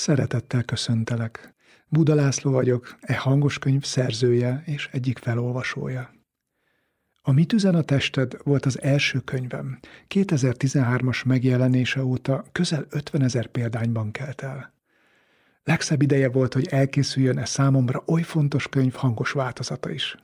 Szeretettel köszöntelek. Buda László vagyok, e hangos könyv szerzője és egyik felolvasója. A Mit üzen a tested volt az első könyvem. 2013-as megjelenése óta közel 50 ezer példányban kelt el. Legszebb ideje volt, hogy elkészüljön e számomra oly fontos könyv hangos változata is.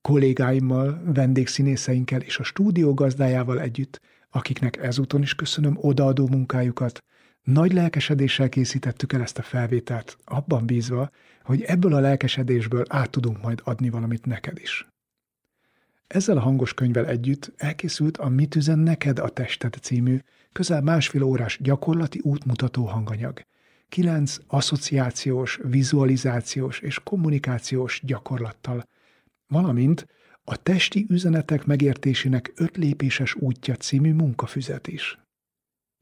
Kollégáimmal, vendégszínészeinkkel és a stúdió gazdájával együtt, akiknek ezúton is köszönöm odaadó munkájukat, nagy lelkesedéssel készítettük el ezt a felvételt, abban bízva, hogy ebből a lelkesedésből át tudunk majd adni valamit neked is. Ezzel a hangos könyvvel együtt elkészült a Mit üzen neked a tested című, közel másfél órás gyakorlati útmutató hanganyag. Kilenc asszociációs, vizualizációs és kommunikációs gyakorlattal, valamint a testi üzenetek megértésének öt lépéses útja című munkafüzet is.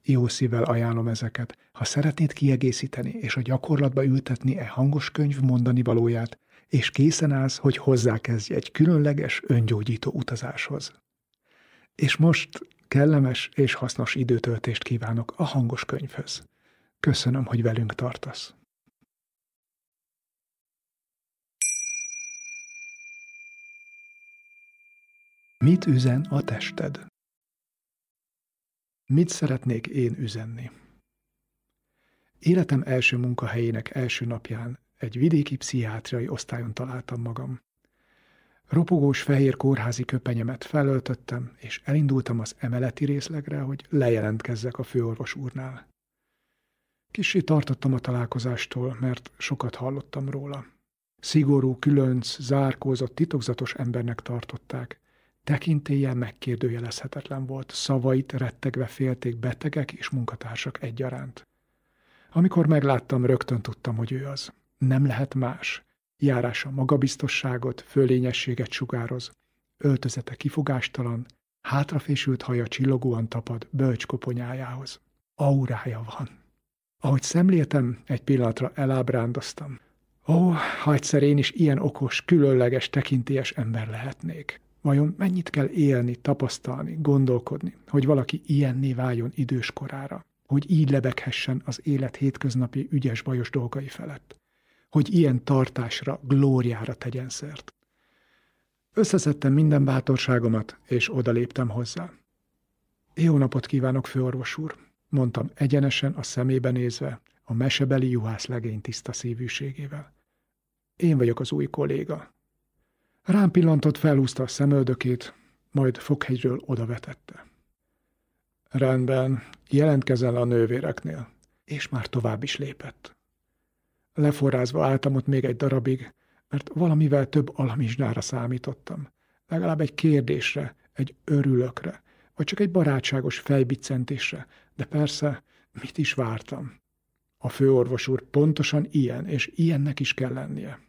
Jó szívvel ajánlom ezeket. Ha szeretnéd kiegészíteni és a gyakorlatba ültetni e hangos könyv mondani valóját, és készen állsz, hogy hozzákezdj egy különleges, öngyógyító utazáshoz. És most kellemes és hasznos időtöltést kívánok a hangos könyvhöz. Köszönöm, hogy velünk tartasz. Mit üzen a tested? Mit szeretnék én üzenni? Életem első munkahelyének első napján egy vidéki pszichiátriai osztályon találtam magam. Ropogós fehér kórházi köpenyemet felöltöttem, és elindultam az emeleti részlegre, hogy lejelentkezzek a főorvos úrnál. Kissé tartottam a találkozástól, mert sokat hallottam róla. Szigorú, különc, zárkózott, titokzatos embernek tartották, Tekintélye megkérdőjelezhetetlen volt, szavait rettegve félték betegek és munkatársak egyaránt. Amikor megláttam, rögtön tudtam, hogy ő az. Nem lehet más. Járása magabiztosságot, fölényességet sugároz. Öltözete kifogástalan, hátrafésült haja csillogóan tapad bölcs koponyájához. Aurája van. Ahogy szemléltem, egy pillanatra elábrándoztam. Ó, ha egyszer én is ilyen okos, különleges, tekintélyes ember lehetnék. Vajon mennyit kell élni, tapasztalni, gondolkodni, hogy valaki ilyenné váljon idős korára, hogy így lebeghessen az élet hétköznapi ügyes-bajos dolgai felett, hogy ilyen tartásra, glóriára tegyen szert. Összeszedtem minden bátorságomat, és odaléptem hozzá. Jó napot kívánok, főorvos úr, mondtam egyenesen a szemébe nézve, a mesebeli juhász legény tiszta szívűségével. Én vagyok az új kolléga, Rám pillantott, felhúzta a szemöldökét, majd foghegyről odavetette. Rendben, jelentkezel a nővéreknél. És már tovább is lépett. Leforrázva álltam ott még egy darabig, mert valamivel több alamizsnára számítottam. Legalább egy kérdésre, egy örülökre, vagy csak egy barátságos fejbiccentésre, de persze, mit is vártam. A főorvos úr pontosan ilyen, és ilyennek is kell lennie.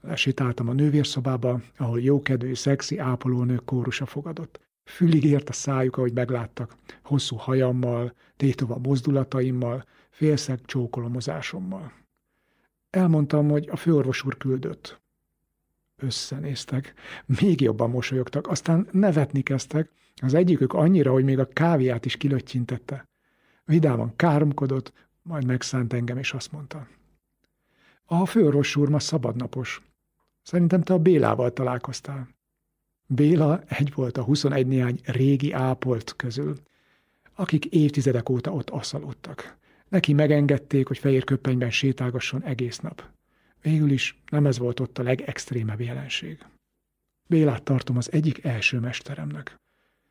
Lesétáltam a nővérszobába, ahol jókedvű, szexi ápolónők kórusa fogadott. Fülig ért a szájuk, ahogy megláttak, hosszú hajammal, tétova mozdulataimmal, félszeg csókolomozásommal. Elmondtam, hogy a főorvos úr küldött. Összenéztek, még jobban mosolyogtak, aztán nevetni kezdtek, az egyikük annyira, hogy még a kávéját is kilöttyintette. Vidáman káromkodott, majd megszánt engem, és azt mondta. A főorvos úr ma szabadnapos. Szerintem te a Bélával találkoztál. Béla egy volt a 21 néhány régi ápolt közül, akik évtizedek óta ott asszalódtak. Neki megengedték, hogy fehér köppenyben sétálgasson egész nap. Végül is nem ez volt ott a legextrémebb jelenség. Bélát tartom az egyik első mesteremnek.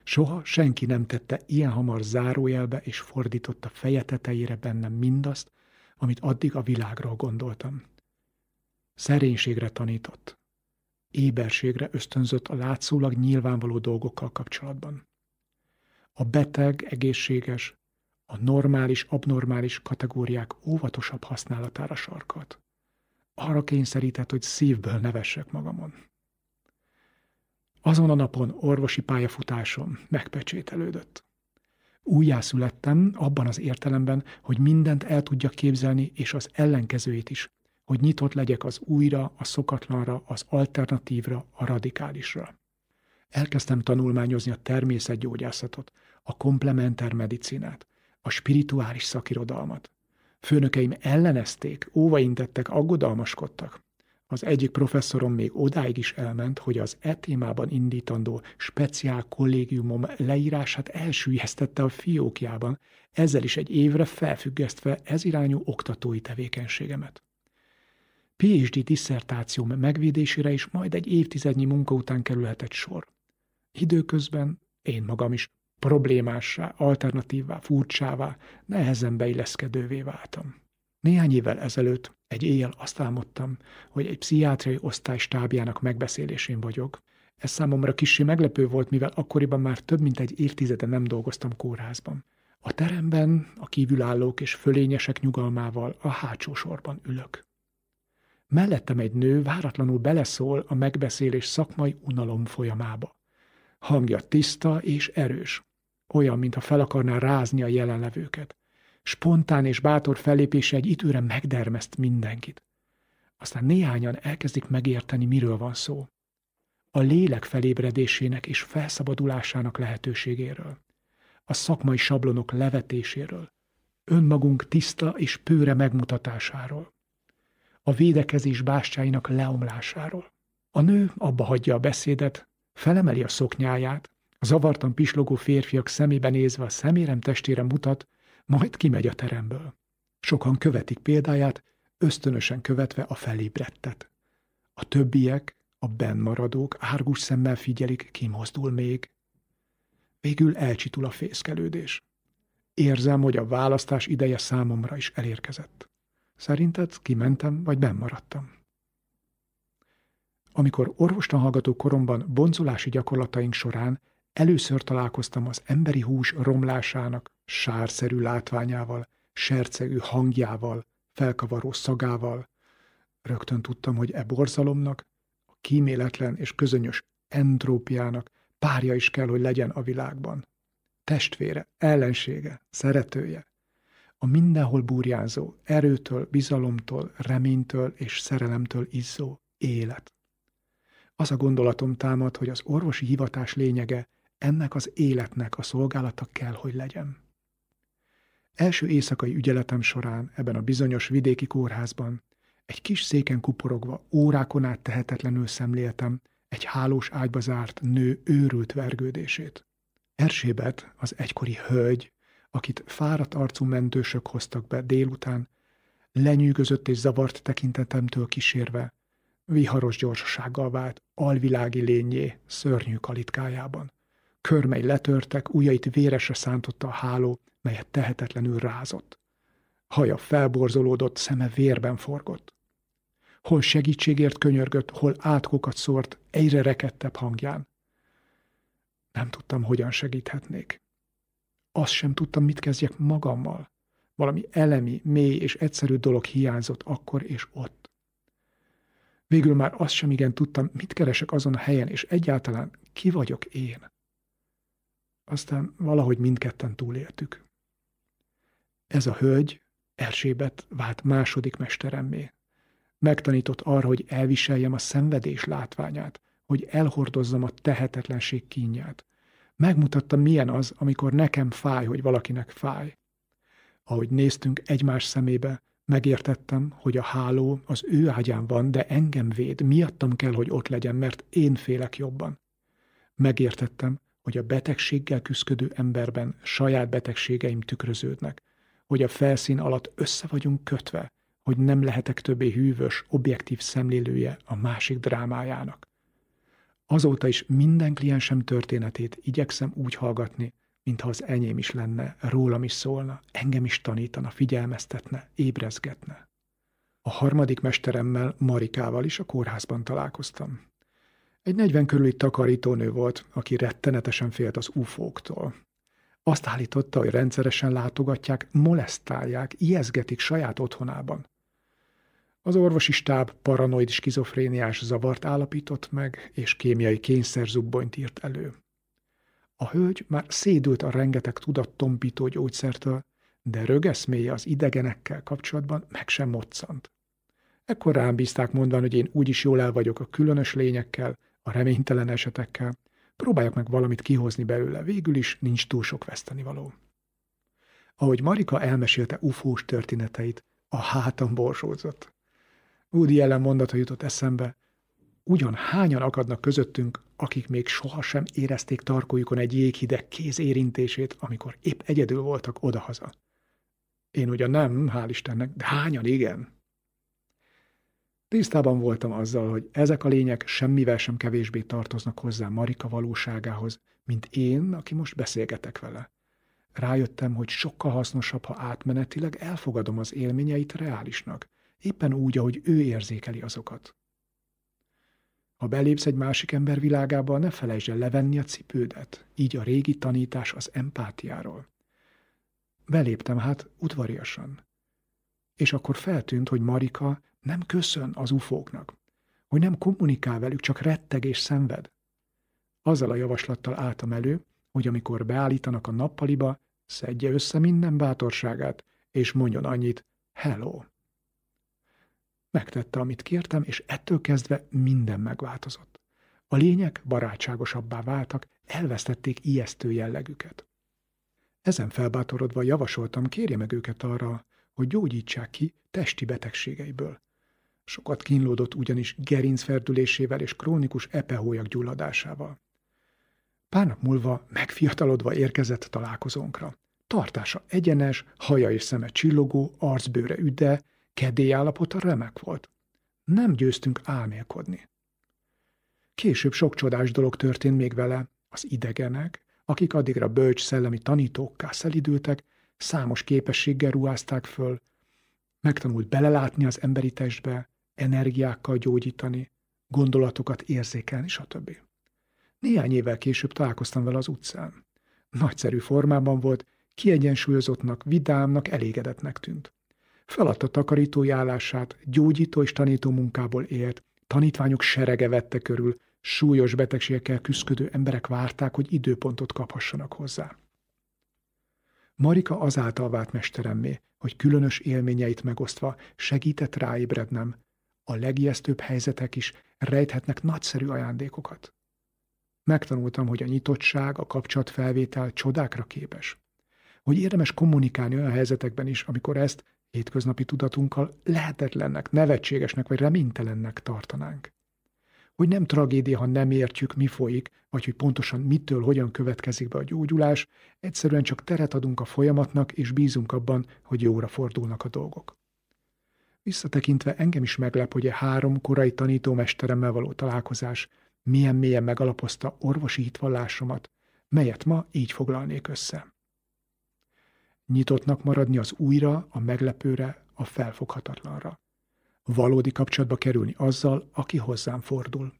Soha senki nem tette ilyen hamar zárójelbe és fordította feje tetejére bennem mindazt, amit addig a világról gondoltam. Szerénységre tanított. Éberségre ösztönzött a látszólag nyilvánvaló dolgokkal kapcsolatban. A beteg, egészséges, a normális, abnormális kategóriák óvatosabb használatára sarkalt. Arra kényszerített, hogy szívből nevessek magamon. Azon a napon orvosi pályafutásom megpecsételődött. Újjászülettem abban az értelemben, hogy mindent el tudjak képzelni, és az ellenkezőjét is, hogy nyitott legyek az újra, a szokatlanra, az alternatívra, a radikálisra. Elkezdtem tanulmányozni a természetgyógyászatot, a komplementer medicinát, a spirituális szakirodalmat. Főnökeim ellenezték, óvaintettek, aggodalmaskodtak. Az egyik professzorom még odáig is elment, hogy az e témában indítandó speciál kollégiumom leírását elsüllyesztette a fiókjában, ezzel is egy évre felfüggesztve ez irányú oktatói tevékenységemet. PhD diszertációm megvédésére is majd egy évtizednyi munka után kerülhetett sor. Időközben én magam is problémássá, alternatívvá, furcsává, nehezen beilleszkedővé váltam. Néhány évvel ezelőtt egy éjjel azt álmodtam, hogy egy pszichiátriai osztály stábjának megbeszélésén vagyok. Ez számomra kissé meglepő volt, mivel akkoriban már több mint egy évtizede nem dolgoztam kórházban. A teremben a kívülállók és fölényesek nyugalmával a hátsó sorban ülök. Mellettem egy nő váratlanul beleszól a megbeszélés szakmai unalom folyamába. Hangja tiszta és erős, olyan, mintha fel akarná rázni a jelenlevőket. Spontán és bátor fellépése egy időre megdermeszt mindenkit. Aztán néhányan elkezdik megérteni, miről van szó. A lélek felébredésének és felszabadulásának lehetőségéről. A szakmai sablonok levetéséről. Önmagunk tiszta és pőre megmutatásáról. A védekezés bástyáinak leomlásáról. A nő abba hagyja a beszédet, felemeli a szoknyáját, zavartan pislogó férfiak szemébe nézve a szemérem testére mutat, majd kimegy a teremből. Sokan követik példáját, ösztönösen követve a felébredtet. A többiek, a bennmaradók árgus szemmel figyelik, ki mozdul még. Végül elcsitul a fészkelődés. Érzem, hogy a választás ideje számomra is elérkezett. Szerinted kimentem, vagy bennmaradtam? Amikor orvostan hallgató koromban boncolási gyakorlataink során először találkoztam az emberi hús romlásának sárszerű látványával, sercegű hangjával, felkavaró szagával. Rögtön tudtam, hogy e borzalomnak, a kíméletlen és közönyös entrópiának párja is kell, hogy legyen a világban. Testvére, ellensége, szeretője. A mindenhol burjánzó, erőtől, bizalomtól, reménytől és szerelemtől izzó élet. Az a gondolatom támad, hogy az orvosi hivatás lényege ennek az életnek a szolgálata kell, hogy legyen. Első éjszakai ügyeletem során ebben a bizonyos vidéki kórházban egy kis széken kuporogva, órákon át tehetetlenül szemléltem egy hálós ágyba zárt nő őrült vergődését. Erzsébet, az egykori hölgy, akit fáradt arcú mentősök hoztak be délután, lenyűgözött és zavart tekintetemtől kísérve, viharos gyorsasággal vált alvilági lényé szörnyű kalitkájában. Körmei letörtek, ujjait véresre szántotta a háló, melyet tehetetlenül rázott. Haja felborzolódott, szeme vérben forgott. Hol segítségért könyörgött, hol átkokat szórt egyre rekettebb hangján. Nem tudtam, hogyan segíthetnék. Azt sem tudtam, mit kezdjek magammal. Valami elemi, mély és egyszerű dolog hiányzott akkor és ott. Végül már azt sem igen tudtam, mit keresek azon a helyen, és egyáltalán ki vagyok én. Aztán valahogy mindketten túléltük. Ez a hölgy, Erzsébet vált második mesteremmé. Megtanított arra, hogy elviseljem a szenvedés látványát, hogy elhordozzam a tehetetlenség kínját. Megmutatta, milyen az, amikor nekem fáj, hogy valakinek fáj. Ahogy néztünk egymás szemébe, megértettem, hogy a háló az ő ágyán van, de engem véd, miattam kell, hogy ott legyen, mert én félek jobban. Megértettem, hogy a betegséggel küzdködő emberben saját betegségeim tükröződnek, hogy a felszín alatt össze vagyunk kötve, hogy nem lehetek többé hűvös, objektív szemlélője a másik drámájának. Azóta is minden kliensem történetét igyekszem úgy hallgatni, mintha az enyém is lenne, rólam is szólna, engem is tanítana, figyelmeztetne, ébrezgetne. A harmadik mesteremmel, Marikával is a kórházban találkoztam. Egy 40 körüli takarítónő volt, aki rettenetesen félt az ufóktól. Azt állította, hogy rendszeresen látogatják, molesztálják, ijeszgetik saját otthonában. Az orvosi stáb paranoid skizofréniás zavart állapított meg, és kémiai kényszerzubbonyt írt elő. A hölgy már szédült a rengeteg tudattompító gyógyszertől, de rögeszméje az idegenekkel kapcsolatban meg sem moccant. Ekkor rám bízták mondván, hogy én úgyis jól el vagyok a különös lényekkel, a reménytelen esetekkel, próbáljak meg valamit kihozni belőle, végül is nincs túl sok vesztenivaló. Ahogy Marika elmesélte ufós történeteit, a hátam borsózott. Woody ellen mondata jutott eszembe, ugyan hányan akadnak közöttünk, akik még sohasem érezték tarkójukon egy jéghideg kéz érintését, amikor épp egyedül voltak odahaza. Én ugyan nem, hál' Istennek, de hányan igen. Tisztában voltam azzal, hogy ezek a lények semmivel sem kevésbé tartoznak hozzá Marika valóságához, mint én, aki most beszélgetek vele. Rájöttem, hogy sokkal hasznosabb, ha átmenetileg elfogadom az élményeit reálisnak, éppen úgy, ahogy ő érzékeli azokat. Ha belépsz egy másik ember világába, ne felejtsd el levenni a cipődet, így a régi tanítás az empátiáról. Beléptem hát udvariasan. És akkor feltűnt, hogy Marika nem köszön az ufóknak, hogy nem kommunikál velük, csak retteg és szenved. Azzal a javaslattal álltam elő, hogy amikor beállítanak a nappaliba, szedje össze minden bátorságát, és mondjon annyit, hello. Megtette, amit kértem, és ettől kezdve minden megváltozott. A lények barátságosabbá váltak, elvesztették ijesztő jellegüket. Ezen felbátorodva javasoltam, kérje meg őket arra, hogy gyógyítsák ki testi betegségeiből. Sokat kínlódott ugyanis gerincferdülésével és krónikus epehólyak gyulladásával. Pár nap múlva megfiatalodva érkezett találkozónkra. Tartása egyenes, haja és szeme csillogó, arcbőre üde, kedély állapota remek volt. Nem győztünk álmélkodni. Később sok csodás dolog történt még vele. Az idegenek, akik addigra bölcs szellemi tanítókká szelidültek, számos képességgel ruházták föl, megtanult belelátni az emberi testbe, energiákkal gyógyítani, gondolatokat érzékelni, stb. Néhány évvel később találkoztam vele az utcán. Nagyszerű formában volt, kiegyensúlyozottnak, vidámnak, elégedetnek tűnt. Feladta takarítói állását, gyógyító és tanító munkából élt, tanítványok serege vette körül, súlyos betegségekkel küzdködő emberek várták, hogy időpontot kaphassanak hozzá. Marika azáltal vált mesteremmé, hogy különös élményeit megosztva segített ráébrednem. A legijesztőbb helyzetek is rejthetnek nagyszerű ajándékokat. Megtanultam, hogy a nyitottság, a kapcsolatfelvétel csodákra képes. Hogy érdemes kommunikálni olyan helyzetekben is, amikor ezt hétköznapi tudatunkkal lehetetlennek, nevetségesnek vagy reménytelennek tartanánk. Hogy nem tragédia, ha nem értjük, mi folyik, vagy hogy pontosan mitől, hogyan következik be a gyógyulás, egyszerűen csak teret adunk a folyamatnak, és bízunk abban, hogy jóra fordulnak a dolgok. Visszatekintve engem is meglep, hogy a három korai tanítómesteremmel való találkozás milyen mélyen megalapozta orvosi hitvallásomat, melyet ma így foglalnék össze. Nyitottnak maradni az újra, a meglepőre, a felfoghatatlanra. Valódi kapcsolatba kerülni azzal, aki hozzám fordul.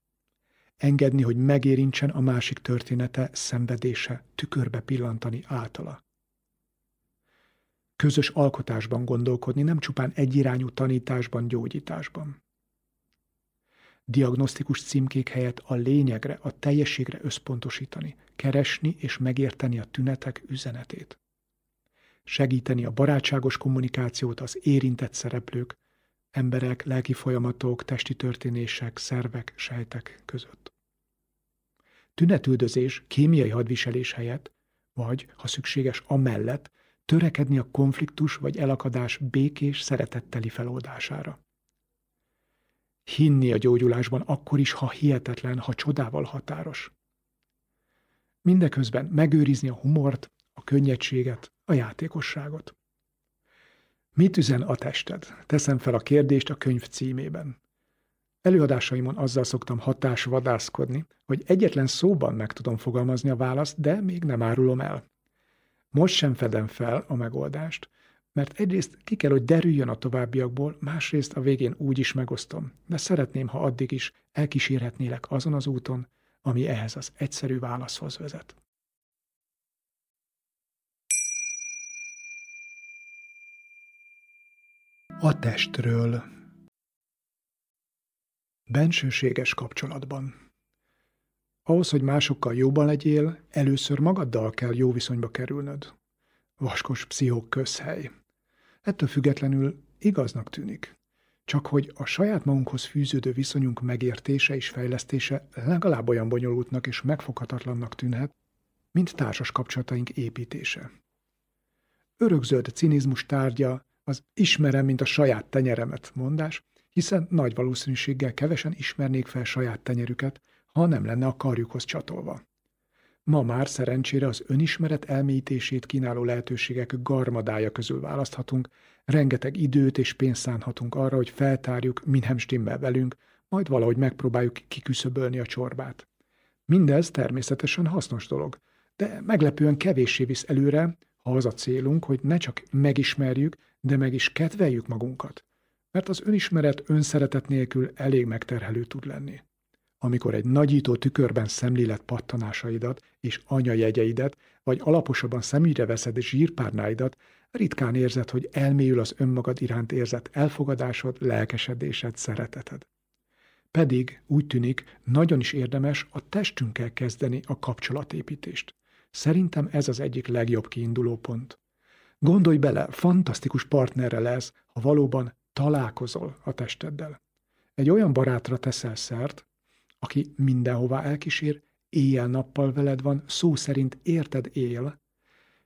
Engedni, hogy megérintsen a másik története, szenvedése, tükörbe pillantani általa. Közös alkotásban gondolkodni, nem csupán egyirányú tanításban, gyógyításban diagnosztikus címkék helyett a lényegre, a teljességre összpontosítani, keresni és megérteni a tünetek üzenetét. Segíteni a barátságos kommunikációt az érintett szereplők, emberek, lelki folyamatok, testi történések, szervek, sejtek között. Tünetüldözés kémiai hadviselés helyett, vagy, ha szükséges, amellett törekedni a konfliktus vagy elakadás békés, szeretetteli feloldására hinni a gyógyulásban akkor is, ha hihetetlen, ha csodával határos. Mindeközben megőrizni a humort, a könnyedséget, a játékosságot. Mit üzen a tested? Teszem fel a kérdést a könyv címében. Előadásaimon azzal szoktam hatásvadászkodni, hogy egyetlen szóban meg tudom fogalmazni a választ, de még nem árulom el. Most sem fedem fel a megoldást, mert egyrészt ki kell, hogy derüljön a továbbiakból, másrészt a végén úgy is megosztom, de szeretném, ha addig is elkísérhetnélek azon az úton, ami ehhez az egyszerű válaszhoz vezet. A testről Bensőséges kapcsolatban Ahhoz, hogy másokkal jobban legyél, először magaddal kell jó viszonyba kerülnöd. Vaskos pszichók közhely. Ettől függetlenül igaznak tűnik. Csak hogy a saját magunkhoz fűződő viszonyunk megértése és fejlesztése legalább olyan bonyolultnak és megfoghatatlannak tűnhet, mint társas kapcsolataink építése. örökzöld cinizmus tárgya az ismerem, mint a saját tenyeremet mondás, hiszen nagy valószínűséggel kevesen ismernék fel saját tenyerüket, ha nem lenne a karjukhoz csatolva. Ma már szerencsére az önismeret elmélyítését kínáló lehetőségek garmadája közül választhatunk, rengeteg időt és pénzt szánhatunk arra, hogy feltárjuk, mi stimmel velünk, majd valahogy megpróbáljuk kiküszöbölni a csorbát. Mindez természetesen hasznos dolog, de meglepően kevéssé visz előre, az a célunk, hogy ne csak megismerjük, de meg is kedveljük magunkat. Mert az önismeret önszeretet nélkül elég megterhelő tud lenni. Amikor egy nagyító tükörben szemlélet pattanásaidat és anyajegyeidet, vagy alaposabban szemügyre veszed zsírpárnáidat, ritkán érzed, hogy elmélyül az önmagad iránt érzett elfogadásod, lelkesedésed, szereteted. Pedig úgy tűnik, nagyon is érdemes a testünkkel kezdeni a kapcsolatépítést. Szerintem ez az egyik legjobb kiinduló pont. Gondolj bele, fantasztikus partnerre lesz, ha valóban találkozol a testeddel. Egy olyan barátra teszel szert, aki mindenhová elkísér, éjjel-nappal veled van, szó szerint érted él,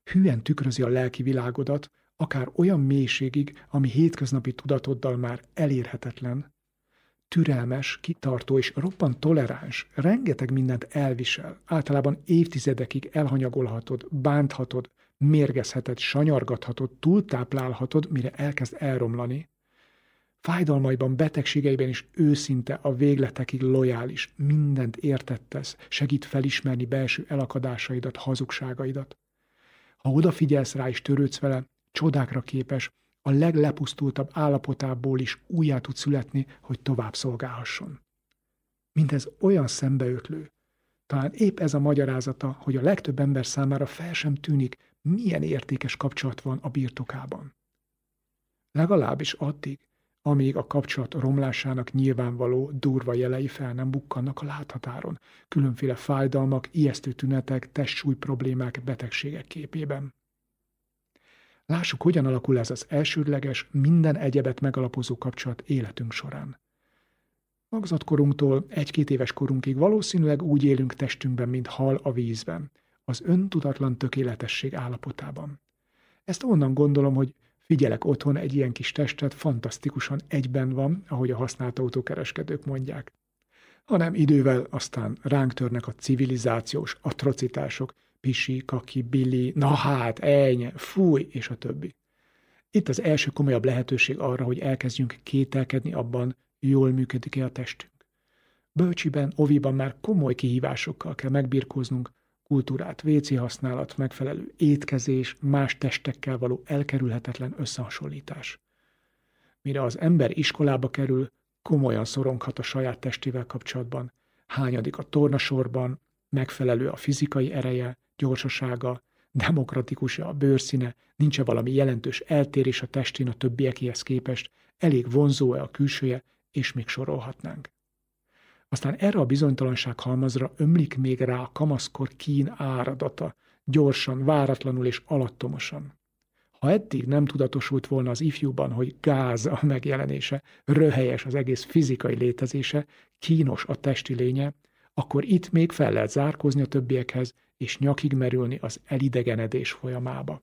hűen tükrözi a lelki világodat, akár olyan mélységig, ami hétköznapi tudatoddal már elérhetetlen, türelmes, kitartó és roppant toleráns, rengeteg mindent elvisel, általában évtizedekig elhanyagolhatod, bánthatod, mérgezheted, sanyargathatod, túltáplálhatod, mire elkezd elromlani. Fájdalmaiban, betegségeiben is őszinte, a végletekig lojális, mindent értettesz, segít felismerni belső elakadásaidat, hazugságaidat. Ha odafigyelsz rá és törődsz vele, csodákra képes, a leglepusztultabb állapotából is újjá tud születni, hogy tovább szolgálhasson. Mindez olyan szembeötlő. Talán épp ez a magyarázata, hogy a legtöbb ember számára fel sem tűnik, milyen értékes kapcsolat van a birtokában. Legalábbis addig, amíg a kapcsolat romlásának nyilvánvaló, durva jelei fel nem bukkannak a láthatáron, különféle fájdalmak, ijesztő tünetek, testsúly problémák, betegségek képében. Lássuk, hogyan alakul ez az elsődleges, minden egyebet megalapozó kapcsolat életünk során. Magzatkorunktól egy-két éves korunkig valószínűleg úgy élünk testünkben, mint hal a vízben, az öntudatlan tökéletesség állapotában. Ezt onnan gondolom, hogy figyelek otthon egy ilyen kis testet, fantasztikusan egyben van, ahogy a használt autókereskedők mondják. Hanem idővel aztán ránk törnek a civilizációs atrocitások, pisi, kaki, billi, na hát, eny, fúj, és a többi. Itt az első komolyabb lehetőség arra, hogy elkezdjünk kételkedni abban, jól működik-e a testünk. Bölcsiben, oviban már komoly kihívásokkal kell megbirkóznunk, kultúrát, véci használat, megfelelő étkezés, más testekkel való elkerülhetetlen összehasonlítás. Mire az ember iskolába kerül, komolyan szoronghat a saját testével kapcsolatban, hányadik a tornasorban, megfelelő a fizikai ereje, gyorsasága, demokratikus a bőrszíne, nincs-e valami jelentős eltérés a testén a többiekihez képest, elég vonzó-e a külsője, és még sorolhatnánk. Aztán erre a bizonytalanság halmazra ömlik még rá a kamaszkor kín áradata, gyorsan, váratlanul és alattomosan. Ha eddig nem tudatosult volna az ifjúban, hogy gáz a megjelenése, röhelyes az egész fizikai létezése, kínos a testi lénye, akkor itt még fel lehet zárkózni a többiekhez, és nyakig merülni az elidegenedés folyamába.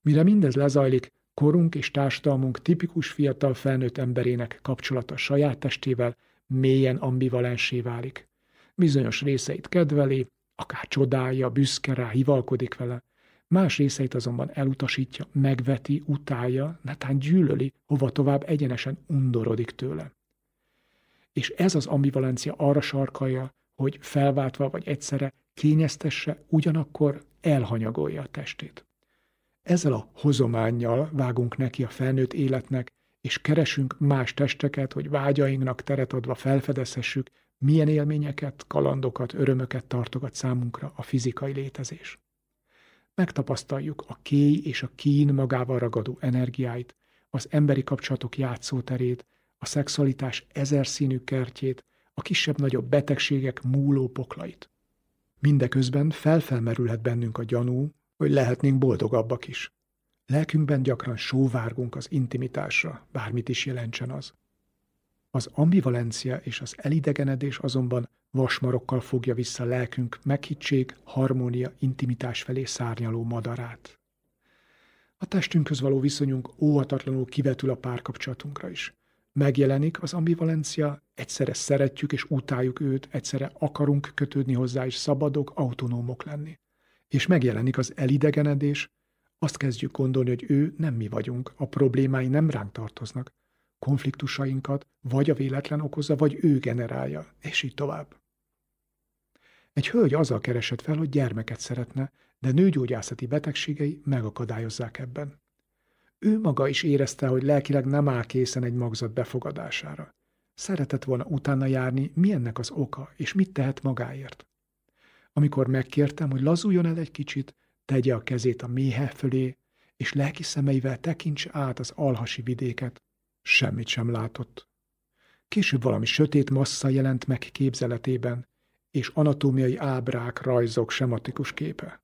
Mire mindez lezajlik, korunk és társadalmunk tipikus fiatal felnőtt emberének kapcsolata saját testével mélyen ambivalensé válik. Bizonyos részeit kedveli, akár csodálja, büszke rá, hivalkodik vele, más részeit azonban elutasítja, megveti, utálja, netán gyűlöli, hova tovább egyenesen undorodik tőle. És ez az ambivalencia arra sarkalja, hogy felváltva vagy egyszerre kényeztesse, ugyanakkor elhanyagolja a testét. Ezzel a hozományjal vágunk neki a felnőtt életnek, és keresünk más testeket, hogy vágyainknak teret adva felfedezhessük, milyen élményeket, kalandokat, örömöket tartogat számunkra a fizikai létezés. Megtapasztaljuk a kéj és a kín magával ragadó energiáit, az emberi kapcsolatok játszóterét, a szexualitás ezerszínű kertjét, a kisebb-nagyobb betegségek múló poklait. Mindeközben felfelmerülhet bennünk a gyanú, hogy lehetnénk boldogabbak is. Lelkünkben gyakran sóvárgunk az intimitásra, bármit is jelentsen az. Az ambivalencia és az elidegenedés azonban vasmarokkal fogja vissza lelkünk meghittség, harmónia, intimitás felé szárnyaló madarát. A testünkhöz való viszonyunk óhatatlanul kivetül a párkapcsolatunkra is. Megjelenik az ambivalencia, egyszerre szeretjük és utáljuk őt, egyszerre akarunk kötődni hozzá és szabadok, autonómok lenni. És megjelenik az elidegenedés, azt kezdjük gondolni, hogy ő nem mi vagyunk, a problémái nem ránk tartoznak. Konfliktusainkat vagy a véletlen okozza, vagy ő generálja, és így tovább. Egy hölgy azzal keresett fel, hogy gyermeket szeretne, de nőgyógyászati betegségei megakadályozzák ebben. Ő maga is érezte, hogy lelkileg nem áll készen egy magzat befogadására. Szeretett volna utána járni, mi ennek az oka, és mit tehet magáért. Amikor megkértem, hogy lazuljon el egy kicsit, tegye a kezét a méhe fölé, és lelki szemeivel tekints át az alhasi vidéket, semmit sem látott. Később valami sötét massza jelent meg képzeletében, és anatómiai ábrák, rajzok, sematikus képe.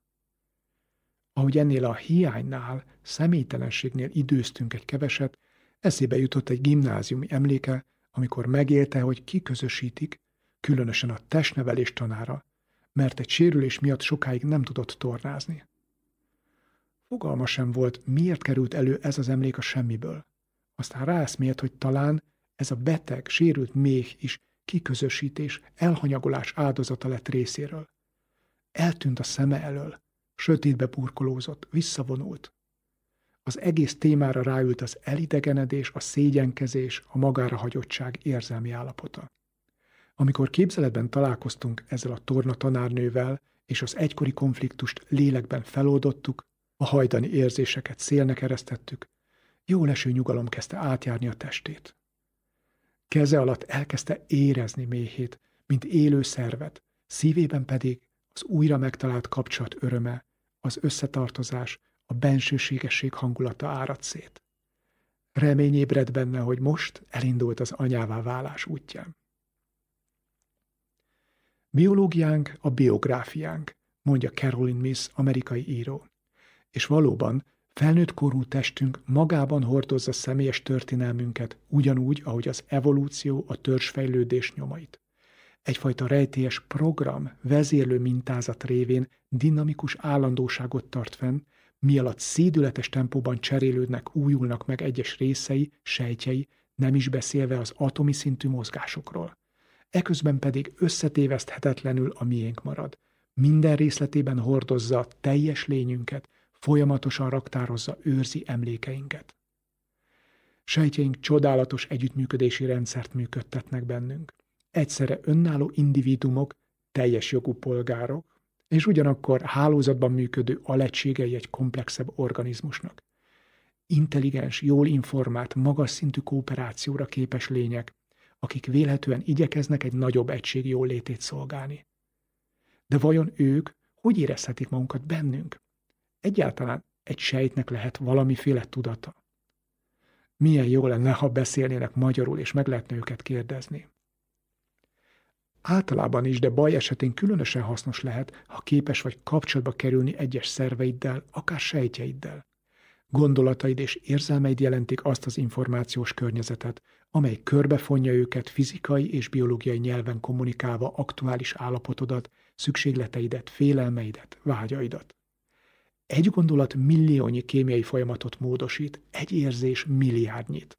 Ahogy ennél a hiánynál, személytelenségnél időztünk egy keveset, eszébe jutott egy gimnáziumi emléke, amikor megélte, hogy kiközösítik, különösen a testnevelés tanára, mert egy sérülés miatt sokáig nem tudott tornázni. Fogalma sem volt, miért került elő ez az emlék a semmiből. Aztán ráeszmélt, hogy talán ez a beteg, sérült méh is kiközösítés, elhanyagolás áldozata lett részéről. Eltűnt a szeme elől, sötétbe burkolózott, visszavonult. Az egész témára ráült az elidegenedés, a szégyenkezés, a magára hagyottság érzelmi állapota. Amikor képzeletben találkoztunk ezzel a torna tanárnővel, és az egykori konfliktust lélekben feloldottuk, a hajdani érzéseket szélnek eresztettük, jó leső nyugalom kezdte átjárni a testét. Keze alatt elkezdte érezni méhét, mint élő szervet, szívében pedig az újra megtalált kapcsolat öröme, az összetartozás, a bensőségesség hangulata árad szét. Remény ébred benne, hogy most elindult az anyává válás útján. Biológiánk a biográfiánk, mondja Caroline Miss, amerikai író. És valóban felnőtt korú testünk magában hordozza személyes történelmünket, ugyanúgy, ahogy az evolúció a törzsfejlődés nyomait egyfajta rejtélyes program, vezérlő mintázat révén dinamikus állandóságot tart fenn, mi alatt szédületes tempóban cserélődnek, újulnak meg egyes részei, sejtjei, nem is beszélve az atomi szintű mozgásokról. Eközben pedig összetéveszthetetlenül a miénk marad. Minden részletében hordozza teljes lényünket, folyamatosan raktározza, őrzi emlékeinket. Sejtjeink csodálatos együttműködési rendszert működtetnek bennünk egyszerre önálló individumok, teljes jogú polgárok, és ugyanakkor hálózatban működő alegységei egy komplexebb organizmusnak. Intelligens, jól informált, magas szintű kooperációra képes lények, akik vélhetően igyekeznek egy nagyobb egység jól szolgálni. De vajon ők hogy érezhetik magunkat bennünk? Egyáltalán egy sejtnek lehet valamiféle tudata. Milyen jó lenne, ha beszélnének magyarul, és meg lehetne őket kérdezni. Általában is, de baj esetén különösen hasznos lehet, ha képes vagy kapcsolatba kerülni egyes szerveiddel, akár sejtjeiddel. Gondolataid és érzelmeid jelentik azt az információs környezetet, amely körbefonja őket fizikai és biológiai nyelven kommunikálva aktuális állapotodat, szükségleteidet, félelmeidet, vágyaidat. Egy gondolat milliónyi kémiai folyamatot módosít, egy érzés milliárdnyit.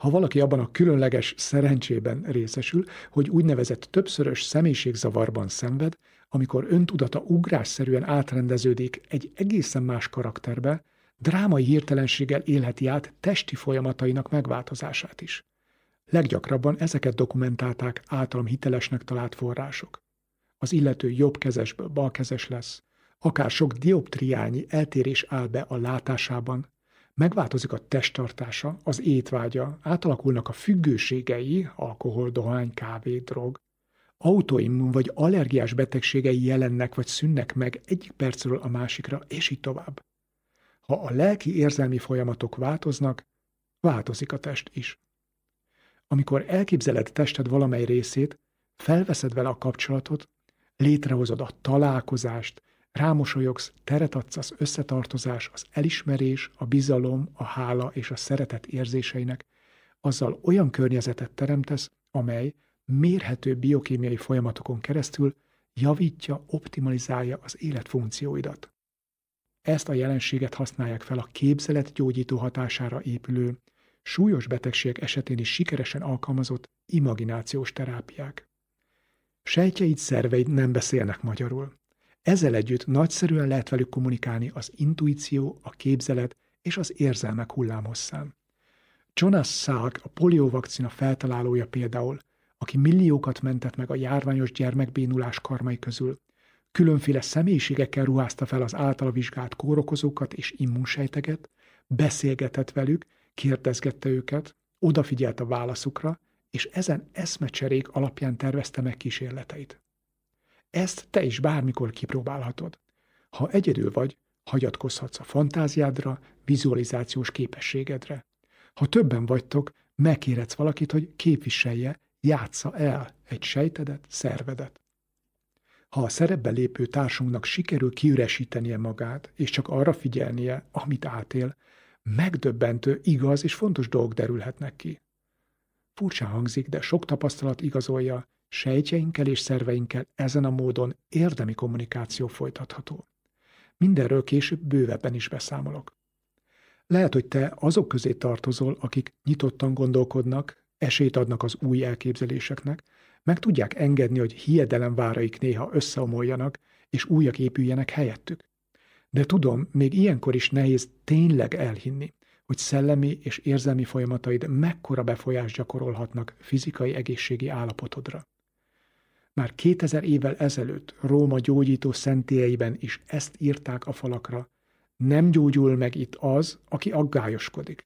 Ha valaki abban a különleges szerencsében részesül, hogy úgynevezett többszörös személyiségzavarban szenved, amikor öntudata ugrásszerűen átrendeződik egy egészen más karakterbe, drámai hirtelenséggel élheti át testi folyamatainak megváltozását is. Leggyakrabban ezeket dokumentálták általam hitelesnek talált források. Az illető jobb kezesből balkezes lesz, akár sok dioptriányi eltérés áll be a látásában, megváltozik a testtartása, az étvágya, átalakulnak a függőségei, alkohol, dohány, kávé, drog, autoimmun vagy allergiás betegségei jelennek vagy szűnnek meg egyik percről a másikra, és így tovább. Ha a lelki érzelmi folyamatok változnak, változik a test is. Amikor elképzeled tested valamely részét, felveszed vele a kapcsolatot, létrehozod a találkozást, Rámosolyogsz, teret adsz az összetartozás, az elismerés, a bizalom, a hála és a szeretet érzéseinek, azzal olyan környezetet teremtesz, amely mérhető biokémiai folyamatokon keresztül javítja, optimalizálja az életfunkcióidat. Ezt a jelenséget használják fel a képzelet gyógyító hatására épülő, súlyos betegségek esetén is sikeresen alkalmazott imaginációs terápiák. Sejtjeid, szerveid nem beszélnek magyarul. Ezzel együtt nagyszerűen lehet velük kommunikálni az intuíció, a képzelet és az érzelmek hullámhosszán. Jonas Salk, a polióvakcina feltalálója például, aki milliókat mentett meg a járványos gyermekbénulás karmai közül, különféle személyiségekkel ruházta fel az általa vizsgált kórokozókat és immunsejteket, beszélgetett velük, kérdezgette őket, odafigyelt a válaszukra, és ezen eszmecserék alapján tervezte meg kísérleteit. Ezt te is bármikor kipróbálhatod. Ha egyedül vagy, hagyatkozhatsz a fantáziádra, vizualizációs képességedre. Ha többen vagytok, megkéretsz valakit, hogy képviselje, játsza el egy sejtedet, szervedet. Ha a szerepbe lépő társunknak sikerül kiüresítenie magát, és csak arra figyelnie, amit átél, megdöbbentő, igaz és fontos dolgok derülhetnek ki. Furcsa hangzik, de sok tapasztalat igazolja, sejtjeinkkel és szerveinkkel ezen a módon érdemi kommunikáció folytatható. Mindenről később bővebben is beszámolok. Lehet, hogy te azok közé tartozol, akik nyitottan gondolkodnak, esélyt adnak az új elképzeléseknek, meg tudják engedni, hogy hiedelem váraik néha összeomoljanak, és újak épüljenek helyettük. De tudom, még ilyenkor is nehéz tényleg elhinni, hogy szellemi és érzelmi folyamataid mekkora befolyást gyakorolhatnak fizikai egészségi állapotodra. Már 2000 évvel ezelőtt Róma gyógyító szentélyeiben is ezt írták a falakra. Nem gyógyul meg itt az, aki aggályoskodik.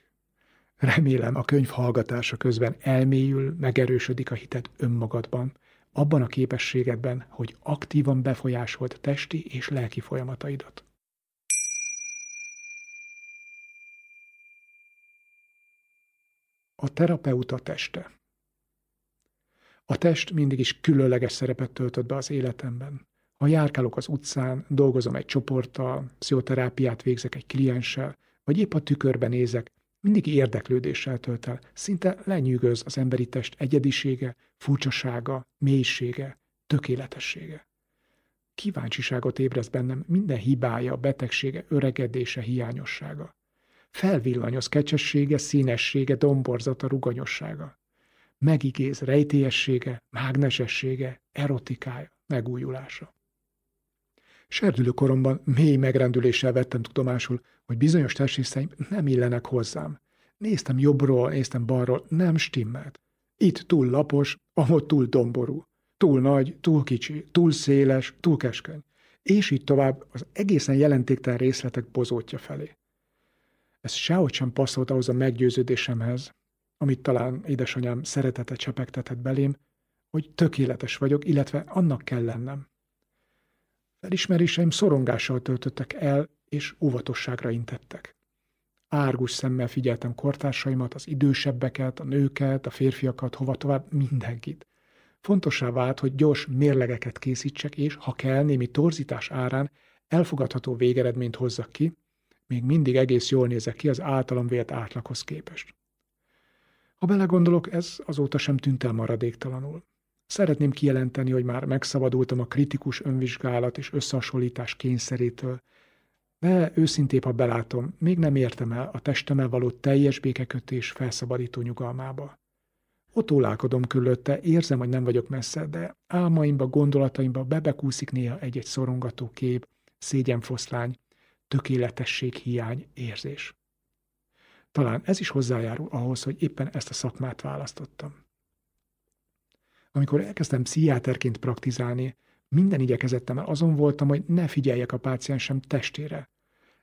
Remélem a könyv hallgatása közben elmélyül, megerősödik a hited önmagadban, abban a képességedben, hogy aktívan befolyásolt testi és lelki folyamataidat. A terapeuta teste. A test mindig is különleges szerepet töltött be az életemben. Ha járkálok az utcán, dolgozom egy csoporttal, pszichoterápiát végzek egy klienssel, vagy épp a tükörben nézek, mindig érdeklődéssel tölt el, szinte lenyűgöz az emberi test egyedisége, furcsasága, mélysége, tökéletessége. Kíváncsiságot ébreszt bennem minden hibája, betegsége, öregedése, hiányossága. Felvillanyoz kecsessége, színessége, domborzata, ruganyossága megigéz rejtélyessége, mágnesessége, erotikája, megújulása. Serdülő koromban mély megrendüléssel vettem tudomásul, hogy bizonyos testrészeim nem illenek hozzám. Néztem jobbról, néztem balról, nem stimmelt. Itt túl lapos, ahol túl domború. Túl nagy, túl kicsi, túl széles, túl keskeny. És így tovább az egészen jelentéktelen részletek bozótja felé. Ez sehogy sem passzolt ahhoz a meggyőződésemhez, amit talán édesanyám szeretetet csepegtetett belém, hogy tökéletes vagyok, illetve annak kell lennem. Felismeréseim szorongással töltöttek el, és óvatosságra intettek. Árgus szemmel figyeltem kortársaimat, az idősebbeket, a nőket, a férfiakat, hova tovább, mindenkit. Fontossá vált, hogy gyors mérlegeket készítsek, és, ha kell, némi torzítás árán elfogadható végeredményt hozzak ki, még mindig egész jól nézek ki az általam vélt átlaghoz képest. Ha belegondolok, ez azóta sem tűnt el maradéktalanul. Szeretném kijelenteni, hogy már megszabadultam a kritikus önvizsgálat és összehasonlítás kényszerétől, de őszintébb, ha belátom, még nem értem el a testemmel való teljes békekötés felszabadító nyugalmába. Ott ólálkodom körülötte, érzem, hogy nem vagyok messze, de álmaimba, gondolataimba bebekúszik néha egy-egy szorongató kép, szégyenfoszlány, tökéletesség hiány érzés. Talán ez is hozzájárul ahhoz, hogy éppen ezt a szakmát választottam. Amikor elkezdtem pszichiáterként praktizálni, minden igyekezettem azon voltam, hogy ne figyeljek a páciensem testére.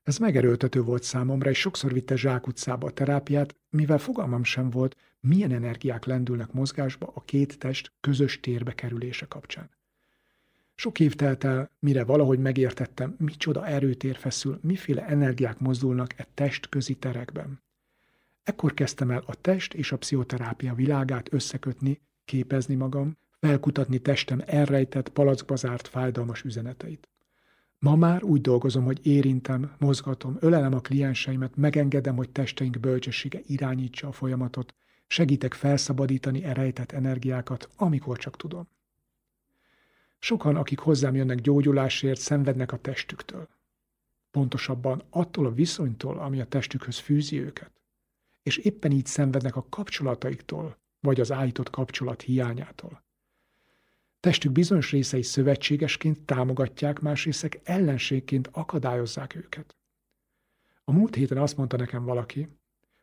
Ez megerőltető volt számomra, és sokszor vitte zsákutcába a terápiát, mivel fogalmam sem volt, milyen energiák lendülnek mozgásba a két test közös térbe kerülése kapcsán. Sok év telt el, mire valahogy megértettem, micsoda erőtér feszül, miféle energiák mozdulnak test közi terekben. Ekkor kezdtem el a test és a pszichoterápia világát összekötni, képezni magam, felkutatni testem elrejtett, palackba zárt, fájdalmas üzeneteit. Ma már úgy dolgozom, hogy érintem, mozgatom, ölelem a klienseimet, megengedem, hogy testeink bölcsessége irányítsa a folyamatot, segítek felszabadítani erejtett energiákat, amikor csak tudom. Sokan, akik hozzám jönnek gyógyulásért, szenvednek a testüktől. pontosabban attól a viszonytól, ami a testükhöz fűzi őket. És éppen így szenvednek a kapcsolataiktól, vagy az állított kapcsolat hiányától. Testük bizonyos részei szövetségesként támogatják, más részek ellenségként akadályozzák őket. A múlt héten azt mondta nekem valaki,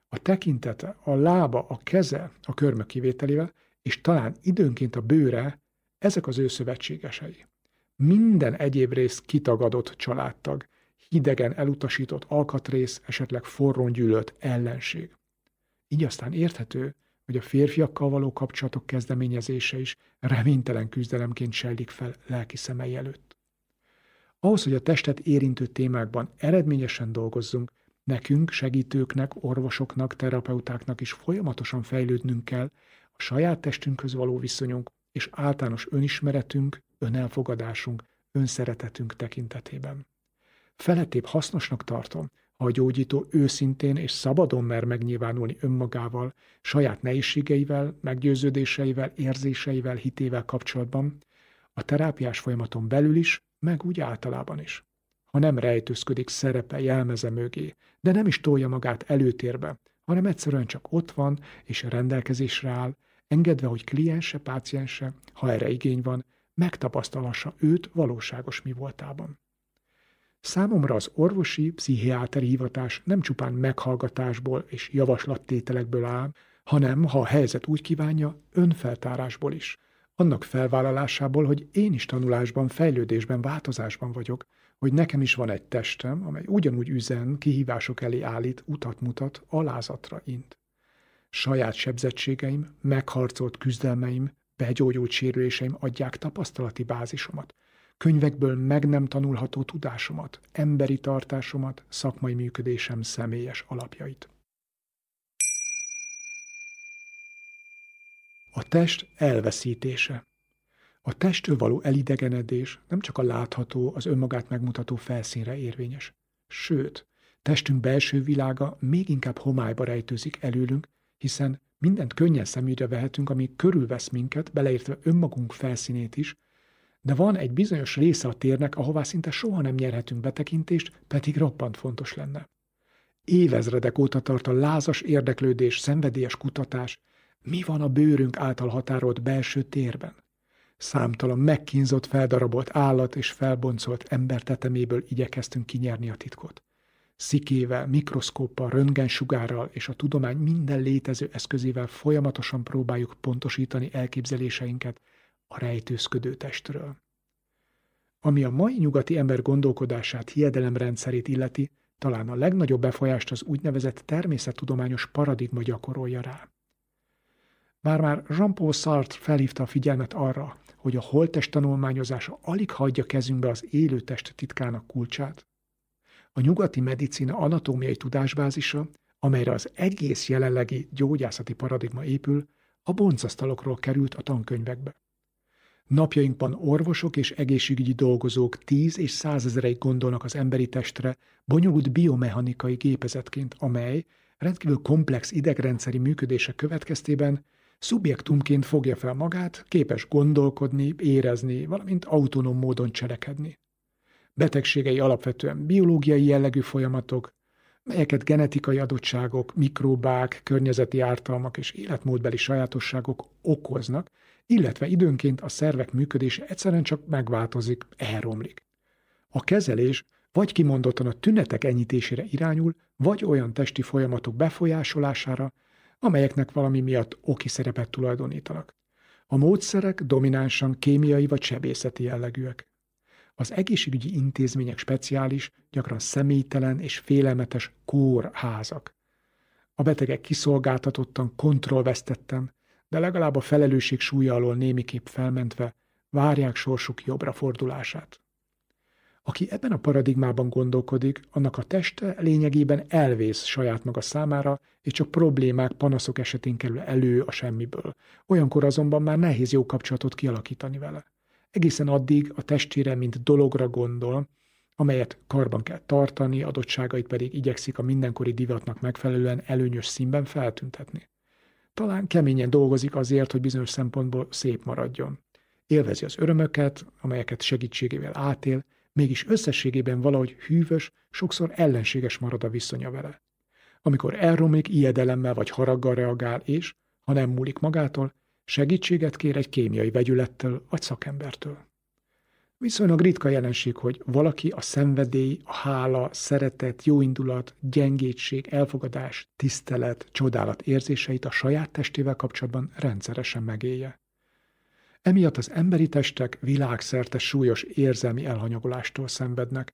a tekintete, a lába, a keze a körmök kivételével, és talán időnként a bőre, ezek az ő szövetségesei. Minden egyéb rész kitagadott családtag, hidegen elutasított alkatrész, esetleg forrón gyűlölt ellenség. Így aztán érthető, hogy a férfiakkal való kapcsolatok kezdeményezése is reménytelen küzdelemként sejlik fel lelki szemei előtt. Ahhoz, hogy a testet érintő témákban eredményesen dolgozzunk, nekünk, segítőknek, orvosoknak, terapeutáknak is folyamatosan fejlődnünk kell a saját testünkhöz való viszonyunk és általános önismeretünk, önelfogadásunk, önszeretetünk tekintetében. Felettébb hasznosnak tartom, a gyógyító őszintén és szabadon mer megnyilvánulni önmagával, saját nehézségeivel, meggyőződéseivel, érzéseivel, hitével kapcsolatban, a terápiás folyamaton belül is, meg úgy általában is. Ha nem rejtőzködik szerepe, jelmeze mögé, de nem is tolja magát előtérbe, hanem egyszerűen csak ott van és rendelkezésre áll, engedve, hogy kliense, páciense, ha erre igény van, megtapasztalhassa őt valóságos mi voltában. Számomra az orvosi, pszichiáteri hivatás nem csupán meghallgatásból és javaslattételekből áll, hanem, ha a helyzet úgy kívánja, önfeltárásból is. Annak felvállalásából, hogy én is tanulásban, fejlődésben, változásban vagyok, hogy nekem is van egy testem, amely ugyanúgy üzen, kihívások elé állít, utat mutat, alázatra int. Saját sebzettségeim, megharcolt küzdelmeim, begyógyult sérüléseim adják tapasztalati bázisomat, könyvekből meg nem tanulható tudásomat, emberi tartásomat, szakmai működésem személyes alapjait. A test elveszítése. A testtől való elidegenedés nem csak a látható, az önmagát megmutató felszínre érvényes. Sőt, testünk belső világa még inkább homályba rejtőzik előlünk, hiszen mindent könnyen szemügyre vehetünk, ami körülvesz minket, beleértve önmagunk felszínét is, de van egy bizonyos része a térnek, ahová szinte soha nem nyerhetünk betekintést, pedig roppant fontos lenne. Évezredek óta tart a lázas érdeklődés, szenvedélyes kutatás, mi van a bőrünk által határolt belső térben. Számtalan megkínzott, feldarabolt állat és felboncolt ember teteméből igyekeztünk kinyerni a titkot. Szikével, mikroszkóppal, röntgensugárral és a tudomány minden létező eszközével folyamatosan próbáljuk pontosítani elképzeléseinket a rejtőzködő testről. Ami a mai nyugati ember gondolkodását, hiedelemrendszerét illeti, talán a legnagyobb befolyást az úgynevezett természettudományos paradigma gyakorolja rá. Már-már Jean-Paul Sartre felhívta a figyelmet arra, hogy a holttest tanulmányozása alig hagyja kezünkbe az élőtest titkának kulcsát. A nyugati medicina anatómiai tudásbázisa, amelyre az egész jelenlegi gyógyászati paradigma épül, a boncasztalokról került a tankönyvekbe. Napjainkban orvosok és egészségügyi dolgozók tíz és százezereik gondolnak az emberi testre bonyolult biomechanikai gépezetként, amely rendkívül komplex idegrendszeri működése következtében szubjektumként fogja fel magát, képes gondolkodni, érezni, valamint autonóm módon cselekedni. Betegségei alapvetően biológiai jellegű folyamatok, melyeket genetikai adottságok, mikróbák, környezeti ártalmak és életmódbeli sajátosságok okoznak, illetve időnként a szervek működése egyszerűen csak megváltozik, elromlik. A kezelés vagy kimondottan a tünetek enyhítésére irányul, vagy olyan testi folyamatok befolyásolására, amelyeknek valami miatt oki szerepet tulajdonítanak. A módszerek dominánsan kémiai vagy sebészeti jellegűek. Az egészségügyi intézmények speciális, gyakran személytelen és félelmetes kórházak. A betegek kiszolgáltatottan, kontrollvesztetten, de legalább a felelősség súlya alól némiképp felmentve várják sorsuk jobbra fordulását. Aki ebben a paradigmában gondolkodik, annak a teste lényegében elvész saját maga számára, és csak problémák, panaszok esetén kerül elő a semmiből. Olyankor azonban már nehéz jó kapcsolatot kialakítani vele. Egészen addig a testére, mint dologra gondol, amelyet karban kell tartani, adottságait pedig igyekszik a mindenkori divatnak megfelelően előnyös színben feltüntetni. Talán keményen dolgozik azért, hogy bizonyos szempontból szép maradjon. Élvezi az örömöket, amelyeket segítségével átél, mégis összességében valahogy hűvös, sokszor ellenséges marad a viszonya vele. Amikor elromlik, ijedelemmel vagy haraggal reagál, és, ha nem múlik magától, segítséget kér egy kémiai vegyülettől vagy szakembertől. Viszonylag ritka jelenség, hogy valaki a szenvedély, a hála, szeretet, jóindulat, gyengétség, elfogadás, tisztelet, csodálat érzéseit a saját testével kapcsolatban rendszeresen megélje. Emiatt az emberi testek világszerte súlyos érzelmi elhanyagolástól szenvednek,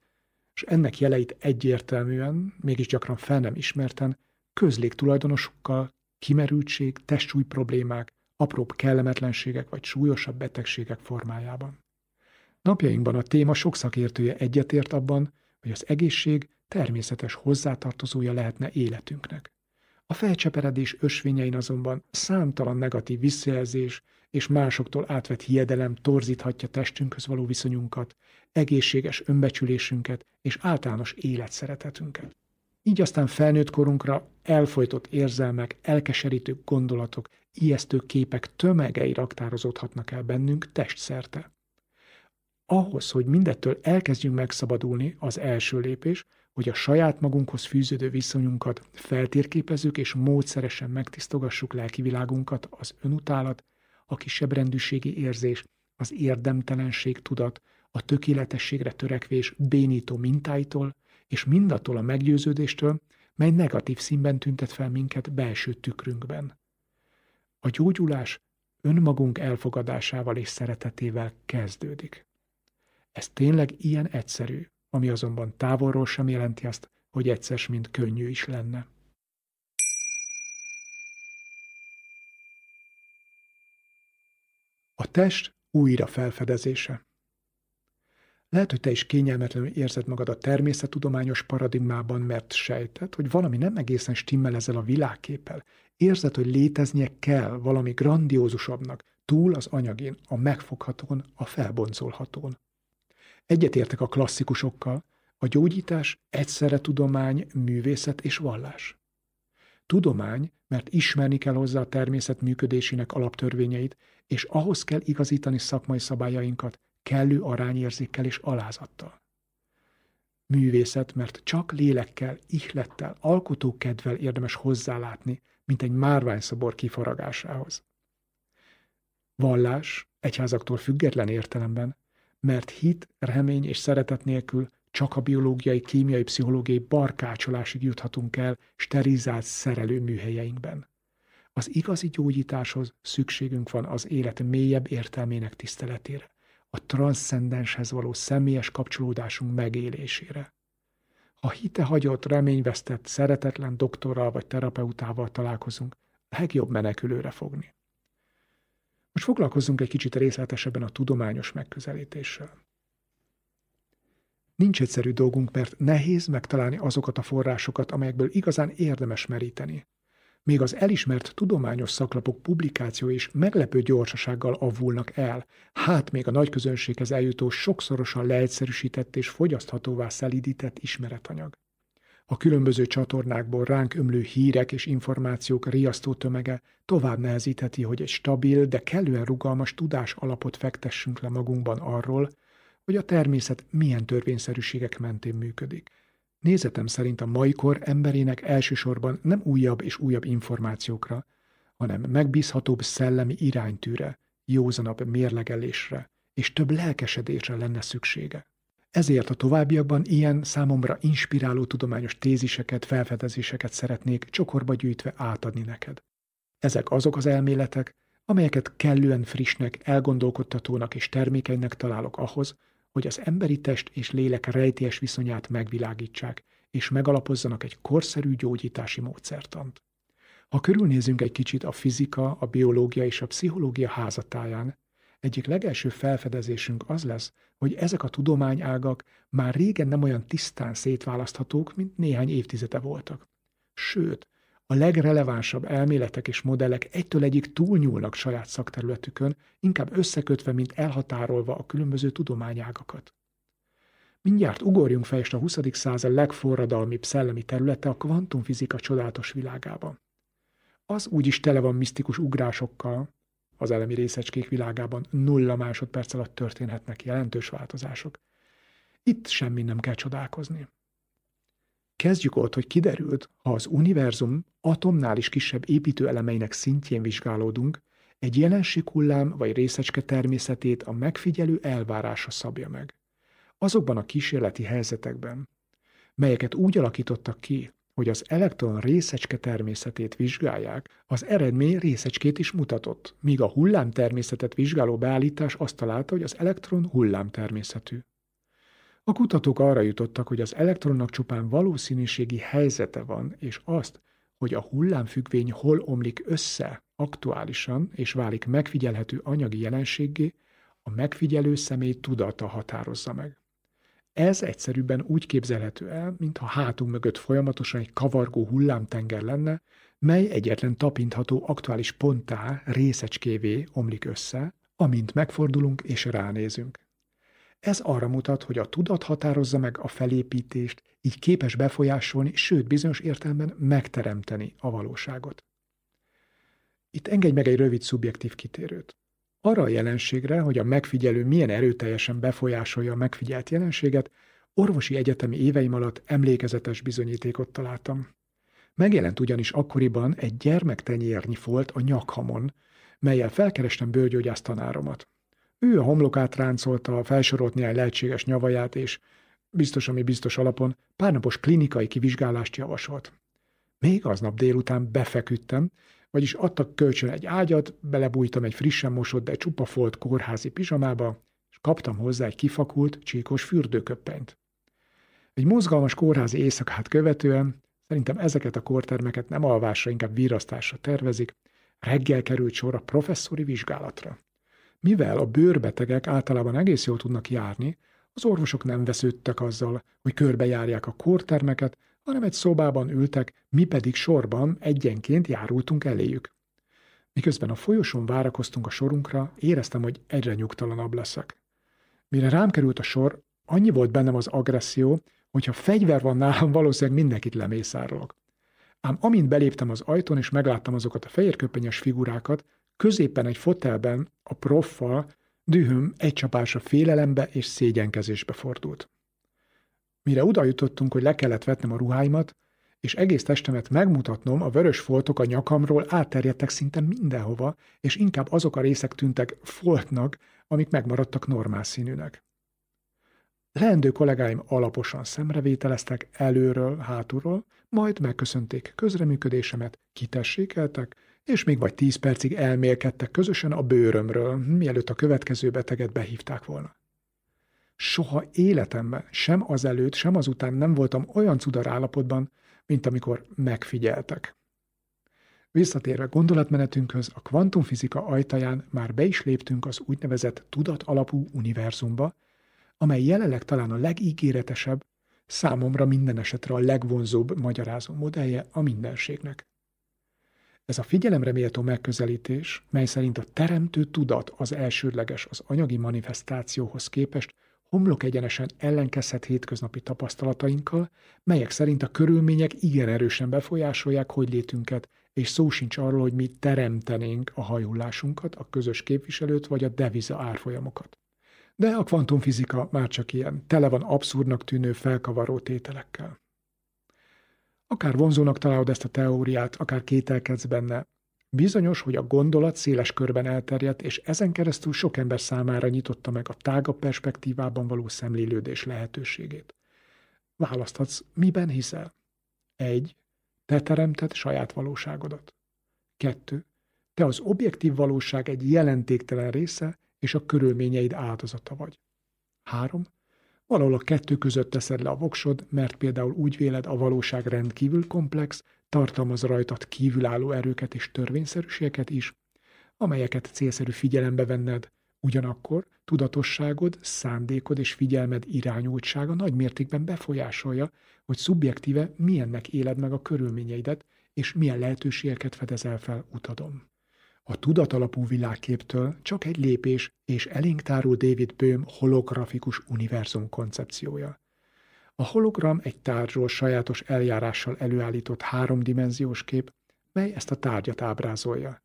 és ennek jeleit egyértelműen, mégis gyakran fel nem ismerten, közlék tulajdonosukkal, kimerültség, testsúly problémák, apróbb kellemetlenségek vagy súlyosabb betegségek formájában. Napjainkban a téma sok szakértője egyetért abban, hogy az egészség természetes hozzátartozója lehetne életünknek. A felcseperedés ösvényein azonban számtalan negatív visszajelzés és másoktól átvett hiedelem torzíthatja testünkhöz való viszonyunkat, egészséges önbecsülésünket és általános életszeretetünket. Így aztán felnőtt korunkra elfolytott érzelmek, elkeserítő gondolatok, ijesztő képek tömegei raktározódhatnak el bennünk testszerte. Ahhoz, hogy mindettől elkezdjünk megszabadulni, az első lépés, hogy a saját magunkhoz fűződő viszonyunkat feltérképezzük és módszeresen megtisztogassuk lelkivilágunkat az önutálat, a kisebb rendűségi érzés, az érdemtelenség tudat, a tökéletességre törekvés bénító mintáitól, és mindattól a meggyőződéstől, mely negatív színben tüntet fel minket belső tükrünkben. A gyógyulás önmagunk elfogadásával és szeretetével kezdődik. Ez tényleg ilyen egyszerű, ami azonban távolról sem jelenti azt, hogy egyszer mint könnyű is lenne. A test újra felfedezése. Lehet, hogy te is kényelmetlenül érzed magad a természettudományos paradigmában, mert sejted, hogy valami nem egészen stimmel ezzel a világképpel. Érzed, hogy léteznie kell valami grandiózusabbnak, túl az anyagén, a megfoghatón, a felboncolhatón. Egyetértek a klasszikusokkal, a gyógyítás egyszerre tudomány, művészet és vallás. Tudomány, mert ismerni kell hozzá a természet működésének alaptörvényeit, és ahhoz kell igazítani szakmai szabályainkat kellő arányérzékkel és alázattal. Művészet, mert csak lélekkel, ihlettel, alkotókedvel érdemes hozzálátni, mint egy márványszobor kifaragásához. Vallás, egyházaktól független értelemben, mert hit, remény és szeretet nélkül csak a biológiai, kémiai, pszichológiai barkácsolásig juthatunk el sterilizált szerelő műhelyeinkben. Az igazi gyógyításhoz szükségünk van az élet mélyebb értelmének tiszteletére, a transzcendenshez való személyes kapcsolódásunk megélésére. Ha hite hagyott, reményvesztett, szeretetlen doktorral vagy terapeutával találkozunk, legjobb menekülőre fogni. Most foglalkozzunk egy kicsit részletesebben a tudományos megközelítéssel. Nincs egyszerű dolgunk, mert nehéz megtalálni azokat a forrásokat, amelyekből igazán érdemes meríteni. Még az elismert tudományos szaklapok publikáció is meglepő gyorsasággal avulnak el, hát még a nagy közönséghez eljutó sokszorosan leegyszerűsített és fogyaszthatóvá szelidített ismeretanyag. A különböző csatornákból ránk ömlő hírek és információk riasztó tömege tovább nehezítheti, hogy egy stabil, de kellően rugalmas tudás alapot fektessünk le magunkban arról, hogy a természet milyen törvényszerűségek mentén működik. Nézetem szerint a mai kor emberének elsősorban nem újabb és újabb információkra, hanem megbízhatóbb szellemi iránytűre, józanabb mérlegelésre és több lelkesedésre lenne szüksége. Ezért a továbbiakban ilyen számomra inspiráló tudományos téziseket, felfedezéseket szeretnék csokorba gyűjtve átadni neked. Ezek azok az elméletek, amelyeket kellően frissnek, elgondolkodtatónak és termékenynek találok ahhoz, hogy az emberi test és lélek rejtélyes viszonyát megvilágítsák, és megalapozzanak egy korszerű gyógyítási módszertant. Ha körülnézünk egy kicsit a fizika, a biológia és a pszichológia házatáján, egyik legelső felfedezésünk az lesz, hogy ezek a tudományágak már régen nem olyan tisztán szétválaszthatók, mint néhány évtizede voltak. Sőt, a legrelevánsabb elméletek és modellek egytől egyik túlnyúlnak saját szakterületükön, inkább összekötve, mint elhatárolva a különböző tudományágakat. Mindjárt ugorjunk fel a 20. század legforradalmibb szellemi területe a kvantumfizika csodálatos világában. Az úgyis tele van misztikus ugrásokkal, az elemi részecskék világában nulla másodperc alatt történhetnek jelentős változások. Itt semmi nem kell csodálkozni. Kezdjük ott, hogy kiderült, ha az univerzum atomnál is kisebb építőelemeinek szintjén vizsgálódunk, egy jelenséghullám vagy részecske természetét a megfigyelő elvárása szabja meg. Azokban a kísérleti helyzetekben, melyeket úgy alakítottak ki, hogy az elektron részecske természetét vizsgálják, az eredmény részecskét is mutatott, míg a hullám természetet vizsgáló beállítás azt találta, hogy az elektron hullám természetű. A kutatók arra jutottak, hogy az elektronnak csupán valószínűségi helyzete van, és azt, hogy a hullámfüggvény hol omlik össze aktuálisan és válik megfigyelhető anyagi jelenséggé, a megfigyelő személy tudata határozza meg. Ez egyszerűbben úgy képzelhető el, mintha hátunk mögött folyamatosan egy kavargó hullámtenger lenne, mely egyetlen tapintható aktuális ponttá, részecskévé omlik össze, amint megfordulunk és ránézünk. Ez arra mutat, hogy a tudat határozza meg a felépítést, így képes befolyásolni, sőt bizonyos értelemben megteremteni a valóságot. Itt engedj meg egy rövid szubjektív kitérőt. Arra a jelenségre, hogy a megfigyelő milyen erőteljesen befolyásolja a megfigyelt jelenséget, orvosi egyetemi éveim alatt emlékezetes bizonyítékot találtam. Megjelent ugyanis akkoriban egy gyermektenyérnyi folt a nyakhamon, melyel felkerestem bőrgyógyász tanáromat. Ő a homlokát ráncolta, felsorolt néhány lehetséges nyavaját, és biztos, ami biztos alapon, párnapos klinikai kivizsgálást javasolt. Még aznap délután befeküdtem, vagyis adtak kölcsön egy ágyat, belebújtam egy frissen mosott, de csupa folt kórházi pizsamába, és kaptam hozzá egy kifakult, csíkos fürdőköppenyt. Egy mozgalmas kórházi éjszakát követően, szerintem ezeket a kórtermeket nem alvásra, inkább virasztásra tervezik, reggel került sor a professzori vizsgálatra. Mivel a bőrbetegek általában egész jól tudnak járni, az orvosok nem vesződtek azzal, hogy körbejárják a kórtermeket, hanem egy szobában ültek, mi pedig sorban egyenként járultunk eléjük. Miközben a folyosón várakoztunk a sorunkra, éreztem, hogy egyre nyugtalanabb leszek. Mire rám került a sor, annyi volt bennem az agresszió, hogyha fegyver van nálam, valószínűleg mindenkit lemészárolok. Ám amint beléptem az ajtón, és megláttam azokat a fehérköpenyes figurákat, középen egy fotelben a proffal dühöm egy csapásra félelembe és szégyenkezésbe fordult. Mire oda jutottunk, hogy le kellett vetnem a ruháimat, és egész testemet megmutatnom, a vörös foltok a nyakamról átterjedtek szinte mindenhova, és inkább azok a részek tűntek foltnak, amik megmaradtak normál színűnek. Leendő kollégáim alaposan szemrevételeztek előről, hátulról, majd megköszönték közreműködésemet, kitessékeltek, és még vagy tíz percig elmélkedtek közösen a bőrömről, mielőtt a következő beteget behívták volna. Soha életemben, sem azelőtt, sem azután nem voltam olyan cudar állapotban, mint amikor megfigyeltek. Visszatérve gondolatmenetünkhöz, a kvantumfizika ajtaján már be is léptünk az úgynevezett tudat alapú univerzumba, amely jelenleg talán a legígéretesebb, számomra minden esetre a legvonzóbb magyarázó modellje a mindenségnek. Ez a figyelemre méltó megközelítés, mely szerint a teremtő tudat az elsődleges az anyagi manifestációhoz képest, homlok egyenesen ellenkezhet hétköznapi tapasztalatainkkal, melyek szerint a körülmények igen erősen befolyásolják hogy létünket, és szó sincs arról, hogy mi teremtenénk a hajullásunkat, a közös képviselőt vagy a deviza árfolyamokat. De a kvantumfizika már csak ilyen, tele van abszurdnak tűnő felkavaró tételekkel. Akár vonzónak találod ezt a teóriát, akár kételkedsz benne, Bizonyos, hogy a gondolat széles körben elterjedt, és ezen keresztül sok ember számára nyitotta meg a tágabb perspektívában való szemlélődés lehetőségét. Választhatsz, miben hiszel? Egy, te teremted saját valóságodat. Kettő, te az objektív valóság egy jelentéktelen része, és a körülményeid áldozata vagy. Három, valahol a kettő között teszed le a voksod, mert például úgy véled a valóság rendkívül komplex, tartalmaz rajtad kívülálló erőket és törvényszerűségeket is, amelyeket célszerű figyelembe venned, ugyanakkor tudatosságod, szándékod és figyelmed irányultsága nagy mértékben befolyásolja, hogy szubjektíve milyennek éled meg a körülményeidet, és milyen lehetőségeket fedezel fel utadon. A tudatalapú világképtől csak egy lépés és elénk David Böhm holografikus univerzum koncepciója. A hologram egy tárgyról sajátos eljárással előállított háromdimenziós kép, mely ezt a tárgyat ábrázolja.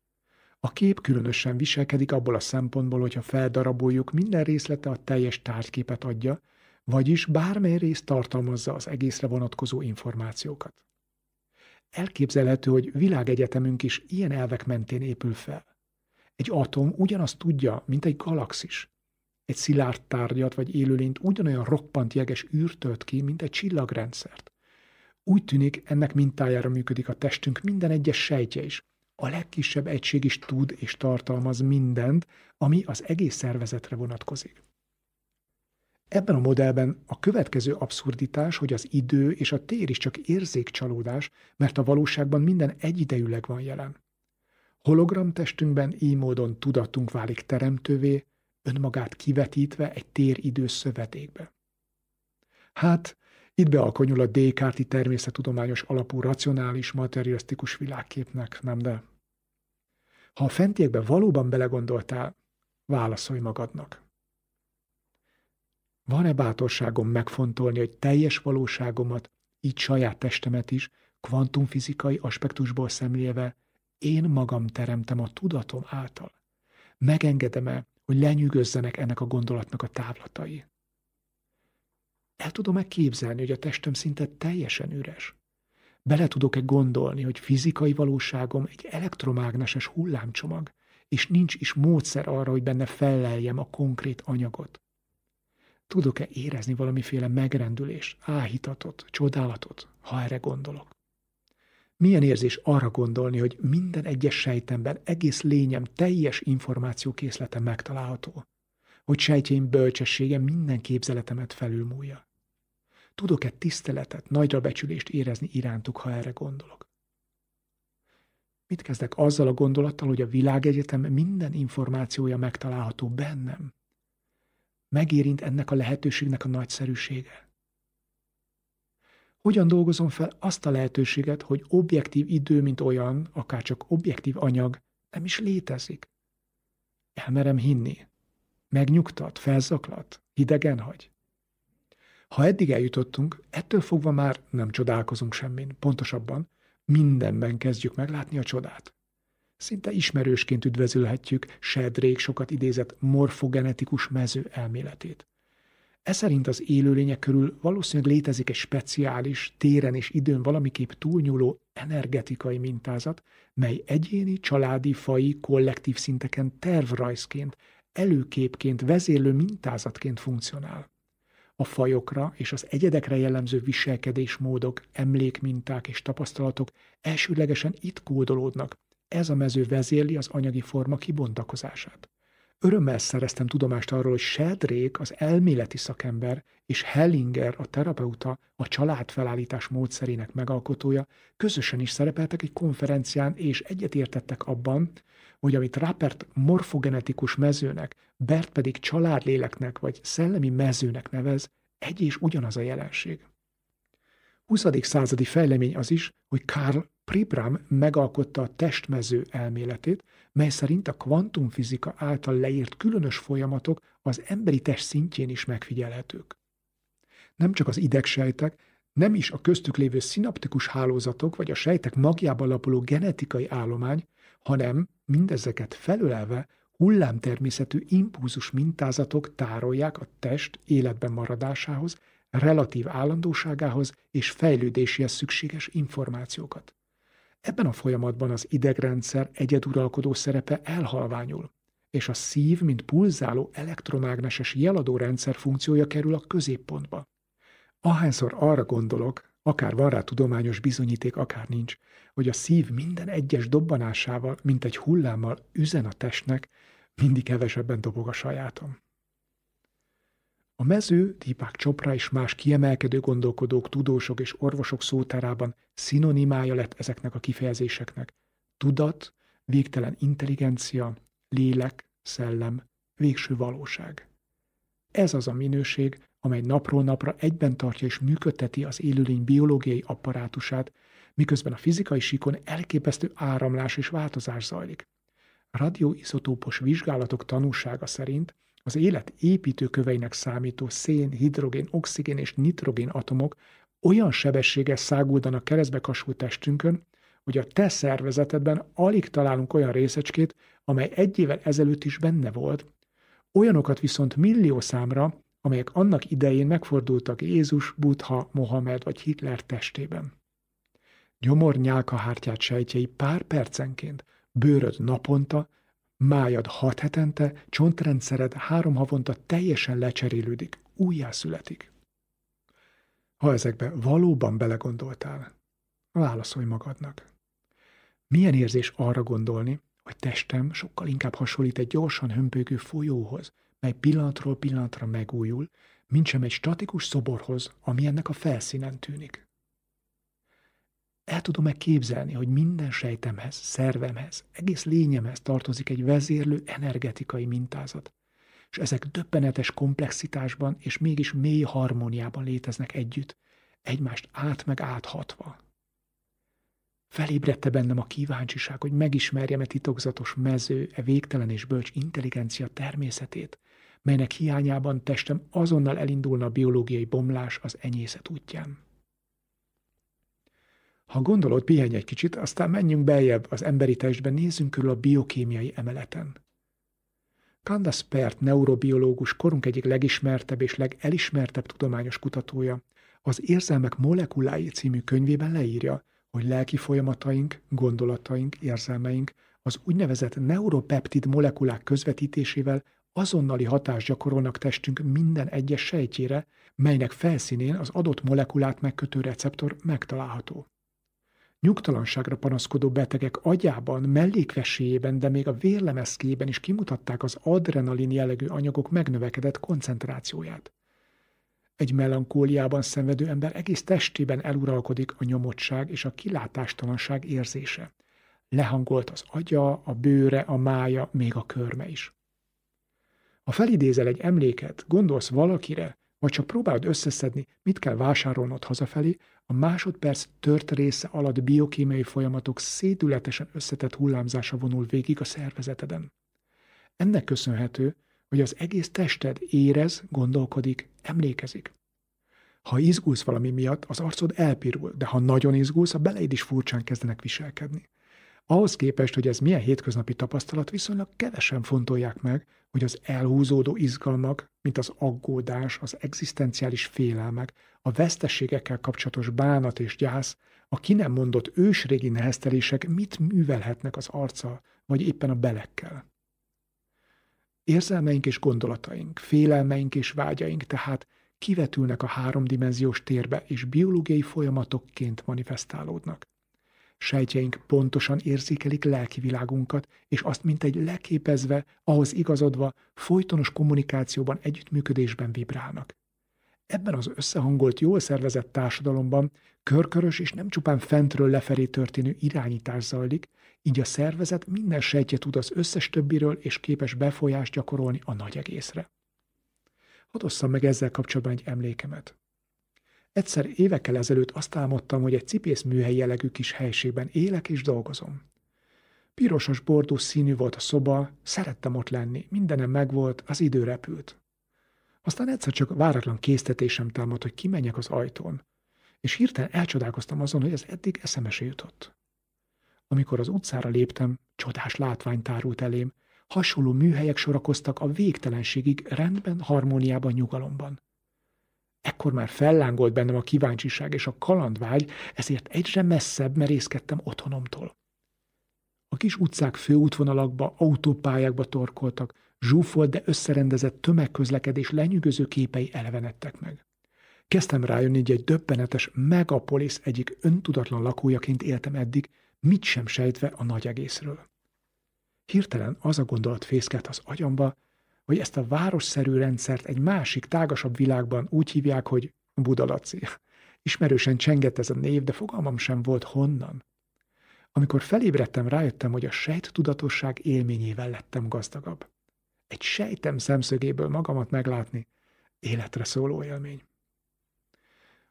A kép különösen viselkedik abból a szempontból, hogyha feldaraboljuk, minden részlete a teljes tárgyképet adja, vagyis bármely rész tartalmazza az egészre vonatkozó információkat. Elképzelhető, hogy világegyetemünk is ilyen elvek mentén épül fel. Egy atom ugyanazt tudja, mint egy galaxis. Egy szilárd tárgyat vagy élőlényt ugyanolyan roppant jeges űr tölt ki, mint egy csillagrendszert. Úgy tűnik, ennek mintájára működik a testünk minden egyes sejtje is. A legkisebb egység is tud és tartalmaz mindent, ami az egész szervezetre vonatkozik. Ebben a modellben a következő abszurditás, hogy az idő és a tér is csak érzékcsalódás, mert a valóságban minden egyidejűleg van jelen. Hologram testünkben így módon tudatunk válik teremtővé, önmagát kivetítve egy tér-idő szövetékbe. Hát, itt bealkonyul a Descartes-i természettudományos alapú racionális, materialisztikus világképnek, nem de? Ha a fentiekbe valóban belegondoltál, válaszolj magadnak. Van-e bátorságom megfontolni, hogy teljes valóságomat, így saját testemet is, kvantumfizikai aspektusból szemlélve, én magam teremtem a tudatom által? Megengedem-e, hogy lenyűgözzenek ennek a gondolatnak a távlatai? El tudom-e képzelni, hogy a testem szinte teljesen üres? Bele tudok-e gondolni, hogy fizikai valóságom egy elektromágneses hullámcsomag, és nincs is módszer arra, hogy benne felleljem a konkrét anyagot? Tudok-e érezni valamiféle megrendülés, áhítatot, csodálatot, ha erre gondolok? Milyen érzés arra gondolni, hogy minden egyes sejtemben egész lényem teljes információkészlete megtalálható, hogy sejtjeim bölcsessége minden képzeletemet felülmúlja. Tudok-e tiszteletet, nagyra becsülést érezni irántuk, ha erre gondolok? Mit kezdek azzal a gondolattal, hogy a világegyetem minden információja megtalálható bennem? megérint ennek a lehetőségnek a nagyszerűsége? Hogyan dolgozom fel azt a lehetőséget, hogy objektív idő, mint olyan, akár csak objektív anyag, nem is létezik? Elmerem hinni. Megnyugtat, felzaklat, hidegen hagy. Ha eddig eljutottunk, ettől fogva már nem csodálkozunk semmin, pontosabban mindenben kezdjük meglátni a csodát. Szinte ismerősként üdvözölhetjük Sedrék sokat idézett morfogenetikus mező elméletét. Ez az élőlények körül valószínűleg létezik egy speciális, téren és időn valamiképp túlnyúló energetikai mintázat, mely egyéni, családi, fai, kollektív szinteken tervrajzként, előképként, vezérlő mintázatként funkcionál. A fajokra és az egyedekre jellemző viselkedésmódok, emlékminták és tapasztalatok elsőlegesen itt kódolódnak, ez a mező vezérli az anyagi forma kibontakozását. Örömmel szereztem tudomást arról, hogy Sheldrék, az elméleti szakember, és Hellinger, a terapeuta, a családfelállítás módszerének megalkotója, közösen is szerepeltek egy konferencián, és egyetértettek abban, hogy amit Rappert morfogenetikus mezőnek, Bert pedig családléleknek vagy szellemi mezőnek nevez, egy és ugyanaz a jelenség. 20. századi fejlemény az is, hogy Karl Pribram megalkotta a testmező elméletét, mely szerint a kvantumfizika által leírt különös folyamatok az emberi test szintjén is megfigyelhetők. Nem csak az idegsejtek, nem is a köztük lévő szinaptikus hálózatok vagy a sejtek magjában lapuló genetikai állomány, hanem mindezeket felölelve hullámtermészetű impulzus mintázatok tárolják a test életben maradásához, relatív állandóságához és fejlődéséhez szükséges információkat. Ebben a folyamatban az idegrendszer egyeduralkodó szerepe elhalványul, és a szív, mint pulzáló elektromágneses jeladó rendszer funkciója kerül a középpontba. Ahányszor arra gondolok, akár van rá tudományos bizonyíték, akár nincs, hogy a szív minden egyes dobbanásával, mint egy hullámmal üzen a testnek, mindig kevesebben dobog a sajátom. A mező, Deepak Chopra és más kiemelkedő gondolkodók, tudósok és orvosok szótárában szinonimája lett ezeknek a kifejezéseknek. Tudat, végtelen intelligencia, lélek, szellem, végső valóság. Ez az a minőség, amely napról napra egyben tartja és működteti az élőlény biológiai apparátusát, miközben a fizikai síkon elképesztő áramlás és változás zajlik. Radioizotópos vizsgálatok tanúsága szerint az élet építőköveinek számító szén, hidrogén, oxigén és nitrogén atomok olyan sebességgel száguldanak keresztbe kasult testünkön, hogy a te szervezetedben alig találunk olyan részecskét, amely egy évvel ezelőtt is benne volt, olyanokat viszont millió számra, amelyek annak idején megfordultak Jézus, Buddha, Mohamed vagy Hitler testében. Gyomor nyálkahártyát sejtjei pár percenként, bőröd naponta, májad hat hetente, csontrendszered három havonta teljesen lecserélődik, újjászületik. Ha ezekbe valóban belegondoltál, válaszolj magadnak. Milyen érzés arra gondolni, hogy testem sokkal inkább hasonlít egy gyorsan hömpögő folyóhoz, mely pillanatról pillanatra megújul, mint sem egy statikus szoborhoz, ami ennek a felszínen tűnik. El tudom-e képzelni, hogy minden sejtemhez, szervemhez, egész lényemhez tartozik egy vezérlő energetikai mintázat, és ezek döbbenetes komplexitásban és mégis mély harmóniában léteznek együtt, egymást át meg áthatva. Felébredte bennem a kíváncsiság, hogy megismerjem e titokzatos mező, e végtelen és bölcs intelligencia természetét, melynek hiányában testem azonnal elindulna a biológiai bomlás az enyészet útján. Ha gondolod, pihenj egy kicsit, aztán menjünk beljebb az emberi testben, nézzünk körül a biokémiai emeleten. Candace Pert, neurobiológus, korunk egyik legismertebb és legelismertebb tudományos kutatója, az Érzelmek molekulái című könyvében leírja, hogy lelki folyamataink, gondolataink, érzelmeink az úgynevezett neuropeptid molekulák közvetítésével azonnali hatást gyakorolnak testünk minden egyes sejtjére, melynek felszínén az adott molekulát megkötő receptor megtalálható. Nyugtalanságra panaszkodó betegek agyában, mellékveséjében, de még a vérlemezkéjében is kimutatták az adrenalin jellegű anyagok megnövekedett koncentrációját. Egy melankóliában szenvedő ember egész testében eluralkodik a nyomottság és a kilátástalanság érzése. Lehangolt az agya, a bőre, a mája, még a körme is. Ha felidézel egy emléket, gondolsz valakire, vagy csak próbálod összeszedni, mit kell vásárolnod hazafelé, a másodperc tört része alatt biokémiai folyamatok szédületesen összetett hullámzása vonul végig a szervezeteden. Ennek köszönhető, hogy az egész tested érez, gondolkodik, emlékezik. Ha izgulsz valami miatt, az arcod elpirul, de ha nagyon izgulsz, a beleid is furcsán kezdenek viselkedni. Ahhoz képest, hogy ez milyen hétköznapi tapasztalat, viszonylag kevesen fontolják meg, hogy az elhúzódó izgalmak, mint az aggódás, az egzisztenciális félelmek, a vesztességekkel kapcsolatos bánat és gyász, a ki nem mondott ősrégi neheztelések mit művelhetnek az arccal, vagy éppen a belekkel. Érzelmeink és gondolataink, félelmeink és vágyaink tehát kivetülnek a háromdimenziós térbe, és biológiai folyamatokként manifestálódnak. Sejtjeink pontosan érzékelik lelki világunkat, és azt mint egy leképezve, ahhoz igazodva, folytonos kommunikációban, együttműködésben vibrálnak. Ebben az összehangolt, jól szervezett társadalomban körkörös és nem csupán fentről lefelé történő irányítás zajlik, így a szervezet minden sejtje tud az összes többiről, és képes befolyást gyakorolni a nagy egészre. Hadd meg ezzel kapcsolatban egy emlékemet. Egyszer évekkel ezelőtt azt álmodtam, hogy egy cipész műhely jellegű kis helységben élek és dolgozom. Pirosos bordó színű volt a szoba, szerettem ott lenni, mindenem megvolt, az idő repült. Aztán egyszer csak váratlan késztetésem támad, hogy kimenjek az ajtón, és hirtelen elcsodálkoztam azon, hogy ez eddig eszemese jutott. Amikor az utcára léptem, csodás látvány tárult elém, hasonló műhelyek sorakoztak a végtelenségig rendben, harmóniában, nyugalomban. Ekkor már fellángolt bennem a kíváncsiság és a kalandvágy, ezért egyre messzebb merészkedtem otthonomtól. A kis utcák főútvonalakba, autópályákba torkoltak, zsúfolt, de összerendezett tömegközlekedés lenyűgöző képei elevenedtek meg. Kezdtem rájönni, hogy egy döbbenetes megapolis egyik öntudatlan lakójaként éltem eddig, mit sem sejtve a nagy egészről. Hirtelen az a gondolat fészkelt az agyamba, hogy ezt a városszerű rendszert egy másik, tágasabb világban úgy hívják, hogy Budalaci. Ismerősen csengett ez a név, de fogalmam sem volt honnan. Amikor felébredtem, rájöttem, hogy a sejt tudatosság élményével lettem gazdagabb. Egy sejtem szemszögéből magamat meglátni, életre szóló élmény.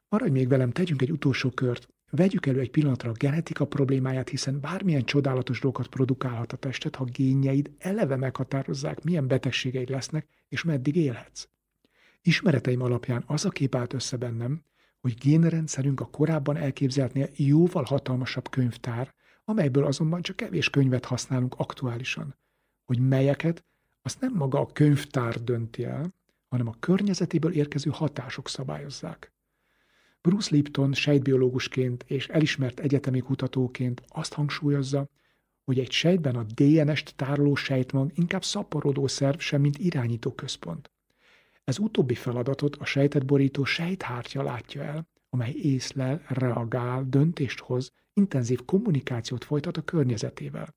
Maradj még velem, tegyünk egy utolsó kört, Vegyük elő egy pillanatra a genetika problémáját, hiszen bármilyen csodálatos dolgokat produkálhat a testet, ha génjeid eleve meghatározzák, milyen betegségeid lesznek, és meddig élhetsz. Ismereteim alapján az a kép állt össze bennem, hogy génrendszerünk a korábban elképzeltnél jóval hatalmasabb könyvtár, amelyből azonban csak kevés könyvet használunk aktuálisan. Hogy melyeket, azt nem maga a könyvtár dönti el, hanem a környezetéből érkező hatások szabályozzák. Bruce Lipton sejtbiológusként és elismert egyetemi kutatóként azt hangsúlyozza, hogy egy sejtben a DNS-t tároló sejtmag inkább szaporodó szerv, sem mint irányító központ. Ez utóbbi feladatot a sejtet borító sejthártya látja el, amely észlel, reagál, döntést hoz, intenzív kommunikációt folytat a környezetével.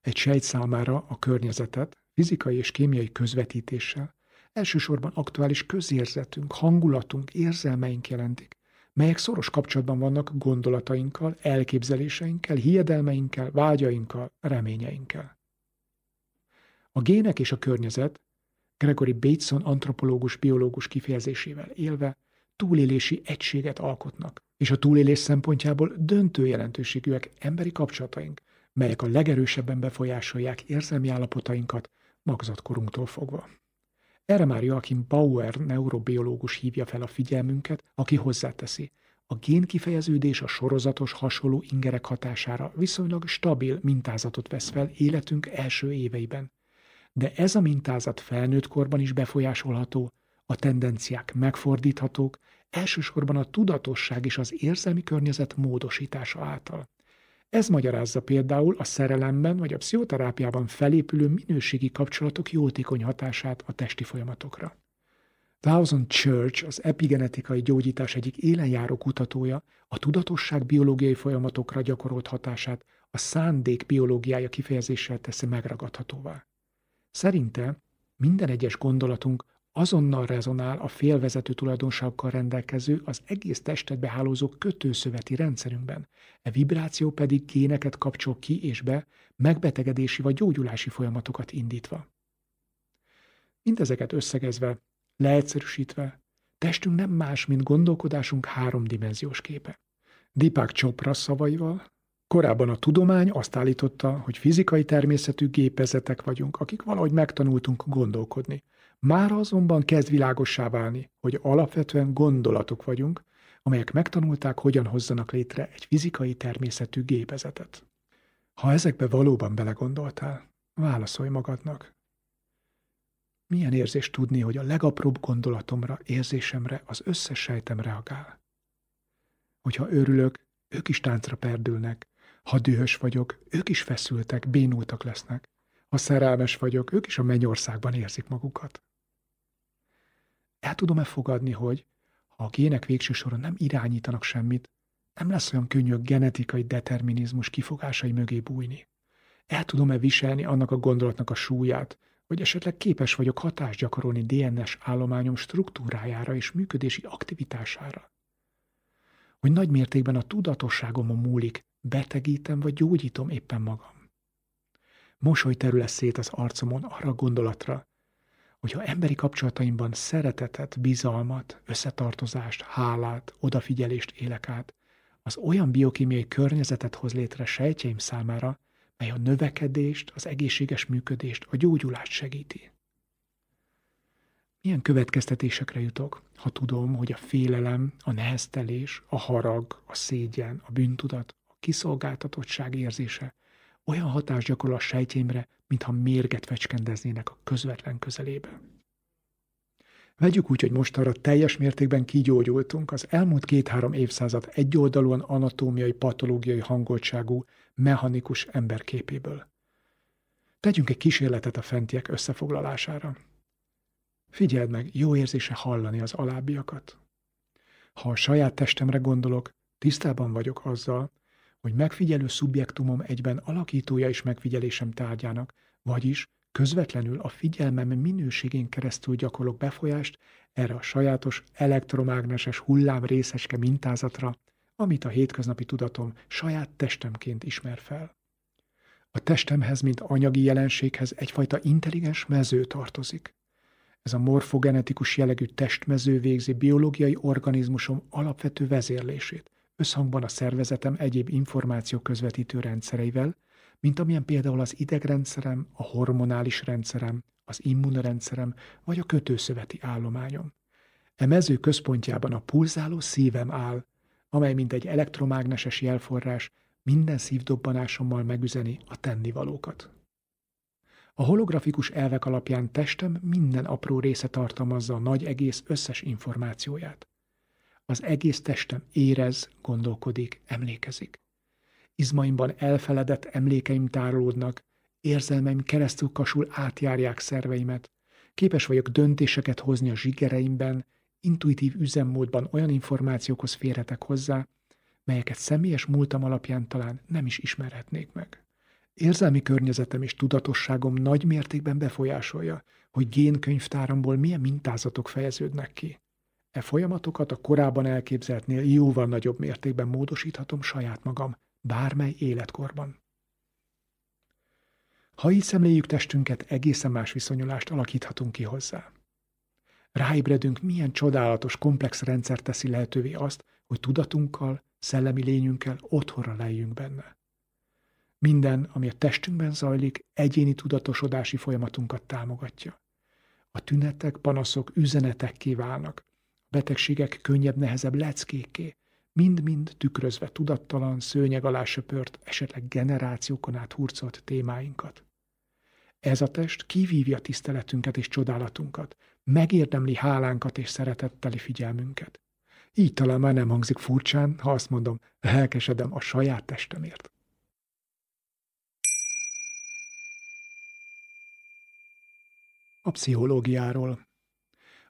Egy sejt számára a környezetet fizikai és kémiai közvetítéssel elsősorban aktuális közérzetünk, hangulatunk, érzelmeink jelentik, melyek szoros kapcsolatban vannak gondolatainkkal, elképzeléseinkkel, hiedelmeinkkel, vágyainkkal, reményeinkkel. A gének és a környezet, Gregory Bateson antropológus biológus kifejezésével élve, túlélési egységet alkotnak, és a túlélés szempontjából döntő jelentőségűek emberi kapcsolataink, melyek a legerősebben befolyásolják érzelmi állapotainkat magzatkorunktól fogva. Erre már Joachim Bauer neurobiológus hívja fel a figyelmünket, aki hozzáteszi, a génkifejeződés a sorozatos hasonló ingerek hatására viszonylag stabil mintázatot vesz fel életünk első éveiben. De ez a mintázat felnőtt korban is befolyásolható, a tendenciák megfordíthatók, elsősorban a tudatosság és az érzelmi környezet módosítása által. Ez magyarázza például a szerelemben vagy a pszichoterápiában felépülő minőségi kapcsolatok jótékony hatását a testi folyamatokra. Thousand Church, az epigenetikai gyógyítás egyik élenjáró kutatója, a tudatosság biológiai folyamatokra gyakorolt hatását a szándék biológiája kifejezéssel teszi megragadhatóvá. Szerinte minden egyes gondolatunk azonnal rezonál a félvezető tulajdonságokkal rendelkező, az egész testet behálózó kötőszöveti rendszerünkben. E vibráció pedig géneket kapcsol ki és be, megbetegedési vagy gyógyulási folyamatokat indítva. Mindezeket összegezve, leegyszerűsítve, testünk nem más, mint gondolkodásunk háromdimenziós képe. Deepak Chopra szavaival, Korábban a tudomány azt állította, hogy fizikai természetű gépezetek vagyunk, akik valahogy megtanultunk gondolkodni. Már azonban kezd világossá válni, hogy alapvetően gondolatok vagyunk, amelyek megtanulták, hogyan hozzanak létre egy fizikai természetű gépezetet. Ha ezekbe valóban belegondoltál, válaszolj magadnak. Milyen érzés tudni, hogy a legapróbb gondolatomra, érzésemre az összes sejtem reagál? Hogyha örülök, ők is táncra perdülnek. Ha dühös vagyok, ők is feszültek, bénultak lesznek. Ha szerelmes vagyok, ők is a mennyországban érzik magukat. El tudom-e fogadni, hogy ha a gének végső soron nem irányítanak semmit, nem lesz olyan könnyű a genetikai determinizmus kifogásai mögé bújni. El tudom-e viselni annak a gondolatnak a súlyát, hogy esetleg képes vagyok hatást gyakorolni DNS állományom struktúrájára és működési aktivitására. Hogy nagy mértékben a tudatosságomon múlik, betegítem vagy gyógyítom éppen magam. Mosoly terül szét az arcomon arra gondolatra, hogyha emberi kapcsolataimban szeretetet, bizalmat, összetartozást, hálát, odafigyelést élek át, az olyan biokémiai környezetet hoz létre sejtjeim számára, mely a növekedést, az egészséges működést, a gyógyulást segíti. Milyen következtetésekre jutok, ha tudom, hogy a félelem, a neheztelés, a harag, a szégyen, a bűntudat, a kiszolgáltatottság érzése olyan hatást gyakorol a sejtjeimre, mintha mérget fecskendeznének a közvetlen közelébe. Vegyük úgy, hogy most arra teljes mértékben kigyógyultunk az elmúlt két-három évszázad egyoldalúan anatómiai, patológiai hangoltságú, mechanikus emberképéből. Tegyünk egy kísérletet a fentiek összefoglalására. Figyeld meg, jó érzése hallani az alábbiakat. Ha a saját testemre gondolok, tisztában vagyok azzal, hogy megfigyelő szubjektumom egyben alakítója is megfigyelésem tárgyának, vagyis közvetlenül a figyelmem minőségén keresztül gyakorlok befolyást erre a sajátos elektromágneses hullám részeske mintázatra, amit a hétköznapi tudatom saját testemként ismer fel. A testemhez, mint anyagi jelenséghez egyfajta intelligens mező tartozik. Ez a morfogenetikus jellegű testmező végzi biológiai organizmusom alapvető vezérlését, összhangban a szervezetem egyéb információ közvetítő rendszereivel, mint amilyen például az idegrendszerem, a hormonális rendszerem, az immunrendszerem vagy a kötőszöveti állományom. E mező központjában a pulzáló szívem áll, amely mint egy elektromágneses jelforrás minden szívdobbanásommal megüzeni a tennivalókat. A holografikus elvek alapján testem minden apró része tartalmazza a nagy egész összes információját. Az egész testem érez, gondolkodik, emlékezik. Izmaimban elfeledett emlékeim tárolódnak, érzelmeim keresztül kasul átjárják szerveimet, képes vagyok döntéseket hozni a zsigereimben, intuitív üzemmódban olyan információkhoz férhetek hozzá, melyeket személyes múltam alapján talán nem is ismerhetnék meg. Érzelmi környezetem és tudatosságom nagy mértékben befolyásolja, hogy génkönyvtáramból milyen mintázatok fejeződnek ki. E folyamatokat a korábban elképzeltnél jóval nagyobb mértékben módosíthatom saját magam, bármely életkorban. Ha így szemléljük testünket, egészen más viszonyulást alakíthatunk ki hozzá. Ráébredünk, milyen csodálatos, komplex rendszer teszi lehetővé azt, hogy tudatunkkal, szellemi lényünkkel otthonra lejjünk benne. Minden, ami a testünkben zajlik, egyéni tudatosodási folyamatunkat támogatja. A tünetek, panaszok üzenetekké válnak, a betegségek könnyebb-nehezebb leckékké, mind-mind tükrözve tudattalan, szőnyeg alá söpört, esetleg generációkon át hurcolt témáinkat. Ez a test kivívja tiszteletünket és csodálatunkat, megérdemli hálánkat és szeretetteli figyelmünket. Így talán már nem hangzik furcsán, ha azt mondom, lelkesedem a saját testemért. A pszichológiáról.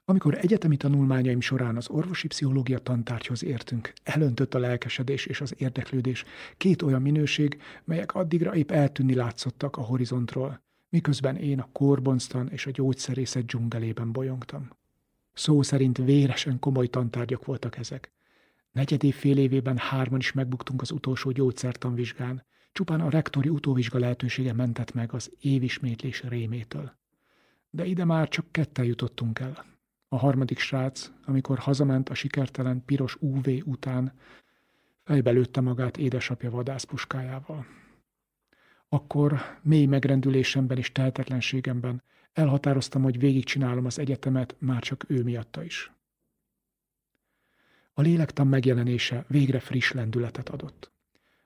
Amikor egyetemi tanulmányaim során az orvosi pszichológia tantárgyhoz értünk, elöntött a lelkesedés és az érdeklődés, két olyan minőség, melyek addigra épp eltűnni látszottak a horizontról, miközben én a korbonztan és a gyógyszerészet dzsungelében bolyongtam. Szó szerint véresen komoly tantárgyak voltak ezek. Negyed fél évében hárman is megbuktunk az utolsó gyógyszertanvizsgán, csupán a rektori utóvizsga lehetősége mentett meg az évismétlés rémétől. De ide már csak ketten jutottunk el. A harmadik srác, amikor hazament a sikertelen piros UV után, fejbe lőtte magát édesapja vadászpuskájával. Akkor mély megrendülésemben és tehetetlenségemben elhatároztam, hogy végigcsinálom az egyetemet, már csak ő miatta is. A lélektan megjelenése végre friss lendületet adott.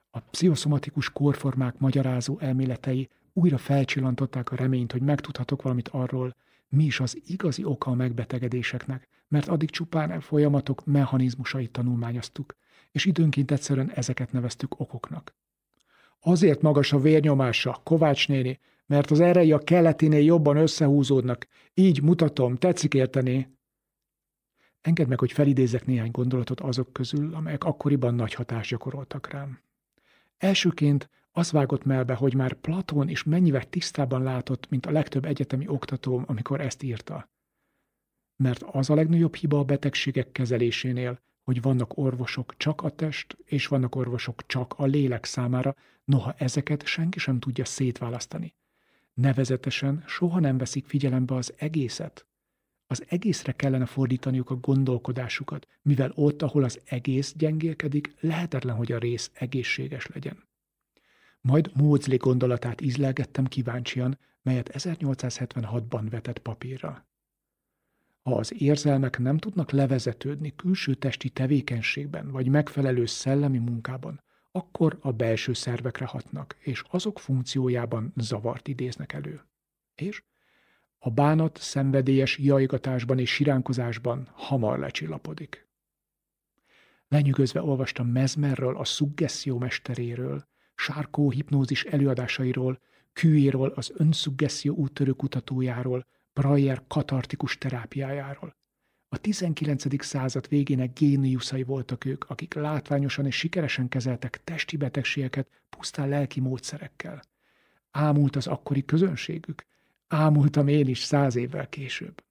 A pszichoszomatikus kórformák magyarázó elméletei újra felcsillantották a reményt, hogy megtudhatok valamit arról, mi is az igazi oka a megbetegedéseknek, mert addig csupán folyamatok mechanizmusait tanulmányoztuk, és időnként egyszerűen ezeket neveztük okoknak. Azért magas a vérnyomása, Kovács néni, mert az erei a keletinél jobban összehúzódnak. Így mutatom, tetszik érteni? Engedd meg, hogy felidézek néhány gondolatot azok közül, amelyek akkoriban nagy hatást gyakoroltak rám. Elsőként az vágott melbe, hogy már Platón is mennyivel tisztában látott, mint a legtöbb egyetemi oktatóm, amikor ezt írta. Mert az a legnagyobb hiba a betegségek kezelésénél, hogy vannak orvosok csak a test, és vannak orvosok csak a lélek számára, noha ezeket senki sem tudja szétválasztani. Nevezetesen soha nem veszik figyelembe az egészet. Az egészre kellene fordítaniuk a gondolkodásukat, mivel ott, ahol az egész gyengélkedik, lehetetlen, hogy a rész egészséges legyen. Majd Mózli gondolatát ízlelgettem kíváncsian, melyet 1876-ban vetett papírra. Ha az érzelmek nem tudnak levezetődni külső testi tevékenységben vagy megfelelő szellemi munkában, akkor a belső szervekre hatnak, és azok funkciójában zavart idéznek elő. És a bánat szenvedélyes jajgatásban és siránkozásban hamar lecsillapodik. Lenyűgözve olvastam Mezmerről, a szuggesszió mesteréről, Sárkó hipnózis előadásairól, Kűéről, az önszuggeszió úttörő kutatójáról, Breyer katartikus terápiájáról. A 19. század végének géniuszai voltak ők, akik látványosan és sikeresen kezeltek testi betegségeket pusztán lelki módszerekkel. Ámult az akkori közönségük, ámultam én is száz évvel később.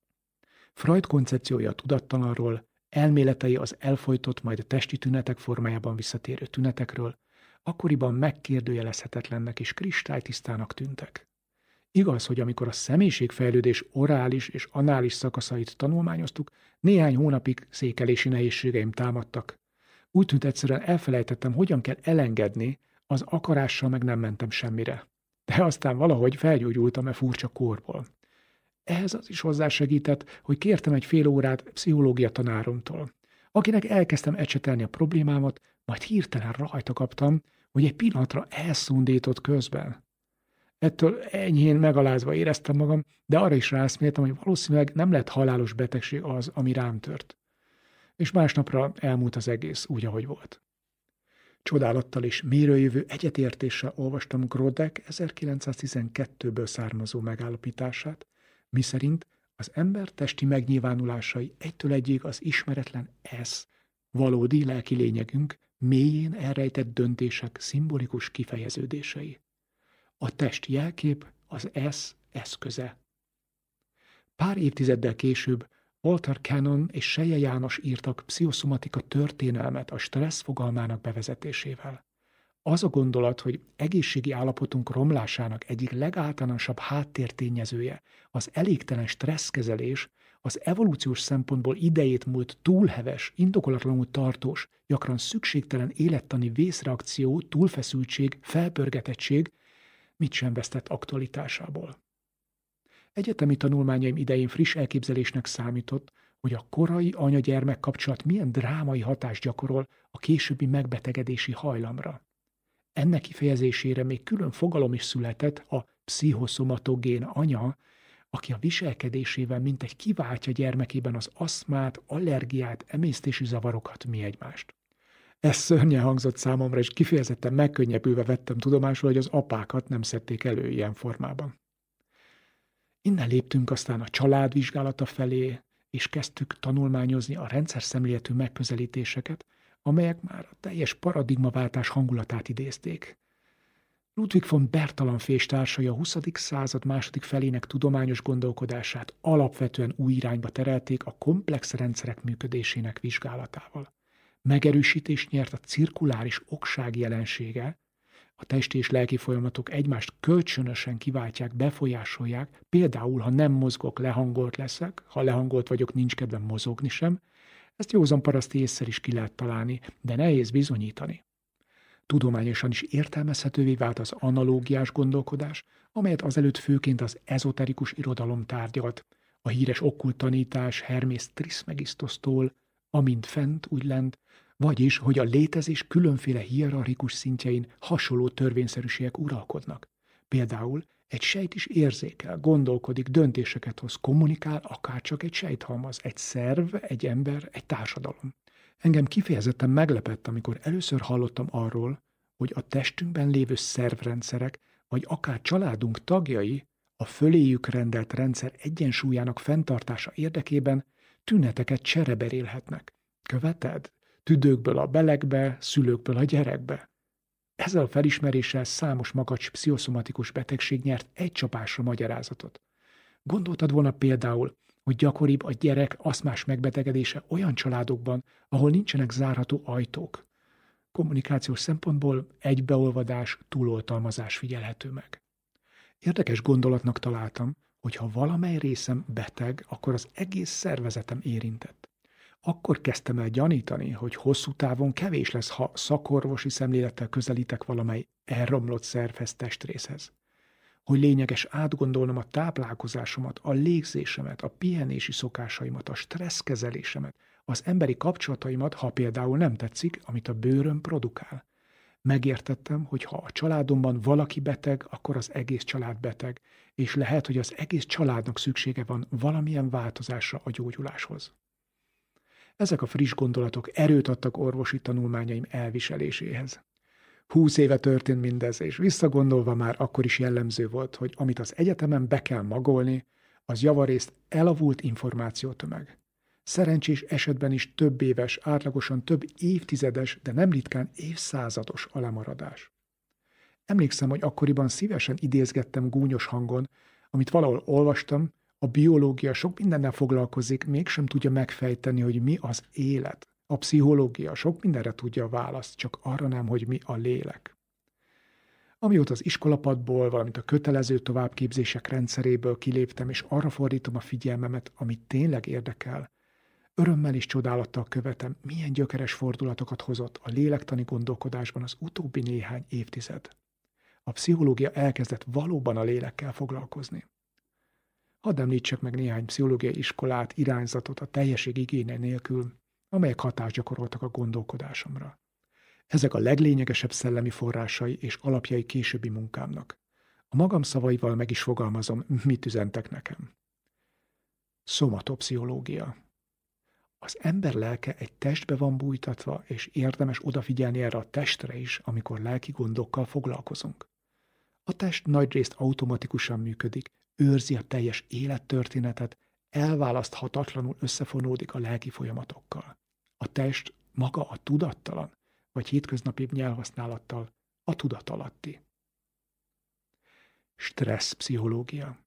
Freud koncepciója tudattalanról, elméletei az elfolytott, majd a testi tünetek formájában visszatérő tünetekről, akkoriban megkérdőjelezhetetlennek és kristálytisztának tűntek. Igaz, hogy amikor a személyiségfejlődés orális és anális szakaszait tanulmányoztuk, néhány hónapig székelési nehézségeim támadtak. Úgy tűnt egyszerűen elfelejtettem, hogyan kell elengedni, az akarással meg nem mentem semmire. De aztán valahogy felgyógyultam e furcsa korból. Ehhez az is hozzásegített, hogy kértem egy fél órát pszichológia tanáromtól, akinek elkezdtem ecsetelni a problémámat, majd hirtelen rajta kaptam, hogy egy pillanatra elszundított közben. Ettől enyhén megalázva éreztem magam, de arra is rászméltem, hogy valószínűleg nem lett halálos betegség az, ami rám tört. És másnapra elmúlt az egész úgy, ahogy volt. Csodálattal és mérőjövő egyetértéssel olvastam Grodek 1912-ből származó megállapítását, miszerint az ember testi megnyilvánulásai egytől egyig az ismeretlen ez, valódi lelki lényegünk, mélyén elrejtett döntések szimbolikus kifejeződései. A test jelkép az ez eszköze. Pár évtizeddel később Walter Cannon és Seje János írtak pszichoszomatika történelmet a stressz fogalmának bevezetésével. Az a gondolat, hogy egészségi állapotunk romlásának egyik legáltalánosabb háttértényezője az elégtelen stresszkezelés, az evolúciós szempontból idejét múlt túlheves, indokolatlanul tartós, gyakran szükségtelen élettani vészreakció, túlfeszültség, felpörgetettség mit sem vesztett aktualitásából. Egyetemi tanulmányaim idején friss elképzelésnek számított, hogy a korai anya-gyermek kapcsolat milyen drámai hatást gyakorol a későbbi megbetegedési hajlamra. Ennek kifejezésére még külön fogalom is született a pszichoszomatogén anya, aki a viselkedésével mintegy kiváltja gyermekében az aszmát, allergiát, emésztési zavarokat, mi egymást. Ez szörnyen hangzott számomra, és kifejezetten megkönnyebbülve vettem tudomásul, hogy az apákat nem szedték elő ilyen formában. Innen léptünk aztán a családvizsgálata felé, és kezdtük tanulmányozni a rendszer szemléletű megközelítéseket, amelyek már a teljes paradigmaváltás hangulatát idézték. Ludwig von Bertalanffé társai a 20. század második felének tudományos gondolkodását alapvetően új irányba terelték a komplex rendszerek működésének vizsgálatával. Megerősítést nyert a cirkuláris okság jelensége, a testi és lelki folyamatok egymást kölcsönösen kiváltják, befolyásolják, például, ha nem mozgok, lehangolt leszek, ha lehangolt vagyok, nincs kedvem mozogni sem, ezt józan paraszti észszer is ki lehet találni, de nehéz bizonyítani. Tudományosan is értelmezhetővé vált az analógiás gondolkodás, amelyet azelőtt főként az ezoterikus irodalom tárgyalt, a híres okkult tanítás Hermész Trismegisztosztól, amint fent, úgy lent, vagyis, hogy a létezés különféle hierarchikus szintjein hasonló törvényszerűségek uralkodnak. Például egy sejt is érzékel, gondolkodik, döntéseket hoz, kommunikál, akár csak egy sejthalmaz, egy szerv, egy ember, egy társadalom. Engem kifejezetten meglepett, amikor először hallottam arról, hogy a testünkben lévő szervrendszerek, vagy akár családunk tagjai a föléjük rendelt rendszer egyensúlyának fenntartása érdekében tüneteket csereberélhetnek. Követed? Tüdőkből a belegbe, szülőkből a gyerekbe. Ezzel a felismeréssel számos makacs pszichoszomatikus betegség nyert egy csapásra magyarázatot. Gondoltad volna például, hogy gyakoribb a gyerek aszmás megbetegedése olyan családokban, ahol nincsenek zárható ajtók. Kommunikációs szempontból egybeolvadás, túloltalmazás figyelhető meg. Érdekes gondolatnak találtam, hogy ha valamely részem beteg, akkor az egész szervezetem érintett. Akkor kezdtem el gyanítani, hogy hosszú távon kevés lesz, ha szakorvosi szemlélettel közelítek valamely elromlott szervhez, testrészhez hogy lényeges átgondolnom a táplálkozásomat, a légzésemet, a pihenési szokásaimat, a stresszkezelésemet, az emberi kapcsolataimat, ha például nem tetszik, amit a bőröm produkál. Megértettem, hogy ha a családomban valaki beteg, akkor az egész család beteg, és lehet, hogy az egész családnak szüksége van valamilyen változásra a gyógyuláshoz. Ezek a friss gondolatok erőt adtak orvosi tanulmányaim elviseléséhez. Húsz éve történt mindez, és visszagondolva már akkor is jellemző volt, hogy amit az egyetemen be kell magolni, az javarészt elavult információtömeg. Szerencsés esetben is több éves, átlagosan több évtizedes, de nem ritkán évszázados alemaradás. Emlékszem, hogy akkoriban szívesen idézgettem gúnyos hangon, amit valahol olvastam, a biológia sok mindennel foglalkozik, mégsem tudja megfejteni, hogy mi az élet. A pszichológia sok mindenre tudja a választ, csak arra nem, hogy mi a lélek. Amióta az iskolapadból, valamint a kötelező továbbképzések rendszeréből kiléptem, és arra fordítom a figyelmemet, amit tényleg érdekel, örömmel és csodálattal követem, milyen gyökeres fordulatokat hozott a lélektani gondolkodásban az utóbbi néhány évtized. A pszichológia elkezdett valóban a lélekkel foglalkozni. Hadd említsek meg néhány pszichológiai iskolát, irányzatot a teljesség igénye nélkül, amelyek hatást gyakoroltak a gondolkodásomra. Ezek a leglényegesebb szellemi forrásai és alapjai későbbi munkámnak. A magam szavaival meg is fogalmazom, mit üzentek nekem. Szomatopsziológia. Az ember lelke egy testbe van bújtatva, és érdemes odafigyelni erre a testre is, amikor lelki gondokkal foglalkozunk. A test nagyrészt automatikusan működik, őrzi a teljes élettörténetet, elválaszthatatlanul összefonódik a lelki folyamatokkal. A test maga a tudattalan, vagy hétköznapi nyelvhasználattal a tudatalatti. Stressz pszichológia.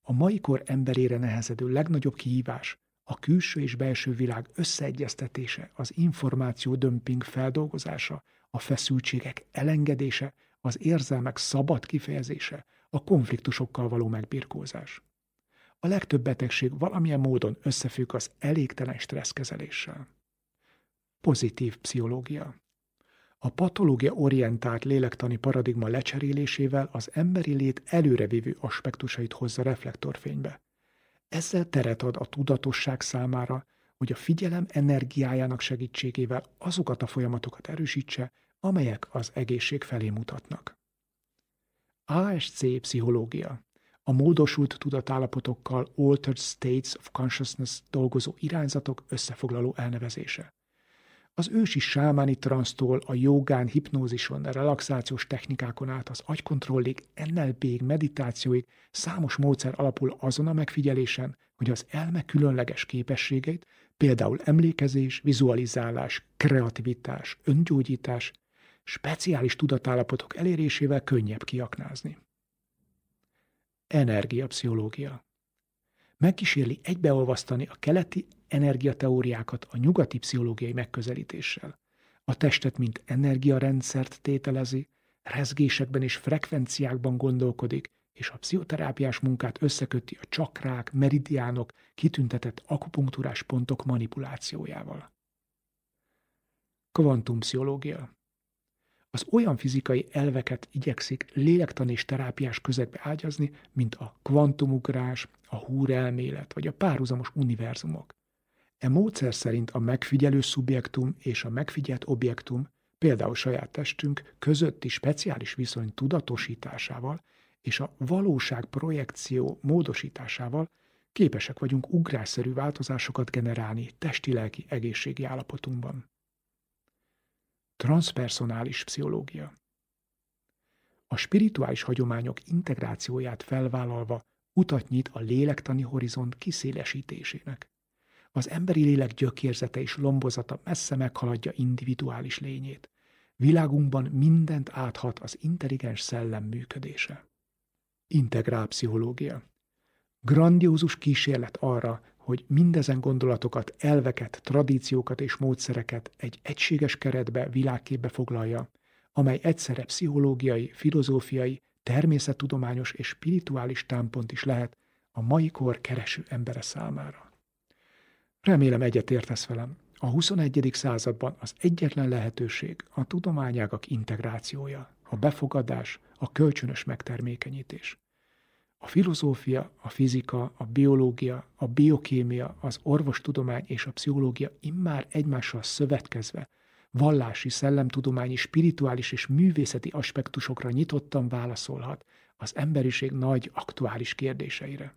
A mai kor emberére nehezedő legnagyobb kihívás a külső és belső világ összeegyeztetése, az információ dömping feldolgozása, a feszültségek elengedése, az érzelmek szabad kifejezése, a konfliktusokkal való megbirkózás. A legtöbb betegség valamilyen módon összefügg az elégtelen stresszkezeléssel. Pozitív pszichológia. A patológia orientált lélektani paradigma lecserélésével az emberi lét előrevívő aspektusait hozza reflektorfénybe. Ezzel teret ad a tudatosság számára, hogy a figyelem energiájának segítségével azokat a folyamatokat erősítse, amelyek az egészség felé mutatnak. ASC pszichológia a módosult tudatállapotokkal Altered States of Consciousness dolgozó irányzatok összefoglaló elnevezése. Az ősi sámáni transztól a jogán, hipnózison, a relaxációs technikákon át az agykontrollig, NLP-ig, meditációig számos módszer alapul azon a megfigyelésen, hogy az elme különleges képességeit, például emlékezés, vizualizálás, kreativitás, öngyógyítás, speciális tudatállapotok elérésével könnyebb kiaknázni. Energiapszichológia megkísérli egybeolvasztani a keleti energiateóriákat a nyugati pszichológiai megközelítéssel. A testet, mint energiarendszert tételezi, rezgésekben és frekvenciákban gondolkodik, és a pszichoterápiás munkát összeköti a csakrák, meridiánok, kitüntetett akupunktúrás pontok manipulációjával. Kvantumpszichológia az olyan fizikai elveket igyekszik lélektani és terápiás közegbe ágyazni, mint a kvantumugrás, a húrelmélet vagy a párhuzamos univerzumok. E módszer szerint a megfigyelő szubjektum és a megfigyelt objektum, például saját testünk közötti speciális viszony tudatosításával és a valóság projekció módosításával képesek vagyunk ugrásszerű változásokat generálni testi-lelki egészségi állapotunkban. Transpersonális pszichológia. A spirituális hagyományok integrációját felvállalva utat nyit a lélektani horizont kiszélesítésének. Az emberi lélek gyökérzete és lombozata messze meghaladja individuális lényét. Világunkban mindent áthat az intelligens szellem működése. Integrál pszichológia. Grandiózus kísérlet arra, hogy mindezen gondolatokat, elveket, tradíciókat és módszereket egy egységes keretbe, világképbe foglalja, amely egyszerre pszichológiai, filozófiai, természettudományos és spirituális támpont is lehet a mai kor kereső embere számára. Remélem egyetértesz velem. A 21. században az egyetlen lehetőség a tudományágak integrációja, a befogadás, a kölcsönös megtermékenyítés. A filozófia, a fizika, a biológia, a biokémia, az orvostudomány és a pszichológia immár egymással szövetkezve vallási, szellemtudományi, spirituális és művészeti aspektusokra nyitottan válaszolhat az emberiség nagy aktuális kérdéseire.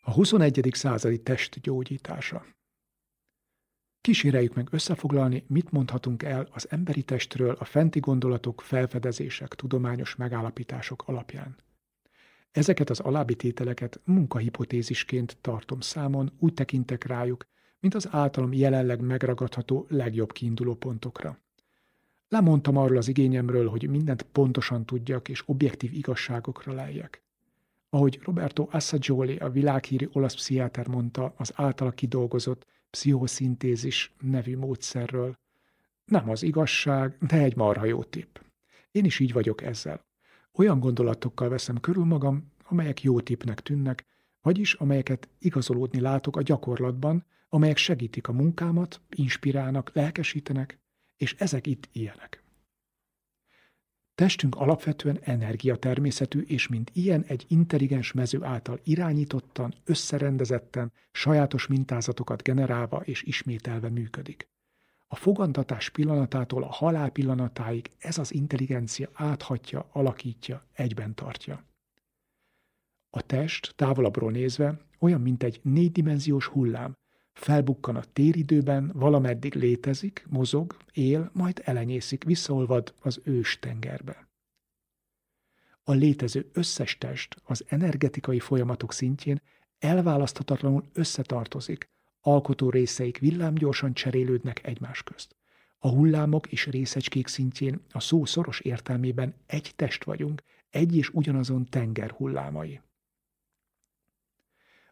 A 21. századi test gyógyítása. Kíséreljük meg összefoglalni, mit mondhatunk el az emberi testről a fenti gondolatok, felfedezések, tudományos megállapítások alapján. Ezeket az alábbi tételeket munkahipotézisként tartom számon, úgy tekintek rájuk, mint az általam jelenleg megragadható legjobb kiinduló pontokra. Lemondtam arról az igényemről, hogy mindent pontosan tudjak és objektív igazságokra lejjek. Ahogy Roberto Assagioli, a világhíri olasz pszichiáter mondta az általa kidolgozott pszichoszintézis nevű módszerről. Nem az igazság, de egy marha jó tipp. Én is így vagyok ezzel. Olyan gondolatokkal veszem körül magam, amelyek jó tippnek tűnnek, vagyis amelyeket igazolódni látok a gyakorlatban, amelyek segítik a munkámat, inspirálnak, lelkesítenek, és ezek itt ilyenek. Testünk alapvetően energiatermészetű, és mint ilyen egy intelligens mező által irányítottan, összerendezetten, sajátos mintázatokat generálva és ismételve működik. A fogantatás pillanatától a halál pillanatáig ez az intelligencia áthatja, alakítja, egyben tartja. A test, távolabbról nézve, olyan, mint egy négydimenziós hullám, felbukkan a téridőben, valameddig létezik, mozog, él, majd elenyészik, visszaolvad az ős tengerbe. A létező összes test az energetikai folyamatok szintjén elválaszthatatlanul összetartozik, alkotó részeik villámgyorsan cserélődnek egymás közt. A hullámok és részecskék szintjén a szó szoros értelmében egy test vagyunk, egy és ugyanazon tenger hullámai.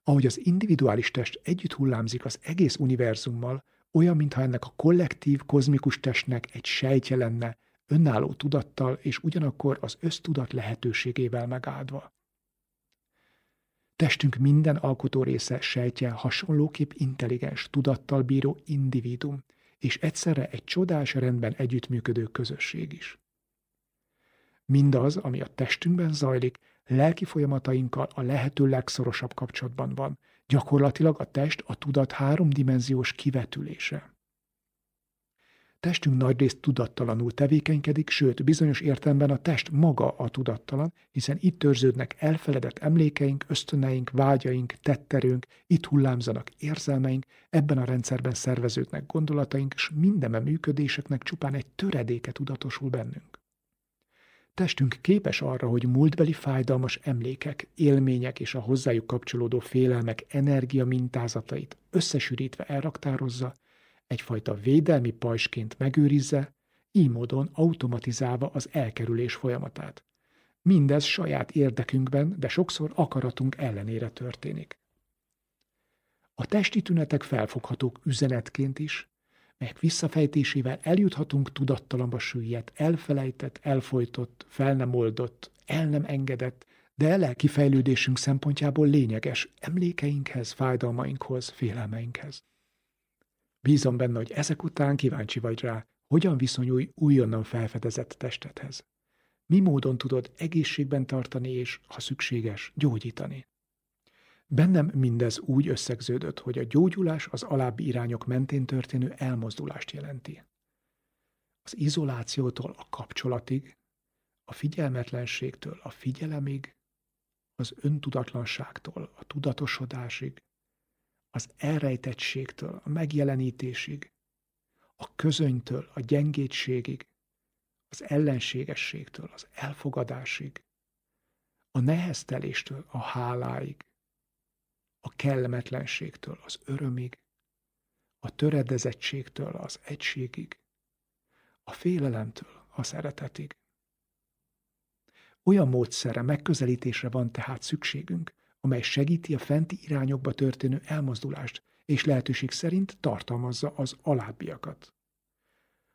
Ahogy az individuális test együtt hullámzik az egész univerzummal, olyan, mintha ennek a kollektív, kozmikus testnek egy sejtje lenne, önálló tudattal és ugyanakkor az össztudat lehetőségével megáldva. Testünk minden alkotó része sejtje hasonlóképp intelligens, tudattal bíró individum, és egyszerre egy csodás rendben együttműködő közösség is. Mindaz, ami a testünkben zajlik, lelki folyamatainkkal a lehető legszorosabb kapcsolatban van. Gyakorlatilag a test a tudat háromdimenziós kivetülése. Testünk nagyrészt tudattalanul tevékenykedik, sőt, bizonyos értelemben a test maga a tudattalan, hiszen itt törződnek elfeledett emlékeink, ösztöneink, vágyaink, tetterőnk, itt hullámzanak érzelmeink, ebben a rendszerben szerveződnek gondolataink, és minden működéseknek csupán egy töredéke tudatosul bennünk. Testünk képes arra, hogy múltbeli fájdalmas emlékek, élmények és a hozzájuk kapcsolódó félelmek energia mintázatait összesűrítve elraktározza, egyfajta védelmi pajsként megőrizze, így módon automatizálva az elkerülés folyamatát. Mindez saját érdekünkben, de sokszor akaratunk ellenére történik. A testi tünetek felfoghatók üzenetként is, melyek visszafejtésével eljuthatunk tudattalamba süllyedt, elfelejtett, elfolytott, fel nem oldott, el nem engedett, de lelki fejlődésünk szempontjából lényeges emlékeinkhez, fájdalmainkhoz, félelmeinkhez. Bízom benne, hogy ezek után kíváncsi vagy rá, hogyan viszonyulj újonnan felfedezett testethez. Mi módon tudod egészségben tartani és, ha szükséges, gyógyítani. Bennem mindez úgy összegződött, hogy a gyógyulás az alábbi irányok mentén történő elmozdulást jelenti. Az izolációtól a kapcsolatig, a figyelmetlenségtől a figyelemig, az öntudatlanságtól a tudatosodásig, az elrejtettségtől a megjelenítésig, a közönytől a gyengétségig, az ellenségességtől az elfogadásig, a nehezteléstől a háláig, a kellemetlenségtől az örömig, a töredezettségtől az egységig, a félelemtől a szeretetig. Olyan módszerre, megközelítésre van tehát szükségünk, amely segíti a fenti irányokba történő elmozdulást, és lehetőség szerint tartalmazza az alábbiakat.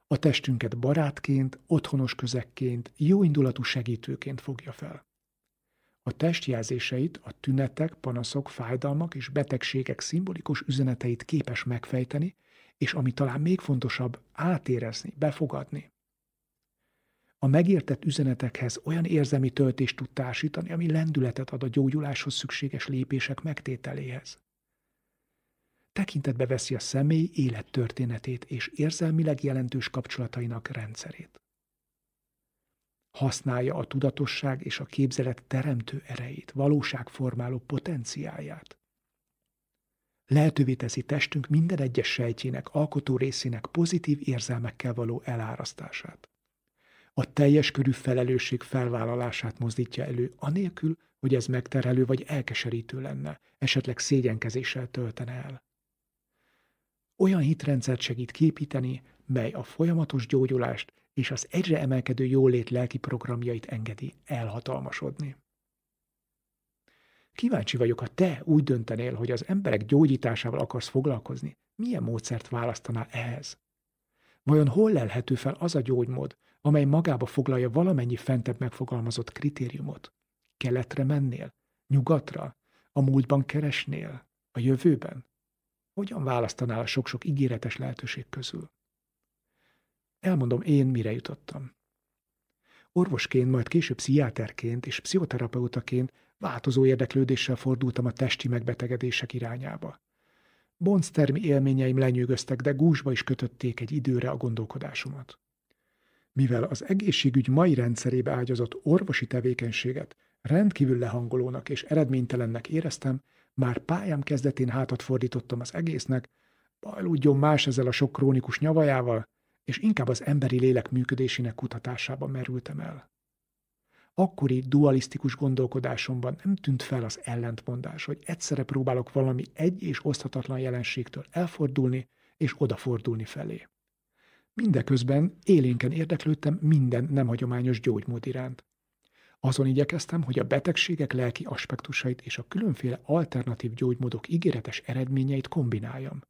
A testünket barátként, otthonos közekként, jóindulatú segítőként fogja fel. A testjelzéseit, a tünetek, panaszok, fájdalmak és betegségek szimbolikus üzeneteit képes megfejteni, és ami talán még fontosabb, átérezni, befogadni. A megértett üzenetekhez olyan érzelmi töltést tud társítani, ami lendületet ad a gyógyuláshoz szükséges lépések megtételéhez. Tekintetbe veszi a személy élettörténetét és érzelmileg jelentős kapcsolatainak rendszerét használja a tudatosság és a képzelet teremtő erejét, valóságformáló potenciáját. Lehetővé teszi testünk minden egyes sejtjének, alkotó részének pozitív érzelmekkel való elárasztását. A teljes körű felelősség felvállalását mozdítja elő, anélkül, hogy ez megterhelő vagy elkeserítő lenne, esetleg szégyenkezéssel töltene el. Olyan hitrendszert segít képíteni, mely a folyamatos gyógyulást és az egyre emelkedő jólét lelki programjait engedi elhatalmasodni. Kíváncsi vagyok, ha te úgy döntenél, hogy az emberek gyógyításával akarsz foglalkozni, milyen módszert választanál ehhez? Vajon hol lelhető fel az a gyógymód, amely magába foglalja valamennyi fentebb megfogalmazott kritériumot? Keletre mennél? Nyugatra? A múltban keresnél? A jövőben? Hogyan választanál a sok-sok ígéretes lehetőség közül? Elmondom én, mire jutottam. Orvosként, majd később pszichiáterként és pszichoterapeutaként változó érdeklődéssel fordultam a testi megbetegedések irányába. Bonztermi élményeim lenyűgöztek, de gúzsba is kötötték egy időre a gondolkodásomat. Mivel az egészségügy mai rendszerébe ágyazott orvosi tevékenységet rendkívül lehangolónak és eredménytelennek éreztem, már pályám kezdetén hátat fordítottam az egésznek, bajlódjon más ezzel a sok krónikus nyavajával, és inkább az emberi lélek működésének kutatásában merültem el. Akkori dualisztikus gondolkodásomban nem tűnt fel az ellentmondás, hogy egyszerre próbálok valami egy és oszthatatlan jelenségtől elfordulni és odafordulni felé. Mindeközben élénken érdeklődtem minden nem hagyományos gyógymód iránt. Azon igyekeztem, hogy a betegségek lelki aspektusait és a különféle alternatív gyógymódok ígéretes eredményeit kombináljam.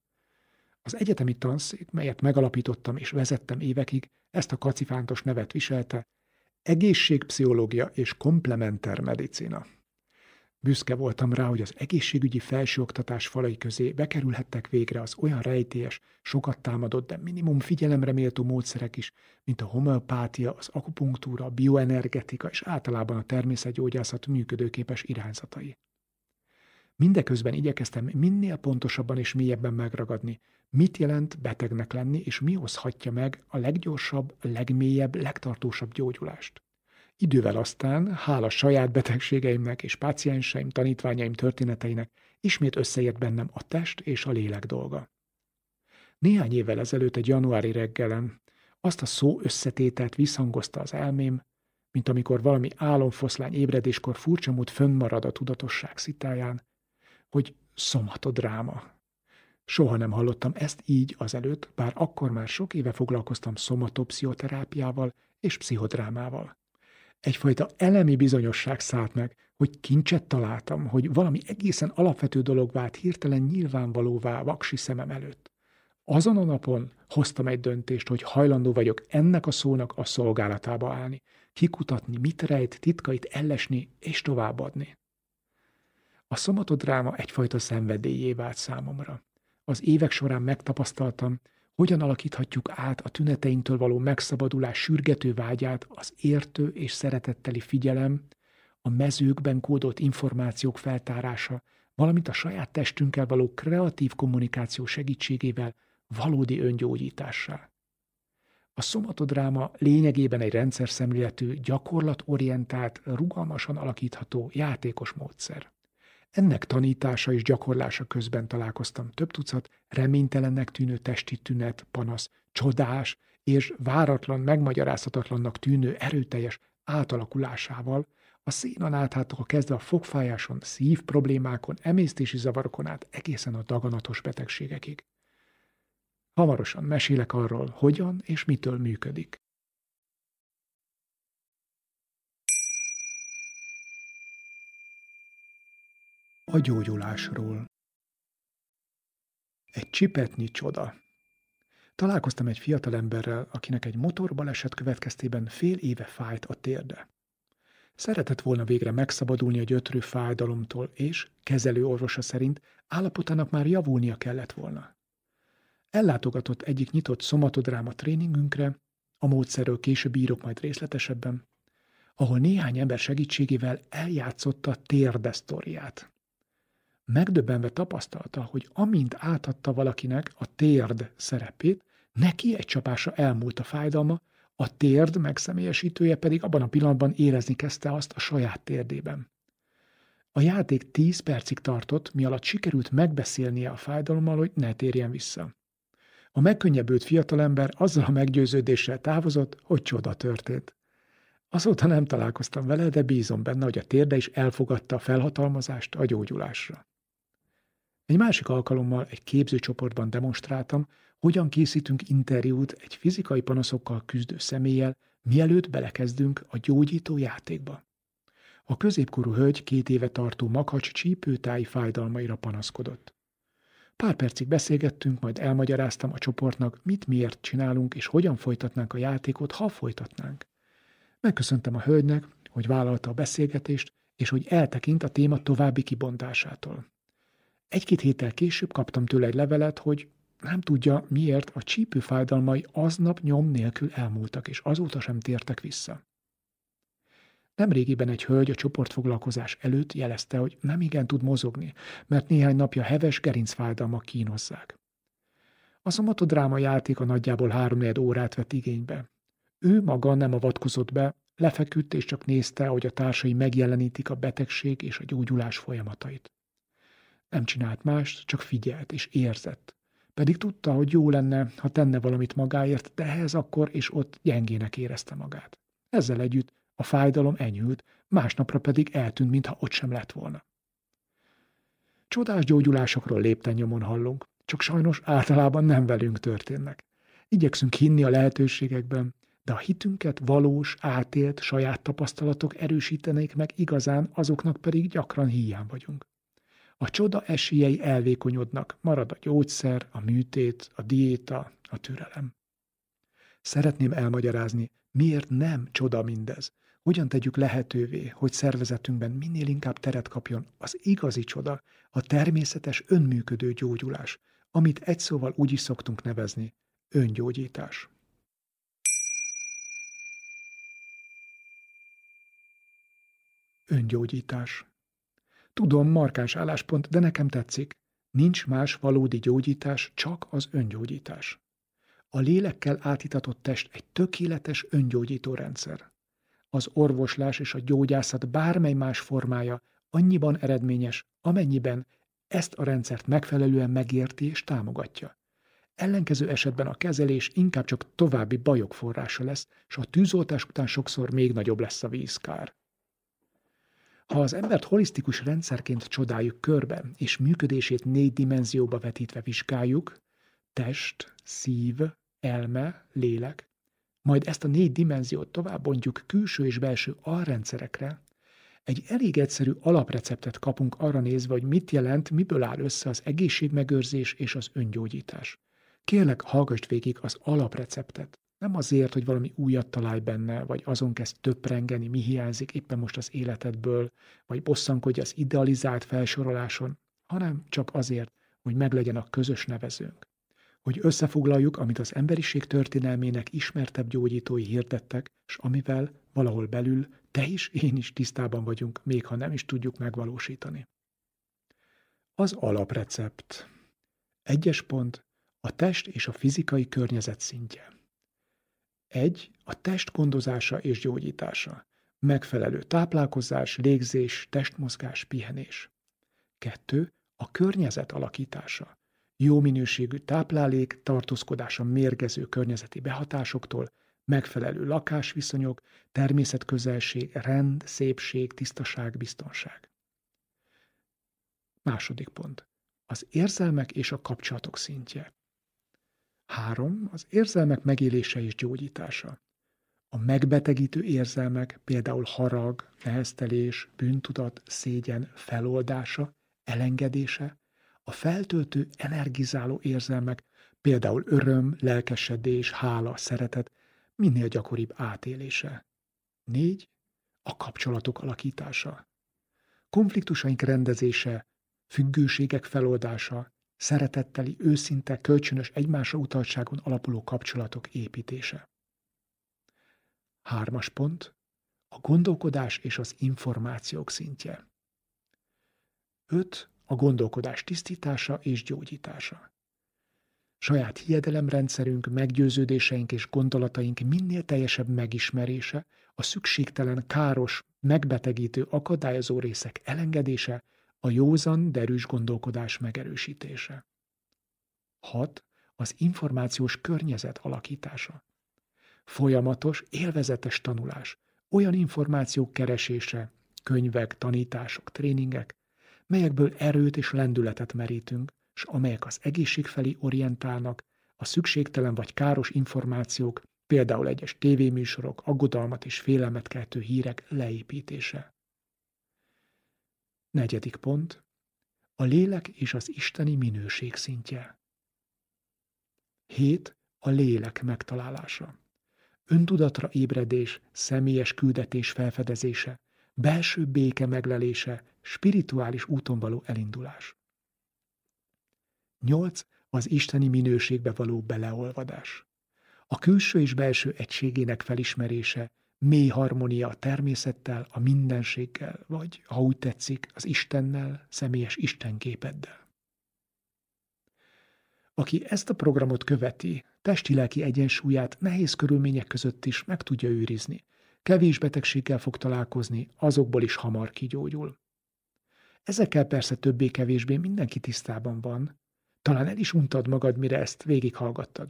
Az egyetemi tanszék, melyet megalapítottam és vezettem évekig, ezt a kacifántos nevet viselte, egészségpszichológia és komplementer medicina. Büszke voltam rá, hogy az egészségügyi felsőoktatás falai közé bekerülhettek végre az olyan rejtélyes, sokat támadott, de minimum figyelemre méltó módszerek is, mint a homeopátia, az akupunktúra, a bioenergetika és általában a természetgyógyászat működőképes irányzatai. Mindeközben igyekeztem minél pontosabban és mélyebben megragadni, mit jelent betegnek lenni, és mi hozhatja meg a leggyorsabb, legmélyebb, legtartósabb gyógyulást. Idővel aztán, hála saját betegségeimnek és pácienseim, tanítványaim történeteinek, ismét összeért bennem a test és a lélek dolga. Néhány évvel ezelőtt egy januári reggelen azt a szó összetételt visszhangozta az elmém, mint amikor valami álomfoszlány ébredéskor furcsa mód fönnmarad a tudatosság szitáján, hogy szomatodráma. Soha nem hallottam ezt így azelőtt, bár akkor már sok éve foglalkoztam szomatopszichoterápiával és pszichodrámával. Egyfajta elemi bizonyosság szállt meg, hogy kincset találtam, hogy valami egészen alapvető dolog vált hirtelen nyilvánvalóvá vaksi szemem előtt. Azon a napon hoztam egy döntést, hogy hajlandó vagyok ennek a szónak a szolgálatába állni, kikutatni, mit rejt, titkait ellesni és továbbadni. A szomatodráma egyfajta szenvedélyé vált számomra. Az évek során megtapasztaltam, hogyan alakíthatjuk át a tüneteinktől való megszabadulás sürgető vágyát az értő és szeretetteli figyelem, a mezőkben kódolt információk feltárása, valamint a saját testünkkel való kreatív kommunikáció segítségével valódi öngyógyítássá. A szomatodráma lényegében egy rendszer szemléletű, gyakorlatorientált, rugalmasan alakítható játékos módszer. Ennek tanítása és gyakorlása közben találkoztam több tucat reménytelennek tűnő testi tünet, panasz, csodás és váratlan, megmagyarázhatatlannak tűnő erőteljes átalakulásával, a szénan áthától kezdve a fogfájáson, szív problémákon, emésztési zavarokon át egészen a daganatos betegségekig. Hamarosan mesélek arról, hogyan és mitől működik. A gyógyulásról. Egy csipetnyi csoda. Találkoztam egy fiatalemberrel, akinek egy motorbaleset következtében fél éve fájt a térde. Szeretett volna végre megszabadulni a gyötrő fájdalomtól, és, kezelő orvosa szerint, állapotának már javulnia kellett volna. Ellátogatott egyik nyitott szomatodráma tréningünkre, a módszerről később írok majd részletesebben, ahol néhány ember segítségével eljátszotta térde sztoriát megdöbbenve tapasztalta, hogy amint átadta valakinek a térd szerepét, neki egy csapása elmúlt a fájdalma, a térd megszemélyesítője pedig abban a pillanatban érezni kezdte azt a saját térdében. A játék tíz percig tartott, mi alatt sikerült megbeszélnie a fájdalommal, hogy ne térjen vissza. A megkönnyebbült fiatalember azzal a meggyőződéssel távozott, hogy csoda történt. Azóta nem találkoztam vele, de bízom benne, hogy a térde is elfogadta a felhatalmazást a gyógyulásra. Egy másik alkalommal egy képzőcsoportban demonstráltam, hogyan készítünk interjút egy fizikai panaszokkal küzdő személlyel, mielőtt belekezdünk a gyógyító játékba. A középkorú hölgy két éve tartó makacs csípőtáj fájdalmaira panaszkodott. Pár percig beszélgettünk, majd elmagyaráztam a csoportnak, mit miért csinálunk, és hogyan folytatnánk a játékot, ha folytatnánk. Megköszöntem a hölgynek, hogy vállalta a beszélgetést, és hogy eltekint a téma további kibontásától. Egy-két héttel később kaptam tőle egy levelet, hogy nem tudja, miért a csípőfájdalmai aznap nyom nélkül elmúltak, és azóta sem tértek vissza. Nemrégiben egy hölgy a csoportfoglalkozás előtt jelezte, hogy nem igen tud mozogni, mert néhány napja heves gerincfájdalmak kínozzák. A szomatodráma játék a nagyjából három órát vett igénybe. Ő maga nem avatkozott be, lefeküdt és csak nézte, hogy a társai megjelenítik a betegség és a gyógyulás folyamatait. Nem csinált mást, csak figyelt és érzett. Pedig tudta, hogy jó lenne, ha tenne valamit magáért, de ehhez akkor és ott gyengének érezte magát. Ezzel együtt a fájdalom enyhült, másnapra pedig eltűnt, mintha ott sem lett volna. Csodás gyógyulásokról lépten nyomon hallunk, csak sajnos általában nem velünk történnek. Igyekszünk hinni a lehetőségekben, de a hitünket valós, átélt, saját tapasztalatok erősítenék meg igazán, azoknak pedig gyakran hiány vagyunk. A csoda esélyei elvékonyodnak, marad a gyógyszer, a műtét, a diéta, a türelem. Szeretném elmagyarázni, miért nem csoda mindez. Hogyan tegyük lehetővé, hogy szervezetünkben minél inkább teret kapjon az igazi csoda, a természetes önműködő gyógyulás, amit egy szóval úgy is szoktunk nevezni, öngyógyítás. Öngyógyítás. Tudom, markáns álláspont, de nekem tetszik. Nincs más valódi gyógyítás, csak az öngyógyítás. A lélekkel átitatott test egy tökéletes öngyógyító rendszer. Az orvoslás és a gyógyászat bármely más formája annyiban eredményes, amennyiben ezt a rendszert megfelelően megérti és támogatja. Ellenkező esetben a kezelés inkább csak további bajok forrása lesz, és a tűzoltás után sokszor még nagyobb lesz a vízkár. Ha az embert holisztikus rendszerként csodáljuk körbe, és működését négy dimenzióba vetítve vizsgáljuk, test, szív, elme, lélek, majd ezt a négy dimenziót tovább bontjuk külső és belső alrendszerekre, egy elég egyszerű alapreceptet kapunk arra nézve, hogy mit jelent, miből áll össze az egészségmegőrzés és az öngyógyítás. Kérlek, hallgass végig az alapreceptet. Nem azért, hogy valami újat találj benne, vagy azon kezd töprengeni, mi hiányzik éppen most az életedből, vagy bosszankodj az idealizált felsoroláson, hanem csak azért, hogy meglegyen a közös nevezőnk. Hogy összefoglaljuk, amit az emberiség történelmének ismertebb gyógyítói hirdettek, és amivel valahol belül te is, én is tisztában vagyunk, még ha nem is tudjuk megvalósítani. Az alaprecept. Egyes pont a test és a fizikai környezet szintje. Egy, a test gondozása és gyógyítása. Megfelelő táplálkozás, légzés, testmozgás, pihenés. Kettő, a környezet alakítása. Jó minőségű táplálék, tartózkodása mérgező környezeti behatásoktól, megfelelő lakásviszonyok, természetközelség, rend, szépség, tisztaság, biztonság. Második pont. Az érzelmek és a kapcsolatok szintje. Három, az érzelmek megélése és gyógyítása. A megbetegítő érzelmek, például harag, neheztelés, bűntudat, szégyen feloldása, elengedése, a feltöltő, energizáló érzelmek, például öröm, lelkesedés, hála, szeretet, minél gyakoribb átélése. Négy, a kapcsolatok alakítása. Konfliktusaink rendezése, függőségek feloldása, szeretetteli, őszinte, kölcsönös egymásra utaltságon alapuló kapcsolatok építése. Hármas pont. A gondolkodás és az információk szintje. Öt. A gondolkodás tisztítása és gyógyítása. Saját hiedelemrendszerünk, meggyőződéseink és gondolataink minél teljesebb megismerése, a szükségtelen, káros, megbetegítő, akadályozó részek elengedése, a józan, derűs gondolkodás megerősítése. 6. Az információs környezet alakítása. Folyamatos, élvezetes tanulás, olyan információk keresése, könyvek, tanítások, tréningek, melyekből erőt és lendületet merítünk, s amelyek az egészség felé orientálnak, a szükségtelen vagy káros információk, például egyes tévéműsorok, aggodalmat és félelmet keltő hírek leépítése. Negyedik pont. A lélek és az isteni minőség szintje. Hét. A lélek megtalálása. Öntudatra ébredés, személyes küldetés felfedezése, belső béke meglelése, spirituális úton való elindulás. 8. Az isteni minőségbe való beleolvadás. A külső és belső egységének felismerése, mély harmónia a természettel, a mindenséggel, vagy, ha úgy tetszik, az Istennel, személyes Istenképeddel. Aki ezt a programot követi, testi-lelki egyensúlyát nehéz körülmények között is meg tudja őrizni. Kevés betegséggel fog találkozni, azokból is hamar kigyógyul. Ezekkel persze többé-kevésbé mindenki tisztában van. Talán el is untad magad, mire ezt végighallgattad.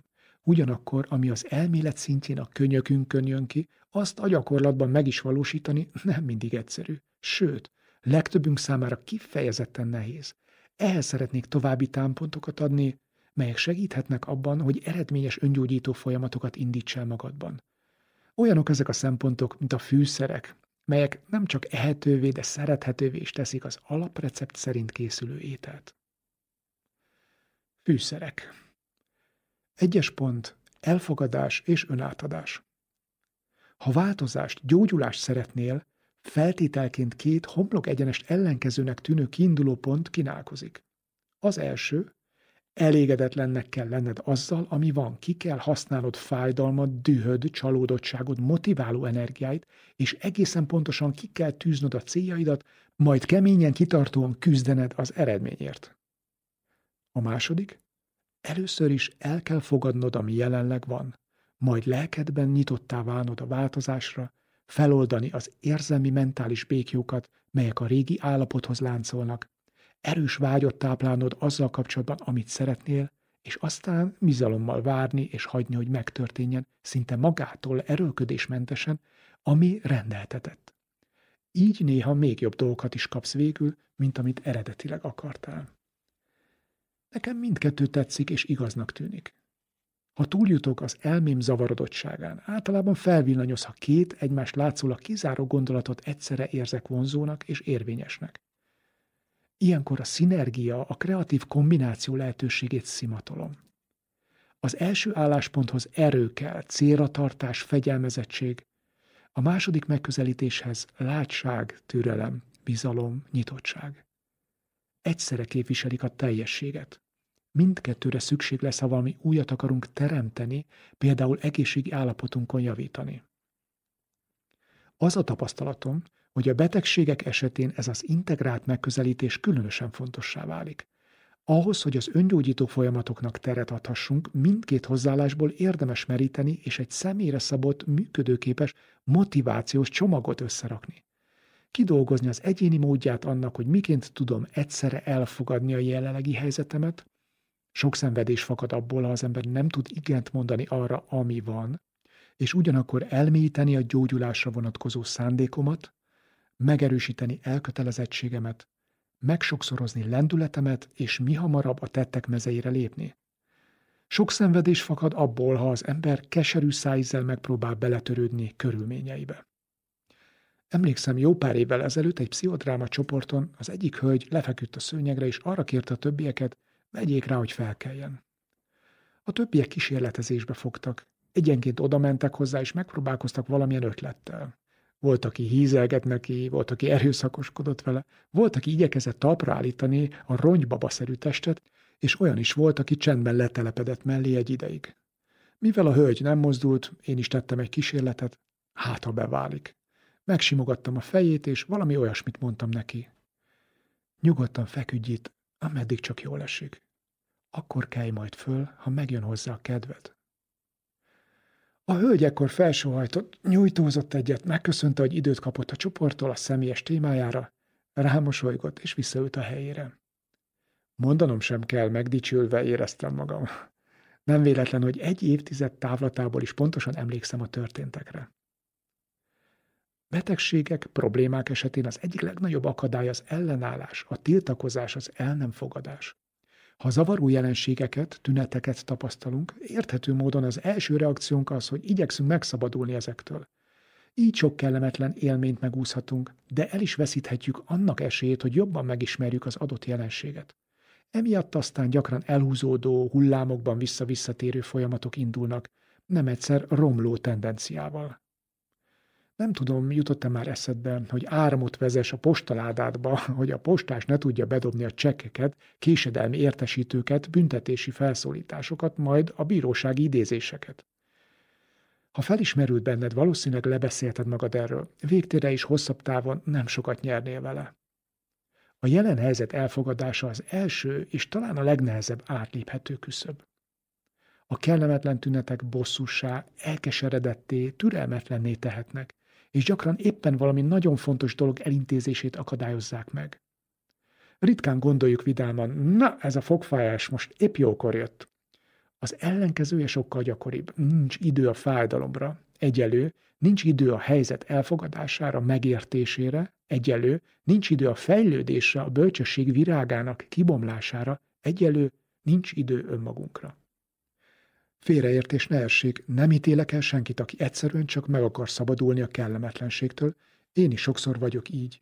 Ugyanakkor, ami az elmélet szintjén a könyökünkön jön ki, azt a gyakorlatban meg is valósítani nem mindig egyszerű. Sőt, legtöbbünk számára kifejezetten nehéz. Ehhez szeretnék további támpontokat adni, melyek segíthetnek abban, hogy eredményes öngyógyító folyamatokat indíts el magadban. Olyanok ezek a szempontok, mint a fűszerek, melyek nem csak ehetővé, de szerethetővé is teszik az alaprecept szerint készülő ételt. Fűszerek. Egyes pont, elfogadás és önátadás. Ha változást, gyógyulást szeretnél, feltételként két homlok egyenest ellenkezőnek tűnő kiinduló pont kínálkozik. Az első, elégedetlennek kell lenned azzal, ami van, ki kell használnod fájdalmad, dühöd, csalódottságod, motiváló energiáit, és egészen pontosan ki kell tűznod a céljaidat, majd keményen, kitartóan küzdened az eredményért. A második, Először is el kell fogadnod, ami jelenleg van, majd lelkedben nyitottá válnod a változásra, feloldani az érzelmi mentális békjókat, melyek a régi állapothoz láncolnak, erős vágyot táplálnod azzal kapcsolatban, amit szeretnél, és aztán bizalommal várni és hagyni, hogy megtörténjen, szinte magától erőlködésmentesen, ami rendeltetett. Így néha még jobb dolgokat is kapsz végül, mint amit eredetileg akartál. Nekem mindkettő tetszik és igaznak tűnik. Ha túljutok az elmém zavarodottságán, általában felvillanyozha két egymást látszólag kizáró gondolatot egyszerre érzek vonzónak és érvényesnek. Ilyenkor a szinergia, a kreatív kombináció lehetőségét szimatolom. Az első állásponthoz erő kell, célratartás, fegyelmezettség. A második megközelítéshez látság, türelem, bizalom, nyitottság egyszerre képviselik a teljességet. Mindkettőre szükség lesz, ha valami újat akarunk teremteni, például egészségi állapotunkon javítani. Az a tapasztalatom, hogy a betegségek esetén ez az integrált megközelítés különösen fontossá válik. Ahhoz, hogy az öngyógyító folyamatoknak teret adhassunk, mindkét hozzáállásból érdemes meríteni és egy személyre szabott, működőképes, motivációs csomagot összerakni kidolgozni az egyéni módját annak, hogy miként tudom egyszerre elfogadni a jelenlegi helyzetemet. Sok szenvedés fakad abból, ha az ember nem tud igent mondani arra, ami van, és ugyanakkor elmélyíteni a gyógyulásra vonatkozó szándékomat, megerősíteni elkötelezettségemet, megsokszorozni lendületemet, és mi hamarabb a tettek mezeire lépni. Sok szenvedés fakad abból, ha az ember keserű szájízzel megpróbál beletörődni körülményeibe. Emlékszem, jó pár évvel ezelőtt egy pszichodráma csoporton az egyik hölgy lefeküdt a szőnyegre, és arra kérte a többieket, vegyék rá, hogy felkeljen. A többiek kísérletezésbe fogtak. Egyenként oda mentek hozzá, és megpróbálkoztak valamilyen ötlettel. Volt, aki hízelget neki, volt, aki erőszakoskodott vele, volt, aki igyekezett talpra állítani a rongybabaszerű testet, és olyan is volt, aki csendben letelepedett mellé egy ideig. Mivel a hölgy nem mozdult, én is tettem egy kísérletet, hát ha beválik. Megsimogattam a fejét, és valami olyasmit mondtam neki. Nyugodtan feküdj itt, ameddig csak jól esik. Akkor kelj majd föl, ha megjön hozzá a kedved. A hölgy ekkor felsóhajtott, nyújtózott egyet, megköszönte, hogy időt kapott a csoporttól a személyes témájára, rámosolygott és visszaült a helyére. Mondanom sem kell, megdicsülve éreztem magam. Nem véletlen, hogy egy évtized távlatából is pontosan emlékszem a történtekre. Betegségek, problémák esetén az egyik legnagyobb akadály az ellenállás, a tiltakozás, az el nem fogadás. Ha zavaró jelenségeket, tüneteket tapasztalunk, érthető módon az első reakciónk az, hogy igyekszünk megszabadulni ezektől. Így sok kellemetlen élményt megúszhatunk, de el is veszíthetjük annak esélyét, hogy jobban megismerjük az adott jelenséget. Emiatt aztán gyakran elhúzódó, hullámokban vissza-visszatérő folyamatok indulnak, nem egyszer romló tendenciával. Nem tudom, jutott-e már eszedbe, hogy áramot vezes a postaládádba, hogy a postás ne tudja bedobni a csekkeket, késedelmi értesítőket, büntetési felszólításokat, majd a bírósági idézéseket. Ha felismerült benned, valószínűleg lebeszélted magad erről. Végtére is hosszabb távon nem sokat nyernél vele. A jelen helyzet elfogadása az első és talán a legnehezebb átléphető küszöb. A kellemetlen tünetek bosszussá, elkeseredetté, türelmetlenné tehetnek, és gyakran éppen valami nagyon fontos dolog elintézését akadályozzák meg. Ritkán gondoljuk vidáman, na, ez a fogfájás most épp jókor jött. Az ellenkezője sokkal gyakoribb. Nincs idő a fájdalomra, egyelő, nincs idő a helyzet elfogadására, megértésére, egyelő, nincs idő a fejlődésre, a bölcsesség virágának kibomlására, egyelő, nincs idő önmagunkra. Félreértés ne essék, nem ítélek el senkit, aki egyszerűen csak meg akar szabadulni a kellemetlenségtől, én is sokszor vagyok így.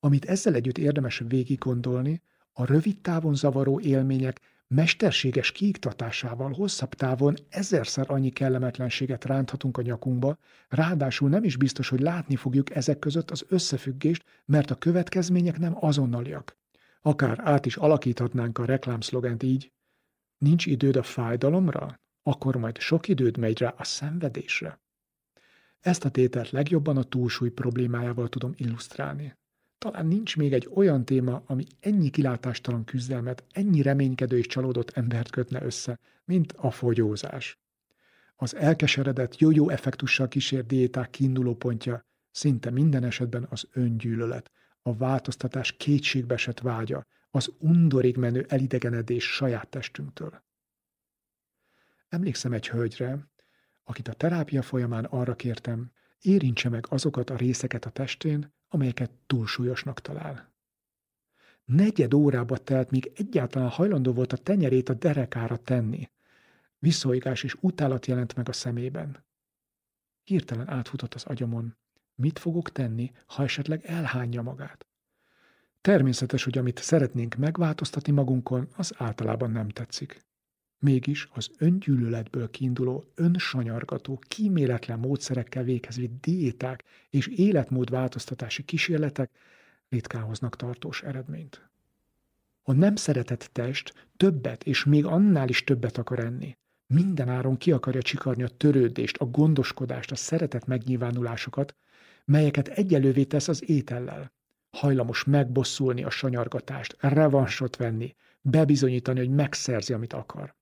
Amit ezzel együtt érdemes végig gondolni, a rövid távon zavaró élmények mesterséges kiiktatásával hosszabb távon ezerszer annyi kellemetlenséget ránthatunk a nyakunkba, ráadásul nem is biztos, hogy látni fogjuk ezek között az összefüggést, mert a következmények nem azonnaliak. Akár át is alakíthatnánk a reklámszlogent így, nincs időd a fájdalomra, akkor majd sok időd megy rá a szenvedésre. Ezt a tételt legjobban a túlsúly problémájával tudom illusztrálni. Talán nincs még egy olyan téma, ami ennyi kilátástalan küzdelmet, ennyi reménykedő és csalódott embert kötne össze, mint a fogyózás. Az elkeseredett, jó-jó effektussal kísért diéták kiinduló pontja szinte minden esetben az öngyűlölet, a változtatás kétségbeesett vágya, az undorig menő elidegenedés saját testünktől. Emlékszem egy hölgyre, akit a terápia folyamán arra kértem, érintse meg azokat a részeket a testén, amelyeket túlsúlyosnak talál. Negyed órába telt, míg egyáltalán hajlandó volt a tenyerét a derekára tenni. Visszolygás és utálat jelent meg a szemében. Hirtelen átfutott az agyamon. Mit fogok tenni, ha esetleg elhányja magát? Természetes, hogy amit szeretnénk megváltoztatni magunkon, az általában nem tetszik. Mégis az öngyűlöletből kiinduló, önsanyargató, kíméletlen módszerekkel véghez vitt diéták és életmódváltoztatási kísérletek ritkán hoznak tartós eredményt. A nem szeretett test többet és még annál is többet akar enni. Minden áron ki akarja csikarni a törődést, a gondoskodást, a szeretet megnyilvánulásokat, melyeket egyelővé tesz az étellel. Hajlamos megbosszulni a sanyargatást, revansot venni, bebizonyítani, hogy megszerzi, amit akar.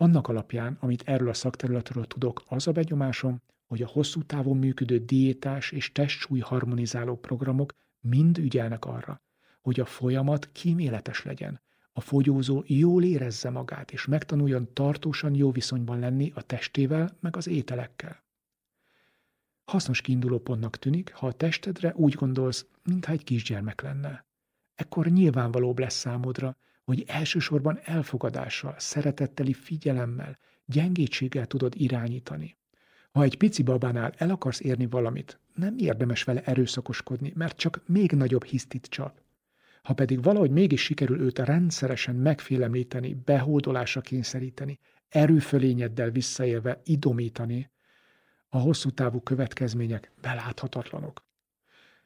Annak alapján, amit erről a szakterületről tudok, az a benyomásom, hogy a hosszú távon működő diétás és testsúly harmonizáló programok mind ügyelnek arra, hogy a folyamat kíméletes legyen, a fogyózó jól érezze magát, és megtanuljon tartósan jó viszonyban lenni a testével, meg az ételekkel. Hasznos kiinduló pontnak tűnik, ha a testedre úgy gondolsz, mintha egy kisgyermek lenne. Ekkor nyilvánvalóbb lesz számodra, hogy elsősorban elfogadással, szeretetteli figyelemmel, gyengétséggel tudod irányítani. Ha egy pici babánál el akarsz érni valamit, nem érdemes vele erőszakoskodni, mert csak még nagyobb hisztit csap. Ha pedig valahogy mégis sikerül őt rendszeresen megfélemlíteni, behódolásra kényszeríteni, erőfölényeddel visszaélve idomítani, a hosszú távú következmények beláthatatlanok.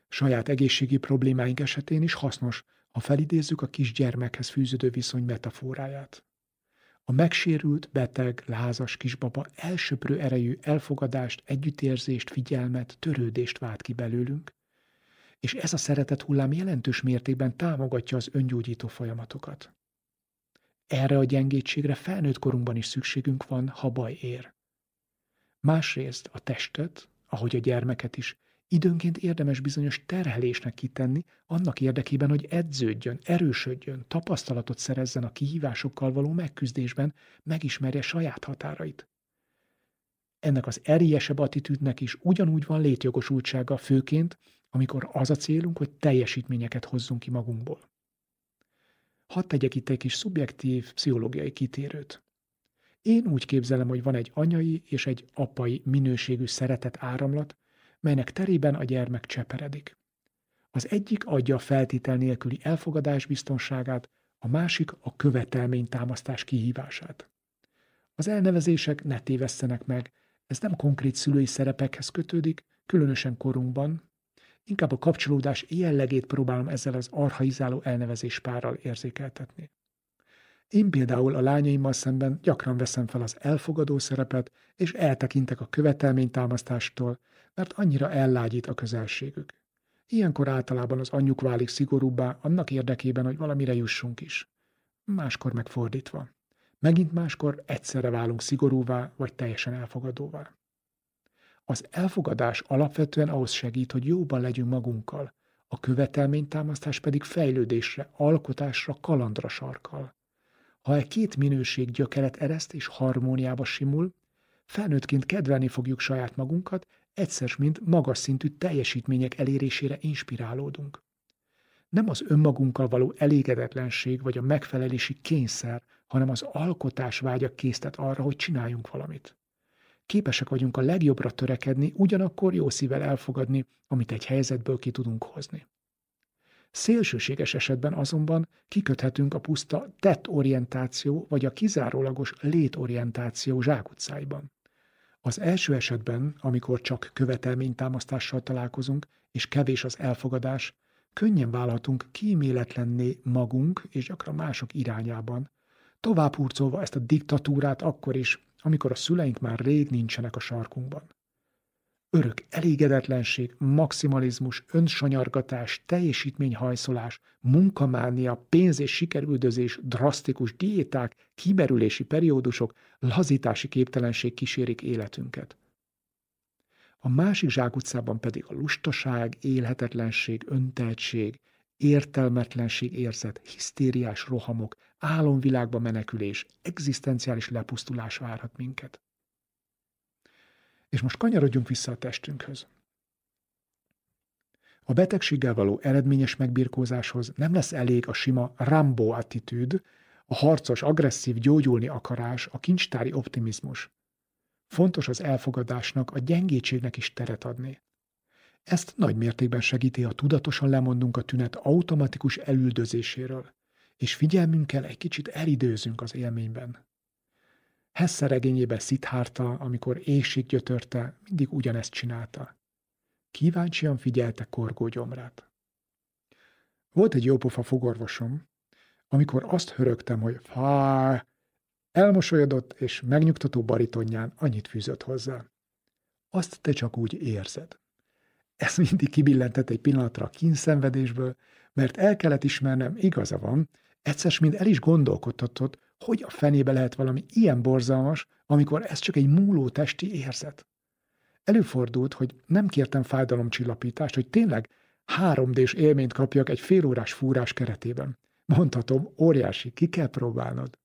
Saját egészségi problémáink esetén is hasznos, ha felidézzük a kisgyermekhez fűződő viszony metaforáját. A megsérült, beteg, lázas kisbaba elsöprő erejű elfogadást, együttérzést, figyelmet, törődést vált ki belőlünk, és ez a szeretet hullám jelentős mértékben támogatja az öngyógyító folyamatokat. Erre a gyengétségre felnőtt korunkban is szükségünk van, ha baj ér. Másrészt a testet, ahogy a gyermeket is, Időnként érdemes bizonyos terhelésnek kitenni, annak érdekében, hogy edződjön, erősödjön, tapasztalatot szerezzen a kihívásokkal való megküzdésben, megismerje saját határait. Ennek az erélyesebb attitűdnek is ugyanúgy van létjogosultsága főként, amikor az a célunk, hogy teljesítményeket hozzunk ki magunkból. Hadd tegyek itt egy kis szubjektív pszichológiai kitérőt. Én úgy képzelem, hogy van egy anyai és egy apai minőségű szeretet áramlat, melynek terében a gyermek cseperedik. Az egyik adja a feltétel nélküli elfogadás biztonságát, a másik a követelménytámasztás kihívását. Az elnevezések ne tévesztenek meg, ez nem konkrét szülői szerepekhez kötődik, különösen korunkban, inkább a kapcsolódás jellegét próbálom ezzel az arhaizáló elnevezés párral érzékeltetni. Én például a lányaimmal szemben gyakran veszem fel az elfogadó szerepet, és eltekintek a követelménytámasztástól, mert annyira ellágyít a közelségük. Ilyenkor általában az anyjuk válik szigorúbbá annak érdekében, hogy valamire jussunk is. Máskor megfordítva. Megint máskor egyszerre válunk szigorúvá, vagy teljesen elfogadóvá. Az elfogadás alapvetően ahhoz segít, hogy jóban legyünk magunkkal, a követelménytámasztás pedig fejlődésre, alkotásra, kalandra sarkal. Ha egy két minőség gyökeret ereszt és harmóniába simul, felnőttként kedvelni fogjuk saját magunkat, egyszer mint magas szintű teljesítmények elérésére inspirálódunk. Nem az önmagunkkal való elégedetlenség vagy a megfelelési kényszer, hanem az alkotás vágya késztet arra, hogy csináljunk valamit. Képesek vagyunk a legjobbra törekedni, ugyanakkor jó szívvel elfogadni, amit egy helyzetből ki tudunk hozni. Szélsőséges esetben azonban kiköthetünk a puszta tettorientáció vagy a kizárólagos létorientáció zsákutcáiban. Az első esetben, amikor csak követelménytámasztással találkozunk, és kevés az elfogadás, könnyen válhatunk kíméletlenné magunk és gyakran mások irányában, tovább hurcolva ezt a diktatúrát akkor is, amikor a szüleink már rég nincsenek a sarkunkban. Örök elégedetlenség, maximalizmus, önsanyargatás, teljesítményhajszolás, munkamánia, pénz- és sikerüldözés, drasztikus diéták, kimerülési periódusok, lazítási képtelenség kísérik életünket. A másik zsákutcában pedig a lustaság, élhetetlenség, öntehetség, értelmetlenség érzet, hisztériás rohamok, álomvilágba menekülés, egzisztenciális lepusztulás várhat minket. És most kanyarodjunk vissza a testünkhöz. A betegséggel való eredményes megbirkózáshoz nem lesz elég a sima Rambo attitűd, a harcos, agresszív, gyógyulni akarás, a kincstári optimizmus. Fontos az elfogadásnak, a gyengétségnek is teret adni. Ezt nagy mértékben segíti, ha tudatosan lemondunk a tünet automatikus elüldözéséről, és figyelmünkkel egy kicsit elidőzünk az élményben. Hesse regényében Szithárta, amikor éjség gyötörte, mindig ugyanezt csinálta. Kíváncsian figyelte korgó gyomrát. Volt egy jópofa fogorvosom, amikor azt hörögtem, hogy fá, elmosolyodott és megnyugtató baritonján annyit fűzött hozzá. Azt te csak úgy érzed. Ez mindig kibillentett egy pillanatra a kínszenvedésből, mert el kellett ismernem, igaza van, egyszer mind el is gondolkodtatott, hogy a fenébe lehet valami ilyen borzalmas, amikor ez csak egy múló testi érzet. Előfordult, hogy nem kértem fájdalomcsillapítást, hogy tényleg 3D-s élményt kapjak egy félórás fúrás keretében. Mondhatom, óriási, ki kell próbálnod.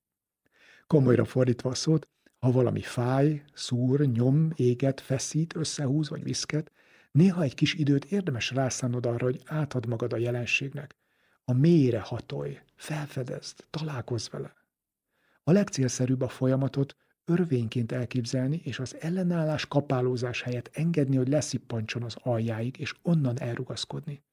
Komolyra fordítva a szót, ha valami fáj, szúr, nyom, éget, feszít, összehúz vagy viszket, néha egy kis időt érdemes rászánod arra, hogy átad magad a jelenségnek. A mélyre hatolj, felfedezd, találkozz vele. A legcélszerűbb a folyamatot örvényként elképzelni, és az ellenállás kapálózás helyett engedni, hogy leszippancson az aljáig, és onnan elrugaszkodni.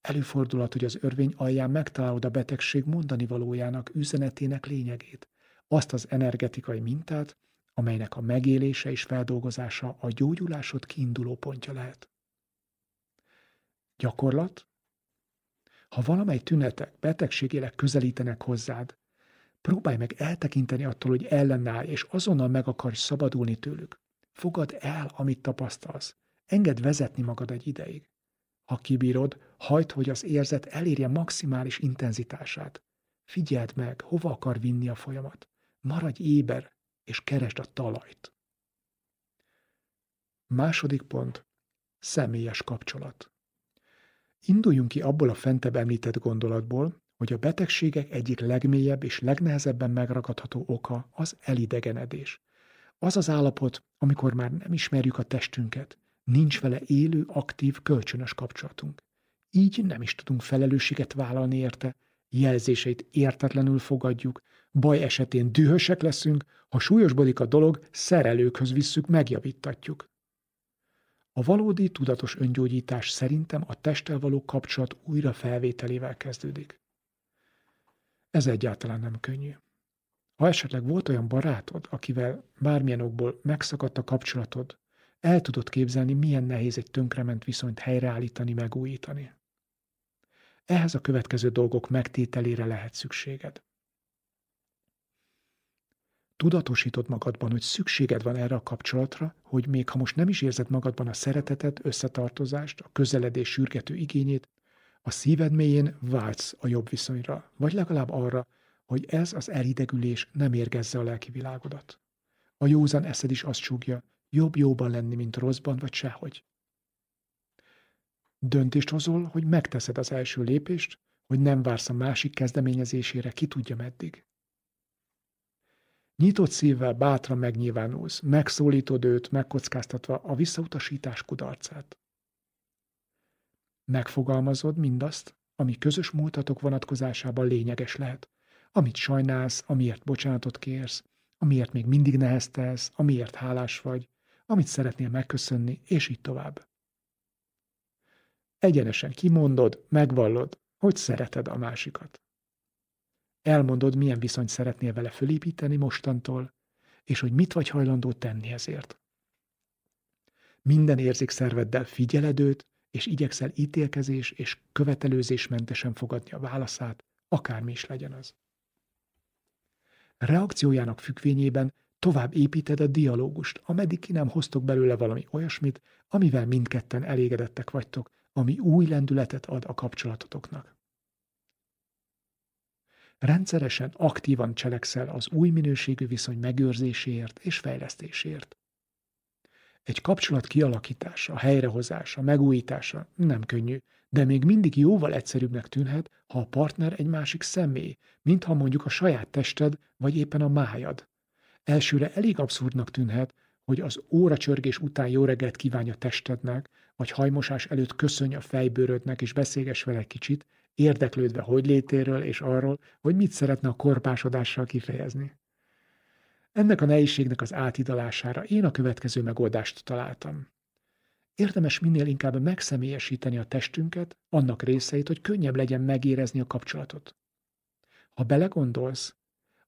Előfordulhat, hogy az örvény alján megtalálod a betegség mondani valójának, üzenetének lényegét, azt az energetikai mintát, amelynek a megélése és feldolgozása a gyógyulásod kiinduló pontja lehet. Gyakorlat? Ha valamely tünetek, betegségélek közelítenek hozzád, próbálj meg eltekinteni attól, hogy ellenállj, és azonnal meg akarsz szabadulni tőlük. Fogad el, amit tapasztalsz. Engedd vezetni magad egy ideig. Ha kibírod, hagyd, hogy az érzet elérje maximális intenzitását. Figyeld meg, hova akar vinni a folyamat. Maradj éber, és keresd a talajt. Második pont. Személyes kapcsolat. Induljunk ki abból a fentebb említett gondolatból, hogy a betegségek egyik legmélyebb és legnehezebben megragadható oka az elidegenedés. Az az állapot, amikor már nem ismerjük a testünket, nincs vele élő, aktív, kölcsönös kapcsolatunk. Így nem is tudunk felelősséget vállalni érte, jelzéseit értetlenül fogadjuk, baj esetén dühösek leszünk, ha súlyosbodik a dolog, szerelőkhöz visszük, megjavítatjuk. A valódi tudatos öngyógyítás szerintem a testtel való kapcsolat újra felvételével kezdődik. Ez egyáltalán nem könnyű. Ha esetleg volt olyan barátod, akivel bármilyen okból megszakadt a kapcsolatod, el tudod képzelni, milyen nehéz egy tönkrement viszonyt helyreállítani, megújítani. Ehhez a következő dolgok megtételére lehet szükséged. tudatosítod magadban, hogy szükséged van erre a kapcsolatra, hogy még ha most nem is érzed magadban a szeretetet, összetartozást, a közeledés sürgető igényét, a szíved mélyén vágysz a jobb viszonyra, vagy legalább arra, hogy ez az elidegülés nem érgezze a lelki világodat. A józan eszed is azt súgja, jobb jóban lenni, mint rosszban, vagy sehogy. Döntést hozol, hogy megteszed az első lépést, hogy nem vársz a másik kezdeményezésére, ki tudja meddig. Nyitott szívvel bátran megnyilvánulsz, megszólítod őt, megkockáztatva a visszautasítás kudarcát. Megfogalmazod mindazt, ami közös múltatok vonatkozásában lényeges lehet, amit sajnálsz, amiért bocsánatot kérsz, amiért még mindig neheztelsz, amiért hálás vagy, amit szeretnél megköszönni, és így tovább. Egyenesen kimondod, megvallod, hogy szereted a másikat. Elmondod, milyen viszonyt szeretnél vele fölépíteni mostantól, és hogy mit vagy hajlandó tenni ezért. Minden érzékszerveddel figyeled őt, és igyekszel ítélkezés és követelőzésmentesen fogadni a válaszát, akármi is legyen az. Reakciójának függvényében tovább építed a dialógust, ameddig ki nem hoztok belőle valami olyasmit, amivel mindketten elégedettek vagytok, ami új lendületet ad a kapcsolatotoknak. Rendszeresen, aktívan cselekszel az új minőségű viszony megőrzéséért és fejlesztéséért. Egy kapcsolat kialakítása, helyrehozása, megújítása nem könnyű, de még mindig jóval egyszerűbbnek tűnhet, ha a partner egy másik személy, mintha mondjuk a saját tested, vagy éppen a májad. Elsőre elég abszurdnak tűnhet, hogy az óracsörgés után jó reggelt kívánja testednek, vagy hajmosás előtt köszönj a fejbőrödnek és beszélges vele kicsit, érdeklődve hogy létéről és arról, hogy mit szeretne a korpásodással kifejezni. Ennek a nehézségnek az átidalására én a következő megoldást találtam. Érdemes minél inkább megszemélyesíteni a testünket, annak részeit, hogy könnyebb legyen megérezni a kapcsolatot. Ha belegondolsz,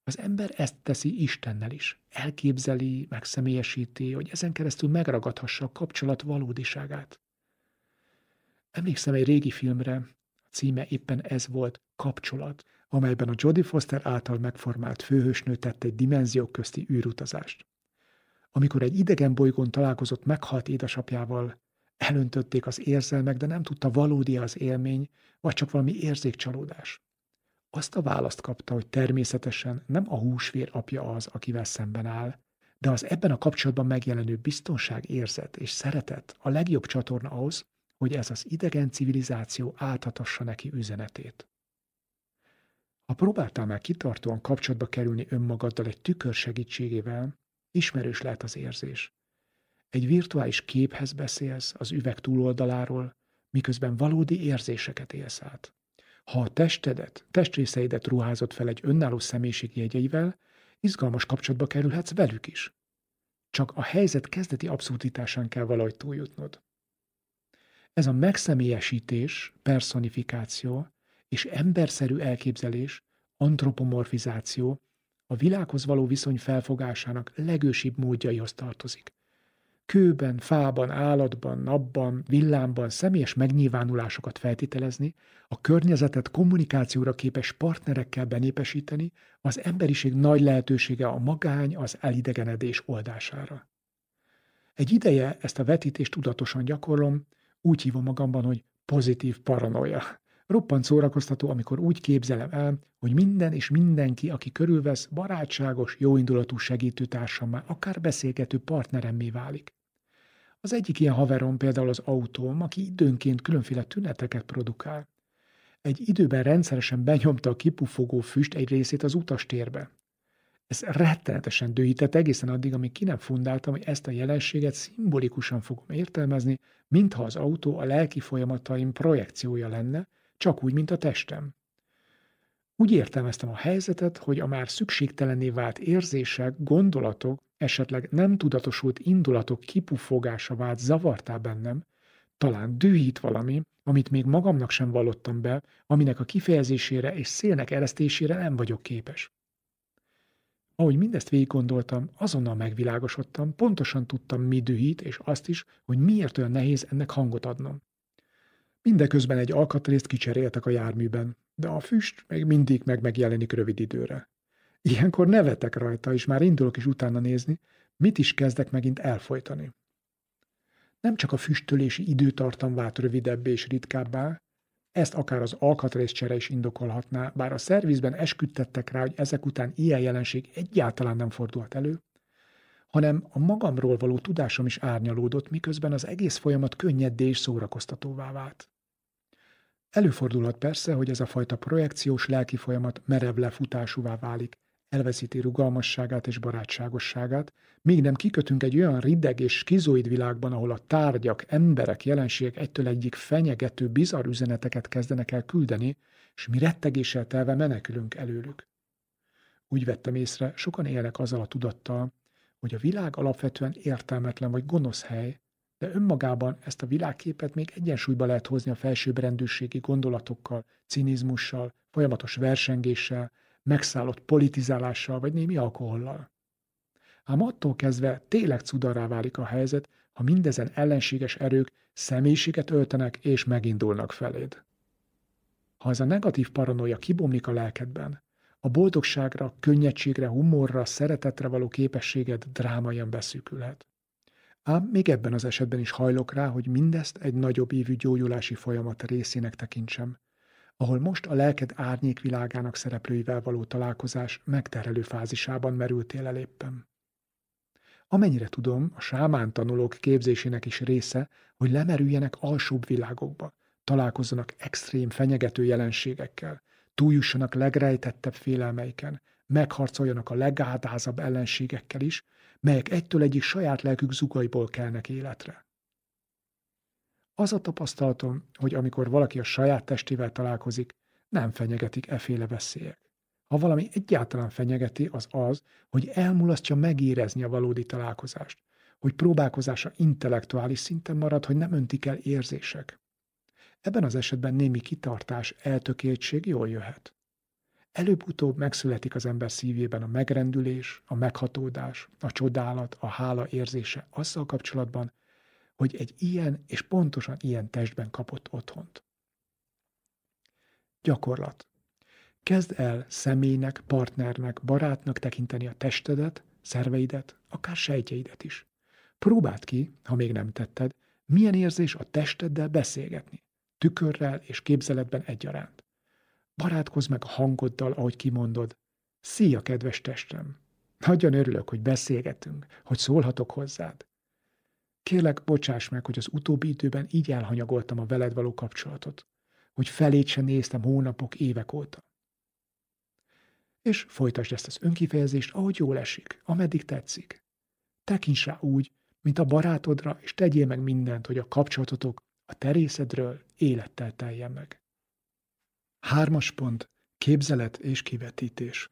az ember ezt teszi Istennel is. Elképzeli, megszemélyesíti, hogy ezen keresztül megragadhassa a kapcsolat valódiságát. Emlékszem egy régi filmre, a címe éppen ez volt, Kapcsolat, amelyben a Jodie Foster által megformált főhősnő tett egy dimenziók közti űrutazást. Amikor egy idegen bolygón találkozott meghalt édesapjával, elöntötték az érzelmek, de nem tudta valódi az élmény, vagy csak valami érzékcsalódás. Azt a választ kapta, hogy természetesen nem a húsvér apja az, akivel szemben áll, de az ebben a kapcsolatban megjelenő biztonság érzet és szeretet a legjobb csatorna ahhoz, hogy ez az idegen civilizáció áthatassa neki üzenetét. Ha próbáltál már kitartóan kapcsolatba kerülni önmagaddal egy tükör segítségével, ismerős lehet az érzés. Egy virtuális képhez beszélsz az üveg túloldaláról, miközben valódi érzéseket élsz át. Ha a testedet, testrészeidet ruházott fel egy önálló személyiség jegyeivel, izgalmas kapcsolatba kerülhetsz velük is. Csak a helyzet kezdeti abszurditásán kell valahogy túljutnod. Ez a megszemélyesítés, personifikáció és emberszerű elképzelés, antropomorfizáció a világhoz való viszony felfogásának legősibb módjaihoz tartozik kőben, fában, állatban, napban, villámban személyes megnyilvánulásokat feltételezni, a környezetet kommunikációra képes partnerekkel benépesíteni, az emberiség nagy lehetősége a magány, az elidegenedés oldására. Egy ideje ezt a vetítést tudatosan gyakorlom, úgy hívom magamban, hogy pozitív paranoia. Roppant szórakoztató, amikor úgy képzelem el, hogy minden és mindenki, aki körülvesz, barátságos, jóindulatú segítőtársammá, akár beszélgető partneremmé válik. Az egyik ilyen haverom például az autóm, aki időnként különféle tüneteket produkál. Egy időben rendszeresen benyomta a kipufogó füst egy részét az utastérbe. Ez rettenetesen dühített egészen addig, amíg ki nem fundáltam, hogy ezt a jelenséget szimbolikusan fogom értelmezni, mintha az autó a lelki folyamataim projekciója lenne, csak úgy, mint a testem. Úgy értelmeztem a helyzetet, hogy a már szükségtelenné vált érzések, gondolatok, esetleg nem tudatosult indulatok kipufogása vált zavartá bennem, talán dühít valami, amit még magamnak sem vallottam be, aminek a kifejezésére és szélnek eresztésére nem vagyok képes. Ahogy mindezt végig gondoltam, azonnal megvilágosodtam, pontosan tudtam, mi dühít, és azt is, hogy miért olyan nehéz ennek hangot adnom. Mindeközben egy alkatrészt kicseréltek a járműben, de a füst még mindig meg megjelenik rövid időre. Ilyenkor nevetek rajta, és már indulok is utána nézni, mit is kezdek megint elfolytani. Nem csak a füstölési időtartam vált rövidebb és ritkábbá, ezt akár az alkatrészcsere is indokolhatná, bár a szervizben esküdtettek rá, hogy ezek után ilyen jelenség egyáltalán nem fordult elő, hanem a magamról való tudásom is árnyalódott, miközben az egész folyamat könnyeddé és szórakoztatóvá vált. Előfordulhat persze, hogy ez a fajta projekciós lelki folyamat merev lefutásúvá válik, elveszíti rugalmasságát és barátságosságát, míg nem kikötünk egy olyan rideg és skizoid világban, ahol a tárgyak, emberek, jelenségek egytől egyik fenyegető, bizarr üzeneteket kezdenek el küldeni, és mi rettegéssel telve menekülünk előlük. Úgy vettem észre, sokan élnek azzal a tudattal, hogy a világ alapvetően értelmetlen vagy gonosz hely, de önmagában ezt a világképet még egyensúlyba lehet hozni a felsőbbrendűségi gondolatokkal, cinizmussal, folyamatos versengéssel, megszállott politizálással vagy némi alkohollal. Ám attól kezdve tényleg cudarrá válik a helyzet, ha mindezen ellenséges erők személyiséget öltenek és megindulnak feléd. Ha ez a negatív paranoia kibomlik a lelkedben, a boldogságra, könnyedségre, humorra, szeretetre való képességed drámaian beszűkülhet. Ám még ebben az esetben is hajlok rá, hogy mindezt egy nagyobb évű gyógyulási folyamat részének tekintsem, ahol most a lelked árnyékvilágának szereplőivel való találkozás megterelő fázisában merültél el éppen. Amennyire tudom, a sámán tanulók képzésének is része, hogy lemerüljenek alsóbb világokba, találkozzanak extrém fenyegető jelenségekkel, túljussanak legrejtettebb félelmeiken, megharcoljanak a legádázabb ellenségekkel is, melyek egytől egyik saját lelkük zugaiból kelnek életre. Az a tapasztalatom, hogy amikor valaki a saját testével találkozik, nem fenyegetik eféle veszélyek. Ha valami egyáltalán fenyegeti, az az, hogy elmulasztja megérezni a valódi találkozást, hogy próbálkozása intellektuális szinten marad, hogy nem öntik el érzések. Ebben az esetben némi kitartás, eltökéltség jól jöhet. Előbb-utóbb megszületik az ember szívében a megrendülés, a meghatódás, a csodálat, a hála érzése azzal kapcsolatban, hogy egy ilyen és pontosan ilyen testben kapott otthont. Gyakorlat. Kezd el személynek, partnernek, barátnak tekinteni a testedet, szerveidet, akár sejtjeidet is. Próbáld ki, ha még nem tetted, milyen érzés a testeddel beszélgetni, tükörrel és képzeletben egyaránt. Barátkozz meg a hangoddal, ahogy kimondod. Szia, kedves testem! Nagyon örülök, hogy beszélgetünk, hogy szólhatok hozzád. Kérlek, bocsáss meg, hogy az utóbbi időben így elhanyagoltam a veled való kapcsolatot, hogy felét sem néztem hónapok, évek óta. És folytasd ezt az önkifejezést, ahogy jól esik, ameddig tetszik. Tekints rá úgy, mint a barátodra, és tegyél meg mindent, hogy a kapcsolatotok a terészedről élettel teljen meg. Hármas pont. Képzelet és kivetítés.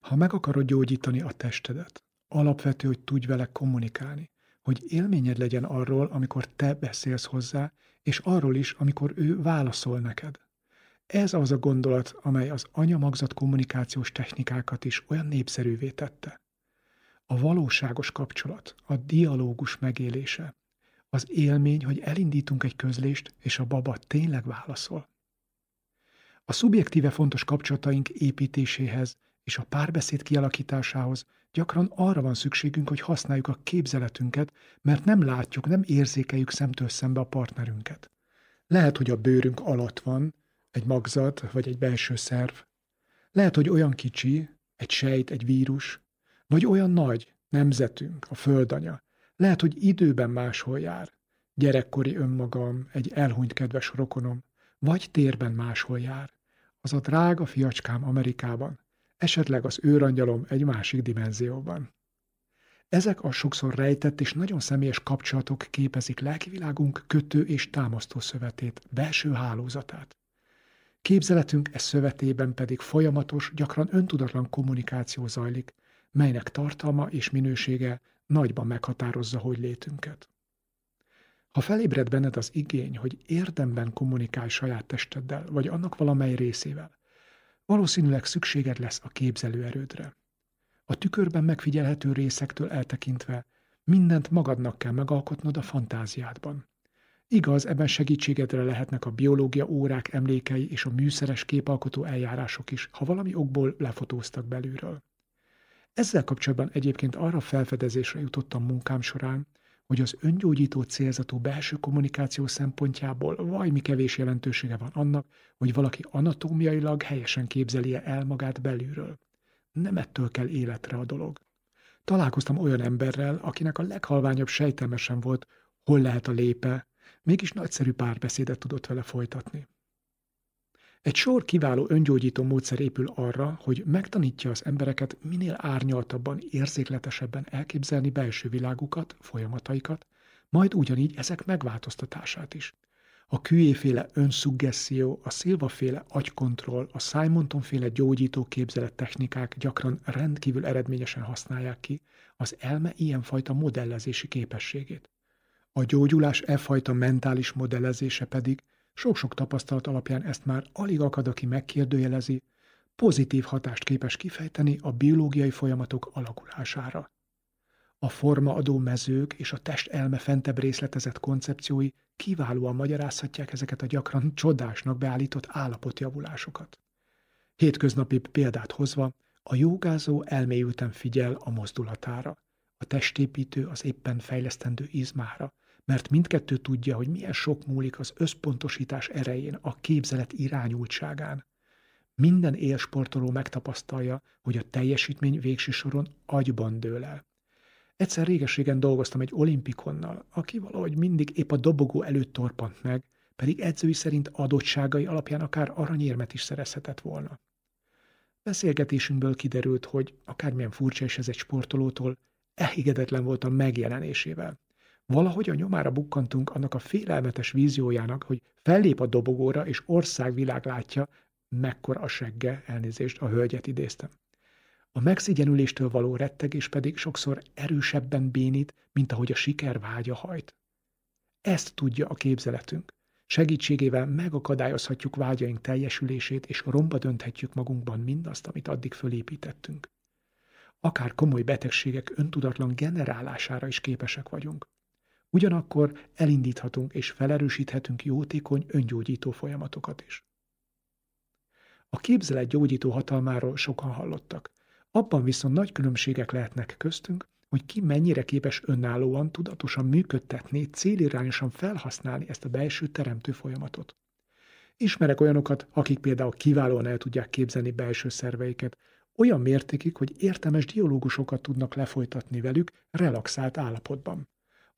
Ha meg akarod gyógyítani a testedet, alapvető, hogy tudj vele kommunikálni hogy élményed legyen arról, amikor te beszélsz hozzá, és arról is, amikor ő válaszol neked. Ez az a gondolat, amely az anyamagzat kommunikációs technikákat is olyan népszerűvé tette. A valóságos kapcsolat, a dialógus megélése, az élmény, hogy elindítunk egy közlést, és a baba tényleg válaszol. A szubjektíve fontos kapcsolataink építéséhez és a párbeszéd kialakításához Gyakran arra van szükségünk, hogy használjuk a képzeletünket, mert nem látjuk, nem érzékeljük szemtől szembe a partnerünket. Lehet, hogy a bőrünk alatt van egy magzat vagy egy belső szerv. Lehet, hogy olyan kicsi, egy sejt, egy vírus, vagy olyan nagy, nemzetünk, a földanya. Lehet, hogy időben máshol jár. Gyerekkori önmagam, egy elhunyt kedves rokonom, vagy térben máshol jár. Az a drága fiacskám Amerikában, esetleg az őrangyalom egy másik dimenzióban. Ezek a sokszor rejtett és nagyon személyes kapcsolatok képezik lelkivilágunk kötő és támasztó szövetét, belső hálózatát. Képzeletünk e szövetében pedig folyamatos, gyakran öntudatlan kommunikáció zajlik, melynek tartalma és minősége nagyban meghatározza hogy létünket. Ha felébred benned az igény, hogy érdemben kommunikálj saját testeddel, vagy annak valamely részével, valószínűleg szükséged lesz a képzelőerődre. A tükörben megfigyelhető részektől eltekintve mindent magadnak kell megalkotnod a fantáziádban. Igaz, ebben segítségedre lehetnek a biológia órák emlékei és a műszeres képalkotó eljárások is, ha valami okból lefotóztak belülről. Ezzel kapcsolatban egyébként arra felfedezésre jutottam munkám során, hogy az öngyógyító célzatú belső kommunikáció szempontjából vajmi kevés jelentősége van annak, hogy valaki anatómiailag helyesen képzeli -e el magát belülről. Nem ettől kell életre a dolog. Találkoztam olyan emberrel, akinek a leghalványabb sejtelmesen volt, hol lehet a lépe, mégis nagyszerű párbeszédet tudott vele folytatni. Egy sor kiváló öngyógyító módszer épül arra, hogy megtanítja az embereket minél árnyaltabban, érzékletesebben elképzelni belső világukat, folyamataikat, majd ugyanígy ezek megváltoztatását is. A Küjéféle önszuggeszió, a Szilva-féle agykontroll, a Simonton-féle gyógyító képzelet technikák gyakran rendkívül eredményesen használják ki az elme ilyenfajta modellezési képességét. A gyógyulás e fajta mentális modellezése pedig sok-sok tapasztalat alapján ezt már alig akad, aki megkérdőjelezi, pozitív hatást képes kifejteni a biológiai folyamatok alakulására. A formaadó mezők és a test elme fentebb részletezett koncepciói kiválóan magyarázhatják ezeket a gyakran csodásnak beállított állapotjavulásokat. Hétköznapi példát hozva, a jogázó elmélyülten figyel a mozdulatára, a testépítő az éppen fejlesztendő izmára, mert mindkettő tudja, hogy milyen sok múlik az összpontosítás erején, a képzelet irányultságán. Minden élsportoló megtapasztalja, hogy a teljesítmény végső soron agyban dől el. Egyszer régeségen dolgoztam egy olimpikonnal, aki valahogy mindig épp a dobogó előtt torpant meg, pedig edzői szerint adottságai alapján akár aranyérmet is szerezhetett volna. Beszélgetésünkből kiderült, hogy akármilyen furcsa is ez egy sportolótól, elégedetlen volt a megjelenésével. Valahogy a nyomára bukkantunk annak a félelmetes víziójának, hogy fellép a dobogóra, és országvilág látja, mekkora a segge, elnézést, a hölgyet idéztem. A megszigyenüléstől való rettegés pedig sokszor erősebben bénít, mint ahogy a siker vágya hajt. Ezt tudja a képzeletünk. Segítségével megakadályozhatjuk vágyaink teljesülését, és romba dönthetjük magunkban mindazt, amit addig fölépítettünk. Akár komoly betegségek öntudatlan generálására is képesek vagyunk. Ugyanakkor elindíthatunk és felerősíthetünk jótékony öngyógyító folyamatokat is. A képzelet gyógyító hatalmáról sokan hallottak. Abban viszont nagy különbségek lehetnek köztünk, hogy ki mennyire képes önállóan, tudatosan működtetni, célirányosan felhasználni ezt a belső teremtő folyamatot. Ismerek olyanokat, akik például kiválóan el tudják képzelni belső szerveiket, olyan mértékig, hogy értelmes dialógusokat tudnak lefolytatni velük relaxált állapotban.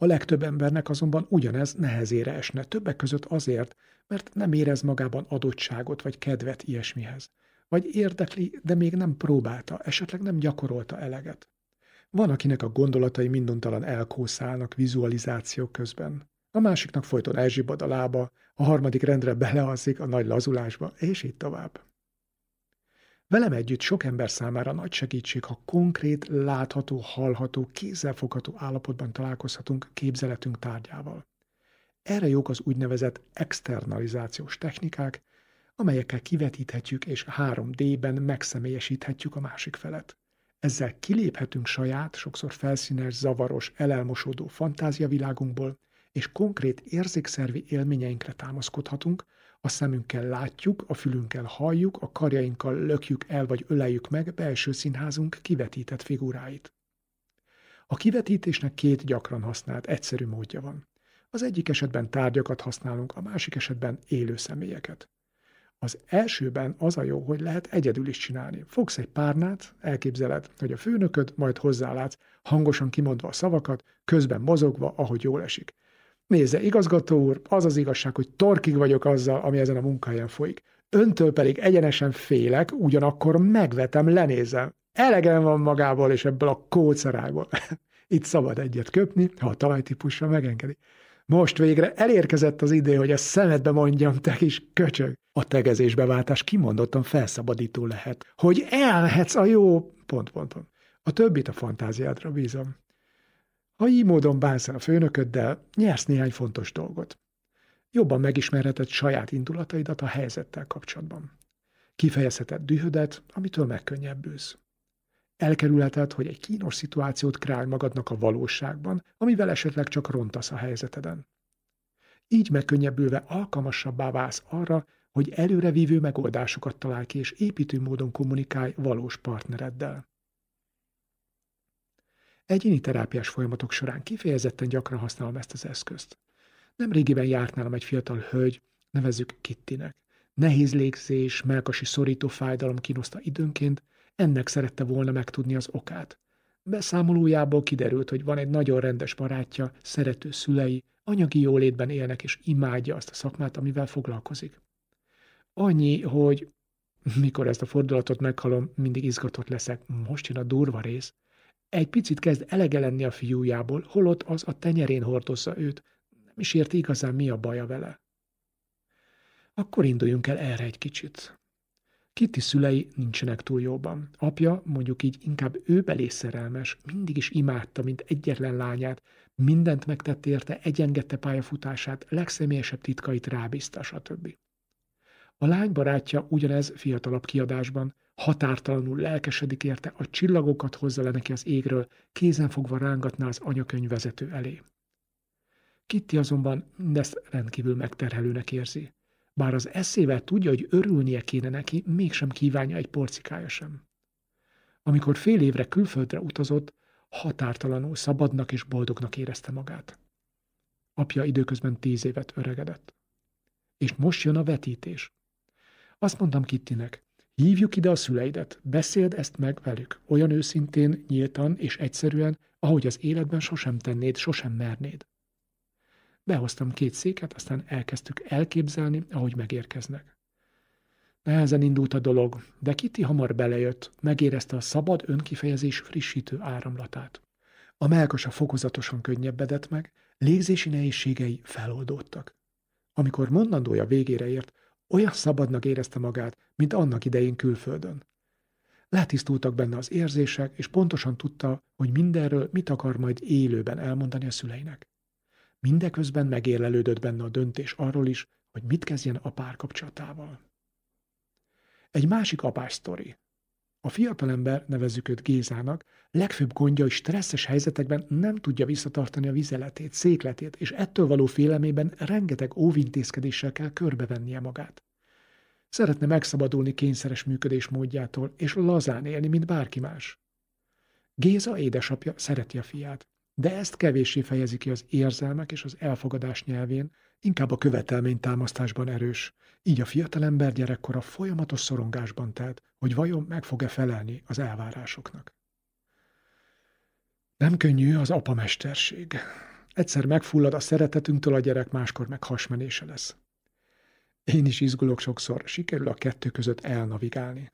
A legtöbb embernek azonban ugyanez nehezére esne, többek között azért, mert nem érez magában adottságot vagy kedvet ilyesmihez. Vagy érdekli, de még nem próbálta, esetleg nem gyakorolta eleget. Van, akinek a gondolatai minduntalan elkószálnak vizualizációk közben. A másiknak folyton elzsibad a lába, a harmadik rendre belealszik a nagy lazulásba, és így tovább. Velem együtt sok ember számára nagy segítség, ha konkrét, látható, hallható, kézzelfogható állapotban találkozhatunk képzeletünk tárgyával. Erre jók az úgynevezett externalizációs technikák, amelyekkel kivetíthetjük és 3D-ben megszemélyesíthetjük a másik felet. Ezzel kiléphetünk saját, sokszor felszínes, zavaros, elelmosódó fantáziavilágunkból, és konkrét érzékszervi élményeinkre támaszkodhatunk, a szemünkkel látjuk, a fülünkkel halljuk, a karjainkkal lökjük el vagy öleljük meg belső színházunk kivetített figuráit. A kivetítésnek két gyakran használt, egyszerű módja van. Az egyik esetben tárgyakat használunk, a másik esetben élő személyeket. Az elsőben az a jó, hogy lehet egyedül is csinálni. Fogsz egy párnát, elképzeled, hogy a főnököd, majd hozzálátsz, hangosan kimondva a szavakat, közben mozogva, ahogy jól esik. Nézze, igazgató úr, az az igazság, hogy torkig vagyok azzal, ami ezen a munkahelyen folyik. Öntől pedig egyenesen félek, ugyanakkor megvetem, lenézem. Elegem van magából és ebből a kócerából. Itt szabad egyet köpni, ha a talajtípusra megengedi. Most végre elérkezett az idő, hogy a szemedbe mondjam, te kis köcsög. A tegezésbeváltás kimondottan felszabadító lehet, hogy elhetsz a jó... Pont, pont, pont. A többit a fantáziádra bízom. Ha így módon bánsz a főnököddel, nyersz néhány fontos dolgot. Jobban megismerheted saját indulataidat a helyzettel kapcsolatban. Kifejezheted dühödet, amitől megkönnyebbülsz. Elkerülheted, hogy egy kínos szituációt kreálj magadnak a valóságban, amivel esetleg csak rontasz a helyzeteden. Így megkönnyebbülve alkalmasabbá válsz arra, hogy előrevívő megoldásokat talál ki, és építő módon kommunikálj valós partnereddel. Egyéni terápiás folyamatok során kifejezetten gyakran használom ezt az eszközt. Nem régiben járt nálam egy fiatal hölgy, nevezzük Kittinek. Nehéz légzés, melkasi szorító fájdalom kínoszta időnként, ennek szerette volna megtudni az okát. Beszámolójából kiderült, hogy van egy nagyon rendes barátja, szerető szülei, anyagi jólétben élnek és imádja azt a szakmát, amivel foglalkozik. Annyi, hogy mikor ezt a fordulatot meghalom, mindig izgatott leszek, most jön a durva rész. Egy picit kezd elege lenni a fiújából, holott az a tenyerén hordozza őt, nem is érti igazán mi a baja vele. Akkor induljunk el erre egy kicsit. Kitty szülei nincsenek túl jóban. Apja, mondjuk így inkább ő belé szerelmes, mindig is imádta, mint egyetlen lányát, mindent megtett érte, egyengedte pályafutását, legszemélyesebb titkait rábízta, stb. A lány barátja ugyanez fiatalabb kiadásban, határtalanul lelkesedik érte, a csillagokat hozza le neki az égről, kézenfogva rángatná az anyakönyvvezető elé. Kitty azonban mindezt rendkívül megterhelőnek érzi. Bár az eszével tudja, hogy örülnie kéne neki, mégsem kívánja egy porcikája sem. Amikor fél évre külföldre utazott, határtalanul szabadnak és boldognak érezte magát. Apja időközben tíz évet öregedett. És most jön a vetítés. Azt mondtam Kittinek, hívjuk ide a szüleidet, beszéld ezt meg velük, olyan őszintén, nyíltan és egyszerűen, ahogy az életben sosem tennéd, sosem mernéd. Behoztam két széket, aztán elkezdtük elképzelni, ahogy megérkeznek. Nehezen indult a dolog, de Kitty hamar belejött, megérezte a szabad önkifejezés frissítő áramlatát. A melkosa fokozatosan könnyebbedett meg, légzési nehézségei feloldódtak. Amikor mondandója végére ért, olyan szabadnak érezte magát, mint annak idején külföldön. Letisztultak benne az érzések, és pontosan tudta, hogy mindenről mit akar majd élőben elmondani a szüleinek. Mindeközben megérlelődött benne a döntés arról is, hogy mit kezdjen a párkapcsolatával. Egy másik apás sztori. A fiatalember, nevezzük őt Gézának, legfőbb gondja, hogy stresszes helyzetekben nem tudja visszatartani a vizeletét, székletét, és ettől való félelmében rengeteg óvintézkedéssel kell körbevennie magát. Szeretne megszabadulni kényszeres működés módjától, és lazán élni, mint bárki más. Géza édesapja szereti a fiát, de ezt kevéssé fejezi ki az érzelmek és az elfogadás nyelvén, inkább a követelménytámasztásban erős. Így a fiatalember gyerekkora folyamatos szorongásban telt, hogy vajon meg fog-e felelni az elvárásoknak. Nem könnyű az apamesterség. Egyszer megfullad a szeretetünktől a gyerek, máskor meg hasmenése lesz. Én is izgulok sokszor, sikerül a kettő között elnavigálni.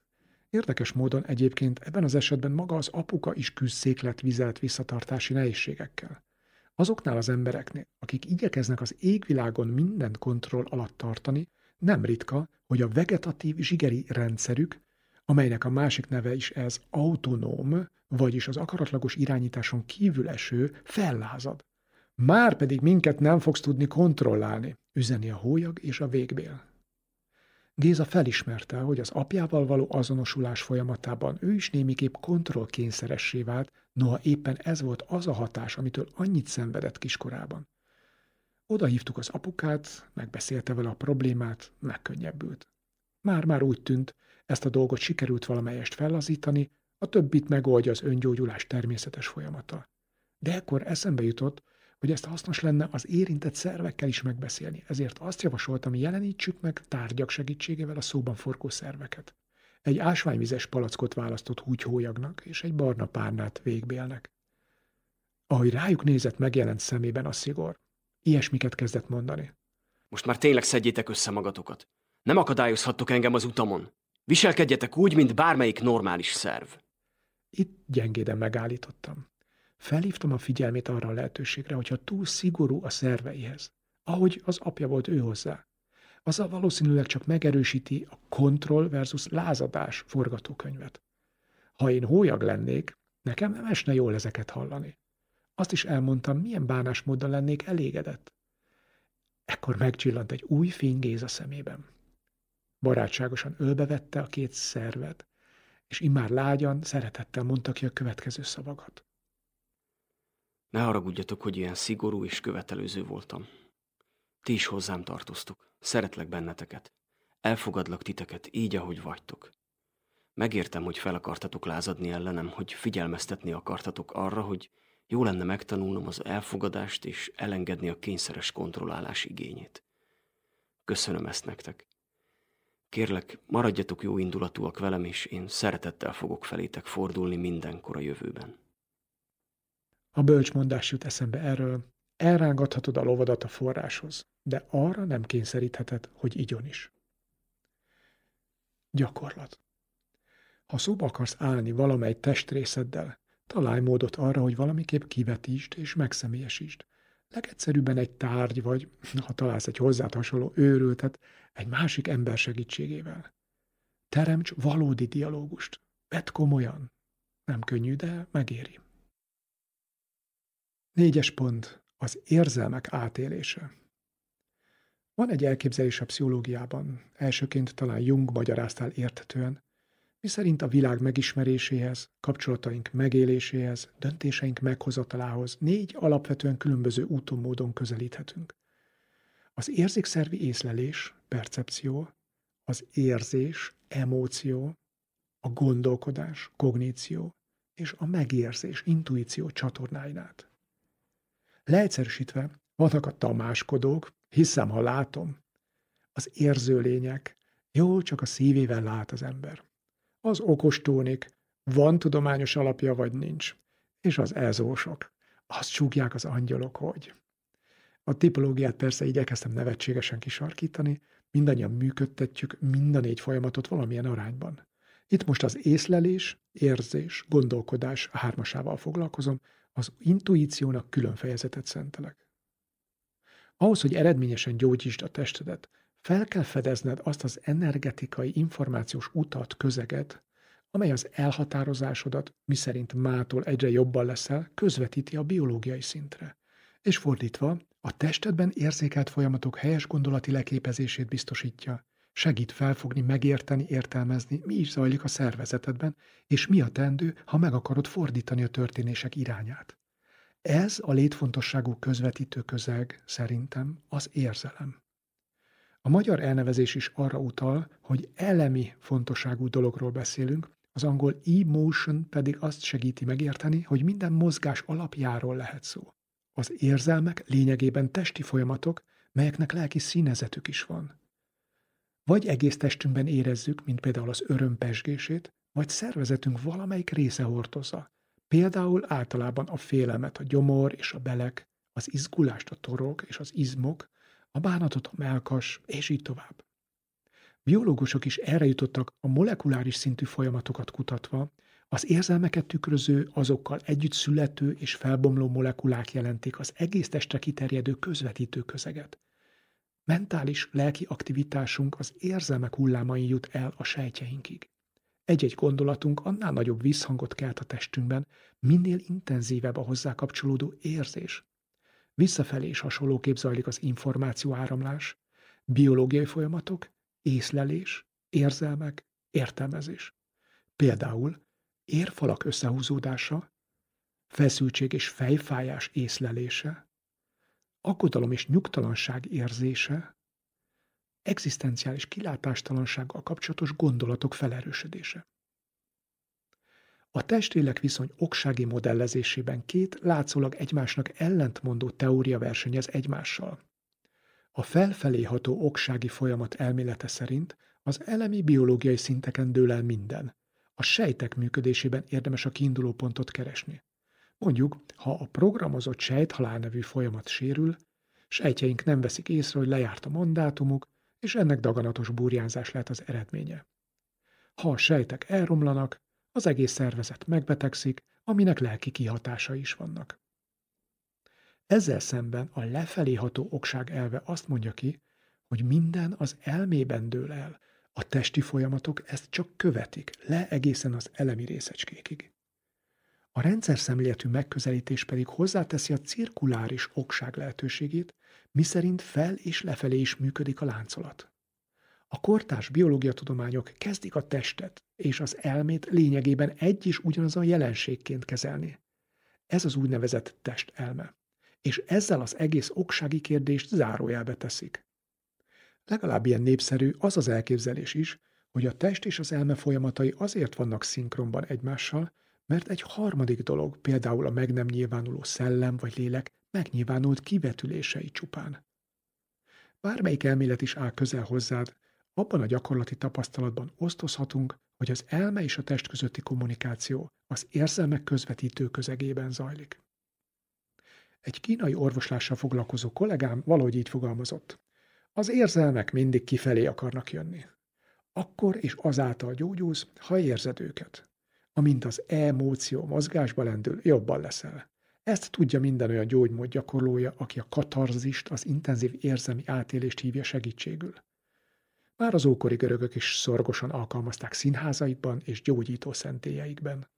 Érdekes módon egyébként ebben az esetben maga az apuka is küzd széklet vizelt visszatartási nehézségekkel. Azoknál az embereknél, akik igyekeznek az égvilágon mindent kontroll alatt tartani, nem ritka, hogy a vegetatív zsigeri rendszerük, amelynek a másik neve is ez autonóm, vagyis az akaratlagos irányításon kívül eső, fellázad. Már pedig minket nem fogsz tudni kontrollálni, üzeni a hólyag és a végbél. Géza felismerte, hogy az apjával való azonosulás folyamatában ő is némiképp kontrollkényszeressé vált, noha éppen ez volt az a hatás, amitől annyit szenvedett kiskorában. Oda hívtuk az apukát, megbeszélte vele a problémát, megkönnyebbült. Már-már úgy tűnt, ezt a dolgot sikerült valamelyest fellazítani, a többit megoldja az öngyógyulás természetes folyamata. De ekkor eszembe jutott, hogy ezt hasznos lenne az érintett szervekkel is megbeszélni, ezért azt javasoltam, jelenítsük meg tárgyak segítségével a szóban forgó szerveket. Egy ásványvizes palackot választott húgyhólyagnak, és egy barna párnát végbélnek. Ahogy rájuk nézett, megjelent szemében a szigor. Ilyesmiket kezdett mondani. Most már tényleg szedjétek össze magatokat. Nem akadályozhattok engem az utamon. Viselkedjetek úgy, mint bármelyik normális szerv. Itt gyengéden megállítottam. Felhívtam a figyelmét arra a lehetőségre, hogyha túl szigorú a szerveihez, ahogy az apja volt ő hozzá, azzal valószínűleg csak megerősíti a kontroll versus lázadás forgatókönyvet. Ha én hólyag lennék, nekem nem esne jól ezeket hallani. Azt is elmondtam, milyen bánásmódon lennék elégedett. Ekkor megcsillant egy új fény Géza szemében. Barátságosan ölbevette a két szervet, és immár lágyan, szeretettel mondta ki a következő szavakat. Ne haragudjatok, hogy ilyen szigorú és követelőző voltam. Ti is hozzám tartoztok. Szeretlek benneteket. Elfogadlak titeket így, ahogy vagytok. Megértem, hogy fel akartatok lázadni ellenem, hogy figyelmeztetni akartatok arra, hogy jó lenne megtanulnom az elfogadást és elengedni a kényszeres kontrollálás igényét. Köszönöm ezt nektek. Kérlek, maradjatok jó indulatúak velem, és én szeretettel fogok felétek fordulni mindenkor a jövőben. A bölcsmondás jut eszembe erről, elrángathatod a lovadat a forráshoz, de arra nem kényszerítheted, hogy igyon is. Gyakorlat. Ha szóba akarsz állni valamely testrészeddel, találj módot arra, hogy valamiképp kivetítsd és megszemélyesítsd. Legegyszerűbben egy tárgy, vagy ha találsz egy hozzád hasonló őrültet, egy másik ember segítségével. Teremts valódi dialógust. Vedd komolyan. Nem könnyű, de megéri. Négyes pont. Az érzelmek átélése. Van egy elképzelés a pszichológiában, elsőként talán Jung magyaráztál érthetően, miszerint a világ megismeréséhez, kapcsolataink megéléséhez, döntéseink meghozatalához négy alapvetően különböző úton módon közelíthetünk. Az érzékszervi észlelés, percepció, az érzés, emóció, a gondolkodás, kogníció és a megérzés, intuíció csatornáin át. Leegyszerűsítve, vannak a tamáskodók, hiszem, ha látom. Az érző lények, jó, csak a szívével lát az ember. Az okostónik, van tudományos alapja, vagy nincs. És az ezósok, azt csúgják az angyalok, hogy. A tipológiát persze igyekeztem nevetségesen kisarkítani, mindannyian működtetjük mind a négy folyamatot valamilyen arányban. Itt most az észlelés, érzés, gondolkodás hármasával foglalkozom, az intuíciónak külön fejezetet szentelek. Ahhoz, hogy eredményesen gyógyítsd a testedet, fel kell fedezned azt az energetikai információs utat, közeget, amely az elhatározásodat, miszerint mától egyre jobban leszel, közvetíti a biológiai szintre. És fordítva, a testedben érzékelt folyamatok helyes gondolati leképezését biztosítja, segít felfogni, megérteni, értelmezni, mi is zajlik a szervezetedben, és mi a tendő, ha meg akarod fordítani a történések irányát. Ez a létfontosságú közvetítő közeg szerintem az érzelem. A magyar elnevezés is arra utal, hogy elemi fontosságú dologról beszélünk, az angol emotion pedig azt segíti megérteni, hogy minden mozgás alapjáról lehet szó. Az érzelmek lényegében testi folyamatok, melyeknek lelki színezetük is van. Vagy egész testünkben érezzük, mint például az öröm pesgését, vagy szervezetünk valamelyik része hordozza. Például általában a félelmet a gyomor és a belek, az izgulást a torok és az izmok, a bánatot a melkas, és így tovább. Biológusok is erre jutottak a molekuláris szintű folyamatokat kutatva, az érzelmeket tükröző, azokkal együtt születő és felbomló molekulák jelentik az egész testre kiterjedő közvetítő közeget. Mentális, lelki aktivitásunk az érzelmek hullámain jut el a sejtjeinkig. Egy-egy gondolatunk annál nagyobb visszhangot kelt a testünkben, minél intenzívebb a hozzá kapcsolódó érzés. Visszafelé is hasonlóképp zajlik az információ áramlás, biológiai folyamatok, észlelés, érzelmek, értelmezés. Például érfalak összehúzódása, feszültség és fejfájás észlelése, aggodalom és nyugtalanság érzése, egzisztenciális kilátástalansággal kapcsolatos gondolatok felerősödése. A testlélek viszony oksági modellezésében két látszólag egymásnak ellentmondó teória versenyez egymással. A felfelé ható oksági folyamat elmélete szerint az elemi biológiai szinteken dől el minden. A sejtek működésében érdemes a kiinduló pontot keresni. Mondjuk, ha a programozott sejthalál nevű folyamat sérül, sejtjeink nem veszik észre, hogy lejárt a mandátumuk, és ennek daganatos burjánzás lehet az eredménye. Ha a sejtek elromlanak, az egész szervezet megbetegszik, aminek lelki kihatásai is vannak. Ezzel szemben a lefelé ható okság elve azt mondja ki, hogy minden az elmében dől el, a testi folyamatok ezt csak követik, le egészen az elemi részecskékig. A rendszer szemléletű megközelítés pedig hozzáteszi a cirkuláris okság lehetőségét, miszerint fel és lefelé is működik a láncolat. A kortárs biológiatudományok kezdik a testet és az elmét lényegében egy is ugyanaz a jelenségként kezelni. Ez az úgynevezett testelme. és ezzel az egész oksági kérdést zárójelbe teszik. Legalább ilyen népszerű az az elképzelés is, hogy a test és az elme folyamatai azért vannak szinkronban egymással, mert egy harmadik dolog, például a meg nem nyilvánuló szellem vagy lélek megnyilvánult kivetülései csupán. Bármelyik elmélet is áll közel hozzád, abban a gyakorlati tapasztalatban osztozhatunk, hogy az elme és a test közötti kommunikáció az érzelmek közvetítő közegében zajlik. Egy kínai orvoslással foglalkozó kollégám valahogy így fogalmazott. Az érzelmek mindig kifelé akarnak jönni. Akkor és azáltal gyógyulsz, ha érzed őket. Amint az emóció mozgásba lendül, jobban leszel. Ezt tudja minden olyan gyógymód gyakorlója, aki a katarzist, az intenzív érzelmi átélést hívja segítségül. Már az ókori görögök is szorgosan alkalmazták színházaikban és gyógyító szentélyeikben.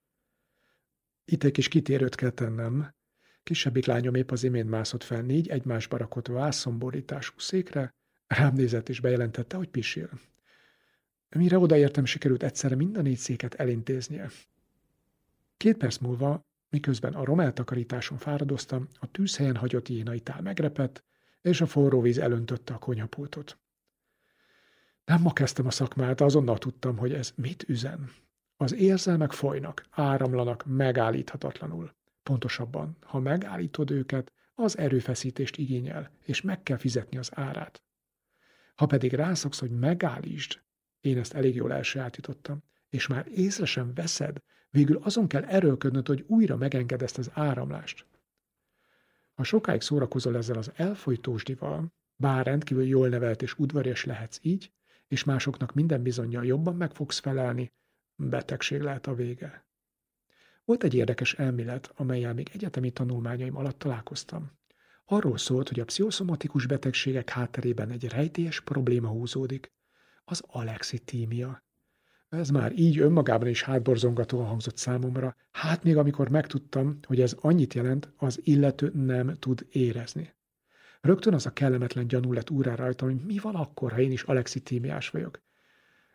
Itt egy kis kitérőt kell tennem. Kisebbik lányom épp az imént mászott fel négy egymásba rakott vászomborítású székre, rám nézett és bejelentette, hogy pisil. Mire odaértem, sikerült egyszerre mind a négy széket elintéznie. Két perc múlva, miközben a romeltakarításon fáradoztam, a tűzhelyen hagyott jénaitál megrepett, és a forró víz elöntötte a konyhapultot. Nem ma kezdtem a szakmát, azonnal tudtam, hogy ez mit üzen. Az érzelmek folynak, áramlanak megállíthatatlanul. Pontosabban, ha megállítod őket, az erőfeszítést igényel, és meg kell fizetni az árát. Ha pedig rászoksz, hogy megállítsd, én ezt elég jól elsajátítottam, és már észre sem veszed, végül azon kell erőlködnöd, hogy újra megenged ezt az áramlást. Ha sokáig szórakozol ezzel az elfolytósdival, bár rendkívül jól nevelt és udvarias lehetsz így, és másoknak minden bizonyal jobban meg fogsz felelni, betegség lehet a vége. Volt egy érdekes elmélet, amelyel még egyetemi tanulmányaim alatt találkoztam. Arról szólt, hogy a pszichoszomatikus betegségek hátterében egy rejtélyes probléma húzódik, az alexitímia. Ez már így önmagában is hátborzongatóan hangzott számomra, hát még amikor megtudtam, hogy ez annyit jelent, az illető nem tud érezni. Rögtön az a kellemetlen gyanú lett úrá rajtam, hogy mi van akkor, ha én is alexitímiás vagyok.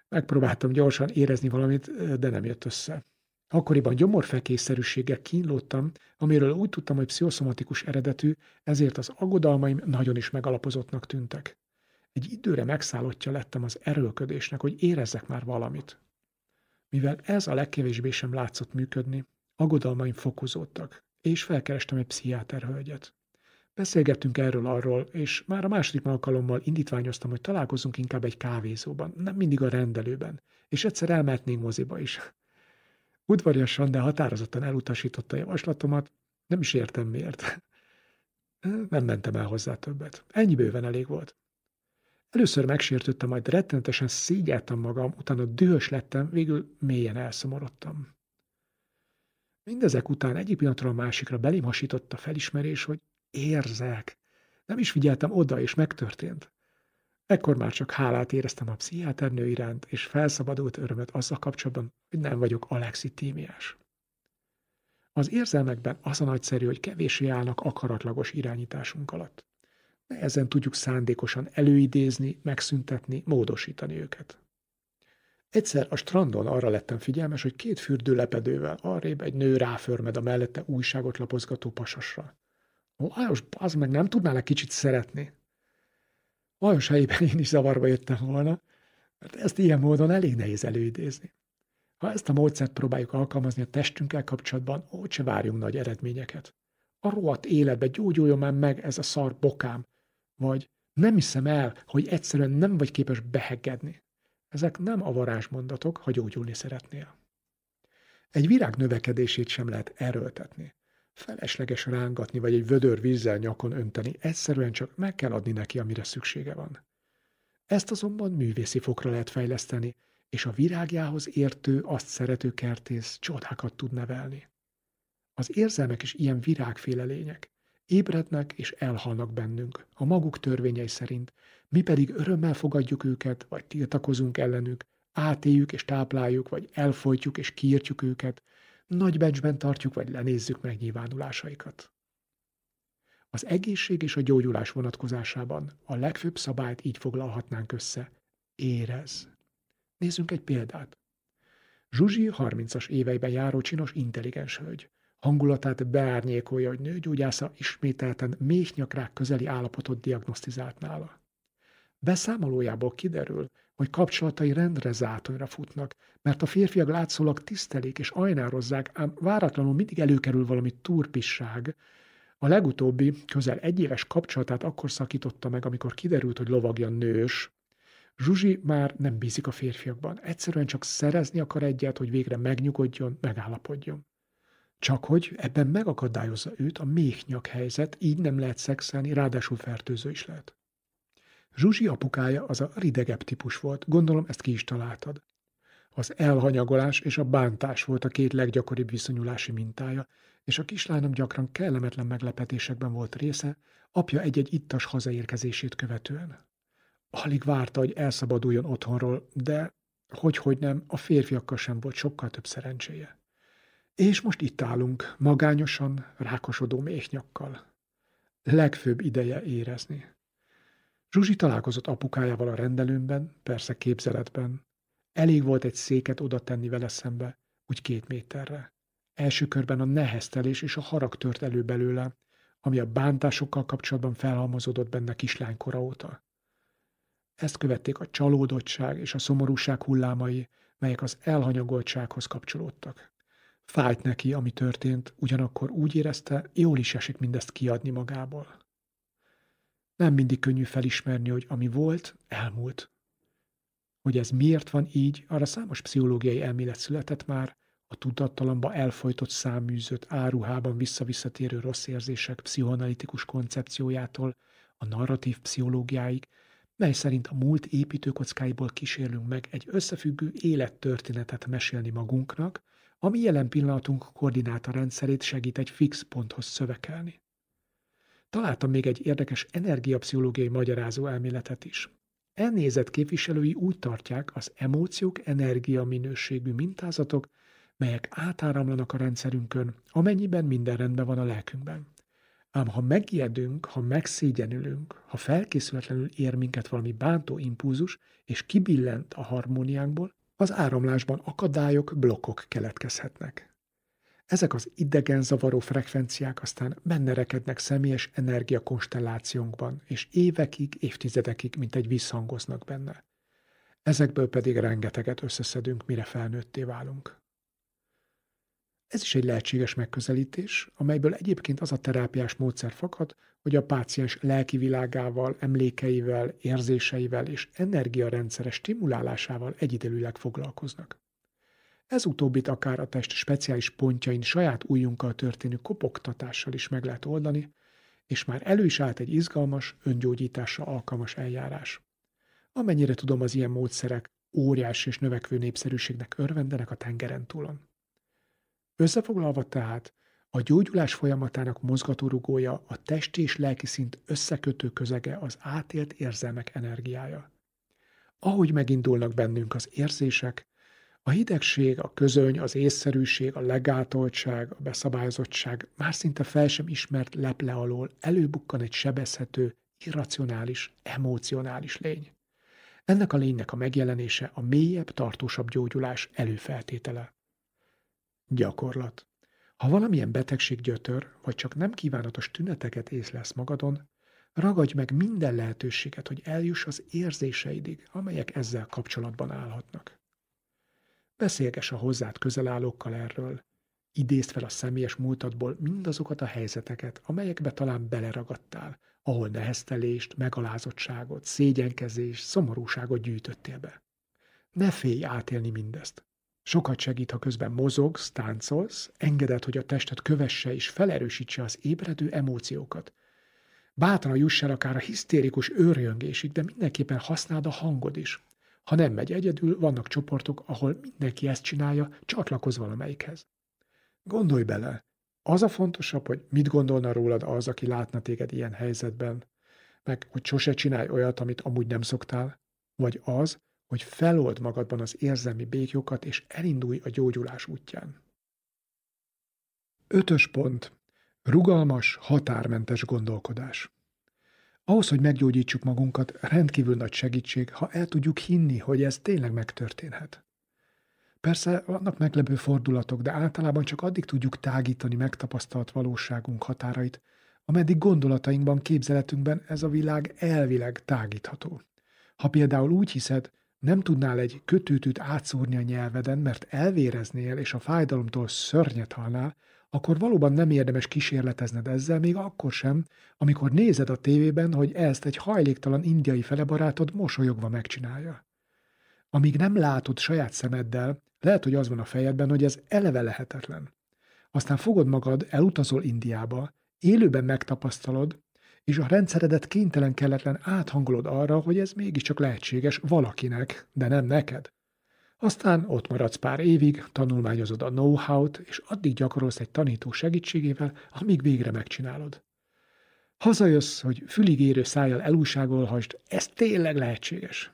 Megpróbáltam gyorsan érezni valamit, de nem jött össze. Akkoriban gyomorfekésszerűséggel kínlódtam, amiről úgy tudtam, hogy pszichoszomatikus eredetű, ezért az aggodalmaim nagyon is megalapozottnak tűntek. Egy időre megszállottja lettem az erőlködésnek, hogy érezzek már valamit. Mivel ez a legkevésbé sem látszott működni, aggodalmaim fokozódtak, és felkerestem egy pszichiáter hölgyet. Beszélgettünk erről arról, és már a második alkalommal indítványoztam, hogy találkozunk inkább egy kávézóban, nem mindig a rendelőben, és egyszer elmehetnénk moziba is. Udvariasan, de határozottan elutasította a javaslatomat, nem is értem miért. Nem mentem el hozzá többet. Ennyi bőven elég volt. Először megsértődtem, majd rettenetesen szégyeltem magam, utána dühös lettem, végül mélyen elszomorodtam. Mindezek után egyik pillanatra a másikra belém hasított a felismerés, hogy érzek. Nem is figyeltem oda, és megtörtént. Ekkor már csak hálát éreztem a pszichiáternő iránt, és felszabadult örömet azzal kapcsolatban, hogy nem vagyok alexitímiás. Az érzelmekben az a nagyszerű, hogy kevéssé állnak akaratlagos irányításunk alatt. Nehezen tudjuk szándékosan előidézni, megszüntetni, módosítani őket. Egyszer a strandon arra lettem figyelmes, hogy két fürdő lepedővel arrébb egy nő ráförmed a mellette újságot lapozgató pasasra. Lajos, az meg nem tudnál egy kicsit szeretni? Lajos helyében én is zavarba jöttem volna, mert ezt ilyen módon elég nehéz előidézni. Ha ezt a módszert próbáljuk alkalmazni a testünkkel kapcsolatban, úgy várjunk nagy eredményeket. A rohadt életbe gyógyuljon már meg ez a szar bokám, vagy nem hiszem el, hogy egyszerűen nem vagy képes beheggedni. Ezek nem a varázsmondatok, ha gyógyulni szeretnél. Egy virág növekedését sem lehet erőltetni. Felesleges rángatni, vagy egy vödör vízzel nyakon önteni, egyszerűen csak meg kell adni neki, amire szüksége van. Ezt azonban művészi fokra lehet fejleszteni, és a virágjához értő, azt szerető kertész csodákat tud nevelni. Az érzelmek is ilyen virágféle lények. Ébrednek és elhalnak bennünk, a maguk törvényei szerint, mi pedig örömmel fogadjuk őket, vagy tiltakozunk ellenük, átéljük és tápláljuk, vagy elfolytjuk és kiírtjuk őket, nagy becsben tartjuk, vagy lenézzük megnyilvánulásaikat. Az egészség és a gyógyulás vonatkozásában a legfőbb szabályt így foglalhatnánk össze. Érez. Nézzünk egy példát. Zsuzsi 30-as éveiben járó csinos intelligens hölgy. Hangulatát beárnyékolja, hogy nőgyógyásza ismételten méhnyakrák közeli állapotot diagnosztizált nála. Beszámolójából kiderül, hogy kapcsolatai rendre zátonyra futnak, mert a férfiak látszólag tisztelik és ajnározzák, ám váratlanul mindig előkerül valami turpisság. A legutóbbi, közel egyéves kapcsolatát akkor szakította meg, amikor kiderült, hogy lovagja nős. Zsuzsi már nem bízik a férfiakban, egyszerűen csak szerezni akar egyet, hogy végre megnyugodjon, megállapodjon. Csak hogy ebben megakadályozza őt a méhnyak helyzet, így nem lehet szexelni, ráadásul fertőző is lehet. Zsuzsi apukája az a ridegebb típus volt, gondolom ezt ki is találtad. Az elhanyagolás és a bántás volt a két leggyakoribb viszonyulási mintája, és a kislányom gyakran kellemetlen meglepetésekben volt része, apja egy-egy ittas hazaérkezését követően. Alig várta, hogy elszabaduljon otthonról, de hogy-hogy nem, a férfiakkal sem volt sokkal több szerencséje. És most itt állunk, magányosan, rákosodó méhnyakkal. Legfőbb ideje érezni. Zsuzsi találkozott apukájával a rendelőmben, persze képzeletben. Elég volt egy széket oda tenni vele szembe, úgy két méterre. Első körben a neheztelés és a harag tört elő belőle, ami a bántásokkal kapcsolatban felhalmozódott benne kislánykora óta. Ezt követték a csalódottság és a szomorúság hullámai, melyek az elhanyagoltsághoz kapcsolódtak. Fájt neki, ami történt, ugyanakkor úgy érezte, jól is esik mindezt kiadni magából. Nem mindig könnyű felismerni, hogy ami volt, elmúlt. Hogy ez miért van így, arra számos pszichológiai elmélet született már, a tudattalamba elfolytott száműzött, áruhában visszavisszatérő rossz érzések pszichoanalitikus koncepciójától a narratív pszichológiáig, mely szerint a múlt építőkockáiból kísérlünk meg egy összefüggő élettörténetet mesélni magunknak, ami jelen pillanatunk koordináta rendszerét segít egy fix ponthoz szövekelni. Találtam még egy érdekes energiapszichológiai magyarázó elméletet is. Elnézett képviselői úgy tartják az emóciók energia minőségű mintázatok, melyek átáramlanak a rendszerünkön, amennyiben minden rendben van a lelkünkben. Ám ha megijedünk, ha megszégyenülünk, ha felkészületlenül ér minket valami bántó impulzus, és kibillent a harmóniánkból, az áramlásban akadályok, blokkok keletkezhetnek. Ezek az idegen zavaró frekvenciák aztán benne rekednek személyes energiakonstellációnkban, és évekig, évtizedekig, mint egy visszhangoznak benne. Ezekből pedig rengeteget összeszedünk, mire felnőtté válunk. Ez is egy lehetséges megközelítés, amelyből egyébként az a terápiás módszer fakad, hogy a páciens lelki világával, emlékeivel, érzéseivel és energiarendszeres stimulálásával egyidejűleg foglalkoznak. Ez utóbbit akár a test speciális pontjain saját ujjunkkal történő kopogtatással is meg lehet oldani, és már elő is állt egy izgalmas, öngyógyításra alkalmas eljárás. Amennyire tudom, az ilyen módszerek óriási és növekvő népszerűségnek örvendenek a tengeren túlon. Összefoglalva tehát, a gyógyulás folyamatának mozgatórugója a testi és lelki szint összekötő közege az átélt érzelmek energiája. Ahogy megindulnak bennünk az érzések, a hidegség, a közöny, az észszerűség, a legátoltság, a beszabályozottság már szinte fel sem ismert leple alól előbukkan egy sebezhető, irracionális, emocionális lény. Ennek a lénynek a megjelenése a mélyebb, tartósabb gyógyulás előfeltétele. Gyakorlat. Ha valamilyen betegség gyötör, vagy csak nem kívánatos tüneteket észlelsz magadon, ragadj meg minden lehetőséget, hogy eljuss az érzéseidig, amelyek ezzel kapcsolatban állhatnak. Beszélges a hozzád közel állókkal erről. Idézd fel a személyes múltadból mindazokat a helyzeteket, amelyekbe talán beleragadtál, ahol neheztelést, megalázottságot, szégyenkezés, szomorúságot gyűjtöttél be. Ne félj átélni mindezt. Sokat segít, ha közben mozogsz, táncolsz, engeded, hogy a tested kövesse és felerősítse az ébredő emóciókat. Bátran juss el akár a hisztérikus őrjöngésig, de mindenképpen használd a hangod is. Ha nem megy egyedül, vannak csoportok, ahol mindenki ezt csinálja, csatlakoz valamelyikhez. Gondolj bele, az a fontosabb, hogy mit gondolna rólad az, aki látna téged ilyen helyzetben, meg hogy sose csinálj olyat, amit amúgy nem szoktál, vagy az, hogy felold magadban az érzelmi békjokat, és elindulj a gyógyulás útján. Ötös pont. Rugalmas, határmentes gondolkodás. Ahhoz, hogy meggyógyítsuk magunkat, rendkívül nagy segítség, ha el tudjuk hinni, hogy ez tényleg megtörténhet. Persze vannak meglepő fordulatok, de általában csak addig tudjuk tágítani megtapasztalt valóságunk határait, ameddig gondolatainkban, képzeletünkben ez a világ elvileg tágítható. Ha például úgy hiszed, nem tudnál egy kötőtűt átszúrni a nyelveden, mert elvéreznél és a fájdalomtól szörnyet halnál, akkor valóban nem érdemes kísérletezned ezzel, még akkor sem, amikor nézed a tévében, hogy ezt egy hajléktalan indiai felebarátod mosolyogva megcsinálja. Amíg nem látod saját szemeddel, lehet, hogy az van a fejedben, hogy ez eleve lehetetlen. Aztán fogod magad, elutazol Indiába, élőben megtapasztalod, és a rendszeredet kénytelen kelletlen áthangolod arra, hogy ez mégiscsak lehetséges valakinek, de nem neked. Aztán ott maradsz pár évig, tanulmányozod a know-how-t, és addig gyakorolsz egy tanító segítségével, amíg végre megcsinálod. Hazajössz, hogy füligérő szájjal elúságolhasd, ez tényleg lehetséges.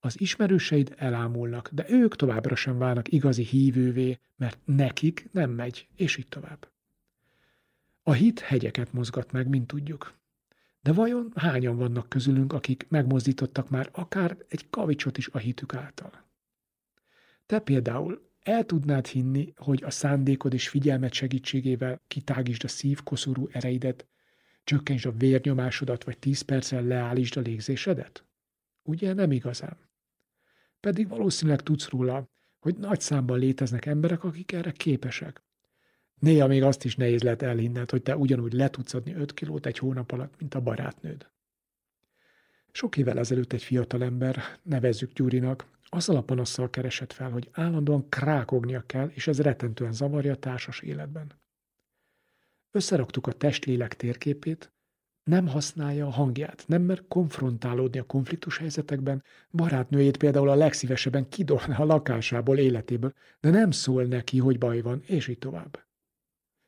Az ismerőseid elámulnak, de ők továbbra sem válnak igazi hívővé, mert nekik nem megy, és így tovább. A hit hegyeket mozgat meg, mint tudjuk. De vajon hányan vannak közülünk, akik megmozdítottak már akár egy kavicsot is a hitük által? Te például el tudnád hinni, hogy a szándékod és figyelmet segítségével kitágítsd a szívkoszorú ereidet, csökkentsd a vérnyomásodat, vagy tíz perccel leállítsd a légzésedet? Ugye nem igazán. Pedig valószínűleg tudsz róla, hogy nagy számban léteznek emberek, akik erre képesek. Néha még azt is nehéz lehet elhinned, hogy te ugyanúgy le tudsz adni 5 kilót egy hónap alatt, mint a barátnőd. Sok évvel ezelőtt egy fiatalember, nevezzük Gyurinak, azzal a panasszal keresett fel, hogy állandóan krákognia kell, és ez rettentően zavarja a társas életben. Összeraktuk a testlélek térképét, nem használja a hangját, nem mer konfrontálódni a konfliktus helyzetekben, barátnőjét például a legszívesebben kidolná a lakásából, életéből, de nem szól neki, hogy baj van, és így tovább.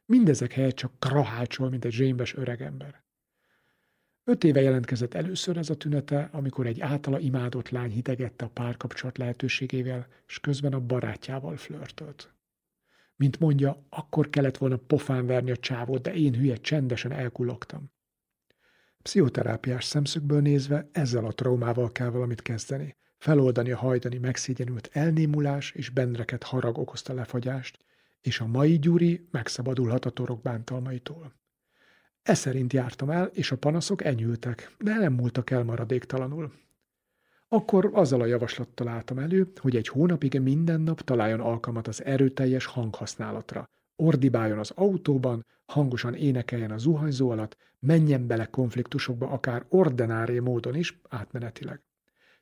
Mindezek helyett csak krahácsol, mint egy zsémbes öregember. Öt éve jelentkezett először ez a tünete, amikor egy általa imádott lány hidegette a párkapcsolat lehetőségével, és közben a barátjával flörtölt. Mint mondja, akkor kellett volna pofán verni a csávót, de én hülye csendesen elkullogtam. Pszichoterápiás szemszögből nézve ezzel a traumával kell valamit kezdeni. Feloldani a hajdani megszégyenült elnémulás és bennreket harag okozta lefagyást, és a mai Gyuri megszabadulhat a torok bántalmaitól. E szerint jártam el, és a panaszok enyültek, de nem múltak el maradéktalanul. Akkor azzal a javaslattal álltam elő, hogy egy hónapig minden nap találjon alkalmat az erőteljes hanghasználatra. Ordibáljon az autóban, hangosan énekeljen a zuhanyzó alatt, menjen bele konfliktusokba akár ordenáré módon is, átmenetileg.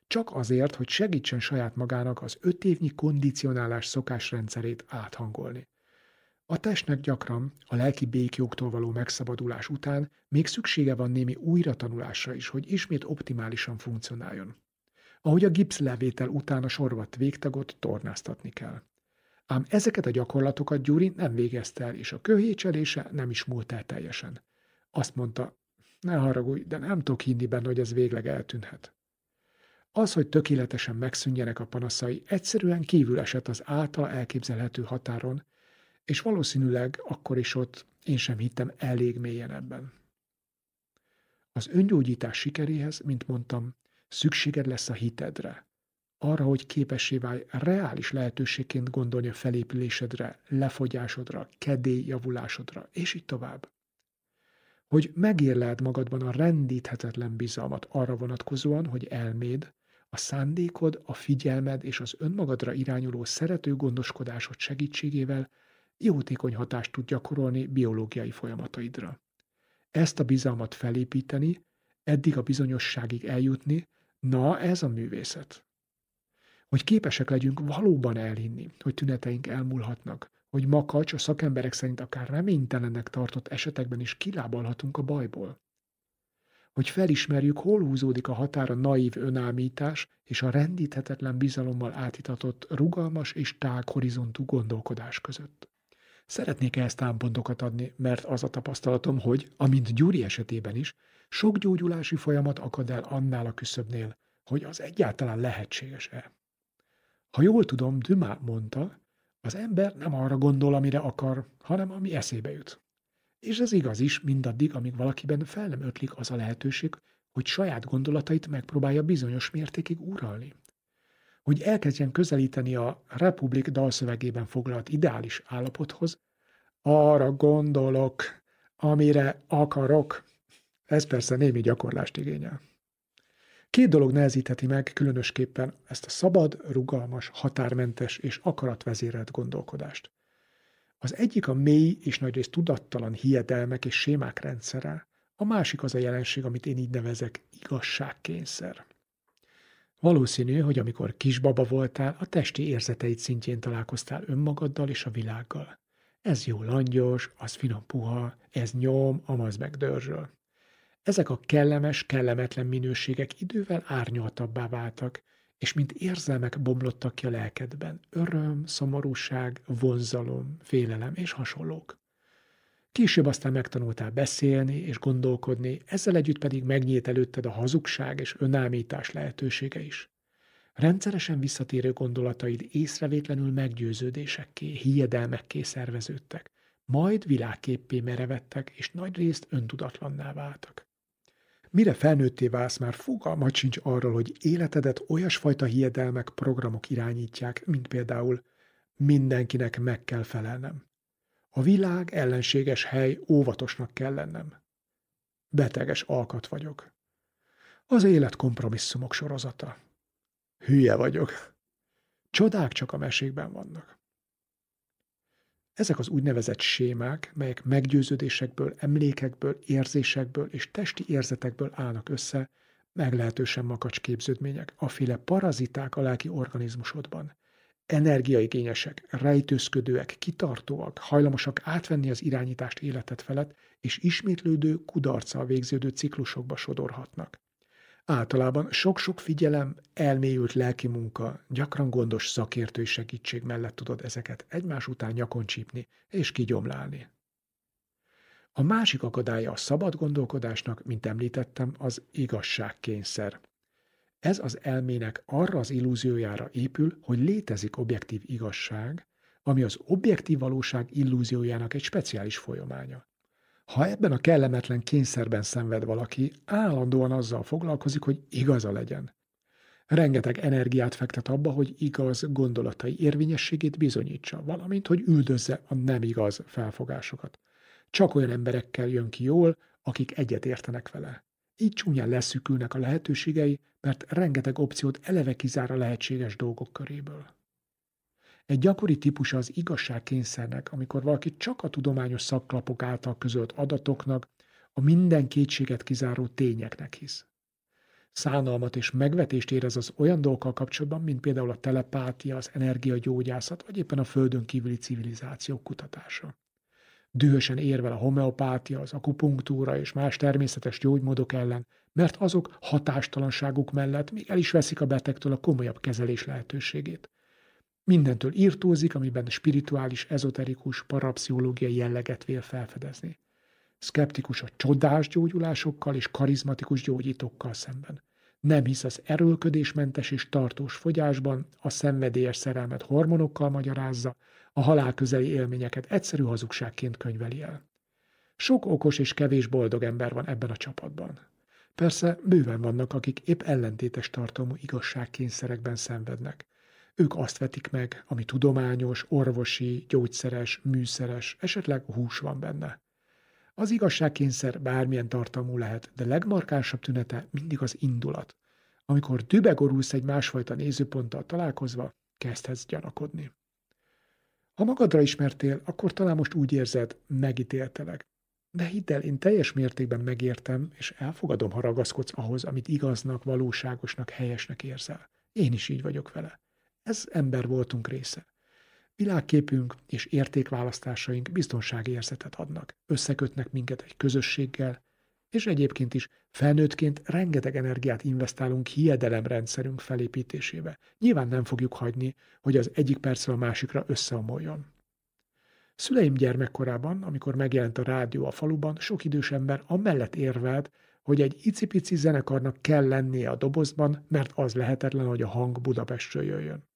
Csak azért, hogy segítsen saját magának az öt évnyi kondicionálás szokásrendszerét áthangolni. A testnek gyakran a lelki békjogtól való megszabadulás után még szüksége van némi újratanulásra is, hogy ismét optimálisan funkcionáljon. Ahogy a gipszlevétel után a sorvat végtagot tornáztatni kell. Ám ezeket a gyakorlatokat Gyuri nem végezte el, és a köhécselése nem is múlt el teljesen. Azt mondta, ne haragudj, de nem tudok hinni benne, hogy ez végleg eltűnhet. Az, hogy tökéletesen megszűnjenek a panaszai, egyszerűen kívül esett az által elképzelhető határon, és valószínűleg akkor is ott én sem hittem elég mélyen ebben. Az öngyógyítás sikeréhez, mint mondtam, szükséged lesz a hitedre, arra, hogy képessé válj reális lehetőségként gondolni a felépülésedre, lefogyásodra, kedély javulásodra, és így tovább. Hogy megérleld magadban a rendíthetetlen bizalmat arra vonatkozóan, hogy elméd, a szándékod, a figyelmed és az önmagadra irányuló szerető gondoskodásod segítségével jótékony hatást tud gyakorolni biológiai folyamataidra. Ezt a bizalmat felépíteni, eddig a bizonyosságig eljutni, na ez a művészet. Hogy képesek legyünk valóban elhinni, hogy tüneteink elmúlhatnak, hogy makacs a szakemberek szerint akár reménytelennek tartott esetekben is kilábalhatunk a bajból. Hogy felismerjük, hol húzódik a határ a naív önállítás és a rendíthetetlen bizalommal átitatott rugalmas és tág horizontú gondolkodás között. Szeretnék ehhez támpontokat adni, mert az a tapasztalatom, hogy, amint Gyuri esetében is, sok gyógyulási folyamat akad el annál a küszöbnél, hogy az egyáltalán lehetséges-e. Ha jól tudom, Dümá mondta, az ember nem arra gondol, amire akar, hanem ami eszébe jut. És ez igaz is, mindaddig, amíg valakiben fel nem ötlik az a lehetőség, hogy saját gondolatait megpróbálja bizonyos mértékig uralni. Hogy elkezdjen közelíteni a Republik dalszövegében foglalt ideális állapothoz, arra gondolok, amire akarok. Ez persze némi gyakorlást igényel. Két dolog nehezítheti meg különösképpen ezt a szabad, rugalmas, határmentes és akaratvezérelt gondolkodást. Az egyik a mély és nagyrészt tudattalan hiedelmek és sémák rendszere, a másik az a jelenség, amit én így nevezek igazságkényszer. Valószínű, hogy amikor kisbaba voltál, a testi érzeteid szintjén találkoztál önmagaddal és a világgal. Ez jó langyos, az finom puha, ez nyom, amaz meg dörzsöl. Ezek a kellemes, kellemetlen minőségek idővel árnyaltabbá váltak, és mint érzelmek bomlottak ki a lelkedben. Öröm, szomorúság, vonzalom, félelem és hasonlók. Később aztán megtanultál beszélni és gondolkodni, ezzel együtt pedig megnyílt előtted a hazugság és önállítás lehetősége is. Rendszeresen visszatérő gondolataid észrevétlenül meggyőződésekké, hiedelmekké szerveződtek, majd világképpé merevettek, és nagy részt öntudatlanná váltak. Mire felnőtté válsz, már fogalmat sincs arról, hogy életedet olyasfajta hiedelmek, programok irányítják, mint például mindenkinek meg kell felelnem. A világ ellenséges hely, óvatosnak kell lennem. Beteges alkat vagyok. Az élet kompromisszumok sorozata. Hülye vagyok. Csodák csak a mesékben vannak. Ezek az úgynevezett sémák, melyek meggyőződésekből, emlékekből, érzésekből és testi érzetekből állnak össze, meglehetősen makacs képződmények, aféle paraziták a lelki organizmusodban. Energiaigényesek, rejtőzködőek, kitartóak, hajlamosak átvenni az irányítást életet felett, és ismétlődő, kudarccal végződő ciklusokba sodorhatnak. Általában sok-sok figyelem, elmélyült lelki munka, gyakran gondos szakértői segítség mellett tudod ezeket egymás után nyakon csípni és kigyomlálni. A másik akadálya a szabad gondolkodásnak, mint említettem, az igazságkényszer. Ez az elmének arra az illúziójára épül, hogy létezik objektív igazság, ami az objektív valóság illúziójának egy speciális folyamánya. Ha ebben a kellemetlen kényszerben szenved valaki, állandóan azzal foglalkozik, hogy igaza legyen. Rengeteg energiát fektet abba, hogy igaz gondolatai érvényességét bizonyítsa, valamint, hogy üldözze a nem igaz felfogásokat. Csak olyan emberekkel jön ki jól, akik egyet értenek vele. Így csúnyán leszűkülnek a lehetőségei, mert rengeteg opciót eleve kizár a lehetséges dolgok köréből. Egy gyakori típus az igazságkényszernek, amikor valaki csak a tudományos szaklapok által közölt adatoknak, a minden kétséget kizáró tényeknek hisz. Szánalmat és megvetést érez az olyan dolgokkal kapcsolatban, mint például a telepátia, az energiagyógyászat, vagy éppen a földön kívüli civilizációk kutatása. Dühösen érvel a homeopátia, az akupunktúra és más természetes gyógymódok ellen, mert azok hatástalanságuk mellett még el is veszik a betegtől a komolyabb kezelés lehetőségét. Mindentől írtózik, amiben spirituális, ezoterikus, parapsziológiai jelleget vél felfedezni. Skeptikus a csodás gyógyulásokkal és karizmatikus gyógyítókkal szemben. Nem hisz az erőlködésmentes és tartós fogyásban, a szenvedélyes szerelmet hormonokkal magyarázza, a halálközeli élményeket egyszerű hazugságként könyveli el. Sok okos és kevés boldog ember van ebben a csapatban. Persze bőven vannak, akik épp ellentétes tartalmú igazságkényszerekben szenvednek. Ők azt vetik meg, ami tudományos, orvosi, gyógyszeres, műszeres, esetleg hús van benne. Az igazságkényszer bármilyen tartalmú lehet, de legmarkánsabb tünete mindig az indulat. Amikor dübegorulsz egy másfajta nézőponttal találkozva, kezdhetsz gyanakodni. Ha magadra ismertél, akkor talán most úgy érzed, megítéltelek. De hidd el, én teljes mértékben megértem, és elfogadom, ha ragaszkodsz ahhoz, amit igaznak, valóságosnak, helyesnek érzel. Én is így vagyok vele. Ez ember voltunk része. Világképünk és értékválasztásaink biztonsági érzetet adnak, összekötnek minket egy közösséggel, és egyébként is felnőttként rengeteg energiát investálunk hiedelemrendszerünk felépítésébe. Nyilván nem fogjuk hagyni, hogy az egyik percről a másikra összeomoljon. Szüleim gyermekkorában, amikor megjelent a rádió a faluban, sok idős ember amellett érvelt, hogy egy icipici zenekarnak kell lennie a dobozban, mert az lehetetlen, hogy a hang Budapestről jöjjön.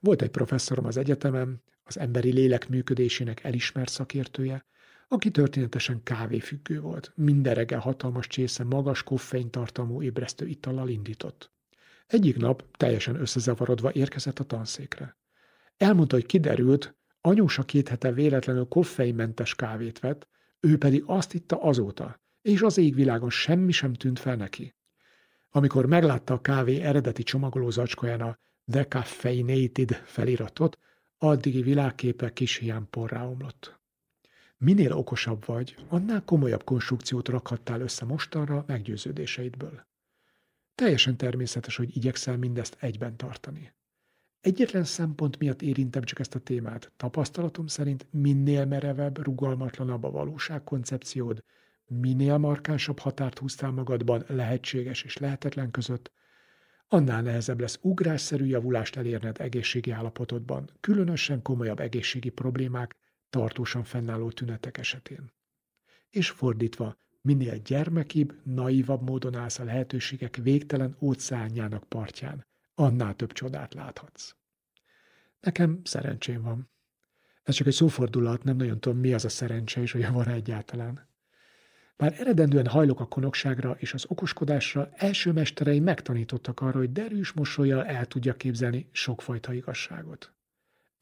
Volt egy professzorom az egyetemen, az emberi lélek működésének elismert szakértője, aki történetesen kávéfüggő volt. Minden reggel hatalmas csésze magas koffein tartalmú ébresztő itallal indított. Egyik nap teljesen összezavarodva érkezett a tanszékre. Elmondta, hogy kiderült, anyósa két hete véletlenül koffeinmentes kávét vett, ő pedig azt itta azóta, és az égvilágon semmi sem tűnt fel neki. Amikor meglátta a kávé eredeti csomagoló zacskóján a Decaffeinated feliratot, addigi világképe kis hiány porrá omlott. Minél okosabb vagy, annál komolyabb konstrukciót rakhattál össze mostanra meggyőződéseidből. Teljesen természetes, hogy igyekszel mindezt egyben tartani. Egyetlen szempont miatt érintem csak ezt a témát. Tapasztalatom szerint minél merevebb, rugalmatlanabb a valóságkoncepciód, minél markánsabb határt húztál magadban lehetséges és lehetetlen között, annál nehezebb lesz ugrásszerű javulást elérned egészségi állapotodban, különösen komolyabb egészségi problémák, tartósan fennálló tünetek esetén. És fordítva, minél gyermekibb, naívabb módon állsz a lehetőségek végtelen óceánjának partján, annál több csodát láthatsz. Nekem szerencsém van. Ez csak egy szófordulat, nem nagyon tudom, mi az a szerencse, és olyan van egyáltalán. Már eredendően hajlok a konokságra és az okoskodásra, első mesterei megtanítottak arra, hogy derűs mosolyjal el tudja képzelni sokfajta igazságot.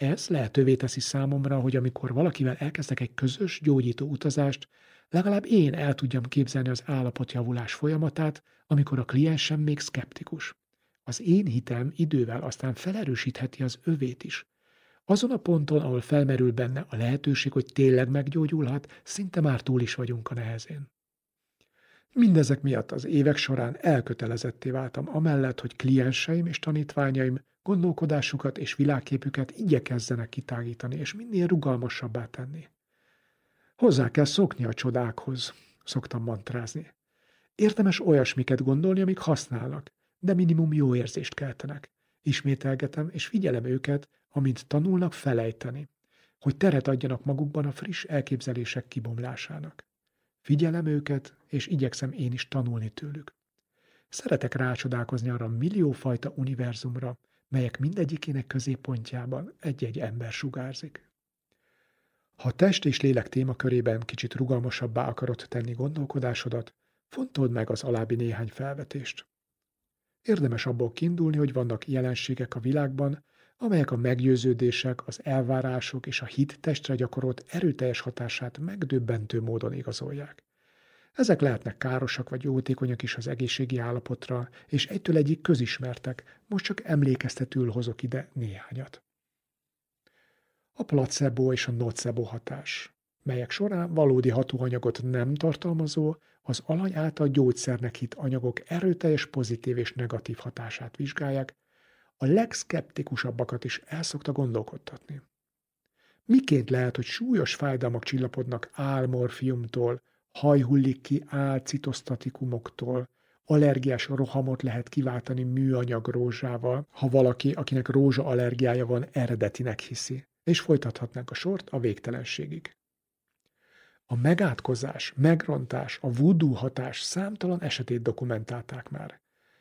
Ez lehetővé teszi számomra, hogy amikor valakivel elkezdek egy közös, gyógyító utazást, legalább én el tudjam képzelni az állapotjavulás folyamatát, amikor a kliensem még szkeptikus. Az én hitem idővel aztán felerősítheti az övét is. Azon a ponton, ahol felmerül benne a lehetőség, hogy tényleg meggyógyulhat, szinte már túl is vagyunk a nehezén. Mindezek miatt az évek során elkötelezetté váltam amellett, hogy klienseim és tanítványaim gondolkodásukat és világképüket igyekezzenek kitágítani, és minél rugalmasabbá tenni. Hozzá kell szokni a csodákhoz, szoktam mantrázni. Érdemes olyasmiket gondolni, amik használnak, de minimum jó érzést keltenek. Ismételgetem, és figyelem őket, amint tanulnak felejteni, hogy teret adjanak magukban a friss elképzelések kibomlásának. Figyelem őket, és igyekszem én is tanulni tőlük. Szeretek rácsodálkozni arra milliófajta univerzumra, melyek mindegyikének középpontjában egy-egy ember sugárzik. Ha test és lélek témakörében kicsit rugalmasabbá akarod tenni gondolkodásodat, fontold meg az alábbi néhány felvetést. Érdemes abból kiindulni, hogy vannak jelenségek a világban, amelyek a meggyőződések, az elvárások és a hit testre gyakorolt erőteljes hatását megdöbbentő módon igazolják. Ezek lehetnek károsak vagy jótékonyak is az egészségi állapotra, és egytől egyik közismertek, most csak emlékeztetül hozok ide néhányat. A placebo és a nocebo hatás, melyek során valódi hatóanyagot nem tartalmazó, az alany által gyógyszernek hit anyagok erőteljes pozitív és negatív hatását vizsgálják, a legszkeptikusabbakat is elszokta gondolkodtatni. Miként lehet, hogy súlyos fájdalmak csillapodnak álmorfiumtól, hajhullik ki álcitosztatikumoktól, allergiás rohamot lehet kiváltani műanyag rózsával, ha valaki, akinek rózsa allergiája van, eredetinek hiszi. És folytathatnánk a sort a végtelenségig. A megátkozás, megrontás, a voodoo hatás számtalan esetét dokumentálták már.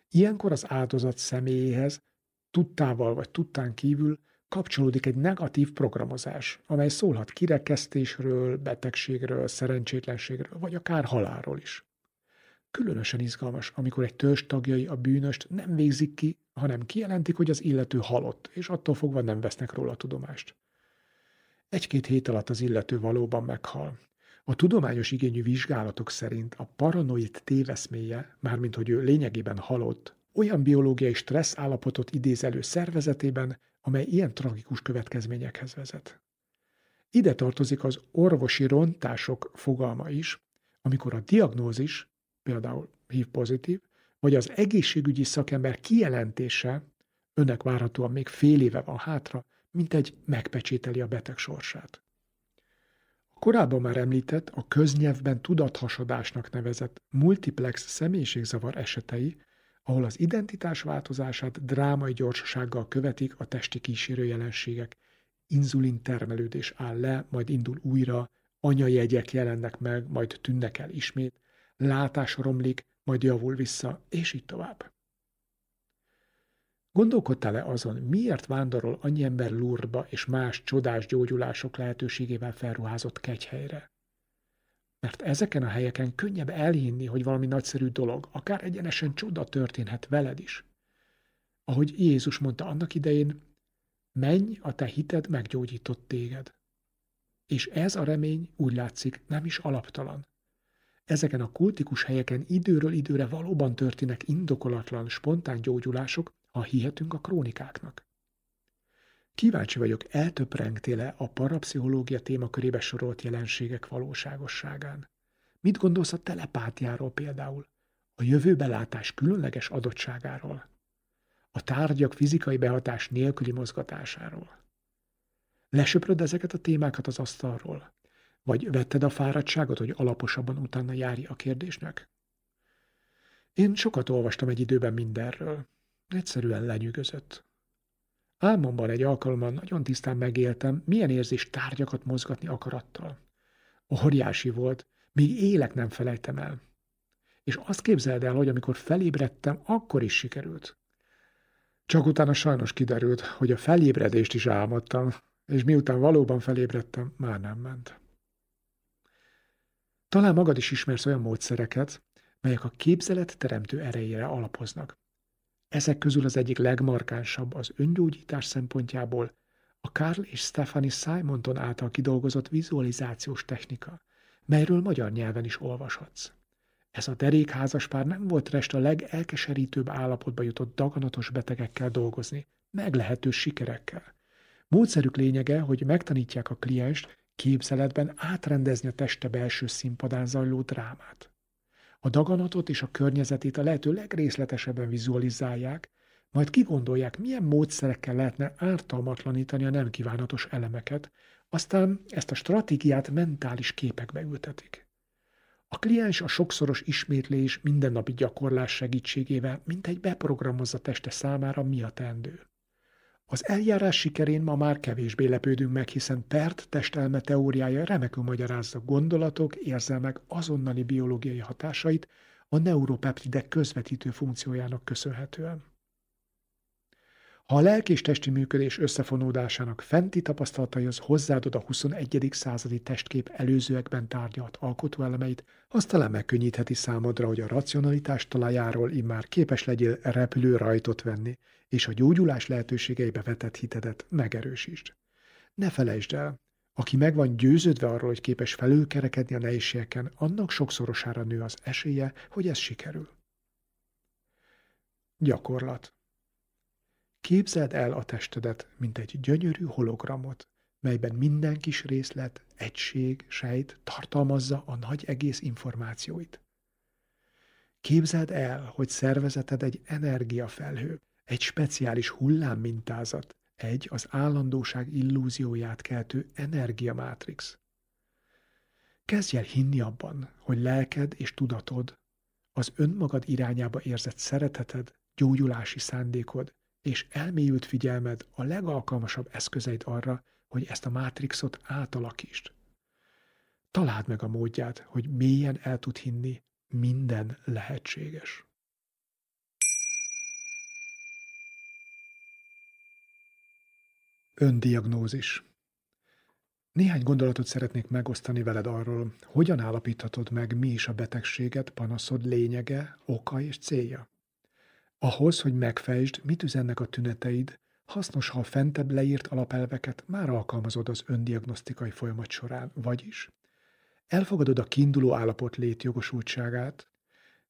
Ilyenkor az áldozat személyéhez tudtával vagy tudtán kívül kapcsolódik egy negatív programozás, amely szólhat kirekesztésről, betegségről, szerencsétlenségről, vagy akár halálról is. Különösen izgalmas, amikor egy törzs tagjai a bűnöst nem végzik ki, hanem kijelentik, hogy az illető halott, és attól fogva nem vesznek róla tudomást. Egy-két hét alatt az illető valóban meghal. A tudományos igényű vizsgálatok szerint a paranoid téveszméje, mármint hogy ő lényegében halott, olyan biológiai stressz állapotot idéz elő szervezetében, amely ilyen tragikus következményekhez vezet. Ide tartozik az orvosi rontások fogalma is, amikor a diagnózis, például HIV pozitív, vagy az egészségügyi szakember kijelentése, önnek várhatóan még fél éve van hátra, mint egy megpecsételi a beteg sorsát. A korábban már említett, a köznyelvben tudathasadásnak nevezett multiplex személyiségzavar esetei ahol az identitás változását drámai gyorsasággal követik a testi kísérő jelenségek. Inzulin termelődés áll le, majd indul újra, anyajegyek jelennek meg, majd tűnnek el ismét, látás romlik, majd javul vissza, és így tovább. Gondolkodtál-e azon, miért vándorol annyi ember Lurdba és más csodás gyógyulások lehetőségével felruházott kegyhelyre? Mert ezeken a helyeken könnyebb elhinni, hogy valami nagyszerű dolog, akár egyenesen csoda történhet veled is. Ahogy Jézus mondta annak idején, menj, a te hited meggyógyított téged. És ez a remény úgy látszik nem is alaptalan. Ezeken a kultikus helyeken időről időre valóban történnek indokolatlan, spontán gyógyulások, ha hihetünk a krónikáknak. Kíváncsi vagyok, eltöprengtél-e a parapszichológia témakörébe sorolt jelenségek valóságosságán? Mit gondolsz a telepátiáról például? A jövőbelátás különleges adottságáról? A tárgyak fizikai behatás nélküli mozgatásáról? Lesöpröd ezeket a témákat az asztalról? Vagy vetted a fáradtságot, hogy alaposabban utána járj a kérdésnek? Én sokat olvastam egy időben mindenről. Egyszerűen lenyűgözött. Álmomban egy alkalommal nagyon tisztán megéltem, milyen érzés tárgyakat mozgatni akarattal. Óriási volt, még élek nem felejtem el. És azt képzeld el, hogy amikor felébredtem, akkor is sikerült. Csak utána sajnos kiderült, hogy a felébredést is álmodtam, és miután valóban felébredtem, már nem ment. Talán magad is ismersz olyan módszereket, melyek a képzelet teremtő erejére alapoznak. Ezek közül az egyik legmarkánsabb az öngyógyítás szempontjából a Carl és Stephanie Simonton által kidolgozott vizualizációs technika, melyről magyar nyelven is olvashatsz. Ez a derékházas nem volt rest a legelkeserítőbb állapotba jutott daganatos betegekkel dolgozni, meglehetős sikerekkel. Módszerük lényege, hogy megtanítják a klienst képzeletben átrendezni a teste belső színpadán zajló drámát. A daganatot és a környezetét a lehető legrészletesebben vizualizálják, majd kigondolják, milyen módszerekkel lehetne ártalmatlanítani a nem kívánatos elemeket, aztán ezt a stratégiát mentális képekbe ültetik. A kliens a sokszoros ismétlés mindennapi gyakorlás segítségével mintegy beprogramozza teste számára mi a teendő. Az eljárás sikerén ma már kevésbé lepődünk meg, hiszen Pert testelme teóriája remekül magyarázza gondolatok, érzelmek azonnali biológiai hatásait a neuropeptidek közvetítő funkciójának köszönhetően. Ha a lelki és testi működés összefonódásának fenti tapasztalataihoz hozzáadod a 21. századi testkép előzőekben tárgyalt alkotóelemeit, az talán megkönnyítheti számodra, hogy a racionalitás talajáról immár képes legyél repülő rajtot venni, és a gyógyulás lehetőségeibe vetett hitedet megerősítsd. Ne felejtsd el, aki meg van győződve arról, hogy képes felülkerekedni a nehézségeken, annak sokszorosára nő az esélye, hogy ez sikerül. Gyakorlat. Képzeld el a testedet, mint egy gyönyörű hologramot, melyben minden kis részlet, egység, sejt tartalmazza a nagy egész információit. Képzeld el, hogy szervezeted egy energiafelhő, egy speciális hullámmintázat, egy az állandóság illúzióját keltő energiamátrix. Kezdj el hinni abban, hogy lelked és tudatod, az önmagad irányába érzett szereteted, gyógyulási szándékod és elmélyült figyelmed a legalkalmasabb eszközeid arra, hogy ezt a mátrixot átalakítsd. Találd meg a módját, hogy mélyen el tud hinni, minden lehetséges. Öndiagnózis Néhány gondolatot szeretnék megosztani veled arról, hogyan állapíthatod meg, mi is a betegséget, panaszod lényege, oka és célja. Ahhoz, hogy megfejtsd, mit üzennek a tüneteid, hasznos, ha a fentebb leírt alapelveket már alkalmazod az öndiagnosztikai folyamat során, vagyis elfogadod a kiinduló állapot létjogosultságát,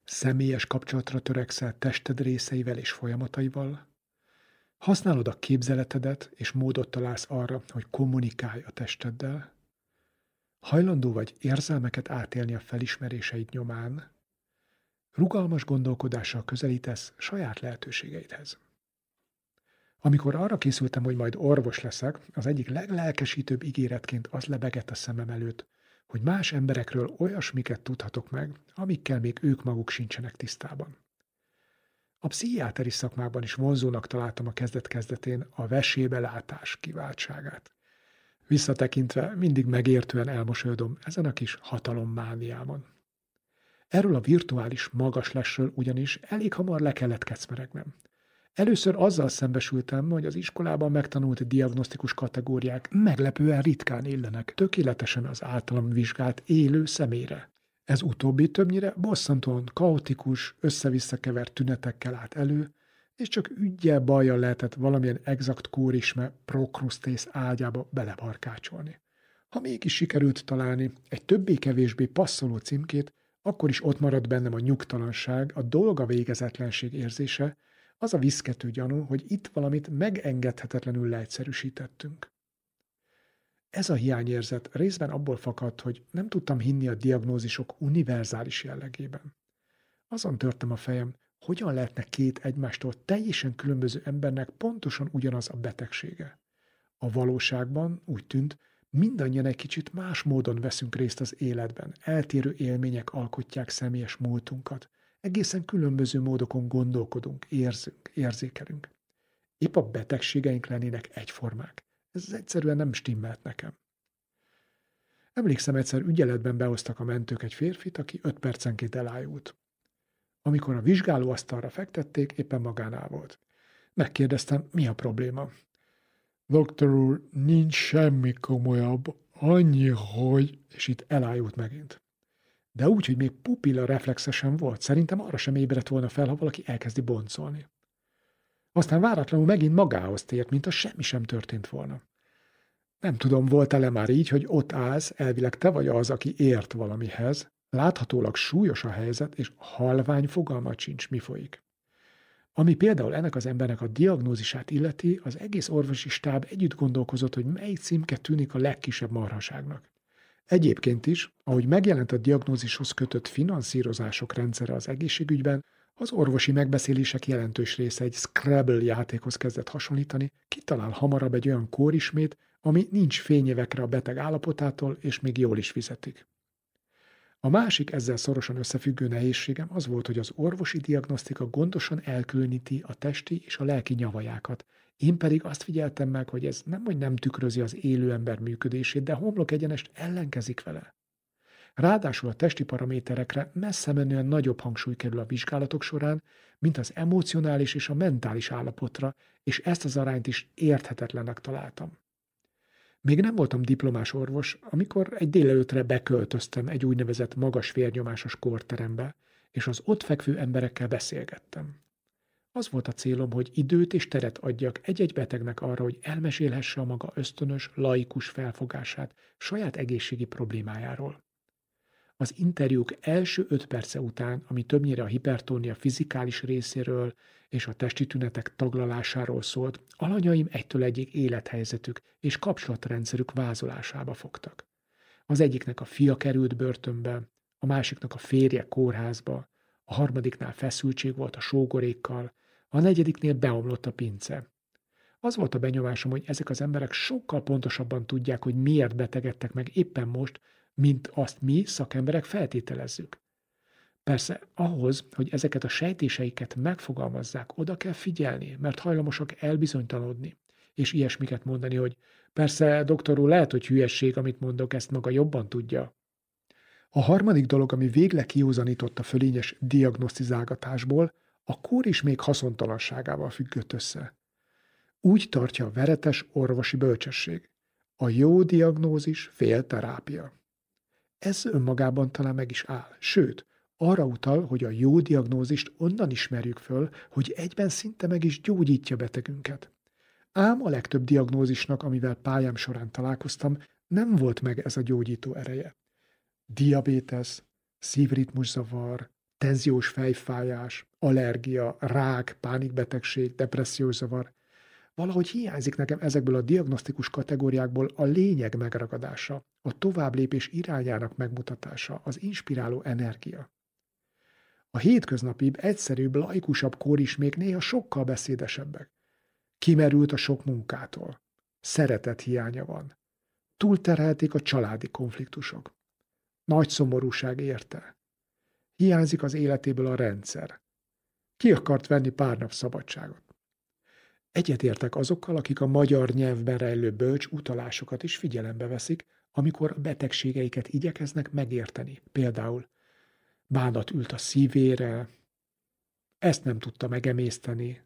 személyes kapcsolatra törekszel tested részeivel és folyamataival, használod a képzeletedet és módot találsz arra, hogy kommunikálj a testeddel, hajlandó vagy érzelmeket átélni a felismeréseid nyomán, rugalmas gondolkodással közelítesz saját lehetőségeidhez. Amikor arra készültem, hogy majd orvos leszek, az egyik leglelkesítőbb ígéretként az lebegett a szemem előtt, hogy más emberekről olyasmiket tudhatok meg, amikkel még ők maguk sincsenek tisztában. A pszichiáteri szakmában is vonzónak találtam a kezdet-kezdetén a vesébe látás kiváltságát. Visszatekintve mindig megértően elmosolyodom ezen a kis hatalommániámon. Erről a virtuális magas lesről ugyanis elég hamar le kellett kecmeregnem. Először azzal szembesültem, hogy az iskolában megtanult diagnosztikus kategóriák meglepően ritkán illenek tökéletesen az általam vizsgált élő személyre. Ez utóbbi többnyire bosszantóan kaotikus, össze-vissza kevert tünetekkel állt elő, és csak ügyel bajjal lehetett valamilyen exakt kórisme prokrusztész ágyába belebarkácsolni. Ha mégis sikerült találni egy többé-kevésbé passzoló címkét, akkor is ott maradt bennem a nyugtalanság, a dolga végezetlenség érzése, az a viszkető gyanú, hogy itt valamit megengedhetetlenül leegyszerűsítettünk. Ez a hiányérzet részben abból fakadt, hogy nem tudtam hinni a diagnózisok univerzális jellegében. Azon törtem a fejem, hogyan lehetne két egymástól teljesen különböző embernek pontosan ugyanaz a betegsége. A valóságban úgy tűnt, mindannyian egy kicsit más módon veszünk részt az életben, eltérő élmények alkotják személyes múltunkat, egészen különböző módokon gondolkodunk, érzünk, érzékelünk. Épp a betegségeink lennének egyformák. Ez egyszerűen nem stimmelt nekem. Emlékszem, egyszer ügyeletben behoztak a mentők egy férfit, aki öt percenként elájult. Amikor a vizsgálóasztalra fektették, éppen magánál volt. Megkérdeztem, mi a probléma. Doktor úr, nincs semmi komolyabb, annyi, hogy... És itt elájult megint. De úgy, hogy még pupilla reflexesen volt, szerintem arra sem ébredt volna fel, ha valaki elkezdi boncolni. Aztán váratlanul megint magához tért, mint a semmi sem történt volna. Nem tudom, volt-e már így, hogy ott állsz, elvileg te vagy az, aki ért valamihez, láthatólag súlyos a helyzet, és halvány fogalmat sincs, mi folyik. Ami például ennek az embernek a diagnózisát illeti, az egész orvosi stáb együtt gondolkozott, hogy melyik címke tűnik a legkisebb marhaságnak. Egyébként is, ahogy megjelent a diagnózishoz kötött finanszírozások rendszere az egészségügyben, az orvosi megbeszélések jelentős része egy Scrabble játékhoz kezdett hasonlítani, kitalál hamarabb egy olyan kórismét, ami nincs fényévekre a beteg állapotától, és még jól is fizetik. A másik ezzel szorosan összefüggő nehézségem az volt, hogy az orvosi diagnosztika gondosan elkülöníti a testi és a lelki nyavajákat. Én pedig azt figyeltem meg, hogy ez nem, hogy nem tükrözi az élő ember működését, de homlok egyenest ellenkezik vele. Ráadásul a testi paraméterekre messze menően nagyobb hangsúly kerül a vizsgálatok során, mint az emocionális és a mentális állapotra, és ezt az arányt is érthetetlennek találtam. Még nem voltam diplomás orvos, amikor egy délelőtre beköltöztem egy úgynevezett magas vérnyomásos korterembe, és az ott fekvő emberekkel beszélgettem. Az volt a célom, hogy időt és teret adjak egy-egy betegnek arra, hogy elmesélhesse a maga ösztönös, laikus felfogását saját egészségi problémájáról. Az interjúk első öt perce után, ami többnyire a hipertónia fizikális részéről és a testi tünetek taglalásáról szólt, alanyaim egytől egyik élethelyzetük és kapcsolatrendszerük vázolásába fogtak. Az egyiknek a fia került börtönbe, a másiknak a férje kórházba, a harmadiknál feszültség volt a sógorékkal, a negyediknél beomlott a pince. Az volt a benyomásom, hogy ezek az emberek sokkal pontosabban tudják, hogy miért betegedtek meg éppen most, mint azt mi, szakemberek feltételezzük. Persze ahhoz, hogy ezeket a sejtéseiket megfogalmazzák, oda kell figyelni, mert hajlamosak elbizonytalanodni, és ilyesmiket mondani, hogy persze, doktor úr, lehet, hogy hülyesség, amit mondok, ezt maga jobban tudja. A harmadik dolog, ami végleg kiúzanított a fölényes diagnosztizálgatásból, a kór is még haszontalanságával függött össze. Úgy tartja a veretes orvosi bölcsesség. A jó diagnózis fél terápia. Ez önmagában talán meg is áll. Sőt, arra utal, hogy a jó diagnózist onnan ismerjük föl, hogy egyben szinte meg is gyógyítja betegünket. Ám a legtöbb diagnózisnak, amivel pályám során találkoztam, nem volt meg ez a gyógyító ereje. Diabétesz, szívritmuszavar, tenziós fejfájás, allergia, rák, pánikbetegség, depressziós zavar. Valahogy hiányzik nekem ezekből a diagnosztikus kategóriákból a lényeg megragadása, a továbblépés irányának megmutatása, az inspiráló energia. A hétköznapibb, egyszerűbb, laikusabb kór is még néha sokkal beszédesebbek. Kimerült a sok munkától. Szeretet hiánya van. Túlterhelték a családi konfliktusok. Nagy szomorúság érte. Hiányzik az életéből a rendszer. Ki akart venni pár nap szabadságot? Egyetértek azokkal, akik a magyar nyelvben rejlő bölcs utalásokat is figyelembe veszik, amikor a betegségeiket igyekeznek megérteni. Például bánat ült a szívére, ezt nem tudta megemészteni,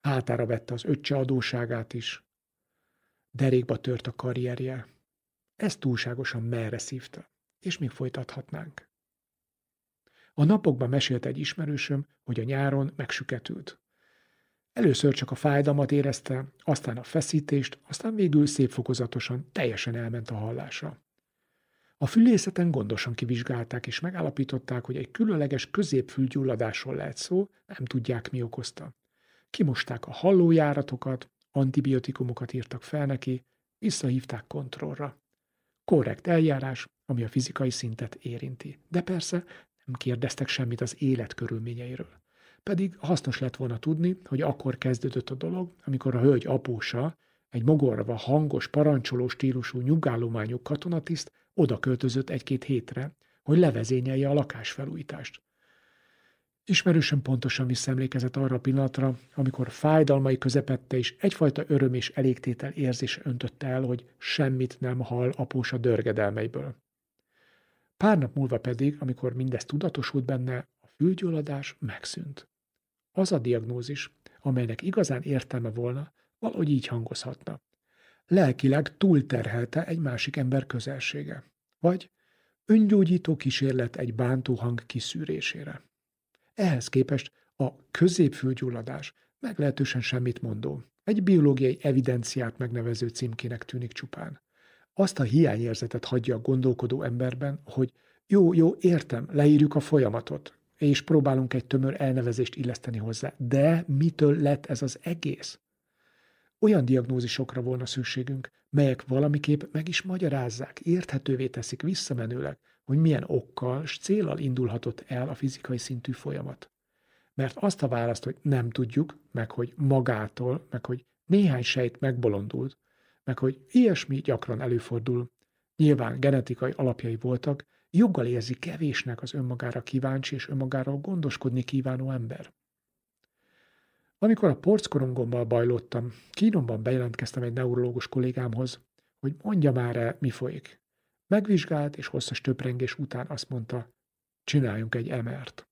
hátára vette az öccse adóságát is, derékba tört a karrierje, ezt túlságosan merre szívta, és még folytathatnánk. A napokban mesélte egy ismerősöm, hogy a nyáron megsüketült. Először csak a fájdalmat érezte, aztán a feszítést, aztán végül szép fokozatosan teljesen elment a hallása. A fülészeten gondosan kivizsgálták és megállapították, hogy egy különleges középfülgyulladásról lehet szó, nem tudják mi okozta. Kimosták a hallójáratokat, antibiotikumokat írtak fel neki, visszahívták kontrollra. Korrekt eljárás, ami a fizikai szintet érinti. De persze nem kérdeztek semmit az élet körülményeiről. Pedig hasznos lett volna tudni, hogy akkor kezdődött a dolog, amikor a hölgy apósa, egy mogorva, hangos, parancsoló stílusú nyugállományú katonatiszt oda költözött egy-két hétre, hogy levezényelje a lakásfelújítást. Ismerősen pontosan visszaemlékezett arra a pillanatra, amikor fájdalmai közepette és egyfajta öröm és elégtétel érzése öntötte el, hogy semmit nem hall apósa dörgedelmeiből. Pár nap múlva pedig, amikor mindez tudatosult benne, a fülgyulladás megszűnt. Az a diagnózis, amelynek igazán értelme volna, valahogy így hangozhatna. Lelkileg túlterhelte egy másik ember közelsége. Vagy öngyógyító kísérlet egy bántó hang kiszűrésére. Ehhez képest a középfülgyulladás meglehetősen semmit mondó, egy biológiai evidenciát megnevező címkének tűnik csupán. Azt a hiányérzetet hagyja a gondolkodó emberben, hogy jó, jó, értem, leírjuk a folyamatot, és próbálunk egy tömör elnevezést illeszteni hozzá. De mitől lett ez az egész? Olyan diagnózisokra volna szükségünk, melyek valamiképp meg is magyarázzák, érthetővé teszik visszamenőleg, hogy milyen okkal s célal indulhatott el a fizikai szintű folyamat. Mert azt a választ, hogy nem tudjuk, meg hogy magától, meg hogy néhány sejt megbolondult, meg hogy ilyesmi gyakran előfordul, nyilván genetikai alapjai voltak, joggal érzi kevésnek az önmagára kíváncsi és önmagáról gondoskodni kívánó ember. Amikor a porckorongommal bajlottam, kínomban bejelentkeztem egy neurológus kollégámhoz, hogy mondja már el, mi folyik. Megvizsgált, és hosszas töprengés után azt mondta, csináljunk egy emert.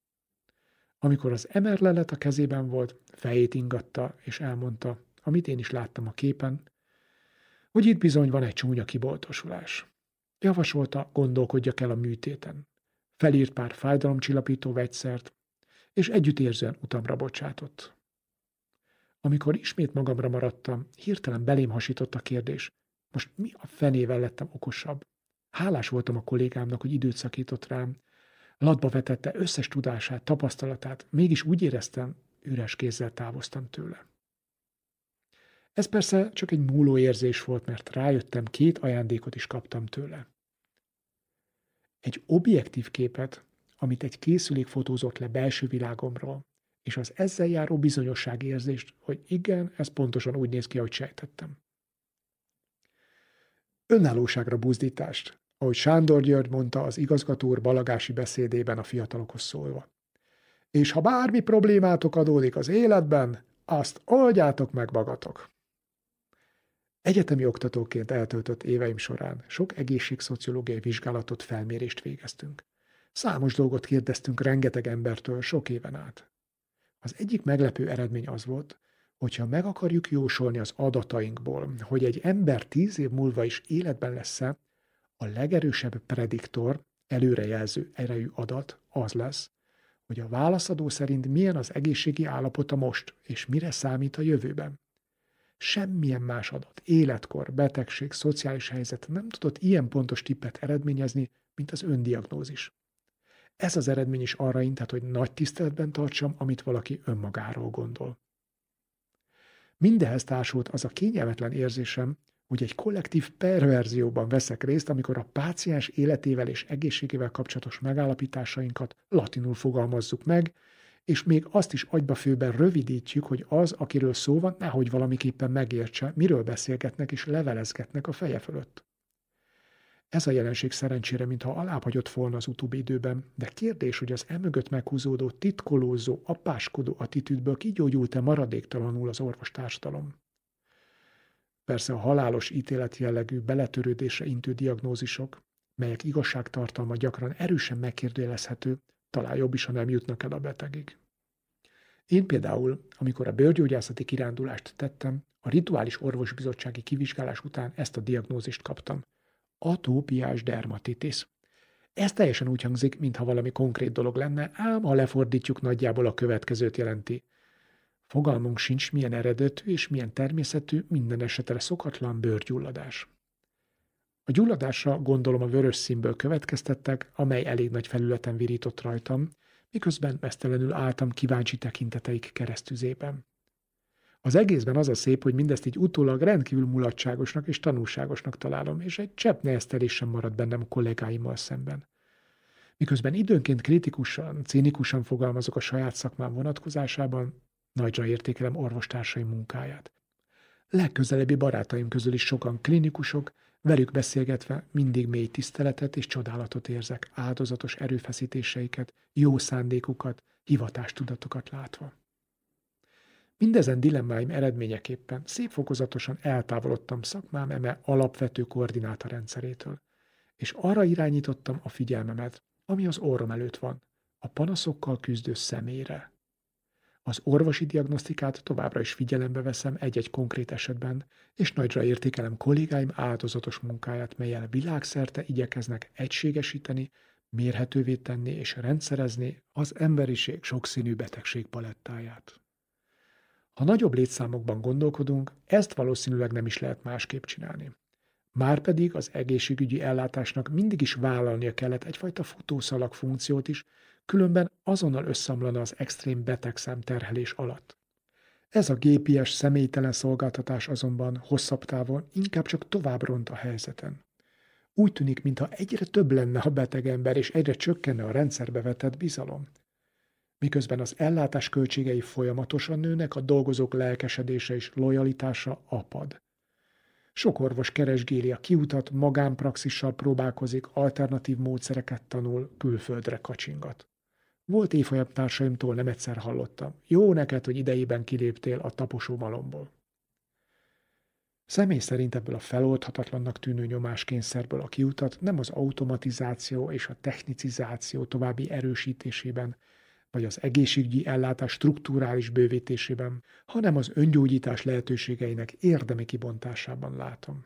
Amikor az emer lelet a kezében volt, fejét ingatta, és elmondta, amit én is láttam a képen, hogy itt bizony van egy csúnya kiboltosulás. Javasolta, gondolkodjak el a műtéten. Felírt pár fájdalomcsillapító vegyszert, és együttérzően utamra bocsátott. Amikor ismét magamra maradtam, hirtelen belém hasított a kérdés. Most mi a fenével lettem okosabb? Hálás voltam a kollégámnak, hogy időt szakított rám. Latba vetette összes tudását, tapasztalatát, mégis úgy éreztem, üres kézzel távoztam tőle. Ez persze csak egy múló érzés volt, mert rájöttem, két ajándékot is kaptam tőle. Egy objektív képet, amit egy készülék fotózott le belső világomról, és az ezzel járó bizonyosságérzést, hogy igen, ez pontosan úgy néz ki, ahogy sejtettem. Önállóságra buzdítást, ahogy Sándor György mondta az igazgató úr balagási beszédében a fiatalokhoz szólva. És ha bármi problémátok adódik az életben, azt oldjátok meg magatok. Egyetemi oktatóként eltöltött éveim során sok egészségszociológiai vizsgálatot, felmérést végeztünk. Számos dolgot kérdeztünk rengeteg embertől sok éven át. Az egyik meglepő eredmény az volt, hogyha meg akarjuk jósolni az adatainkból, hogy egy ember tíz év múlva is életben lesz-e, a legerősebb prediktor, előrejelző erejű adat az lesz, hogy a válaszadó szerint milyen az egészségi állapota most, és mire számít a jövőben. Semmilyen más adat, életkor, betegség, szociális helyzet nem tudott ilyen pontos tippet eredményezni, mint az öndiagnózis. Ez az eredmény is arra intett, hogy nagy tiszteletben tartsam, amit valaki önmagáról gondol. Mindehez társult az a kényelmetlen érzésem, hogy egy kollektív perverzióban veszek részt, amikor a páciens életével és egészségével kapcsolatos megállapításainkat latinul fogalmazzuk meg, és még azt is agybafőben rövidítjük, hogy az, akiről szó van, nehogy valamiképpen megértse, miről beszélgetnek és levelezgetnek a feje fölött. Ez a jelenség szerencsére, mintha alábbhagyott volna az utóbbi időben, de kérdés, hogy az emögött meghúzódó, titkolózó, apáskodó attitűdből kigyógyult-e maradéktalanul az orvostársadalom. Persze a halálos ítélet jellegű beletörődésre intő diagnózisok, melyek igazságtartalma gyakran erősen megkérdőjelezhető, talán jobb is, ha nem jutnak el a betegig. Én például, amikor a bőrgyógyászati kirándulást tettem, a rituális orvosbizottsági kivizsgálás után ezt a diagnózist kaptam. Atópiás dermatitis. Ez teljesen úgy hangzik, mintha valami konkrét dolog lenne, ám ha lefordítjuk, nagyjából a következőt jelenti. Fogalmunk sincs, milyen eredetű és milyen természetű, minden esetre szokatlan bőrgyulladás. A gyulladásra gondolom a vörös színből következtettek, amely elég nagy felületen virított rajtam, miközben mesztelenül álltam kíváncsi tekinteteik keresztüzében. Az egészben az a szép, hogy mindezt így utólag rendkívül mulatságosnak és tanulságosnak találom, és egy csepp neheztelés sem marad bennem a kollégáimmal szemben. Miközben időnként kritikusan, cínikusan fogalmazok a saját szakmám vonatkozásában, nagyra értékelem orvostársaim munkáját. Legközelebbi barátaim közül is sokan klinikusok, velük beszélgetve mindig mély tiszteletet és csodálatot érzek, áldozatos erőfeszítéseiket, jó szándékukat, hivatástudatokat látva. Mindezen dilemmáim eredményeképpen szép fokozatosan eltávolodtam szakmám eme alapvető koordinátorrendszerétől, és arra irányítottam a figyelmemet, ami az orrom előtt van, a panaszokkal küzdő személyre. Az orvosi diagnosztikát továbbra is figyelembe veszem egy-egy konkrét esetben, és nagyra értékelem kollégáim áldozatos munkáját, melyel világszerte igyekeznek egységesíteni, mérhetővé tenni és rendszerezni az emberiség sokszínű betegség palettáját. Ha nagyobb létszámokban gondolkodunk, ezt valószínűleg nem is lehet másképp csinálni. Márpedig az egészségügyi ellátásnak mindig is vállalnia kellett egyfajta futószalag funkciót is, különben azonnal összeomlana az extrém betegszám terhelés alatt. Ez a gépies, személytelen szolgáltatás azonban hosszabb távon inkább csak tovább ront a helyzeten. Úgy tűnik, mintha egyre több lenne a beteg ember, és egyre csökkenne a rendszerbe vetett bizalom. Miközben az ellátás költségei folyamatosan nőnek, a dolgozók lelkesedése és lojalitása apad. Sok orvos keresgéli a kiutat, magánpraxissal próbálkozik, alternatív módszereket tanul, külföldre kacsingat. Volt évfolyam társaimtól nem egyszer hallottam. Jó neked, hogy idejében kiléptél a taposó malomból. Személy szerint ebből a feloldhatatlannak tűnő nyomáskényszerből a kiutat nem az automatizáció és a technicizáció további erősítésében, vagy az egészségügyi ellátás strukturális bővítésében, hanem az öngyógyítás lehetőségeinek érdemi kibontásában látom.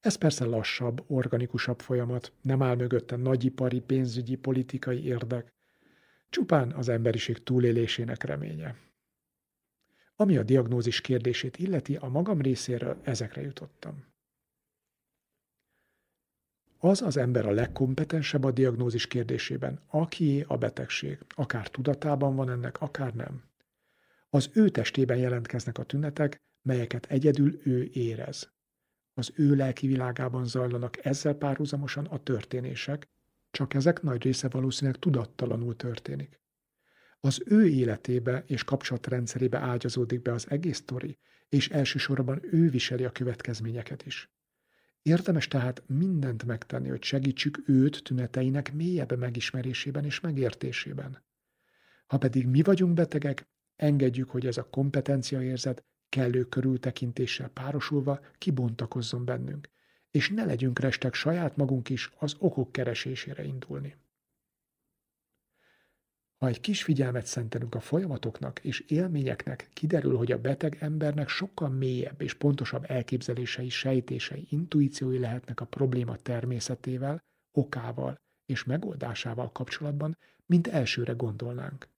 Ez persze lassabb, organikusabb folyamat, nem áll mögötte nagyipari, pénzügyi, politikai érdek, csupán az emberiség túlélésének reménye. Ami a diagnózis kérdését illeti, a magam részéről ezekre jutottam. Az az ember a legkompetensebb a diagnózis kérdésében, aki a betegség, akár tudatában van ennek, akár nem. Az ő testében jelentkeznek a tünetek, melyeket egyedül ő érez. Az ő lelki világában zajlanak ezzel párhuzamosan a történések, csak ezek nagy része valószínűleg tudattalanul történik. Az ő életébe és kapcsolatrendszerébe ágyazódik be az egész sztori, és elsősorban ő viseli a következményeket is. Érdemes tehát mindent megtenni, hogy segítsük őt tüneteinek mélyebb megismerésében és megértésében. Ha pedig mi vagyunk betegek, engedjük, hogy ez a kompetenciaérzet kellő körültekintéssel párosulva kibontakozzon bennünk, és ne legyünk restek saját magunk is az okok keresésére indulni. Ha egy kis figyelmet szentelünk a folyamatoknak és élményeknek, kiderül, hogy a beteg embernek sokkal mélyebb és pontosabb elképzelései, sejtései, intuíciói lehetnek a probléma természetével, okával és megoldásával kapcsolatban, mint elsőre gondolnánk.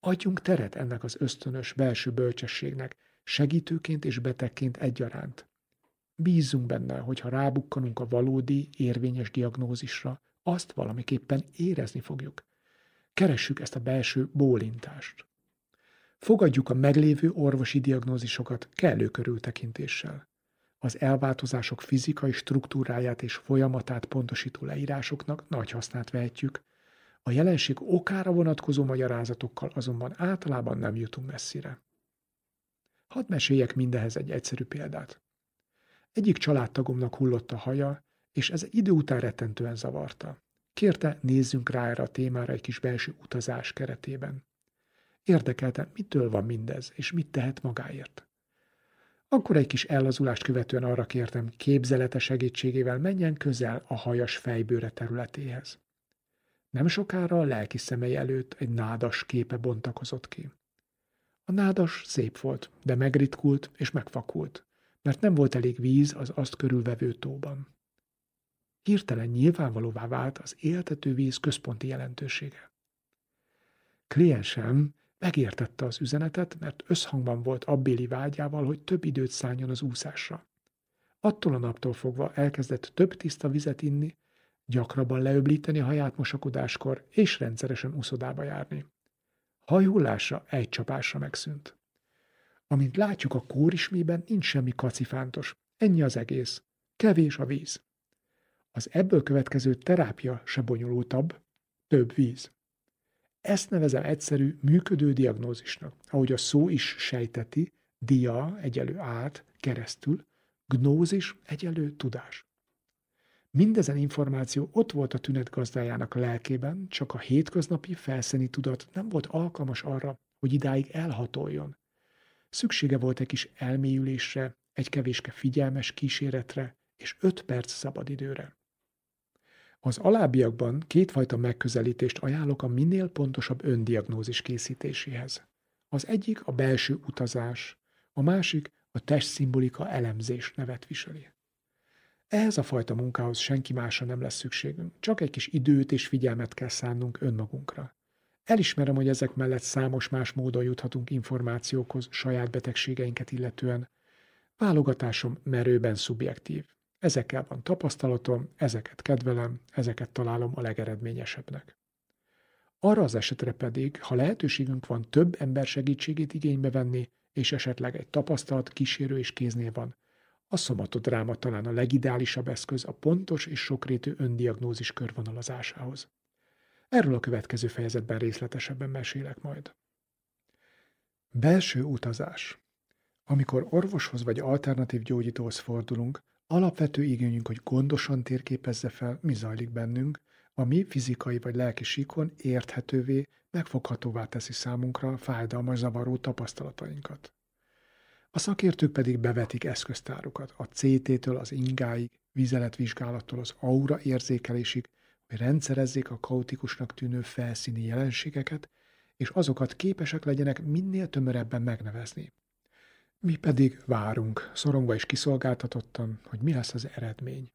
Adjunk teret ennek az ösztönös belső bölcsességnek, segítőként és betegként egyaránt. Bízzunk benne, hogy ha rábukkanunk a valódi, érvényes diagnózisra, azt valamiképpen érezni fogjuk – Keressük ezt a belső bólintást. Fogadjuk a meglévő orvosi diagnózisokat kellő körültekintéssel. Az elváltozások fizikai struktúráját és folyamatát pontosító leírásoknak nagy hasznát vehetjük, a jelenség okára vonatkozó magyarázatokkal azonban általában nem jutunk messzire. Hadd meséljek mindehez egy egyszerű példát. Egyik családtagomnak hullott a haja, és ez idő után rettentően zavarta. Kérte, nézzünk rá erre a témára egy kis belső utazás keretében. Érdekelte, mitől van mindez, és mit tehet magáért. Akkor egy kis ellazulást követően arra kértem, képzelete segítségével menjen közel a hajas fejbőre területéhez. Nem sokára a lelki szemei előtt egy nádas képe bontakozott ki. A nádas szép volt, de megritkult és megfakult, mert nem volt elég víz az azt körülvevő tóban. Hirtelen nyilvánvalóvá vált az éltető víz központi jelentősége. Kliensem Megértette az üzenetet, mert összhangban volt abbéli vágyával, hogy több időt szálljon az úszásra. Attól a naptól fogva elkezdett több tiszta vizet inni, gyakrabban leöblíteni a haját mosakodáskor, és rendszeresen úszodába járni. Hajhullása egy csapásra megszűnt. Amint látjuk, a kórismében nincs semmi kacifántos. Ennyi az egész. Kevés a víz. Az ebből következő terápia se bonyolultabb, több víz. Ezt nevezem egyszerű, működő diagnózisnak. Ahogy a szó is sejteti, dia egyelő át, keresztül, gnózis egyelő tudás. Mindezen információ ott volt a tünet gazdájának a lelkében, csak a hétköznapi felszíni tudat nem volt alkalmas arra, hogy idáig elhatoljon. Szüksége volt egy kis elmélyülésre, egy kevéske figyelmes kíséretre és öt perc szabadidőre. Az alábbiakban kétfajta megközelítést ajánlok a minél pontosabb öndiagnózis készítéséhez. Az egyik a belső utazás, a másik a testszimbolika elemzés nevet viseli. Ehhez a fajta munkához senki másra nem lesz szükségünk, csak egy kis időt és figyelmet kell szánnunk önmagunkra. Elismerem, hogy ezek mellett számos más módon juthatunk információkhoz saját betegségeinket illetően. Válogatásom merőben szubjektív. Ezekkel van tapasztalatom, ezeket kedvelem, ezeket találom a legeredményesebbnek. Arra az esetre pedig, ha lehetőségünk van több ember segítségét igénybe venni, és esetleg egy tapasztalat kísérő és kéznél van, a szomatodráma talán a legideálisabb eszköz a pontos és sokrétű öndiagnózis körvonalazásához. Erről a következő fejezetben részletesebben mesélek majd. Belső utazás. Amikor orvoshoz vagy alternatív gyógyítóhoz fordulunk, alapvető igényünk, hogy gondosan térképezze fel, mi zajlik bennünk, a mi fizikai vagy lelki síkon érthetővé, megfoghatóvá teszi számunkra fájdalmas zavaró tapasztalatainkat. A szakértők pedig bevetik eszköztárukat, a CT-től az ingáig, vizeletvizsgálattól az aura érzékelésig, rendszerezzék a kaotikusnak tűnő felszíni jelenségeket, és azokat képesek legyenek minél tömörebben megnevezni. Mi pedig várunk, szorongva és kiszolgáltatottan, hogy mi lesz az eredmény.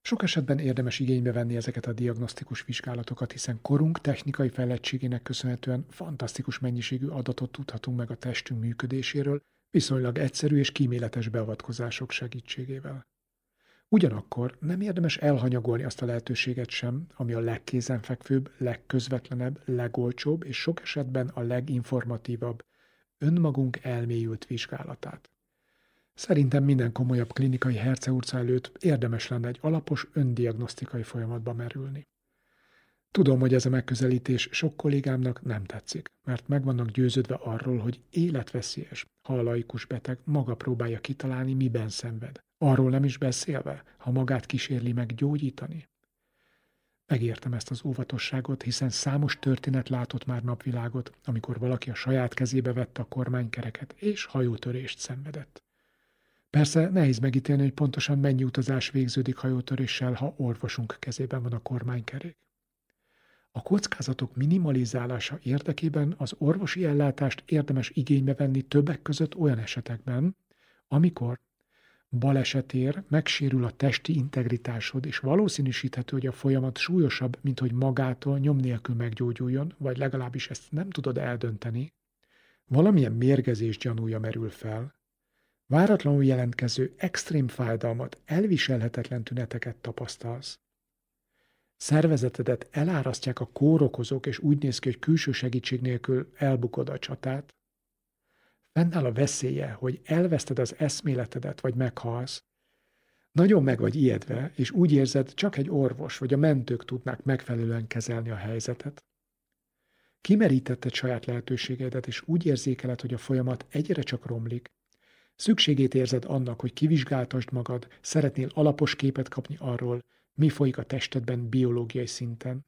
Sok esetben érdemes igénybe venni ezeket a diagnosztikus vizsgálatokat, hiszen korunk technikai fejlettségének köszönhetően fantasztikus mennyiségű adatot tudhatunk meg a testünk működéséről, viszonylag egyszerű és kíméletes beavatkozások segítségével. Ugyanakkor nem érdemes elhanyagolni azt a lehetőséget sem, ami a legkézenfekvőbb, legközvetlenebb, legolcsóbb és sok esetben a leginformatívabb, önmagunk elmélyült vizsgálatát. Szerintem minden komolyabb klinikai herceurca előtt érdemes lenne egy alapos öndiagnosztikai folyamatba merülni. Tudom, hogy ez a megközelítés sok kollégámnak nem tetszik, mert meg vannak győződve arról, hogy életveszélyes, ha a laikus beteg maga próbálja kitalálni, miben szenved. Arról nem is beszélve, ha magát kísérli meg gyógyítani. Megértem ezt az óvatosságot, hiszen számos történet látott már napvilágot, amikor valaki a saját kezébe vette a kormánykereket, és hajótörést szenvedett. Persze nehéz megítélni, hogy pontosan mennyi utazás végződik hajótöréssel, ha orvosunk kezében van a kormánykerék. A kockázatok minimalizálása érdekében az orvosi ellátást érdemes igénybe venni többek között olyan esetekben, amikor balesetér megsérül a testi integritásod, és valószínűsíthető, hogy a folyamat súlyosabb, mint hogy magától nyom nélkül meggyógyuljon, vagy legalábbis ezt nem tudod eldönteni, valamilyen mérgezés gyanúja merül fel, váratlanul jelentkező extrém fájdalmat, elviselhetetlen tüneteket tapasztalsz. Szervezetedet elárasztják a kórokozók, és úgy néz ki, hogy külső segítség nélkül elbukod a csatát. Fennáll a veszélye, hogy elveszted az eszméletedet, vagy meghalsz. Nagyon meg vagy ijedve, és úgy érzed, csak egy orvos vagy a mentők tudnák megfelelően kezelni a helyzetet. Kimerítetted saját lehetőségedet, és úgy érzékeled, hogy a folyamat egyre csak romlik. Szükségét érzed annak, hogy kivizsgáltasd magad, szeretnél alapos képet kapni arról, mi folyik a testedben biológiai szinten.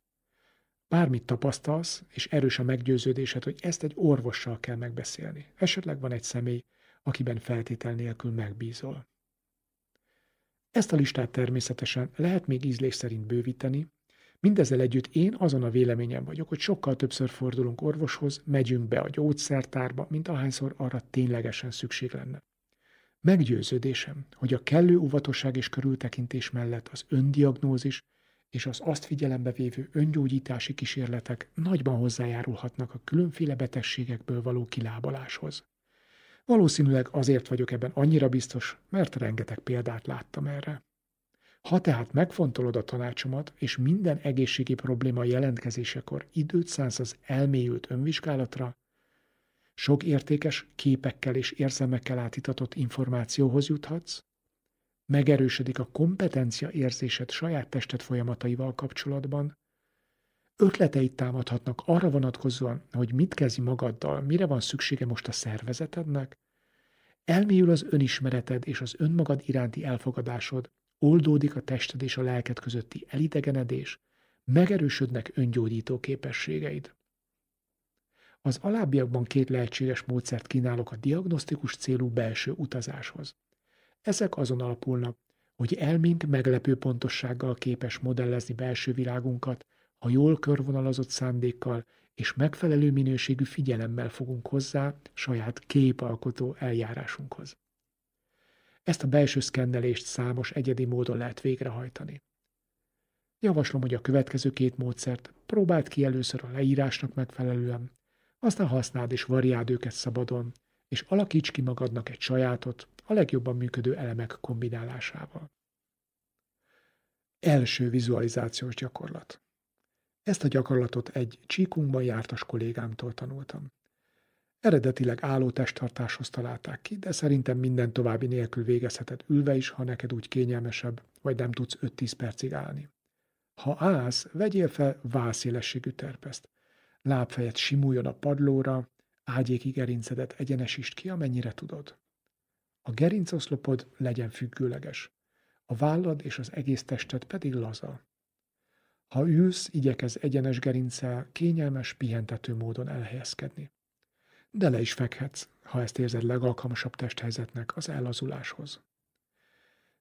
Bármit tapasztalsz, és erős a meggyőződésed, hogy ezt egy orvossal kell megbeszélni. Esetleg van egy személy, akiben feltétel nélkül megbízol. Ezt a listát természetesen lehet még ízlés szerint bővíteni, Mindezzel együtt én azon a véleményem vagyok, hogy sokkal többször fordulunk orvoshoz, megyünk be a gyógyszertárba, mint ahányszor arra ténylegesen szükség lenne. Meggyőződésem, hogy a kellő óvatosság és körültekintés mellett az öndiagnózis és az azt figyelembe vévő öngyógyítási kísérletek nagyban hozzájárulhatnak a különféle betegségekből való kilábaláshoz. Valószínűleg azért vagyok ebben annyira biztos, mert rengeteg példát láttam erre. Ha tehát megfontolod a tanácsomat, és minden egészségi probléma jelentkezésekor időt szánsz az elmélyült önvizsgálatra, sok értékes képekkel és érzelmekkel átitatott információhoz juthatsz, megerősödik a kompetencia érzésed saját tested folyamataival kapcsolatban, ötleteid támadhatnak arra vonatkozóan, hogy mit kezdj magaddal, mire van szüksége most a szervezetednek, elmélyül az önismereted és az önmagad iránti elfogadásod, oldódik a tested és a lelked közötti elidegenedés, megerősödnek öngyógyító képességeid. Az alábbiakban két lehetséges módszert kínálok a diagnosztikus célú belső utazáshoz. Ezek azon alapulnak, hogy elménk meglepő pontossággal képes modellezni belső világunkat, ha jól körvonalazott szándékkal és megfelelő minőségű figyelemmel fogunk hozzá saját képalkotó eljárásunkhoz. Ezt a belső szkennelést számos egyedi módon lehet végrehajtani. Javaslom, hogy a következő két módszert próbáld ki először a leírásnak megfelelően, aztán használd és variáld őket szabadon, és alakíts ki magadnak egy sajátot a legjobban működő elemek kombinálásával. Első vizualizációs gyakorlat. Ezt a gyakorlatot egy csíkunkban jártas kollégámtól tanultam. Eredetileg álló testtartáshoz találták ki, de szerintem minden további nélkül végezheted ülve is, ha neked úgy kényelmesebb, vagy nem tudsz 5-10 percig állni. Ha állsz, vegyél fel válszélességű terpeszt. Lábfejet simuljon a padlóra, ágyéki gerincedet egyenesítsd ki, amennyire tudod. A gerincoszlopod legyen függőleges, a vállad és az egész tested pedig laza. Ha ülsz, igyekez egyenes gerincsel kényelmes, pihentető módon elhelyezkedni. De le is fekhetsz, ha ezt érzed legalkalmasabb testhelyzetnek az ellazuláshoz.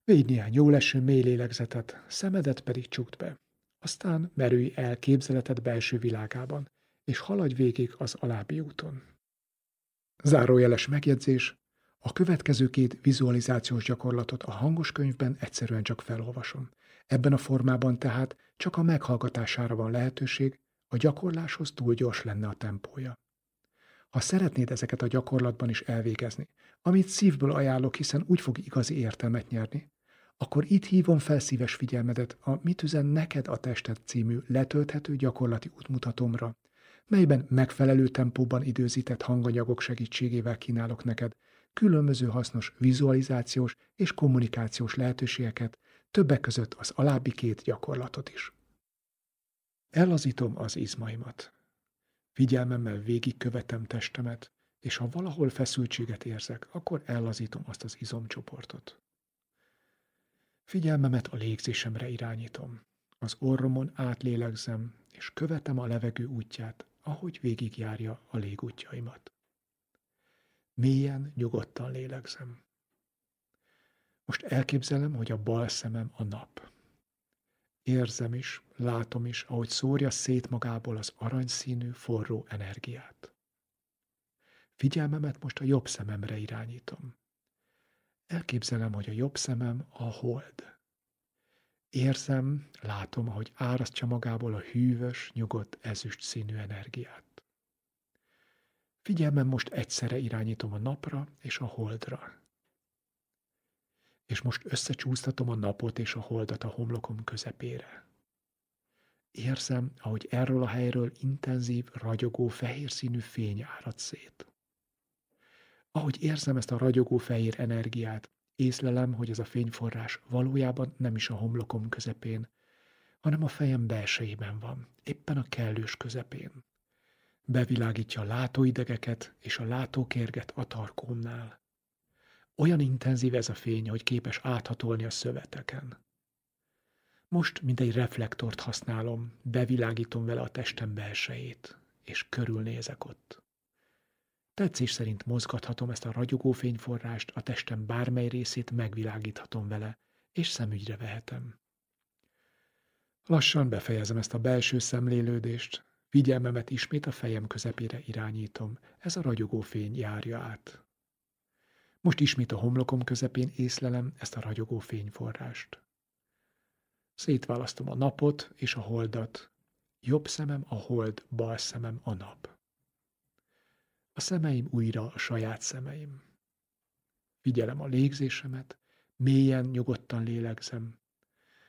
Védj néhány jó leső mély lélegzetet, szemedet pedig csukd be. Aztán merülj el képzeleted belső világában, és haladj végig az alábbi úton. Zárójeles megjegyzés, a következő két vizualizációs gyakorlatot a hangos könyvben egyszerűen csak felolvasom. Ebben a formában tehát csak a meghallgatására van lehetőség, a gyakorláshoz túl gyors lenne a tempója. Ha szeretnéd ezeket a gyakorlatban is elvégezni, amit szívből ajánlok, hiszen úgy fog igazi értelmet nyerni, akkor itt hívom fel szíves figyelmedet a Mit üzen neked a tested című letölthető gyakorlati útmutatomra, melyben megfelelő tempóban időzített hanganyagok segítségével kínálok neked különböző hasznos vizualizációs és kommunikációs lehetőségeket, többek között az alábbi két gyakorlatot is. Ellazítom az izmaimat. Figyelmemmel végigkövetem testemet, és ha valahol feszültséget érzek, akkor ellazítom azt az izomcsoportot. Figyelmemet a légzésemre irányítom. Az orromon átlélegzem, és követem a levegő útját, ahogy végigjárja a légútjaimat. Mélyen, nyugodtan lélegzem. Most elképzelem, hogy a bal szemem a nap. Érzem is, látom is, ahogy szórja szét magából az aranyszínű, forró energiát. Figyelmemet most a jobb szememre irányítom. Elképzelem, hogy a jobb szemem a hold. Érzem, látom, ahogy árasztja magából a hűvös, nyugodt, ezüst színű energiát. Figyelmem most egyszerre irányítom a napra és a holdra. És most összecsúsztatom a napot és a holdat a homlokom közepére. Érzem, ahogy erről a helyről intenzív, ragyogó, fehér színű fény árad szét. Ahogy érzem ezt a ragyogó fehér energiát, észlelem, hogy ez a fényforrás valójában nem is a homlokom közepén, hanem a fejem belsejében van, éppen a kellős közepén. Bevilágítja a látóidegeket és a látókérget a tarkómnál. Olyan intenzív ez a fény, hogy képes áthatolni a szöveteken. Most, mint egy reflektort használom, bevilágítom vele a testem belsejét, és körülnézek ott. Tetszés szerint mozgathatom ezt a ragyogó fényforrást, a testem bármely részét megvilágíthatom vele, és szemügyre vehetem. Lassan befejezem ezt a belső szemlélődést, figyelmemet ismét a fejem közepére irányítom, ez a ragyogó fény járja át. Most ismét a homlokom közepén észlelem ezt a ragyogó fényforrást. Szétválasztom a napot és a holdat. Jobb szemem a hold, bal szemem a nap. A szemeim újra a saját szemeim. Figyelem a légzésemet, mélyen, nyugodtan lélegzem,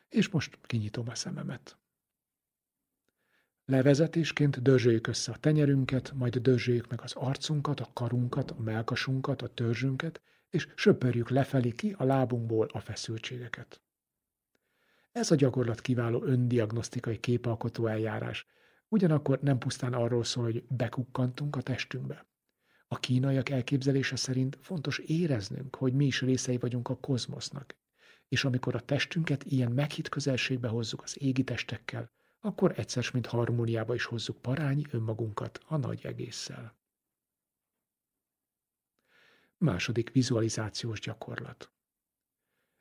és most kinyitom a szememet. Levezetésként dörzsöljük össze a tenyerünket, majd dörzsöljük meg az arcunkat, a karunkat, a melkasunkat, a törzsünket, és söpörjük lefelé ki a lábunkból a feszültségeket. Ez a gyakorlat kiváló öndiagnosztikai képalkotó eljárás, ugyanakkor nem pusztán arról szól, hogy bekukkantunk a testünkbe. A kínaiak elképzelése szerint fontos éreznünk, hogy mi is részei vagyunk a kozmosznak, és amikor a testünket ilyen meghitt közelségbe hozzuk az égi testekkel, akkor egyszer, mint harmóniába is hozzuk parányi önmagunkat a nagy egésszel. Második vizualizációs gyakorlat.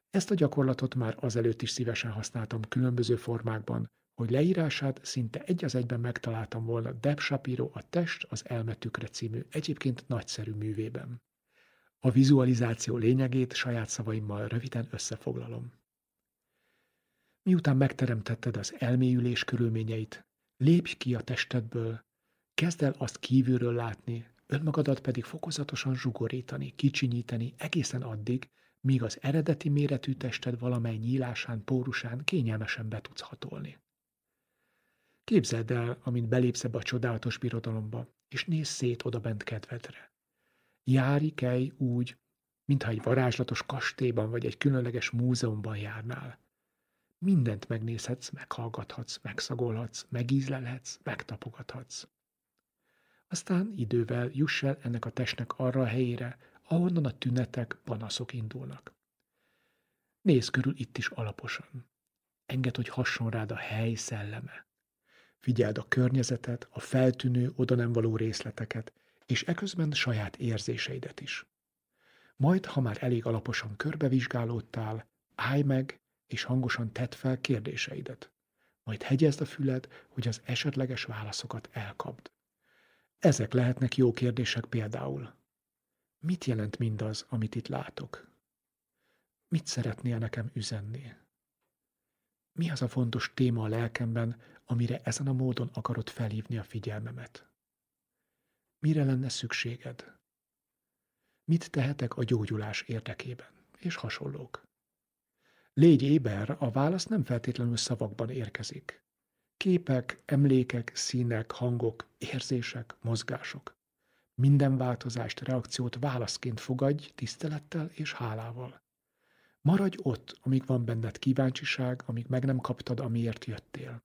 Ezt a gyakorlatot már azelőtt is szívesen használtam különböző formákban, hogy leírását szinte egy az egyben megtaláltam volna Deb Shapiro a Test az elmetükre című egyébként nagyszerű művében. A vizualizáció lényegét saját szavaimmal röviden összefoglalom. Miután megteremtetted az elmélyülés körülményeit, lépj ki a testedből, kezd el azt kívülről látni, önmagadat pedig fokozatosan zsugorítani, kicsinyíteni egészen addig, míg az eredeti méretű tested valamely nyílásán, pórusán kényelmesen be tudsz hatolni. Képzeld el, amint belépsz ebbe a csodálatos birodalomba, és nézz szét oda bent kedvedre. Járj, kelj úgy, mintha egy varázslatos kastélyban vagy egy különleges múzeumban járnál. Mindent megnézhetsz, meghallgathatsz, megszagolhatsz, megízlelhetsz, megtapogathatsz. Aztán idővel juss el ennek a testnek arra a helyére, ahonnan a tünetek, panaszok indulnak. Nézz körül itt is alaposan. Engedd, hogy hasson rád a hely szelleme. Figyeld a környezetet, a feltűnő, oda nem való részleteket, és eközben saját érzéseidet is. Majd, ha már elég alaposan körbevizsgálódtál, állj meg, és hangosan tedd fel kérdéseidet. Majd hegyezd a füled, hogy az esetleges válaszokat elkapd. Ezek lehetnek jó kérdések például. Mit jelent mindaz, amit itt látok? Mit szeretnél nekem üzenni? Mi az a fontos téma a lelkemben, amire ezen a módon akarod felhívni a figyelmemet? Mire lenne szükséged? Mit tehetek a gyógyulás érdekében? És hasonlók. Légy éber, a válasz nem feltétlenül szavakban érkezik. Képek, emlékek, színek, hangok, érzések, mozgások. Minden változást, reakciót válaszként fogadj tisztelettel és hálával. Maradj ott, amíg van benned kíváncsiság, amíg meg nem kaptad, amiért jöttél.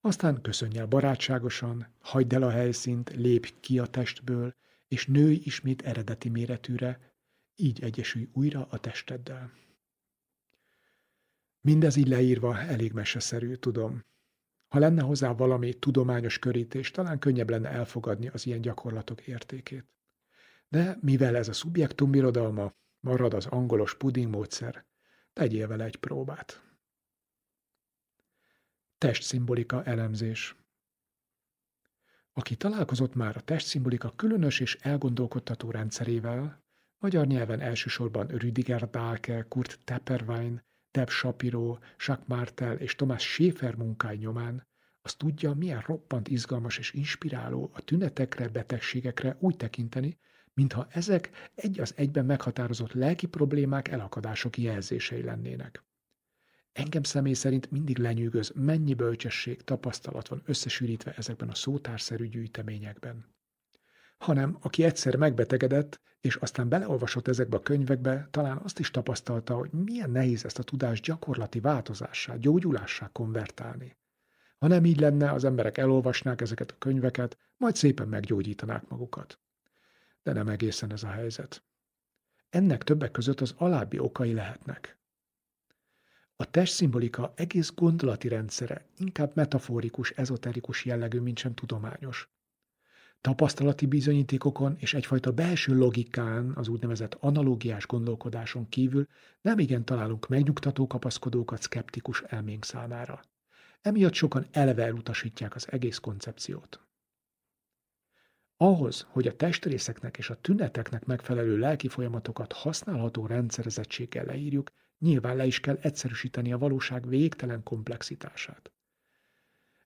Aztán köszönj el barátságosan, hagyd el a helyszínt, lépj ki a testből, és nőj ismét eredeti méretűre, így egyesülj újra a testeddel. Mindez így leírva elég meseszerű, tudom. Ha lenne hozzá valami tudományos körítés, talán könnyebb lenne elfogadni az ilyen gyakorlatok értékét. De mivel ez a szubjektum birodalma, marad az angolos puding módszer, tegyél vele egy próbát. Testszimbolika elemzés Aki találkozott már a testszimbolika különös és elgondolkodtató rendszerével, magyar nyelven elsősorban Rüdiger Dahlke, Kurt Tepperwein, Deb Shapiro, Jacques Martel és Thomas Schäfer munkái nyomán, az tudja, milyen roppant izgalmas és inspiráló a tünetekre, betegségekre úgy tekinteni, mintha ezek egy az egyben meghatározott lelki problémák, elakadások jelzései lennének. Engem személy szerint mindig lenyűgöz, mennyi bölcsesség, tapasztalat van összesűrítve ezekben a szótárszerű gyűjteményekben. Hanem aki egyszer megbetegedett, és aztán beleolvasott ezekbe a könyvekbe, talán azt is tapasztalta, hogy milyen nehéz ezt a tudást gyakorlati változássá, gyógyulássá konvertálni. Ha nem így lenne, az emberek elolvasnák ezeket a könyveket, majd szépen meggyógyítanák magukat. De nem egészen ez a helyzet. Ennek többek között az alábbi okai lehetnek. A testszimbolika egész gondolati rendszere inkább metaforikus, ezoterikus jellegű, mint sem tudományos. Tapasztalati bizonyítékokon és egyfajta belső logikán, az úgynevezett analógiás gondolkodáson kívül nem igen találunk megnyugtató kapaszkodókat szkeptikus elménk számára. Emiatt sokan eleve elutasítják az egész koncepciót. Ahhoz, hogy a testrészeknek és a tüneteknek megfelelő lelki folyamatokat használható rendszerezettséggel leírjuk, nyilván le is kell egyszerűsíteni a valóság végtelen komplexitását.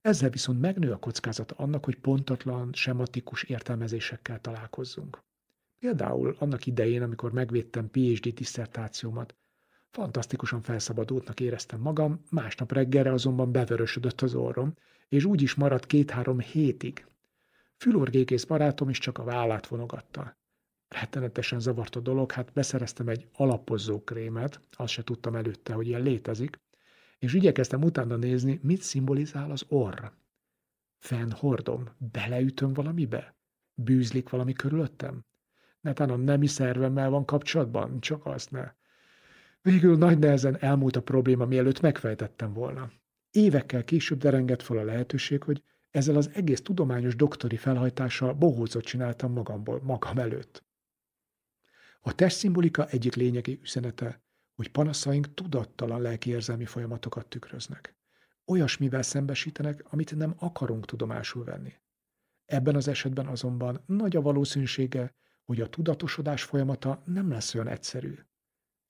Ezzel viszont megnő a kockázata annak, hogy pontatlan, sematikus értelmezésekkel találkozzunk. Például annak idején, amikor megvédtem PhD diszertációmat, fantasztikusan felszabadultnak éreztem magam, másnap reggelre azonban bevörösödött az orrom, és úgy is maradt két-három hétig. Fülorgékész barátom is csak a vállát vonogatta. Rettenetesen zavart a dolog, hát beszereztem egy alapozó krémet, azt se tudtam előtte, hogy ilyen létezik, és igyekeztem utána nézni, mit szimbolizál az orr. Fennhordom, beleütöm valamibe? Bűzlik valami körülöttem? Netán a nemi szervemmel van kapcsolatban? Csak azt ne. Végül nagy nehezen elmúlt a probléma, mielőtt megfejtettem volna. Évekkel később derengett fel a lehetőség, hogy ezzel az egész tudományos doktori felhajtással bohócot csináltam magamból, magam előtt. A testszimbolika egyik lényegi üzenete, hogy panaszaink tudattalan lelkiérzelmi folyamatokat tükröznek. Olyasmivel szembesítenek, amit nem akarunk tudomásul venni. Ebben az esetben azonban nagy a valószínűsége, hogy a tudatosodás folyamata nem lesz olyan egyszerű.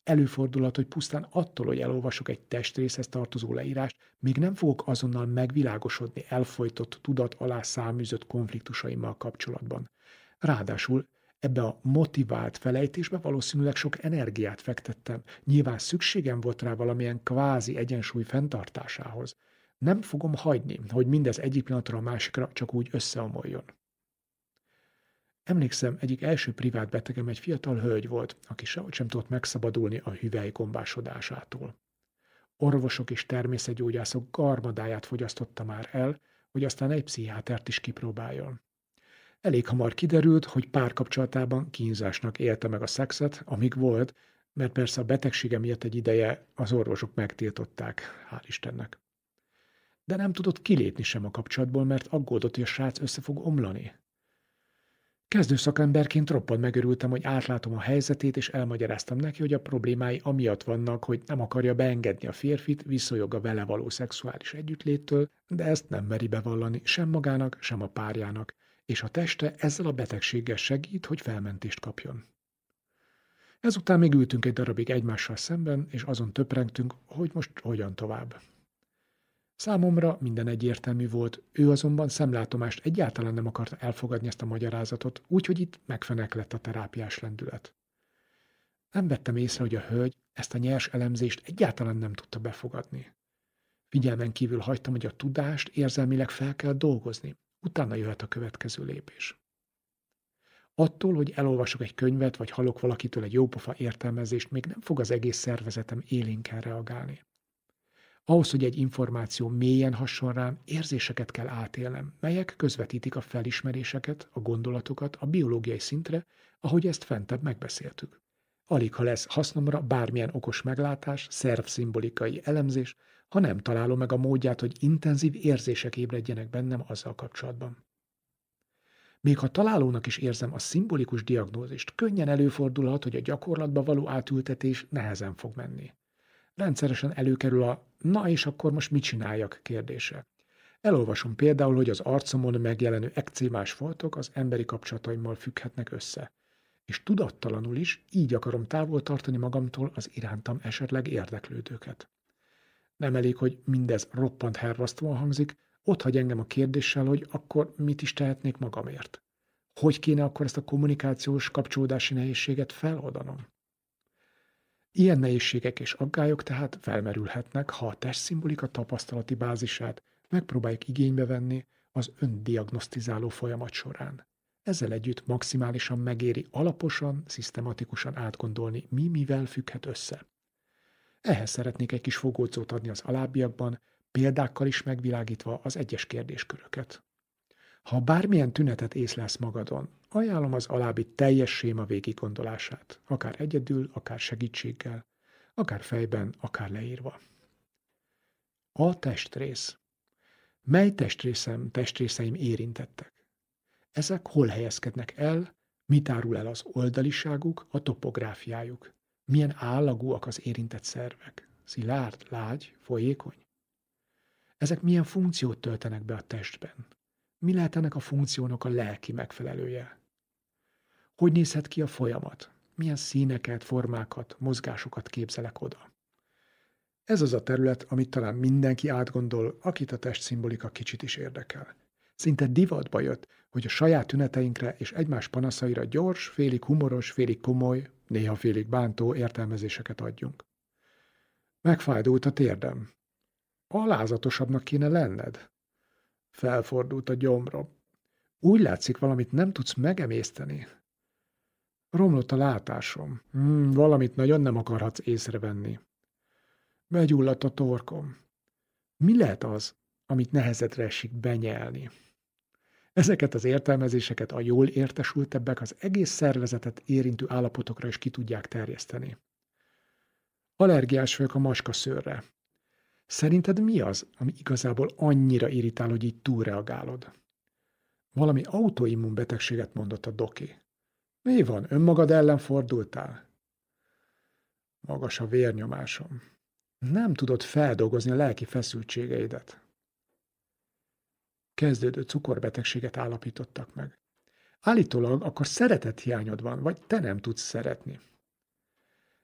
Előfordulhat, hogy pusztán attól, hogy elolvasok egy testrészhez tartozó leírást, még nem fogok azonnal megvilágosodni elfolytott tudat alá száműzött konfliktusaimmal kapcsolatban. Ráadásul Ebbe a motivált felejtésbe valószínűleg sok energiát fektettem. Nyilván szükségem volt rá valamilyen kvázi egyensúly fenntartásához. Nem fogom hagyni, hogy mindez egyik pillanatra a másikra csak úgy összeomoljon. Emlékszem, egyik első privát betegem egy fiatal hölgy volt, aki sehogy sem tudott megszabadulni a hüvely gombásodásától. Orvosok és természetgyógyászok garmadáját fogyasztotta már el, hogy aztán egy pszichiátert is kipróbáljon. Elég hamar kiderült, hogy párkapcsolatában kínzásnak élte meg a szexet, amíg volt, mert persze a betegsége miatt egy ideje az orvosok megtiltották, hál' Istennek. De nem tudott kilépni sem a kapcsolatból, mert aggódott, hogy a srác össze fog omlani. Kezdő szakemberként roppant megörültem, hogy átlátom a helyzetét, és elmagyaráztam neki, hogy a problémái amiatt vannak, hogy nem akarja beengedni a férfit, visszajog a vele való szexuális együttléttől, de ezt nem meri bevallani sem magának, sem a párjának, és a teste ezzel a betegséggel segít, hogy felmentést kapjon. Ezután még ültünk egy darabig egymással szemben, és azon töprengtünk, hogy most hogyan tovább. Számomra minden egyértelmű volt, ő azonban szemlátomást egyáltalán nem akart elfogadni ezt a magyarázatot, úgyhogy itt megfeneklett a terápiás lendület. Nem vettem észre, hogy a hölgy ezt a nyers elemzést egyáltalán nem tudta befogadni. Figyelmen kívül hagytam, hogy a tudást érzelmileg fel kell dolgozni, utána jöhet a következő lépés. Attól, hogy elolvasok egy könyvet, vagy hallok valakitől egy jópofa értelmezést, még nem fog az egész szervezetem élénken reagálni. Ahhoz, hogy egy információ mélyen hasson rám, érzéseket kell átélnem, melyek közvetítik a felismeréseket, a gondolatokat a biológiai szintre, ahogy ezt fentebb megbeszéltük. Alig ha lesz hasznomra bármilyen okos meglátás, szervszimbolikai elemzés, ha nem találom meg a módját, hogy intenzív érzések ébredjenek bennem azzal kapcsolatban. Még ha találónak is érzem a szimbolikus diagnózist, könnyen előfordulhat, hogy a gyakorlatba való átültetés nehezen fog menni. Rendszeresen előkerül a na és akkor most mit csináljak kérdése. Elolvasom például, hogy az arcomon megjelenő ekcémás foltok az emberi kapcsolataimmal függhetnek össze. És tudattalanul is így akarom távol tartani magamtól az irántam esetleg érdeklődőket. Nem elég, hogy mindez roppant hervasztóan hangzik, ott hagy engem a kérdéssel, hogy akkor mit is tehetnék magamért. Hogy kéne akkor ezt a kommunikációs kapcsolódási nehézséget feloldanom? Ilyen nehézségek és aggályok tehát felmerülhetnek, ha a testszimbolika tapasztalati bázisát megpróbáljuk igénybe venni az öndiagnosztizáló folyamat során. Ezzel együtt maximálisan megéri alaposan, szisztematikusan átgondolni, mi mivel függhet össze. Ehhez szeretnék egy kis fogócót adni az alábbiakban, példákkal is megvilágítva az egyes kérdésköröket. Ha bármilyen tünetet észlelsz magadon, ajánlom az alábbi teljes séma végigondolását, akár egyedül, akár segítséggel, akár fejben, akár leírva. A testrész. Mely testrészem, testrészeim érintettek? Ezek hol helyezkednek el, mit árul el az oldaliságuk, a topográfiájuk? Milyen állagúak az érintett szervek? Szilárd, lágy, folyékony? Ezek milyen funkciót töltenek be a testben? Mi lehet ennek a funkciónak a lelki megfelelője? Hogy nézhet ki a folyamat? Milyen színeket, formákat, mozgásokat képzelek oda? Ez az a terület, amit talán mindenki átgondol, akit a testszimbolika kicsit is érdekel. Szinte divatba jött, hogy a saját tüneteinkre és egymás panaszaira gyors, félig humoros, félig komoly, néha félig bántó értelmezéseket adjunk. Megfájdult a térdem. Alázatosabbnak kéne lenned. Felfordult a gyomrom. Úgy látszik, valamit nem tudsz megemészteni. Romlott a látásom. Hmm, valamit nagyon nem akarhatsz észrevenni. Begyulladt a torkom. Mi lehet az, amit nehezedre esik benyelni? Ezeket az értelmezéseket a jól értesültebbek az egész szervezetet érintő állapotokra is ki tudják terjeszteni. Allergiás vagyok a maskaszőrre. Szerinted mi az, ami igazából annyira irritál, hogy így túlreagálod? Valami autoimmun betegséget mondott a doki. Mi van, önmagad ellen fordultál? Magas a vérnyomásom. Nem tudod feldolgozni a lelki feszültségeidet. Kezdődő cukorbetegséget állapítottak meg. Állítólag akkor szeretet hiányod van, vagy te nem tudsz szeretni.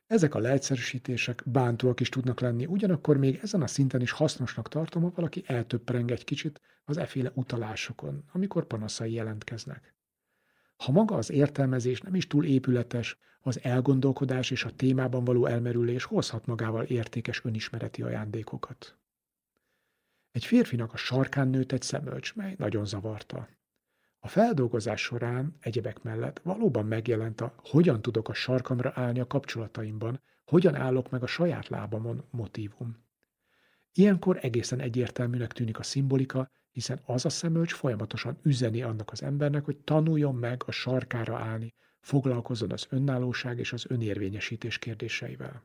Ezek a leegyszerűsítések bántóak is tudnak lenni, ugyanakkor még ezen a szinten is hasznosnak tartom, ha valaki eltöppereng egy kicsit az eféle utalásokon, amikor panaszai jelentkeznek. Ha maga az értelmezés nem is túl épületes, az elgondolkodás és a témában való elmerülés hozhat magával értékes önismereti ajándékokat. Egy férfinak a sarkán nőtt egy szemölcs, mely nagyon zavarta. A feldolgozás során egyebek mellett valóban megjelent a hogyan tudok a sarkamra állni a kapcsolataimban, hogyan állok meg a saját lábamon motívum. Ilyenkor egészen egyértelműnek tűnik a szimbolika, hiszen az a szemölcs folyamatosan üzeni annak az embernek, hogy tanuljon meg a sarkára állni, foglalkozzon az önállóság és az önérvényesítés kérdéseivel.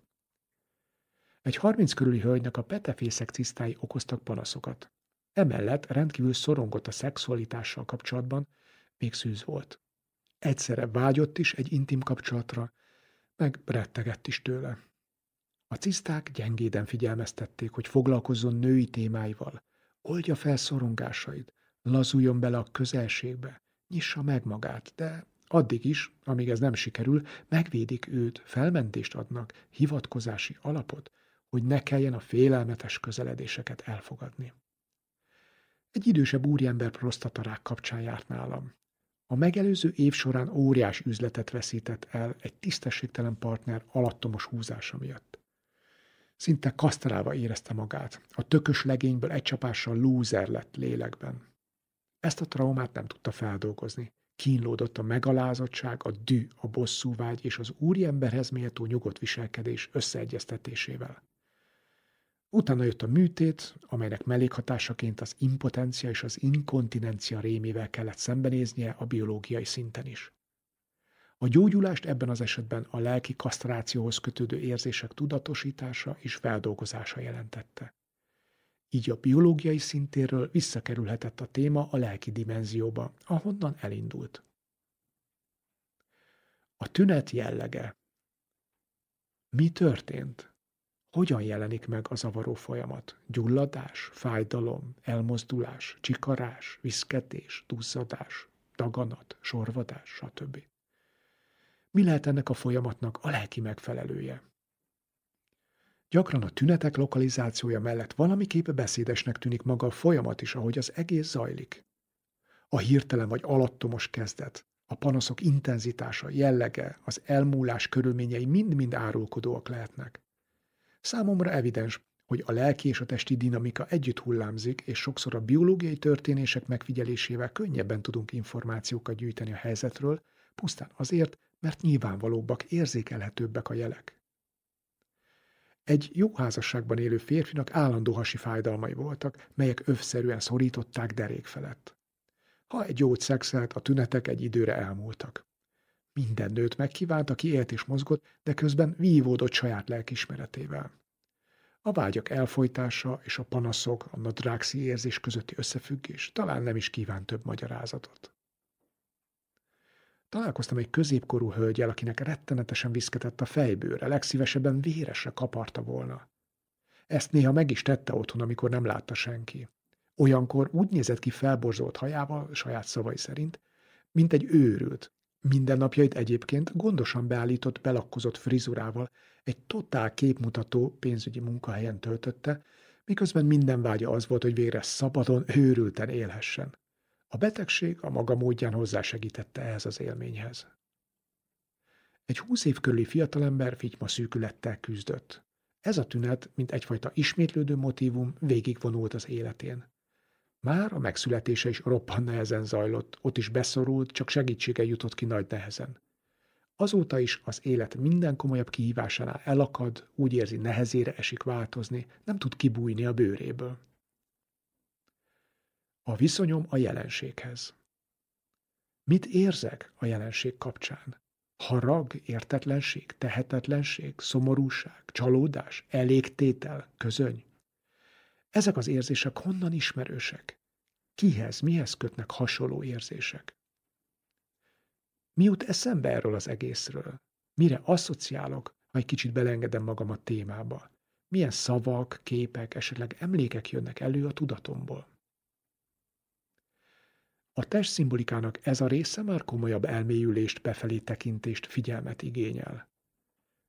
Egy 30 körüli hölgynek a petefészek cisztái okoztak panaszokat. Emellett rendkívül szorongott a szexualitással kapcsolatban, még szűz volt. Egyszerre vágyott is egy intim kapcsolatra, meg rettegett is tőle. A ciszták gyengéden figyelmeztették, hogy foglalkozzon női témáival, oldja fel szorongásait, lazuljon bele a közelségbe, nyissa meg magát, de addig is, amíg ez nem sikerül, megvédik őt, felmentést adnak, hivatkozási alapot, hogy ne kelljen a félelmetes közeledéseket elfogadni. Egy idősebb úriember prostatarák kapcsán járt nálam. A megelőző év során óriás üzletet veszített el egy tisztességtelen partner alattomos húzása miatt. Szinte kasztrálva érezte magát. A tökös legényből egy csapással lúzer lett lélekben. Ezt a traumát nem tudta feldolgozni. Kínlódott a megalázottság, a dű, a bosszúvágy és az úriemberhez méltó nyugodt viselkedés összeegyeztetésével. Utána jött a műtét, amelynek mellékhatásaként az impotencia és az inkontinencia rémével kellett szembenéznie a biológiai szinten is. A gyógyulást ebben az esetben a lelki kasztrációhoz kötődő érzések tudatosítása és feldolgozása jelentette. Így a biológiai szintéről visszakerülhetett a téma a lelki dimenzióba, ahonnan elindult. A tünet jellege. Mi történt? Hogyan jelenik meg a zavaró folyamat? Gyulladás, fájdalom, elmozdulás, csikarás, viszketés, duzzadás, daganat, sorvadás, stb. Mi lehet ennek a folyamatnak a lelki megfelelője? Gyakran a tünetek lokalizációja mellett valamiképp beszédesnek tűnik maga a folyamat is, ahogy az egész zajlik. A hirtelen vagy alattomos kezdet, a panaszok intenzitása, jellege, az elmúlás körülményei mind-mind árulkodóak lehetnek. Számomra evidens, hogy a lelki és a testi dinamika együtt hullámzik, és sokszor a biológiai történések megfigyelésével könnyebben tudunk információkat gyűjteni a helyzetről, pusztán azért, mert nyilvánvalóbbak, érzékelhetőbbek a jelek. Egy jó házasságban élő férfinak állandó hasi fájdalmai voltak, melyek övszerűen szorították derék felett. Ha egy jót szexelt, a tünetek egy időre elmúltak. Minden nőt megkívánt, aki élt és mozgott, de közben vívódott saját lelkismeretével. A vágyak elfolytása és a panaszok, a nadrágszi érzés közötti összefüggés talán nem is kíván több magyarázatot. Találkoztam egy középkorú hölgyel, akinek rettenetesen viszketett a fejbőre, legszívesebben véresre kaparta volna. Ezt néha meg is tette otthon, amikor nem látta senki. Olyankor úgy nézett ki felborzolt hajával, saját szavai szerint, mint egy őrült. Mindennapjait egyébként gondosan beállított, belakkozott frizurával egy totál képmutató pénzügyi munkahelyen töltötte, miközben minden vágya az volt, hogy végre szabadon, őrülten élhessen. A betegség a maga módján hozzásegítette ehhez az élményhez. Egy húsz év körüli fiatalember figyma szűkülettel küzdött. Ez a tünet, mint egyfajta ismétlődő motívum, végigvonult az életén. Már a megszületése is roppan nehezen zajlott, ott is beszorult, csak segítsége jutott ki nagy nehezen. Azóta is az élet minden komolyabb kihívásánál elakad, úgy érzi nehezére esik változni, nem tud kibújni a bőréből. A viszonyom a jelenséghez. Mit érzek a jelenség kapcsán? Harag, értetlenség, tehetetlenség, szomorúság, csalódás, elégtétel, közöny? Ezek az érzések honnan ismerősek? Kihez, mihez kötnek hasonló érzések? Mi eszembe erről az egészről? Mire asszociálok, ha egy kicsit belengedem magam a témába? Milyen szavak, képek, esetleg emlékek jönnek elő a tudatomból? A test szimbolikának ez a része már komolyabb elmélyülést, befelé tekintést, figyelmet igényel.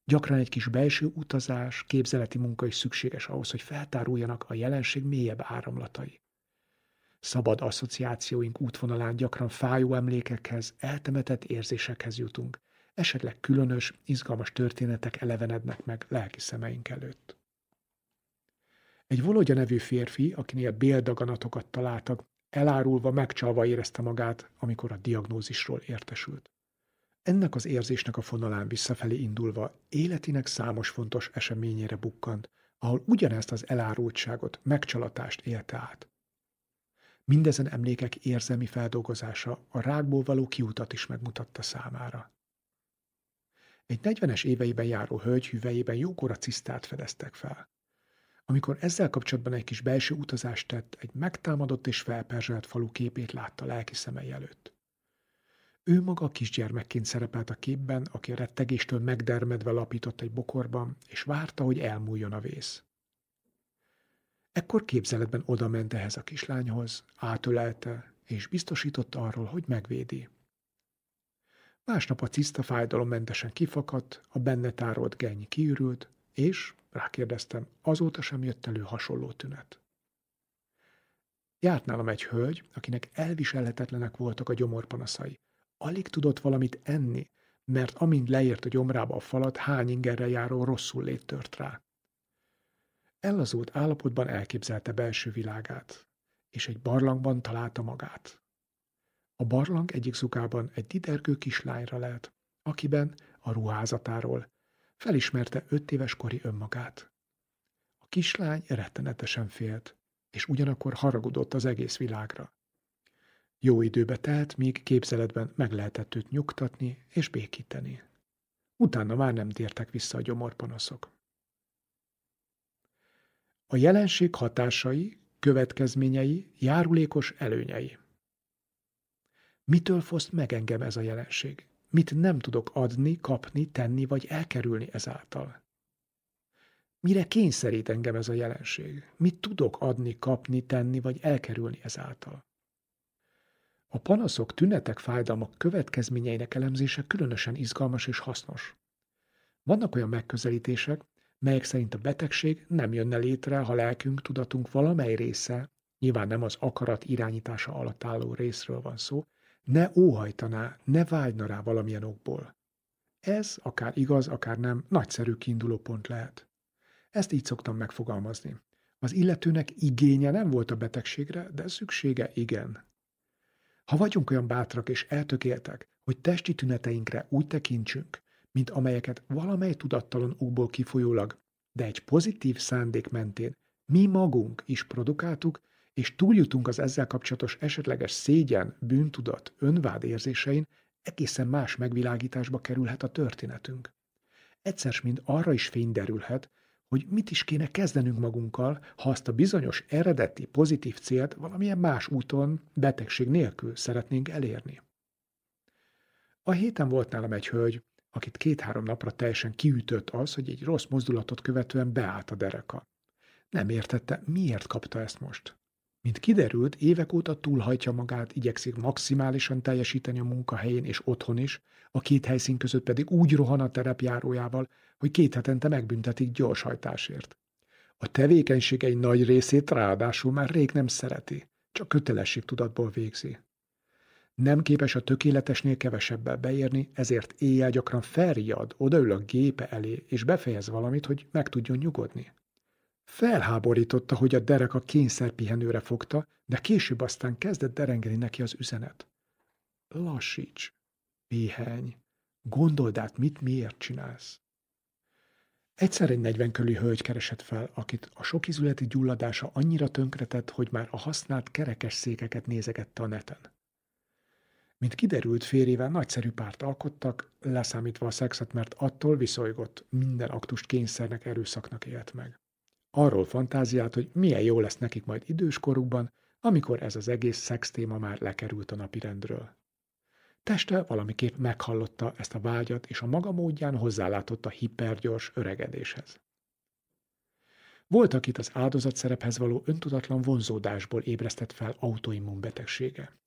Gyakran egy kis belső utazás, képzeleti munka is szükséges ahhoz, hogy feltáruljanak a jelenség mélyebb áramlatai. Szabad asszociációink útvonalán gyakran fájó emlékekhez, eltemetett érzésekhez jutunk, esetleg különös, izgalmas történetek elevenednek meg lelki szemeink előtt. Egy Volodya nevű férfi, akinél béldaganatokat találtak, elárulva, megcsalva érezte magát, amikor a diagnózisról értesült. Ennek az érzésnek a fonalán visszafelé indulva életének számos fontos eseményére bukkant, ahol ugyanezt az elárultságot, megcsalatást élte át. Mindezen emlékek érzelmi feldolgozása a rákból való kiutat is megmutatta számára. Egy 40-es éveiben járó hölgy hüvelyében jókora cisztát fedeztek fel. Amikor ezzel kapcsolatban egy kis belső utazást tett, egy megtámadott és felperzselt falu képét látta lelki szemei előtt. Ő maga kisgyermekként szerepelt a képben, aki a rettegéstől megdermedve lapított egy bokorban, és várta, hogy elmúljon a vész. Ekkor képzeletben odament ehhez a kislányhoz, átölelte, és biztosította arról, hogy megvédi. Másnap a ciszta fájdalommentesen kifakadt, a benne tárolt genny kiürült, és, rákérdeztem, azóta sem jött elő hasonló tünet. Járt nálam egy hölgy, akinek elviselhetetlenek voltak a gyomorpanaszai. Alig tudott valamit enni, mert amint leért a gyomrába a falat, hány ingerre járó rosszul lét tört rá. Ellazult állapotban elképzelte belső világát, és egy barlangban találta magát. A barlang egyik szukában egy didergő kislányra lehet, akiben a ruházatáról felismerte öt éves kori önmagát. A kislány rettenetesen félt, és ugyanakkor haragudott az egész világra. Jó időbe telt, míg képzeletben meg lehetett őt nyugtatni és békíteni. Utána már nem tértek vissza a gyomorpanaszok. A jelenség hatásai, következményei, járulékos előnyei. Mitől foszt meg engem ez a jelenség? Mit nem tudok adni, kapni, tenni vagy elkerülni ezáltal? Mire kényszerít engem ez a jelenség? Mit tudok adni, kapni, tenni vagy elkerülni ezáltal? A panaszok, tünetek, fájdalmak következményeinek elemzése különösen izgalmas és hasznos. Vannak olyan megközelítések, melyek szerint a betegség nem jönne létre, ha lelkünk, tudatunk valamely része, nyilván nem az akarat irányítása alatt álló részről van szó, ne óhajtaná, ne vágyna rá valamilyen okból. Ez, akár igaz, akár nem, nagyszerű kiinduló pont lehet. Ezt így szoktam megfogalmazni. Az illetőnek igénye nem volt a betegségre, de szüksége igen. Ha vagyunk olyan bátrak és eltökéltek, hogy testi tüneteinkre úgy tekintsünk, mint amelyeket valamely tudattalan okból kifolyólag, de egy pozitív szándék mentén mi magunk is produkáltuk, és túljutunk az ezzel kapcsolatos esetleges szégyen, bűntudat, önvád érzésein, egészen más megvilágításba kerülhet a történetünk. Egyszer mind arra is fény derülhet, hogy mit is kéne kezdenünk magunkkal, ha azt a bizonyos eredeti pozitív célt valamilyen más úton, betegség nélkül szeretnénk elérni. A héten volt nálam egy hölgy, akit két-három napra teljesen kiütött az, hogy egy rossz mozdulatot követően beállt a dereka. Nem értette, miért kapta ezt most. Mint kiderült, évek óta túlhajtja magát, igyekszik maximálisan teljesíteni a munkahelyén és otthon is, a két helyszín között pedig úgy rohan a terepjárójával, hogy két hetente megbüntetik gyorshajtásért. A tevékenységei nagy részét ráadásul már rég nem szereti, csak kötelességtudatból végzi. Nem képes a tökéletesnél kevesebbel beérni, ezért éjjel gyakran felriad, odaül a gépe elé, és befejez valamit, hogy meg tudjon nyugodni. Felháborította, hogy a derek a kényszerpihenőre fogta, de később aztán kezdett derengeni neki az üzenet. Lassíts, piheny, gondold át, mit miért csinálsz. Egyszer egy negyven körüli hölgy keresett fel, akit a sok izületi gyulladása annyira tönkretett, hogy már a használt kerekes székeket nézegette a neten. Mint kiderült, férjével nagyszerű párt alkottak, leszámítva a szexet, mert attól viszolygott, minden aktust kényszernek, erőszaknak élt meg. Arról fantáziált, hogy milyen jó lesz nekik majd időskorukban, amikor ez az egész szex téma már lekerült a napirendről. Teste valamiképp meghallotta ezt a vágyat, és a maga módján hozzálátott a hipergyors öregedéshez. Volt, akit az áldozatszerephez való öntudatlan vonzódásból ébresztett fel autoimmunbetegsége.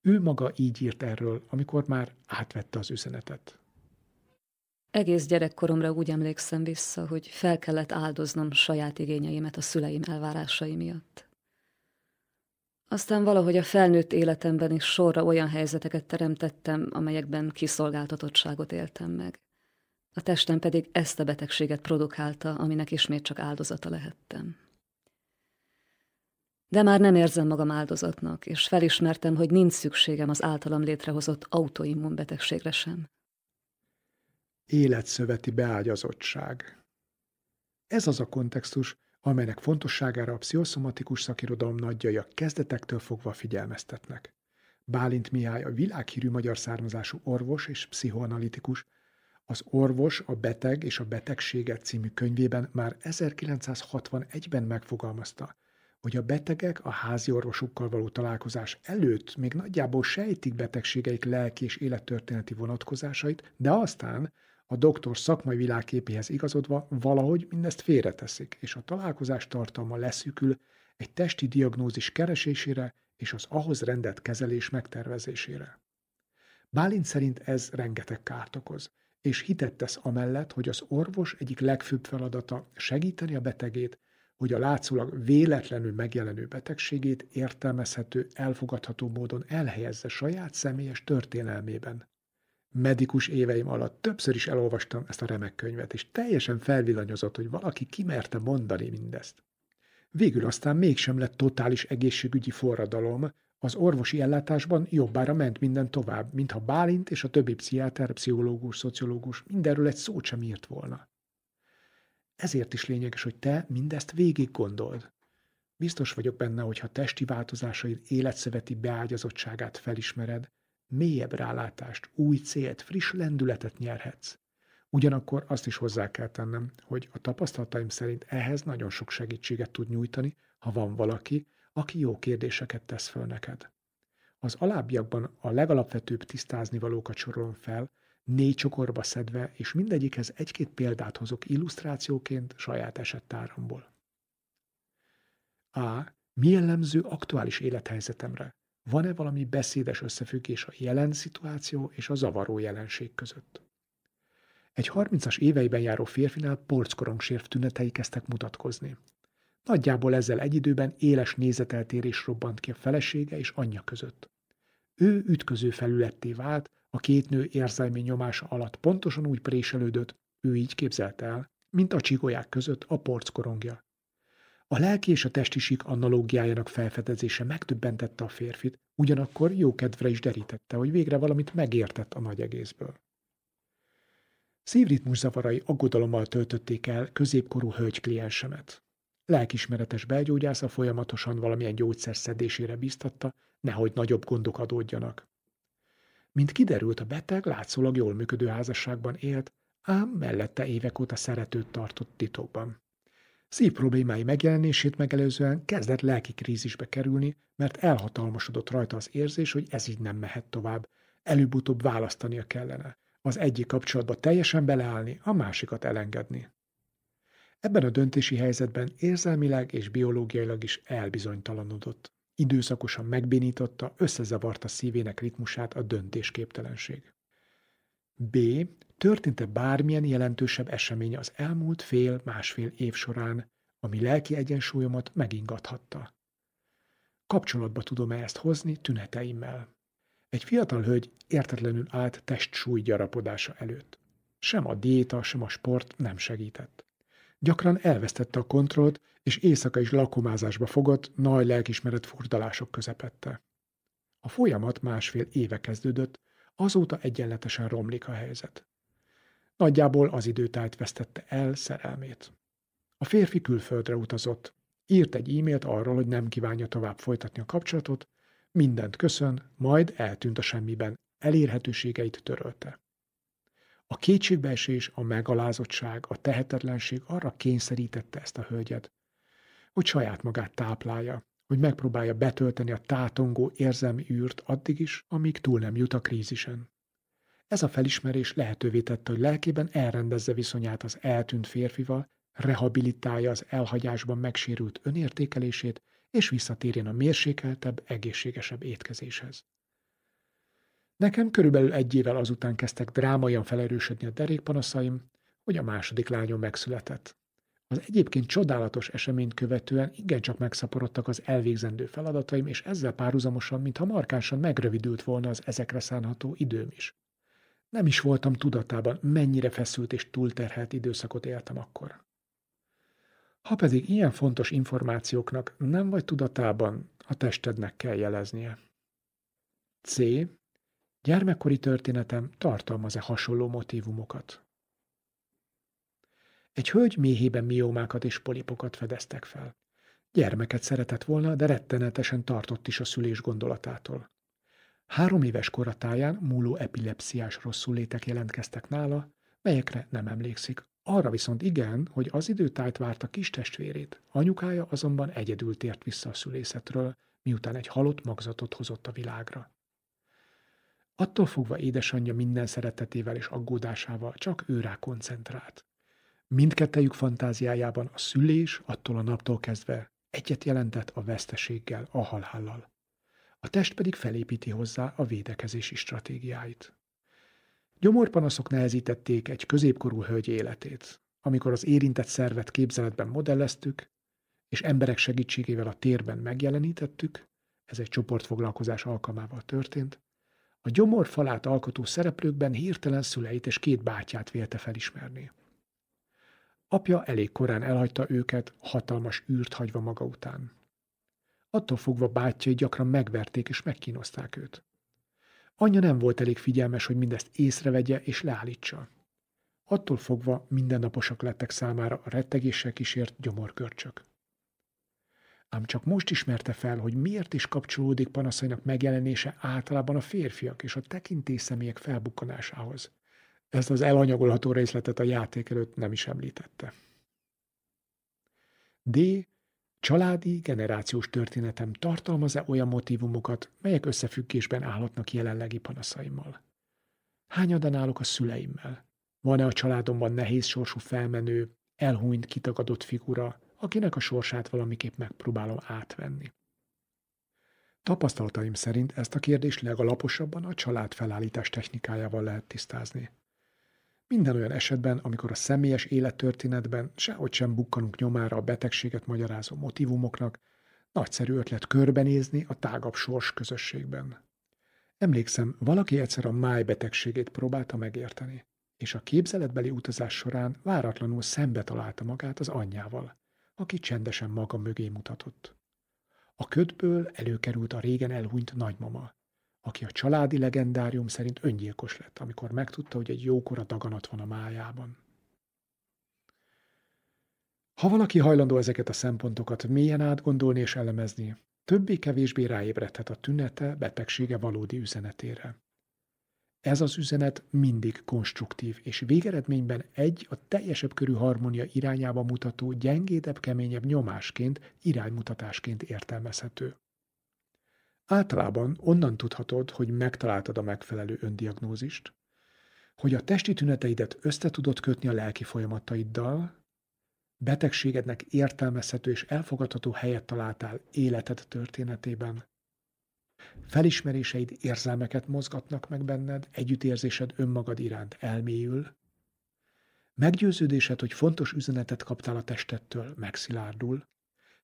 Ő maga így írt erről, amikor már átvette az üzenetet. Egész gyerekkoromra úgy emlékszem vissza, hogy fel kellett áldoznom saját igényeimet a szüleim elvárásai miatt. Aztán valahogy a felnőtt életemben is sorra olyan helyzeteket teremtettem, amelyekben kiszolgáltatottságot éltem meg. A testem pedig ezt a betegséget produkálta, aminek ismét csak áldozata lehettem. De már nem érzem magam áldozatnak, és felismertem, hogy nincs szükségem az általam létrehozott autoimmunbetegségre sem. Életszöveti beágyazottság. Ez az a kontextus, amelynek fontosságára a pszichoszomatikus szakirodalom nagyjai a kezdetektől fogva figyelmeztetnek. Bálint Mihály a világhírű magyar származású orvos és pszichoanalitikus, az Orvos, a Beteg és a Betegséget című könyvében már 1961-ben megfogalmazta, hogy a betegek a házi orvosukkal való találkozás előtt még nagyjából sejtik betegségeik lelki és élettörténeti vonatkozásait, de aztán a doktor szakmai világképéhez igazodva valahogy mindezt félreteszik, és a találkozás tartalma leszűkül egy testi diagnózis keresésére és az ahhoz rendelt kezelés megtervezésére. Bálint szerint ez rengeteg kárt okoz, és hitet tesz amellett, hogy az orvos egyik legfőbb feladata segíteni a betegét, hogy a látszólag véletlenül megjelenő betegségét értelmezhető, elfogadható módon elhelyezze saját személyes történelmében. Medikus éveim alatt többször is elolvastam ezt a remek könyvet, és teljesen felvillanyozott, hogy valaki kimerte mondani mindezt. Végül aztán mégsem lett totális egészségügyi forradalom, az orvosi ellátásban jobbára ment minden tovább, mintha Bálint és a többi pszichiáter, pszichológus, szociológus mindenről egy szót sem írt volna. Ezért is lényeges, hogy te mindezt végig gondold. Biztos vagyok benne, hogy ha testi változásaid életszöveti beágyazottságát felismered, mélyebb rálátást, új célt, friss lendületet nyerhetsz. Ugyanakkor azt is hozzá kell tennem, hogy a tapasztalataim szerint ehhez nagyon sok segítséget tud nyújtani, ha van valaki, aki jó kérdéseket tesz föl neked. Az alábbiakban a legalapvetőbb tisztázni valókat sorolom fel, négy csokorba szedve, és mindegyikhez egy-két példát hozok illusztrációként saját esettáramból. A. Mi jellemző aktuális élethelyzetemre? Van-e valami beszédes összefüggés a jelen szituáció és a zavaró jelenség között? Egy 30-as éveiben járó férfinál porckorongsér tünetei kezdtek mutatkozni. Nagyjából ezzel egy időben éles nézeteltérés robbant ki a felesége és anyja között. Ő ütköző felületté vált, a két nő érzelmi nyomása alatt pontosan úgy préselődött, ő így képzelte el, mint a csigolyák között a porckorongja. A lelki és a testi sík analógiájának felfedezése megtöbbentette a férfit, ugyanakkor jó kedvre is derítette, hogy végre valamit megértett a nagy egészből. Szívritmus zavarai aggodalommal töltötték el középkorú hölgy kliensemet. Lelkismeretes belgyógyásza folyamatosan valamilyen gyógyszer szedésére biztatta, nehogy nagyobb gondok adódjanak. Mint kiderült, a beteg látszólag jól működő házasságban élt, ám mellette évek óta szeretőt tartott titokban. Szív problémái megjelenését megelőzően kezdett lelki krízisbe kerülni, mert elhatalmasodott rajta az érzés, hogy ez így nem mehet tovább. Előbb-utóbb választania kellene. Az egyik kapcsolatba teljesen beleállni, a másikat elengedni. Ebben a döntési helyzetben érzelmileg és biológiailag is elbizonytalanodott. Időszakosan megbénította, összezavarta szívének ritmusát a döntésképtelenség. B. Történt-e bármilyen jelentősebb esemény az elmúlt fél-másfél év során, ami lelki egyensúlyomat megingathatta? Kapcsolatba tudom-e ezt hozni tüneteimmel? Egy fiatal hölgy értetlenül állt testsúly gyarapodása előtt. Sem a diéta, sem a sport nem segített. Gyakran elvesztette a kontrollt, és éjszaka is lakomázásba fogott, nagy lelkismeret furdalások közepette. A folyamat másfél éve kezdődött, azóta egyenletesen romlik a helyzet. Nagyjából az időtájt vesztette el szerelmét. A férfi külföldre utazott, írt egy e-mailt arról, hogy nem kívánja tovább folytatni a kapcsolatot, mindent köszön, majd eltűnt a semmiben, elérhetőségeit törölte. A kétségbeesés, a megalázottság, a tehetetlenség arra kényszerítette ezt a hölgyet, hogy saját magát táplálja, hogy megpróbálja betölteni a tátongó érzelmi űrt addig is, amíg túl nem jut a krízisen. Ez a felismerés lehetővé tette, hogy lelkében elrendezze viszonyát az eltűnt férfival, rehabilitálja az elhagyásban megsérült önértékelését, és visszatérjen a mérsékeltebb, egészségesebb étkezéshez. Nekem körülbelül egy évvel azután kezdtek drámaian felerősödni a derékpanaszaim, hogy a második lányom megszületett. Az egyébként csodálatos eseményt követően igencsak megszaporodtak az elvégzendő feladataim, és ezzel párhuzamosan, mintha markánsan megrövidült volna az ezekre szánható időm is. Nem is voltam tudatában, mennyire feszült és túlterhelt időszakot éltem akkor. Ha pedig ilyen fontos információknak nem vagy tudatában, a testednek kell jeleznie. C. Gyermekkori történetem tartalmaz-e hasonló motivumokat? Egy hölgy méhében miómákat és polipokat fedeztek fel. Gyermeket szeretett volna, de rettenetesen tartott is a szülés gondolatától. Három éves koratáján múló epilepsziás rosszullétek jelentkeztek nála, melyekre nem emlékszik. Arra viszont igen, hogy az időtájt várta kis testvérét, anyukája azonban egyedül tért vissza a szülészetről, miután egy halott magzatot hozott a világra. Attól fogva édesanyja minden szeretetével és aggódásával csak őrá koncentrált. Mindkettejük fantáziájában a szülés attól a naptól kezdve egyet jelentett a veszteséggel, a halhállal. A test pedig felépíti hozzá a védekezési stratégiáit. Gyomorpanaszok nehezítették egy középkorú hölgy életét. Amikor az érintett szervet képzeletben modelleztük, és emberek segítségével a térben megjelenítettük, ez egy csoportfoglalkozás alkalmával történt, a gyomor falát alkotó szereplőkben hirtelen szüleit és két bátyát vélte felismerni. Apja elég korán elhagyta őket, hatalmas űrt hagyva maga után. Attól fogva bátyjai gyakran megverték és megkínozták őt. Anyja nem volt elég figyelmes, hogy mindezt észrevegye és leállítsa. Attól fogva mindennaposak lettek számára a rettegéssel kísért gyomorkörcsök. Ám csak most ismerte fel, hogy miért is kapcsolódik panaszainak megjelenése általában a férfiak és a személyek felbukkanásához. Ezt az elhanyagolható részletet a játék előtt nem is említette. D. Családi, generációs történetem tartalmaz-e olyan motivumokat, melyek összefüggésben állhatnak jelenlegi panaszaimmal? Hányadan állok a szüleimmel? Van-e a családomban nehéz sorsú felmenő, elhúnyt, kitagadott figura, akinek a sorsát valamiképp megpróbálom átvenni? Tapasztalataim szerint ezt a kérdést legalaposabban a család felállítás technikájával lehet tisztázni. Minden olyan esetben, amikor a személyes élettörténetben sehogy sem bukkanunk nyomára a betegséget magyarázó motivumoknak, nagyszerű ötlet körbenézni a tágabb sors közösségben. Emlékszem, valaki egyszer a máj betegségét próbálta megérteni, és a képzeletbeli utazás során váratlanul szembe találta magát az anyjával, aki csendesen maga mögé mutatott. A ködből előkerült a régen elhunyt nagymama, aki a családi legendárium szerint öngyilkos lett, amikor megtudta, hogy egy jókora daganat van a májában. Ha valaki hajlandó ezeket a szempontokat mélyen átgondolni és elemezni, többé-kevésbé ráébredhet a tünete, betegsége valódi üzenetére. Ez az üzenet mindig konstruktív, és végeredményben egy a teljesebb körű harmónia irányába mutató, gyengédebb, keményebb nyomásként, iránymutatásként értelmezhető. Általában onnan tudhatod, hogy megtaláltad a megfelelő öndiagnózist, hogy a testi tüneteidet össze tudod kötni a lelki folyamataiddal, betegségednek értelmezhető és elfogadható helyet találtál életed történetében. Felismeréseid érzelmeket mozgatnak meg benned, együttérzésed önmagad iránt elmélyül. Meggyőződésed, hogy fontos üzenetet kaptál a testettől, megszilárdul.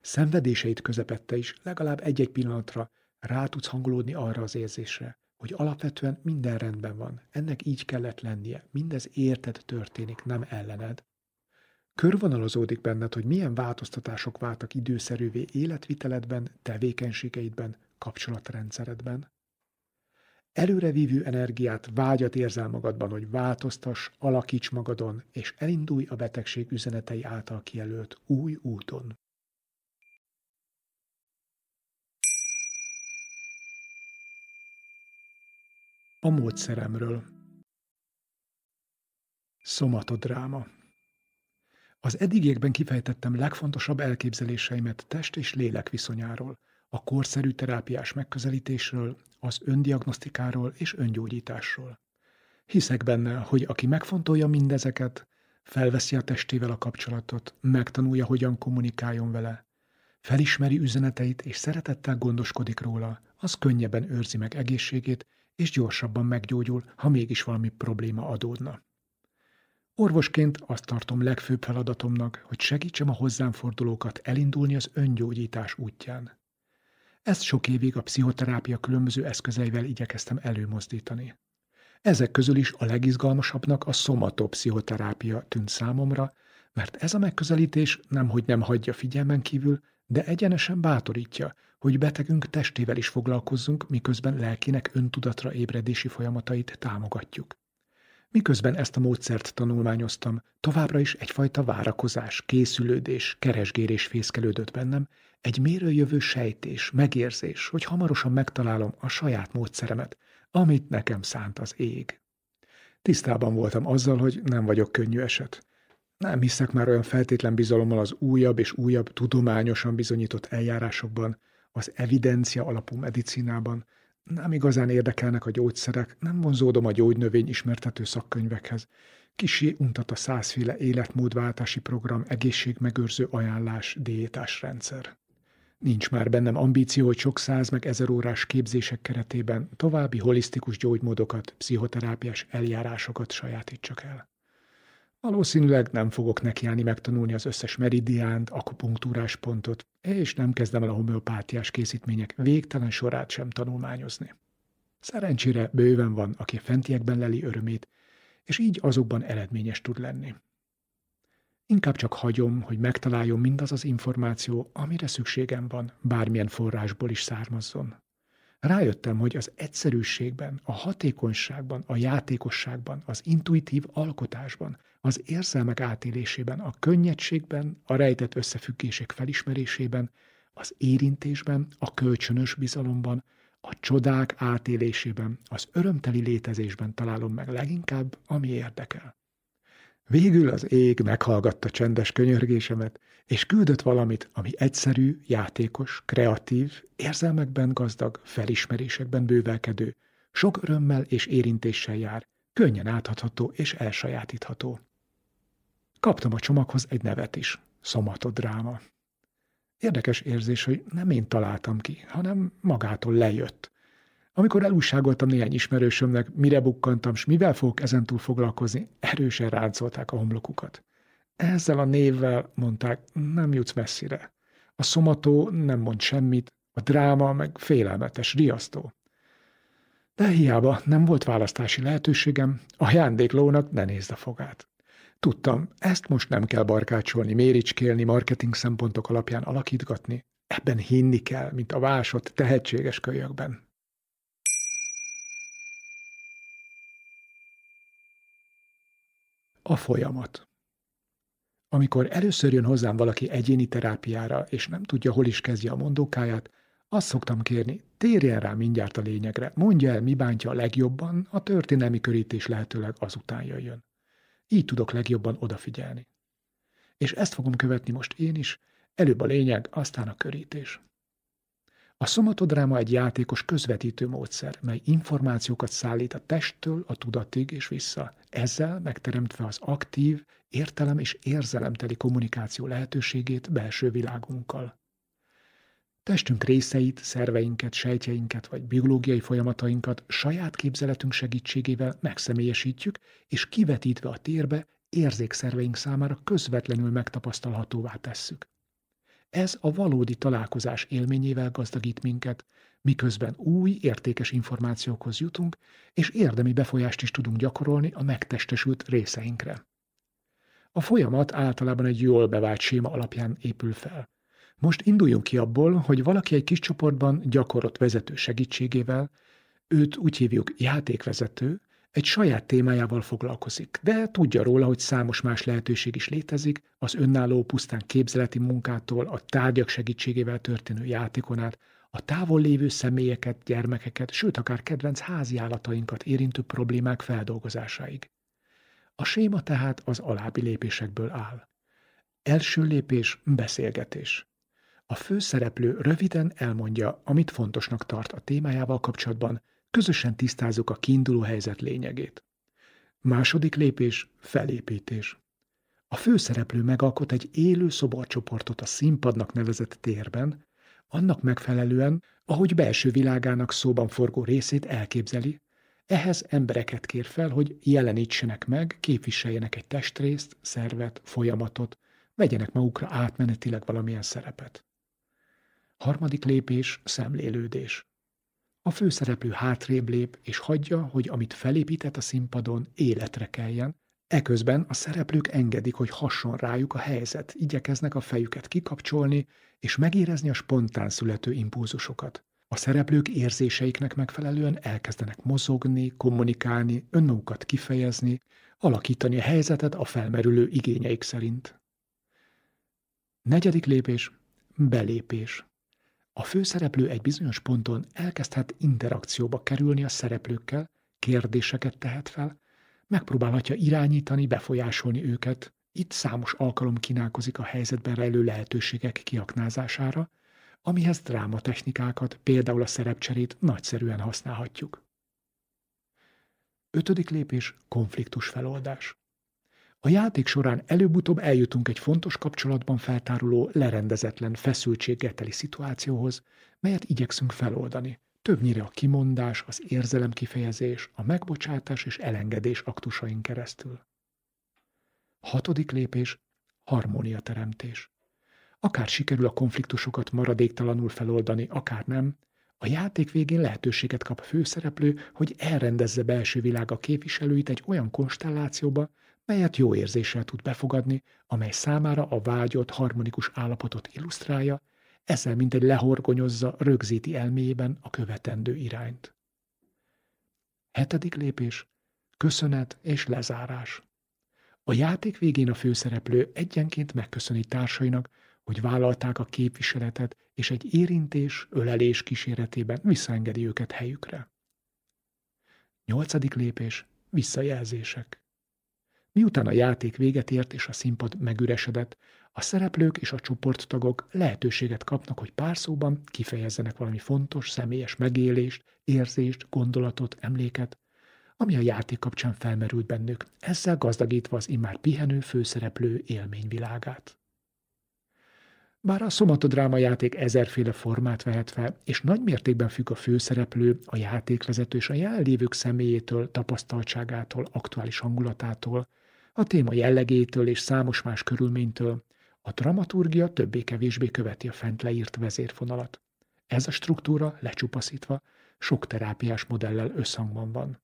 Szenvedéseid közepette is legalább egy-egy pillanatra rá tudsz hangolódni arra az érzésre, hogy alapvetően minden rendben van, ennek így kellett lennie, mindez érted történik, nem ellened. Körvonalazódik benned, hogy milyen változtatások váltak időszerűvé életviteledben, tevékenységeidben, kapcsolatrendszeredben. Előrevívő energiát, vágyat érzel magadban, hogy változtass, alakíts magadon, és elindulj a betegség üzenetei által kijelölt új úton. A módszeremről. Szomatodráma. Az eddigiekben kifejtettem legfontosabb elképzeléseimet test és lélek viszonyáról, a korszerű terápiás megközelítésről, az öndiagnosztikáról és öngyógyításról. Hiszek benne, hogy aki megfontolja mindezeket, felveszi a testével a kapcsolatot, megtanulja, hogyan kommunikáljon vele, felismeri üzeneteit és szeretettel gondoskodik róla, az könnyebben őrzi meg egészségét, és gyorsabban meggyógyul, ha mégis valami probléma adódna. Orvosként azt tartom legfőbb feladatomnak, hogy segítsem a hozzám fordulókat elindulni az öngyógyítás útján. Ezt sok évig a pszichoterápia különböző eszközeivel igyekeztem előmozdítani. Ezek közül is a legizgalmasabbnak a szomatopszichoterápia tűnt számomra, mert ez a megközelítés nemhogy nem hagyja figyelmen kívül, de egyenesen bátorítja, hogy betegünk testével is foglalkozzunk, miközben lelkinek öntudatra ébredési folyamatait támogatjuk. Miközben ezt a módszert tanulmányoztam, továbbra is egyfajta várakozás, készülődés, keresgérés fészkelődött bennem, egy mérőjövő sejtés, megérzés, hogy hamarosan megtalálom a saját módszeremet, amit nekem szánt az ég. Tisztában voltam azzal, hogy nem vagyok könnyű eset. Nem hiszek már olyan feltétlen bizalommal az újabb és újabb tudományosan bizonyított eljárásokban, az evidencia alapú medicinában, nem igazán érdekelnek a gyógyszerek, nem vonzódom a gyógynövény ismertető szakkönyvekhez. Kisé untat a százféle életmódváltási program, egészségmegőrző ajánlás, diétás rendszer. Nincs már bennem ambíció, hogy sok száz meg ezer órás képzések keretében további holisztikus gyógymódokat, pszichoterápiás eljárásokat sajátítsak el. Valószínűleg nem fogok nekiállni megtanulni az összes meridiánt, akupunktúrás pontot, és nem kezdem el a homeopátiás készítmények végtelen sorát sem tanulmányozni. Szerencsére bőven van, aki a fentiekben leli örömét, és így azokban eredményes tud lenni. Inkább csak hagyom, hogy megtaláljon mindaz az információ, amire szükségem van, bármilyen forrásból is származzon. Rájöttem, hogy az egyszerűségben, a hatékonyságban, a játékosságban, az intuitív alkotásban, az érzelmek átélésében, a könnyedségben, a rejtett összefüggések felismerésében, az érintésben, a kölcsönös bizalomban, a csodák átélésében, az örömteli létezésben találom meg leginkább, ami érdekel. Végül az ég meghallgatta csendes könyörgésemet, és küldött valamit, ami egyszerű, játékos, kreatív, érzelmekben gazdag, felismerésekben bővelkedő, sok örömmel és érintéssel jár, könnyen áthatható és elsajátítható. Kaptam a csomaghoz egy nevet is, szomatodráma. Érdekes érzés, hogy nem én találtam ki, hanem magától lejött. Amikor elújságoltam néhány ismerősömnek, mire bukkantam, s mivel fogok ezentúl foglalkozni, erősen ráncolták a homlokukat. Ezzel a névvel, mondták, nem jutsz messzire. A szomató nem mond semmit, a dráma meg félelmetes, riasztó. De hiába nem volt választási lehetőségem, a jándéklónak ne nézd a fogát. Tudtam, ezt most nem kell barkácsolni, méricskélni, marketing szempontok alapján alakítgatni. Ebben hinni kell, mint a vásott, tehetséges kölyökben. A folyamat. Amikor először jön hozzám valaki egyéni terápiára, és nem tudja, hol is kezdje a mondókáját, azt szoktam kérni, térjen rá mindjárt a lényegre, mondja el, mi bántja a legjobban, a történelmi körítés lehetőleg azután jöjjön. Így tudok legjobban odafigyelni. És ezt fogom követni most én is, előbb a lényeg, aztán a körítés. A szomatodráma egy játékos közvetítő módszer, mely információkat szállít a testtől a tudatig és vissza, ezzel megteremtve az aktív, értelem és érzelemteli kommunikáció lehetőségét belső világunkkal. Testünk részeit, szerveinket, sejtjeinket vagy biológiai folyamatainkat saját képzeletünk segítségével megszemélyesítjük, és kivetítve a térbe érzékszerveink számára közvetlenül megtapasztalhatóvá tesszük. Ez a valódi találkozás élményével gazdagít minket, miközben új, értékes információkhoz jutunk, és érdemi befolyást is tudunk gyakorolni a megtestesült részeinkre. A folyamat általában egy jól bevált séma alapján épül fel. Most induljunk ki abból, hogy valaki egy kis csoportban gyakorott vezető segítségével, őt úgy hívjuk játékvezető, egy saját témájával foglalkozik, de tudja róla, hogy számos más lehetőség is létezik, az önálló pusztán képzeleti munkától, a tárgyak segítségével történő játékon át, a távol lévő személyeket, gyermekeket, sőt akár kedvenc házi állatainkat érintő problémák feldolgozásáig. A séma tehát az alábbi lépésekből áll. Első lépés beszélgetés. A főszereplő röviden elmondja, amit fontosnak tart a témájával kapcsolatban, közösen tisztázzuk a kiinduló helyzet lényegét. Második lépés felépítés. A főszereplő megalkot egy élő szoborcsoportot a színpadnak nevezett térben, annak megfelelően, ahogy belső világának szóban forgó részét elképzeli, ehhez embereket kér fel, hogy jelenítsenek meg, képviseljenek egy testrészt, szervet, folyamatot, vegyenek magukra átmenetileg valamilyen szerepet. Harmadik lépés szemlélődés. A főszereplő hátrébb lép, és hagyja, hogy amit felépített a színpadon, életre keljen, Eközben a szereplők engedik, hogy hasson rájuk a helyzet, igyekeznek a fejüket kikapcsolni, és megérezni a spontán születő impulzusokat. A szereplők érzéseiknek megfelelően elkezdenek mozogni, kommunikálni, önmagukat kifejezni, alakítani a helyzetet a felmerülő igényeik szerint. Negyedik lépés, belépés. A főszereplő egy bizonyos ponton elkezdhet interakcióba kerülni a szereplőkkel, kérdéseket tehet fel, megpróbálhatja irányítani, befolyásolni őket. Itt számos alkalom kínálkozik a helyzetben rejlő lehetőségek kiaknázására, amihez drámatechnikákat, például a szerepcserét nagyszerűen használhatjuk. Ötödik lépés konfliktus feloldás. A játék során előbb-utóbb eljutunk egy fontos kapcsolatban feltáruló, lerendezetlen, feszültséggeteli szituációhoz, melyet igyekszünk feloldani. Többnyire a kimondás, az érzelem kifejezés, a megbocsátás és elengedés aktusain keresztül. Hatodik lépés, harmóniateremtés. Akár sikerül a konfliktusokat maradéktalanul feloldani, akár nem, a játék végén lehetőséget kap a főszereplő, hogy elrendezze belső világa képviselőit egy olyan konstellációba, melyet jó érzéssel tud befogadni, amely számára a vágyott harmonikus állapotot illusztrálja, ezzel mint egy lehorgonyozza, rögzíti elméjében a követendő irányt. Hetedik lépés, köszönet és lezárás. A játék végén a főszereplő egyenként megköszöni társainak, hogy vállalták a képviseletet, és egy érintés, ölelés kíséretében visszaengedi őket helyükre. Nyolcadik lépés, visszajelzések. Miután a játék véget ért és a színpad megüresedett, a szereplők és a csoporttagok lehetőséget kapnak, hogy pár szóban kifejezzenek valami fontos, személyes megélést, érzést, gondolatot, emléket, ami a játék kapcsán felmerült bennük, ezzel gazdagítva az immár pihenő főszereplő élményvilágát. Bár a szomatodráma játék ezerféle formát vehet fel, és nagy mértékben függ a főszereplő, a játékvezető és a jelenlévők személyétől, tapasztaltságától, aktuális hangulatától, a téma jellegétől és számos más körülménytől, a dramaturgia többé-kevésbé követi a fent leírt vezérfonalat. Ez a struktúra lecsupaszítva sok terápiás modellel összhangban van.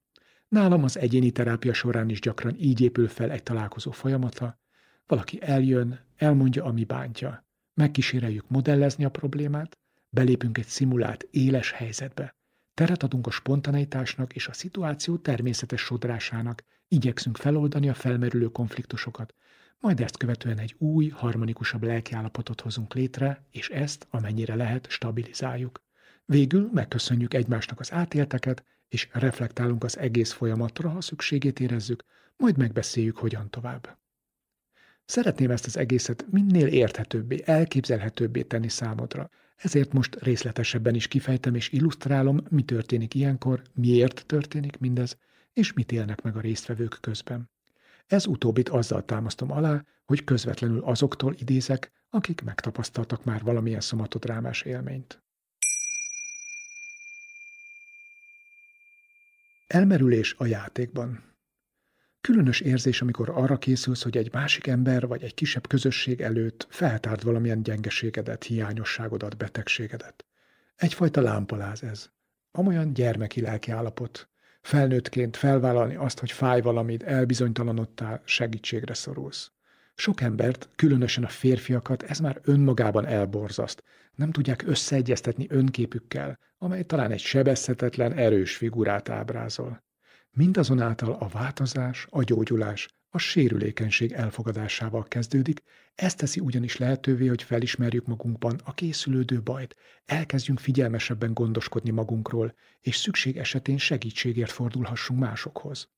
Nálam az egyéni terápia során is gyakran így épül fel egy találkozó folyamata. Valaki eljön, elmondja, ami bántja. Megkíséreljük modellezni a problémát, belépünk egy szimulált, éles helyzetbe. Teret adunk a spontaneitásnak és a szituáció természetes sodrásának, igyekszünk feloldani a felmerülő konfliktusokat, majd ezt követően egy új, harmonikusabb lelkiállapotot hozunk létre, és ezt, amennyire lehet, stabilizáljuk. Végül megköszönjük egymásnak az átélteket, és reflektálunk az egész folyamatra, ha szükségét érezzük, majd megbeszéljük, hogyan tovább. Szeretném ezt az egészet minél érthetőbbé, elképzelhetőbbé tenni számodra. Ezért most részletesebben is kifejtem és illusztrálom, mi történik ilyenkor, miért történik mindez, és mit élnek meg a résztvevők közben. Ez utóbbit azzal támasztom alá, hogy közvetlenül azoktól idézek, akik megtapasztaltak már valamilyen szomatodrámás élményt. Elmerülés a játékban. Különös érzés, amikor arra készülsz, hogy egy másik ember vagy egy kisebb közösség előtt feltárt valamilyen gyengeségedet, hiányosságodat, betegségedet. Egyfajta lámpaláz ez. Amolyan gyermeki lelki állapot. Felnőttként felvállalni azt, hogy fáj valamit, elbizonytalanodtál, segítségre szorulsz. Sok embert, különösen a férfiakat ez már önmagában elborzaszt. Nem tudják összeegyeztetni önképükkel, amely talán egy sebezhetetlen, erős figurát ábrázol. Mindazonáltal a változás, a gyógyulás, a sérülékenység elfogadásával kezdődik, ez teszi ugyanis lehetővé, hogy felismerjük magunkban a készülődő bajt, elkezdjünk figyelmesebben gondoskodni magunkról, és szükség esetén segítségért fordulhassunk másokhoz.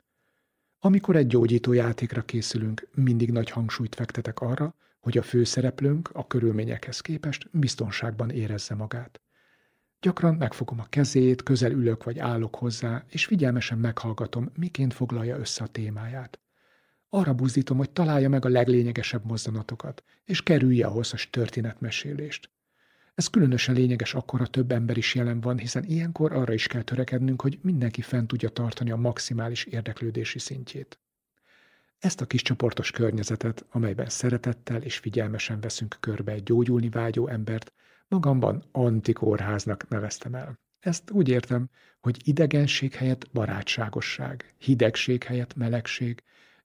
Amikor egy gyógyító játékra készülünk, mindig nagy hangsúlyt fektetek arra, hogy a főszereplőnk a körülményekhez képest biztonságban érezze magát. Gyakran megfogom a kezét, közel ülök vagy állok hozzá, és figyelmesen meghallgatom, miként foglalja össze a témáját. Arra buzdítom, hogy találja meg a leglényegesebb mozzanatokat, és kerülje a hosszas történetmesélést. Ez különösen lényeges akkor, a több ember is jelen van, hiszen ilyenkor arra is kell törekednünk, hogy mindenki fent tudja tartani a maximális érdeklődési szintjét. Ezt a kis csoportos környezetet, amelyben szeretettel és figyelmesen veszünk körbe egy gyógyulni vágyó embert, magamban antikórháznak neveztem el. Ezt úgy értem, hogy idegenség helyett barátságosság, hidegség helyett melegség,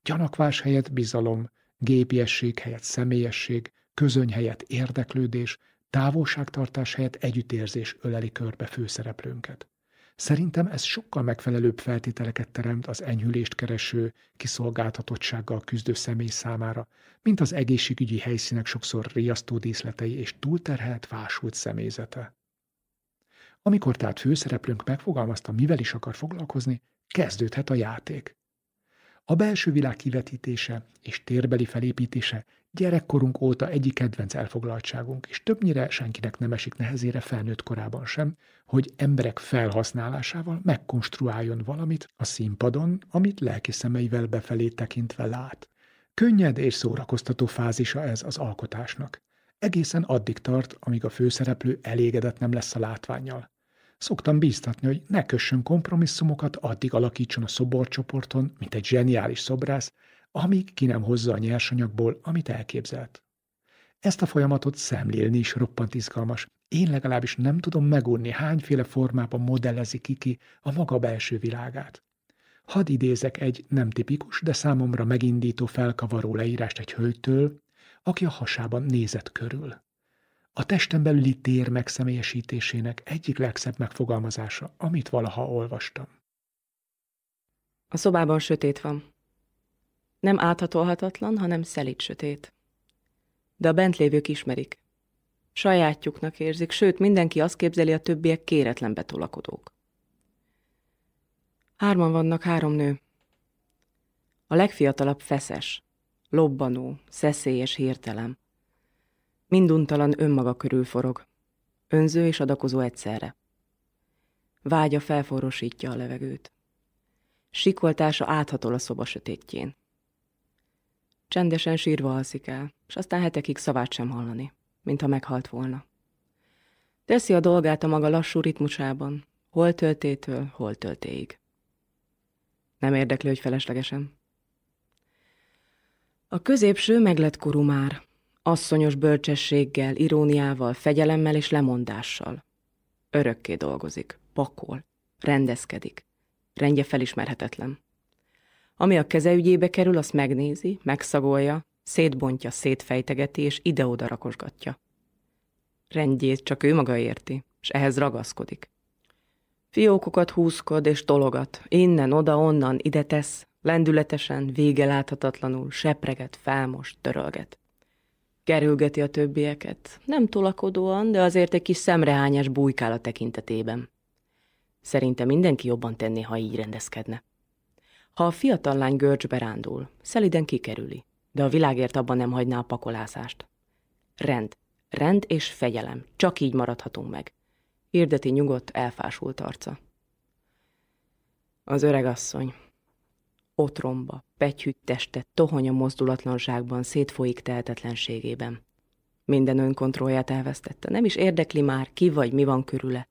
gyanakvás helyett bizalom, gépiesség helyett személyesség, közöny helyett érdeklődés, távolságtartás helyett együttérzés öleli körbe főszereplőnket. Szerintem ez sokkal megfelelőbb feltételeket teremt az enyhülést kereső, kiszolgáltatottsággal küzdő személy számára, mint az egészségügyi helyszínek sokszor riasztó díszletei és túlterhelt, fásult személyzete. Amikor tehát főszereplőnk megfogalmazta, mivel is akar foglalkozni, kezdődhet a játék. A belső világ kivetítése és térbeli felépítése gyerekkorunk óta egyik kedvenc elfoglaltságunk, és többnyire senkinek nem esik nehezére felnőtt korában sem, hogy emberek felhasználásával megkonstruáljon valamit a színpadon, amit lelki szemeivel befelé tekintve lát. Könnyed és szórakoztató fázisa ez az alkotásnak. Egészen addig tart, amíg a főszereplő elégedett nem lesz a látványjal. Szoktam bíztatni, hogy ne kössön kompromisszumokat, addig alakítson a szoborcsoporton, mint egy zseniális szobrász, amíg ki nem hozza a nyersanyagból, amit elképzelt. Ezt a folyamatot szemlélni is roppant izgalmas. Én legalábbis nem tudom megunni, hányféle formában modellezi ki ki a maga belső világát. Hadd idézek egy nem tipikus, de számomra megindító, felkavaró leírást egy hölgytől, aki a hasában nézett körül. A testen belüli tér megszemélyesítésének egyik legszebb megfogalmazása, amit valaha olvastam. A szobában sötét van. Nem áthatolhatatlan, hanem szelít sötét. De a bent lévők ismerik. Sajátjuknak érzik, sőt, mindenki azt képzeli, a többiek kéretlen betolakodók. Hárman vannak, három nő. A legfiatalabb feszes, lobbanó, szeszélyes hirtelem. Minduntalan önmaga körül forog. Önző és adakozó egyszerre. Vágya felforrosítja a levegőt. Sikoltása áthatol a szoba sötétjén. Csendesen sírva alszik el, és aztán hetekig szavát sem hallani, mintha meghalt volna. Teszi a dolgát a maga lassú ritmusában, hol töltétől, hol töltéig. Nem érdekli, hogy feleslegesen. A középső meglett korú már, asszonyos bölcsességgel, iróniával, fegyelemmel és lemondással. Örökké dolgozik, pakol, rendezkedik, rendje felismerhetetlen. Ami a keze ügyébe kerül, azt megnézi, megszagolja, szétbontja, szétfejtegeti és ide-oda rakosgatja. Rendjét csak ő maga érti, és ehhez ragaszkodik. Fiókokat húzkod és tologat, innen, oda, onnan, ide tesz, lendületesen, vége láthatatlanul, sepreget, felmos, törölget. Kerülgeti a többieket, nem tolakodóan, de azért egy kis szemrehányás bújkál a tekintetében. Szerinte mindenki jobban tenné, ha így rendezkedne. Ha a fiatal lány görcsbe rándul, szeliden kikerüli, de a világért abban nem hagyná a pakolászást. Rend, rend és fegyelem, csak így maradhatunk meg. Hirdeti nyugodt, elfásult arca. Az öreg asszony. Otromba, pegyhűt teste, tohonya mozdulatlanságban, szétfolyik tehetetlenségében. Minden önkontrollját elvesztette, nem is érdekli már, ki vagy, mi van körüle.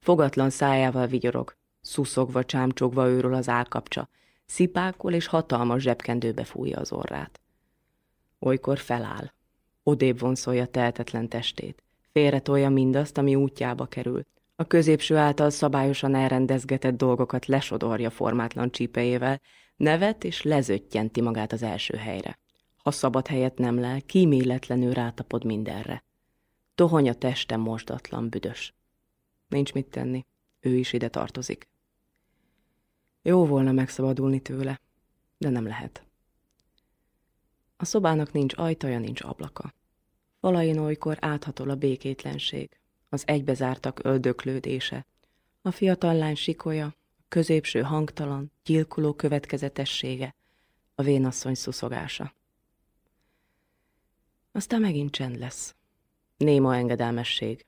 Fogatlan szájával vigyorog, szuszogva, csámcsogva őről az állkapcsa, szipákol és hatalmas zsebkendőbe fújja az orrát. Olykor feláll, odébb vonszolja tehetetlen testét, félretolja mindazt, ami útjába kerül, a középső által szabályosan elrendezgetett dolgokat lesodorja formátlan csípejével, nevet és lezöttyenti magát az első helyre. Ha szabad helyet nem lel, kíméletlenül rátapod mindenre. Tohony a teste mosdatlan, büdös. Nincs mit tenni, ő is ide tartozik. Jó volna megszabadulni tőle, de nem lehet. A szobának nincs ajtaja, nincs ablaka. Falain olykor áthatol a békétlenség, az egybezártak öldöklődése, a fiatal lány sikolya, középső hangtalan, gyilkuló következetessége, a vénasszony szuszogása. Aztán megint csend lesz. Néma engedelmesség.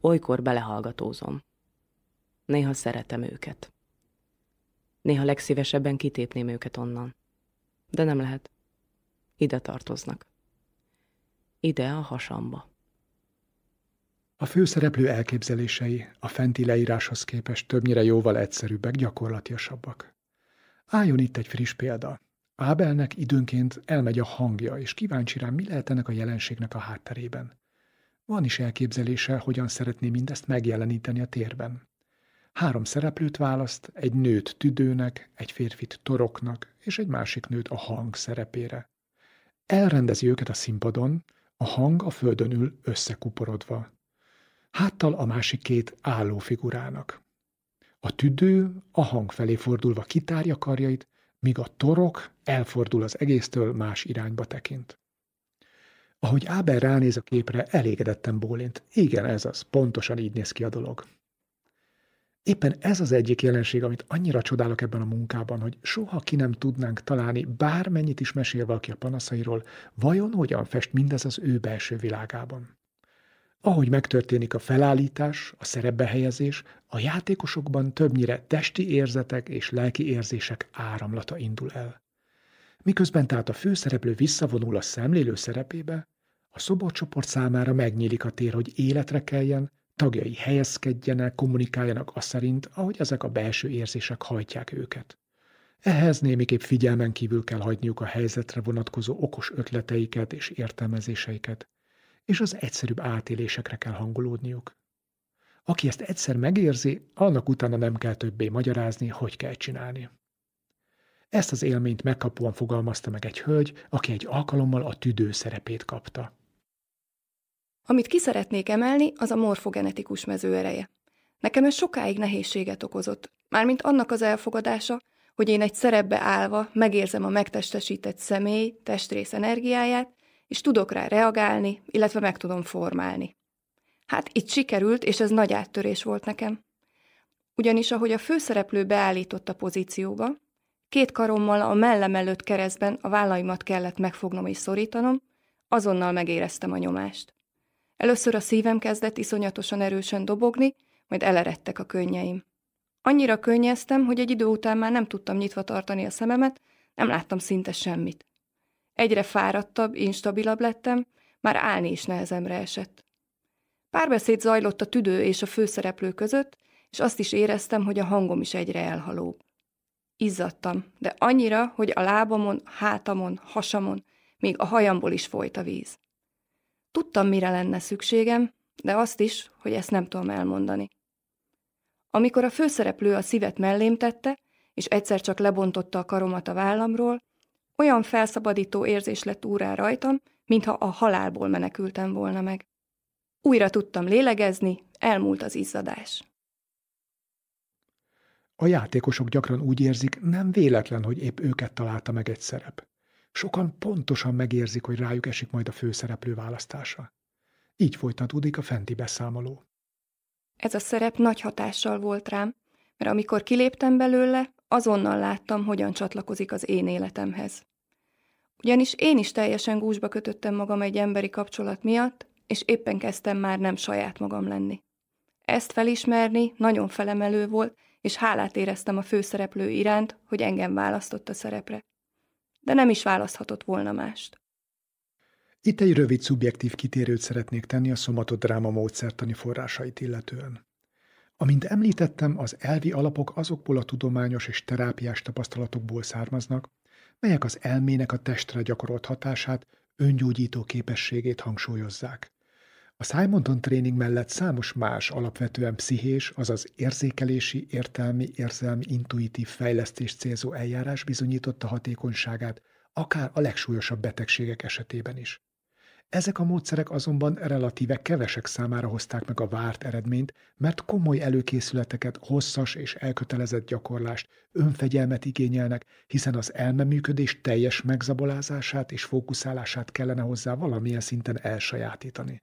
Olykor belehallgatózom. Néha szeretem őket. Néha legszívesebben kitépném őket onnan. De nem lehet. Ide tartoznak. Ide a hasamba. A főszereplő elképzelései a fenti leíráshoz képest többnyire jóval egyszerűbbek, gyakorlatiasabbak. Álljon itt egy friss példa. Ábelnek időnként elmegy a hangja, és kíváncsi rám, mi lehet ennek a jelenségnek a hátterében. Van is elképzelése, hogyan szeretné mindezt megjeleníteni a térben. Három szereplőt választ, egy nőt tüdőnek, egy férfit toroknak, és egy másik nőt a hang szerepére. Elrendezi őket a színpadon, a hang a földön ül összekuporodva. Háttal a másik két álló figurának. A tüdő a hang felé fordulva kitárja karjait, míg a torok elfordul az egésztől, más irányba tekint. Ahogy Áber ránéz a képre, elégedetten bólint. Igen, ez az, pontosan így néz ki a dolog. Éppen ez az egyik jelenség, amit annyira csodálok ebben a munkában, hogy soha ki nem tudnánk találni, bármennyit is mesél valaki a panaszairól, vajon hogyan fest mindez az ő belső világában. Ahogy megtörténik a felállítás, a szerepbehelyezés, a játékosokban többnyire testi érzetek és lelki érzések áramlata indul el. Miközben tehát a főszereplő visszavonul a szemlélő szerepébe, a szoborcsoport számára megnyílik a tér, hogy életre keljen, tagjai helyezkedjenek, kommunikáljanak azt szerint, ahogy ezek a belső érzések hajtják őket. Ehhez némiképp figyelmen kívül kell hagyniuk a helyzetre vonatkozó okos ötleteiket és értelmezéseiket, és az egyszerűbb átélésekre kell hangolódniuk. Aki ezt egyszer megérzi, annak utána nem kell többé magyarázni, hogy kell csinálni. Ezt az élményt megkapóan fogalmazta meg egy hölgy, aki egy alkalommal a tüdő szerepét kapta. Amit ki szeretnék emelni, az a morfogenetikus mező ereje. Nekem ez sokáig nehézséget okozott, mármint annak az elfogadása, hogy én egy szerepbe állva megérzem a megtestesített személy testrész energiáját, és tudok rá reagálni, illetve meg tudom formálni. Hát itt sikerült, és ez nagy áttörés volt nekem. Ugyanis ahogy a főszereplő beállított a pozícióba, két karommal a mellem előtt keresztben a vállaimat kellett megfognom és szorítanom, azonnal megéreztem a nyomást. Először a szívem kezdett iszonyatosan erősen dobogni, majd eleredtek a könnyeim. Annyira könnyeztem, hogy egy idő után már nem tudtam nyitva tartani a szememet, nem láttam szinte semmit. Egyre fáradtabb, instabilabb lettem, már állni is nehezemre esett. Párbeszéd zajlott a tüdő és a főszereplő között, és azt is éreztem, hogy a hangom is egyre elhalóbb. Izzadtam, de annyira, hogy a lábamon, hátamon, hasamon, még a hajamból is folyt a víz. Tudtam, mire lenne szükségem, de azt is, hogy ezt nem tudom elmondani. Amikor a főszereplő a szívet mellém tette, és egyszer csak lebontotta a karomat a vállamról, olyan felszabadító érzés lett úrá rajtam, mintha a halálból menekültem volna meg. Újra tudtam lélegezni, elmúlt az izzadás. A játékosok gyakran úgy érzik, nem véletlen, hogy épp őket találta meg egy szerep. Sokan pontosan megérzik, hogy rájuk esik majd a főszereplő választása. Így folytatódik a fenti beszámoló. Ez a szerep nagy hatással volt rám, mert amikor kiléptem belőle, azonnal láttam, hogyan csatlakozik az én életemhez. Ugyanis én is teljesen gúzsba kötöttem magam egy emberi kapcsolat miatt, és éppen kezdtem már nem saját magam lenni. Ezt felismerni nagyon felemelő volt, és hálát éreztem a főszereplő iránt, hogy engem választott a szerepre. De nem is választhatott volna mást. Itt egy rövid szubjektív kitérőt szeretnék tenni a szomatodráma módszertani forrásait illetően. Amint említettem, az elvi alapok azokból a tudományos és terápiás tapasztalatokból származnak, melyek az elmének a testre gyakorolt hatását, öngyógyító képességét hangsúlyozzák. A Simonton tréning mellett számos más alapvetően pszichés, azaz érzékelési, értelmi, érzelmi, intuitív fejlesztés célzó eljárás bizonyította hatékonyságát, akár a legsúlyosabb betegségek esetében is. Ezek a módszerek azonban relatíve kevesek számára hozták meg a várt eredményt, mert komoly előkészületeket, hosszas és elkötelezett gyakorlást, önfegyelmet igényelnek, hiszen az elmeműködés teljes megzabolázását és fókuszálását kellene hozzá valamilyen szinten elsajátítani.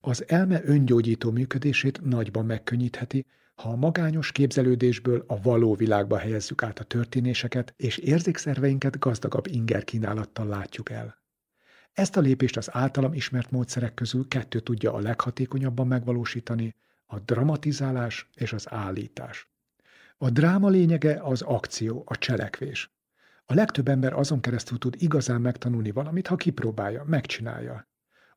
Az elme öngyógyító működését nagyban megkönnyítheti, ha a magányos képzelődésből a való világba helyezzük át a történéseket, és érzékszerveinket gazdagabb inger kínálattal látjuk el. Ezt a lépést az általam ismert módszerek közül kettő tudja a leghatékonyabban megvalósítani, a dramatizálás és az állítás. A dráma lényege az akció, a cselekvés. A legtöbb ember azon keresztül tud igazán megtanulni valamit, ha kipróbálja, megcsinálja.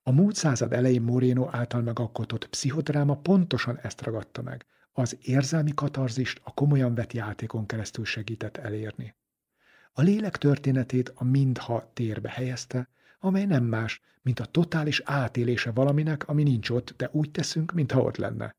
A múlt század elején Moreno által megalkotott pszichodráma pontosan ezt ragadta meg. Az érzelmi katarzist a komolyan vett játékon keresztül segített elérni. A lélek történetét a mindha térbe helyezte, amely nem más, mint a totális átélése valaminek, ami nincs ott, de úgy teszünk, mintha ott lenne.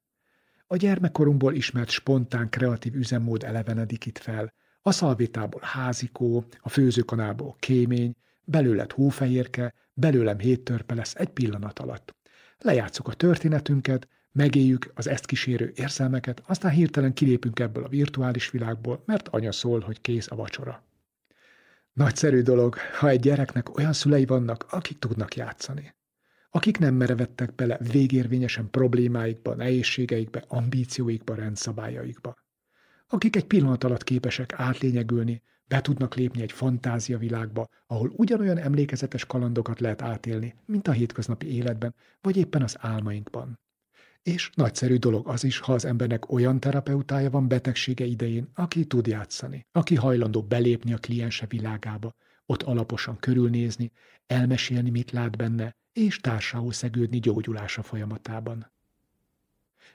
A gyermekkorunkból ismert spontán, kreatív üzemmód elevenedik itt fel. A szalvétából házikó, a főzőkanából kémény, belőled hófehérke, belőlem hét törpe lesz egy pillanat alatt. Lejátszuk a történetünket, megéljük az ezt kísérő érzelmeket, aztán hirtelen kilépünk ebből a virtuális világból, mert anya szól, hogy kész a vacsora. Nagyszerű dolog, ha egy gyereknek olyan szülei vannak, akik tudnak játszani. Akik nem merevettek bele végérvényesen problémáikba, nehézségeikbe, ambícióikba, rendszabályaikba. Akik egy pillanat alatt képesek átlényegülni, be tudnak lépni egy fantázia világba, ahol ugyanolyan emlékezetes kalandokat lehet átélni, mint a hétköznapi életben, vagy éppen az álmainkban. És nagyszerű dolog az is, ha az embernek olyan terapeutája van betegsége idején, aki tud játszani, aki hajlandó belépni a kliense világába, ott alaposan körülnézni, elmesélni, mit lát benne, és társául szegődni gyógyulása folyamatában.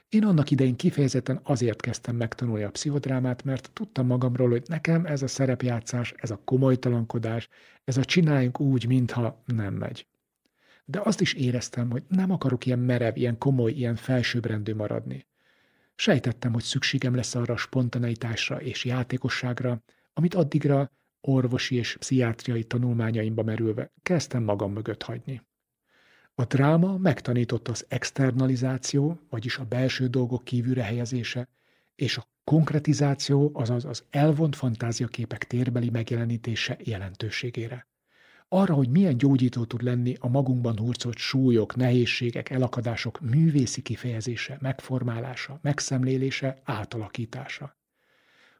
Én annak idején kifejezetten azért kezdtem megtanulni a pszichodrámát, mert tudtam magamról, hogy nekem ez a szerepjátszás, ez a komolytalankodás, ez a csináljunk úgy, mintha nem megy de azt is éreztem, hogy nem akarok ilyen merev, ilyen komoly, ilyen felsőbbrendű maradni. Sejtettem, hogy szükségem lesz arra a spontaneitásra és játékosságra, amit addigra orvosi és pszichiátriai tanulmányaimba merülve kezdtem magam mögött hagyni. A dráma megtanított az externalizáció, vagyis a belső dolgok kívülre helyezése, és a konkretizáció, azaz az elvont fantáziaképek térbeli megjelenítése jelentőségére arra, hogy milyen gyógyító tud lenni a magunkban hurcolt súlyok, nehézségek, elakadások művészi kifejezése, megformálása, megszemlélése, átalakítása.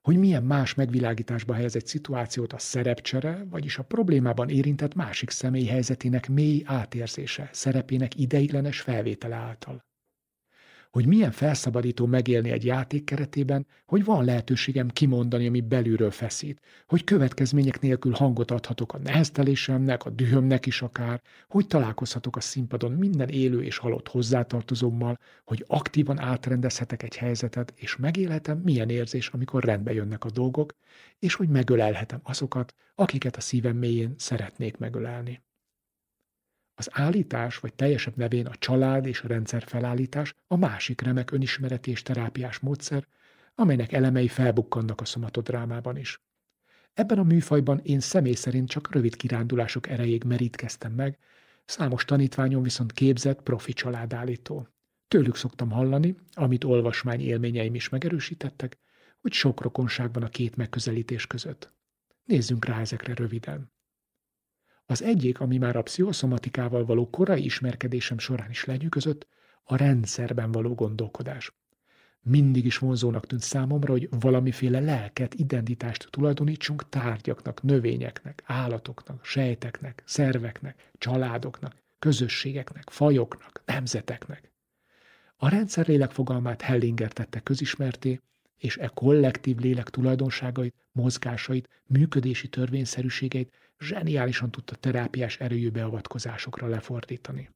Hogy milyen más megvilágításba helyez egy szituációt a szerepcsere, vagyis a problémában érintett másik személy helyzetének mély átérzése, szerepének ideiglenes felvétele által hogy milyen felszabadító megélni egy játék keretében, hogy van lehetőségem kimondani, ami belülről feszít, hogy következmények nélkül hangot adhatok a neheztelésemnek, a dühömnek is akár, hogy találkozhatok a színpadon minden élő és halott hozzátartozómmal, hogy aktívan átrendezhetek egy helyzetet, és megélhetem, milyen érzés, amikor rendbe jönnek a dolgok, és hogy megölelhetem azokat, akiket a szívem mélyén szeretnék megölelni. Az állítás, vagy teljesebb nevén a család és a rendszer felállítás a másik remek önismereti és terápiás módszer, amelynek elemei felbukkannak a szomatodrámában is. Ebben a műfajban én személy szerint csak rövid kirándulások erejéig merítkeztem meg, számos tanítványom viszont képzett profi családállító. Tőlük szoktam hallani, amit olvasmány élményeim is megerősítettek, hogy sok rokonság van a két megközelítés között. Nézzünk rá ezekre röviden. Az egyik, ami már a pszichoszomatikával való korai ismerkedésem során is lenyűgözött, a rendszerben való gondolkodás. Mindig is vonzónak tűnt számomra, hogy valamiféle lelket, identitást tulajdonítsunk tárgyaknak, növényeknek, állatoknak, sejteknek, szerveknek, családoknak, közösségeknek, fajoknak, nemzeteknek. A rendszer lélek fogalmát Hellinger tette közismerté, és e kollektív lélek tulajdonságait, mozgásait, működési törvényszerűségeit zseniálisan tudta terápiás erőjű beavatkozásokra lefordítani.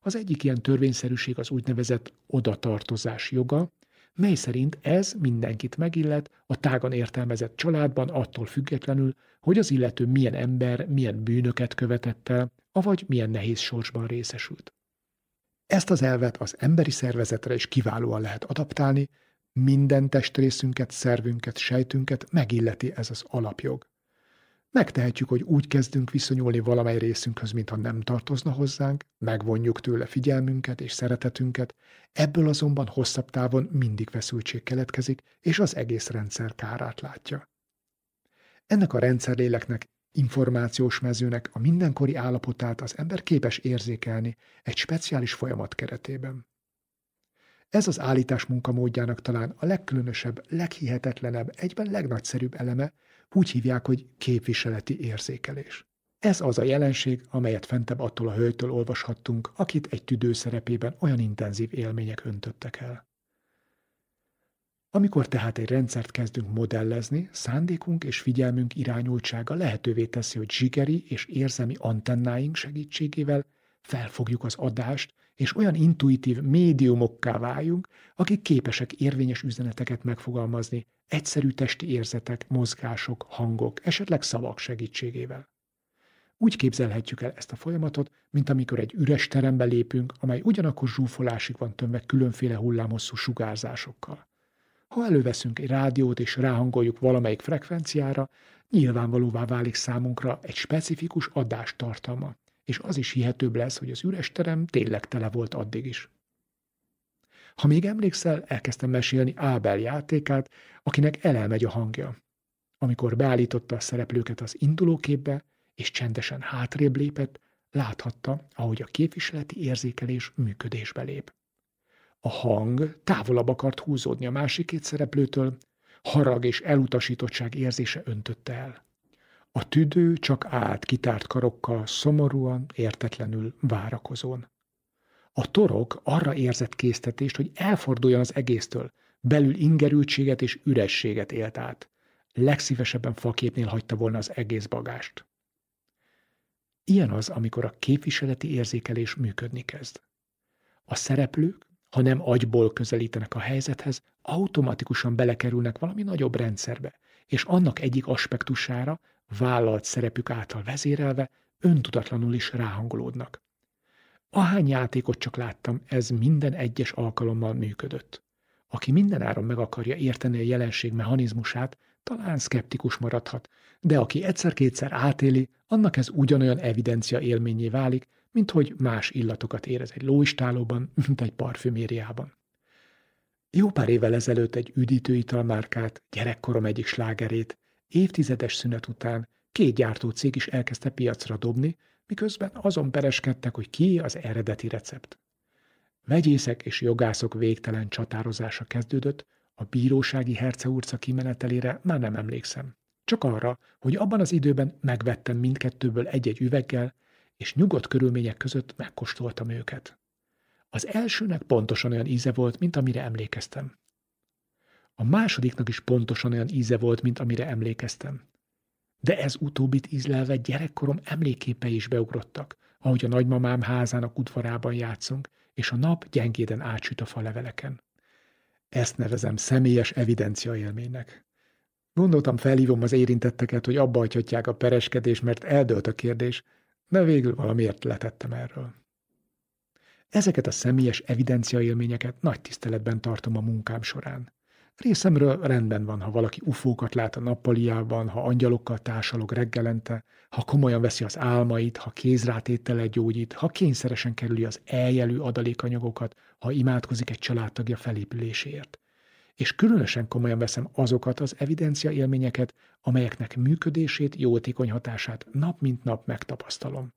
Az egyik ilyen törvényszerűség az úgynevezett odatartozás joga, mely szerint ez mindenkit megillet a tágan értelmezett családban attól függetlenül, hogy az illető milyen ember, milyen bűnöket követett el, avagy milyen nehéz sorsban részesült. Ezt az elvet az emberi szervezetre is kiválóan lehet adaptálni, minden testrészünket, szervünket, sejtünket megilleti ez az alapjog. Megtehetjük, hogy úgy kezdünk viszonyulni valamely részünkhöz, mintha nem tartozna hozzánk, megvonjuk tőle figyelmünket és szeretetünket, ebből azonban hosszabb távon mindig feszültség keletkezik, és az egész rendszer kárát látja. Ennek a rendszerléleknek, információs mezőnek a mindenkori állapotát az ember képes érzékelni egy speciális folyamat keretében. Ez az állítás munkamódjának talán a legkülönösebb, leghihetetlenebb, egyben legnagyszerűbb eleme, úgy hívják, hogy képviseleti érzékelés. Ez az a jelenség, amelyet fentebb attól a hölgytől olvashattunk, akit egy tüdő szerepében olyan intenzív élmények öntöttek el. Amikor tehát egy rendszert kezdünk modellezni, szándékunk és figyelmünk irányultsága lehetővé teszi, hogy zsigeri és érzelmi antennáink segítségével felfogjuk az adást, és olyan intuitív médiumokká váljunk, akik képesek érvényes üzeneteket megfogalmazni, egyszerű testi érzetek, mozgások, hangok, esetleg szavak segítségével. Úgy képzelhetjük el ezt a folyamatot, mint amikor egy üres terembe lépünk, amely ugyanakkor zsúfolásig van tömve különféle hullámhosszú sugárzásokkal. Ha előveszünk egy rádiót és ráhangoljuk valamelyik frekvenciára, nyilvánvalóvá válik számunkra egy specifikus adás tartalma, és az is hihetőbb lesz, hogy az üres terem tényleg tele volt addig is. Ha még emlékszel, elkezdtem mesélni Ábel játékát, akinek elelmegy a hangja. Amikor beállította a szereplőket az indulóképbe, és csendesen hátrébb lépett, láthatta, ahogy a képviseleti érzékelés működésbe lép. A hang távolabb akart húzódni a másik két szereplőtől, harag és elutasítottság érzése öntötte el. A tüdő csak állt kitárt karokkal, szomorúan, értetlenül várakozón. A torok arra érzett késztetést, hogy elforduljon az egésztől, belül ingerültséget és ürességet élt át. Legszívesebben faképnél hagyta volna az egész bagást. Ilyen az, amikor a képviseleti érzékelés működni kezd. A szereplők, ha nem agyból közelítenek a helyzethez, automatikusan belekerülnek valami nagyobb rendszerbe, és annak egyik aspektusára, vállalt szerepük által vezérelve, öntudatlanul is ráhangolódnak. Ahány játékot csak láttam, ez minden egyes alkalommal működött. Aki mindenáron meg akarja érteni a jelenség mechanizmusát, talán szkeptikus maradhat, de aki egyszer-kétszer átéli, annak ez ugyanolyan evidencia élményé válik, mint hogy más illatokat érez egy lóistálóban, mint egy parfümériában. Jó pár évvel ezelőtt egy üdítőitalmárkát, gyerekkorom egyik slágerét, évtizedes szünet után két gyártócég is elkezdte piacra dobni, miközben azon pereskedtek, hogy ki az eredeti recept. Vegyészek és jogászok végtelen csatározása kezdődött, a bírósági herceurca kimenetelére már nem emlékszem. Csak arra, hogy abban az időben megvettem mindkettőből egy-egy üveggel, és nyugodt körülmények között megkóstoltam őket. Az elsőnek pontosan olyan íze volt, mint amire emlékeztem. A másodiknak is pontosan olyan íze volt, mint amire emlékeztem. De ez utóbbit ízlelve gyerekkorom emléképei is beugrottak, ahogy a nagymamám házának udvarában játszunk, és a nap gyengéden átsüt a faleveleken. Ezt nevezem személyes evidencia élménynek. Gondoltam, felhívom az érintetteket, hogy abba hagyhatják a pereskedés, mert eldőlt a kérdés, de végül valamiért letettem erről. Ezeket a személyes evidencia élményeket nagy tiszteletben tartom a munkám során. Részemről rendben van, ha valaki ufókat lát a nappaliában, ha angyalokkal társalog reggelente, ha komolyan veszi az álmait, ha kézrátétele gyógyít, ha kényszeresen kerüli az eljelű adalékanyagokat, ha imádkozik egy családtagja felépüléséért. És különösen komolyan veszem azokat az evidencia élményeket, amelyeknek működését, jótékony hatását nap mint nap megtapasztalom.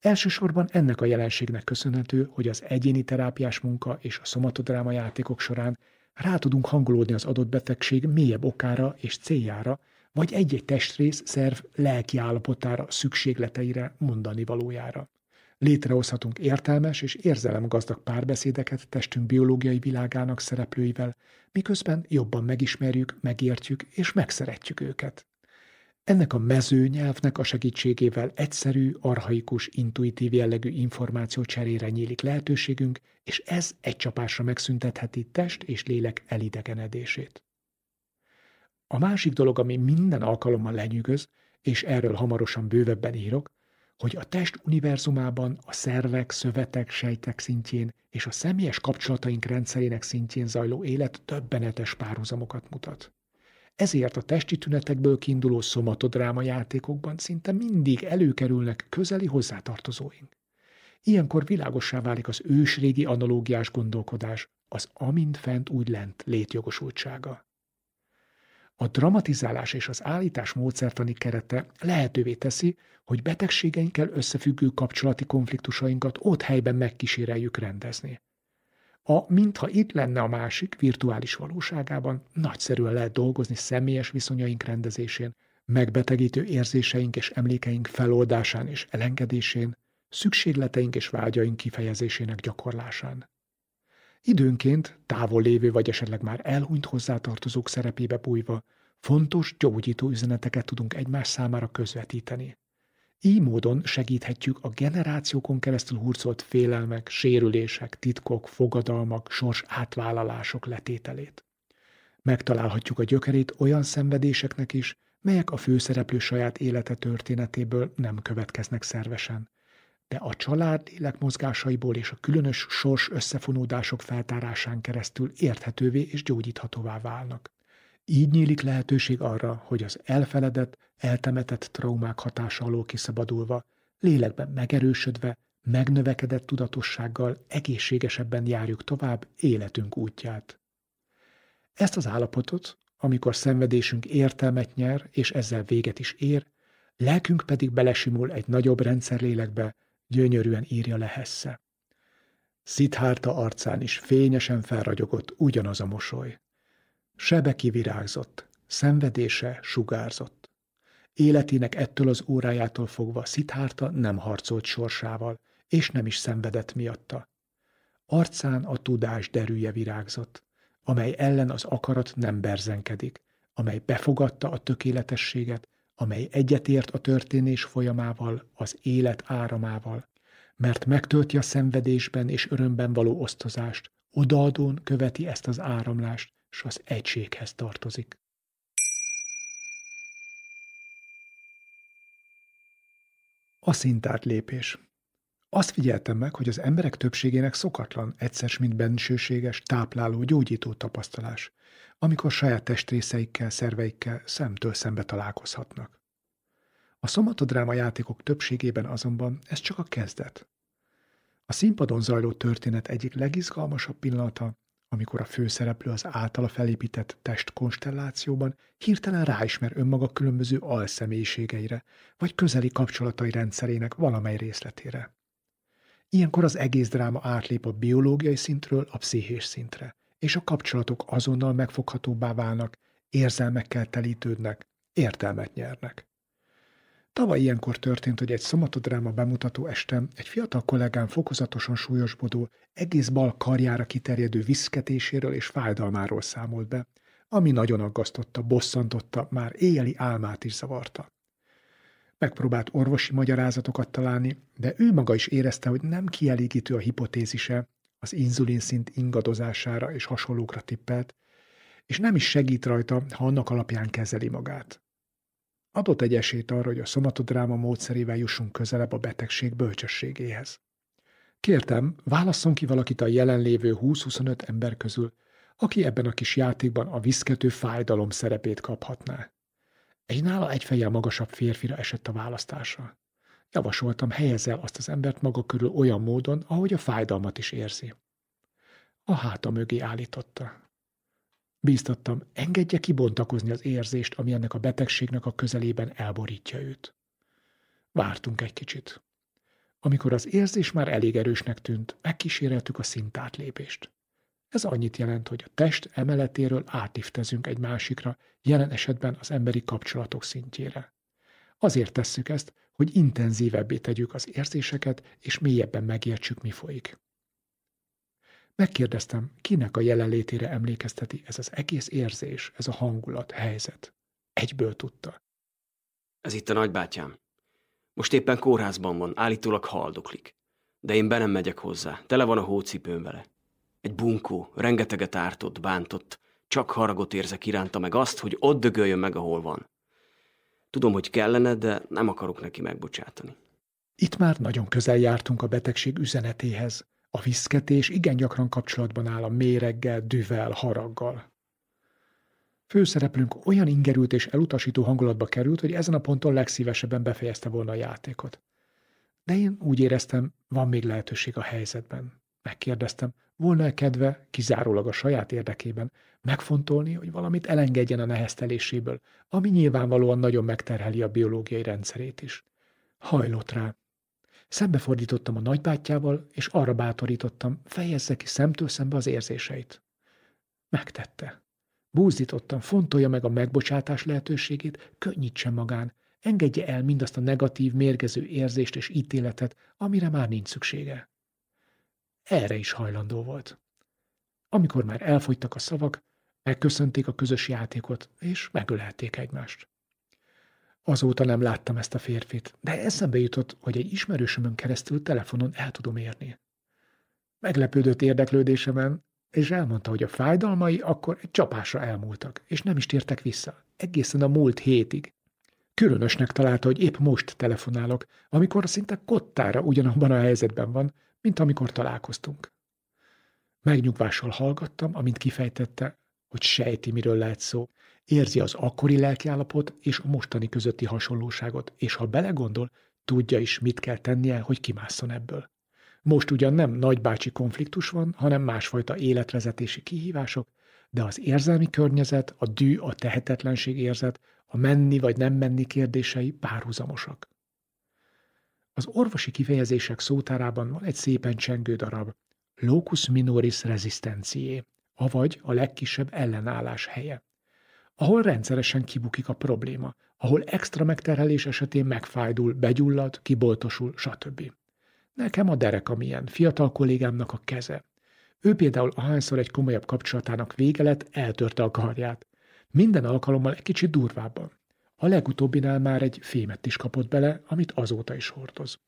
Elsősorban ennek a jelenségnek köszönhető, hogy az egyéni terápiás munka és a szomatodráma játékok során rá tudunk hangolódni az adott betegség mélyebb okára és céljára, vagy egy-egy testrész szerv lelki állapotára, szükségleteire, mondani valójára. Létrehozhatunk értelmes és érzelemgazdag párbeszédeket testünk biológiai világának szereplőivel, miközben jobban megismerjük, megértjük és megszeretjük őket. Ennek a mezőnyelvnek a segítségével egyszerű, arhaikus, intuitív jellegű információ cserére nyílik lehetőségünk, és ez egy csapásra megszüntetheti test és lélek elidegenedését. A másik dolog, ami minden alkalommal lenyűgöz, és erről hamarosan bővebben írok, hogy a test univerzumában a szervek, szövetek, sejtek szintjén és a személyes kapcsolataink rendszerének szintjén zajló élet többenetes párhuzamokat mutat. Ezért a testi tünetekből kiinduló szomatodráma játékokban szinte mindig előkerülnek közeli hozzátartozóink. Ilyenkor világossá válik az ősrégi analógiás gondolkodás, az amint fent úgy lent létjogosultsága. A dramatizálás és az állítás módszertani kerete lehetővé teszi, hogy betegségeinkkel összefüggő kapcsolati konfliktusainkat ott helyben megkíséreljük rendezni. A mintha itt lenne a másik virtuális valóságában, nagyszerűen lehet dolgozni személyes viszonyaink rendezésén, megbetegítő érzéseink és emlékeink feloldásán és elengedésén, szükségleteink és vágyaink kifejezésének gyakorlásán. Időnként távol lévő vagy esetleg már elhunyt hozzátartozók szerepébe bújva, fontos, gyógyító üzeneteket tudunk egymás számára közvetíteni. Így módon segíthetjük a generációkon keresztül hurcolt félelmek, sérülések, titkok, fogadalmak, sors átvállalások letételét. Megtalálhatjuk a gyökerét olyan szenvedéseknek is, melyek a főszereplő saját élete történetéből nem következnek szervesen, de a család mozgásaiból és a különös sors összefonódások feltárásán keresztül érthetővé és gyógyíthatóvá válnak. Így nyílik lehetőség arra, hogy az elfeledett, eltemetett traumák hatása alól kiszabadulva, lélekben megerősödve, megnövekedett tudatossággal egészségesebben járjuk tovább életünk útját. Ezt az állapotot, amikor szenvedésünk értelmet nyer, és ezzel véget is ér, lelkünk pedig belesimul egy nagyobb rendszerlélekbe, gyönyörűen írja le Hesse. Arcán is fényesen felragyogott ugyanaz a mosoly. Sebe kivirágzott, szenvedése sugárzott. Életének ettől az órájától fogva Szithárta nem harcolt sorsával, és nem is szenvedett miatta. Arcán a tudás derűje virágzott, amely ellen az akarat nem berzenkedik, amely befogadta a tökéletességet, amely egyetért a történés folyamával, az élet áramával, mert megtölti a szenvedésben és örömben való osztozást, odaadón követi ezt az áramlást, s az egységhez tartozik. A szintárt lépés. Azt figyeltem meg, hogy az emberek többségének szokatlan, egyszer mint bensőséges, tápláló, gyógyító tapasztalás, amikor saját testrészeikkel, szerveikkel szemtől szembe találkozhatnak. A szomatodráma játékok többségében azonban ez csak a kezdet. A színpadon zajló történet egyik legizgalmasabb pillanata, amikor a főszereplő az általa felépített testkonstellációban hirtelen ráismer önmaga különböző alszemélyiségeire, vagy közeli kapcsolatai rendszerének valamely részletére. Ilyenkor az egész dráma átlép a biológiai szintről a pszichés szintre, és a kapcsolatok azonnal megfoghatóbbá válnak, érzelmekkel telítődnek, értelmet nyernek. Tavaly ilyenkor történt, hogy egy szomatodráma bemutató este egy fiatal kollégám fokozatosan súlyosbodó, egész bal karjára kiterjedő viszketéséről és fájdalmáról számolt be, ami nagyon aggasztotta, bosszantotta, már éjjeli álmát is zavarta. Megpróbált orvosi magyarázatokat találni, de ő maga is érezte, hogy nem kielégítő a hipotézise, az inzulin szint ingadozására és hasonlókra tippelt, és nem is segít rajta, ha annak alapján kezeli magát. Adott egy esélyt arra, hogy a szomatodráma módszerével jussunk közelebb a betegség bölcsességéhez. Kértem, válasszon ki valakit a jelenlévő 20-25 ember közül, aki ebben a kis játékban a viszkető fájdalom szerepét kaphatná. Egy nála egy fejjel magasabb férfira esett a választása. Javasoltam, helyezzel azt az embert maga körül olyan módon, ahogy a fájdalmat is érzi. A háta mögé állította. Bíztattam, engedje kibontakozni az érzést, ami ennek a betegségnek a közelében elborítja őt. Vártunk egy kicsit. Amikor az érzés már elég erősnek tűnt, megkíséreltük a szintátlépést. Ez annyit jelent, hogy a test emeletéről átiftezünk egy másikra, jelen esetben az emberi kapcsolatok szintjére. Azért tesszük ezt, hogy intenzívebbé tegyük az érzéseket, és mélyebben megértsük, mi folyik. Megkérdeztem, kinek a jelenlétére emlékezteti ez az egész érzés, ez a hangulat, helyzet. Egyből tudta. Ez itt a nagybátyám. Most éppen kórházban van, állítólag haldoklik. De én be nem megyek hozzá, tele van a hócipőm vele. Egy bunkó, rengeteget ártott, bántott, csak haragot érzek iránta meg azt, hogy ott dögöljön meg, ahol van. Tudom, hogy kellene, de nem akarok neki megbocsátani. Itt már nagyon közel jártunk a betegség üzenetéhez. A viszketés igen gyakran kapcsolatban áll a méreggel, düvel, haraggal. Főszereplőnk olyan ingerült és elutasító hangulatba került, hogy ezen a ponton legszívesebben befejezte volna a játékot. De én úgy éreztem, van még lehetőség a helyzetben. Megkérdeztem, volna-e kedve, kizárólag a saját érdekében, megfontolni, hogy valamit elengedjen a nehezteléséből, ami nyilvánvalóan nagyon megterheli a biológiai rendszerét is. Hajlott rá. Szembefordítottam a nagybátyjával, és arra bátorítottam, fejezze ki szemtől szembe az érzéseit. Megtette. Búzdítottam, fontolja meg a megbocsátás lehetőségét, könnyítse magán, engedje el mindazt a negatív, mérgező érzést és ítéletet, amire már nincs szüksége. Erre is hajlandó volt. Amikor már elfogytak a szavak, megköszönték a közös játékot, és megölelték egymást. Azóta nem láttam ezt a férfit, de eszembe jutott, hogy egy ismerősömön keresztül telefonon el tudom érni. Meglepődött érdeklődésemen, és elmondta, hogy a fájdalmai akkor egy csapásra elmúltak, és nem is tértek vissza, egészen a múlt hétig. Különösnek találta, hogy épp most telefonálok, amikor szinte kottára ugyanabban a helyzetben van, mint amikor találkoztunk. Megnyugvással hallgattam, amint kifejtette, hogy sejti, miről lehet szó, érzi az akkori lelkiállapot és a mostani közötti hasonlóságot, és ha belegondol, tudja is, mit kell tennie, hogy kimásszon ebből. Most ugyan nem nagybácsi konfliktus van, hanem másfajta életvezetési kihívások, de az érzelmi környezet, a dű, a tehetetlenség érzet, a menni vagy nem menni kérdései párhuzamosak. Az orvosi kifejezések szótárában van egy szépen csengő darab, locus minoris resistentiae, avagy a legkisebb ellenállás helye, ahol rendszeresen kibukik a probléma, ahol extra megterhelés esetén megfájdul, begyullad, kiboltosul, stb. Nekem a derekam ilyen, fiatal kollégámnak a keze. Ő például ahányszor egy komolyabb kapcsolatának vége lett, eltörte a karját. Minden alkalommal egy kicsit durvábban. A legutóbbinál már egy fémet is kapott bele, amit azóta is hordoz.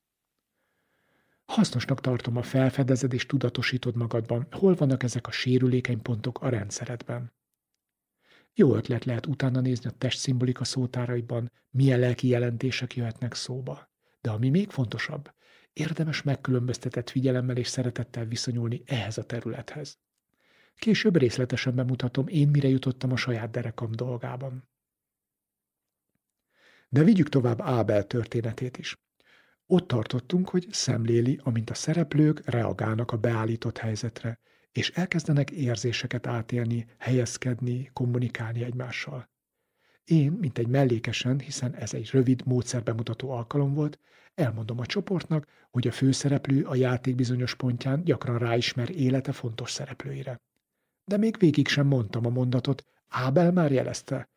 Hasznosnak tartom a felfedezed és tudatosítod magadban, hol vannak ezek a sérülékeny pontok a rendszeredben. Jó ötlet lehet utána nézni a testszimbolika szótáraiban, milyen lelki jelentések jöhetnek szóba. De ami még fontosabb, érdemes megkülönböztetett figyelemmel és szeretettel viszonyulni ehhez a területhez. Később részletesen bemutatom, én mire jutottam a saját derekam dolgában. De vigyük tovább Ábel történetét is. Ott tartottunk, hogy szemléli, amint a szereplők reagálnak a beállított helyzetre, és elkezdenek érzéseket átélni, helyezkedni, kommunikálni egymással. Én, mint egy mellékesen, hiszen ez egy rövid módszerbemutató alkalom volt, elmondom a csoportnak, hogy a főszereplő a játék bizonyos pontján gyakran ráismer élete fontos szereplőire. De még végig sem mondtam a mondatot, Ábel már jelezte.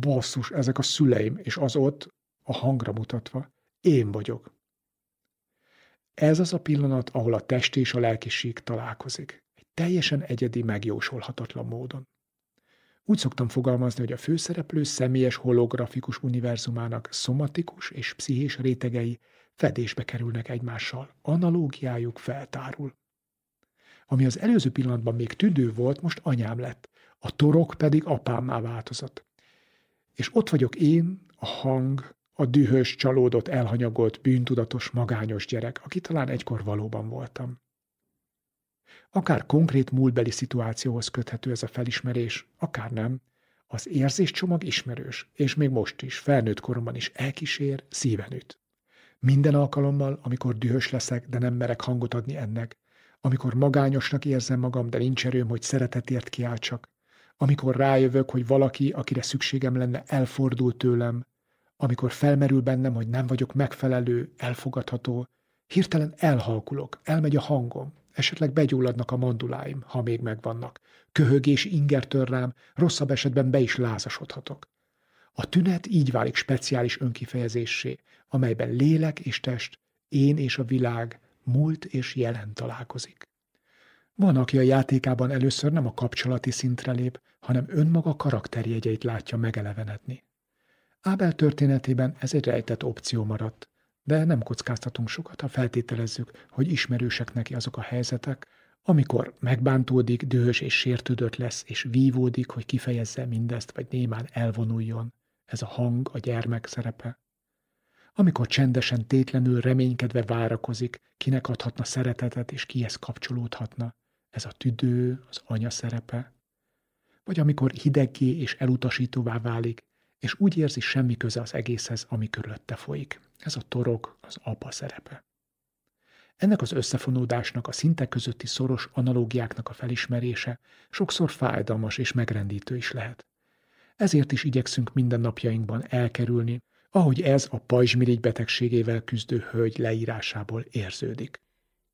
Basszus, ezek a szüleim, és az ott, a hangra mutatva, én vagyok. Ez az a pillanat, ahol a test és a lelkiség találkozik. Teljesen egyedi, megjósolhatatlan módon. Úgy szoktam fogalmazni, hogy a főszereplő személyes holografikus univerzumának szomatikus és pszichés rétegei fedésbe kerülnek egymással, analógiájuk feltárul. Ami az előző pillanatban még tüdő volt, most anyám lett, a torok pedig apámmá változott. És ott vagyok én, a hang, a dühös, csalódott, elhanyagolt, bűntudatos, magányos gyerek, aki talán egykor valóban voltam. Akár konkrét múltbeli szituációhoz köthető ez a felismerés, akár nem, az érzéscsomag ismerős, és még most is, felnőtt koromban is elkísér, szíven. Minden alkalommal, amikor dühös leszek, de nem merek hangot adni ennek, amikor magányosnak érzem magam, de nincs erőm, hogy szeretetért kiáltsak, amikor rájövök, hogy valaki, akire szükségem lenne, elfordul tőlem, amikor felmerül bennem, hogy nem vagyok megfelelő, elfogadható, Hirtelen elhalkulok, elmegy a hangom, esetleg begyulladnak a manduláim, ha még megvannak. Köhögés inger tör rám, rosszabb esetben be is lázasodhatok. A tünet így válik speciális önkifejezéssé, amelyben lélek és test, én és a világ, múlt és jelen találkozik. Van, aki a játékában először nem a kapcsolati szintre lép, hanem önmaga karakterjegyeit látja megelevenedni. Ábel történetében ez egy rejtett opció maradt, de nem kockáztatunk sokat, ha feltételezzük, hogy ismerősek neki azok a helyzetek, amikor megbántódik, dühös és sértődött lesz, és vívódik, hogy kifejezze mindezt, vagy némán elvonuljon. Ez a hang, a gyermek szerepe. Amikor csendesen, tétlenül, reménykedve várakozik, kinek adhatna szeretetet, és kihez kapcsolódhatna. Ez a tüdő, az anya szerepe. Vagy amikor hideggé és elutasítóvá válik, és úgy érzi semmi köze az egészhez, ami körülötte folyik. Ez a torok, az apa szerepe. Ennek az összefonódásnak, a szintek közötti szoros analógiáknak a felismerése sokszor fájdalmas és megrendítő is lehet. Ezért is igyekszünk minden napjainkban elkerülni, ahogy ez a pajzsmirigy betegségével küzdő hölgy leírásából érződik.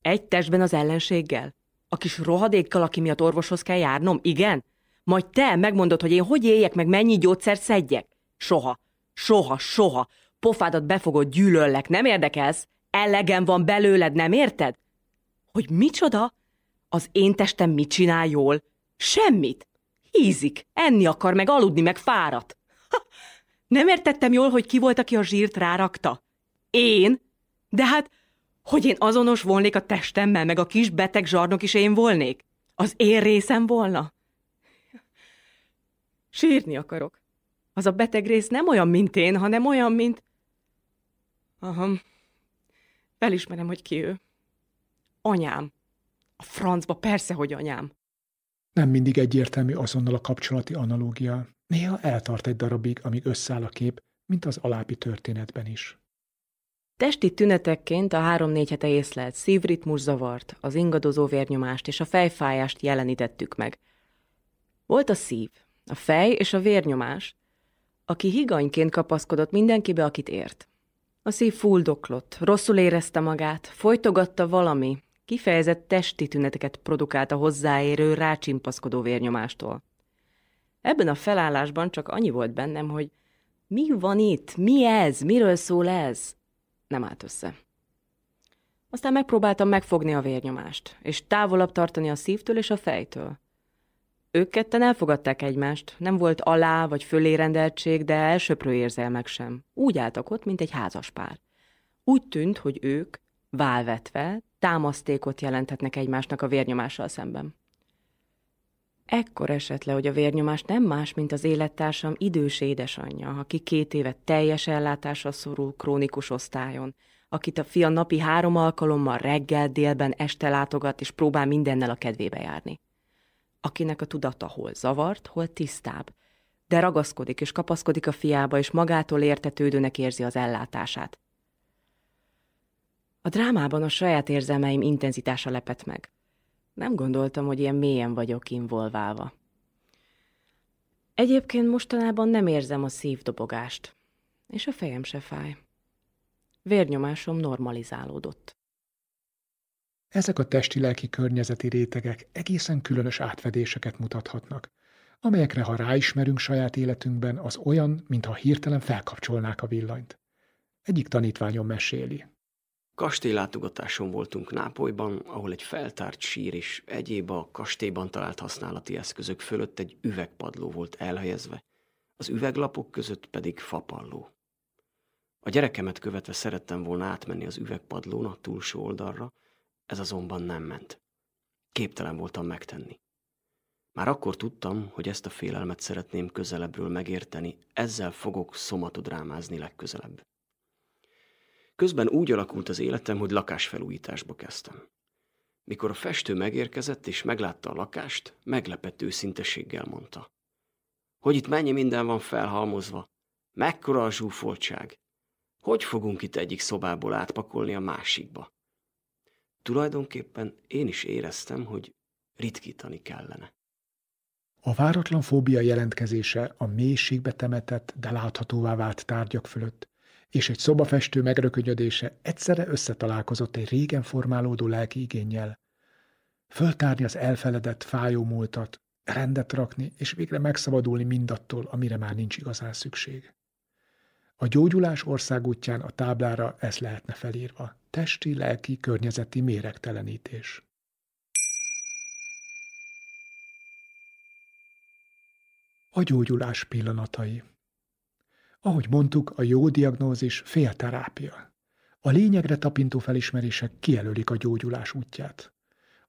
Egy testben az ellenséggel? A kis rohadékkal, aki miatt orvoshoz kell járnom, igen? Majd te megmondod, hogy én hogy éljek, meg mennyi gyógyszert szedjek? Soha, soha, soha. Pofádat befogod, gyűlöllek, nem érdekelsz? Elegem van belőled, nem érted? Hogy micsoda? Az én testem mit csinál jól? Semmit. Hízik, enni akar, meg aludni, meg fáradt. Nem értettem jól, hogy ki volt, aki a zsírt rárakta. Én? De hát, hogy én azonos volnék a testemmel, meg a kis beteg zsarnok is én volnék? Az én részem volna? Sírni akarok. Az a beteg rész nem olyan, mint én, hanem olyan, mint... Aha, felismerem, hogy ki ő. Anyám. A francba persze, hogy anyám. Nem mindig egyértelmű azonnal a kapcsolati analógia. Néha eltart egy darabig, amíg összeáll a kép, mint az alábbi történetben is. Testi tünetekként a három-négy hete észlelt szívritmus zavart, az ingadozó vérnyomást és a fejfájást jelenítettük meg. Volt a szív, a fej és a vérnyomás, aki higanyként kapaszkodott mindenkibe, akit ért. A szív fuldoklott, rosszul érezte magát, folytogatta valami, kifejezett testi tüneteket produkált a hozzáérő, rácsimpaszkodó vérnyomástól. Ebben a felállásban csak annyi volt bennem, hogy mi van itt, mi ez, miről szól ez? Nem állt össze. Aztán megpróbáltam megfogni a vérnyomást, és távolabb tartani a szívtől és a fejtől. Ők ketten elfogadták egymást, nem volt alá vagy fölé rendeltség, de elsöprő érzelmek sem. Úgy álltak ott, mint egy házas pár. Úgy tűnt, hogy ők, válvetve, támasztékot jelenthetnek egymásnak a vérnyomással szemben. Ekkor esett le, hogy a vérnyomás nem más, mint az élettársam idős édesanyja, aki két éve teljes ellátásra szorul krónikus osztályon, akit a fia napi három alkalommal reggel, délben, este látogat, és próbál mindennel a kedvébe járni akinek a tudata hol zavart, hol tisztább, de ragaszkodik és kapaszkodik a fiába, és magától értetődőnek érzi az ellátását. A drámában a saját érzelmeim intenzitása lepett meg. Nem gondoltam, hogy ilyen mélyen vagyok involválva. Egyébként mostanában nem érzem a szívdobogást, és a fejem se fáj. Vérnyomásom normalizálódott. Ezek a testi-lelki környezeti rétegek egészen különös átfedéseket mutathatnak, amelyekre, ha ráismerünk saját életünkben, az olyan, mintha hirtelen felkapcsolnák a villanyt. Egyik tanítványom meséli. Kastélylátogatáson voltunk Nápolyban, ahol egy feltárt sír és egyéb a kastélyban talált használati eszközök fölött egy üvegpadló volt elhelyezve, az üveglapok között pedig fapalló. A gyerekemet követve szerettem volna átmenni az üvegpadlón a túlsó oldalra, ez azonban nem ment. Képtelen voltam megtenni. Már akkor tudtam, hogy ezt a félelmet szeretném közelebbről megérteni, ezzel fogok szomatodrámázni legközelebb. Közben úgy alakult az életem, hogy lakásfelújításba kezdtem. Mikor a festő megérkezett és meglátta a lakást, meglepett őszinteséggel mondta. Hogy itt mennyi minden van felhalmozva, mekkora a zsúfoltság, hogy fogunk itt egyik szobából átpakolni a másikba? Tulajdonképpen én is éreztem, hogy ritkítani kellene. A váratlan fóbia jelentkezése a mélységbe temetett, de láthatóvá vált tárgyak fölött és egy szobafestő megrökönyödése egyszerre összetalálkozott egy régen formálódó lelki igényel. Föltárni az elfeledett, fájó múltat, rendet rakni, és végre megszabadulni mindattól, amire már nincs igazán szükség. A gyógyulás országútján a táblára ez lehetne felírva. Testi, lelki, környezeti méregtelenítés. A gyógyulás pillanatai Ahogy mondtuk, a jó diagnózis félterápia. A lényegre tapintó felismerések kijelölik a gyógyulás útját.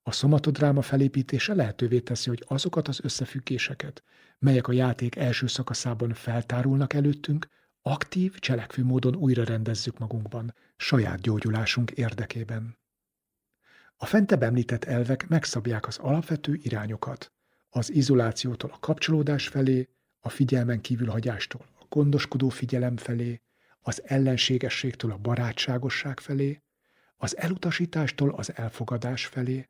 A szomatodráma felépítése lehetővé teszi, hogy azokat az összefüggéseket, melyek a játék első szakaszában feltárulnak előttünk, aktív, cselekvő módon újra rendezzük magunkban, saját gyógyulásunk érdekében. A fentebb említett elvek megszabják az alapvető irányokat, az izolációtól a kapcsolódás felé, a figyelmen kívülhagyástól a gondoskodó figyelem felé, az ellenségességtől a barátságosság felé, az elutasítástól az elfogadás felé,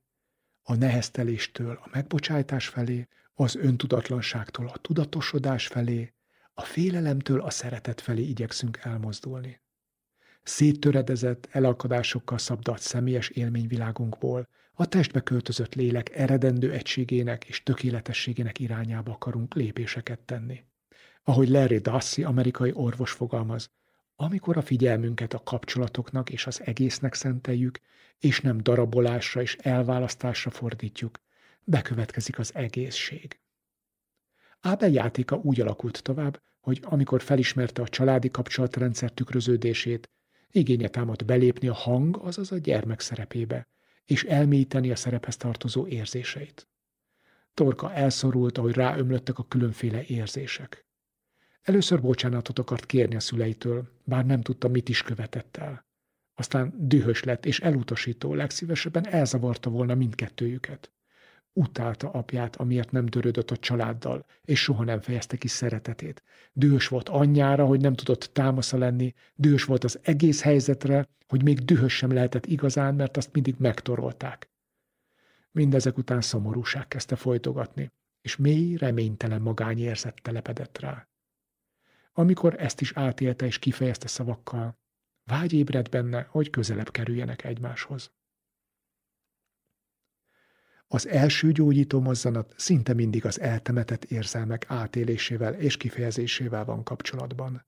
a nehezteléstől a megbocsájtás felé, az öntudatlanságtól a tudatosodás felé, a félelemtől a szeretet felé igyekszünk elmozdulni. Széttöredezett, elakadásokkal szabdalt személyes élményvilágunkból a testbe költözött lélek eredendő egységének és tökéletességének irányába akarunk lépéseket tenni. Ahogy Larry Dassey, amerikai orvos fogalmaz, amikor a figyelmünket a kapcsolatoknak és az egésznek szenteljük, és nem darabolásra és elválasztásra fordítjuk, bekövetkezik az egészség. Ábel játéka úgy alakult tovább, hogy amikor felismerte a családi kapcsolatrendszer tükröződését, igénye támadt belépni a hang, azaz a gyermek szerepébe, és elmélyíteni a szerephez tartozó érzéseit. Torka elszorult, ahogy ráömlöttek a különféle érzések. Először bocsánatot akart kérni a szüleitől, bár nem tudta, mit is követett el. Aztán dühös lett és elutasító, legszívesebben elzavarta volna mindkettőjüket. Utálta apját, amiért nem törődött a családdal, és soha nem fejezte ki szeretetét. Dühös volt anyjára, hogy nem tudott támasza lenni, dühös volt az egész helyzetre, hogy még dühös sem lehetett igazán, mert azt mindig megtorolták. Mindezek után szomorúság kezdte folytogatni, és mély, reménytelen magányérzet telepedett rá. Amikor ezt is átélte és kifejezte szavakkal, vágy ébred benne, hogy közelebb kerüljenek egymáshoz. Az első gyógyító mozzanat szinte mindig az eltemetett érzelmek átélésével és kifejezésével van kapcsolatban.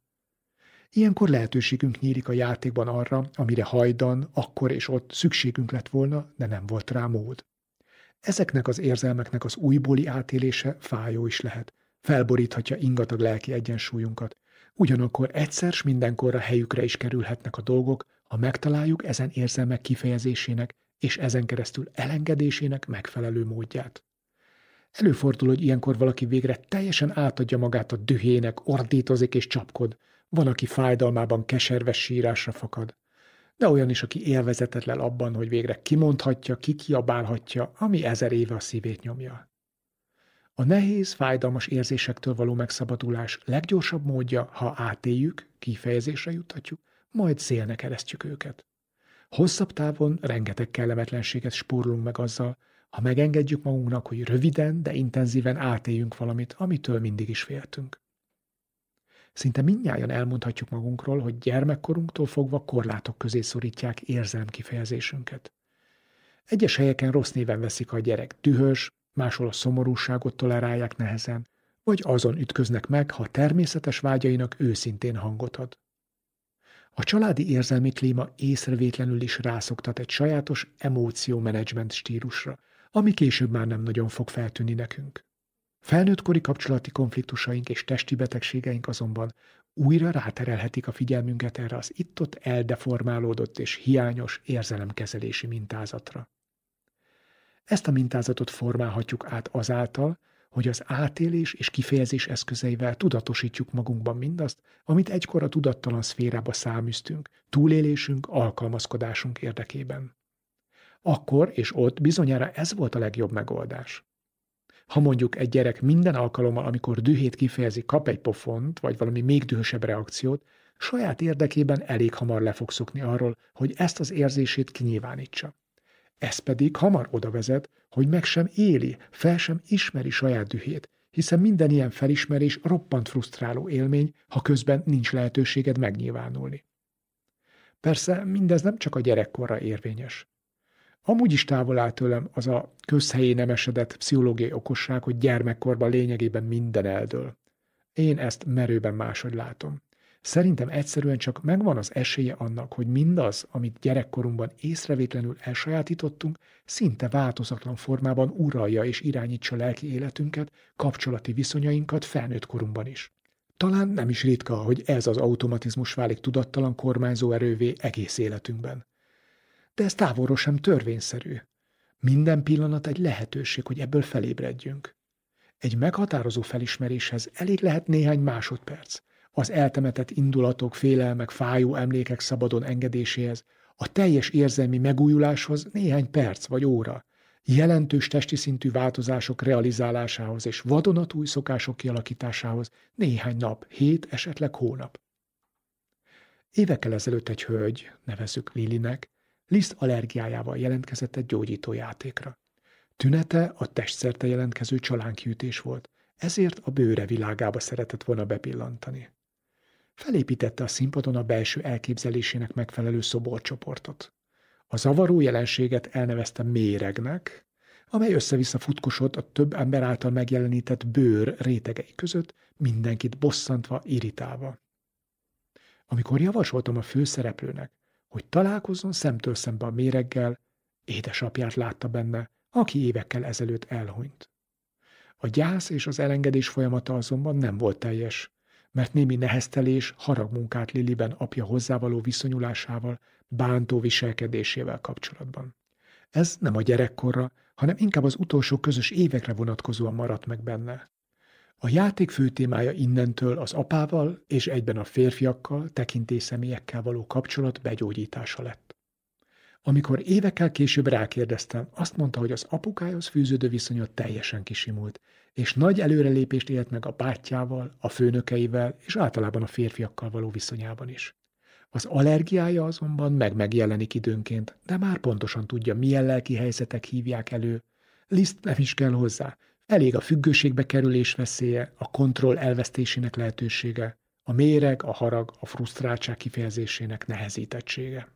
Ilyenkor lehetőségünk nyílik a játékban arra, amire hajdan, akkor és ott szükségünk lett volna, de nem volt rá mód. Ezeknek az érzelmeknek az újbóli átélése fájó is lehet, felboríthatja ingatag lelki egyensúlyunkat. Ugyanakkor egyszer s mindenkorra helyükre is kerülhetnek a dolgok, ha megtaláljuk ezen érzelmek kifejezésének és ezen keresztül elengedésének megfelelő módját. Előfordul, hogy ilyenkor valaki végre teljesen átadja magát a dühének, ordítozik és csapkod, van, aki fájdalmában keserves sírásra fakad. De olyan is, aki élvezetetlen abban, hogy végre kimondhatja, kikiabálhatja, ami ezer éve a szívét nyomja. A nehéz, fájdalmas érzésektől való megszabadulás leggyorsabb módja, ha átéljük, kifejezésre juthatjuk, majd szélnek eresztjük őket. Hosszabb távon rengeteg kellemetlenséget spórolunk meg azzal, ha megengedjük magunknak, hogy röviden, de intenzíven átéljünk valamit, amitől mindig is féltünk. Szinte mindnyájan elmondhatjuk magunkról, hogy gyermekkorunktól fogva korlátok közé szorítják kifejezésünket. Egyes helyeken rossz néven veszik a gyerek dühös, máshol a szomorúságot tolerálják nehezen, vagy azon ütköznek meg, ha természetes vágyainak őszintén hangot ad. A családi érzelmi klíma észrevétlenül is rászoktat egy sajátos emóció-menedzsment stílusra, ami később már nem nagyon fog feltűnni nekünk. Felnőttkori kapcsolati konfliktusaink és testi betegségeink azonban újra ráterelhetik a figyelmünket erre az itt-ott eldeformálódott és hiányos érzelemkezelési mintázatra. Ezt a mintázatot formálhatjuk át azáltal, hogy az átélés és kifejezés eszközeivel tudatosítjuk magunkban mindazt, amit egykor a tudattalan szférába száműztünk, túlélésünk, alkalmazkodásunk érdekében. Akkor és ott bizonyára ez volt a legjobb megoldás. Ha mondjuk egy gyerek minden alkalommal, amikor dühét kifejezi, kap egy pofont, vagy valami még dühösebb reakciót, saját érdekében elég hamar le fog szokni arról, hogy ezt az érzését kinyilvánítsa. Ez pedig hamar oda vezet, hogy meg sem éli, fel sem ismeri saját dühét, hiszen minden ilyen felismerés roppant frusztráló élmény, ha közben nincs lehetőséged megnyilvánulni. Persze mindez nem csak a gyerekkorra érvényes. Amúgy is távol áll tőlem az a közhelyé nem esedett pszichológiai okosság, hogy gyermekkorban lényegében minden eldől. Én ezt merőben máshogy látom. Szerintem egyszerűen csak megvan az esélye annak, hogy mindaz, amit gyerekkorunkban észrevétlenül elsajátítottunk, szinte változatlan formában uralja és irányítsa lelki életünket, kapcsolati viszonyainkat felnőtt korunkban is. Talán nem is ritka, hogy ez az automatizmus válik tudattalan kormányzó erővé egész életünkben. De ez távolról sem törvényszerű. Minden pillanat egy lehetőség, hogy ebből felébredjünk. Egy meghatározó felismeréshez elég lehet néhány másodperc, az eltemetett indulatok, félelmek, fájó emlékek szabadon engedéséhez, a teljes érzelmi megújuláshoz néhány perc vagy óra, jelentős testi szintű változások realizálásához és vadonatúj szokások kialakításához néhány nap, hét, esetleg hónap. Évekkel ezelőtt egy hölgy, nevezzük Lilinek, liszt allergiájával jelentkezett egy gyógyító játékra. Tünete a testszerte jelentkező csalánkiütés volt, ezért a bőre világába szeretett volna bepillantani. Felépítette a színpadon a belső elképzelésének megfelelő szoborcsoportot. A zavaró jelenséget elnevezte méregnek, amely össze-vissza futkosott a több ember által megjelenített bőr rétegei között, mindenkit bosszantva, irritálva. Amikor javasoltam a főszereplőnek, hogy találkozzon szemtől szembe a méreggel, édesapját látta benne, aki évekkel ezelőtt elhunyt. A gyász és az elengedés folyamata azonban nem volt teljes, mert némi neheztelés, haragmunkát Liliben apja hozzávaló viszonyulásával, bántó viselkedésével kapcsolatban. Ez nem a gyerekkorra, hanem inkább az utolsó közös évekre vonatkozóan maradt meg benne. A játék fő témája innentől az apával és egyben a férfiakkal, tekintélyszemélyekkel való kapcsolat begyógyítása lett. Amikor évekkel később rákérdeztem, azt mondta, hogy az apukához fűződő viszonya teljesen kisimult, és nagy előrelépést élt meg a bátyjával, a főnökeivel és általában a férfiakkal való viszonyában is. Az allergiája azonban meg megjelenik időnként, de már pontosan tudja, milyen lelki helyzetek hívják elő. Liszt nem is kell hozzá. Elég a függőségbe kerülés veszélye, a kontroll elvesztésének lehetősége, a méreg, a harag, a frusztráltság kifejezésének nehezítettsége.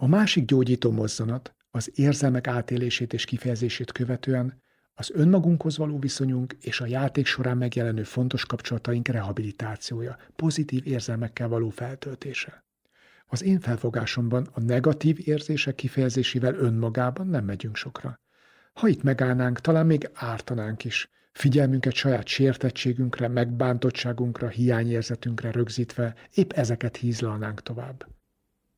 A másik gyógyító mozzanat az érzelmek átélését és kifejezését követően az önmagunkhoz való viszonyunk és a játék során megjelenő fontos kapcsolataink rehabilitációja, pozitív érzelmekkel való feltöltése. Az én felfogásomban a negatív érzések kifejezésével önmagában nem megyünk sokra. Ha itt megállnánk, talán még ártanánk is, figyelmünket saját sértettségünkre, megbántottságunkra, hiányérzetünkre rögzítve, épp ezeket hízlalnánk tovább.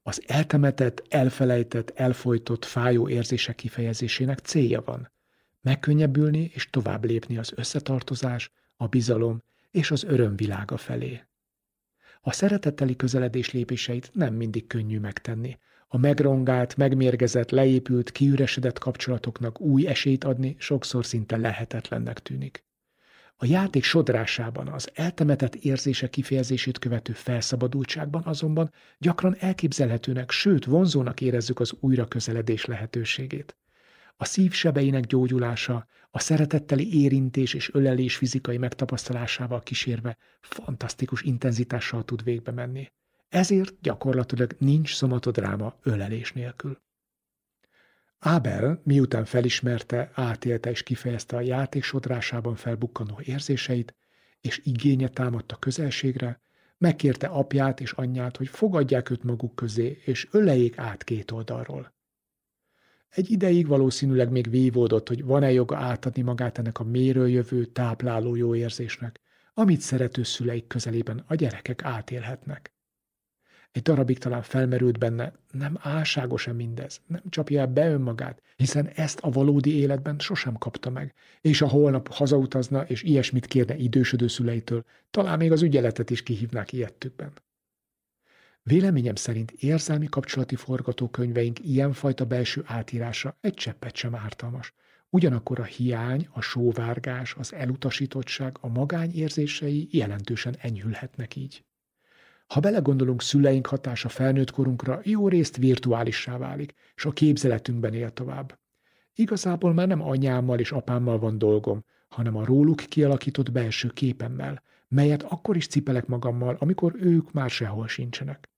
Az eltemetett, elfelejtett, elfolytott, fájó érzések kifejezésének célja van – megkönnyebbülni és tovább lépni az összetartozás, a bizalom és az öröm világa felé. A szeretetteli közeledés lépéseit nem mindig könnyű megtenni. A megrongált, megmérgezett, leépült, kiüresedett kapcsolatoknak új esélyt adni sokszor szinte lehetetlennek tűnik. A játék sodrásában, az eltemetett érzések kifejezését követő felszabadultságban azonban gyakran elképzelhetőnek, sőt vonzónak érezzük az újra közeledés lehetőségét a szívsebeinek gyógyulása, a szeretetteli érintés és ölelés fizikai megtapasztalásával kísérve fantasztikus intenzitással tud végbe menni. Ezért gyakorlatilag nincs szomatodráma ölelés nélkül. Ábel, miután felismerte, átélte és kifejezte a játék sodrásában felbukkanó érzéseit, és igénye támadt a közelségre, megkérte apját és anyját, hogy fogadják őt maguk közé, és öleljék át két oldalról. Egy ideig valószínűleg még vívódott, hogy van-e joga átadni magát ennek a méről tápláló jó érzésnek, amit szerető szüleik közelében a gyerekek átélhetnek. Egy darabig talán felmerült benne, nem álságos-e mindez, nem csapja be önmagát, hiszen ezt a valódi életben sosem kapta meg, és a holnap hazautazna és ilyesmit kérne idősödő szüleitől, talán még az ügyeletet is kihívnák ilyettükben. Véleményem szerint érzelmi kapcsolati forgatókönyveink ilyenfajta belső átírása egy cseppet sem ártalmas. Ugyanakkor a hiány, a sóvárgás, az elutasítottság, a magány érzései jelentősen enyhülhetnek így. Ha belegondolunk, szüleink hatása felnőtt korunkra jó részt virtuálissá válik, és a képzeletünkben él tovább. Igazából már nem anyámmal és apámmal van dolgom, hanem a róluk kialakított belső képemmel, melyet akkor is cipelek magammal, amikor ők már sehol sincsenek.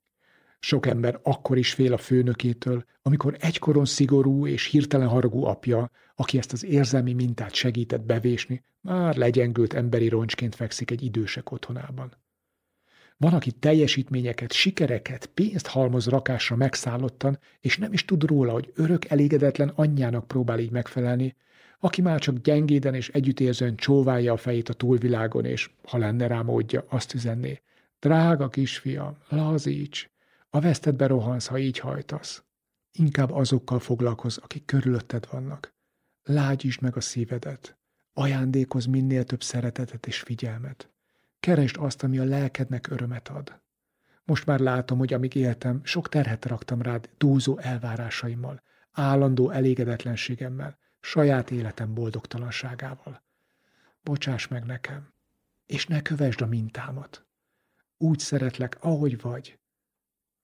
Sok ember akkor is fél a főnökétől, amikor egykoron szigorú és hirtelen haragú apja, aki ezt az érzelmi mintát segített bevésni, már legyengült emberi roncsként fekszik egy idősek otthonában. Van, aki teljesítményeket, sikereket, pénzt halmoz rakásra megszállottan, és nem is tud róla, hogy örök elégedetlen anyjának próbál így megfelelni, aki már csak gyengéden és együttérzően csóválja a fejét a túlvilágon, és ha lenne rá módja, azt üzenné. Drága kisfiam, lazíts, a vesztedbe rohansz, ha így hajtasz. Inkább azokkal foglalkozz, akik körülötted vannak. Lágyítsd meg a szívedet. Ajándékoz minél több szeretetet és figyelmet. Keresd azt, ami a lelkednek örömet ad. Most már látom, hogy amíg éltem, sok terhet raktam rád túlzó elvárásaimmal, állandó elégedetlenségemmel, saját életem boldogtalanságával. Bocsáss meg nekem, és ne kövesd a mintámat. Úgy szeretlek, ahogy vagy.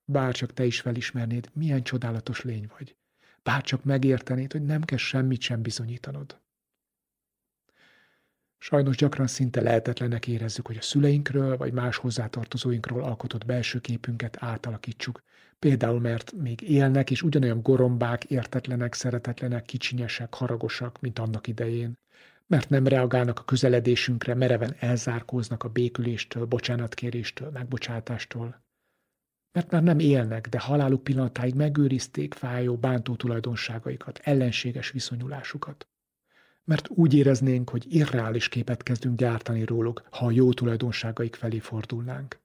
Bárcsak te is felismernéd, milyen csodálatos lény vagy. Bárcsak megértenéd, hogy nem kell semmit sem bizonyítanod. Sajnos gyakran szinte lehetetlenek érezzük, hogy a szüleinkről vagy más hozzátartozóinkról alkotott belső képünket átalakítsuk. Például mert még élnek, és ugyanolyan gorombák, értetlenek, szeretetlenek, kicsinyesek, haragosak, mint annak idején. Mert nem reagálnak a közeledésünkre, mereven elzárkóznak a béküléstől, bocsánatkéréstől, megbocsátástól. Mert már nem élnek, de haláluk pillanatáig megőrizték fájó, bántó tulajdonságaikat, ellenséges viszonyulásukat mert úgy éreznénk, hogy irreális képet kezdünk gyártani róluk, ha a jó tulajdonságaik felé fordulnánk.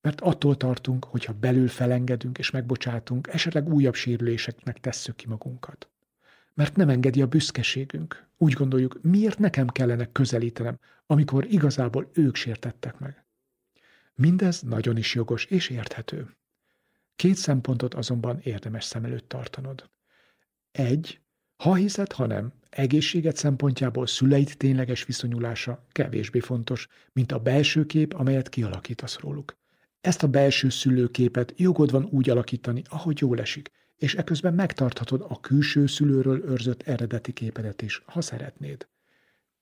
Mert attól tartunk, hogy ha belül felengedünk és megbocsátunk, esetleg újabb sérüléseknek tesszük ki magunkat. Mert nem engedi a büszkeségünk. Úgy gondoljuk, miért nekem kellene közelítenem, amikor igazából ők sértettek meg. Mindez nagyon is jogos és érthető. Két szempontot azonban érdemes szem előtt tartanod. Egy, ha hiszed, ha nem, egészséget szempontjából szüleid tényleges viszonyulása kevésbé fontos, mint a belső kép, amelyet kialakítasz róluk. Ezt a belső szülőképet jogod van úgy alakítani, ahogy jól esik, és eközben megtarthatod a külső szülőről őrzött eredeti képedet is, ha szeretnéd.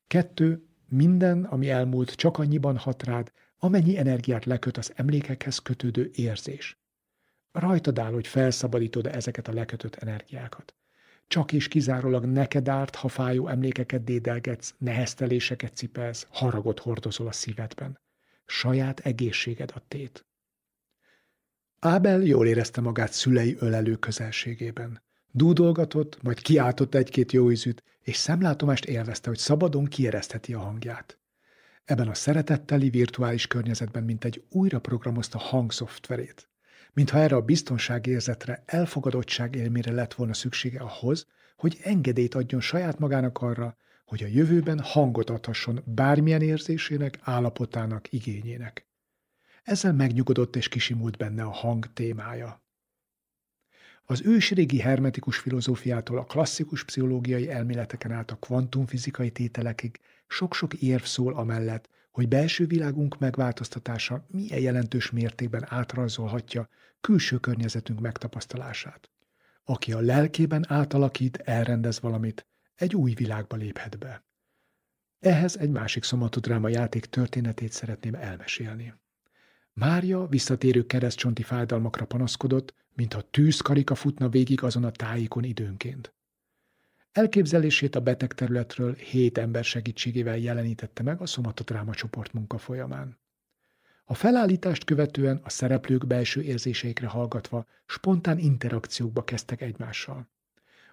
Kettő, minden, ami elmúlt, csak annyiban hat rád, amennyi energiát leköt az emlékekhez kötődő érzés. Rajtad áll, hogy felszabadítod ezeket a lekötött energiákat csak és kizárólag neked árt, ha fájó emlékeket dédelgetsz, nehezteléseket cipelsz, haragot hordozol a szívedben. Saját egészséged a tét. Ábel jól érezte magát szülei ölelő közelségében. Dúdolgatott, majd kiáltott egy-két jó ízűt, és szemlátomást élvezte, hogy szabadon kieresztheti a hangját. Ebben a szeretetteli virtuális környezetben mint egy újra programozta hangszoftverét mintha erre a biztonságérzetre, elfogadottság élmére lett volna szüksége ahhoz, hogy engedélyt adjon saját magának arra, hogy a jövőben hangot adhasson bármilyen érzésének, állapotának, igényének. Ezzel megnyugodott és kisimult benne a hang témája. Az ősrégi hermetikus filozófiától a klasszikus pszichológiai elméleteken át a kvantumfizikai tételekig sok-sok érv szól amellett, hogy belső világunk megváltoztatása milyen jelentős mértékben átrajzolhatja külső környezetünk megtapasztalását. Aki a lelkében átalakít, elrendez valamit, egy új világba léphet be. Ehhez egy másik szomatodráma játék történetét szeretném elmesélni. Mária visszatérő keresztcsonti fájdalmakra panaszkodott, mintha tűzkarika futna végig azon a tájékon időnként. Elképzelését a beteg területről hét ember segítségével jelenítette meg a szomatodráma csoport munka folyamán. A felállítást követően a szereplők belső érzéseikre hallgatva spontán interakciókba kezdtek egymással.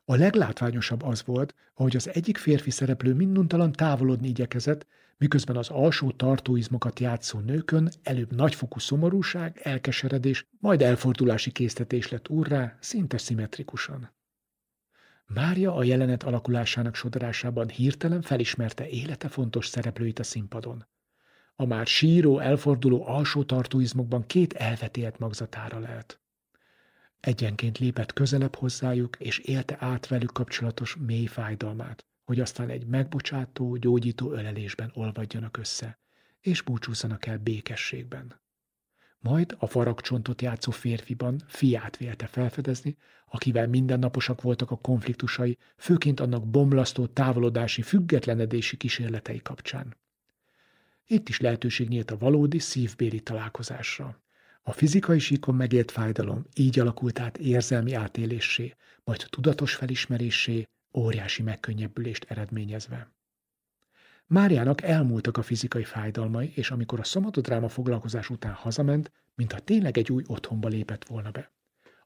A leglátványosabb az volt, ahogy az egyik férfi szereplő minduntalan távolodni igyekezett, miközben az alsó tartóizmokat játszó nőkön előbb nagyfokú szomorúság, elkeseredés, majd elfordulási késztetés lett úrrá, szinte szimmetrikusan. Mária a jelenet alakulásának sodrásában hirtelen felismerte élete fontos szereplőit a színpadon. A már síró, elforduló alsó tartóizmokban két elvetélt magzatára lehet. Egyenként lépett közelebb hozzájuk, és élte át velük kapcsolatos mély fájdalmát, hogy aztán egy megbocsátó, gyógyító ölelésben olvadjanak össze, és búcsúzzanak el békességben. Majd a faragcsontot játszó férfiban fiát vélte felfedezni, akivel mindennaposak voltak a konfliktusai, főként annak bomlasztó távolodási, függetlenedési kísérletei kapcsán. Itt is lehetőség nyílt a valódi szívbéli találkozásra. A fizikai síkon megélt fájdalom így alakult át érzelmi átélésé, majd tudatos felismerésé, óriási megkönnyebbülést eredményezve. Máriának elmúltak a fizikai fájdalmai, és amikor a szomatodráma foglalkozás után hazament, mintha tényleg egy új otthonba lépett volna be.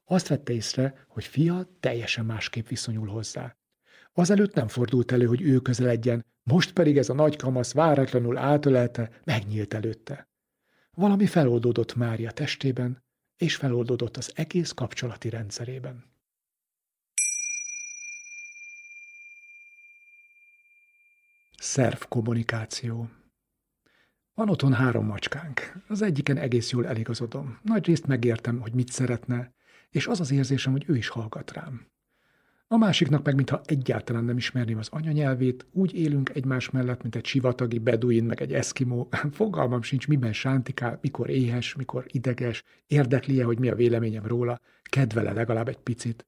Azt vette észre, hogy fia teljesen másképp viszonyul hozzá. Azelőtt nem fordult elő, hogy ő közeledjen, most pedig ez a nagy kamasz váratlanul átölelte, megnyílt előtte. Valami feloldódott Mária testében, és feloldódott az egész kapcsolati rendszerében. Szerv kommunikáció. Van otthon három macskánk. Az egyiken egész jól eligazodom. Nagy részt megértem, hogy mit szeretne, és az az érzésem, hogy ő is hallgat rám. A másiknak meg, mintha egyáltalán nem ismerném az anyanyelvét, úgy élünk egymás mellett, mint egy sivatagi beduin, meg egy eszkimó. Fogalmam sincs, miben sántikál, mikor éhes, mikor ideges, érdekli-e, hogy mi a véleményem róla, kedvele legalább egy picit.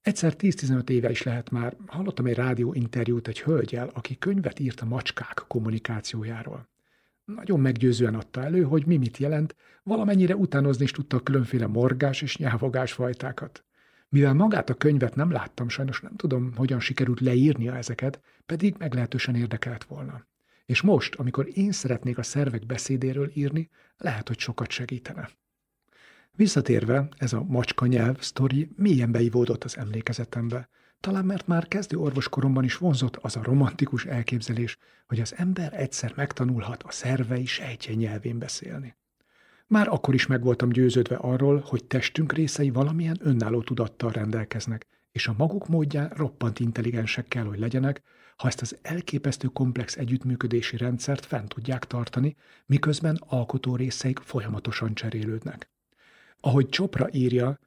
Egyszer 10-15 éve is lehet már, hallottam egy rádió interjút egy hölgyel, aki könyvet írt a macskák kommunikációjáról. Nagyon meggyőzően adta elő, hogy mi mit jelent, valamennyire utánozni is tudta a különféle morgás és nyávogás fajtákat. Mivel magát a könyvet nem láttam, sajnos nem tudom, hogyan sikerült leírnia ezeket, pedig meglehetősen érdekelt volna. És most, amikor én szeretnék a szervek beszédéről írni, lehet, hogy sokat segítene. Visszatérve, ez a macska nyelv sztori mélyen beivódott az emlékezetembe, talán mert már kezdő orvoskoromban is vonzott az a romantikus elképzelés, hogy az ember egyszer megtanulhat a szervei sejtje nyelvén beszélni. Már akkor is meg voltam győződve arról, hogy testünk részei valamilyen önálló tudattal rendelkeznek, és a maguk módján roppant intelligensek kell, hogy legyenek, ha ezt az elképesztő komplex együttműködési rendszert fent tudják tartani, miközben alkotó részeik folyamatosan cserélődnek. Ahogy Csopra írja,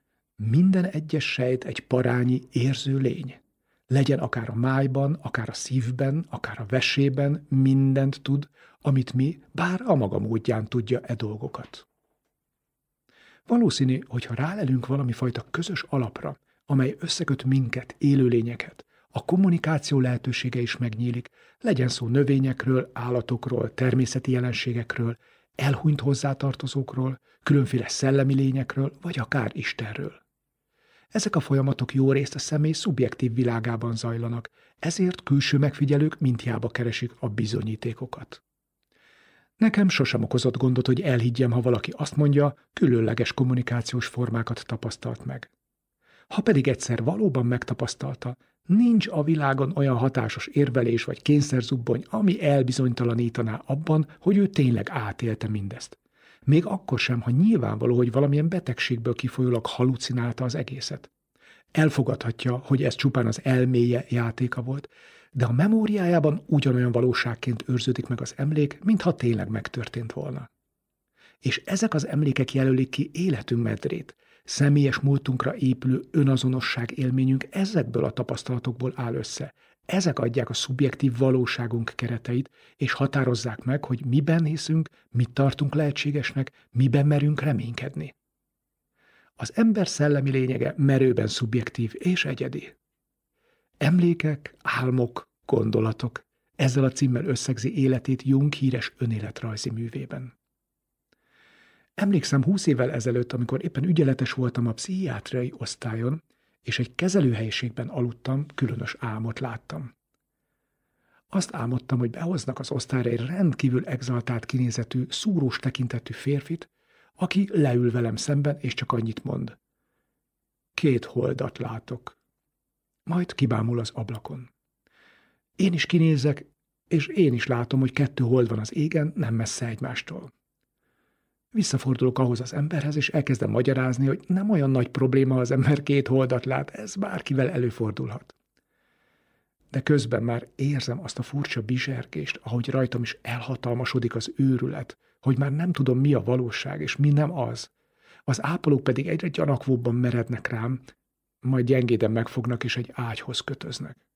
minden egyes sejt egy parányi érző lény. Legyen akár a májban, akár a szívben, akár a vesében, mindent tud, amit mi, bár a maga módján tudja e dolgokat. Valószínű, hogy ha rálelünk valami fajta közös alapra, amely összeköt minket, élőlényeket, a kommunikáció lehetősége is megnyílik, legyen szó növényekről, állatokról, természeti jelenségekről, elhunyt hozzátartozókról, különféle szellemi lényekről, vagy akár Istenről. Ezek a folyamatok jó részt a személy szubjektív világában zajlanak, ezért külső megfigyelők mintjába keresik a bizonyítékokat. Nekem sosem okozott gondot, hogy elhiggyem, ha valaki azt mondja, különleges kommunikációs formákat tapasztalt meg. Ha pedig egyszer valóban megtapasztalta, nincs a világon olyan hatásos érvelés vagy kényszerzubbony, ami elbizonytalanítaná abban, hogy ő tényleg átélte mindezt. Még akkor sem, ha nyilvánvaló, hogy valamilyen betegségből kifolyólag halucinálta az egészet. Elfogadhatja, hogy ez csupán az elméje játéka volt, de a memóriájában ugyanolyan valóságként őrződik meg az emlék, mintha tényleg megtörtént volna. És ezek az emlékek jelölik ki életünk medrét, személyes múltunkra épülő önazonosság élményünk ezekből a tapasztalatokból áll össze. Ezek adják a szubjektív valóságunk kereteit, és határozzák meg, hogy miben hiszünk, mit tartunk lehetségesnek, miben merünk reménykedni. Az ember szellemi lényege merőben szubjektív és egyedi. Emlékek, álmok, gondolatok. Ezzel a címmel összegzi életét Jung híres önéletrajzi művében. Emlékszem húsz évvel ezelőtt, amikor éppen ügyeletes voltam a pszichiátriai osztályon, és egy kezelőhelyiségben aludtam, különös álmot láttam. Azt álmodtam, hogy behoznak az osztályra egy rendkívül exaltált kinézetű, szúrós tekintetű férfit, aki leül velem szemben, és csak annyit mond. Két holdat látok. Majd kibámul az ablakon. Én is kinézek, és én is látom, hogy kettő hold van az égen, nem messze egymástól. Visszafordulok ahhoz az emberhez, és elkezdem magyarázni, hogy nem olyan nagy probléma, az ember két holdat lát, ez bárkivel előfordulhat. De közben már érzem azt a furcsa bizsergést, ahogy rajtam is elhatalmasodik az őrület, hogy már nem tudom, mi a valóság, és mi nem az. Az ápolók pedig egyre gyanakvóbban merednek rám, majd gyengéden megfognak, és egy ágyhoz kötöznek.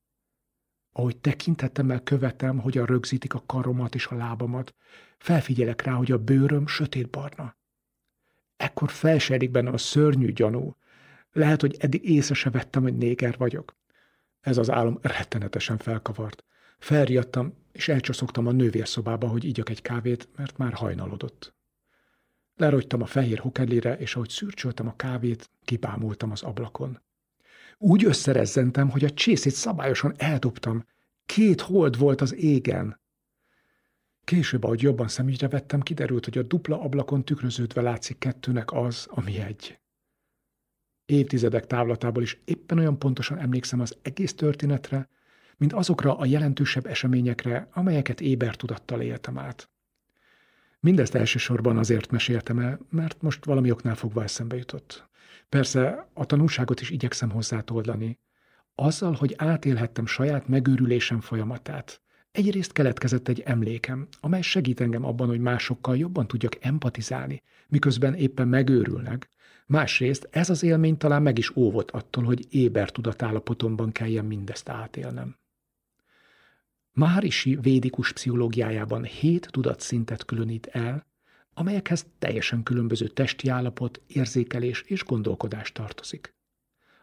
Ahogy tekintetemmel követem, hogyan rögzítik a karomat és a lábamat, felfigyelek rá, hogy a bőröm sötétbarna. Ekkor felserik benne a szörnyű gyanú. Lehet, hogy eddig észre se vettem, hogy néger vagyok. Ez az álom rettenetesen felkavart. Felriadtam, és elcsoszogtam a nővérszobába, hogy igyak egy kávét, mert már hajnalodott. Lerogytam a fehér hokedlire, és ahogy szürcsöltem a kávét, kipámultam az ablakon. Úgy összerezzentem, hogy a csészét szabályosan eldobtam. Két hold volt az égen. Később, ahogy jobban szemügyre vettem, kiderült, hogy a dupla ablakon tükröződve látszik kettőnek az, ami egy. Évtizedek távlatából is éppen olyan pontosan emlékszem az egész történetre, mint azokra a jelentősebb eseményekre, amelyeket éber tudattal éltem át. Mindezt elsősorban azért meséltem el, mert most valami oknál fogva eszembe jutott. Persze a tanulságot is igyekszem hozzátoldani. Azzal, hogy átélhettem saját megőrülésem folyamatát, egyrészt keletkezett egy emlékem, amely segít engem abban, hogy másokkal jobban tudjak empatizálni, miközben éppen megőrülnek. Másrészt ez az élmény talán meg is óvott attól, hogy éber tudatállapotomban kelljen mindezt átélnem. Maharishi védikus pszichológiájában hét tudatszintet különít el, amelyekhez teljesen különböző testi állapot, érzékelés és gondolkodás tartozik.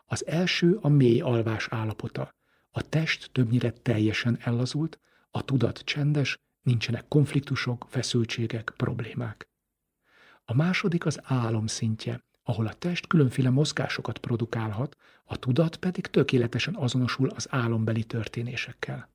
Az első a mély alvás állapota. A test többnyire teljesen ellazult, a tudat csendes, nincsenek konfliktusok, feszültségek, problémák. A második az álom szintje, ahol a test különféle mozgásokat produkálhat, a tudat pedig tökéletesen azonosul az álombeli történésekkel.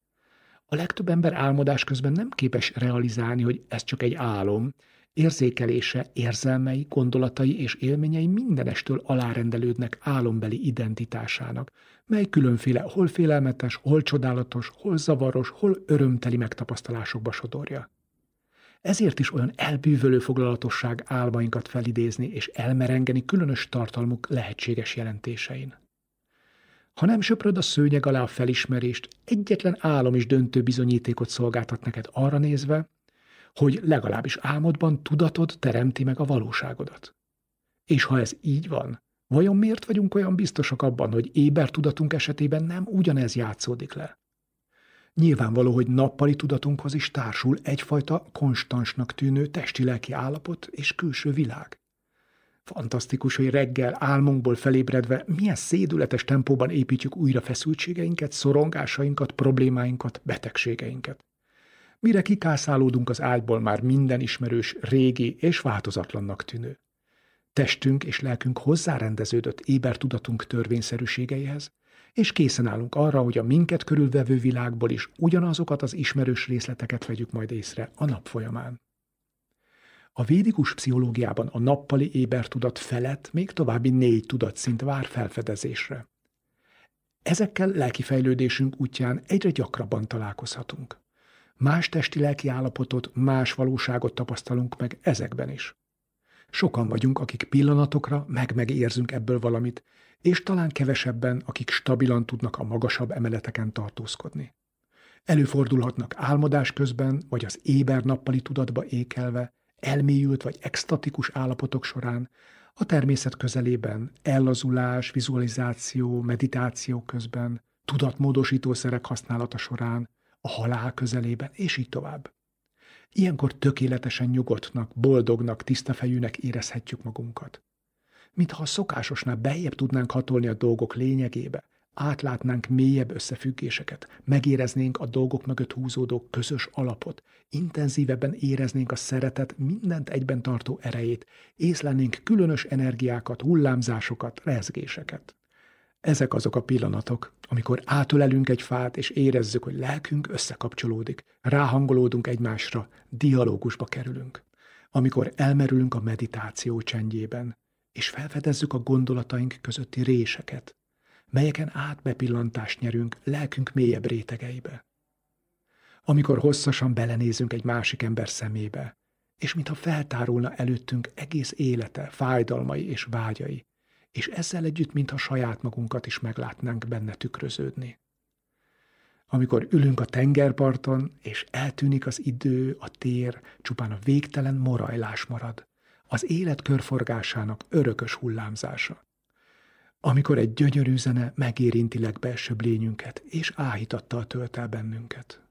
A legtöbb ember álmodás közben nem képes realizálni, hogy ez csak egy álom, érzékelése, érzelmei, gondolatai és élményei mindenestől alárendelődnek álombeli identitásának, mely különféle hol félelmetes, hol csodálatos, hol zavaros, hol örömteli megtapasztalásokba sodorja. Ezért is olyan elbűvölő foglalatosság álmainkat felidézni és elmerengeni különös tartalmuk lehetséges jelentésein. Ha nem söpröd a szőnyeg alá a felismerést, egyetlen álom is döntő bizonyítékot szolgáltat neked arra nézve, hogy legalábbis álmodban tudatod teremti meg a valóságodat. És ha ez így van, vajon miért vagyunk olyan biztosak abban, hogy éber tudatunk esetében nem ugyanez játszódik le? Nyilvánvaló, hogy nappali tudatunkhoz is társul egyfajta konstansnak tűnő testi-lelki állapot és külső világ. Fantasztikus, hogy reggel álmunkból felébredve milyen szédületes tempóban építjük újra feszültségeinket, szorongásainkat, problémáinkat, betegségeinket. Mire kikászálódunk az ágyból már minden ismerős, régi és változatlannak tűnő. Testünk és lelkünk hozzárendeződött éber tudatunk törvényszerűségeihez, és készen állunk arra, hogy a minket körülvevő világból is ugyanazokat az ismerős részleteket vegyük majd észre a nap folyamán. A védikus pszichológiában a nappali ébertudat felett még további négy tudatszint vár felfedezésre. Ezekkel lelki fejlődésünk útján egyre gyakrabban találkozhatunk. Más testi-lelki állapotot, más valóságot tapasztalunk meg ezekben is. Sokan vagyunk, akik pillanatokra meg-megérzünk ebből valamit, és talán kevesebben, akik stabilan tudnak a magasabb emeleteken tartózkodni. Előfordulhatnak álmodás közben, vagy az éber nappali tudatba ékelve, elmélyült vagy extatikus állapotok során, a természet közelében, ellazulás, vizualizáció, meditáció közben, tudatmódosítószerek használata során, a halál közelében, és így tovább. Ilyenkor tökéletesen nyugodtnak, boldognak, tisztafejűnek érezhetjük magunkat. Mintha a szokásosnál beljebb tudnánk hatolni a dolgok lényegébe, átlátnánk mélyebb összefüggéseket, megéreznénk a dolgok mögött húzódó közös alapot, intenzívebben éreznénk a szeretet mindent egyben tartó erejét, észlelnénk különös energiákat, hullámzásokat, rezgéseket. Ezek azok a pillanatok, amikor átölelünk egy fát, és érezzük, hogy lelkünk összekapcsolódik, ráhangolódunk egymásra, dialógusba kerülünk. Amikor elmerülünk a meditáció csendjében, és felfedezzük a gondolataink közötti réseket, melyeken átbepillantást nyerünk lelkünk mélyebb rétegeibe. Amikor hosszasan belenézünk egy másik ember szemébe, és mintha feltárulna előttünk egész élete, fájdalmai és vágyai, és ezzel együtt, mintha saját magunkat is meglátnánk benne tükröződni. Amikor ülünk a tengerparton, és eltűnik az idő, a tér, csupán a végtelen morajlás marad, az élet körforgásának örökös hullámzása. Amikor egy gyönyörű zene megérinti legbelsőbb lényünket, és áhítattal tölt el bennünket.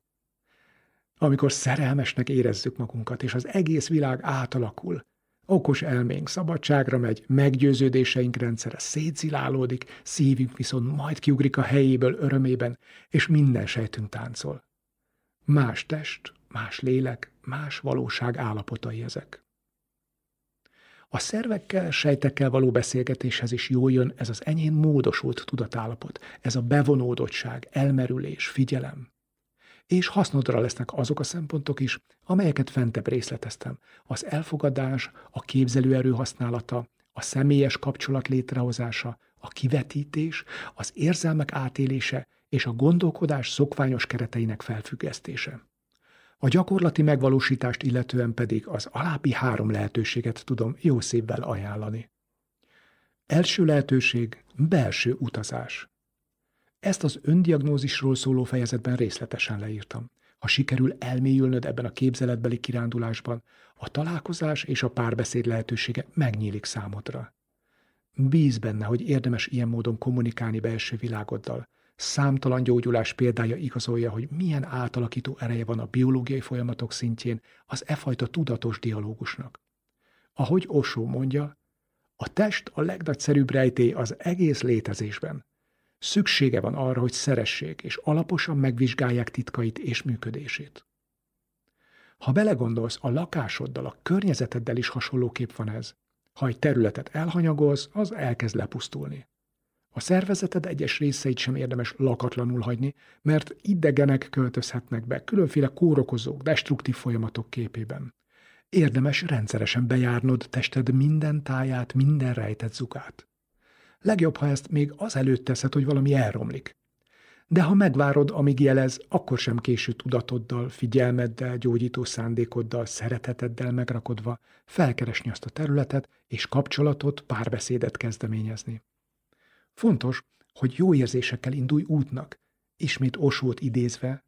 Amikor szerelmesnek érezzük magunkat, és az egész világ átalakul, Okos elménk szabadságra megy, meggyőződéseink rendszere szétszilálódik, szívünk viszont majd kiugrik a helyéből örömében, és minden sejtünk táncol. Más test, más lélek, más valóság állapotai ezek. A szervekkel, sejtekkel való beszélgetéshez is jól jön ez az enyhén módosult tudatállapot, ez a bevonódottság, elmerülés, figyelem. És hasznodra lesznek azok a szempontok is, amelyeket fentebb részleteztem. Az elfogadás, a képzelőerő használata, a személyes kapcsolat létrehozása, a kivetítés, az érzelmek átélése és a gondolkodás szokványos kereteinek felfüggesztése. A gyakorlati megvalósítást illetően pedig az alábbi három lehetőséget tudom jó szívvel ajánlani. Első lehetőség belső utazás. Ezt az öndiagnózisról szóló fejezetben részletesen leírtam. Ha sikerül elmélyülnöd ebben a képzeletbeli kirándulásban, a találkozás és a párbeszéd lehetősége megnyílik számodra. Bíz benne, hogy érdemes ilyen módon kommunikálni belső világoddal, Számtalan gyógyulás példája igazolja, hogy milyen átalakító ereje van a biológiai folyamatok szintjén az e fajta tudatos dialógusnak. Ahogy Osó mondja, a test a legnagyszerűbb rejtély az egész létezésben. Szüksége van arra, hogy szeressék és alaposan megvizsgálják titkait és működését. Ha belegondolsz, a lakásoddal, a környezeteddel is hasonlóképp van ez. Ha egy területet elhanyagolsz, az elkezd lepusztulni. A szervezeted egyes részeit sem érdemes lakatlanul hagyni, mert idegenek költözhetnek be különféle kórokozók, destruktív folyamatok képében. Érdemes rendszeresen bejárnod tested minden táját, minden rejtett zugát. Legjobb, ha ezt még azelőtt teszed, hogy valami elromlik. De ha megvárod, amíg jelez, akkor sem késő tudatoddal, figyelmeddel, gyógyító szándékoddal, szereteteddel megrakodva felkeresni azt a területet és kapcsolatot, párbeszédet kezdeményezni. Fontos, hogy jó érzésekkel indulj útnak, ismét Osót idézve,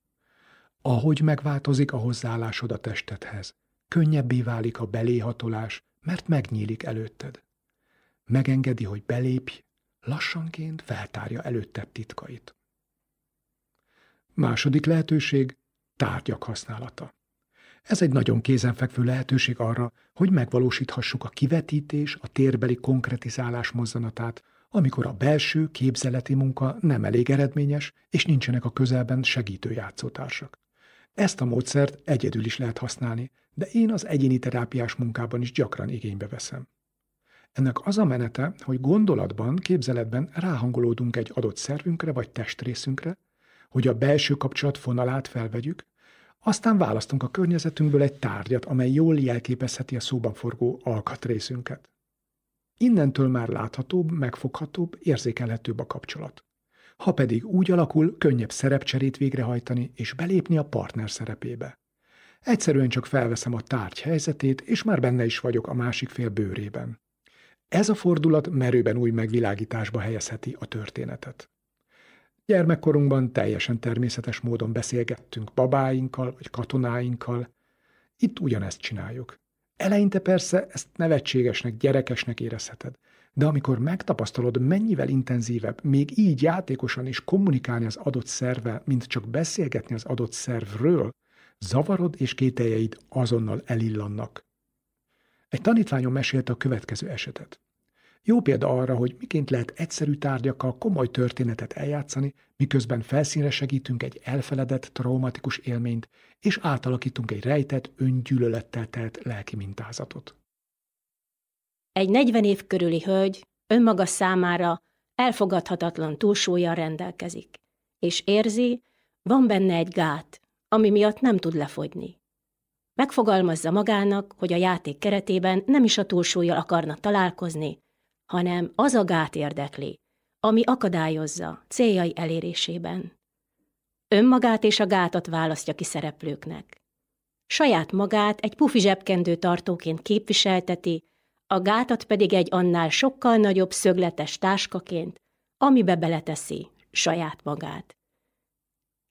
ahogy megváltozik a hozzáállásod a testedhez, könnyebbé válik a beléhatolás, mert megnyílik előtted. Megengedi, hogy belépj, lassanként feltárja előtted titkait. Második lehetőség tárgyak használata. Ez egy nagyon kézenfekvő lehetőség arra, hogy megvalósíthassuk a kivetítés, a térbeli konkretizálás mozzanatát, amikor a belső képzeleti munka nem elég eredményes, és nincsenek a közelben segítő játszótársak. Ezt a módszert egyedül is lehet használni, de én az egyéni terápiás munkában is gyakran igénybe veszem. Ennek az a menete, hogy gondolatban, képzeletben ráhangolódunk egy adott szervünkre vagy testrészünkre, hogy a belső kapcsolat fonalát felvegyük, aztán választunk a környezetünkből egy tárgyat, amely jól jelképezheti a szóban forgó alkatrészünket. Innentől már láthatóbb, megfoghatóbb, érzékelhetőbb a kapcsolat. Ha pedig úgy alakul, könnyebb szerepcserét végrehajtani és belépni a partner szerepébe. Egyszerűen csak felveszem a tárgy helyzetét, és már benne is vagyok a másik fél bőrében. Ez a fordulat merőben új megvilágításba helyezheti a történetet. Gyermekkorunkban teljesen természetes módon beszélgettünk babáinkkal vagy katonáinkkal. Itt ugyanezt csináljuk. Eleinte persze ezt nevetségesnek, gyerekesnek érezheted, de amikor megtapasztalod, mennyivel intenzívebb, még így játékosan is kommunikálni az adott szervvel, mint csak beszélgetni az adott szervről, zavarod és kételjeid azonnal elillannak. Egy tanítványom mesélte a következő esetet. Jó példa arra, hogy miként lehet egyszerű tárgyakkal komoly történetet eljátszani, miközben felszínre segítünk egy elfeledett, traumatikus élményt, és átalakítunk egy rejtett, öngyűlölettel telt lelki mintázatot. Egy 40 év körüli hölgy önmaga számára elfogadhatatlan túlsúlyjal rendelkezik, és érzi, van benne egy gát, ami miatt nem tud lefogyni. Megfogalmazza magának, hogy a játék keretében nem is a túlsúlyjal akarna találkozni, hanem az a gát érdekli, ami akadályozza céljai elérésében. Önmagát és a gátat választja ki szereplőknek. Saját magát egy pufi zsebkendő tartóként képviselteti, a gátat pedig egy annál sokkal nagyobb szögletes táskaként, amibe beleteszi saját magát.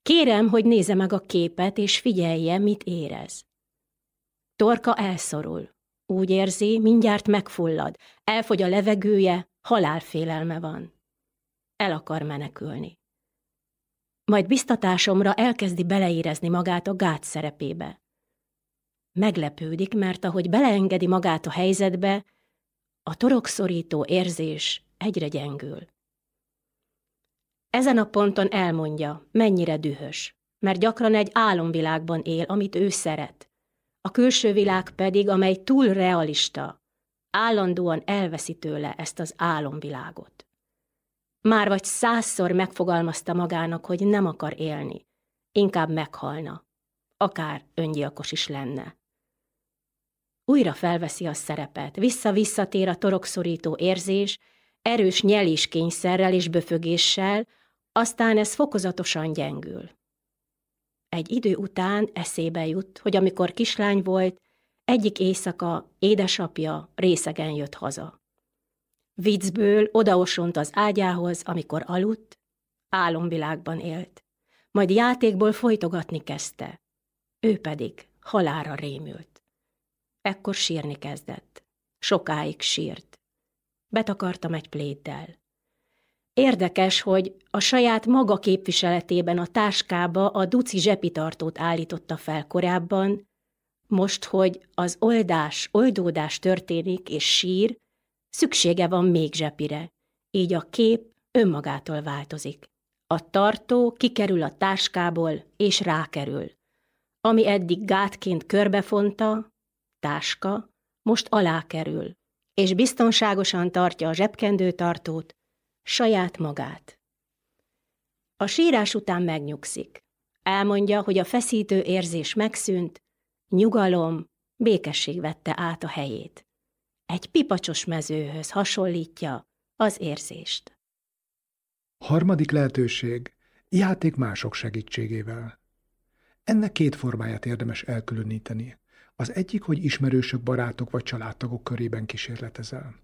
Kérem, hogy nézze meg a képet, és figyelje, mit érez. Torka elszorul. Úgy érzi, mindjárt megfullad, elfogy a levegője, halálfélelme van. El akar menekülni. Majd biztatásomra elkezdi beleérezni magát a gát szerepébe. Meglepődik, mert ahogy beleengedi magát a helyzetbe, a torokszorító érzés egyre gyengül. Ezen a ponton elmondja, mennyire dühös, mert gyakran egy álomvilágban él, amit ő szeret, a külső világ pedig, amely túl realista, állandóan elveszi tőle ezt az álomvilágot. Már vagy százszor megfogalmazta magának, hogy nem akar élni, inkább meghalna, akár öngyilkos is lenne. Újra felveszi a szerepet, vissza-visszatér a torokszorító érzés, erős nyeléskényszerrel és böfögéssel, aztán ez fokozatosan gyengül. Egy idő után eszébe jut, hogy amikor kislány volt, egyik éjszaka édesapja részegen jött haza. Viccből odaosont az ágyához, amikor aludt, álomvilágban élt. Majd játékból folytogatni kezdte. Ő pedig halára rémült. Ekkor sírni kezdett. Sokáig sírt. Betakartam egy pléddel. Érdekes, hogy a saját maga képviseletében a táskába a duci zsepitartót állította fel korábban, most, hogy az oldás, oldódás történik és sír, szüksége van még zsepire, így a kép önmagától változik. A tartó kikerül a táskából és rákerül. Ami eddig gátként körbefonta, táska, most alá kerül, és biztonságosan tartja a zsebkendőtartót, saját magát. A sírás után megnyugszik. Elmondja, hogy a feszítő érzés megszűnt, nyugalom, békesség vette át a helyét. Egy pipacsos mezőhöz hasonlítja az érzést. Harmadik lehetőség, játék mások segítségével. Ennek két formáját érdemes elkülöníteni. Az egyik, hogy ismerősök, barátok vagy családtagok körében kísérletezel.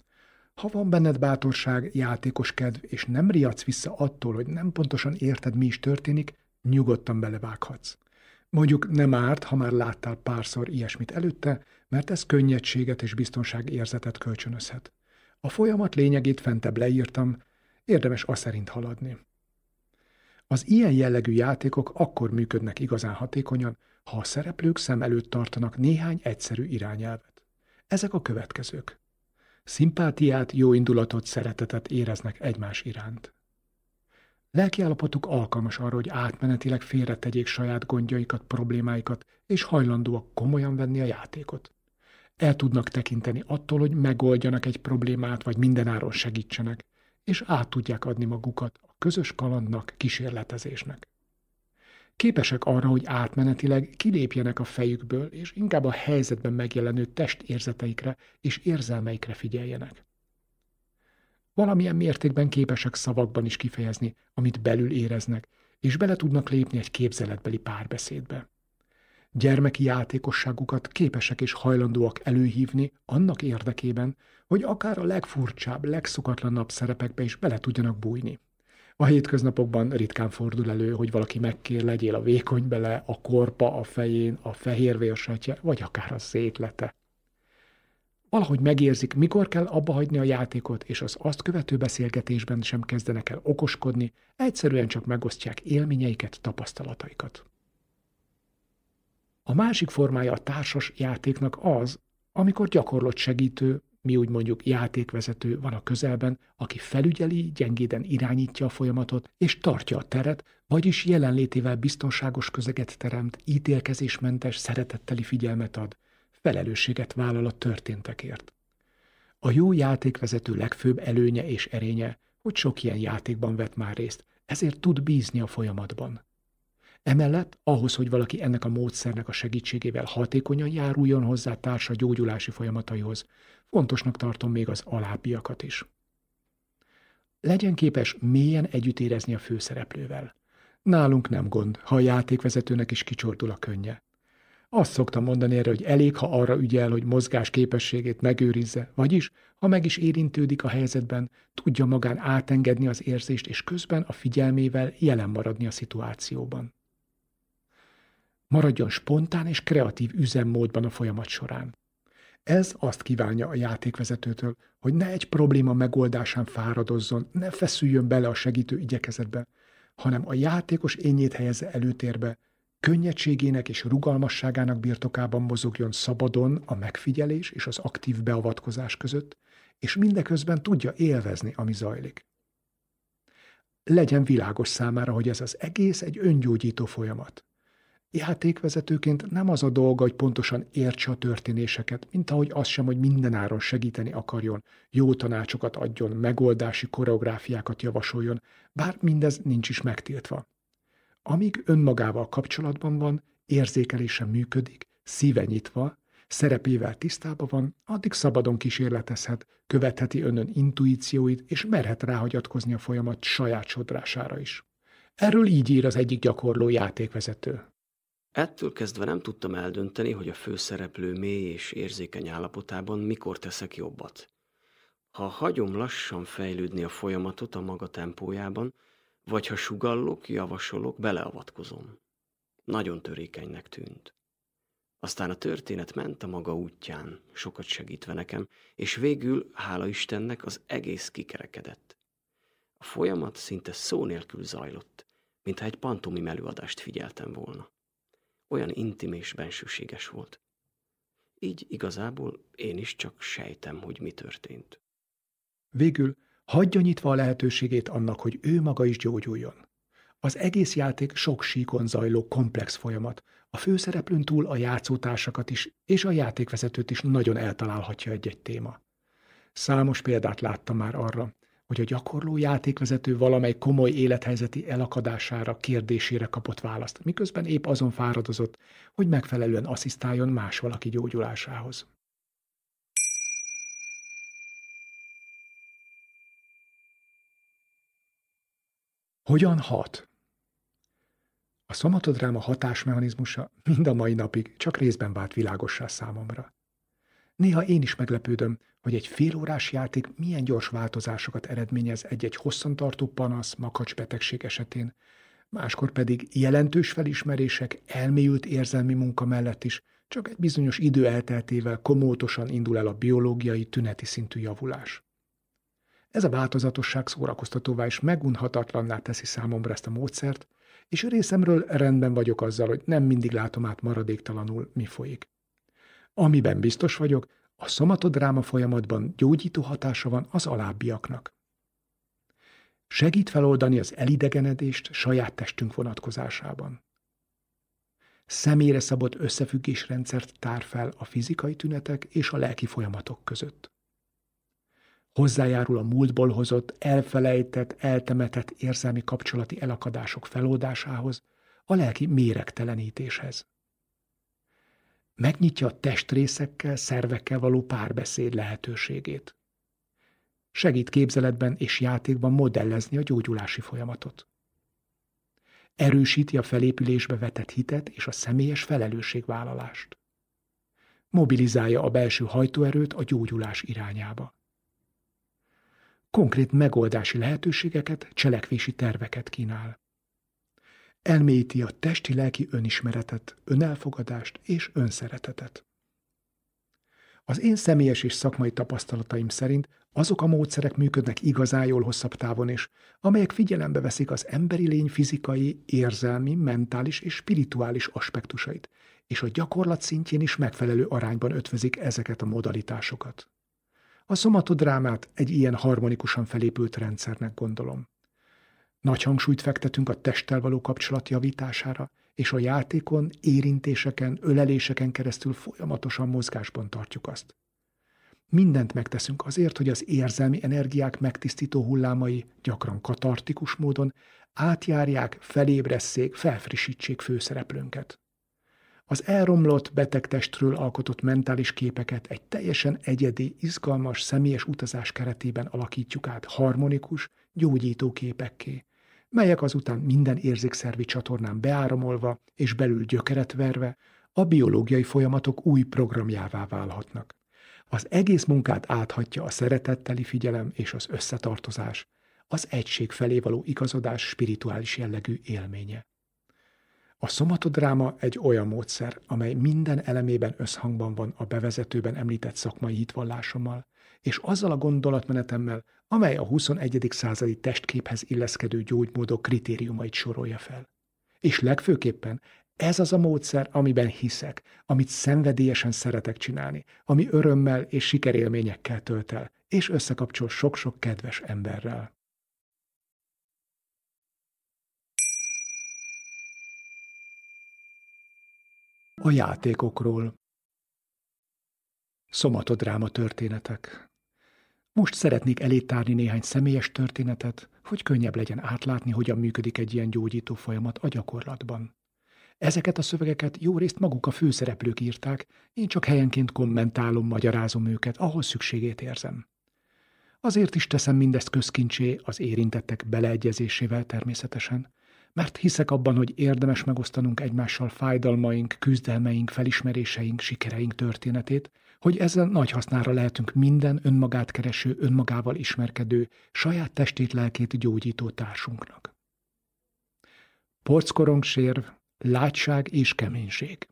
Ha van benned bátorság, játékos kedv, és nem riadsz vissza attól, hogy nem pontosan érted, mi is történik, nyugodtan belevághatsz. Mondjuk nem árt, ha már láttál párszor ilyesmit előtte, mert ez könnyedséget és biztonságérzetet kölcsönözhet. A folyamat lényegét fentebb leírtam, érdemes a szerint haladni. Az ilyen jellegű játékok akkor működnek igazán hatékonyan, ha a szereplők szem előtt tartanak néhány egyszerű irányelvet. Ezek a következők. Szimpátiát, jóindulatot, szeretetet éreznek egymás iránt. Lelkiállapotuk alkalmas arra, hogy átmenetileg félretegyék saját gondjaikat, problémáikat, és hajlandóak komolyan venni a játékot. El tudnak tekinteni attól, hogy megoldjanak egy problémát, vagy mindenáron segítsenek, és át tudják adni magukat a közös kalandnak, kísérletezésnek. Képesek arra, hogy átmenetileg kilépjenek a fejükből, és inkább a helyzetben megjelenő testérzeteikre és érzelmeikre figyeljenek. Valamilyen mértékben képesek szavakban is kifejezni, amit belül éreznek, és bele tudnak lépni egy képzeletbeli párbeszédbe. Gyermeki játékosságukat képesek és hajlandóak előhívni annak érdekében, hogy akár a legfurcsább, legszokatlanabb szerepekbe is bele tudjanak bújni. A hétköznapokban ritkán fordul elő, hogy valaki megkér, legyél a vékony bele, a korpa a fején, a fehér vérsetje, vagy akár a szétlete. Valahogy megérzik, mikor kell abba hagyni a játékot, és az azt követő beszélgetésben sem kezdenek el okoskodni, egyszerűen csak megosztják élményeiket, tapasztalataikat. A másik formája a társas játéknak az, amikor gyakorlott segítő, mi úgy mondjuk játékvezető van a közelben, aki felügyeli, gyengéden irányítja a folyamatot, és tartja a teret, vagyis jelenlétével biztonságos közeget teremt, ítélkezésmentes, szeretetteli figyelmet ad, felelősséget vállal a történtekért. A jó játékvezető legfőbb előnye és erénye, hogy sok ilyen játékban vett már részt, ezért tud bízni a folyamatban. Emellett ahhoz, hogy valaki ennek a módszernek a segítségével hatékonyan járuljon hozzá társa gyógyulási folyamataihoz, fontosnak tartom még az alábbiakat is. Legyen képes mélyen együtt érezni a főszereplővel. Nálunk nem gond, ha a játékvezetőnek is kicsordul a könnye. Azt szoktam mondani erre, hogy elég, ha arra ügyel, hogy mozgás képességét megőrizze, vagyis, ha meg is érintődik a helyzetben, tudja magán átengedni az érzést, és közben a figyelmével jelen maradni a szituációban. Maradjon spontán és kreatív üzemmódban a folyamat során. Ez azt kívánja a játékvezetőtől, hogy ne egy probléma megoldásán fáradozzon, ne feszüljön bele a segítő igyekezetbe, hanem a játékos ényét helyezze előtérbe, könnyedségének és rugalmasságának birtokában mozogjon szabadon a megfigyelés és az aktív beavatkozás között, és mindeközben tudja élvezni, ami zajlik. Legyen világos számára, hogy ez az egész egy öngyógyító folyamat. Játékvezetőként nem az a dolga, hogy pontosan értse a történéseket, mint ahogy az sem, hogy mindenáron segíteni akarjon, jó tanácsokat adjon, megoldási koreográfiákat javasoljon, bár mindez nincs is megtiltva. Amíg önmagával kapcsolatban van, érzékelése működik, szíve nyitva, szerepével tisztában van, addig szabadon kísérletezhet, követheti önön intuícióit, és merhet ráhagyatkozni a folyamat saját sodrására is. Erről így ír az egyik gyakorló játékvezető. Ettől kezdve nem tudtam eldönteni, hogy a főszereplő mély és érzékeny állapotában mikor teszek jobbat. Ha hagyom lassan fejlődni a folyamatot a maga tempójában, vagy ha sugallok, javasolok, beleavatkozom. Nagyon törékenynek tűnt. Aztán a történet ment a maga útján, sokat segítve nekem, és végül, hála Istennek, az egész kikerekedett. A folyamat szinte szó nélkül zajlott, mintha egy pantomim előadást figyeltem volna. Olyan intim és bensőséges volt. Így igazából én is csak sejtem, hogy mi történt. Végül hagyja nyitva a lehetőségét annak, hogy ő maga is gyógyuljon. Az egész játék sok síkon zajló komplex folyamat. A főszereplőn túl a játszótársakat is, és a játékvezetőt is nagyon eltalálhatja egy-egy téma. Számos példát láttam már arra, hogy a gyakorló játékvezető valamely komoly élethelyzeti elakadására, kérdésére kapott választ, miközben épp azon fáradozott, hogy megfelelően asszisztáljon más valaki gyógyulásához. Hogyan hat? A szomatodráma hatásmechanizmusa mind a mai napig csak részben vált világossá számomra. Néha én is meglepődöm, hogy egy félórás játék milyen gyors változásokat eredményez egy-egy hosszantartó panasz, makacsbetegség esetén, máskor pedig jelentős felismerések, elmélyült érzelmi munka mellett is csak egy bizonyos idő elteltével komótosan indul el a biológiai, tüneti szintű javulás. Ez a változatosság szórakoztatóvá és megunhatatlanná teszi számomra ezt a módszert, és részemről rendben vagyok azzal, hogy nem mindig látom át maradéktalanul, mi folyik. Amiben biztos vagyok, a szomatodráma folyamatban gyógyító hatása van az alábbiaknak. Segít feloldani az elidegenedést saját testünk vonatkozásában. Személyre szabott összefüggésrendszert tár fel a fizikai tünetek és a lelki folyamatok között. Hozzájárul a múltból hozott, elfelejtett, eltemetett érzelmi kapcsolati elakadások feloldásához, a lelki méregtelenítéshez megnyitja a testrészekkel, szervekkel való párbeszéd lehetőségét. Segít képzeletben és játékban modellezni a gyógyulási folyamatot. Erősíti a felépülésbe vetett hitet és a személyes felelősségvállalást. Mobilizálja a belső hajtóerőt a gyógyulás irányába. Konkrét megoldási lehetőségeket, cselekvési terveket kínál elmélyíti a testi-lelki önismeretet, önelfogadást és önszeretetet. Az én személyes és szakmai tapasztalataim szerint azok a módszerek működnek igazán jól hosszabb távon is, amelyek figyelembe veszik az emberi lény fizikai, érzelmi, mentális és spirituális aspektusait, és a gyakorlat szintjén is megfelelő arányban ötvözik ezeket a modalitásokat. A szomatodrámát egy ilyen harmonikusan felépült rendszernek gondolom. Nagy hangsúlyt fektetünk a testtel való kapcsolat javítására, és a játékon, érintéseken, öleléseken keresztül folyamatosan mozgásban tartjuk azt. Mindent megteszünk azért, hogy az érzelmi energiák megtisztító hullámai, gyakran katartikus módon átjárják, felébresszék, felfrissítsék főszereplőnket. Az elromlott, beteg testről alkotott mentális képeket egy teljesen egyedi, izgalmas, személyes utazás keretében alakítjuk át harmonikus, gyógyító képekké, melyek azután minden érzékszervi csatornán beáramolva és belül gyökeret verve a biológiai folyamatok új programjává válhatnak. Az egész munkát áthatja a szeretetteli figyelem és az összetartozás, az egység felé való igazodás spirituális jellegű élménye. A szomatodráma egy olyan módszer, amely minden elemében összhangban van a bevezetőben említett szakmai hitvallásommal, és azzal a gondolatmenetemmel, amely a 21. századi testképhez illeszkedő gyógymódok kritériumait sorolja fel. És legfőképpen ez az a módszer, amiben hiszek, amit szenvedélyesen szeretek csinálni, ami örömmel és sikerélményekkel tölt el, és összekapcsol sok-sok kedves emberrel. A játékokról. Szomatodráma történetek. Most szeretnék elétárni néhány személyes történetet, hogy könnyebb legyen átlátni, hogyan működik egy ilyen gyógyító folyamat a gyakorlatban. Ezeket a szövegeket jó részt maguk a főszereplők írták, én csak helyenként kommentálom, magyarázom őket, ahol szükségét érzem. Azért is teszem mindezt közkincsé az érintettek beleegyezésével természetesen, mert hiszek abban, hogy érdemes megosztanunk egymással fájdalmaink, küzdelmeink, felismeréseink, sikereink történetét, hogy ezzel nagy hasznára lehetünk minden önmagát kereső, önmagával ismerkedő, saját testét, lelkét gyógyító társunknak. Porckorong látság és keménység.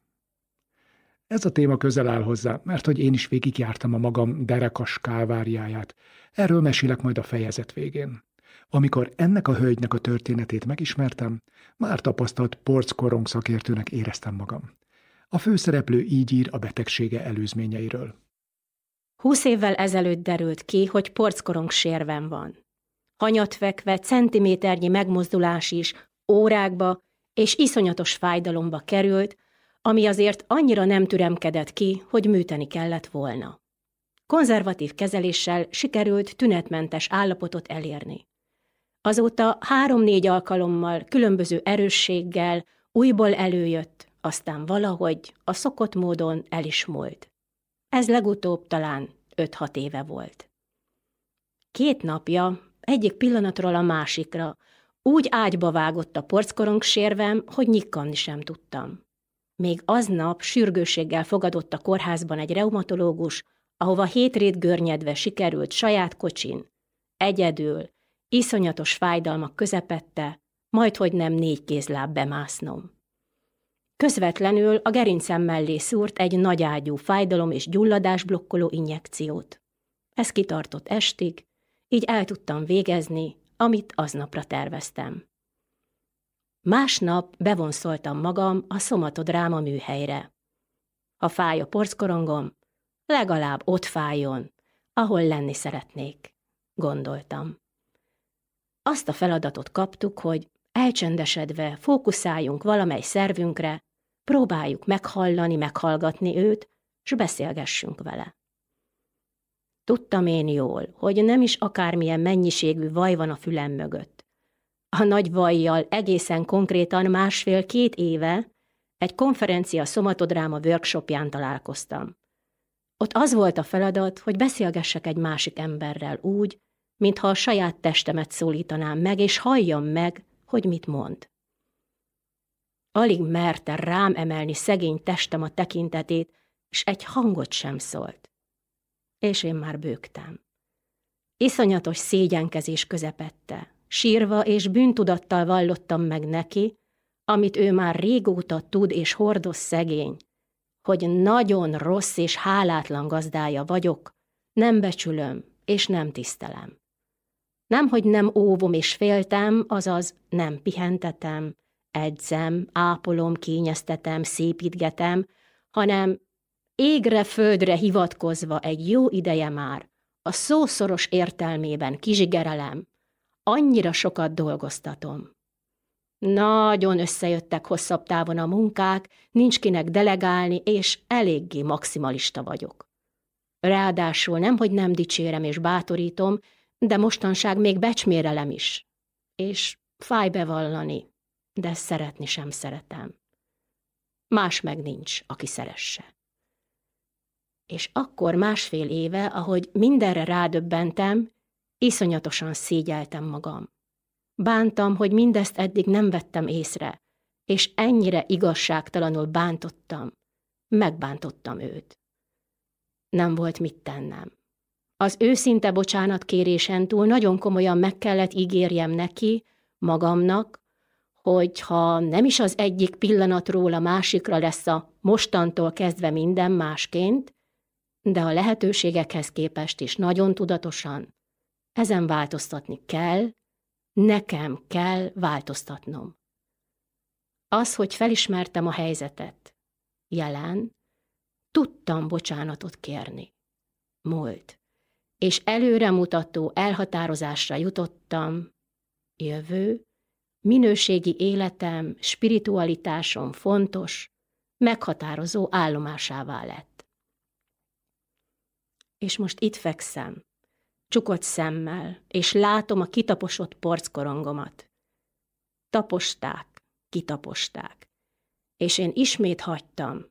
Ez a téma közel áll hozzá, mert hogy én is végigjártam a magam derekas kálváriáját. Erről mesélek majd a fejezet végén. Amikor ennek a hölgynek a történetét megismertem, már tapasztalt porckorong szakértőnek éreztem magam. A főszereplő így ír a betegsége előzményeiről. Húsz évvel ezelőtt derült ki, hogy porckorong sérven van. Hanyatvekve centiméternyi megmozdulás is órákba és iszonyatos fájdalomba került, ami azért annyira nem türemkedett ki, hogy műteni kellett volna. Konzervatív kezeléssel sikerült tünetmentes állapotot elérni. Azóta három-négy alkalommal, különböző erősséggel újból előjött, aztán valahogy a szokott módon el is múlt. Ez legutóbb talán öt-hat éve volt. Két napja, egyik pillanatról a másikra, úgy ágyba vágott a porckorong sérvem, hogy nyikkanni sem tudtam. Még aznap sürgőséggel fogadott a kórházban egy reumatológus, ahova hétrét görnyedve sikerült saját kocsin, egyedül, iszonyatos fájdalmak közepette, majd hogy nem négy kézláb bemásznom. Közvetlenül a gerincem mellé szúrt egy nagyágyú fájdalom és gyulladás blokkoló injekciót. Ez kitartott estig, így el tudtam végezni, amit aznapra terveztem. Másnap bevonszoltam magam a szomatodráma műhelyre. Ha fáj a porckorongom, legalább ott fájjon, ahol lenni szeretnék, gondoltam. Azt a feladatot kaptuk, hogy elcsendesedve fókuszáljunk valamely szervünkre, próbáljuk meghallani, meghallgatni őt, s beszélgessünk vele. Tudtam én jól, hogy nem is akármilyen mennyiségű vaj van a fülem mögött. A nagy vajjal egészen konkrétan másfél-két éve egy konferencia szomatodráma workshopján találkoztam. Ott az volt a feladat, hogy beszélgessek egy másik emberrel úgy, mintha a saját testemet szólítanám meg, és halljam meg, hogy mit mond. Alig merte rám emelni szegény testem a tekintetét, és egy hangot sem szólt. És én már bőgtem. Iszonyatos szégyenkezés közepette. Sírva és bűntudattal vallottam meg neki, amit ő már régóta tud és hordoz szegény, hogy nagyon rossz és hálátlan gazdája vagyok, nem becsülöm és nem tisztelem. Nem, hogy nem óvom és féltem, azaz nem pihentetem, edzem, ápolom, kényeztetem, szépítgetem, hanem égre-földre hivatkozva egy jó ideje már, a szószoros értelmében kizsigerelem, annyira sokat dolgoztatom. Nagyon összejöttek hosszabb távon a munkák, nincs kinek delegálni, és eléggé maximalista vagyok. Ráadásul nem, hogy nem dicsérem és bátorítom, de mostanság még becsmérelem is. És fáj bevallani, de szeretni sem szeretem. Más meg nincs, aki szeresse. És akkor másfél éve, ahogy mindenre rádöbbentem, iszonyatosan szégyeltem magam. Bántam, hogy mindezt eddig nem vettem észre, és ennyire igazságtalanul bántottam. Megbántottam őt. Nem volt mit tennem. Az őszinte bocsánatkérésen túl nagyon komolyan meg kellett ígérjem neki, magamnak, hogy ha nem is az egyik pillanatról a másikra lesz a mostantól kezdve minden másként, de a lehetőségekhez képest is nagyon tudatosan, ezen változtatni kell, nekem kell változtatnom. Az, hogy felismertem a helyzetet, jelen, tudtam bocsánatot kérni. Múlt. És előremutató elhatározásra jutottam, jövő, minőségi életem, spiritualitásom fontos, meghatározó állomásává lett. És most itt fekszem, csukott szemmel, és látom a kitaposott porckorongomat. Taposták, kitaposták, és én ismét hagytam,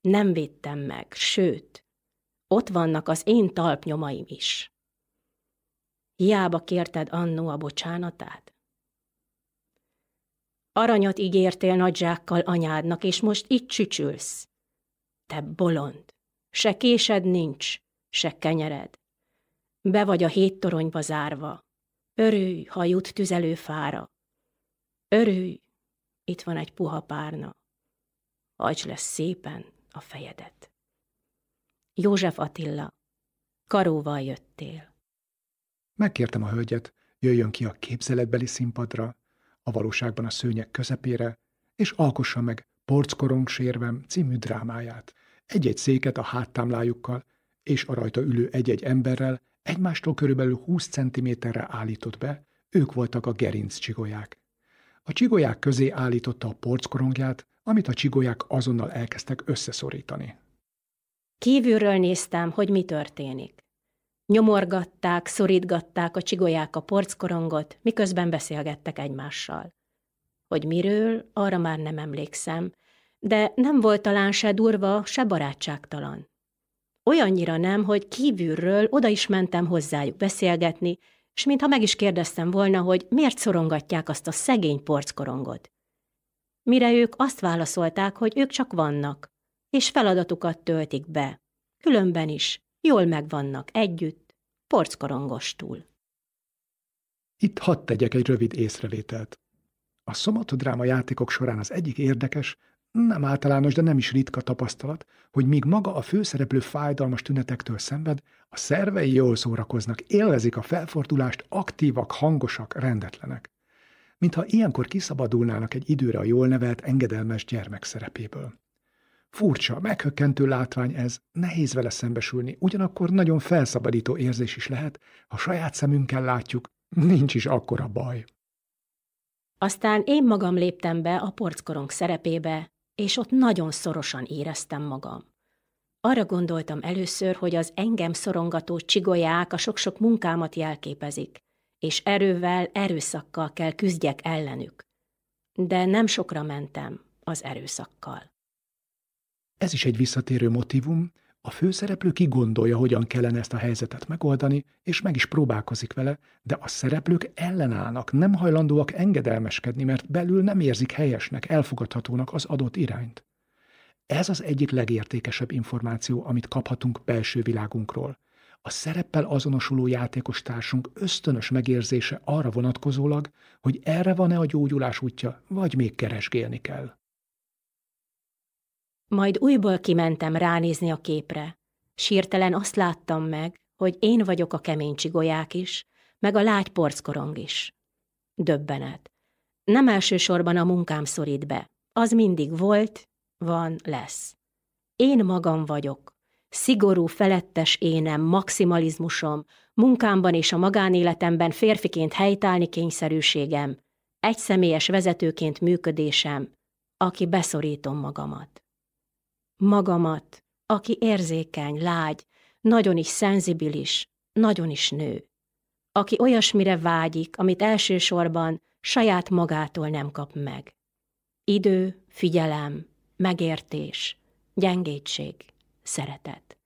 nem védtem meg, sőt, ott vannak az én talpnyomaim is. Hiába kérted annó a bocsánatát? Aranyat ígértél nagy anyádnak, és most itt csücsülsz. Te bolond, se késed nincs, se kenyered. Be vagy a hét toronyba zárva. Örülj, ha jut tüzelő fára. Örülj, itt van egy puha párna. Hagyd lesz szépen a fejedet. József Attila, karóval jöttél. Megkértem a hölgyet, jöjjön ki a képzeletbeli színpadra, a valóságban a szőnyek közepére, és alkossa meg Porckorong sérvem című drámáját. Egy-egy széket a háttámlájukkal, és a rajta ülő egy-egy emberrel egymástól körülbelül 20 centiméterre állított be, ők voltak a gerinc csigolyák. A csigolyák közé állította a porckorongját, amit a csigolyák azonnal elkezdtek összeszorítani. Kívülről néztem, hogy mi történik. Nyomorgatták, szorítgatták a csigolyák a porckorongot, miközben beszélgettek egymással. Hogy miről, arra már nem emlékszem, de nem volt talán se durva, se barátságtalan. Olyannyira nem, hogy kívülről oda is mentem hozzájuk beszélgetni, és mintha meg is kérdeztem volna, hogy miért szorongatják azt a szegény porckorongot. Mire ők azt válaszolták, hogy ők csak vannak, és feladatukat töltik be. Különben is, jól megvannak együtt, porckorongostul. Itt hadd tegyek egy rövid észrevételt. A szomatodráma játékok során az egyik érdekes, nem általános, de nem is ritka tapasztalat, hogy míg maga a főszereplő fájdalmas tünetektől szenved, a szervei jól szórakoznak, élvezik a felfordulást, aktívak, hangosak, rendetlenek. Mintha ilyenkor kiszabadulnának egy időre a jól nevelt, engedelmes gyermek szerepéből. Furcsa, meghökkentő látvány ez, nehéz vele szembesülni, ugyanakkor nagyon felszabadító érzés is lehet, ha saját szemünkkel látjuk, nincs is akkora baj. Aztán én magam léptem be a porckorong szerepébe, és ott nagyon szorosan éreztem magam. Arra gondoltam először, hogy az engem szorongató csigolyák a sok-sok munkámat jelképezik, és erővel, erőszakkal kell küzdjek ellenük. De nem sokra mentem az erőszakkal. Ez is egy visszatérő motivum, a főszereplő kigondolja, hogyan kellene ezt a helyzetet megoldani, és meg is próbálkozik vele, de a szereplők ellenállnak, nem hajlandóak engedelmeskedni, mert belül nem érzik helyesnek, elfogadhatónak az adott irányt. Ez az egyik legértékesebb információ, amit kaphatunk belső világunkról. A szereppel azonosuló játékos társunk ösztönös megérzése arra vonatkozólag, hogy erre van-e a gyógyulás útja, vagy még keresgélni kell. Majd újból kimentem ránézni a képre. Sírtelen azt láttam meg, hogy én vagyok a kemény csigolyák is, meg a lágy porckorong is. Döbbenet. Nem elsősorban a munkám szorít be. Az mindig volt, van, lesz. Én magam vagyok. Szigorú, felettes énem, maximalizmusom, munkámban és a magánéletemben férfiként helytállni kényszerűségem, egyszemélyes vezetőként működésem, aki beszorítom magamat magamat, aki érzékeny, lágy, nagyon is szenzibilis, nagyon is nő, aki olyasmire vágyik, amit elsősorban saját magától nem kap meg. Idő, figyelem, megértés, gyengétség, szeretet.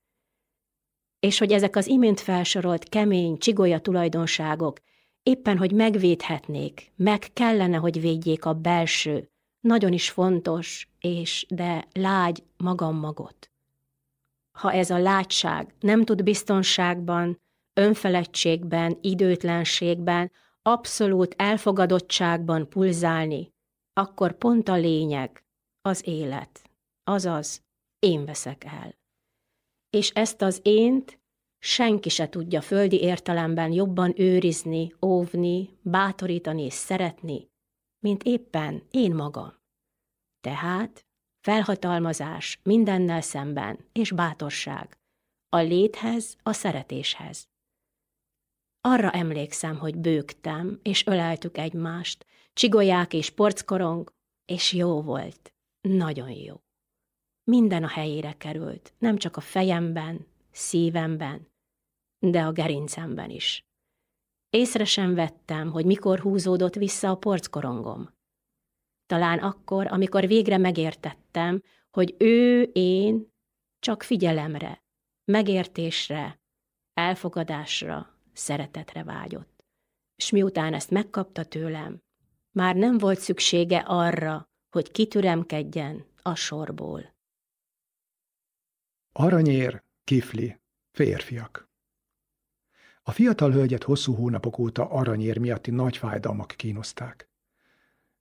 És hogy ezek az imént felsorolt kemény, csigolya tulajdonságok éppen, hogy megvédhetnék, meg kellene, hogy védjék a belső, nagyon is fontos, és de lágy magam magot. Ha ez a lágyság nem tud biztonságban, önfeledtségben, időtlenségben, abszolút elfogadottságban pulzálni, akkor pont a lényeg, az élet, azaz én veszek el. És ezt az ént senki se tudja földi értelemben jobban őrizni, óvni, bátorítani és szeretni, mint éppen én magam. Tehát felhatalmazás mindennel szemben, és bátorság, a léthez, a szeretéshez. Arra emlékszem, hogy bőgtem, és öleltük egymást, csigolyák és porckorong, és jó volt, nagyon jó. minden a helyére került, nem csak a fejemben, szívemben, de a gerincemben is. Észre sem vettem, hogy mikor húzódott vissza a porckorongom. Talán akkor, amikor végre megértettem, hogy ő, én csak figyelemre, megértésre, elfogadásra, szeretetre vágyott. És miután ezt megkapta tőlem, már nem volt szüksége arra, hogy kitüremkedjen a sorból. Aranyér, kifli, férfiak. A fiatal hölgyet hosszú hónapok óta aranyér miatti nagy fájdalmak kínozták.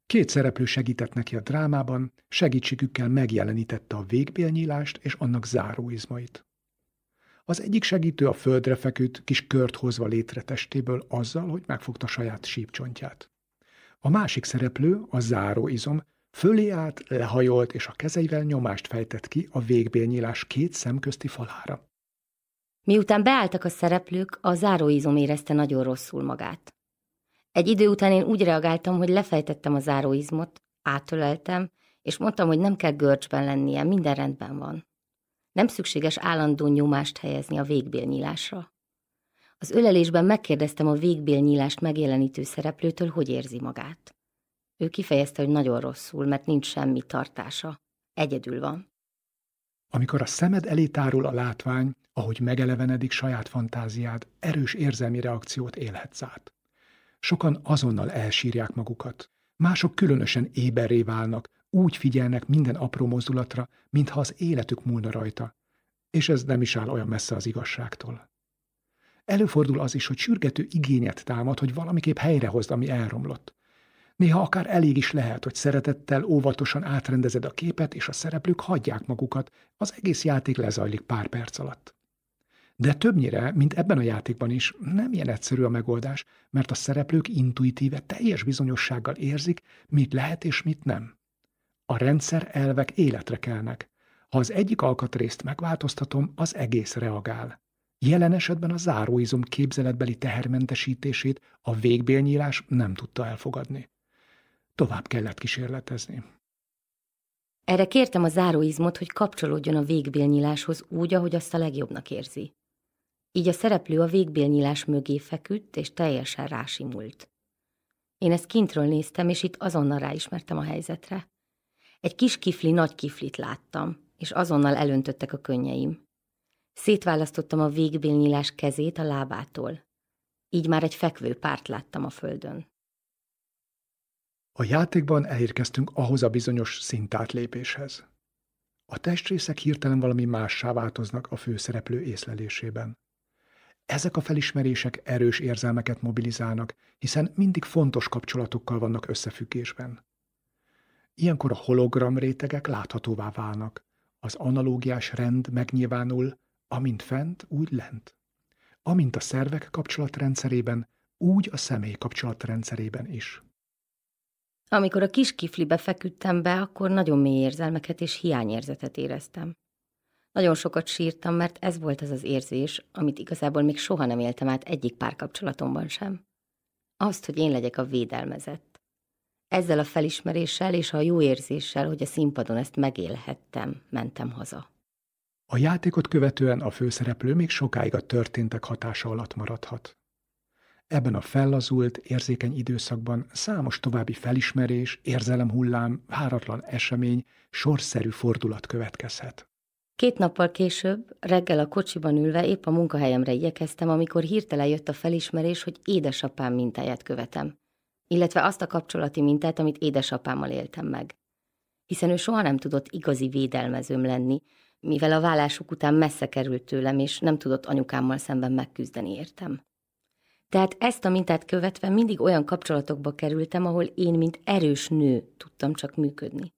Két szereplő segített neki a drámában, segítségükkel megjelenítette a végbélnyílást és annak záróizmait. Az egyik segítő a földre feküdt, kis kört hozva létre testéből azzal, hogy megfogta saját sípcsontját. A másik szereplő, a záróizom, fölé állt, lehajolt, és a kezeivel nyomást fejtett ki a végbélnyílás két szemközti falára. Miután beálltak a szereplők, a záróizom érezte nagyon rosszul magát. Egy idő után én úgy reagáltam, hogy lefejtettem a záróizmot, átöleltem, és mondtam, hogy nem kell görcsben lennie, minden rendben van. Nem szükséges állandó nyomást helyezni a végbélnyílásra. Az ölelésben megkérdeztem a végbélnyílást megjelenítő szereplőtől, hogy érzi magát. Ő kifejezte, hogy nagyon rosszul, mert nincs semmi tartása. Egyedül van. Amikor a szemed elé tárul a látvány, ahogy megelevenedik saját fantáziád, erős érzelmi reakciót élhetsz át. Sokan azonnal elsírják magukat. Mások különösen éberré válnak, úgy figyelnek minden apró mozdulatra, mintha az életük múlna rajta. És ez nem is áll olyan messze az igazságtól. Előfordul az is, hogy sürgető igényet támad, hogy valamiképp helyrehozd, ami elromlott. Néha akár elég is lehet, hogy szeretettel, óvatosan átrendezed a képet, és a szereplők hagyják magukat, az egész játék lezajlik pár perc alatt. De többnyire, mint ebben a játékban is, nem ilyen egyszerű a megoldás, mert a szereplők intuitíve teljes bizonyossággal érzik, mit lehet és mit nem. A rendszer elvek életre kelnek. Ha az egyik alkatrészt megváltoztatom, az egész reagál. Jelen esetben a záróizom képzeletbeli tehermentesítését a végbélnyílás nem tudta elfogadni. Tovább kellett kísérletezni. Erre kértem a záróizmot, hogy kapcsolódjon a végbélnyíláshoz úgy, ahogy azt a legjobbnak érzi. Így a szereplő a végbélnyílás mögé feküdt, és teljesen rásimult. Én ezt kintről néztem, és itt azonnal ráismertem a helyzetre. Egy kis kifli nagy kiflit láttam, és azonnal elöntöttek a könnyeim. Szétválasztottam a végbélnyílás kezét a lábától. Így már egy fekvő párt láttam a földön. A játékban elérkeztünk ahhoz a bizonyos szintátlépéshez. A testrészek hirtelen valami mássá változnak a főszereplő észlelésében. Ezek a felismerések erős érzelmeket mobilizálnak, hiszen mindig fontos kapcsolatokkal vannak összefüggésben. Ilyenkor a hologram rétegek láthatóvá válnak, az analógiás rend megnyilvánul, amint fent, úgy lent. Amint a szervek kapcsolatrendszerében, úgy a személy kapcsolatrendszerében is. Amikor a kis kiflibe feküdtem be, akkor nagyon mély érzelmeket és hiányérzetet éreztem. Nagyon sokat sírtam, mert ez volt az az érzés, amit igazából még soha nem éltem át egyik párkapcsolatomban sem. Azt, hogy én legyek a védelmezett. Ezzel a felismeréssel és a jó érzéssel, hogy a színpadon ezt megélhettem, mentem haza. A játékot követően a főszereplő még sokáig a történtek hatása alatt maradhat. Ebben a fellazult, érzékeny időszakban számos további felismerés, érzelemhullám, váratlan esemény, sorszerű fordulat következhet. Két nappal később, reggel a kocsiban ülve épp a munkahelyemre igyekeztem, amikor hirtelen jött a felismerés, hogy édesapám mintáját követem, illetve azt a kapcsolati mintát, amit édesapámmal éltem meg. Hiszen ő soha nem tudott igazi védelmezőm lenni, mivel a vállásuk után messze került tőlem, és nem tudott anyukámmal szemben megküzdeni értem. Tehát ezt a mintát követve mindig olyan kapcsolatokba kerültem, ahol én, mint erős nő tudtam csak működni.